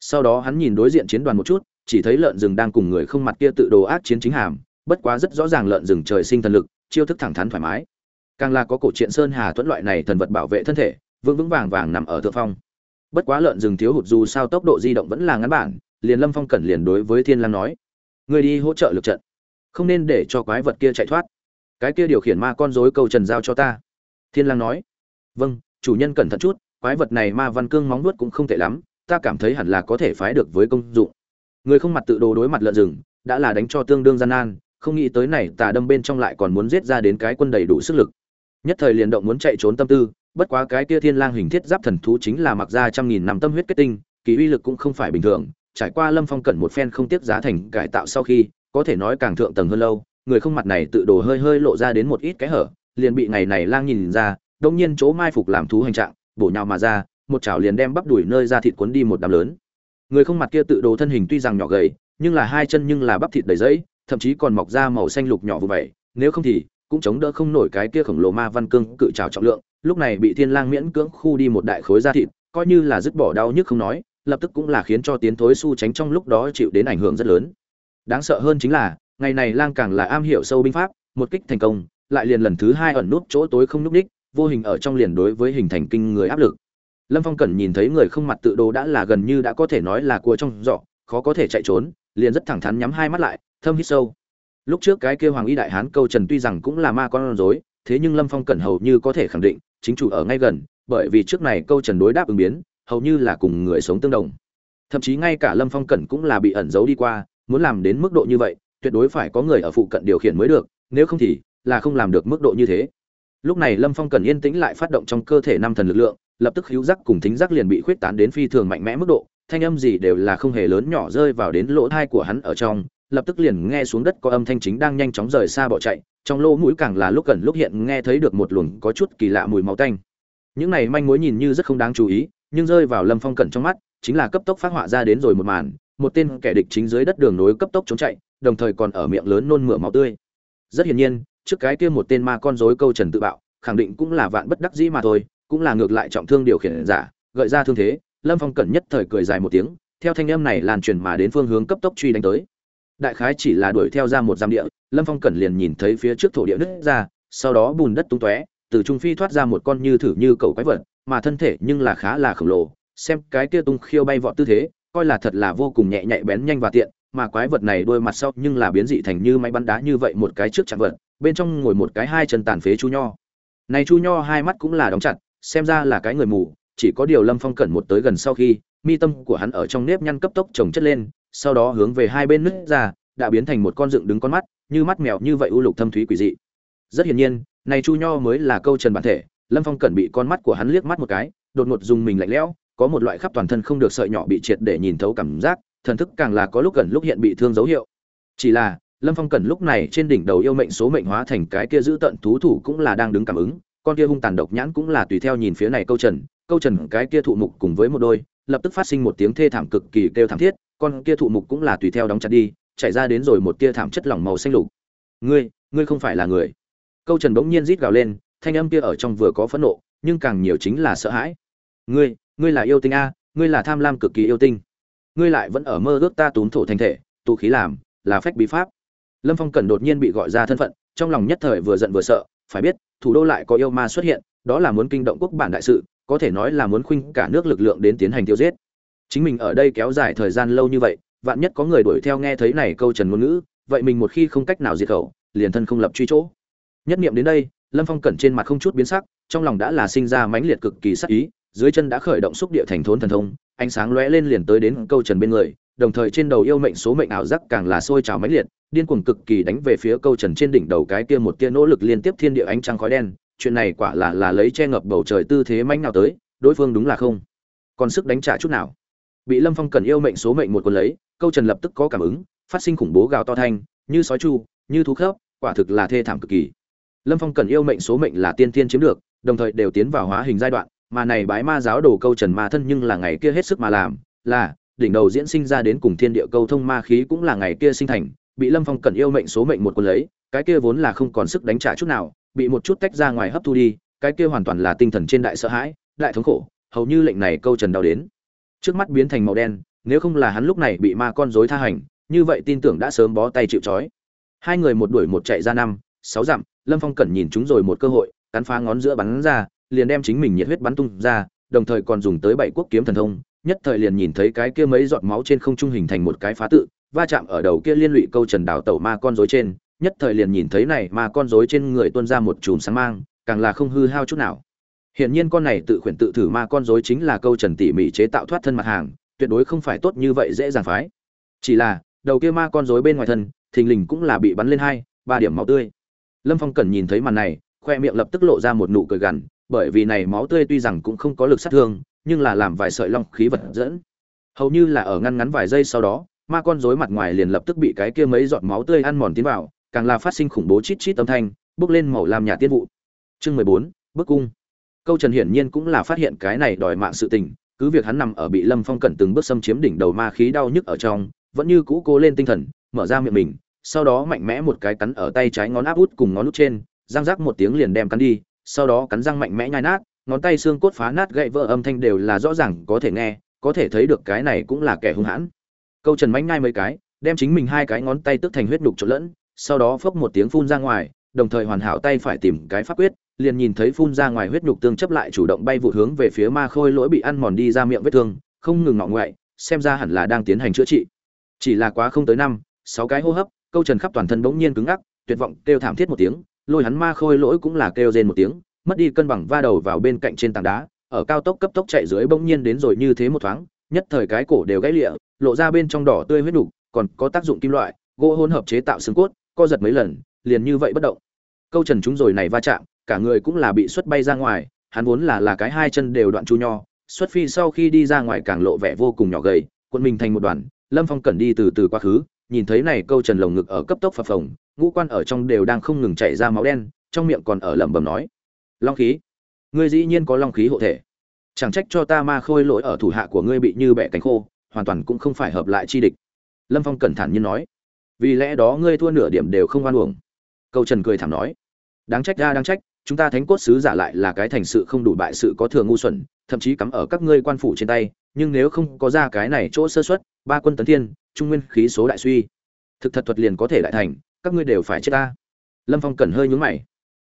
Speaker 1: Sau đó hắn nhìn đối diện chiến đoàn một chút, chỉ thấy lợn rừng đang cùng người không mặt kia tự đồ ác chiến chính hàm, bất quá rất rõ ràng lợn rừng trời sinh thần lực, chiêu thức thẳng thắn thoải mái. Càng là có cổ truyện sơn hà thuẫn loại này thần vật bảo vệ thân thể, vững vững vàng vàng nằm ở thượng phong. Bất quá lợn rừng thiếu hụt dù sao tốc độ di động vẫn là ngắn bản, liền lâm phong cẩn liền đối với thiên lang nói. Người đi hỗ trợ lực trận, không nên để cho quái vật kia chạy thoát cái kia điều khiển ma con rối câu trần giao cho ta. Thiên lang nói vâng chủ nhân cẩn thận chút, quái vật này ma văn cương móng nuốt cũng không tệ lắm, ta cảm thấy hẳn là có thể phái được với công dụng. Người không mặt tự đồ đối mặt lợn rừng, đã là đánh cho tương đương gian nan, không nghĩ tới này tà đâm bên trong lại còn muốn giết ra đến cái quân đầy đủ sức lực. Nhất thời liền động muốn chạy trốn tâm tư, bất quá cái kia thiên lang hình thiết giáp thần thú chính là mặc ra trăm nghìn năm tâm huyết kết tinh, kỳ uy lực cũng không phải bình thường, trải qua lâm phong cẩn một phen không tiếc giá thành cải tạo sau khi, có thể nói càng thượng tầng hơn lâu người không mặt này tự đồ hơi hơi lộ ra đến một ít cái hở, liền bị ngày này lang nhìn ra đông nhiên chỗ mai phục làm thú hành trạng, bổ nhào mà ra, một chảo liền đem bắp đuổi nơi ra thịt cuốn đi một đám lớn. Người không mặt kia tự đồ thân hình tuy rằng nhỏ gầy, nhưng là hai chân nhưng là bắp thịt đầy dẫy thậm chí còn mọc ra màu xanh lục nhỏ vụ vậy nếu không thì cũng chống đỡ không nổi cái kia khổng lồ ma văn cương cự trào trọng lượng, lúc này bị thiên lang miễn cưỡng khu đi một đại khối da thịt, coi như là dứt bỏ đau nhức không nói, lập tức cũng là khiến cho tiến thối su tránh trong lúc đó chịu đến ảnh hưởng rất lớn. Đáng sợ hơn chính là ngày này lang càng là am hiểu sâu binh pháp, một kích thành công, lại liền lần thứ hai ẩn nút chỗ tối không núp đích vô hình ở trong liền đối với hình thành kinh người áp lực. Lâm phong cẩn nhìn thấy người không mặt tự đồ đã là gần như đã có thể nói là cua trong giỏ, khó có thể chạy trốn, liền rất thẳng thắn nhắm hai mắt lại, thâm hít sâu. Lúc trước cái kêu hoàng y đại hán câu trần tuy rằng cũng là ma con rối, thế nhưng lâm phong cẩn hầu như có thể khẳng định, chính chủ ở ngay gần, bởi vì trước này câu trần đối đáp ứng biến, hầu như là cùng người sống tương đồng. Thậm chí ngay cả lâm phong cẩn cũng là bị ẩn giấu đi qua, muốn làm đến mức độ như vậy tuyệt đối phải có người ở phụ cận điều khiển mới được, nếu không thì là không làm được mức độ như thế. Lúc này lâm phong cần yên tĩnh lại phát động trong cơ thể năm thần lực lượng, lập tức hữu giác cùng thính giác liền bị khuyết tán đến phi thường mạnh mẽ mức độ, thanh âm gì đều là không hề lớn nhỏ rơi vào đến lỗ thai của hắn ở trong, lập tức liền nghe xuống đất có âm thanh chính đang nhanh chóng rời xa bỏ chạy, trong lỗ mũi càng là lúc gần lúc hiện nghe thấy được một luồng có chút kỳ lạ mùi máu tanh. Những này manh mối nhìn như rất không đáng chú ý, nhưng rơi vào lâm phong cẩn trong mắt, chính là cấp tốc phát họa ra đến rồi một màn một tên kẻ địch chính dưới đất đường nối cấp tốc trốn chạy, đồng thời còn ở miệng lớn nôn mửa máu tươi. Rất hiển nhiên, trước cái kia một tên ma con rối câu trần tự bạo, khẳng định cũng là vạn bất đắc dĩ mà thôi, cũng là ngược lại trọng thương điều khiển giả, gợi ra thương thế, lâm phong cẩn nhất thời cười dài một tiếng, theo thanh âm này lan truyền mà đến phương hướng cấp tốc truy đánh tới. Đại khái chỉ là đuổi theo ra một giam địa, lâm phong cẩn liền nhìn thấy phía trước thổ địa nứt ra, sau đó bùn đất tung tóe, từ trung phi thoát ra một con như thử như cầu quái vật, mà thân thể nhưng là khá là khổng lồ, xem cái kia tung khiêu bay vọt tư thế coi là thật là vô cùng nhẹ nhạy bén nhanh và tiện, mà quái vật này đôi mặt sau nhưng là biến dị thành như máy bắn đá như vậy một cái trước chạm vật, bên trong ngồi một cái hai chân tàn phế chu nho. Này chu nho hai mắt cũng là đóng chặt, xem ra là cái người mù, chỉ có điều lâm phong cẩn một tới gần sau khi, mi tâm của hắn ở trong nếp nhăn cấp tốc trồng chất lên, sau đó hướng về hai bên nứt ra, đã biến thành một con dựng đứng con mắt, như mắt mèo như vậy u lục thâm thúy quỷ dị. Rất hiển nhiên, này chu nho mới là câu trần bản thể, lâm phong cẩn bị con mắt của hắn liếc mắt một cái, đột ngột dùng mình lạnh lẽo có một loại khắp toàn thân không được sợi nhỏ bị triệt để nhìn thấu cảm giác, thần thức càng là có lúc gần lúc hiện bị thương dấu hiệu. Chỉ là, lâm phong cần lúc này trên đỉnh đầu yêu mệnh số mệnh hóa thành cái kia giữ tận thú thủ cũng là đang đứng cảm ứng, con kia hung tàn độc nhãn cũng là tùy theo nhìn phía này câu trần câu trần cái kia thụ mục cùng với một đôi, lập tức phát sinh một tiếng thê thảm cực kỳ kêu thảm thiết, con kia thụ mục cũng là tùy theo đóng chặt đi chạy ra đến rồi một tia thảm chất lỏng màu xanh lục. Ngươi ngươi không phải là người. Câu trần bỗng nhiên rít gào lên, thanh âm kia ở trong vừa có phẫn nộ, nhưng càng nhiều chính là sợ hãi. Ngươi ngươi là yêu tinh a, ngươi là tham lam cực kỳ yêu tinh. Ngươi lại vẫn ở mơ ước ta túm thổ thành thể, tụ khí làm, là phách bí pháp. Lâm phong cần đột nhiên bị gọi ra thân phận, trong lòng nhất thời vừa giận vừa sợ, phải biết, thủ đô lại có yêu ma xuất hiện, đó là muốn kinh động quốc bản đại sự, có thể nói là muốn khuynh cả nước lực lượng đến tiến hành tiêu giết. Chính mình ở đây kéo dài thời gian lâu như vậy, vạn nhất có người đuổi theo nghe thấy này câu trần ngôn ngữ, vậy mình một khi không cách nào diệt khẩu, liền thân không lập truy chỗ. Nhất niệm đến đây, lâm phong cẩn trên mặt không chút biến sắc, trong lòng đã là sinh ra mãnh liệt cực kỳ sắc ý dưới chân đã khởi động xúc địa thành thốn thần thông, ánh sáng lóe lên liền tới đến câu trần bên người, đồng thời trên đầu yêu mệnh số mệnh ảo giác càng là sôi trào mãnh liệt, điên cuồng cực kỳ đánh về phía câu trần trên đỉnh đầu cái kia một tia nỗ lực liên tiếp thiên địa ánh trăng khói đen, chuyện này quả là là lấy che ngập bầu trời tư thế mãnh nào tới, đối phương đúng là không còn sức đánh trả chút nào. Bị lâm phong cần yêu mệnh số mệnh một quân lấy, câu trần lập tức có cảm ứng, phát sinh khủng bố gào to thanh, như sói chu, như thú khớp, quả thực là thê thảm cực kỳ. Lâm phong cần yêu mệnh số mệnh là tiên tiên chiếm được, đồng thời đều tiến vào hóa hình giai đoạn mà này bái ma giáo đồ câu trần ma thân nhưng là ngày kia hết sức mà làm, là, đỉnh đầu diễn sinh ra đến cùng thiên địa câu thông ma khí cũng là ngày kia sinh thành, bị lâm phong cần yêu mệnh số mệnh một quân lấy, cái kia vốn là không còn sức đánh trả chút nào, bị một chút tách ra ngoài hấp thu đi, cái kia hoàn toàn là tinh thần trên đại sợ hãi, đại thống khổ, hầu như lệnh này câu trần đau đến. Trước mắt biến thành màu đen, nếu không là hắn lúc này bị ma con rối tha hành, như vậy tin tưởng đã sớm bó tay chịu trói. Hai người một đuổi một chạy ra năm, sáu dặm, lâm phong cẩn nhìn chúng rồi một cơ hội, cắn phá ngón giữa bắn ra liền đem chính mình nhiệt huyết bắn tung ra đồng thời còn dùng tới bảy quốc kiếm thần thông nhất thời liền nhìn thấy cái kia mấy giọt máu trên không trung hình thành một cái phá tự va chạm ở đầu kia liên lụy câu trần đào tẩu ma con rối trên nhất thời liền nhìn thấy này ma con rối trên người tuôn ra một chùm sáng mang càng là không hư hao chút nào Hiển nhiên con này tự khuyển tự thử ma con rối chính là câu Trần tỉ mỉ chế tạo thoát thân mặt hàng, tuyệt đối không phải tốt như vậy dễ dàng phái. Chỉ là, đầu kia ma con rối bên ngoài thân, thình lình cũng là bị bắn lên hai, ba điểm máu tươi. Lâm Phong cẩn nhìn thấy màn này, khoe miệng lập tức lộ ra một nụ cười gằn, bởi vì này máu tươi tuy rằng cũng không có lực sát thương, nhưng là làm vài sợi long khí vật dẫn. Hầu như là ở ngăn ngắn vài giây sau đó, ma con rối mặt ngoài liền lập tức bị cái kia mấy giọt máu tươi ăn mòn tiến vào, càng là phát sinh khủng bố chít chít âm thanh, bước lên màu làm nhà tiên vụ. Chương mười bốn, cung câu trần hiển nhiên cũng là phát hiện cái này đòi mạng sự tình cứ việc hắn nằm ở bị lâm phong cẩn từng bước xâm chiếm đỉnh đầu ma khí đau nhức ở trong vẫn như cũ cố lên tinh thần mở ra miệng mình sau đó mạnh mẽ một cái cắn ở tay trái ngón áp út cùng ngón út trên răng rắc một tiếng liền đem cắn đi sau đó cắn răng mạnh mẽ nhai nát, ngón tay xương cốt phá nát gậy vỡ âm thanh đều là rõ ràng có thể nghe, có thể thấy được cái này cũng là kẻ hung hãn. Câu trần mánh nhai mấy cái, đem chính mình hai cái ngón tay tức thành huyết đục trộn lẫn, sau đó phốc một tiếng phun ra ngoài, đồng thời hoàn hảo tay phải tìm cái pháp quyết, liền nhìn thấy phun ra ngoài huyết nhục tương chấp lại chủ động bay vụ hướng về phía ma khôi lỗi bị ăn mòn đi ra miệng vết thương, không ngừng ngọ ngoại, xem ra hẳn là đang tiến hành chữa trị. Chỉ là quá không tới năm, sáu cái hô hấp, câu trần khắp toàn thân bỗng nhiên cứng ngắc, tuyệt vọng kêu thảm thiết một tiếng lôi hắn ma khôi lỗi cũng là kêu rên một tiếng, mất đi cân bằng va đầu vào bên cạnh trên tảng đá, ở cao tốc cấp tốc chạy dưới bỗng nhiên đến rồi như thế một thoáng, nhất thời cái cổ đều gãy lịa, lộ ra bên trong đỏ tươi huyết đục, còn có tác dụng kim loại, gỗ hỗn hợp chế tạo xương cốt, co giật mấy lần, liền như vậy bất động. Câu trần chúng rồi này va chạm, cả người cũng là bị xuất bay ra ngoài, hắn vốn là là cái hai chân đều đoạn chu nho, xuất phi sau khi đi ra ngoài càng lộ vẻ vô cùng nhỏ gầy quân mình thành một đoàn, lâm phong cẩn đi từ từ quá khứ nhìn thấy này câu trần lồng ngực ở cấp tốc phập phồng, ngũ quan ở trong đều đang không ngừng chảy ra máu đen, trong miệng còn ở lẩm bẩm nói, long khí, ngươi dĩ nhiên có long khí hộ thể. Chẳng trách cho ta ma khôi lỗi ở thủ hạ của ngươi bị như bẻ cánh khô, hoàn toàn cũng không phải hợp lại chi địch. Lâm phong cẩn thận nhiên nói, vì lẽ đó ngươi thua nửa điểm đều không oan uổng. Câu trần cười thảm nói, đáng trách ra, đáng trách, chúng ta thánh cốt sứ giả lại là cái thành sự không đủ bại sự có thừa ngu xuẩn, thậm chí cắm ở các ngươi quan phủ trên tay, nhưng nếu không có ra cái này chỗ sơ xuất ba quân tấn thiên trung nguyên khí số đại suy. Thực thật thuật liền có thể đại thành, các ngươi đều phải chết ta. Lâm phong cẩn hơi nhún mày.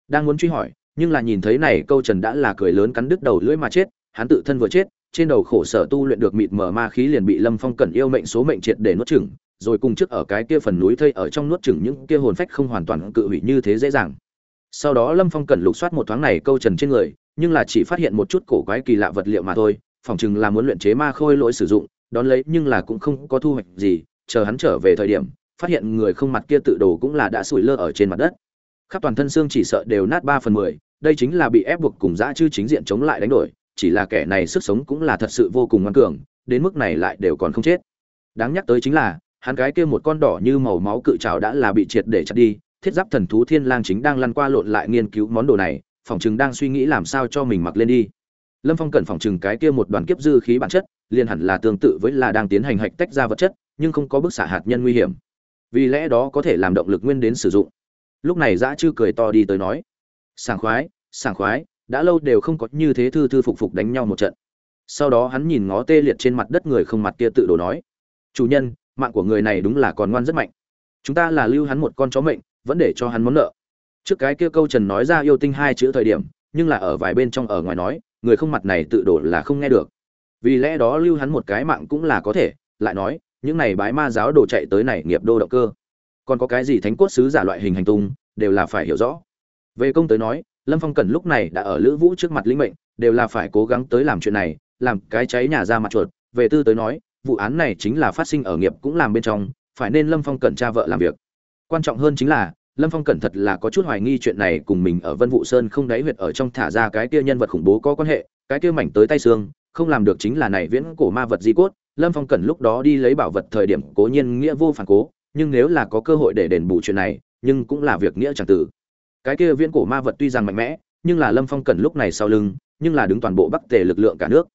Speaker 1: Đang muốn truy hỏi, nhưng là nhìn thấy này câu trần đã là cười lớn cắn đứt đầu lưỡi mà chết, hắn tự thân vừa chết, trên đầu khổ sở tu luyện được mịt mở ma khí liền bị lâm phong cẩn yêu mệnh số mệnh triệt để nuốt chửng, rồi cùng trước ở cái kia phần núi thây ở trong nuốt chửng những kia hồn phách không hoàn toàn cự hủy như thế dễ dàng. Sau đó lâm phong cẩn lục soát một thoáng này câu trần trên người, nhưng là chỉ phát hiện một chút cổ quái kỳ lạ vật liệu mà thôi, phỏng chừng là muốn luyện chế ma khôi lỗi sử dụng đón lấy nhưng là cũng không có thu hoạch gì, chờ hắn trở về thời điểm, phát hiện người không mặt kia tự đồ cũng là đã sủi lơ ở trên mặt đất. Khắp toàn thân xương chỉ sợ đều nát ba phần mười, đây chính là bị ép buộc cùng dã chư chính diện chống lại đánh đổi, chỉ là kẻ này sức sống cũng là thật sự vô cùng ngoan cường, đến mức này lại đều còn không chết. Đáng nhắc tới chính là, hắn cái kia một con đỏ như màu máu cự trào đã là bị triệt để chặt đi, thiết giáp thần thú thiên lang chính đang lăn qua lộn lại nghiên cứu món đồ này, phỏng chừng đang suy nghĩ làm sao cho mình mặc lên đi lâm phong cần phòng chừng cái kia một đoàn kiếp dư khí bản chất, liền hẳn là tương tự với là đang tiến hành hạch tách ra vật chất, nhưng không có bức xạ hạt nhân nguy hiểm. Vì lẽ đó có thể làm động lực nguyên đến sử dụng. Lúc này dã chư cười to đi tới nói, sảng khoái sảng khoái, đã lâu đều không có như thế thư thư phục phục đánh nhau một trận. Sau đó hắn nhìn ngó tê liệt trên mặt đất người không mặt kia tự đổ nói, chủ nhân, mạng của người này đúng là còn ngoan rất mạnh. Chúng ta là lưu hắn một con chó mệnh, vẫn để cho hắn món nợ. Trước cái kia câu trần nói ra yêu tinh hai chữ thời điểm, nhưng là ở vài bên trong ở ngoài nói người không mặt này tự đổ là không nghe được. Vì lẽ đó lưu hắn một cái mạng cũng là có thể, lại nói, những này bái ma giáo đồ chạy tới này nghiệp đô động cơ. Còn có cái gì thánh cốt sứ giả loại hình hành tung, đều là phải hiểu rõ. Về công tới nói, lâm phong cần lúc này đã ở lữ vũ trước mặt lĩnh mệnh, đều là phải cố gắng tới làm chuyện này, làm cái cháy nhà ra mặt chuột. Về tư tới nói, vụ án này chính là phát sinh ở nghiệp cũng làm bên trong, phải nên lâm phong Cần cha vợ làm việc. Quan trọng hơn chính là lâm phong cẩn thật là có chút hoài nghi chuyện này cùng mình ở vân vụ sơn không đáy huyệt ở trong thả ra cái kia nhân vật khủng bố có quan hệ, cái kia mảnh tới tay xương, không làm được chính là này viễn cổ ma vật di cốt. Lâm phong cẩn lúc đó đi lấy bảo vật thời điểm cố nhiên nghĩa vô phản cố, nhưng nếu là có cơ hội để đền bù chuyện này, nhưng cũng là việc nghĩa chẳng tử. Cái kia viễn cổ ma vật tuy rằng mạnh mẽ, nhưng là lâm phong cẩn lúc này sau lưng, nhưng là đứng toàn bộ bắc tề lực lượng cả nước.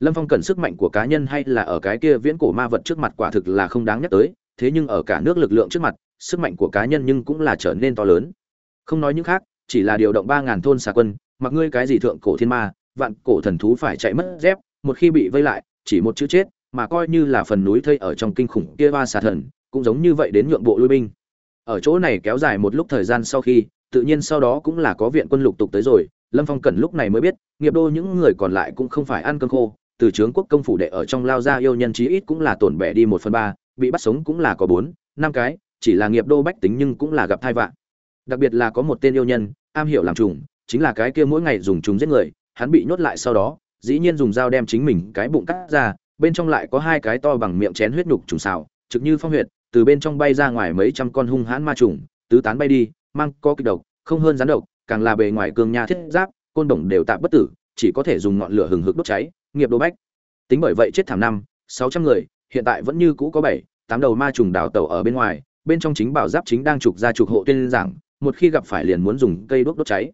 Speaker 1: Lâm phong cẩn sức mạnh của cá nhân hay là ở cái kia viễn cổ ma vật trước mặt quả thực là không đáng nhắc tới, thế nhưng ở cả nước lực lượng trước mặt sức mạnh của cá nhân nhưng cũng là trở nên to lớn. Không nói những khác, chỉ là điều động ba ngàn thôn xà quân, mặc ngươi cái gì thượng cổ thiên ma, vạn cổ thần thú phải chạy mất dép, một khi bị vây lại, chỉ một chữ chết, mà coi như là phần núi thây ở trong kinh khủng kia ba xà thần, cũng giống như vậy đến nhượng bộ lui binh. Ở chỗ này kéo dài một lúc thời gian sau khi, tự nhiên sau đó cũng là có viện quân lục tục tới rồi, lâm phong cần lúc này mới biết, nghiệp đô những người còn lại cũng không phải ăn cơm khô, từ trướng quốc công phủ đệ ở trong lao ra yêu nhân chí ít cũng là tổn bẻ đi một phần ba, bị bắt sống cũng là có bốn, năm cái chỉ là nghiệp đô bách tính nhưng cũng là gặp thai vạn. Đặc biệt là có một tên yêu nhân, am hiểu làm trùng, chính là cái kia mỗi ngày dùng trùng giết người, hắn bị nhốt lại sau đó, dĩ nhiên dùng dao đem chính mình cái bụng cắt ra, bên trong lại có hai cái to bằng miệng chén huyết nhục trùng xào, trực như phong huyệt, từ bên trong bay ra ngoài mấy trăm con hung hãn ma trùng, tứ tán bay đi, mang có kịch độc, không hơn rắn độc, càng là bề ngoài cương nha thiết giáp, côn đồng đều tạm bất tử, chỉ có thể dùng ngọn lửa hừng hực đốt cháy, nghiệp đô bách. Tính bởi vậy chết thảm năm, sáu trăm người, hiện tại vẫn như cũ có bảy, tám đầu ma trùng đào tẩu ở bên ngoài bên trong chính bảo giáp chính đang trục ra trục hộ tuyên giảng, một khi gặp phải liền muốn dùng cây đuốc đốt cháy.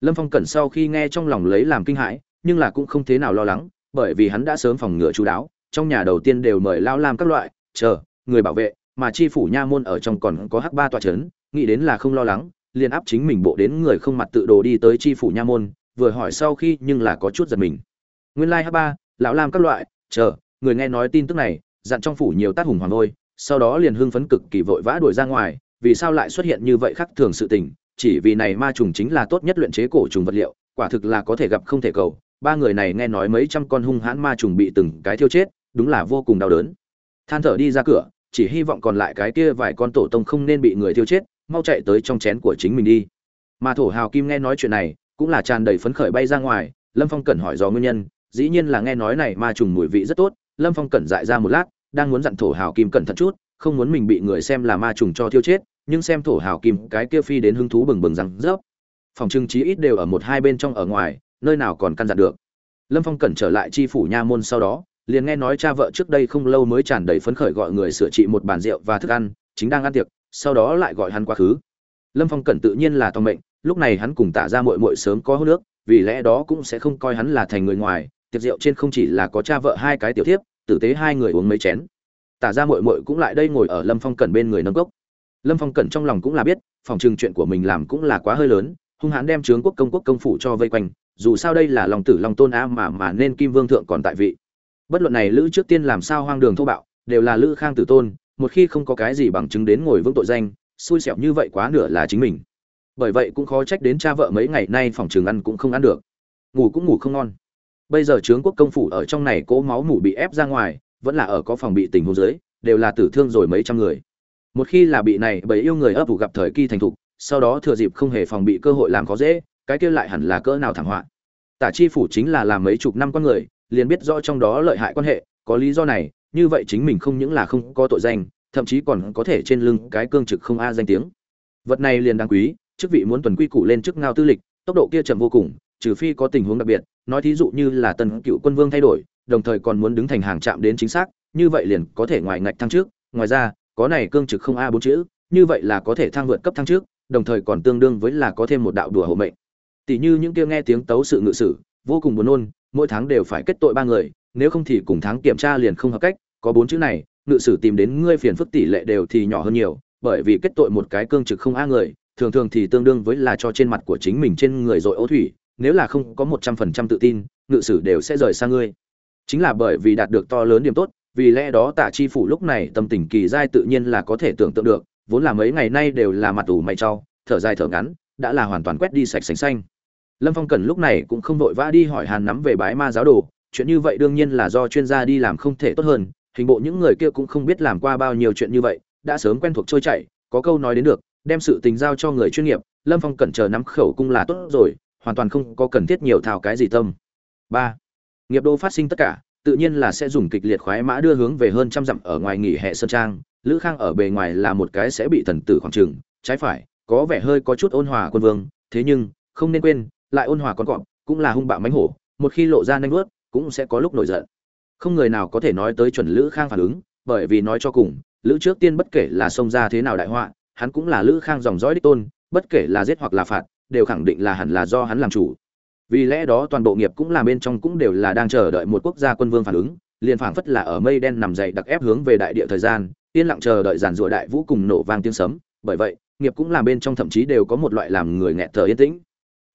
Speaker 1: Lâm phong cẩn sau khi nghe trong lòng lấy làm kinh hãi, nhưng là cũng không thế nào lo lắng, bởi vì hắn đã sớm phòng ngừa chú đáo, trong nhà đầu tiên đều mời lao làm các loại, chờ, người bảo vệ, mà chi phủ nha môn ở trong còn có hắc ba tòa trấn nghĩ đến là không lo lắng, liền áp chính mình bộ đến người không mặt tự đồ đi tới chi phủ nha môn, vừa hỏi sau khi nhưng là có chút giật mình. Nguyên lai like hắc ba, lão làm các loại, chờ, người nghe nói tin tức này, dặn trong phủ nhiều tát hùng hoàng ngôi sau đó liền hưng phấn cực kỳ vội vã đuổi ra ngoài, vì sao lại xuất hiện như vậy khác thường sự tình, chỉ vì này ma trùng chính là tốt nhất luyện chế cổ trùng vật liệu, quả thực là có thể gặp không thể cầu. Ba người này nghe nói mấy trăm con hung hãn ma trùng bị từng cái thiêu chết, đúng là vô cùng đau đớn. Than thở đi ra cửa, chỉ hy vọng còn lại cái kia vài con tổ tông không nên bị người thiêu chết, mau chạy tới trong chén của chính mình đi. Mà thổ hào kim nghe nói chuyện này, cũng là tràn đầy phấn khởi bay ra ngoài, lâm phong cẩn hỏi do nguyên nhân, dĩ nhiên là nghe nói này ma trùng mùi vị rất tốt, lâm phong cẩn dại ra một lát đang muốn dặn thổ hào kim cẩn thận chút, không muốn mình bị người xem là ma trùng cho thiêu chết, nhưng xem thổ hào kim cái kia phi đến hứng thú bừng bừng rằng rớp. Phòng trưng trí ít đều ở một hai bên trong ở ngoài, nơi nào còn căn dặn được. Lâm phong cẩn trở lại chi phủ nha môn sau đó, liền nghe nói cha vợ trước đây không lâu mới tràn đầy phấn khởi gọi người sửa trị một bàn rượu và thức ăn, chính đang ăn tiệc, sau đó lại gọi hắn quá khứ. Lâm phong cẩn tự nhiên là tòng mệnh, lúc này hắn cùng tả ra mội mội sớm có hô nước vì lẽ đó cũng sẽ không coi hắn là thành người ngoài, tiệc rượu trên không chỉ là có cha vợ hai cái tiểu thiếp tử tế hai người uống mấy chén. Tả ra mội mội cũng lại đây ngồi ở lâm phong cẩn bên người nâng cốc. Lâm phong cẩn trong lòng cũng là biết, phòng trừng chuyện của mình làm cũng là quá hơi lớn, hung hãn đem trướng quốc công quốc công phủ cho vây quanh, dù sao đây là lòng tử lòng tôn a mà mà nên kim vương thượng còn tại vị. Bất luận này lữ trước tiên làm sao hoang đường thô bạo, đều là lữ khang tử tôn, một khi không có cái gì bằng chứng đến ngồi vững tội danh, xui xẻo như vậy quá nửa là chính mình. Bởi vậy cũng khó trách đến cha vợ mấy ngày nay phòng trường ăn cũng không ăn được. Ngủ cũng ngủ không ngon bây giờ trướng quốc công phủ ở trong này cỗ máu mủ bị ép ra ngoài, vẫn là ở có phòng bị tình huống dưới, đều là tử thương rồi mấy trăm người. Một khi là bị này bởi yêu người ấp ủ gặp thời kỳ thành thục, sau đó thừa dịp không hề phòng bị cơ hội làm khó dễ, cái kia lại hẳn là cỡ nào thảm họa. Tả chi phủ chính là làm mấy chục năm con người, liền biết rõ trong đó lợi hại quan hệ, có lý do này, như vậy chính mình không những là không có tội danh, thậm chí còn có thể trên lưng cái cương trực không a danh tiếng. Vật này liền đáng quý, chức vị muốn tuần quy củ lên chức ngao tư lịch, tốc độ kia chậm vô cùng, trừ phi có tình huống đặc biệt nói thí dụ như là tân cựu quân vương thay đổi, đồng thời còn muốn đứng thành hàng chạm đến chính xác, như vậy liền có thể ngoài ngạch thăng trước, ngoài ra, có này cương trực không a bốn chữ, như vậy là có thể thăng vượt cấp thăng trước, đồng thời còn tương đương với là có thêm một đạo đùa hộ mệnh. Tỷ như những kia nghe tiếng tấu sự ngự sử, vô cùng buồn nôn, mỗi tháng đều phải kết tội ba người, nếu không thì cùng tháng kiểm tra liền không hợp cách, có bốn chữ này, ngự sử tìm đến ngươi phiền phức tỷ lệ đều thì nhỏ hơn nhiều, bởi vì kết tội một cái cương trực không a người, thường thường thì tương đương với là cho trên mặt của chính mình trên người rồi ố thủy nếu là không có một trăm phần trăm tự tin, ngự sử đều sẽ rời xa ngươi. Chính là bởi vì đạt được to lớn điểm tốt, vì lẽ đó tả chi phủ lúc này tâm tình kỳ giai tự nhiên là có thể tưởng tượng được, vốn là mấy ngày nay đều là mặt ủ mày trau thở dài thở ngắn, đã là hoàn toàn quét đi sạch sành xanh. Lâm phong cần lúc này cũng không vội vã đi hỏi hàn nắm về bái ma giáo đồ, chuyện như vậy đương nhiên là do chuyên gia đi làm không thể tốt hơn, hình bộ những người kia cũng không biết làm qua bao nhiêu chuyện như vậy, đã sớm quen thuộc trôi chảy, có câu nói đến được, đem sự tình giao cho người chuyên nghiệp, lâm phong cẩn chờ nắm khẩu cung là tốt rồi hoàn toàn không có cần thiết nhiều thao cái gì tâm. Ba, nghiệp đô phát sinh tất cả, tự nhiên là sẽ dùng kịch liệt khoái mã đưa hướng về hơn trăm dặm ở ngoài nghỉ hè sơn trang. Lữ khang ở bề ngoài là một cái sẽ bị thần tử khoảng trừng, trái phải, có vẻ hơi có chút ôn hòa quân vương, thế nhưng, không nên quên, lại ôn hòa con cọp, cũng là hung bạo mánh hổ, một khi lộ ra nanh vớt cũng sẽ có lúc nổi giận. Không người nào có thể nói tới chuẩn lữ khang phản ứng, bởi vì nói cho cùng, lữ trước tiên bất kể là xông ra thế nào đại họa, hắn cũng là lữ khang dòng dõi đích tôn, bất kể là giết hoặc là phạt đều khẳng định là hẳn là do hắn làm chủ. Vì lẽ đó toàn bộ nghiệp cũng là bên trong cũng đều là đang chờ đợi một quốc gia quân vương phản ứng, liền phảng phất là ở mây đen nằm dậy đặc ép hướng về đại địa thời gian, yên lặng chờ đợi giàn rủa đại vũ cùng nổ vang tiếng sấm. Bởi vậy, nghiệp cũng làm bên trong thậm chí đều có một loại làm người nghẹt thở yên tĩnh.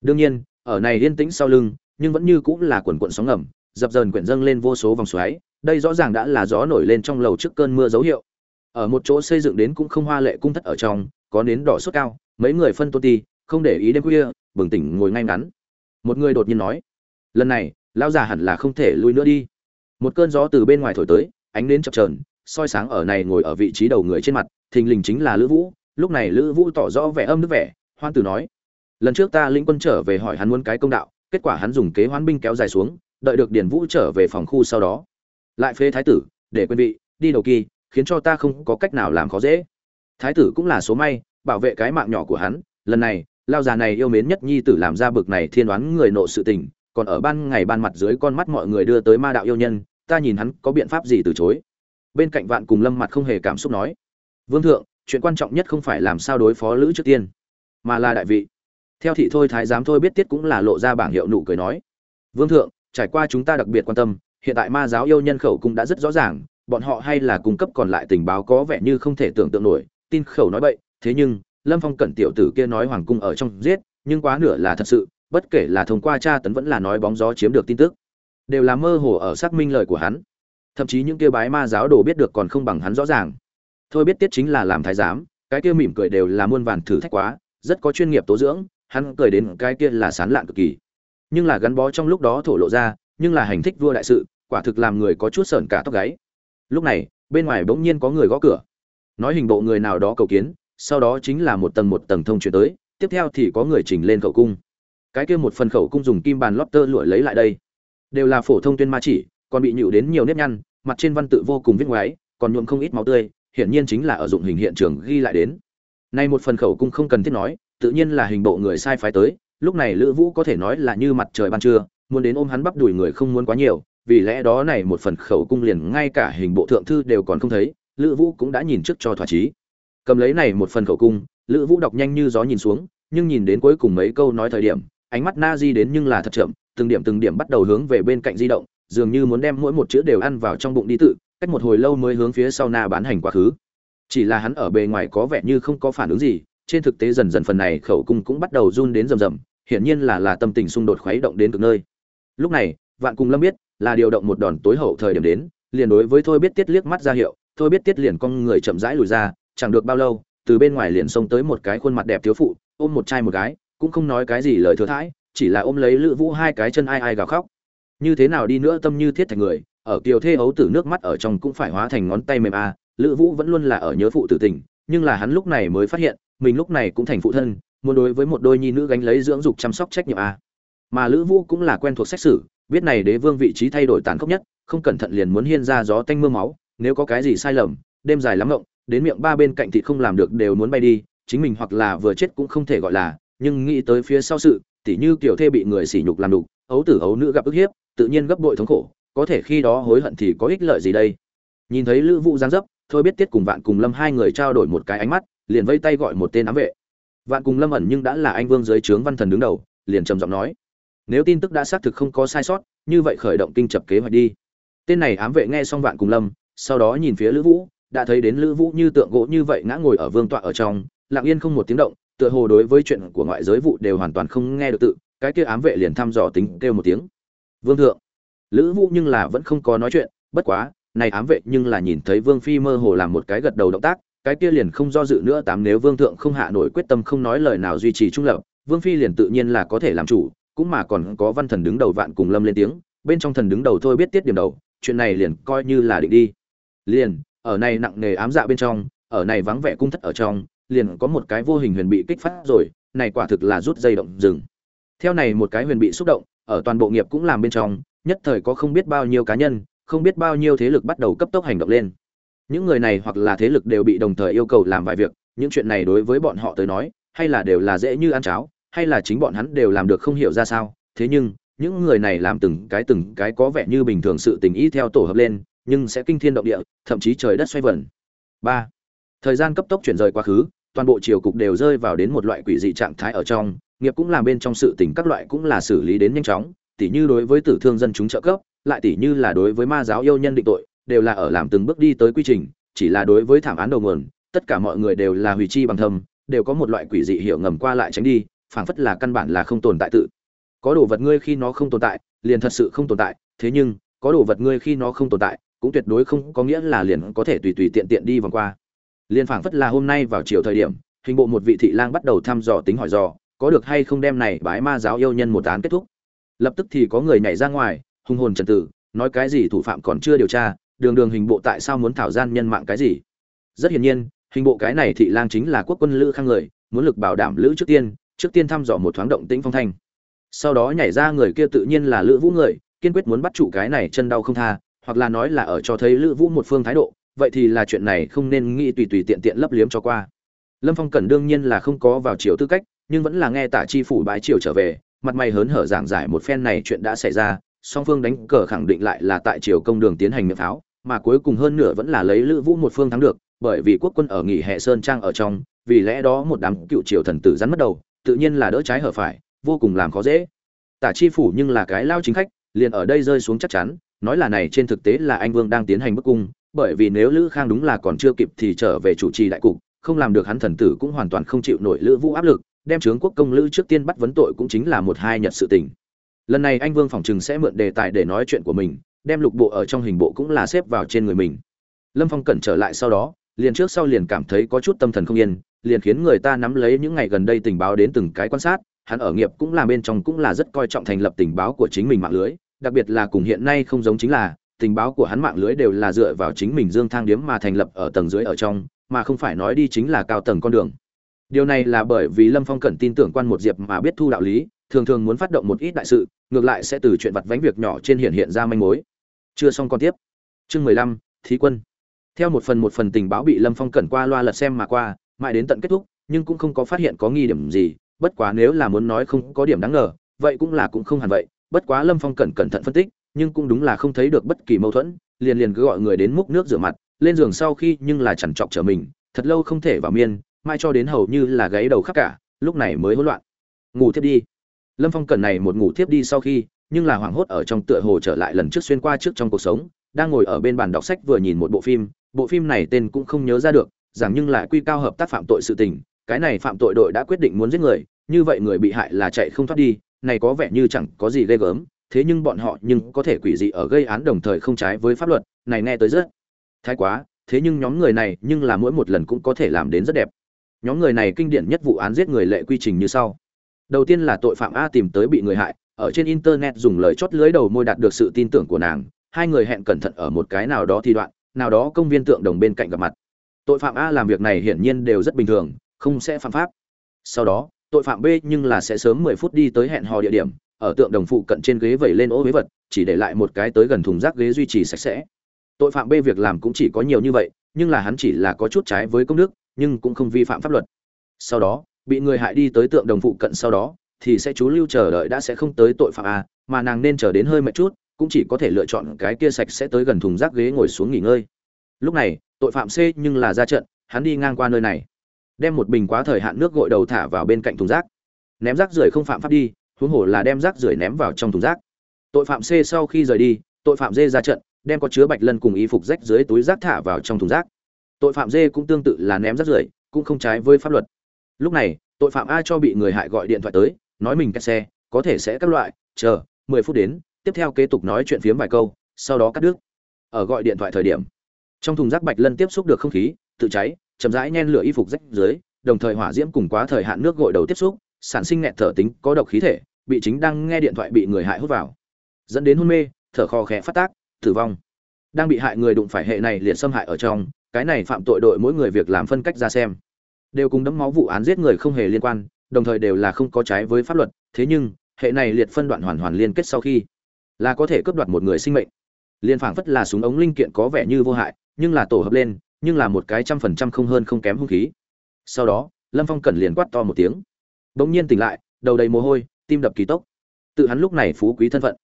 Speaker 1: Đương nhiên, ở này yên tĩnh sau lưng, nhưng vẫn như cũng là quần quận sóng ngầm, dập dờn quyển dâng lên vô số vòng xoáy, đây rõ ràng đã là gió nổi lên trong lầu trước cơn mưa dấu hiệu. Ở một chỗ xây dựng đến cũng không hoa lệ cung thất ở trong, có nến đỏ sốt cao, mấy người phân tô ti không để ý đêm khuya, bừng tỉnh ngồi ngay ngắn. Một người đột nhiên nói, lần này, lão già hẳn là không thể lui nữa đi. Một cơn gió từ bên ngoài thổi tới, ánh đến chập trờn soi sáng ở này ngồi ở vị trí đầu người trên mặt, thình lình chính là lữ vũ. Lúc này lữ vũ tỏ rõ vẻ âm đức vẻ, hoan tử nói, lần trước ta lĩnh quân trở về hỏi hắn muốn cái công đạo, kết quả hắn dùng kế hoán binh kéo dài xuống, đợi được điển vũ trở về phòng khu sau đó. Lại phế thái tử, để quân vị, đi đầu kỳ, khiến cho ta không có cách nào làm khó dễ. Thái tử cũng là số may, bảo vệ cái mạng nhỏ của hắn, lần này lao già này yêu mến nhất nhi tử làm ra bực này thiên đoán người nộ sự tình, còn ở ban ngày ban mặt dưới con mắt mọi người đưa tới ma đạo yêu nhân, ta nhìn hắn có biện pháp gì từ chối. Bên cạnh vạn cùng lâm mặt không hề cảm xúc nói, vương thượng, chuyện quan trọng nhất không phải làm sao đối phó lữ trước tiên, mà là đại vị. Theo thị thôi thái giám thôi biết tiết cũng là lộ ra bảng hiệu nụ cười nói, vương thượng, trải qua chúng ta đặc biệt quan tâm, hiện tại ma giáo yêu nhân khẩu cũng đã rất rõ ràng, bọn họ hay là cung cấp còn lại tình báo có vẻ như không thể tưởng tượng nổi, tin khẩu nói bậy, thế nhưng lâm phong cẩn tiểu tử kia nói hoàng cung ở trong giết, nhưng quá nửa là thật sự, bất kể là thông qua tra tấn vẫn là nói bóng gió chiếm được tin tức, đều là mơ hồ ở xác minh lời của hắn. Thậm chí những kia bái ma giáo đồ biết được còn không bằng hắn rõ ràng. Thôi biết tiết chính là làm thái giám, cái kia mỉm cười đều là muôn vàn thử thách quá, rất có chuyên nghiệp tố dưỡng, hắn cười đến cái kia là sán lạn cực kỳ. Nhưng là gắn bó trong lúc đó thổ lộ ra, nhưng là hành thích vua đại sự, quả thực làm người có chút sởn cả tóc gáy. Lúc này, bên ngoài bỗng nhiên có người gõ cửa. Nói hình bộ người nào đó cầu kiến sau đó chính là một tầng một tầng thông chuyển tới tiếp theo thì có người chỉnh lên khẩu cung. Cái kia một phần khẩu cung dùng kim bàn lót tơ lụa lấy lại đây. Đều là phổ thông tuyên ma chỉ còn bị nhịu đến nhiều nếp nhăn mặt trên văn tự vô cùng viết ngoáy, còn nhuộm không ít máu tươi hiển nhiên chính là ở dụng hình hiện trường ghi lại đến. Nay một phần khẩu cung không cần thiết nói tự nhiên là hình bộ người sai phái tới lúc này lữ vũ có thể nói là như mặt trời ban trưa muốn đến ôm hắn bắp đùi người không muốn quá nhiều vì lẽ đó này một phần khẩu cung liền ngay cả hình bộ thượng thư đều còn không thấy lữ vũ cũng đã nhìn trước cho thỏa chí cầm lấy này một phần khẩu cung, lữ vũ đọc nhanh như gió nhìn xuống, nhưng nhìn đến cuối cùng mấy câu nói thời điểm, ánh mắt na di đến nhưng là thật chậm, từng điểm từng điểm bắt đầu hướng về bên cạnh di động, dường như muốn đem mỗi một chữ đều ăn vào trong bụng đi tự, cách một hồi lâu mới hướng phía sau na bán hành quá khứ. Chỉ là hắn ở bề ngoài có vẻ như không có phản ứng gì, trên thực tế dần dần phần này khẩu cung cũng bắt đầu run đến rầm rầm, hiển nhiên là là tâm tình xung đột khuấy động đến cực nơi. Lúc này, vạn cùng lâm biết, là điều động một đòn tối hậu thời điểm đến, liền đối với thôi biết tiết liếc mắt ra hiệu, thôi biết tiết liền con người chậm rãi lùi ra chẳng được bao lâu, từ bên ngoài liền xông tới một cái khuôn mặt đẹp thiếu phụ, ôm một trai một gái, cũng không nói cái gì lời thừa thãi, chỉ là ôm lấy lữ vũ hai cái chân ai ai gào khóc. Như thế nào đi nữa tâm như thiết thành người, ở kiều thê ấu tử nước mắt ở trong cũng phải hóa thành ngón tay mềm a lữ vũ vẫn luôn là ở nhớ phụ tử tình, nhưng là hắn lúc này mới phát hiện, mình lúc này cũng thành phụ thân, muốn đối với một đôi nhi nữ gánh lấy dưỡng dục chăm sóc trách nhiệm a mà lữ vũ cũng là quen thuộc xét xử biết này đế vương vị trí thay đổi tàn khốc nhất, không cẩn thận liền muốn hiên ra gió tanh mưa máu, nếu có cái gì sai lầm, đêm dài lắm ngộng đến miệng ba bên cạnh thịt không làm được đều muốn bay đi, chính mình hoặc là vừa chết cũng không thể gọi là, nhưng nghĩ tới phía sau sự, tỉ như kiểu thê bị người sỉ nhục làm đục, ấu tử ấu nữ gặp ức hiếp, tự nhiên gấp bội thống khổ, có thể khi đó hối hận thì có ích lợi gì đây? Nhìn thấy lữ vũ giáng dấp, thôi biết tiết cùng vạn cùng lâm hai người trao đổi một cái ánh mắt, liền vây tay gọi một tên ám vệ. Vạn cùng lâm ẩn nhưng đã là anh vương dưới trướng văn thần đứng đầu, liền trầm giọng nói, nếu tin tức đã xác thực không có sai sót, như vậy khởi động kinh chập kế hoạch đi. Tên này ám vệ nghe xong vạn cùng lâm, sau đó nhìn phía lữ vũ đã thấy đến lữ vũ như tượng gỗ như vậy ngã ngồi ở vương tọa ở trong, lặng yên không một tiếng động, tựa hồ đối với chuyện của ngoại giới vụ đều hoàn toàn không nghe được tự, cái kia ám vệ liền thăm dò tính kêu một tiếng. Vương thượng, lữ vũ nhưng là vẫn không có nói chuyện, bất quá, này ám vệ nhưng là nhìn thấy vương phi mơ hồ làm một cái gật đầu động tác, cái kia liền không do dự nữa tám nếu vương thượng không hạ nổi quyết tâm không nói lời nào duy trì trung lập, vương phi liền tự nhiên là có thể làm chủ, cũng mà còn có văn thần đứng đầu vạn cùng lâm lên tiếng, bên trong thần đứng đầu thôi biết tiết điểm đầu, chuyện này liền coi như là định đi. Liền ở này nặng nề ám dạ bên trong, ở này vắng vẻ cung thất ở trong, liền có một cái vô hình huyền bị kích phát rồi, này quả thực là rút dây động rừng. Theo này một cái huyền bị xúc động, ở toàn bộ nghiệp cũng làm bên trong, nhất thời có không biết bao nhiêu cá nhân, không biết bao nhiêu thế lực bắt đầu cấp tốc hành động lên. Những người này hoặc là thế lực đều bị đồng thời yêu cầu làm vài việc, những chuyện này đối với bọn họ tới nói, hay là đều là dễ như ăn cháo, hay là chính bọn hắn đều làm được không hiểu ra sao. Thế nhưng, những người này làm từng cái từng cái có vẻ như bình thường sự tình ý theo tổ hợp lên nhưng sẽ kinh thiên động địa, thậm chí trời đất xoay vần. Ba, thời gian cấp tốc chuyển rời quá khứ, toàn bộ triều cục đều rơi vào đến một loại quỷ dị trạng thái ở trong, nghiệp cũng làm bên trong sự tình các loại cũng là xử lý đến nhanh chóng, tỉ như đối với tử thương dân chúng trợ cấp, lại tỉ như là đối với ma giáo yêu nhân định tội, đều là ở làm từng bước đi tới quy trình, chỉ là đối với thảm án đầu nguồn, tất cả mọi người đều là hủy chi bằng thâm, đều có một loại quỷ dị hiểu ngầm qua lại tránh đi, phảng phất là căn bản là không tồn tại tự. Có đồ vật ngươi khi nó không tồn tại, liền thật sự không tồn tại, thế nhưng, có đồ vật ngươi khi nó không tồn tại cũng tuyệt đối không có nghĩa là liền có thể tùy tùy tiện tiện đi vòng qua. Liền phảng phất là hôm nay vào chiều thời điểm, hình bộ một vị thị lang bắt đầu thăm dò tính hỏi dò, có được hay không đem này bái ma giáo yêu nhân một án kết thúc. Lập tức thì có người nhảy ra ngoài, hung hồn trần tử, nói cái gì thủ phạm còn chưa điều tra, đường đường hình bộ tại sao muốn thảo gian nhân mạng cái gì. Rất hiển nhiên, hình bộ cái này thị lang chính là quốc quân lữ khang người, muốn lực bảo đảm lữ trước tiên trước tiên thăm dò một thoáng động tĩnh phong thanh. Sau đó nhảy ra người kia tự nhiên là lữ vũ người, kiên quyết muốn bắt trụ cái này chân đau không tha hoặc là nói là ở cho thấy lữ vũ một phương thái độ, vậy thì là chuyện này không nên nghĩ tùy tùy tiện tiện lấp liếm cho qua. Lâm phong cẩn đương nhiên là không có vào chiều tư cách, nhưng vẫn là nghe tả chi phủ bái triều trở về, mặt mày hớn hở giảng giải một phen này chuyện đã xảy ra, song phương đánh cờ khẳng định lại là tại triều công đường tiến hành miệng pháo, mà cuối cùng hơn nửa vẫn là lấy lữ vũ một phương thắng được, bởi vì quốc quân ở nghỉ hệ sơn trang ở trong, vì lẽ đó một đám cựu triều thần tử rắn mất đầu, tự nhiên là đỡ trái hở phải, vô cùng làm khó dễ. Tả chi phủ nhưng là cái lao chính khách, liền ở đây rơi xuống chắc chắn nói là này trên thực tế là anh vương đang tiến hành bức cung, bởi vì nếu lữ khang đúng là còn chưa kịp thì trở về chủ trì đại cục, không làm được hắn thần tử cũng hoàn toàn không chịu nổi lữ vũ áp lực, đem trướng quốc công lữ trước tiên bắt vấn tội cũng chính là một hai nhật sự tình. Lần này anh vương phòng chừng sẽ mượn đề tài để nói chuyện của mình, đem lục bộ ở trong hình bộ cũng là xếp vào trên người mình. Lâm phong cẩn trở lại sau đó, liền trước sau liền cảm thấy có chút tâm thần không yên, liền khiến người ta nắm lấy những ngày gần đây tình báo đến từng cái quan sát, hắn ở nghiệp cũng là bên trong cũng là rất coi trọng thành lập tình báo của chính mình mạng lưới đặc biệt là cùng hiện nay không giống chính là, tình báo của hắn mạng lưới đều là dựa vào chính mình dương thang điếm mà thành lập ở tầng dưới ở trong, mà không phải nói đi chính là cao tầng con đường. Điều này là bởi vì lâm phong Cần tin tưởng quan một diệp mà biết thu đạo lý, thường thường muốn phát động một ít đại sự, ngược lại sẽ từ chuyện vặt vánh việc nhỏ trên hiện hiện ra manh mối. Chưa xong con tiếp. Chương mười lăm, thí quân. Theo một phần một phần tình báo bị lâm phong cẩn qua loa lật xem mà qua, mãi đến tận kết thúc, nhưng cũng không có phát hiện có nghi điểm gì, bất quá nếu là muốn nói không có điểm đáng ngờ, vậy cũng là cũng không hẳn vậy bất quá lâm phong cẩn cẩn thận phân tích, nhưng cũng đúng là không thấy được bất kỳ mâu thuẫn, liền liền cứ gọi người đến múc nước rửa mặt, lên giường sau khi nhưng là chẳng trọc trở mình, thật lâu không thể vào miên, mai cho đến hầu như là gáy đầu khắp cả, lúc này mới hỗn loạn. Ngủ thiếp đi. Lâm phong cẩn này một ngủ thiếp đi sau khi, nhưng là hoảng hốt ở trong tựa hồ trở lại lần trước xuyên qua trước trong cuộc sống, đang ngồi ở bên bàn đọc sách vừa nhìn một bộ phim bộ phim này tên cũng không nhớ ra được rằng nhưng lại quy cao hợp tác phạm tội sự tình, cái này phạm tội đội đã quyết định muốn giết người, như vậy người bị hại là chạy không thoát đi này có vẻ như chẳng có gì ghê gớm, thế nhưng bọn họ nhưng có thể quỷ dị ở gây án đồng thời không trái với pháp luật, này nghe tới rất thái quá, thế nhưng nhóm người này nhưng là mỗi một lần cũng có thể làm đến rất đẹp. Nhóm người này kinh điển nhất vụ án giết người lệ quy trình như sau. Đầu tiên là tội phạm a tìm tới bị người hại, ở trên internet dùng lời chót lưới đầu môi đạt được sự tin tưởng của nàng, hai người hẹn cẩn thận ở một cái nào đó thì đoạn, nào đó công viên tượng đồng bên cạnh gặp mặt. Tội phạm a làm việc này hiển nhiên đều rất bình thường, không sẽ phạm pháp. Sau đó tội phạm b nhưng là sẽ sớm mười phút đi tới hẹn hò địa điểm, ở tượng đồng phụ cận trên ghế vẩy lên ô huế vật, chỉ để lại một cái tới gần thùng rác ghế duy trì sạch sẽ. Tội phạm b việc làm cũng chỉ có nhiều như vậy, nhưng là hắn chỉ là có chút trái với công đức, nhưng cũng không vi phạm pháp luật. Sau đó, bị người hại đi tới tượng đồng phụ cận sau đó, thì sẽ chú lưu chờ đợi đã sẽ không tới tội phạm a, mà nàng nên chờ đến hơi mệt chút, cũng chỉ có thể lựa chọn cái kia sạch sẽ tới gần thùng rác ghế ngồi xuống nghỉ ngơi. Lúc này, tội phạm c nhưng là ra trận, hắn đi ngang qua nơi này đem một bình quá thời hạn nước gội đầu thả vào bên cạnh thùng rác. Ném rác rưởi không phạm pháp đi, huống hồ là đem rác rưởi ném vào trong thùng rác. Tội phạm c sau khi rời đi, tội phạm d ra trận, đem có chứa bạch lân cùng y phục rách dưới túi rác thả vào trong thùng rác. Tội phạm d cũng tương tự là ném rác rưởi, cũng không trái với pháp luật. Lúc này, tội phạm a cho bị người hại gọi điện thoại tới, nói mình kẹt xe, có thể sẽ các loại, chờ, mười phút đến, tiếp theo kế tục nói chuyện phiếm vài câu, sau đó cắt đứt. Ở gọi điện thoại thời điểm, trong thùng rác bạch lân tiếp xúc được không khí, tự cháy chậm rãi nhen lửa y phục rách dưới, đồng thời hỏa diễm cùng quá thời hạn nước gội đầu tiếp xúc, sản sinh nghẹt thở tính, có độc khí thể, bị chính đang nghe điện thoại bị người hại hút vào. Dẫn đến hôn mê, thở khò khẽ phát tác, tử vong. Đang bị hại người đụng phải hệ này liệt xâm hại ở trong, cái này phạm tội đội mỗi người việc làm phân cách ra xem. Đều cùng đấm máu vụ án giết người không hề liên quan, đồng thời đều là không có trái với pháp luật, thế nhưng, hệ này liệt phân đoạn hoàn hoàn liên kết sau khi, là có thể cướp đoạt một người sinh mệnh. Liên phảng phất là súng ống linh kiện có vẻ như vô hại, nhưng là tổ hợp lên nhưng là một cái trăm phần trăm không hơn không kém hung khí. Sau đó, lâm phong cẩn liền quát to một tiếng. Bỗng nhiên tỉnh lại, đầu đầy mồ hôi, tim đập kỳ tốc. Tự hắn lúc này phú quý thân phận.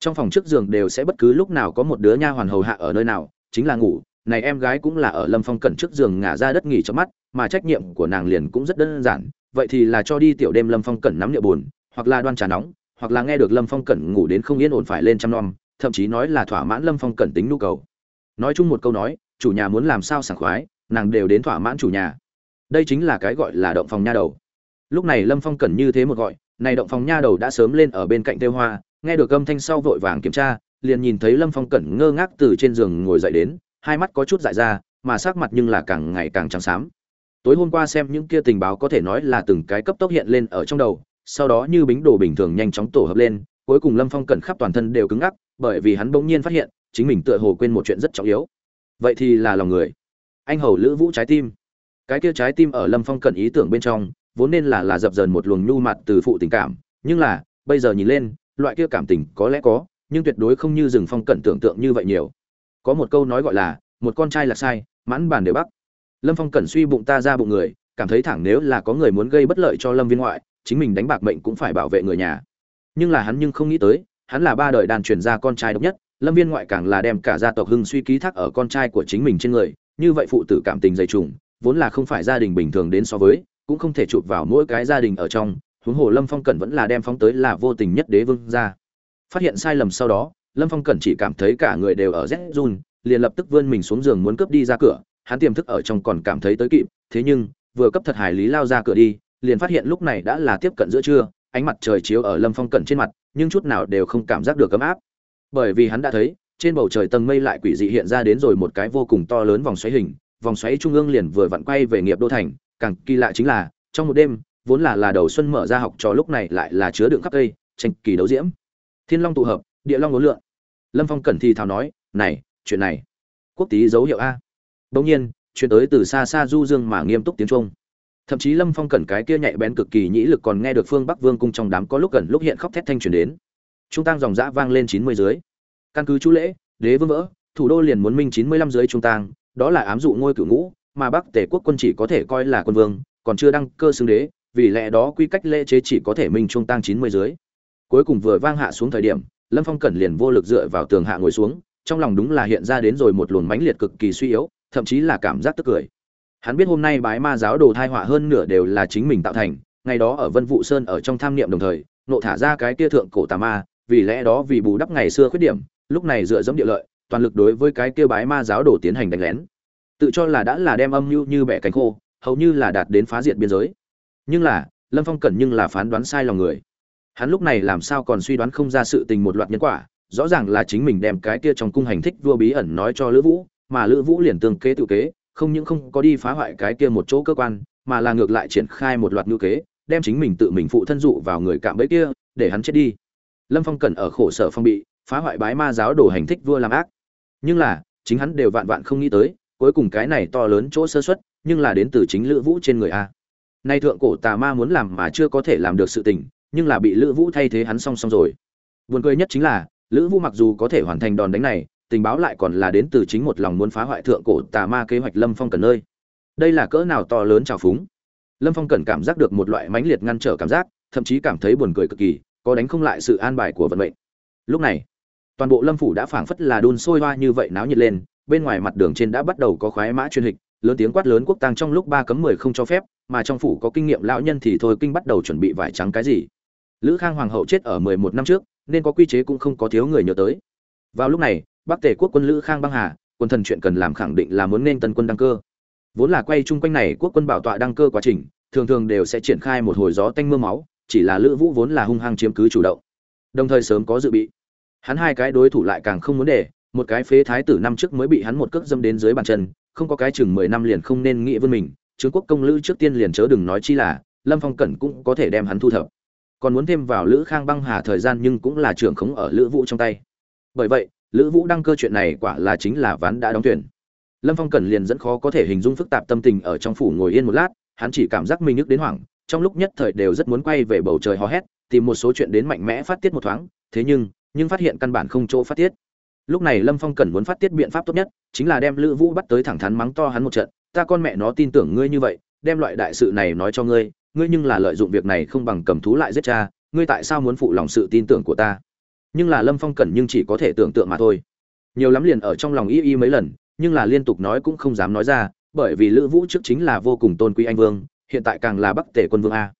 Speaker 1: Trong phòng trước giường đều sẽ bất cứ lúc nào có một đứa nha hoàn hầu hạ ở nơi nào, chính là ngủ. Này em gái cũng là ở lâm phong cẩn trước giường ngả ra đất nghỉ cho mắt, mà trách nhiệm của nàng liền cũng rất đơn giản. Vậy thì là cho đi tiểu đêm lâm phong cẩn nắm địa buồn, hoặc là đoan trà nóng, hoặc là nghe được lâm phong cẩn ngủ đến không yên ổn phải lên chăm nom, thậm chí nói là thỏa mãn lâm phong cẩn tính nhu cầu. Nói chung một câu nói chủ nhà muốn làm sao sảng khoái, nàng đều đến thỏa mãn chủ nhà. Đây chính là cái gọi là động phòng nha đầu. Lúc này lâm phong cẩn như thế một gọi, này động phòng nha đầu đã sớm lên ở bên cạnh tê hoa, nghe được âm thanh sau vội vàng kiểm tra, liền nhìn thấy lâm phong cẩn ngơ ngác từ trên giường ngồi dậy đến, hai mắt có chút dại ra, mà sắc mặt nhưng là càng ngày càng trắng xám. Tối hôm qua xem những kia tình báo có thể nói là từng cái cấp tốc hiện lên ở trong đầu, sau đó như bính đồ bình thường nhanh chóng tổ hợp lên, cuối cùng lâm phong cẩn khắp toàn thân đều cứng ngắc, bởi vì hắn bỗng nhiên phát hiện, chính mình tựa hồ quên một chuyện rất trọng yếu vậy thì là lòng người. Anh hầu lữ vũ trái tim. Cái kia trái tim ở lâm phong cận ý tưởng bên trong, vốn nên là là dập dờn một luồng nhu mặt từ phụ tình cảm. Nhưng là, bây giờ nhìn lên, loại kia cảm tình có lẽ có, nhưng tuyệt đối không như rừng phong cận tưởng tượng như vậy nhiều. Có một câu nói gọi là, một con trai là sai, mãn bàn đều bắc lâm phong cẩn suy bụng ta ra bụng người, cảm thấy thẳng nếu là có người muốn gây bất lợi cho lâm viên ngoại, chính mình đánh bạc mệnh cũng phải bảo vệ người nhà. Nhưng là hắn nhưng không nghĩ tới, hắn là ba đời đàn truyền ra con trai độc nhất lâm viên ngoại càng là đem cả gia tộc hưng suy ký thác ở con trai của chính mình trên người, như vậy phụ tử cảm tình dày trùng, vốn là không phải gia đình bình thường đến so với, cũng không thể chụp vào mỗi cái gia đình ở trong, huống hồ lâm phong cẩn vẫn là đem phóng tới là vô tình nhất đế vương ra. Phát hiện sai lầm sau đó, lâm phong cẩn chỉ cảm thấy cả người đều ở rét run, liền lập tức vươn mình xuống giường muốn cướp đi ra cửa, hắn tiềm thức ở trong còn cảm thấy tới kịp, thế nhưng, vừa cấp thật hải lý lao ra cửa đi, liền phát hiện lúc này đã là tiếp cận giữa trưa, ánh mặt trời chiếu ở lâm phong cẩn trên mặt, nhưng chút nào đều không cảm giác được ấm áp bởi vì hắn đã thấy, trên bầu trời tầng mây lại quỷ dị hiện ra đến rồi một cái vô cùng to lớn vòng xoáy hình, vòng xoáy trung ương liền vừa vặn quay về nghiệp đô thành, càng kỳ lạ chính là, trong một đêm, vốn là là đầu xuân mở ra học trò lúc này lại là chứa đựng khắp cây, tranh kỳ đấu diễm. Thiên long tụ hợp, địa long ngốn lượn. Lâm phong cẩn thì thào nói, này, chuyện này, quốc tý dấu hiệu a. Bỗng nhiên chuyện tới từ xa xa du dương mà nghiêm túc tiếng trung. Thậm chí lâm phong cẩn cái kia nhạy bén cực kỳ nhĩ lực còn nghe được phương bắc vương cung trong đám có lúc gần lúc hiện khóc thét thanh truyền đến trung tang dòng dã vang lên chín mươi dưới. Căn cứ chú lễ, đế vương vỡ, thủ đô liền muốn minh chín mươi lăm dưới trung tang, đó là ám dụ ngôi cửu ngũ, mà bắc tề quốc quân chỉ có thể coi là quân vương, còn chưa đăng cơ xưng đế, vì lẽ đó quy cách lễ chế chỉ có thể minh trung tang chín mươi dưới. Cuối cùng vừa vang hạ xuống thời điểm, lâm phong cẩn liền vô lực dựa vào tường hạ ngồi xuống, trong lòng đúng là hiện ra đến rồi một luồng mãnh liệt cực kỳ suy yếu, thậm chí là cảm giác tức cười. Hắn biết hôm nay bái ma giáo đồ thai họa hơn nửa đều là chính mình tạo thành, ngày đó ở vân vũ sơn ở trong tham niệm đồng thời, nộ thả ra cái tia thượng cổ tà ma vì lẽ đó vì bù đắp ngày xưa khuyết điểm, lúc này dựa dẫm địa lợi, toàn lực đối với cái kia bái ma giáo đồ tiến hành đánh lén. Tự cho là đã là đem âm mưu như bẻ cánh khô, hầu như là đạt đến phá diệt biên giới. Nhưng là, lâm phong cẩn nhưng là phán đoán sai lòng người. Hắn lúc này làm sao còn suy đoán không ra sự tình một loạt nhân quả, rõ ràng là chính mình đem cái kia trong cung hành thích vua bí ẩn nói cho lữ vũ, mà lữ vũ liền tương kế tự kế, không những không có đi phá hoại cái kia một chỗ cơ quan, mà là ngược lại triển khai một loạt ngữ kế, đem chính mình tự mình phụ thân dụ vào người cạm bẫy kia, để hắn chết đi lâm phong cần ở khổ sở phong bị, phá hoại bái ma giáo đồ hành thích vua làm ác. Nhưng là, chính hắn đều vạn vạn không nghĩ tới, cuối cùng cái này to lớn chỗ sơ xuất nhưng là đến từ chính lữ vũ trên người a. Nay thượng cổ tà ma muốn làm mà chưa có thể làm được sự tình, nhưng là bị lữ vũ thay thế hắn song song rồi. Buồn cười nhất chính là, lữ vũ mặc dù có thể hoàn thành đòn đánh này, tình báo lại còn là đến từ chính một lòng muốn phá hoại thượng cổ tà ma kế hoạch lâm phong cần nơi. Đây là cỡ nào to lớn trào phúng? Lâm phong cần cảm giác được một loại mãnh liệt ngăn trở cảm giác, thậm chí cảm thấy buồn cười cực kỳ có đánh không lại sự an bài của vận mệnh. Lúc này, toàn bộ lâm phủ đã phảng phất là đun sôi hoa như vậy náo nhiệt lên, bên ngoài mặt đường trên đã bắt đầu có khoái mã chuyên hịch lớn tiếng quát lớn quốc tang trong lúc ba cấm mười không cho phép, mà trong phủ có kinh nghiệm lão nhân thì thôi kinh bắt đầu chuẩn bị vải trắng cái gì. Lữ khang hoàng hậu chết ở mười một năm trước, nên có quy chế cũng không có thiếu người nhớ tới. Vào lúc này, bắc tề quốc quân lữ khang băng hà, quân thần chuyện cần làm khẳng định là muốn nên tân quân đăng cơ. Vốn là quay chung quanh này, quốc quân bảo tọa đăng cơ quá trình, thường thường đều sẽ triển khai một hồi gió tanh mưa máu chỉ là lữ vũ vốn là hung hăng chiếm cứ chủ động. Đồng thời sớm có dự bị. Hắn hai cái đối thủ lại càng không muốn để, một cái phế thái tử năm trước mới bị hắn một cước dâm đến dưới bàn chân, không có cái chừng mười năm liền không nên nghĩ vươn mình, trương quốc công lữ trước tiên liền chớ đừng nói chi là, lâm phong cẩn cũng có thể đem hắn thu thập. Còn muốn thêm vào lữ khang băng hà thời gian nhưng cũng là trưởng khống ở lữ vũ trong tay. Bởi vậy, lữ vũ đăng cơ chuyện này quả là chính là ván đã đóng tuyển. Lâm phong cẩn liền dẫn khó có thể hình dung phức tạp tâm tình ở trong phủ ngồi yên một lát, hắn chỉ cảm giác mình nhức đến hoảng trong lúc nhất thời đều rất muốn quay về bầu trời hò hét, tìm một số chuyện đến mạnh mẽ phát tiết một thoáng, thế nhưng nhưng phát hiện căn bản không chỗ phát tiết. Lúc này lâm phong cần muốn phát tiết biện pháp tốt nhất, chính là đem lữ vũ bắt tới thẳng thắn mắng to hắn một trận, ta con mẹ nó tin tưởng ngươi như vậy, đem loại đại sự này nói cho ngươi ngươi nhưng là lợi dụng việc này không bằng cầm thú lại giết cha, ngươi tại sao muốn phụ lòng sự tin tưởng của ta? Nhưng là lâm phong Cần nhưng chỉ có thể tưởng tượng mà thôi. Nhiều lắm liền ở trong lòng y y mấy lần, nhưng là liên tục nói cũng không dám nói ra, bởi vì lữ vũ trước chính là vô cùng tôn quý anh vương hiện tại càng là bắc tể quân vương a.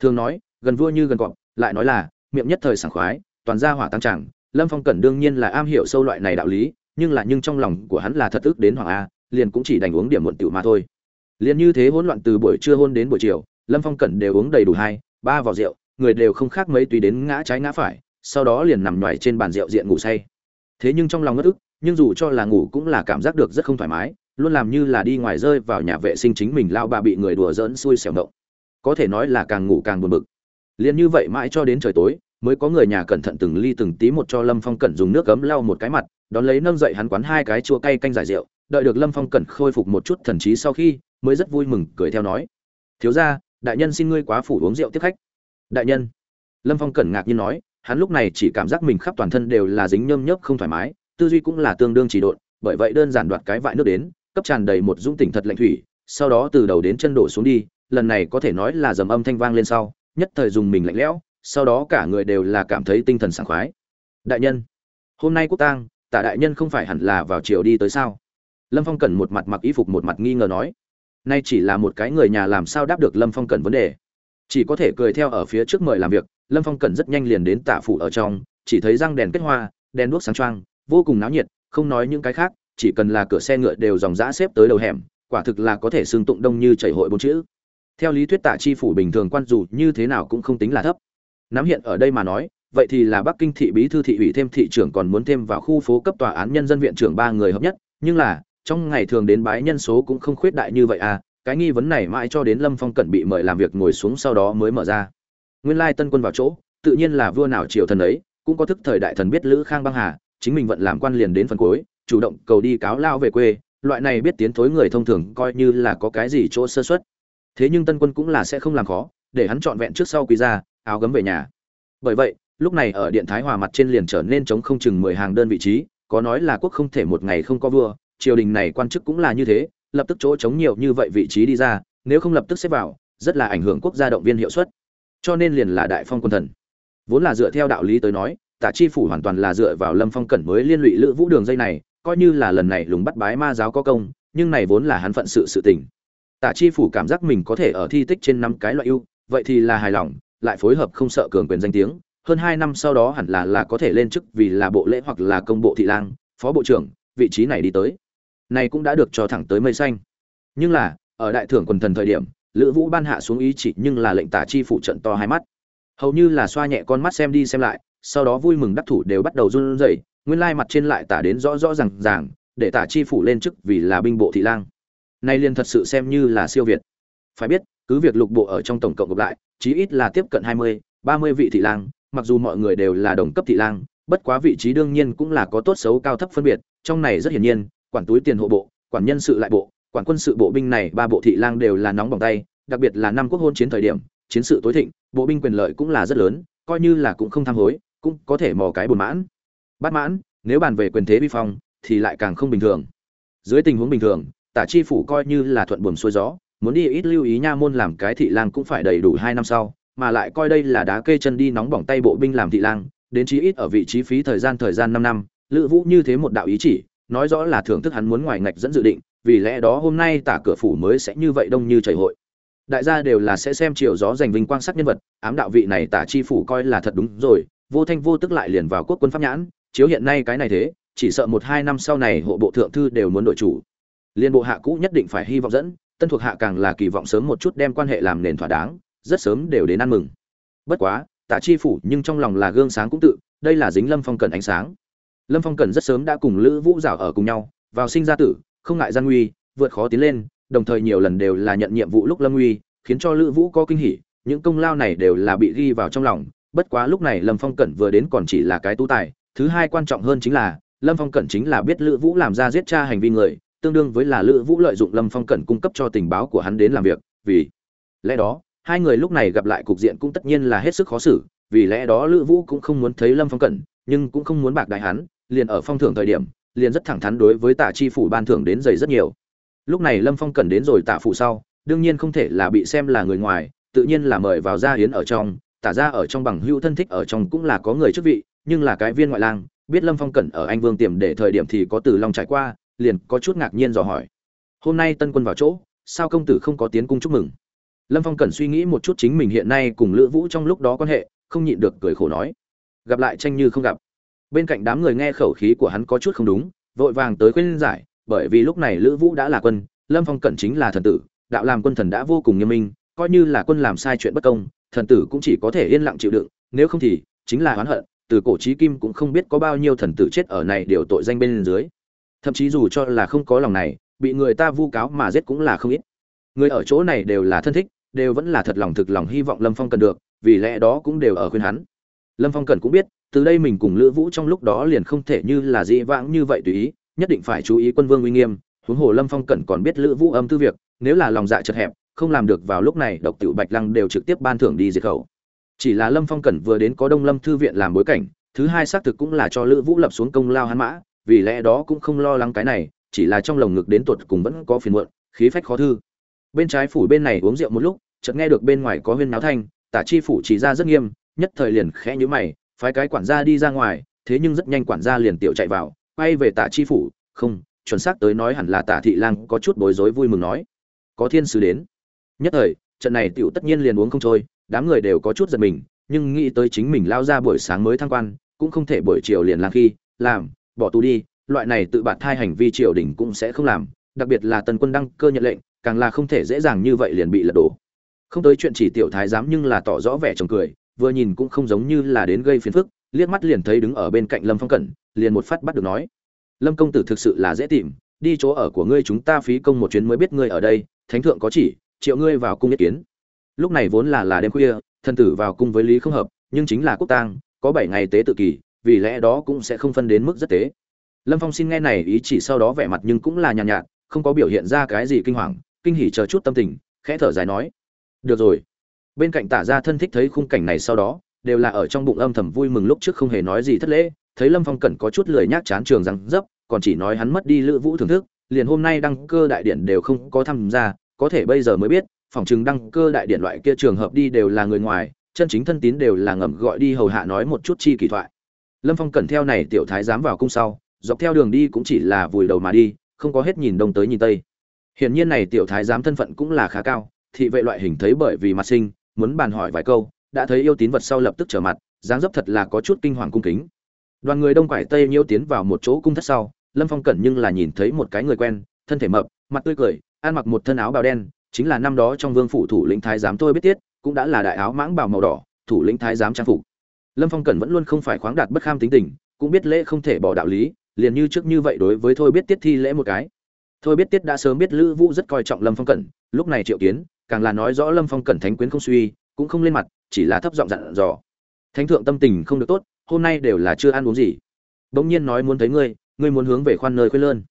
Speaker 1: Thường nói, gần vua như gần cọp, lại nói là, miệng nhất thời sảng khoái, toàn gia hỏa tăng chẳng, lâm phong cẩn đương nhiên là am hiểu sâu loại này đạo lý, nhưng là nhưng trong lòng của hắn là thật ức đến hoàng a, liền cũng chỉ đành uống điểm muộn tiểu mà thôi. Liền như thế hỗn loạn từ buổi trưa hôn đến buổi chiều, lâm phong cẩn đều uống đầy đủ hai, ba vỏ rượu, người đều không khác mấy tùy đến ngã trái ngã phải, sau đó liền nằm ngoài trên bàn rượu diện ngủ say. Thế nhưng trong lòng ngất ức, nhưng dù cho là ngủ cũng là cảm giác được rất không thoải mái luôn làm như là đi ngoài rơi vào nhà vệ sinh chính mình lao bà bị người đùa giỡn xui xẻo động. Có thể nói là càng ngủ càng buồn bực. Liền như vậy mãi cho đến trời tối, mới có người nhà cẩn thận từng ly từng tí một cho lâm phong cẩn dùng nước cấm lau một cái mặt, đón lấy nâng dậy hắn quán hai cái chua cay canh giải rượu, đợi được lâm phong cẩn khôi phục một chút thần trí sau khi, mới rất vui mừng, cười theo nói, thiếu ra đại nhân xin ngươi quá phủ uống rượu tiếp khách. Đại nhân? Lâm phong cẩn ngạc nhiên nói, hắn lúc này chỉ cảm giác mình khắp toàn thân đều là dính nhơm nhớp không thoải mái, tư duy cũng là tương đương chỉ độn, bởi vậy đơn giản đoạt cái vại nước đến cấp tràn đầy một dũng tỉnh thật lạnh thủy sau đó từ đầu đến chân đổ xuống đi lần này có thể nói là dầm âm thanh vang lên sau nhất thời dùng mình lạnh lẽo sau đó cả người đều là cảm thấy tinh thần sảng khoái. Đại nhân hôm nay quốc tang tả đại nhân không phải hẳn là vào chiều đi tới sao? Lâm phong cần một mặt mặc y phục một mặt nghi ngờ nói. Nay chỉ là một cái người nhà làm sao đáp được lâm phong cần vấn đề? Chỉ có thể cười theo ở phía trước mời làm việc lâm phong cần rất nhanh liền đến tả phủ ở trong chỉ thấy răng đèn kết hoa đèn đuốc sáng trang, vô cùng náo nhiệt không nói những cái khác chỉ cần là cửa xe ngựa đều dòng dã xếp tới đầu hẻm, quả thực là có thể xương tụng đông như chảy hội bốn chữ. Theo lý thuyết tả chi phủ bình thường quan dù như thế nào cũng không tính là thấp. Nắm hiện ở đây mà nói, vậy thì là bắc kinh thị bí thư thị ủy thêm thị trưởng còn muốn thêm vào khu phố cấp tòa án nhân dân viện trưởng ba người hợp nhất, nhưng là, trong ngày thường đến bái nhân số cũng không khuyết đại như vậy à cái nghi vấn này mãi cho đến lâm phong cẩn bị mời làm việc ngồi xuống sau đó mới mở ra. Nguyên lai tân quân vào chỗ, tự nhiên là vua nào triều thần ấy, cũng có thức thời đại thần biết lữ khang băng hà, chính mình vận làm quan liền đến phần cuối chủ động cầu đi cáo lao về quê, loại này biết tiến thối người thông thường coi như là có cái gì chỗ sơ xuất thế nhưng tân quân cũng là sẽ không làm khó, để hắn trọn vẹn trước sau quý ra, áo gấm về nhà. Bởi vậy, lúc này ở điện thái hòa mặt trên liền trở nên chống không chừng mười hàng đơn vị trí, có nói là quốc không thể một ngày không có vua, triều đình này quan chức cũng là như thế, lập tức chỗ chống nhiều như vậy vị trí đi ra, nếu không lập tức xếp vào, rất là ảnh hưởng quốc gia động viên hiệu suất. Cho nên liền là đại phong quân thần. Vốn là dựa theo đạo lý tới nói, tả chi phủ hoàn toàn là dựa vào lâm phong cẩn mới liên lụy lữ vũ đường dây này coi như là lần này lùng bắt bái ma giáo có công, nhưng này vốn là hắn phận sự sự tình. Tả chi phủ cảm giác mình có thể ở thi tích trên năm cái loại ưu, vậy thì là hài lòng, lại phối hợp không sợ cường quyền danh tiếng, hơn hai năm sau đó hẳn là là có thể lên chức vì là bộ lễ hoặc là công bộ thị lang, phó bộ trưởng, vị trí này đi tới. Này cũng đã được cho thẳng tới mây xanh. Nhưng là, ở đại thưởng quần thần thời điểm, lữ vũ ban hạ xuống ý chỉ nhưng là lệnh tả chi phủ trận to hai mắt. Hầu như là xoa nhẹ con mắt xem đi xem lại, sau đó vui mừng đắc thủ đều bắt đầu run rẩy nguyên lai mặt trên lại tả đến rõ rõ ràng ràng, để tả chi phủ lên chức vì là binh bộ thị lang. Nay liền thật sự xem như là siêu việt. Phải biết, cứ việc lục bộ ở trong tổng cộng gộp lại, chí ít là tiếp cận hai mươi, ba mươi vị thị lang, mặc dù mọi người đều là đồng cấp thị lang, bất quá vị trí đương nhiên cũng là có tốt xấu cao thấp phân biệt, trong này rất hiển nhiên, quản túi tiền hộ bộ, quản nhân sự lại bộ, quản quân sự bộ binh này ba bộ thị lang đều là nóng bỏng tay, đặc biệt là năm quốc hôn chiến thời điểm, chiến sự tối thịnh, bộ binh quyền lợi cũng là rất lớn, coi như là cũng không tham hối, cũng có thể mò cái buồn mãn bát mãn, nếu bàn về quyền thế vi phong, thì lại càng không bình thường. Dưới tình huống bình thường, tả chi phủ coi như là thuận buồm xuôi gió, muốn đi ít lưu ý nha môn làm cái thị lang cũng phải đầy đủ hai năm sau, mà lại coi đây là đá kê chân đi nóng bỏng tay bộ binh làm thị lang, đến chí ít ở vị trí phí thời gian thời gian năm năm, lữ vũ như thế một đạo ý chỉ, nói rõ là thưởng thức hắn muốn ngoài ngạch dẫn dự định, vì lẽ đó hôm nay tả cửa phủ mới sẽ như vậy đông như chảy hội. Đại gia đều là sẽ xem chiều gió giành vinh quang sắc nhân vật, ám đạo vị này tả chi phủ coi là thật đúng rồi, vô thanh vô tức lại liền vào quốc quân pháp nhãn chiếu hiện nay cái này thế, chỉ sợ một hai năm sau này hộ bộ thượng thư đều muốn đổi chủ. Liên bộ hạ cũ nhất định phải hy vọng dẫn, tân thuộc hạ càng là kỳ vọng sớm một chút đem quan hệ làm nền thỏa đáng, rất sớm đều đến ăn mừng. Bất quá, tả chi phủ nhưng trong lòng là gương sáng cũng tự, đây là dính lâm phong cần ánh sáng. Lâm phong cần rất sớm đã cùng lữ vũ rảo ở cùng nhau, vào sinh ra tử, không ngại gian nguy, vượt khó tiến lên, đồng thời nhiều lần đều là nhận nhiệm vụ lúc lâm nguy khiến cho lữ vũ có kinh hỉ, những công lao này đều là bị ghi vào trong lòng, bất quá lúc này lâm phong cẩn vừa đến còn chỉ là cái tú tài thứ hai quan trọng hơn chính là, lâm phong cẩn chính là biết lữ vũ làm ra giết cha hành vi người, tương đương với là lữ vũ lợi dụng lâm phong cẩn cung cấp cho tình báo của hắn đến làm việc, vì lẽ đó, hai người lúc này gặp lại cục diện cũng tất nhiên là hết sức khó xử, vì lẽ đó lữ vũ cũng không muốn thấy lâm phong cẩn, nhưng cũng không muốn bạc đại hắn, liền ở phong thưởng thời điểm, liền rất thẳng thắn đối với tạ chi phủ ban thưởng đến dày rất nhiều. Lúc này lâm phong cẩn đến rồi tạ phủ sau, đương nhiên không thể là bị xem là người ngoài, tự nhiên là mời vào gia hiến ở trong tả ra ở trong bằng hữu thân thích ở trong cũng là có người chức vị nhưng là cái viên ngoại lang, biết lâm phong cẩn ở anh vương tiềm để thời điểm thì có từ long trải qua, liền có chút ngạc nhiên dò hỏi. Hôm nay tân quân vào chỗ, sao công tử không có tiến cung chúc mừng? Lâm phong cẩn suy nghĩ một chút chính mình hiện nay cùng lữ vũ trong lúc đó quan hệ, không nhịn được cười khổ nói. Gặp lại tranh như không gặp. Bên cạnh đám người nghe khẩu khí của hắn có chút không đúng, vội vàng tới khuyên giải, bởi vì lúc này lữ vũ đã là quân, lâm phong cẩn chính là thần tử, đạo làm quân thần đã vô cùng nghiêm minh, coi như là quân làm sai chuyện bất công, thần tử cũng chỉ có thể yên lặng chịu đựng, nếu không thì chính là oán hận từ cổ chí kim cũng không biết có bao nhiêu thần tử chết ở này đều tội danh bên dưới. Thậm chí dù cho là không có lòng này, bị người ta vu cáo mà giết cũng là không ít. Người ở chỗ này đều là thân thích, đều vẫn là thật lòng thực lòng hy vọng lâm phong cần được, vì lẽ đó cũng đều ở khuyên hắn. Lâm phong cần cũng biết, từ đây mình cùng lữ vũ trong lúc đó liền không thể như là dĩ vãng như vậy tùy ý, nhất định phải chú ý quân vương uy nghiêm, huống hồ lâm phong cần còn biết lữ vũ âm tư việc, nếu là lòng dạ chật hẹp, không làm được vào lúc này, độc tiểu bạch lăng đều trực tiếp ban thưởng đi diệt khẩu chỉ là lâm phong cẩn vừa đến có đông lâm thư viện làm bối cảnh, thứ hai xác thực cũng là cho lữ vũ lập xuống công lao hắn mã, vì lẽ đó cũng không lo lắng cái này, chỉ là trong lồng ngực đến tuột cùng vẫn có phiền muộn, khí phách khó thư. Bên trái phủ bên này uống rượu một lúc, chợt nghe được bên ngoài có huyên náo thanh, tả chi phủ chỉ ra rất nghiêm, nhất thời liền khẽ nhíu mày, phái cái quản gia đi ra ngoài, thế nhưng rất nhanh quản gia liền tiểu chạy vào, quay về tả chi phủ, không, chuẩn xác tới nói hẳn là tả thị lang có chút bối rối vui mừng nói, có thiên sứ đến. Nhất thời, trận này tiểu tất nhiên liền uống không trôi đám người đều có chút giật mình, nhưng nghĩ tới chính mình lao ra buổi sáng mới thăng quan, cũng không thể buổi chiều liền làm khi, làm, bỏ tù đi, loại này tự bạt thai hành vi triều đình cũng sẽ không làm, đặc biệt là tần quân đăng cơ nhận lệnh, càng là không thể dễ dàng như vậy liền bị lật đổ. Không tới chuyện chỉ tiểu thái giám nhưng là tỏ rõ vẻ trồng cười, vừa nhìn cũng không giống như là đến gây phiền phức, liếc mắt liền thấy đứng ở bên cạnh lâm phong cẩn, liền một phát bắt được nói. Lâm công tử thực sự là dễ tìm, đi chỗ ở của ngươi chúng ta phí công một chuyến mới biết ngươi ở đây, thánh thượng có chỉ, triệu ngươi vào cung ý kiến lúc này vốn là là đêm khuya thần tử vào cung với lý không hợp nhưng chính là quốc tang có bảy ngày tế tự kỳ vì lẽ đó cũng sẽ không phân đến mức rất tế. Lâm phong xin nghe này ý chỉ sau đó vẻ mặt nhưng cũng là nhàn nhạt, nhạt không có biểu hiện ra cái gì kinh hoàng kinh hỉ chờ chút tâm tình khẽ thở dài nói được rồi. Bên cạnh tả ra thân thích thấy khung cảnh này sau đó đều là ở trong bụng âm thầm vui mừng lúc trước không hề nói gì thất lễ thấy lâm phong cẩn có chút lười nhác chán trường rằng dấp còn chỉ nói hắn mất đi lữ vũ thưởng thức liền hôm nay đăng cơ đại điện đều không có tham gia có thể bây giờ mới biết phòng chứng đăng cơ đại điện loại kia trường hợp đi đều là người ngoài, chân chính thân tín đều là ngầm gọi đi hầu hạ nói một chút chi kỳ thoại. Lâm phong cẩn theo này tiểu thái dám vào cung sau, dọc theo đường đi cũng chỉ là vùi đầu mà đi, không có hết nhìn đông tới nhìn tây. Hiển nhiên này tiểu thái giám thân phận cũng là khá cao, thị vệ loại hình thấy bởi vì mặt sinh, muốn bàn hỏi vài câu, đã thấy yêu tín vật sau lập tức trở mặt, dáng dấp thật là có chút kinh hoàng cung kính. Đoàn người đông quải tây nhiêu tiến vào một chỗ cung thất sau, lâm phong cẩn nhưng là nhìn thấy một cái người quen, thân thể mập, mặt tươi cười, ăn mặc một thân áo bào đen chính là năm đó trong vương phủ thủ lĩnh thái giám tôi biết tiết, cũng đã là đại áo mãng bào màu đỏ, thủ lĩnh thái giám trang phục. Lâm phong cẩn vẫn luôn không phải khoáng đạt bất kham tính tình, cũng biết lễ không thể bỏ đạo lý, liền như trước như vậy đối với thôi biết tiết thi lễ một cái. Thôi biết tiết đã sớm biết lữ vũ rất coi trọng lâm phong cẩn, lúc này triệu kiến, càng là nói rõ lâm phong cẩn thánh quyến không suy, cũng không lên mặt, chỉ là thấp giọng dặn dò. Thánh thượng tâm tình không được tốt, hôm nay đều là chưa ăn uống gì. Bỗng nhiên nói muốn thấy ngươi ngươi muốn hướng về khoan nơi khuyên lơn.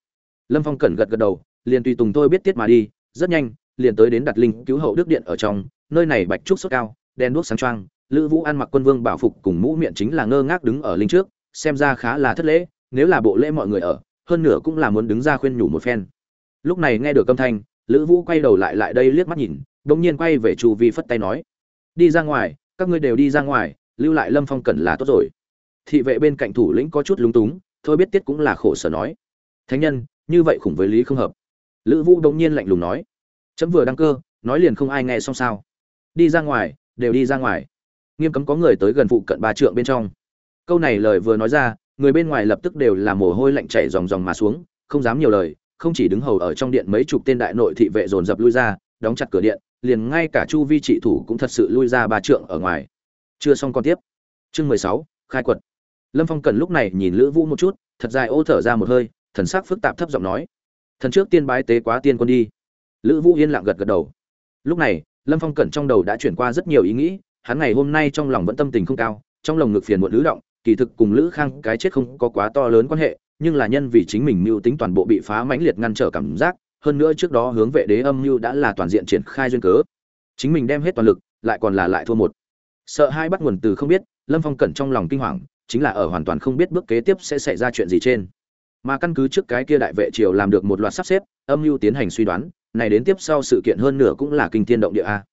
Speaker 1: Lâm phong cẩn gật gật đầu, liền tùy tùng thôi biết tiết mà đi, rất nhanh liền tới đến đặt linh cứu hậu đức điện ở trong, nơi này bạch trúc sốt cao, đen đuốc sáng trăng lữ vũ ăn mặc quân vương bảo phục cùng mũ miệng chính là ngơ ngác đứng ở linh trước, xem ra khá là thất lễ, nếu là bộ lễ mọi người ở, hơn nửa cũng là muốn đứng ra khuyên nhủ một phen. Lúc này nghe được âm thanh, lữ vũ quay đầu lại lại đây liếc mắt nhìn đ nhiên quay về chu vi phất tay nói, đi ra ngoài, các ngươi đều đi ra ngoài, lưu lại lâm phong cần là tốt rồi. Thị vệ bên cạnh thủ lĩnh có chút lúng túng, thôi biết tiết cũng là khổ sở nói, thánh nhân, như vậy khủng với lý không hợp. Lữ vũ đ nhiên lạnh lùng nói chấm vừa đăng cơ, nói liền không ai nghe xong sao. Đi ra ngoài, đều đi ra ngoài. Nghiêm cấm có người tới gần phụ cận ba trượng bên trong. Câu này lời vừa nói ra, người bên ngoài lập tức đều là mồ hôi lạnh chảy ròng ròng mà xuống, không dám nhiều lời, không chỉ đứng hầu ở trong điện mấy chục tên đại nội thị vệ dồn dập lui ra, đóng chặt cửa điện, liền ngay cả chu vi trị thủ cũng thật sự lui ra ba trượng ở ngoài. Chưa xong con tiếp. Chương mười sáu, khai quật. Lâm phong cần lúc này nhìn lữ vũ một chút, thật dài ô thở ra một hơi, thần sắc phức tạp thấp giọng nói. Thần trước tiên bái tế quá tiên quân đi lữ vũ yên lặng gật gật đầu. Lúc này, lâm phong cẩn trong đầu đã chuyển qua rất nhiều ý nghĩ, hắn ngày hôm nay trong lòng vẫn tâm tình không cao, trong lòng ngực phiền muộn lữ động, kỳ thực cùng lữ khang cái chết không có quá to lớn quan hệ, nhưng là nhân vì chính mình mưu tính toàn bộ bị phá mãnh liệt ngăn trở cảm giác, hơn nữa trước đó hướng vệ đế âm mưu đã là toàn diện triển khai duyên cớ. Chính mình đem hết toàn lực, lại còn là lại thua một. Sợ hai bắt nguồn từ không biết, lâm phong cẩn trong lòng kinh hoàng, chính là ở hoàn toàn không biết bước kế tiếp sẽ xảy ra chuyện gì trên. Mà căn cứ trước cái kia đại vệ triều làm được một loạt sắp xếp, âm mưu tiến hành suy đoán này đến tiếp sau sự kiện hơn nửa cũng là kinh thiên động địa a.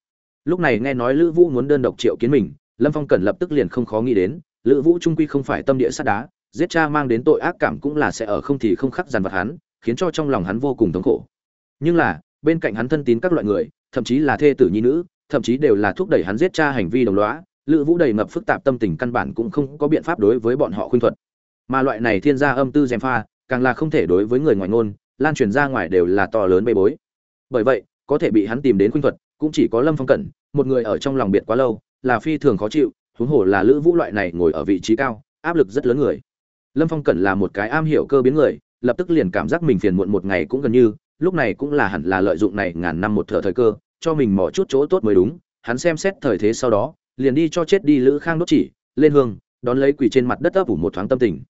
Speaker 1: Lúc này nghe nói lữ vũ muốn đơn độc triệu kiến mình, lâm phong cẩn lập tức liền không khó nghĩ đến, lữ vũ trung quy không phải tâm địa sắt đá, giết cha mang đến tội ác cảm cũng là sẽ ở không thì không khắc dằn vặt hắn, khiến cho trong lòng hắn vô cùng thống khổ. Nhưng là, bên cạnh hắn thân tín các loại người, thậm chí là thê tử nhi nữ, thậm chí đều là thúc đẩy hắn giết cha hành vi đồng lõa, lữ vũ đầy ngập phức tạp tâm tình căn bản cũng không có biện pháp đối với bọn họ khuyên thuật. Mà loại này thiên gia âm tư gièm pha, càng là không thể đối với người ngoài ngôn, lan truyền ra ngoài đều là to lớn bê bối bởi vậy, có thể bị hắn tìm đến khuynh thuật, cũng chỉ có lâm phong cẩn, một người ở trong lòng biệt quá lâu, là phi thường khó chịu, huống hồ là lữ vũ loại này ngồi ở vị trí cao, áp lực rất lớn người. Lâm phong cẩn là một cái am hiểu cơ biến người, lập tức liền cảm giác mình phiền muộn một ngày cũng gần như, lúc này cũng là hẳn là lợi dụng này ngàn năm một thở thời cơ, cho mình mỏ chút chỗ tốt mới đúng, hắn xem xét thời thế sau đó, liền đi cho chết đi lữ khang đốt chỉ, lên hương, đón lấy quỳ trên mặt đất ấp ủ một thoáng tâm tình.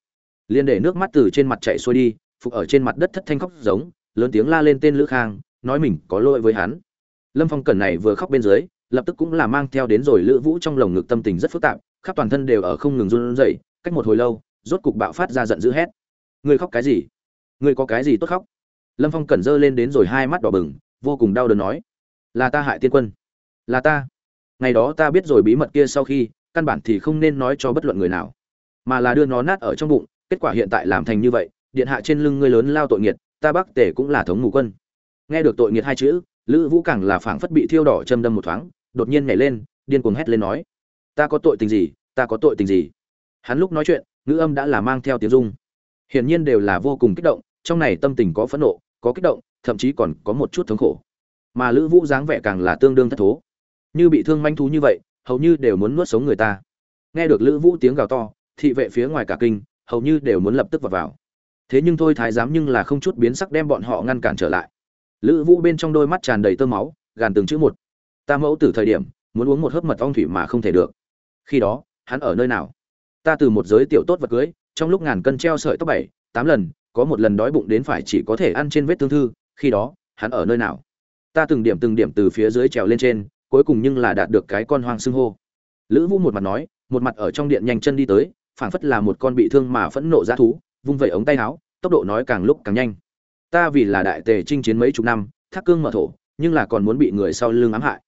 Speaker 1: Liền để nước mắt từ trên mặt chạy xuôi đi, phục ở trên mặt đất thất thanh khóc giống, lớn tiếng la lên tên lữ khang nói mình có lỗi với hắn. Lâm phong cẩn này vừa khóc bên dưới, lập tức cũng là mang theo đến rồi lữ vũ trong lồng ngực tâm tình rất phức tạp, khắp toàn thân đều ở không ngừng run rẩy, cách một hồi lâu, rốt cục bạo phát ra giận dữ hét. Ngươi khóc cái gì? Ngươi có cái gì tốt khóc? Lâm phong cẩn dơ lên đến rồi hai mắt đỏ bừng, vô cùng đau đớn nói. Là ta hại tiên quân. Là ta. Ngày đó ta biết rồi bí mật kia sau khi, căn bản thì không nên nói cho bất luận người nào. Mà là đưa nó nát ở trong bụng, kết quả hiện tại làm thành như vậy, điện hạ trên lưng ngươi lớn lao tội nghiệt, ta bắc tể cũng là thống mù quân nghe được tội nghiệt hai chữ, lữ vũ càng là phảng phất bị thiêu đỏ châm đâm một thoáng, đột nhiên nhảy lên, điên cuồng hét lên nói, ta có tội tình gì? Ta có tội tình gì? Hắn lúc nói chuyện, ngữ âm đã là mang theo tiếng dung hiển nhiên đều là vô cùng kích động, trong này tâm tình có phẫn nộ, có kích động, thậm chí còn có một chút thống khổ. Mà lữ vũ dáng vẻ càng là tương đương thất thố. Như bị thương manh thú như vậy, hầu như đều muốn nuốt sống người ta. Nghe được lữ vũ tiếng gào to, thị vệ phía ngoài cả kinh, hầu như đều muốn lập tức vào vào. Thế nhưng thôi thái giám nhưng là không chút biến sắc đem bọn họ ngăn cản trở lại lữ vũ bên trong đôi mắt tràn đầy tơ máu, gàn từng chữ một. Ta mẫu từ thời điểm, muốn uống một hớp mật ong thủy mà không thể được. Khi đó, hắn ở nơi nào? Ta từ một giới tiểu tốt vật cưới, trong lúc ngàn cân treo sợi tóc bảy, tám lần, có một lần đói bụng đến phải chỉ có thể ăn trên vết thương thư, khi đó, hắn ở nơi nào? Ta từng điểm từng điểm từ phía dưới trèo lên trên, cuối cùng nhưng là đạt được cái con hoang xưng hô. Lữ vũ một mặt nói, một mặt ở trong điện nhanh chân đi tới, phảng phất là một con bị thương mà phẫn nộ ra thú, vung vẩy ống tay áo, tốc độ nói càng lúc càng nhanh ta vì là đại tề chinh chiến mấy chục năm, thác cương mở thổ, nhưng là còn muốn bị người sau lưng ám hại.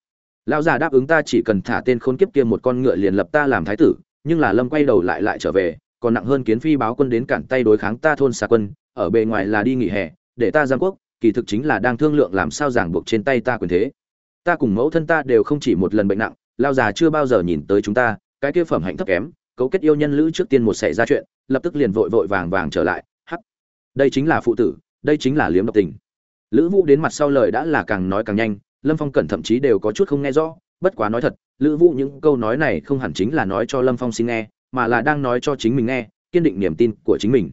Speaker 1: Lão già đáp ứng ta chỉ cần thả tên khốn kiếp kia một con ngựa liền lập ta làm thái tử, nhưng là lâm quay đầu lại lại trở về, còn nặng hơn kiến phi báo quân đến cản tay đối kháng ta thôn xà quân, ở bề ngoài là đi nghỉ hè, để ta giam quốc, kỳ thực chính là đang thương lượng làm sao giảng buộc trên tay ta quyền thế. Ta cùng mẫu thân ta đều không chỉ một lần bệnh nặng lao già chưa bao giờ nhìn tới chúng ta, cái kia phẩm hạnh thấp kém, cấu kết yêu nhân lữ trước tiên một xảy ra chuyện, lập tức liền vội vội vàng vàng trở lại, hắc. Đây chính là phụ tử đây chính là liếm độc tình. Lữ vũ đến mặt sau lời đã là càng nói càng nhanh, lâm phong cẩn thậm chí đều có chút không nghe rõ, bất quá nói thật, lữ vũ những câu nói này không hẳn chính là nói cho lâm phong xin nghe, mà là đang nói cho chính mình nghe, kiên định niềm tin của chính mình.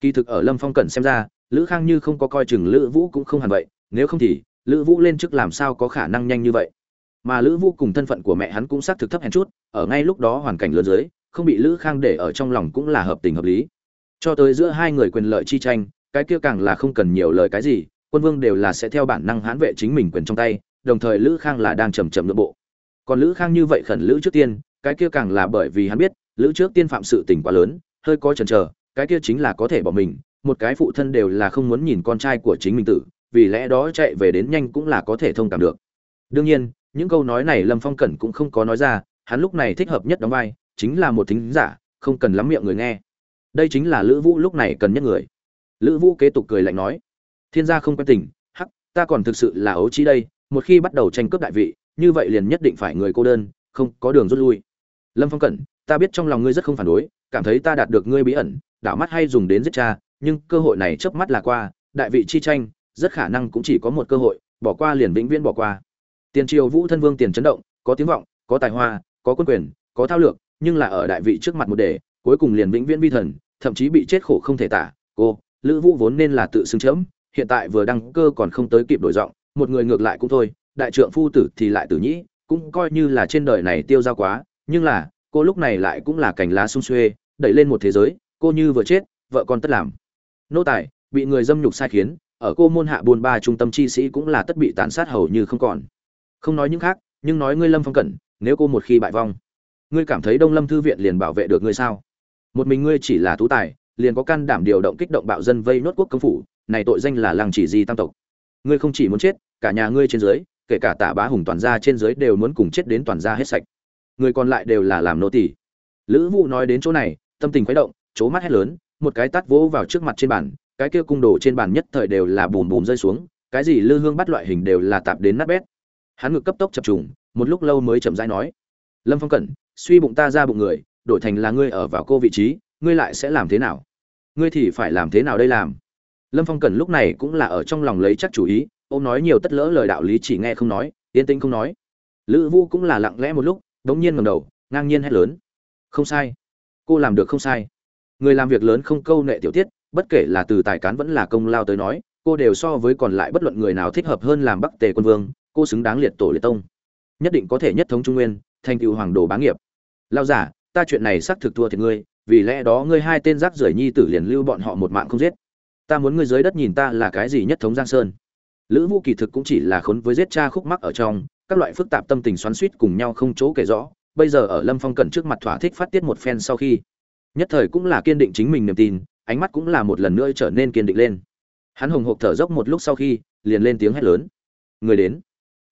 Speaker 1: Kỳ thực ở lâm phong cẩn xem ra, lữ khang như không có coi chừng lữ vũ cũng không hẳn vậy, nếu không thì, lữ vũ lên chức làm sao có khả năng nhanh như vậy. Mà lữ vũ cùng thân phận của mẹ hắn cũng xác thực thấp hèn chút, ở ngay lúc đó hoàn cảnh lớn dưới, không bị lữ khang để ở trong lòng cũng là hợp tình hợp lý. Cho tới giữa hai người quyền lợi chi tranh cái kia càng là không cần nhiều lời cái gì, quân vương đều là sẽ theo bản năng hãn vệ chính mình quyền trong tay, đồng thời lữ khang là đang chậm chậm nội bộ. Còn lữ khang như vậy khẩn lữ trước tiên, cái kia càng là bởi vì hắn biết, lữ trước tiên phạm sự tình quá lớn, hơi có chần chờ, cái kia chính là có thể bỏ mình, một cái phụ thân đều là không muốn nhìn con trai của chính mình tử, vì lẽ đó chạy về đến nhanh cũng là có thể thông cảm được. Đương nhiên, những câu nói này lâm phong cẩn cũng không có nói ra, hắn lúc này thích hợp nhất đóng vai, chính là một thính giả, không cần lắm miệng người nghe. Đây chính là lữ vũ lúc này cần nhất người lữ vũ kế tục cười lạnh nói, thiên gia không quen tình, hắc, ta còn thực sự là ấu trí đây, một khi bắt đầu tranh cướp đại vị, như vậy liền nhất định phải người cô đơn, không có đường rút lui. Lâm phong cẩn, ta biết trong lòng ngươi rất không phản đối, cảm thấy ta đạt được ngươi bí ẩn, đảo mắt hay dùng đến giết cha, nhưng cơ hội này chớp mắt là qua, đại vị chi tranh, rất khả năng cũng chỉ có một cơ hội, bỏ qua liền vĩnh viễn bỏ qua. Tiền triều vũ thân vương tiền chấn động, có tiếng vọng, có tài hoa, có quân quyền, có thao lược, nhưng là ở đại vị trước mặt một đề, cuối cùng liền vĩnh viễn vi thần, thậm chí bị chết khổ không thể tả, cô lữ vũ vốn nên là tự xưng chấm, hiện tại vừa đăng cơ còn không tới kịp đổi giọng, một người ngược lại cũng thôi, đại trượng phu tử thì lại tử nhĩ, cũng coi như là trên đời này tiêu dao quá, nhưng là, cô lúc này lại cũng là cành lá sung xuê, đẩy lên một thế giới, cô như vừa chết, vợ con tất làm. Nô tài, bị người dâm nhục sai khiến, ở cô môn hạ buôn ba trung tâm chi sĩ cũng là tất bị tàn sát hầu như không còn. Không nói những khác, nhưng nói ngươi lâm phong cẩn, nếu cô một khi bại vong, ngươi cảm thấy đông lâm thư viện liền bảo vệ được ngươi sao? Một mình ngươi chỉ là tú tài liền có can đảm điều động kích động bạo dân vây nốt quốc công phủ, này tội danh là làng chỉ di tam tộc. Ngươi không chỉ muốn chết, cả nhà ngươi trên dưới, kể cả tả bá hùng toàn gia trên dưới đều muốn cùng chết đến toàn gia hết sạch. Người còn lại đều là làm nô tỳ. Lữ vũ nói đến chỗ này, tâm tình khuấy động, chố mắt hét lớn, một cái tát vỗ vào trước mặt trên bàn, cái kia cung đồ trên bàn nhất thời đều là bùm bùm rơi xuống, cái gì lư hương bắt loại hình đều là tạp đến nát bét. Hắn ngực cấp tốc chập trùng, một lúc lâu mới chậm rãi nói, lâm phong cẩn, suy bụng ta ra bụng người, đổi thành là ngươi ở vào cô vị trí, ngươi lại sẽ làm thế nào? Ngươi thì phải làm thế nào đây làm? Lâm phong cần lúc này cũng là ở trong lòng lấy chắc chủ ý ô m nói nhiều tất lỡ lời đạo lý chỉ nghe không nói, yên tĩnh không nói. Lữ vũ cũng là lặng lẽ một lúc đ ố n g nhiên ngầm đầu, ngang nhiên hét lớn. Không sai. Cô làm được không sai. Người làm việc lớn không câu nệ tiểu tiết, bất kể là từ tài cán vẫn là công lao tới nói, cô đều so với còn lại bất luận người nào thích hợp hơn làm bắc tề quân vương, cô xứng đáng liệt tổ liệt tông. Nhất định có thể nhất thống trung nguyên, thành tựu hoàng đồ bá nghiệp. Lao giả, ta chuyện này xác thực thua thiệt ngươi vì lẽ đó ngươi hai tên rác rưởi nhi tử liền lưu bọn họ một mạng không giết. Ta muốn ngươi dưới đất nhìn ta là cái gì nhất thống giang sơn. Lữ vũ kỳ thực cũng chỉ là khốn với giết cha khúc mắc ở trong, các loại phức tạp tâm tình xoắn suýt cùng nhau không chỗ kể rõ, bây giờ ở lâm phong cận trước mặt thỏa thích phát tiết một phen sau khi, nhất thời cũng là kiên định chính mình niềm tin, ánh mắt cũng là một lần nữa trở nên kiên định lên. Hắn hồng hộp thở dốc một lúc sau khi, liền lên tiếng hét lớn. Người đến.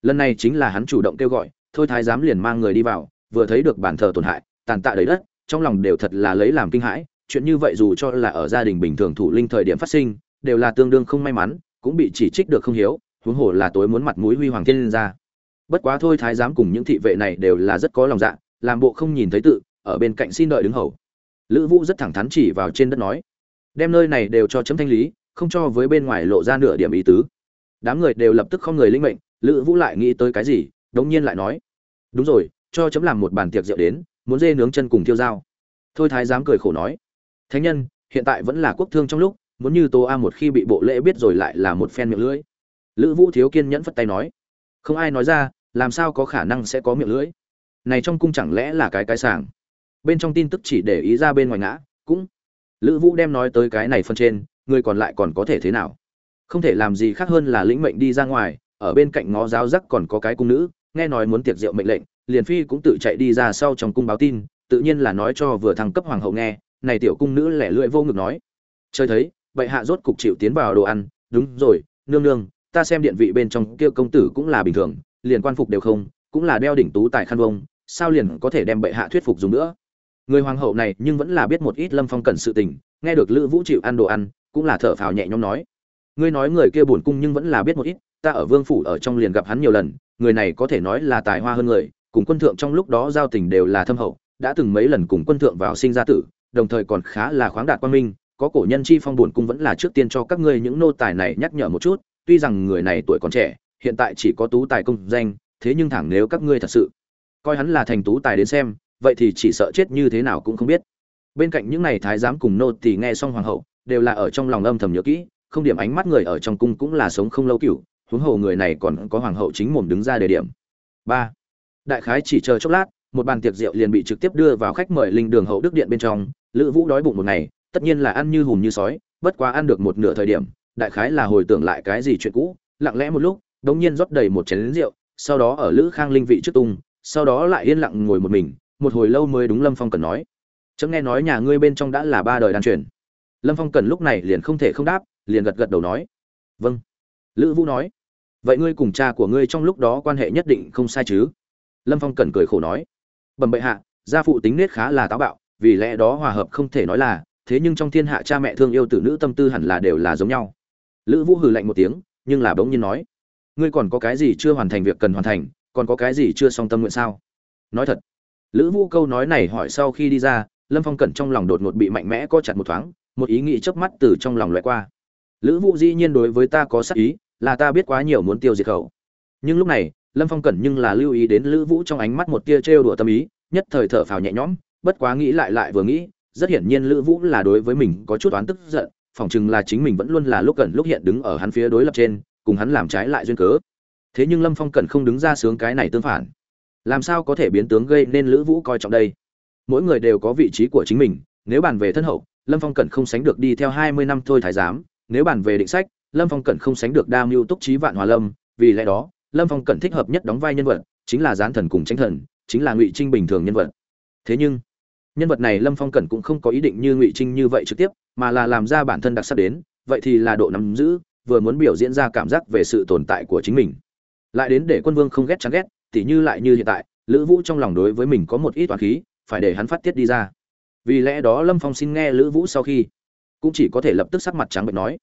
Speaker 1: Lần này chính là hắn chủ động kêu gọi, thôi thái giám liền mang người đi vào, vừa thấy được bản thờ tổn hại, tàn tạ đầy đất trong lòng đều thật là lấy làm kinh hãi, chuyện như vậy dù cho là ở gia đình bình thường thủ linh thời điểm phát sinh, đều là tương đương không may mắn, cũng bị chỉ trích được không hiếu, huống hồ là tối muốn mặt mũi huy hoàng thiên ra. Bất quá thôi thái giám cùng những thị vệ này đều là rất có lòng dạ làm bộ không nhìn thấy tự, ở bên cạnh xin đợi đứng hầu. Lữ vũ rất thẳng thắn chỉ vào trên đất nói, đem nơi này đều cho chấm thanh lý, không cho với bên ngoài lộ ra nửa điểm ý tứ. Đám người đều lập tức không người linh mệnh, lữ vũ lại nghĩ tới cái gì, đống nhiên lại nói, đúng rồi, cho chấm làm một bàn tiệc rượu đến muốn dê nướng chân cùng thiêu dao. Thôi thái giám cười khổ nói, thánh nhân, hiện tại vẫn là quốc thương trong lúc, muốn như tô a một khi bị bộ lễ biết rồi lại là một phen miệng lưỡi. Lữ vũ thiếu kiên nhẫn phất tay nói, không ai nói ra, làm sao có khả năng sẽ có miệng lưỡi? Này trong cung chẳng lẽ là cái cái sàng bên trong tin tức chỉ để ý ra bên ngoài ngã, cũng lữ vũ đem nói tới cái này phân trên, người còn lại còn có thể thế nào? Không thể làm gì khác hơn là lĩnh mệnh đi ra ngoài, ở bên cạnh ngó giáo giác còn có cái cung nữ, nghe nói muốn tiệc rượu mệnh lệnh liền phi cũng tự chạy đi ra sau trong cung báo tin, tự nhiên là nói cho vừa thăng cấp hoàng hậu nghe, này tiểu cung nữ lẻ lưỡi vô ngực nói. Chơi thấy vậy hạ rốt cục chịu tiến vào đồ ăn, đúng rồi, nương nương, ta xem điện vị bên trong kia công tử cũng là bình thường, liền quan phục đều không, cũng là đeo đỉnh tú tại khăn vông, sao liền có thể đem bệ hạ thuyết phục dùng nữa? Người hoàng hậu này nhưng vẫn là biết một ít lâm phong cần sự tình, nghe được lữ vũ chịu ăn đồ ăn, cũng là thở phào nhẹ nhõm nói. Ngươi nói người kia buồn cung nhưng vẫn là biết một ít, ta ở vương phủ ở trong liền gặp hắn nhiều lần, người này có thể nói là tài hoa hơn người cùng quân thượng trong lúc đó giao tình đều là thâm hậu, đã từng mấy lần cùng quân thượng vào sinh ra tử, đồng thời còn khá là khoáng đạt quan minh, có cổ nhân chi phong buồn cung vẫn là trước tiên cho các ngươi những nô tài này nhắc nhở một chút, tuy rằng người này tuổi còn trẻ, hiện tại chỉ có tú tài công danh, thế nhưng thẳng nếu các ngươi thật sự coi hắn là thành tú tài đến xem, vậy thì chỉ sợ chết như thế nào cũng không biết. Bên cạnh những này thái giám cùng nô thì nghe xong hoàng hậu, đều là ở trong lòng âm thầm nhớ kỹ, không điểm ánh mắt người ở trong cung cũng là sống không lâu cửu, huống hồ người này còn có hoàng hậu chính mồm đứng ra đề điểm. Ba đại khái chỉ chờ chốc lát, một bàn tiệc rượu liền bị trực tiếp đưa vào khách mời linh đường hậu đức điện bên trong. Lữ vũ đói bụng một ngày, tất nhiên là ăn như hùm như sói, bất quá ăn được một nửa thời điểm, đại khái là hồi tưởng lại cái gì chuyện cũ, lặng lẽ một lúc, đống nhiên rót đầy một chén rượu, sau đó ở lữ khang linh vị trước tung, sau đó lại yên lặng ngồi một mình, một hồi lâu mới đúng lâm phong cần nói. Chấm nghe nói nhà ngươi bên trong đã là ba đời đan truyền. Lâm phong cần lúc này liền không thể không đáp, liền gật gật đầu nói. Vâng. Lữ vũ nói. Vậy ngươi cùng cha của ngươi trong lúc đó quan hệ nhất định không sai chứ? Lâm phong cần cười khổ nói, bẩm bệ hạ, gia phụ tính nết khá là táo bạo, vì lẽ đó hòa hợp không thể nói là, thế nhưng trong thiên hạ cha mẹ thương yêu tử nữ tâm tư hẳn là đều là giống nhau. Lữ vũ hừ lạnh một tiếng, nhưng là bỗng nhiên nói, ngươi còn có cái gì chưa hoàn thành việc cần hoàn thành, còn có cái gì chưa xong tâm nguyện sao? Nói thật, lữ vũ câu nói này hỏi sau khi đi ra, lâm phong cẩn trong lòng đột ngột bị mạnh mẽ co chặt một thoáng, một ý nghĩ chớp mắt từ trong lòng loại qua. Lữ vũ dĩ nhiên đối với ta có sắc ý, là ta biết quá nhiều muốn tiêu diệt khẩu. Nhưng lúc này lâm phong cẩn nhưng là lưu ý đến lữ vũ trong ánh mắt một tia trêu đùa tâm ý, nhất thời thở phào nhẹ nhõm, bất quá nghĩ lại lại vừa nghĩ, rất hiển nhiên lữ vũ là đối với mình có chút oán tức giận, phỏng chừng là chính mình vẫn luôn là lúc cần lúc hiện đứng ở hắn phía đối lập trên, cùng hắn làm trái lại duyên cớ. Thế nhưng lâm phong cẩn không đứng ra sướng cái này tương phản. Làm sao có thể biến tướng gây nên lữ vũ coi trọng đây? Mỗi người đều có vị trí của chính mình, nếu bàn về thân hậu, lâm phong cẩn không sánh được đi theo hai mươi năm thôi thái giám, nếu bàn về định sách, lâm phong cẩn không sánh được đa mưu túc trí vạn hòa lâm, vì lẽ đó lâm phong cẩn thích hợp nhất đóng vai nhân vật, chính là gián thần cùng tranh thần, chính là ngụy trinh bình thường nhân vật. Thế nhưng, nhân vật này lâm phong cẩn cũng không có ý định như ngụy trinh như vậy trực tiếp, mà là làm ra bản thân đặc sắc đến, vậy thì là độ nắm giữ, vừa muốn biểu diễn ra cảm giác về sự tồn tại của chính mình. Lại đến để quân vương không ghét chán ghét, tỉ như lại như hiện tại, lữ vũ trong lòng đối với mình có một ít toàn khí, phải để hắn phát tiết đi ra. Vì lẽ đó lâm phong xin nghe lữ vũ sau khi, cũng chỉ có thể lập tức sắc mặt trắng bệnh nói